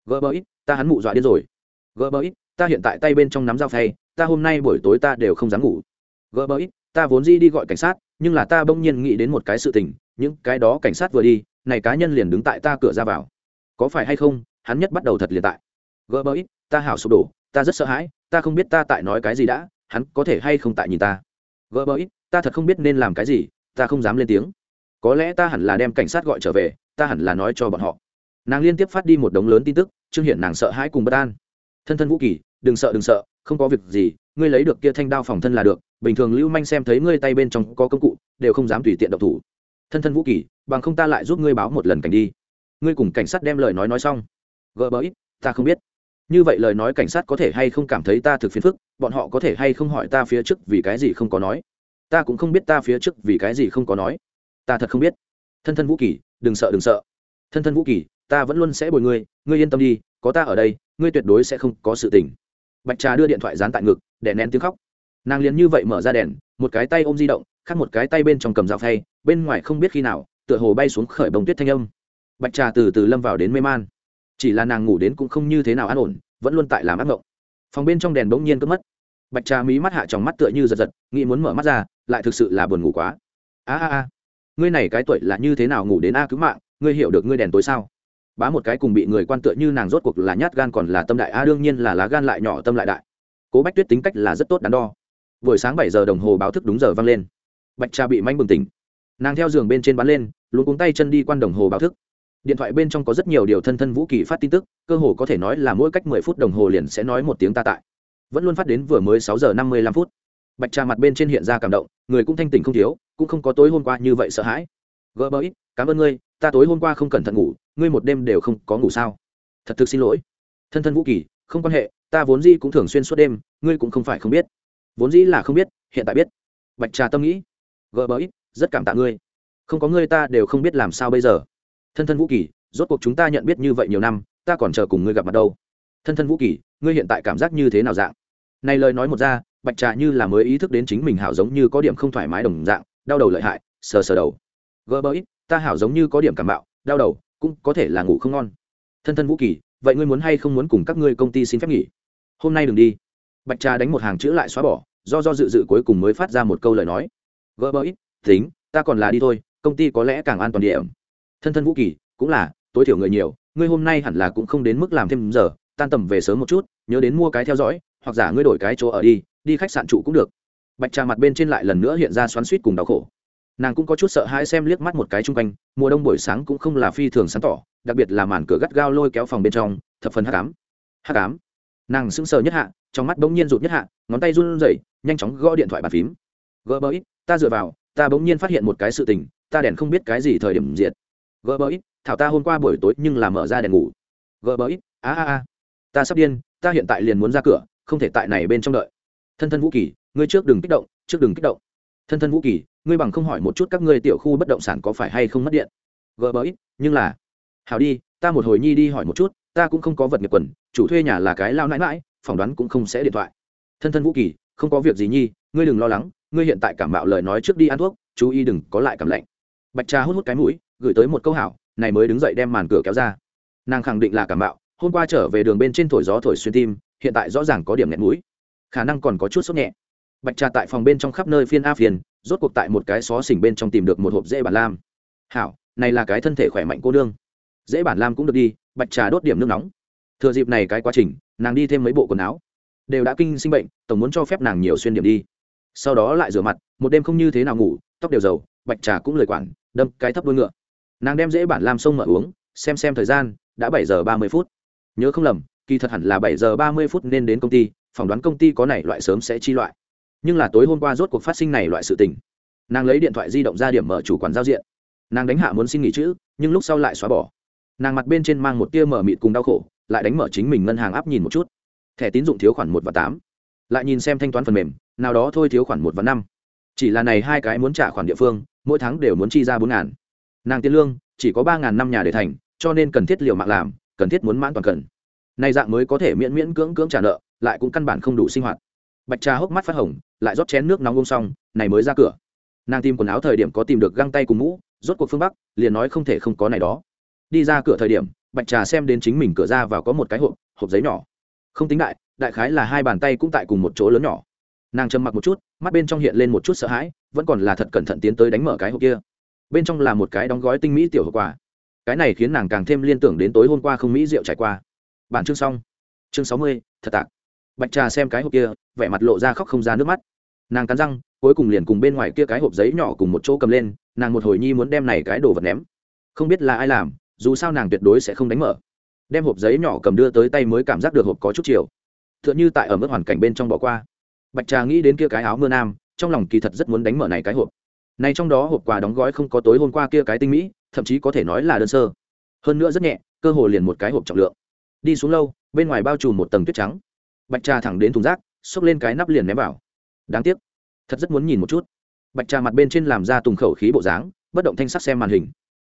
Gerber ít ta hắn mụ dọa điên rồi. Gerber ít ta hiện tại tay bên trong nắm dao phay, ta hôm nay buổi tối ta đều không dám ngủ. Gerber ít ta vốn dĩ đi gọi cảnh sát, nhưng là ta bỗng nhiên nghĩ đến một cái sự tình, những cái đó cảnh sát vừa đi này cá nhân liền đứng tại ta cửa ra vào. Có phải hay không, hắn nhất bắt đầu thật liền tại. Gỡ bỡ ít ta hảo sụp đổ, ta rất sợ hãi, ta không biết ta tại nói cái gì đã, hắn có thể hay không tại nhìn ta. Gỡ bỡ ít ta thật không biết nên làm cái gì, ta không dám lên tiếng. Có lẽ ta hẳn là đem cảnh sát gọi trở về, ta hẳn là nói cho bọn họ. Nàng liên tiếp phát đi một đống lớn tin tức chương hiện nàng sợ hãi cùng bất an. Thân thân vũ kỳ, đừng sợ đừng sợ, không có việc gì, ngươi lấy được kia thanh đao phòng thân là được, bình thường lưu manh xem thấy ngươi tay bên trong có công cụ, đều không dám tùy tiện độc thủ thân thân vũ kỳ, bằng không ta lại giúp ngươi báo một lần cảnh đi. Ngươi cùng cảnh sát đem lời nói nói xong. Gỡ bẫy ta không biết. Như vậy lời nói cảnh sát có thể hay không cảm thấy ta thực phiền phức, bọn họ có thể hay không hỏi ta phía trước vì cái gì không có nói. Ta cũng không biết ta phía trước vì cái gì không có nói. Ta thật không biết. Thân thân vũ kỳ, đừng sợ đừng sợ. Thân thân vũ kỳ, ta vẫn luôn sẽ bồi ngươi ngươi yên tâm đi, có ta ở đây, ngươi tuyệt đối sẽ không có sự tình. Bạch trà đưa điện thoại dán tại ngực để nén tiếng khóc. Nàng liền như vậy mở ra đèn, một cái tay ôm di động khác một cái tay bên trong cầm dao phay, bên ngoài không biết khi nào, tựa hồ bay xuống khởi bông tuyết thanh âm. Bạch trà từ từ lâm vào đến mê man. Chỉ là nàng ngủ đến cũng không như thế nào an ổn, vẫn luôn tại làm ác mộng. Phòng bên trong đèn bỗng nhiên cướp mất. Bạch trà mí mắt hạ trong mắt tựa như giật giật, nghĩ muốn mở mắt ra, lại thực sự là buồn ngủ quá. A a a, ngươi này cái tuổi là như thế nào ngủ đến a cứu mạng, ngươi hiểu được ngươi đèn tối sao? Bá một cái cùng bị người quan tựa như nàng rốt cuộc là nhát gan còn là tâm đại, a đương nhiên là lá gan lại nhỏ, tâm lại đại. Cố bách tuyết tính cách là rất tốt đắn đo. Buổi sáng bảy giờ đồng hồ báo thức đúng giờ vang lên bạch trà bị manh bừng tỉnh. Nàng theo giường bên trên bắn lên luôn cuống tay chân đi quan đồng hồ báo thức. Điện thoại bên trong có rất nhiều điều thân thân vũ kỳ phát tin tức, cơ hồ có thể nói là mỗi cách mười phút đồng hồ liền sẽ nói một tiếng ta tại. Vẫn luôn phát đến vừa mới sáu giờ năm mươi lăm phút. Bạch trà mặt bên trên hiện ra cảm động, người cũng thanh tỉnh không thiếu, cũng không có tối hôm qua như vậy sợ hãi. Gỡ bẫy, cảm ơn ngươi, ta tối hôm qua không cẩn thận ngủ, ngươi một đêm đều không có ngủ sao? Thật thực xin lỗi. Thân thân vũ kỳ không quan hệ, ta vốn dĩ cũng thường xuyên suốt đêm, ngươi cũng không phải không biết. Vốn dĩ là không biết, hiện tại biết. Bạch trà tâm nghĩ gờ bờ ít, rất cảm tạ ngươi. Không có ngươi ta đều không biết làm sao bây giờ. Thân thân vũ kỳ, rốt cuộc chúng ta nhận biết như vậy nhiều năm, ta còn chờ cùng ngươi gặp mặt đâu? Thân thân vũ kỳ, ngươi hiện tại cảm giác như thế nào dạng? Này lời nói một ra, bạch trà như là mới ý thức đến chính mình hảo giống như có điểm không thoải mái đồng dạng, đau đầu lợi hại, sờ sờ đầu. Gỡ bẫy ta hảo giống như có điểm cảm bạo, đau đầu, cũng có thể là ngủ không ngon. Thân thân vũ kỳ, vậy ngươi muốn hay không muốn cùng các ngươi công ty xin phép nghỉ? Hôm nay đừng đi. Bạch trà đánh một hàng chữ lại xóa bỏ, do do dự dự cuối cùng mới phát ra một câu lời nói gỡ bẫy tính, ta còn là đi thôi, công ty có lẽ càng an toàn điểm. Thân thân vũ kỳ, cũng là, tối thiểu người nhiều, ngươi hôm nay hẳn là cũng không đến mức làm thêm giờ, tan tầm về sớm một chút, nhớ đến mua cái theo dõi, hoặc giả ngươi đổi cái chỗ ở đi đi khách sạn trụ cũng được. Bạch trà mặt bên trên lại lần nữa hiện ra xoắn suýt cùng đau khổ. Nàng cũng có chút sợ hãi xem liếc mắt một cái chung quanh, mùa đông buổi sáng cũng không là phi thường sáng tỏ, đặc biệt là màn cửa gắt gao lôi kéo phòng bên trong, thập phần hắc ám. Hắc ám. Nàng sững sờ nhất hạ, trong mắt bỗng nhiên rụt nhất hạ, ngón tay run rẩy, nhanh chóng gõ điện thoại bàn phím. Gỡ bẫy ta dựa vào, ta bỗng nhiên phát hiện một cái sự tình, ta đèn không biết cái gì thời điểm diệt. Gỡ bẫy thảo ta hôm qua buổi tối nhưng là mở ra đèn ngủ. Gỡ bẫy a a a. Ta sắp điên, ta hiện tại liền muốn ra cửa, không thể tại này bên trong đợi. Thân thân vũ kỳ, ngươi trước đừng kích động, trước đừng kích động. Thân thân vũ kỳ, ngươi bằng không hỏi một chút các ngươi tiểu khu bất động sản có phải hay không mất điện? Gỡ bẫy nhưng là, hảo đi, ta một hồi nhi đi hỏi một chút, ta cũng không có vật nghiệp quần, chủ thuê nhà là cái lao nãi mãi phỏng đoán cũng không sẽ điện thoại. Thân thân vũ kỳ, không có việc gì nhi, ngươi đừng lo lắng ngươi hiện tại cảm mạo lời nói trước đi ăn thuốc, chú ý đừng có lại cảm lạnh. Bạch trà hút hút cái mũi, gửi tới một câu hảo, này mới đứng dậy đem màn cửa kéo ra. Nàng khẳng định là cảm mạo, hôm qua trở về đường bên trên thổi gió thổi xuyên tim, hiện tại rõ ràng có điểm nghẹn mũi. Khả năng còn có chút sốt nhẹ. Bạch trà tại phòng bên trong khắp nơi phiên a phiền, rốt cuộc tại một cái xó xỉnh bên trong tìm được một hộp dễ bản lam. Hảo, này là cái thân thể khỏe mạnh cô nương. Dễ bản lam cũng được đi, bạch trà đốt điểm nước nóng. Thừa dịp này cái quá trình, nàng đi thêm mấy bộ quần áo. Đều đã kinh sinh bệnh, tổng muốn cho phép nàng nhiều xuyên điểm đi sau đó lại rửa mặt, một đêm không như thế nào ngủ, tóc đều dầu, bạch trà cũng lời quản, đâm cái thấp đuôi ngựa. Nàng đem dễ bản lam sông mở uống, xem xem thời gian, đã bảy giờ ba mươi phút. Nhớ không lầm, kỳ thật hẳn là bảy giờ ba mươi phút nên đến công ty, phỏng đoán công ty có này loại sớm sẽ chi loại. Nhưng là tối hôm qua rốt cuộc phát sinh này loại sự tình. Nàng lấy điện thoại di động ra điểm mở chủ quản giao diện. Nàng đánh hạ muốn xin nghỉ chữ nhưng lúc sau lại xóa bỏ. Nàng mặt bên trên mang một tia mở mịt cùng đau khổ, lại đánh mở chính mình ngân hàng áp nhìn một chút. Thẻ tín dụng thiếu khoản một và tám. Lại nhìn xem thanh toán phần mềm nào đó thôi thiếu khoản một và năm. Chỉ là này hai cái muốn trả khoản địa phương, mỗi tháng đều muốn chi ra bốn ngàn. Nàng tiền lương, chỉ có ba ngàn năm nhà để thành, cho nên cần thiết liều mạng làm, cần thiết muốn mãn toàn cần. Nay dạng mới có thể miễn miễn cưỡng cưỡng trả nợ, lại cũng căn bản không đủ sinh hoạt. Bạch trà hốc mắt phát hồng, lại rót chén nước nóng ôm xong, này mới ra cửa. Nàng tìm quần áo thời điểm có tìm được găng tay cùng mũ, rốt cuộc phương bắc, liền nói không thể không có này đó. Đi ra cửa thời điểm, bạch trà xem đến chính mình cửa ra vào có một cái hộp hộp giấy nhỏ. Không tính đại đại khái là hai bàn tay cũng tại cùng một chỗ lớn nhỏ nàng trầm mặc một chút, mắt bên trong hiện lên một chút sợ hãi, vẫn còn là thật cẩn thận tiến tới đánh mở cái hộp kia. Bên trong là một cái đóng gói tinh mỹ tiểu hộp quà. Cái này khiến nàng càng thêm liên tưởng đến tối hôm qua không mỹ rượu trải qua. Bản chương xong. Chương sáu mươi, thật tạc. Bạch trà xem cái hộp kia, vẻ mặt lộ ra khóc không ra nước mắt. Nàng cắn răng, cuối cùng liền cùng bên ngoài kia cái hộp giấy nhỏ cùng một chỗ cầm lên, nàng một hồi nhi muốn đem này cái đồ vật ném. Không biết là ai làm, dù sao nàng tuyệt đối sẽ không đánh mở. Đem hộp giấy nhỏ cầm đưa tới tay mới cảm giác được hộp có chút chiều. T h ư ợ n h ư tại ở mức hoàn cảnh bên trong bỏ qua bạch trà nghĩ đến kia cái áo mưa nam, trong lòng kỳ thật rất muốn đánh mở này cái hộp. Này trong đó hộp quà đóng gói không có tối hôm qua kia cái tinh mỹ, thậm chí có thể nói là đơn sơ. Hơn nữa rất nhẹ, cơ hồ liền một cái hộp trọng lượng. Đi xuống lâu, bên ngoài bao trùm một tầng tuyết trắng. Bạch trà thẳng đến thùng rác, xốc lên cái nắp liền ném vào. Đáng tiếc, thật rất muốn nhìn một chút. Bạch trà mặt bên trên làm ra tùng khẩu khí bộ dáng, bất động thanh sắc xem màn hình.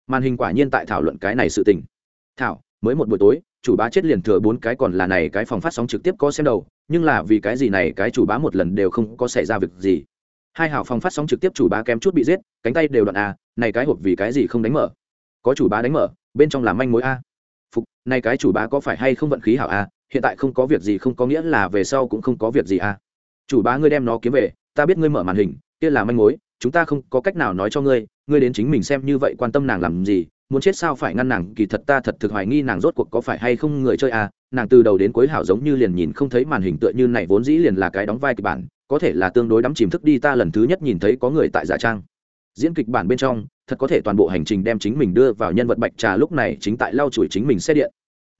Màn hình quả nhiên tại thảo luận cái này sự tình. Thảo, mới một buổi tối chủ bá chết liền thừa bốn cái còn là này cái phòng phát sóng trực tiếp có xem đầu, nhưng là vì cái gì này cái chủ bá một lần đều không có xảy ra việc gì. Hai hảo phòng phát sóng trực tiếp chủ bá kém chút bị giết, cánh tay đều đoạn a, này cái hộp vì cái gì không đánh mở? Có chủ bá đánh mở, bên trong là manh mối a. Phục, này cái chủ bá có phải hay không vận khí hảo a, hiện tại không có việc gì không có nghĩa là về sau cũng không có việc gì a. Chủ bá ngươi đem nó kiếm về, ta biết ngươi mở màn hình, kia là manh mối, chúng ta không có cách nào nói cho ngươi ngươi đến chính mình xem như vậy quan tâm nàng làm gì muốn chết sao phải ngăn nàng, kỳ thật ta thật thực hoài nghi nàng rốt cuộc có phải hay không người chơi à nàng từ đầu đến cuối hảo giống như liền nhìn không thấy màn hình tựa như này vốn dĩ liền là cái đóng vai kịch bản, có thể là tương đối đắm chìm thức đi ta lần thứ nhất nhìn thấy có người tại giả trang. Diễn kịch bản bên trong, thật có thể toàn bộ hành trình đem chính mình đưa vào nhân vật bạch trà lúc này chính tại lau chùi chính mình xe điện.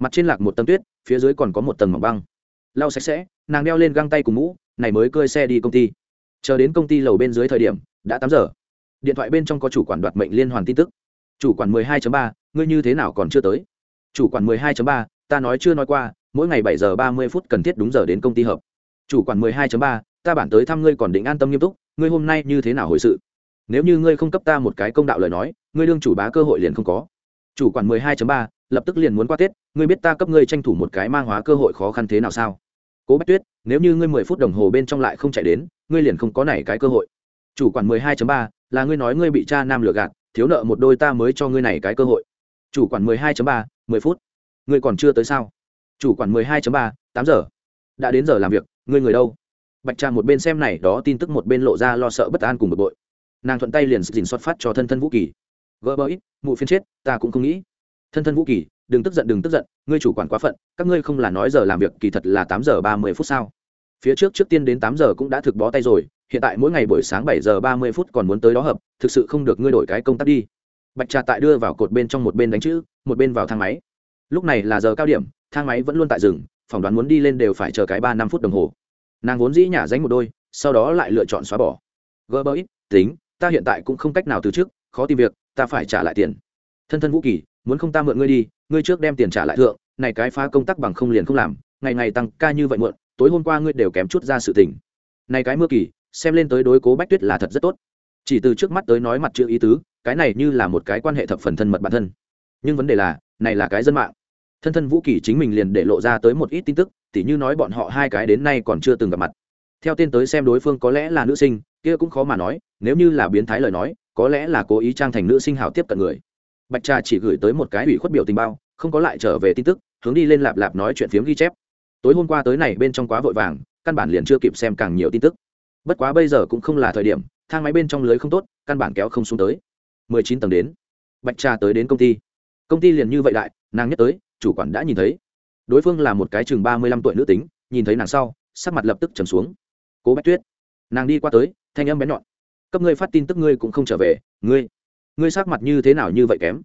Mặt trên lạc một tầng tuyết, phía dưới còn có một tầng mỏng băng. Lau sạch sẽ, nàng đeo lên găng tay cùng mũ, này mới cơi xe đi công ty. Chờ đến công ty lầu bên dưới thời điểm, đã tám giờ. Điện thoại bên trong có chủ quản đoạt mệnh liên hoàn tin tức chủ quản 12.3, ngươi như thế nào còn chưa tới? Chủ quản 12.3, ta nói chưa nói qua mỗi ngày bảy giờ ba mươi phút cần thiết đúng giờ đến công ty hợp chủ quản 12.3, ta bản tới thăm ngươi còn định an tâm nghiêm túc ngươi hôm nay như thế nào hồi sự? Nếu như ngươi không cấp ta một cái công đạo lời nói ngươi đương chủ bá cơ hội liền không có. Chủ quản 12.3, lập tức liền muốn qua tết ngươi biết ta cấp ngươi tranh thủ một cái mang hóa cơ hội khó khăn thế nào sao? Cố bách tuyết nếu như ngươi mười phút đồng hồ bên trong lại không chạy đến ngươi liền không có này cái cơ hội. Chủ quản 12.3, là ngươi nói ngươi bị cha nam lừa gạt thiếu nợ một đôi ta mới cho ngươi này cái cơ hội. Chủ quản mười hai ba, mười phút. Ngươi còn chưa tới sao? Chủ quản mười hai ba, tám giờ. Đã đến giờ làm việc, ngươi người đâu? Bạch trà một bên xem này, đó tin tức một bên lộ ra lo sợ bất an cùng bực bội. Nàng thuận tay liền dình xuất phát cho thân thân vũ kỳ. Gỡ ít mụ phiên chết, ta cũng không nghĩ. Thân thân vũ kỳ, đừng tức giận, đừng tức giận, ngươi chủ quản quá phận, các ngươi không là nói giờ làm việc, kỳ thật là tám giờ ba mươi phút sao? Phía trước trước tiên đến tám giờ cũng đã thực bó tay rồi, hiện tại mỗi ngày buổi sáng bảy giờ ba mươi phút còn muốn tới đó hợp thực sự không được ngươi đổi cái công tác đi. Bạch trà tại đưa vào cột bên trong một bên đánh chữ, một bên vào thang máy. Lúc này là giờ cao điểm, thang máy vẫn luôn tại rừng phỏng đoán muốn đi lên đều phải chờ cái ba năm phút đồng hồ. Nàng vốn dĩ nhả dánh một đôi, sau đó lại lựa chọn xóa bỏ. Gỡ bơ ít, tính, ta hiện tại cũng không cách nào từ trước, khó tìm việc, ta phải trả lại tiền. Thân thân vũ kỳ, muốn không ta mượn ngươi đi, ngươi trước đem tiền trả lại thượng, này cái phá công tác bằng không liền không làm, ngày ngày tăng ca như vậy muộn, tối hôm qua ngươi đều kém chút ra sự tình. Này cái mưa kỳ, xem lên tới đối cố bách tuyết là thật rất tốt chỉ từ trước mắt tới nói mặt chữ ý tứ, cái này như là một cái quan hệ thập phần thân mật bản thân. Nhưng vấn đề là, này là cái dân mạng. Thân thân vũ kỳ chính mình liền để lộ ra tới một ít tin tức, tỉ như nói bọn họ hai cái đến nay còn chưa từng gặp mặt. Theo tên tới xem đối phương có lẽ là nữ sinh, kia cũng khó mà nói, nếu như là biến thái lời nói, có lẽ là cố ý trang thành nữ sinh hào tiếp cận người. Bạch trà chỉ gửi tới một cái ủy khuất biểu tình bao, không có lại trở về tin tức, hướng đi lên lạp lạp nói chuyện phiếm ghi chép. Tối hôm qua tới này bên trong quá vội vàng, căn bản liền chưa kịp xem càng nhiều tin tức. Bất quá bây giờ cũng không là thời điểm thang máy bên trong lưới không tốt, căn bản kéo không xuống tới. Mười chín tầng đến. Bạch trà tới đến công ty. Công ty liền như vậy đại nàng nhất tới, chủ quản đã nhìn thấy. Đối phương là một cái chừng ba mươi lăm tuổi nữ tính, nhìn thấy nàng sau, sắc mặt lập tức trầm xuống. Cố bách tuyết. Nàng đi qua tới, thanh âm bén nhọn. Cấp ngươi phát tin tức ngươi cũng không trở về, ngươi ngươi sắc mặt như thế nào như vậy kém?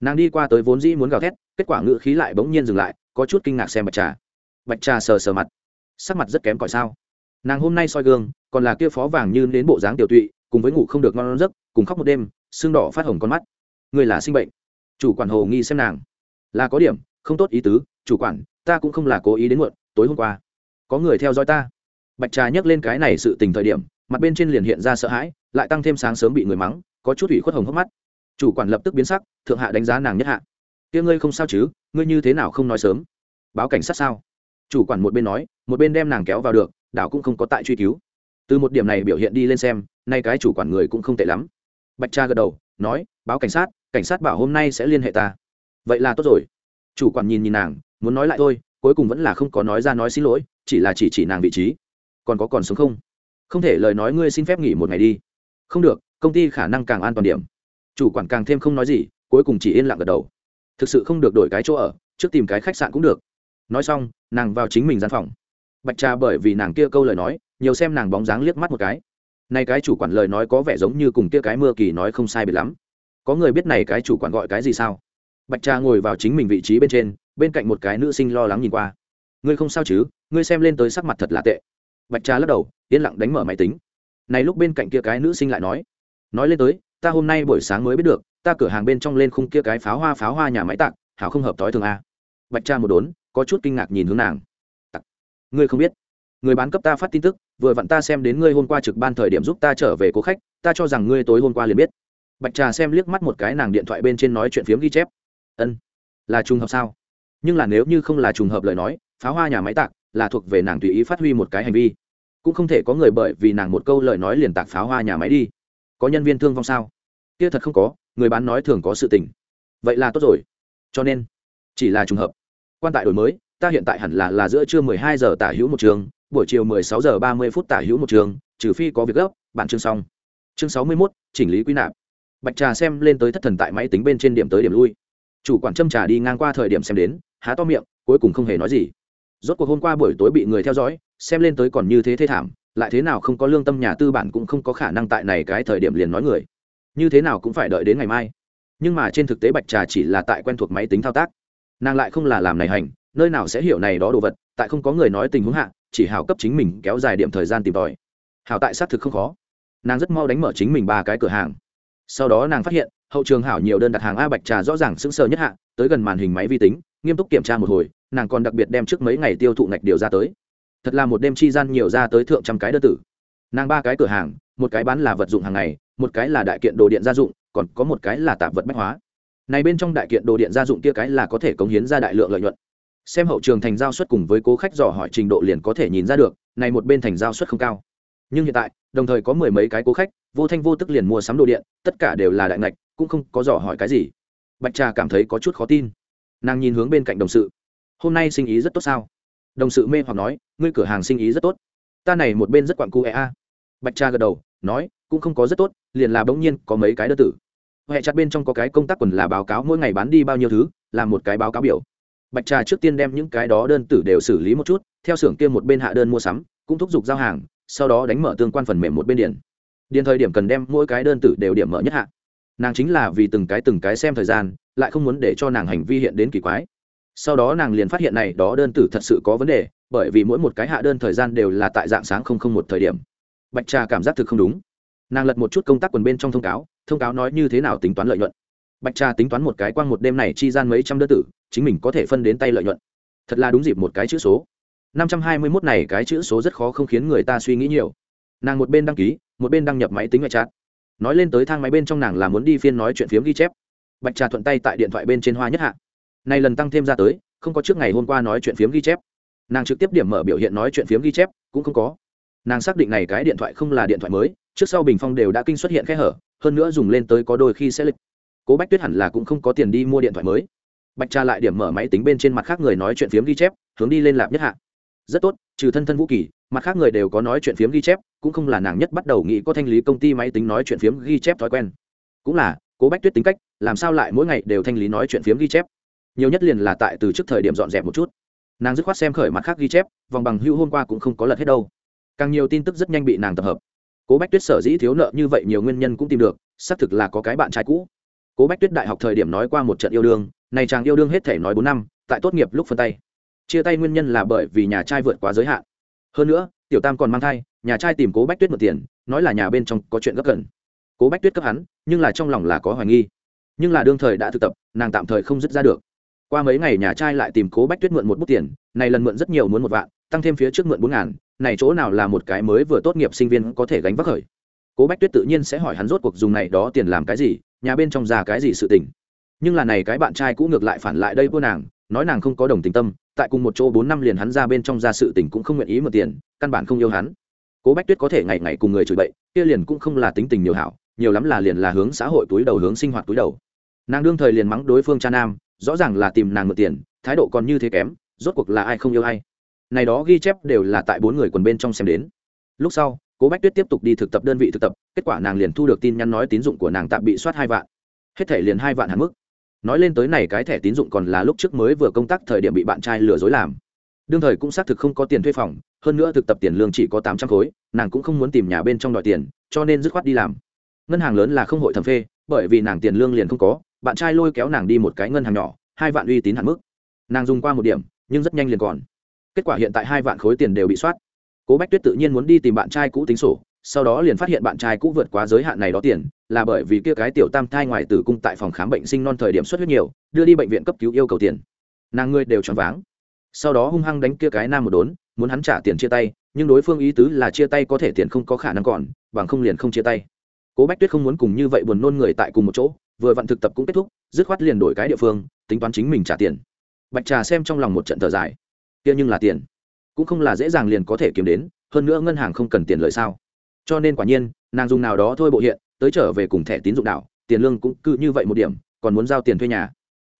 Nàng đi qua tới vốn dĩ muốn gào thét, kết quả ngự khí lại bỗng nhiên dừng lại, có chút kinh ngạc xem bạch trà. Bạch trà sờ sờ mặt. Sắc mặt rất kém cỏi sao? Nàng hôm nay soi gương, còn là kia phó vàng như đến bộ dáng tiểu tụy, cùng với ngủ không được ngon giấc, cùng khóc một đêm xương đỏ phát hồng con mắt. Người là sinh bệnh. Chủ quản hồ nghi xem nàng. Là có điểm, không tốt ý tứ, chủ quản, ta cũng không là cố ý đến muộn, tối hôm qua, có người theo dõi ta. Bạch trà nhắc lên cái này sự tình thời điểm, mặt bên trên liền hiện ra sợ hãi, lại tăng thêm sáng sớm bị người mắng, có chút ủy khuất hồng hốc mắt. Chủ quản lập tức biến sắc, thượng hạ đánh giá nàng nhất hạ. Tiếng ngươi không sao chứ, ngươi như thế nào không nói sớm? Báo cảnh sát sao? Chủ quản một bên nói, một bên đem nàng kéo vào được đảo cũng không có tại truy cứu. Từ một điểm này biểu hiện đi lên xem, nay cái chủ quản người cũng không tệ lắm. Bạch cha gật đầu, nói, báo cảnh sát cảnh sát bảo hôm nay sẽ liên hệ ta. Vậy là tốt rồi. Chủ quản nhìn nhìn nàng, muốn nói lại thôi, cuối cùng vẫn là không có nói ra nói xin lỗi, chỉ là chỉ chỉ nàng vị trí. Còn có còn sống không? Không thể, lời nói ngươi xin phép nghỉ một ngày đi. Không được, công ty khả năng càng an toàn điểm. Chủ quản càng thêm không nói gì, cuối cùng chỉ yên lặng gật đầu. Thực sự không được đổi cái chỗ ở, trước tìm cái khách sạn cũng được. Nói xong, nàng vào chính mình gian phòng bạch trà bởi vì nàng kia câu lời nói, nhiều xem nàng bóng dáng liếc mắt một cái. Nay cái chủ quản lời nói có vẻ giống như cùng kia cái mưa kỳ nói không sai biệt lắm. Có người biết này cái chủ quản gọi cái gì sao? Bạch trà ngồi vào chính mình vị trí bên trên, bên cạnh một cái nữ sinh lo lắng nhìn qua. Ngươi không sao chứ? Ngươi xem lên tới sắc mặt thật là tệ. Bạch trà lắc đầu, yên lặng đánh mở máy tính. Này lúc bên cạnh kia cái nữ sinh lại nói. Nói lên tới, ta hôm nay buổi sáng mới biết được, ta cửa hàng bên trong lên khung kia cái pháo hoa pháo hoa nhà máy tạc, hảo không hợp thói thường a. Bạch Tra một đốn, có chút kinh ngạc nhìn hướng nàng ngươi không biết. Người bán cấp ta phát tin tức, vừa vặn ta xem đến ngươi hôm qua trực ban thời điểm giúp ta trở về cố khách, ta cho rằng ngươi tối hôm qua liền biết. Bạch trà xem liếc mắt một cái nàng điện thoại bên trên nói chuyện phiếm ghi chép. Ân, là trùng hợp sao? Nhưng là nếu như không là trùng hợp lời nói, pháo hoa nhà máy tạc là thuộc về nàng tùy ý phát huy một cái hành vi. Cũng không thể có người bởi vì nàng một câu lời nói liền tạc pháo hoa nhà máy đi. Có nhân viên thương vong sao? Kia thật không có, người bán nói thường có sự tình. Vậy là tốt rồi. Cho nên, chỉ là trùng hợp. Quan tại đổi mới ta hiện tại hẳn là là giữa trưa 12 giờ tả hữu một trường buổi chiều 16 giờ 30 phút tả hữu một trường trừ phi có việc gấp bản chương xong. Chương 61, chỉnh lý quy nạp. Bạch trà xem lên tới thất thần tại máy tính bên trên điểm tới điểm lui. Chủ quản châm trà đi ngang qua thời điểm xem đến há to miệng cuối cùng không hề nói gì. Rốt cuộc hôm qua buổi tối bị người theo dõi xem lên tới còn như thế thế thảm lại thế nào không có lương tâm nhà tư bản cũng không có khả năng tại này cái thời điểm liền nói người. Như thế nào cũng phải đợi đến ngày mai. Nhưng mà trên thực tế bạch trà chỉ là tại quen thuộc máy tính thao tác. Nàng lại không là làm này hành nơi nào sẽ hiểu này đó đồ vật, tại không có người nói tình huống hạ, chỉ hào cấp chính mình kéo dài điểm thời gian tìm tòi. Hào tại xác thực không khó. Nàng rất mau đánh mở chính mình ba cái cửa hàng. Sau đó nàng phát hiện, hậu trường hảo nhiều đơn đặt hàng a bạch trà rõ ràng sững sờ nhất hạ, tới gần màn hình máy vi tính, nghiêm túc kiểm tra một hồi, nàng còn đặc biệt đem trước mấy ngày tiêu thụ ngạch điều ra tới. Thật là một đêm chi gian nhiều ra tới thượng trăm cái đơn tử. Nàng ba cái cửa hàng, một cái bán là vật dụng hàng ngày, một cái là đại kiện đồ điện gia dụng, còn có một cái là tạp vật bách hóa. Này bên trong đại kiện đồ điện gia dụng kia cái là có thể cống hiến ra đại lượng lợi nhuận xem hậu trường thành giao suất cùng với cố khách dò hỏi trình độ liền có thể nhìn ra được, này một bên thành giao suất không cao. Nhưng hiện tại, đồng thời có mười mấy cái cố khách, vô thanh vô tức liền mua sắm đồ điện, tất cả đều là đại ngạch, cũng không có dò hỏi cái gì. Bạch trà cảm thấy có chút khó tin. Nàng nhìn hướng bên cạnh đồng sự. Hôm nay sinh ý rất tốt sao? Đồng sự mê hoặc nói, ngươi cửa hàng sinh ý rất tốt. Ta này một bên rất quặn cu e a. Bạch trà gật đầu, nói, cũng không có rất tốt, liền là bỗng nhiên có mấy cái đơn tử. Hệ chặt bên trong có cái công tác quần là báo cáo mỗi ngày bán đi bao nhiêu thứ làm một cái báo cáo biểu bạch trà trước tiên đem những cái đó đơn tử đều xử lý một chút theo xưởng kia một bên hạ đơn mua sắm cũng thúc giục giao hàng sau đó đánh mở tương quan phần mềm một bên điền, điền thời điểm cần đem mỗi cái đơn tử đều điểm mở nhất hạ. Nàng chính là vì từng cái từng cái xem thời gian lại không muốn để cho nàng hành vi hiện đến kỳ quái. Sau đó nàng liền phát hiện này đó đơn tử thật sự có vấn đề bởi vì mỗi một cái hạ đơn thời gian đều là tại dạng sáng không không một thời điểm. Bạch trà cảm giác thực không đúng. Nàng lật một chút công tác quần bên trong thông cáo thông cáo nói như thế nào tính toán lợi nhuận bạch trà tính toán một cái quang một đêm này chi gian mấy trăm đơn tử, chính mình có thể phân đến tay lợi nhuận. Thật là đúng dịp một cái chữ số. Năm trăm hai mươi mốt này cái chữ số rất khó không khiến người ta suy nghĩ nhiều. Nàng một bên đăng ký, một bên đăng nhập máy tính ngoại trát. nói lên tới thang máy bên trong nàng là muốn đi phiên nói chuyện phiếm ghi chép. Bạch trà thuận tay tại điện thoại bên trên hoa nhất hạ. Này lần tăng thêm ra tới, không có trước ngày hôm qua nói chuyện phiếm ghi chép. Nàng trực tiếp điểm mở biểu hiện nói chuyện phiếm ghi chép, cũng không có. Nàng xác định này cái điện thoại không là điện thoại mới, trước sau bình phong đều đã kinh xuất hiện khe hở, hơn nữa dùng lên tới có đôi khi sẽ lịch cố bách tuyết hẳn là cũng không có tiền đi mua điện thoại mới. Bạch Cha lại điểm mở máy tính bên trên mặt khác người nói chuyện phiếm ghi chép, hướng đi lên lạp nhất hạ. Rất tốt, trừ thân thân vũ kỳ, mặt khác người đều có nói chuyện phiếm ghi chép, cũng không là nàng nhất bắt đầu nghĩ có thanh lý công ty máy tính nói chuyện phiếm ghi chép thói quen. Cũng là, cố bách tuyết tính cách, làm sao lại mỗi ngày đều thanh lý nói chuyện phiếm ghi chép? Nhiều nhất liền là tại từ trước thời điểm dọn dẹp một chút. Nàng dứt khoát xem khởi mặt khác ghi chép, vòng bằng hưu hôm qua cũng không có lật hết đâu. Càng nhiều tin tức rất nhanh bị nàng tập hợp. Cố bách tuyết sở dĩ thiếu nợ như vậy nhiều nguyên nhân cũng tìm được, xác thực là có cái bạn trai cũ cố bách tuyết đại học thời điểm nói qua một trận yêu đương này chàng yêu đương hết thể nói bốn năm, tại tốt nghiệp lúc phân tay. Chia tay nguyên nhân là bởi vì nhà trai vượt quá giới hạn. Hơn nữa, tiểu tam còn mang thai, nhà trai tìm cố bách tuyết mượn tiền, nói là nhà bên trong có chuyện gấp cần cố bách tuyết cấp hắn, nhưng là trong lòng là có hoài nghi. Nhưng là đương thời đã thực tập, nàng tạm thời không dứt ra được. Qua mấy ngày nhà trai lại tìm cố bách tuyết mượn một bút tiền, này lần mượn rất nhiều muốn một vạn, tăng thêm phía trước mượn bốn ngàn, này chỗ nào là một cái mới vừa tốt nghiệp sinh viên có thể gánh vác khởi. Cố bách tuyết tự nhiên sẽ hỏi hắn rốt cuộc dùng này đó tiền làm cái gì nhà bên trong ra cái gì sự tình. Nhưng là này cái bạn trai cũ ngược lại phản lại đây cô nàng, nói nàng không có đồng tình tâm, tại cùng một chỗ bốn năm liền hắn ra bên trong ra sự tình cũng không nguyện ý mượn tiền, căn bản không yêu hắn. Cố bách tuyết có thể ngày ngày cùng người chửi bậy, kia liền cũng không là tính tình nhiều hảo, nhiều lắm là liền là hướng xã hội túi đầu hướng sinh hoạt túi đầu. Nàng đương thời liền mắng đối phương cha nam, rõ ràng là tìm nàng mượn tiền, thái độ còn như thế kém, rốt cuộc là ai không yêu ai. Này đó ghi chép đều là tại bốn người quần bên trong xem đến. Lúc sau cố bách tuyết tiếp tục đi thực tập đơn vị thực tập, kết quả nàng liền thu được tin nhắn nói tín dụng của nàng tạm bị soát hai vạn. Hết thẻ liền hai vạn hạn mức. Nói lên tới này cái thẻ tín dụng còn là lúc trước mới vừa công tác thời điểm bị bạn trai lừa dối làm. Đương thời cũng xác thực không có tiền thuê phòng, hơn nữa thực tập tiền lương chỉ có tám trăm khối, nàng cũng không muốn tìm nhà bên trong đòi tiền, cho nên dứt khoát đi làm. Ngân hàng lớn là không hội thẩm phê, bởi vì nàng tiền lương liền không có, bạn trai lôi kéo nàng đi một cái ngân hàng nhỏ, hai vạn uy tín hạn mức. Nàng dùng qua một điểm, nhưng rất nhanh liền còn. Kết quả hiện tại hai vạn khối tiền đều bị soát cố bách tuyết tự nhiên muốn đi tìm bạn trai cũ tính sổ, sau đó liền phát hiện bạn trai cũ vượt quá giới hạn này đó tiền, là bởi vì kia cái tiểu tam thai ngoài tử cung tại phòng khám bệnh sinh non thời điểm xuất huyết nhiều, đưa đi bệnh viện cấp cứu yêu cầu tiền. Nàng ngươi đều choáng váng. Sau đó hung hăng đánh kia cái nam một đốn, muốn hắn trả tiền chia tay, nhưng đối phương ý tứ là chia tay có thể tiền không có khả năng còn, bằng không liền không chia tay. Cố bách tuyết không muốn cùng như vậy buồn nôn người tại cùng một chỗ, vừa vặn thực tập cũng kết thúc, dứt khoát liền đổi cái địa phương, tính toán chính mình trả tiền. Bạch trà xem trong lòng một trận thở dài. Kia nhưng là tiền cũng không là dễ dàng liền có thể kiếm đến, hơn nữa ngân hàng không cần tiền lợi sao. Cho nên quả nhiên, nàng dùng nào đó thôi bộ hiện, tới trở về cùng thẻ tín dụng đảo, tiền lương cũng cứ như vậy một điểm, còn muốn giao tiền thuê nhà.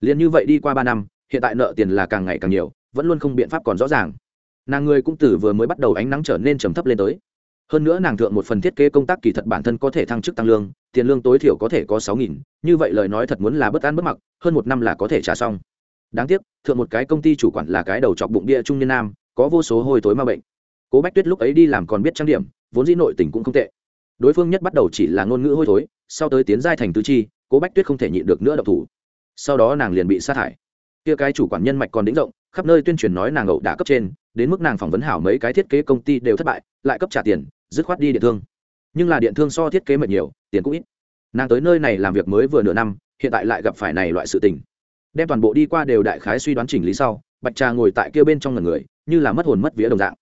Liền như vậy đi qua ba năm, hiện tại nợ tiền là càng ngày càng nhiều, vẫn luôn không biện pháp còn rõ ràng. Nàng người cũng từ vừa mới bắt đầu ánh nắng trở nên trầm thấp lên tới. Hơn nữa nàng thượng một phần thiết kế công tác kỳ thật bản thân có thể thăng chức tăng lương, tiền lương tối thiểu có thể có sáu nghìn, như vậy lời nói thật muốn là bất an bất mặc, hơn một năm là có thể trả xong. Đáng tiếc, thượng một cái công ty chủ quản là cái đầu chọc bụng địa trung niên nam có vô số hôi tối ma bệnh. Cố bách tuyết lúc ấy đi làm còn biết trang điểm, vốn dĩ nội tình cũng không tệ. Đối phương nhất bắt đầu chỉ là ngôn ngữ hôi thối, sau tới tiến giai thành tứ chi, cố bách tuyết không thể nhịn được nữa độc thủ. Sau đó nàng liền bị sát hại kia cái chủ quản nhân mạch còn đĩnh rộng, khắp nơi tuyên truyền nói nàng ẩu đã cấp trên, đến mức nàng phỏng vấn hảo mấy cái thiết kế công ty đều thất bại, lại cấp trả tiền, dứt khoát đi điện thương. Nhưng là điện thương so thiết kế mệt nhiều, tiền cũng ít. Nàng tới nơi này làm việc mới vừa nửa năm, hiện tại lại gặp phải này loại sự tình. Đem toàn bộ đi qua đều đại khái suy đoán chỉnh lý sau, bạch trà ngồi tại kia bên trong ngần người như là mất hồn mất vía đồng dạng.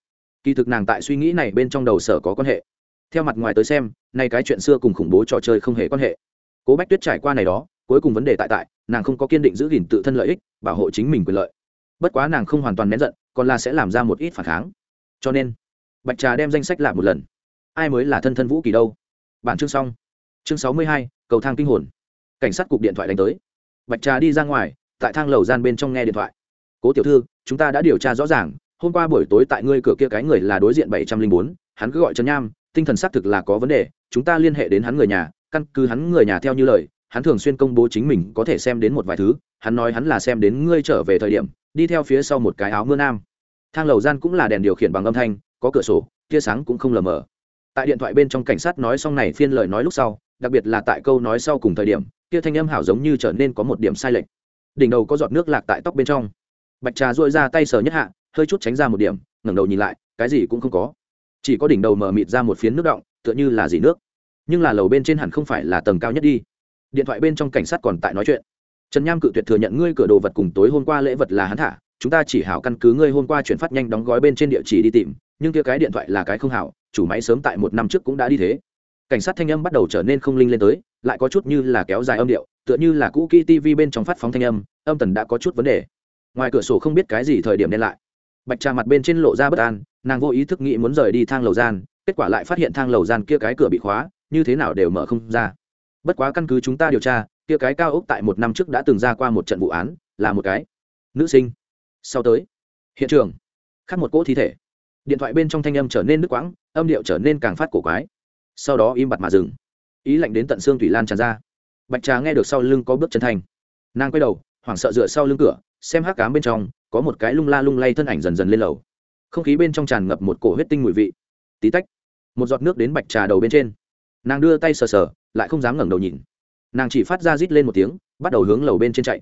Kỳ thực nàng tại suy nghĩ này bên trong đầu sở có quan hệ. Theo mặt ngoài tới xem, nay cái chuyện xưa cùng khủng bố trò chơi không hề quan hệ. Cố bách tuyết trải qua này đó, cuối cùng vấn đề tại tại, nàng không có kiên định giữ gìn tự thân lợi ích, bảo hộ chính mình quyền lợi. Bất quá nàng không hoàn toàn nén giận, còn là sẽ làm ra một ít phản kháng. Cho nên, bạch trà đem danh sách lại một lần. Ai mới là thân thân vũ kỳ đâu? Bản chương xong. Chương sáu mươi hai, cầu thang kinh hồn. Cảnh sát cục điện thoại đánh tới. Bạch trà đi ra ngoài, tại thang lầu gian bên trong nghe điện thoại. Cố tiểu thư, chúng ta đã điều tra rõ ràng hôm qua buổi tối tại ngươi cửa kia cái người là đối diện bảy trăm linh bốn, hắn cứ gọi trần nham, tinh thần xác thực là có vấn đề, chúng ta liên hệ đến hắn người nhà, căn cứ hắn người nhà theo như lời, hắn thường xuyên công bố chính mình có thể xem đến một vài thứ, hắn nói hắn là xem đến ngươi trở về thời điểm, đi theo phía sau một cái áo mưa nam. Thang lầu gian cũng là đèn điều khiển bằng âm thanh, có cửa sổ, tia sáng cũng không lờ mờ. Tại điện thoại bên trong cảnh sát nói xong này phiên lời nói lúc sau, đặc biệt là tại câu nói sau cùng thời điểm, kia thanh âm hảo giống như trở nên có một điểm sai lệch. Đỉnh đầu có giọt nước lạc tại tóc bên trong. Bạch trà dội ra tay sờ nhất hạ hơi chút tránh ra một điểm, ngẩng đầu nhìn lại, cái gì cũng không có. Chỉ có đỉnh đầu mờ mịt ra một phiến nước động, tựa như là gì nước. Nhưng là lầu bên trên hẳn không phải là tầng cao nhất đi. Điện thoại bên trong cảnh sát còn tại nói chuyện. Trần nham cự tuyệt thừa nhận ngươi cửa đồ vật cùng tối hôm qua lễ vật là hắn thả, chúng ta chỉ hảo căn cứ ngươi hôm qua chuyển phát nhanh đóng gói bên trên địa chỉ đi tìm, nhưng kia cái điện thoại là cái không hảo, chủ máy sớm tại một năm trước cũng đã đi thế. Cảnh sát thanh âm bắt đầu trở nên không linh lên tới, lại có chút như là kéo dài âm điệu, tựa như là cũ kỹ tv bên trong phát phóng thanh âm âm tần đã có chút vấn đề. Ngoài cửa sổ không biết cái gì thời điểm đen lại bạch trà mặt bên trên lộ ra bất an, nàng vô ý thức nghĩ muốn rời đi thang lầu gian, kết quả lại phát hiện thang lầu gian kia cái cửa bị khóa, như thế nào đều mở không ra. Bất quá căn cứ chúng ta điều tra, kia cái cao ốc tại một năm trước đã từng ra qua một trận vụ án, là một cái nữ sinh. Sau tới, hiện trường, khắc một cỗ thi thể. Điện thoại bên trong thanh âm trở nên nước quãng, âm điệu trở nên càng phát cổ quái. Sau đó im bặt mà dừng. Ý lạnh đến tận xương thủy lan tràn ra. Bạch trà nghe được sau lưng có bước chân thành. Nàng quay đầu, hoảng sợ dựa sau lưng cửa, xem hát cám bên trong có một cái lung la lung lay thân ảnh dần dần lên lầu. Không khí bên trong tràn ngập một cổ huyết tinh mùi vị. Tí tách, một giọt nước đến bạch trà đầu bên trên. Nàng đưa tay sờ sờ, lại không dám ngẩng đầu nhìn. Nàng chỉ phát ra rít lên một tiếng, bắt đầu hướng lầu bên trên chạy.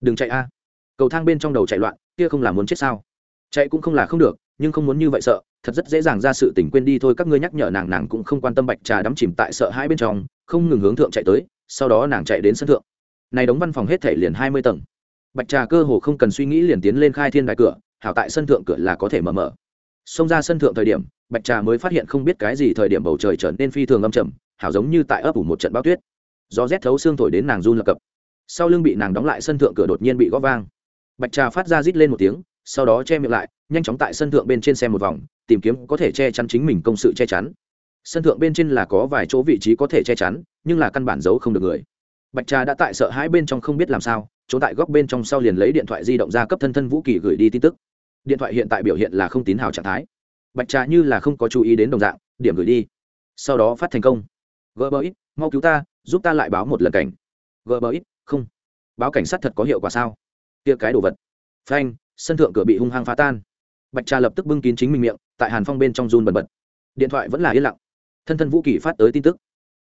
Đừng chạy a. Cầu thang bên trong đầu chạy loạn, kia không là muốn chết sao? Chạy cũng không là không được, nhưng không muốn như vậy sợ, thật rất dễ dàng ra sự tỉnh quên đi thôi, các ngươi nhắc nhở nàng nàng cũng không quan tâm bạch trà đắm chìm tại sợ hai bên trong, không ngừng hướng thượng chạy tới, sau đó nàng chạy đến sân thượng. Này đóng văn phòng hết thể liền hai mươi tầng bạch trà cơ hồ không cần suy nghĩ liền tiến lên khai thiên đại cửa, hảo tại sân thượng cửa là có thể mở mở. Xông ra sân thượng thời điểm, bạch trà mới phát hiện không biết cái gì thời điểm bầu trời trở nên phi thường âm trầm, hảo giống như tại ấp ủ một trận bao tuyết. Gió rét thấu xương thổi đến nàng run lập cập. Sau lưng bị nàng đóng lại sân thượng cửa đột nhiên bị gõ vang. Bạch trà phát ra rít lên một tiếng, sau đó che miệng lại, nhanh chóng tại sân thượng bên trên xem một vòng, tìm kiếm có thể che chắn chính mình công sự che chắn. Sân thượng bên trên là có vài chỗ vị trí có thể che chắn, nhưng là căn bản giấu không được người. Bạch trà đã tại sợ hãi bên trong không biết làm sao chỗ tại góc bên trong sau liền lấy điện thoại di động ra cấp thân thân vũ kỳ gửi đi tin tức. Điện thoại hiện tại biểu hiện là không tín hào trạng thái. Bạch trà như là không có chú ý đến đồng dạng, điểm gửi đi. Sau đó phát thành công. Gỡ bờ ít mau cứu ta, giúp ta lại báo một lần cảnh. Gỡ bờ ít không. Báo cảnh sát thật có hiệu quả sao? Tia cái đồ vật. Phanh, sân thượng cửa bị hung hăng phá tan. Bạch trà lập tức bưng kín chính mình miệng, tại hàn phong bên trong run bần bật. Điện thoại vẫn là yên lặng. Thân thân vũ kỳ phát tới tin tức.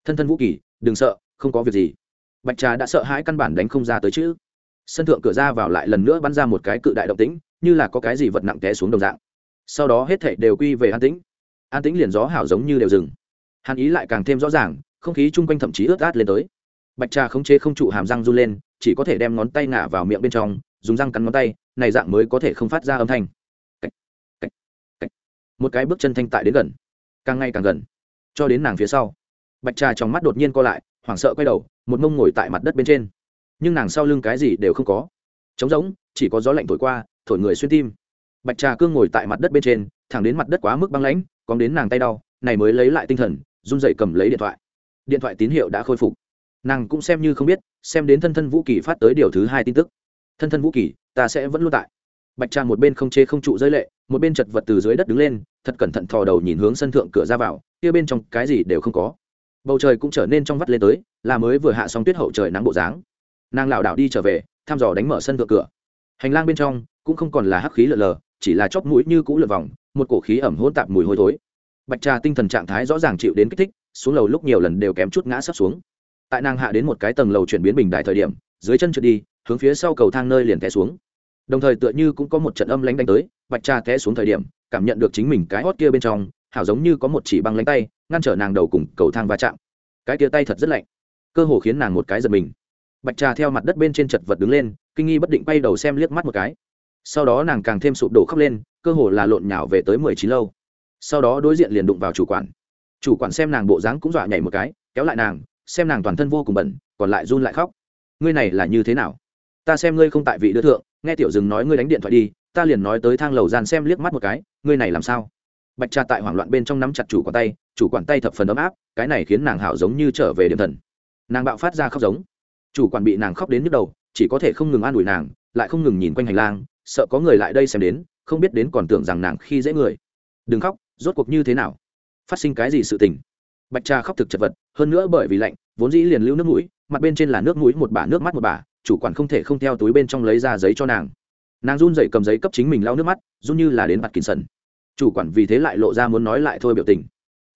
Thân thân vũ kỳ, đừng sợ, không có việc gì. Bạch trà đã sợ hãi căn bản đánh không ra tới chữ sân thượng cửa ra vào lại lần nữa bắn ra một cái cự đại động tĩnh như là có cái gì vật nặng té xuống đồng dạng. Sau đó hết thảy đều quy về an tĩnh. An tĩnh liền gió hảo giống như đều dừng. Hàn ý lại càng thêm rõ ràng không khí chung quanh thậm chí ướt át lên tới. Bạch trà khống chế không trụ hàm răng run lên chỉ có thể đem ngón tay ngả vào miệng bên trong dùng răng cắn ngón tay này dạng mới có thể không phát ra âm thanh. Cách, cách, cách. một cái bước chân thanh tại đến gần càng ngày càng gần cho đến nàng phía sau. Bạch trà trong mắt đột nhiên co lại hoảng sợ quay đầu một mông ngồi tại mặt đất bên trên nhưng nàng sau lưng cái gì đều không có. Trống rỗng, chỉ có gió lạnh thổi qua, thổi người xuyên tim. Bạch trà cương ngồi tại mặt đất bên trên, thẳng đến mặt đất quá mức băng lãnh còn đến nàng tay đau, này mới lấy lại tinh thần, run dậy cầm lấy điện thoại. Điện thoại tín hiệu đã khôi phục. Nàng cũng xem như không biết, xem đến thân thân vũ kỳ phát tới điều thứ hai tin tức. Thân thân vũ kỳ, ta sẽ vẫn luôn tại. Bạch trà một bên không chế không trụ giới lệ, một bên chật vật từ dưới đất đứng lên, thật cẩn thận thò đầu nhìn hướng sân thượng cửa ra vào, kia bên trong cái gì đều không có. Bầu trời cũng trở nên trong vắt lên tới, là mới vừa hạ xong tuyết hậu trời nắng bộ dáng nàng lảo đảo đi trở về, thăm dò đánh mở sân vượt cửa. Hành lang bên trong cũng không còn là hắc khí lờ lờ, chỉ là chóp mũi như cũ lượt vòng, một cổ khí ẩm hỗn tạp mùi hôi thối. Bạch trà tinh thần trạng thái rõ ràng chịu đến kích thích, xuống lầu lúc nhiều lần đều kém chút ngã sắp xuống. Tại nàng hạ đến một cái tầng lầu chuyển biến bình đại thời điểm, dưới chân trượt đi, hướng phía sau cầu thang nơi liền té xuống. Đồng thời tựa như cũng có một trận âm lánh đánh tới, bạch trà té xuống thời điểm, cảm nhận được chính mình cái hót kia bên trong, hảo giống như có một chỉ băng lánh tay, ngăn trở nàng đầu cùng cầu thang va chạm. Cái tia tay thật rất lạnh. Cơ hồ khiến nàng một cái giật mình bạch trà theo mặt đất bên trên chật vật đứng lên, kinh nghi bất định bay đầu xem liếc mắt một cái. Sau đó nàng càng thêm sụp đổ khóc lên, cơ hồ là lộn nhào về tới mười chín lâu. Sau đó đối diện liền đụng vào chủ quản. Chủ quản xem nàng bộ dáng cũng dọa nhảy một cái, kéo lại nàng, xem nàng toàn thân vô cùng bẩn, còn lại run lại khóc. Ngươi này là như thế nào? Ta xem ngươi không tại vị đưa thượng, nghe tiểu dừng nói ngươi đánh điện thoại đi, ta liền nói tới thang lầu gian xem liếc mắt một cái, ngươi này làm sao? Bạch trà tại hoảng loạn bên trong nắm chặt chủ quản tay, chủ quản tay thập phần ấm áp, cái này khiến nàng hảo giống như trở về điểm thần. Nàng bạo phát ra khóc giống chủ quản bị nàng khóc đến nhức đầu, chỉ có thể không ngừng an ủi nàng, lại không ngừng nhìn quanh hành lang, sợ có người lại đây xem đến, không biết đến còn tưởng rằng nàng khi dễ người. Đừng khóc, rốt cuộc như thế nào? Phát sinh cái gì sự tình? Bạch trà khóc thực chật vật, hơn nữa bởi vì lạnh, vốn dĩ liền lưu nước mũi, mặt bên trên là nước mũi, một bả nước mắt một bả chủ quản không thể không theo túi bên trong lấy ra giấy cho nàng. Nàng run dậy cầm giấy cấp chính mình lau nước mắt, run như là đến mặt kín sần. Chủ quản vì thế lại lộ ra muốn nói lại thôi biểu tình.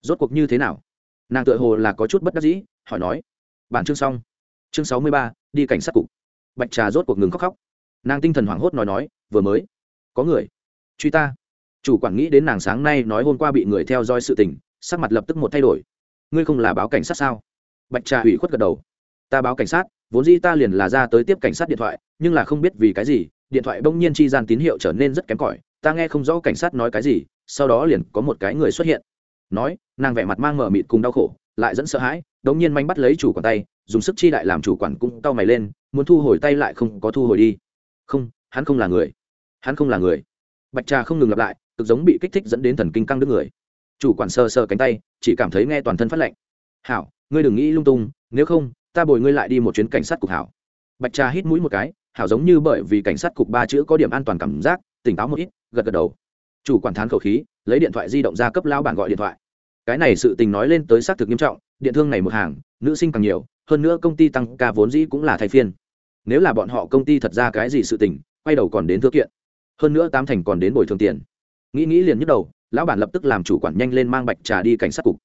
Rốt cuộc như thế nào? Nàng tự hồ là có chút bất đắc dĩ, hỏi nói. Bản chương xong chương sáu mươi ba, đi cảnh sát cục. Bạch trà rốt cuộc ngừng khóc khóc. Nàng tinh thần hoảng hốt nói nói, vừa mới, có người. Truy ta. Chủ quản nghĩ đến nàng sáng nay nói hôm qua bị người theo dõi sự tình, sắc mặt lập tức một thay đổi. Ngươi không là báo cảnh sát sao? Bạch trà ủy khuất gật đầu. Ta báo cảnh sát, vốn dĩ ta liền là ra tới tiếp cảnh sát điện thoại, nhưng là không biết vì cái gì, điện thoại bỗng nhiên chi gian tín hiệu trở nên rất kém cỏi, ta nghe không rõ cảnh sát nói cái gì, sau đó liền có một cái người xuất hiện. Nói, nàng vẻ mặt mang mở mịt cùng đau khổ, lại dẫn sợ hãi đống nhiên manh bắt lấy chủ quản tay, dùng sức chi đại làm chủ quản cũng cau mày lên, muốn thu hồi tay lại không có thu hồi đi. Không, hắn không là người. Hắn không là người. Bạch trà không ngừng lặp lại, cực giống bị kích thích dẫn đến thần kinh căng đứt người. Chủ quản sờ sờ cánh tay, chỉ cảm thấy nghe toàn thân phát lạnh. Hảo, ngươi đừng nghĩ lung tung, nếu không, ta bồi ngươi lại đi một chuyến cảnh sát cục hảo. Bạch trà hít mũi một cái, hảo giống như bởi vì cảnh sát cục ba chữ có điểm an toàn cảm giác, tỉnh táo một ít, gật gật đầu. Chủ quản thán khẩu khí, lấy điện thoại di động ra cấp lao bản gọi điện thoại cái này sự tình nói lên tới xác thực nghiêm trọng, điện thương này một hàng, nữ sinh càng nhiều, hơn nữa công ty tăng ca vốn dĩ cũng là thay phiên. Nếu là bọn họ công ty thật ra cái gì sự tình, quay đầu còn đến thư kiện. Hơn nữa tám thành còn đến bồi thường tiền. Nghĩ nghĩ liền nhức đầu, lão bản lập tức làm chủ quản nhanh lên mang bạch trà đi cảnh sát cục.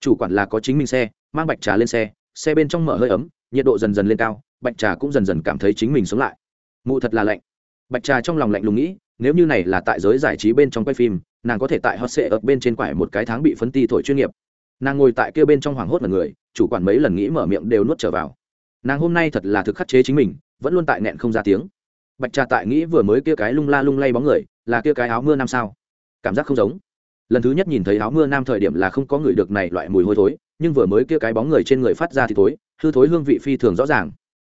Chủ quản là có chính mình xe, mang bạch trà lên xe xe bên trong mở hơi ấm, nhiệt độ dần dần lên cao, bạch trà cũng dần dần cảm thấy chính mình sống lại. Mụ thật là lạnh. Bạch trà trong lòng lạnh lùng nghĩ, nếu như này là tại giới giải trí bên trong quay phim nàng có thể tại hot sệ ở bên trên quải một cái tháng bị phấn ti thổi chuyên nghiệp. Nàng ngồi tại kia bên trong hoảng hốt là người, chủ quản mấy lần nghĩ mở miệng đều nuốt trở vào. Nàng hôm nay thật là thực khắc chế chính mình, vẫn luôn tại nghẹn không ra tiếng. Bạch trà tại nghĩ vừa mới kia cái lung la lung lay bóng người, là kia cái áo mưa nam sao? Cảm giác không giống. Lần thứ nhất nhìn thấy áo mưa nam thời điểm là không có người được này loại mùi hôi thối, nhưng vừa mới kia cái bóng người trên người phát ra thì thối, hư thối hương vị phi thường rõ ràng.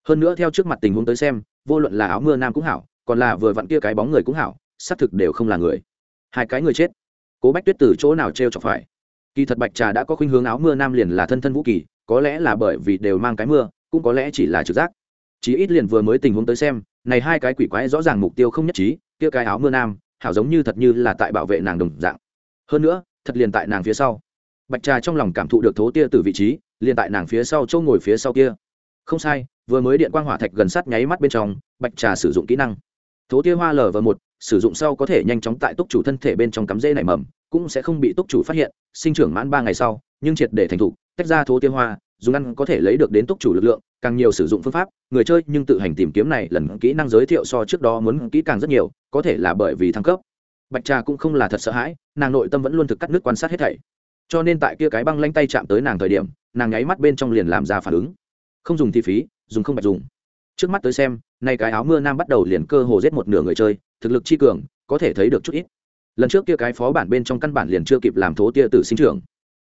Hơn nữa theo trước mặt tình huống tới xem, vô luận là áo mưa nam cũng hảo, còn là vừa vặn kia cái bóng người cũng hảo, xác thực đều không là người hai cái người chết. Cố bách tuyết từ chỗ nào t r e o chọc phải? Kỳ thật bạch trà đã có khuynh hướng áo mưa nam liền là thân thân vũ kỳ, có lẽ là bởi vì đều mang cái mưa, cũng có lẽ chỉ là trực giác. Chí ít liền vừa mới tình huống tới xem, này hai cái quỷ quái rõ ràng mục tiêu không nhất trí, kia cái áo mưa nam, hảo giống như thật như là tại bảo vệ nàng đồng dạng. Hơn nữa, thật liền tại nàng phía sau. Bạch trà trong lòng cảm thụ được thố tia từ vị trí, liền tại nàng phía sau châu ngồi phía sau kia. Không sai, vừa mới điện quang hỏa thạch gần sát nháy mắt bên trong, bạch trà sử dụng kỹ năng. Thố tia hoa lv một sử dụng sau có thể nhanh chóng tại túc chủ thân thể bên trong cắm rễ nảy mầm, cũng sẽ không bị túc chủ phát hiện, sinh trưởng mãn ba ngày sau, nhưng triệt để thành thục, tách ra thố tiêu hoa, dùng ăn có thể lấy được đến túc chủ lực lượng, càng nhiều sử dụng phương pháp, người chơi nhưng tự hành tìm kiếm này lần kỹ năng giới thiệu so trước đó muốn kỹ càng rất nhiều, có thể là bởi vì thăng cấp. Bạch trà cũng không là thật sợ hãi, nàng nội tâm vẫn luôn thực cắt nước quan sát hết thảy. Cho nên tại kia cái băng lanh tay chạm tới nàng thời điểm, nàng nháy mắt bên trong liền làm ra phản ứng. Không dùng thì phí, dùng không bạch dùng. Trước mắt tới xem, nay cái áo mưa nam bắt đầu liền cơ hồ giết một nửa người chơi thực lực chi cường, có thể thấy được chút ít. Lần trước kia cái phó bản bên trong căn bản liền chưa kịp làm thố tia tử sinh trưởng.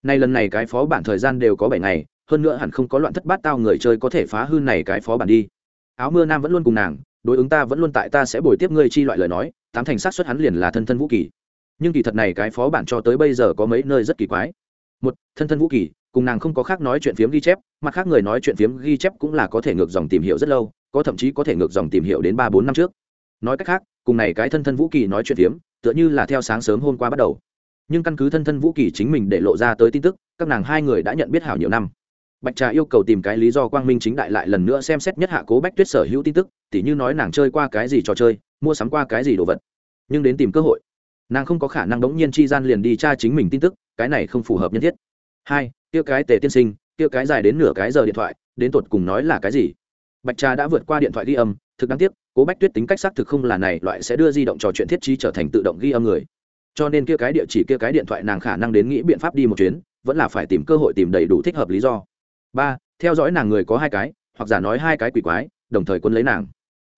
Nay lần này cái phó bản thời gian đều có bảy ngày, hơn nữa hẳn không có loạn thất bát tao người chơi có thể phá hư này cái phó bản đi. Áo mưa nam vẫn luôn cùng nàng, đối ứng ta vẫn luôn tại ta sẽ bồi tiếp ngươi chi loại lời nói, tám thành sát xuất hắn liền là thân thân vũ kỳ. Nhưng kỳ thật này cái phó bản cho tới bây giờ có mấy nơi rất kỳ quái. Một, thân thân vũ kỳ, cùng nàng không có khác nói chuyện phiếm ghi chép, mặt khác người nói chuyện phiếm ghi chép cũng là có thể ngược dòng tìm hiểu rất lâu, có thậm chí có thể ngược dòng tìm hiểu đến ba bốn năm trước. Nói cách khác cùng này cái thân thân vũ kỳ nói chuyện phiếm, tựa như là theo sáng sớm hôm qua bắt đầu. Nhưng căn cứ thân thân vũ kỳ chính mình để lộ ra tới tin tức, các nàng hai người đã nhận biết hảo nhiều năm. Bạch trà yêu cầu tìm cái lý do quang minh chính đại lại lần nữa xem xét nhất hạ cố bách tuyết sở hữu tin tức, tỉ như nói nàng chơi qua cái gì trò chơi, mua sắm qua cái gì đồ vật. Nhưng đến tìm cơ hội, nàng không có khả năng đống nhiên chi gian liền đi tra chính mình tin tức, cái này không phù hợp nhân thiết. Hai tiêu cái tề tiên sinh tiêu cái dài đến nửa cái giờ điện thoại, đến tột cùng nói là cái gì? Bạch trà đã vượt qua điện thoại ghi âm, thực đáng tiếc, cố bách tuyết tính cách xác thực không là này, loại sẽ đưa di động trò chuyện thiết trí trở thành tự động ghi âm người. Cho nên kia cái địa chỉ, kia cái điện thoại nàng khả năng đến nghĩ biện pháp đi một chuyến, vẫn là phải tìm cơ hội tìm đầy đủ thích hợp lý do. Ba, theo dõi nàng người có hai cái, hoặc giả nói hai cái quỷ quái, đồng thời quân lấy nàng.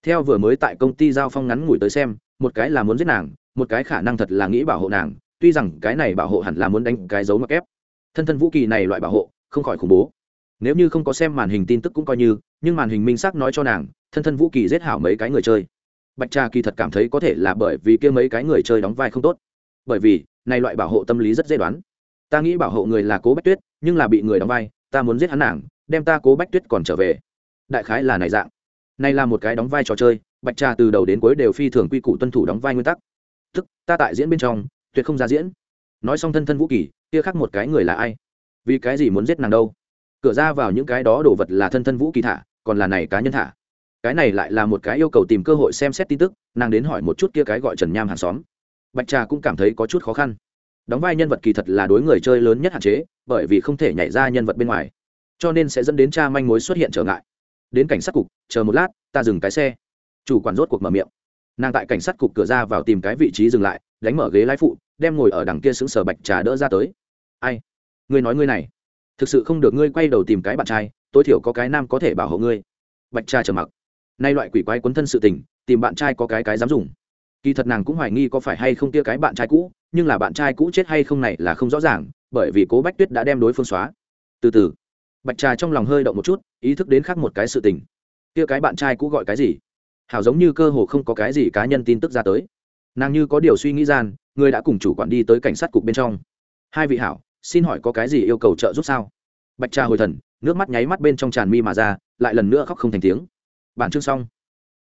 Theo vừa mới tại công ty giao phong ngắn ngủi tới xem, một cái là muốn giết nàng, một cái khả năng thật là nghĩ bảo hộ nàng, tuy rằng cái này bảo hộ hẳn là muốn đánh cái dấu mặc ép. Thân thân vũ kỳ này loại bảo hộ, không khỏi khủng bố nếu như không có xem màn hình tin tức cũng coi như, nhưng màn hình minh xác nói cho nàng, thân thân vũ kỳ giết hảo mấy cái người chơi. Bạch trà kỳ thật cảm thấy có thể là bởi vì kia mấy cái người chơi đóng vai không tốt. Bởi vì, này loại bảo hộ tâm lý rất dễ đoán. Ta nghĩ bảo hộ người là cố bách tuyết, nhưng là bị người đóng vai, ta muốn giết hắn nàng, đem ta cố bách tuyết còn trở về. Đại khái là này dạng. Này là một cái đóng vai trò chơi, bạch trà từ đầu đến cuối đều phi thường quy củ tuân thủ đóng vai nguyên tắc. Tức, ta tại diễn bên trong, tuyệt không ra diễn. Nói xong thân thân vũ kỳ, kia khác một cái người là ai? Vì cái gì muốn giết nàng đâu? Cửa ra vào những cái đó đồ vật là thân thân vũ kỳ thả, còn là này cá nhân thả. Cái này lại là một cái yêu cầu tìm cơ hội xem xét tin tức, nàng đến hỏi một chút kia cái gọi trần nham hàng xóm. Bạch trà cũng cảm thấy có chút khó khăn. Đóng vai nhân vật kỳ thật là đối người chơi lớn nhất hạn chế, bởi vì không thể nhảy ra nhân vật bên ngoài, cho nên sẽ dẫn đến cha manh mối xuất hiện trở ngại. Đến cảnh sát cục, chờ một lát, ta dừng cái xe. Chủ quản rốt cuộc mở miệng. Nàng tại cảnh sát cục cửa ra vào tìm cái vị trí dừng lại, đánh mở ghế lái phụ, đem ngồi ở đằng kia xứng sở bạch trà đỡ ra tới. Ai? Ngươi nói ngươi này thực sự không được ngươi quay đầu tìm cái bạn trai, tối thiểu có cái nam có thể bảo hộ ngươi. Bạch Tra trở mặc. Nay loại quỷ quái quấn thân sự tình, tìm bạn trai có cái cái dám dùng. Kỳ thật nàng cũng hoài nghi có phải hay không kia cái bạn trai cũ, nhưng là bạn trai cũ chết hay không này là không rõ ràng, bởi vì cố bách tuyết đã đem đối phương xóa. Từ từ. Bạch trà trong lòng hơi động một chút, ý thức đến khác một cái sự tình. Kia cái bạn trai cũ gọi cái gì? Hảo giống như cơ hồ không có cái gì cá nhân tin tức ra tới. Nàng như có điều suy nghĩ gian, người đã cùng chủ quản đi tới cảnh sát cục bên trong. Hai vị hảo xin hỏi có cái gì yêu cầu trợ giúp sao? Bạch trà hồi thần, nước mắt nháy mắt bên trong tràn mi mà ra, lại lần nữa khóc không thành tiếng. Bản chương xong.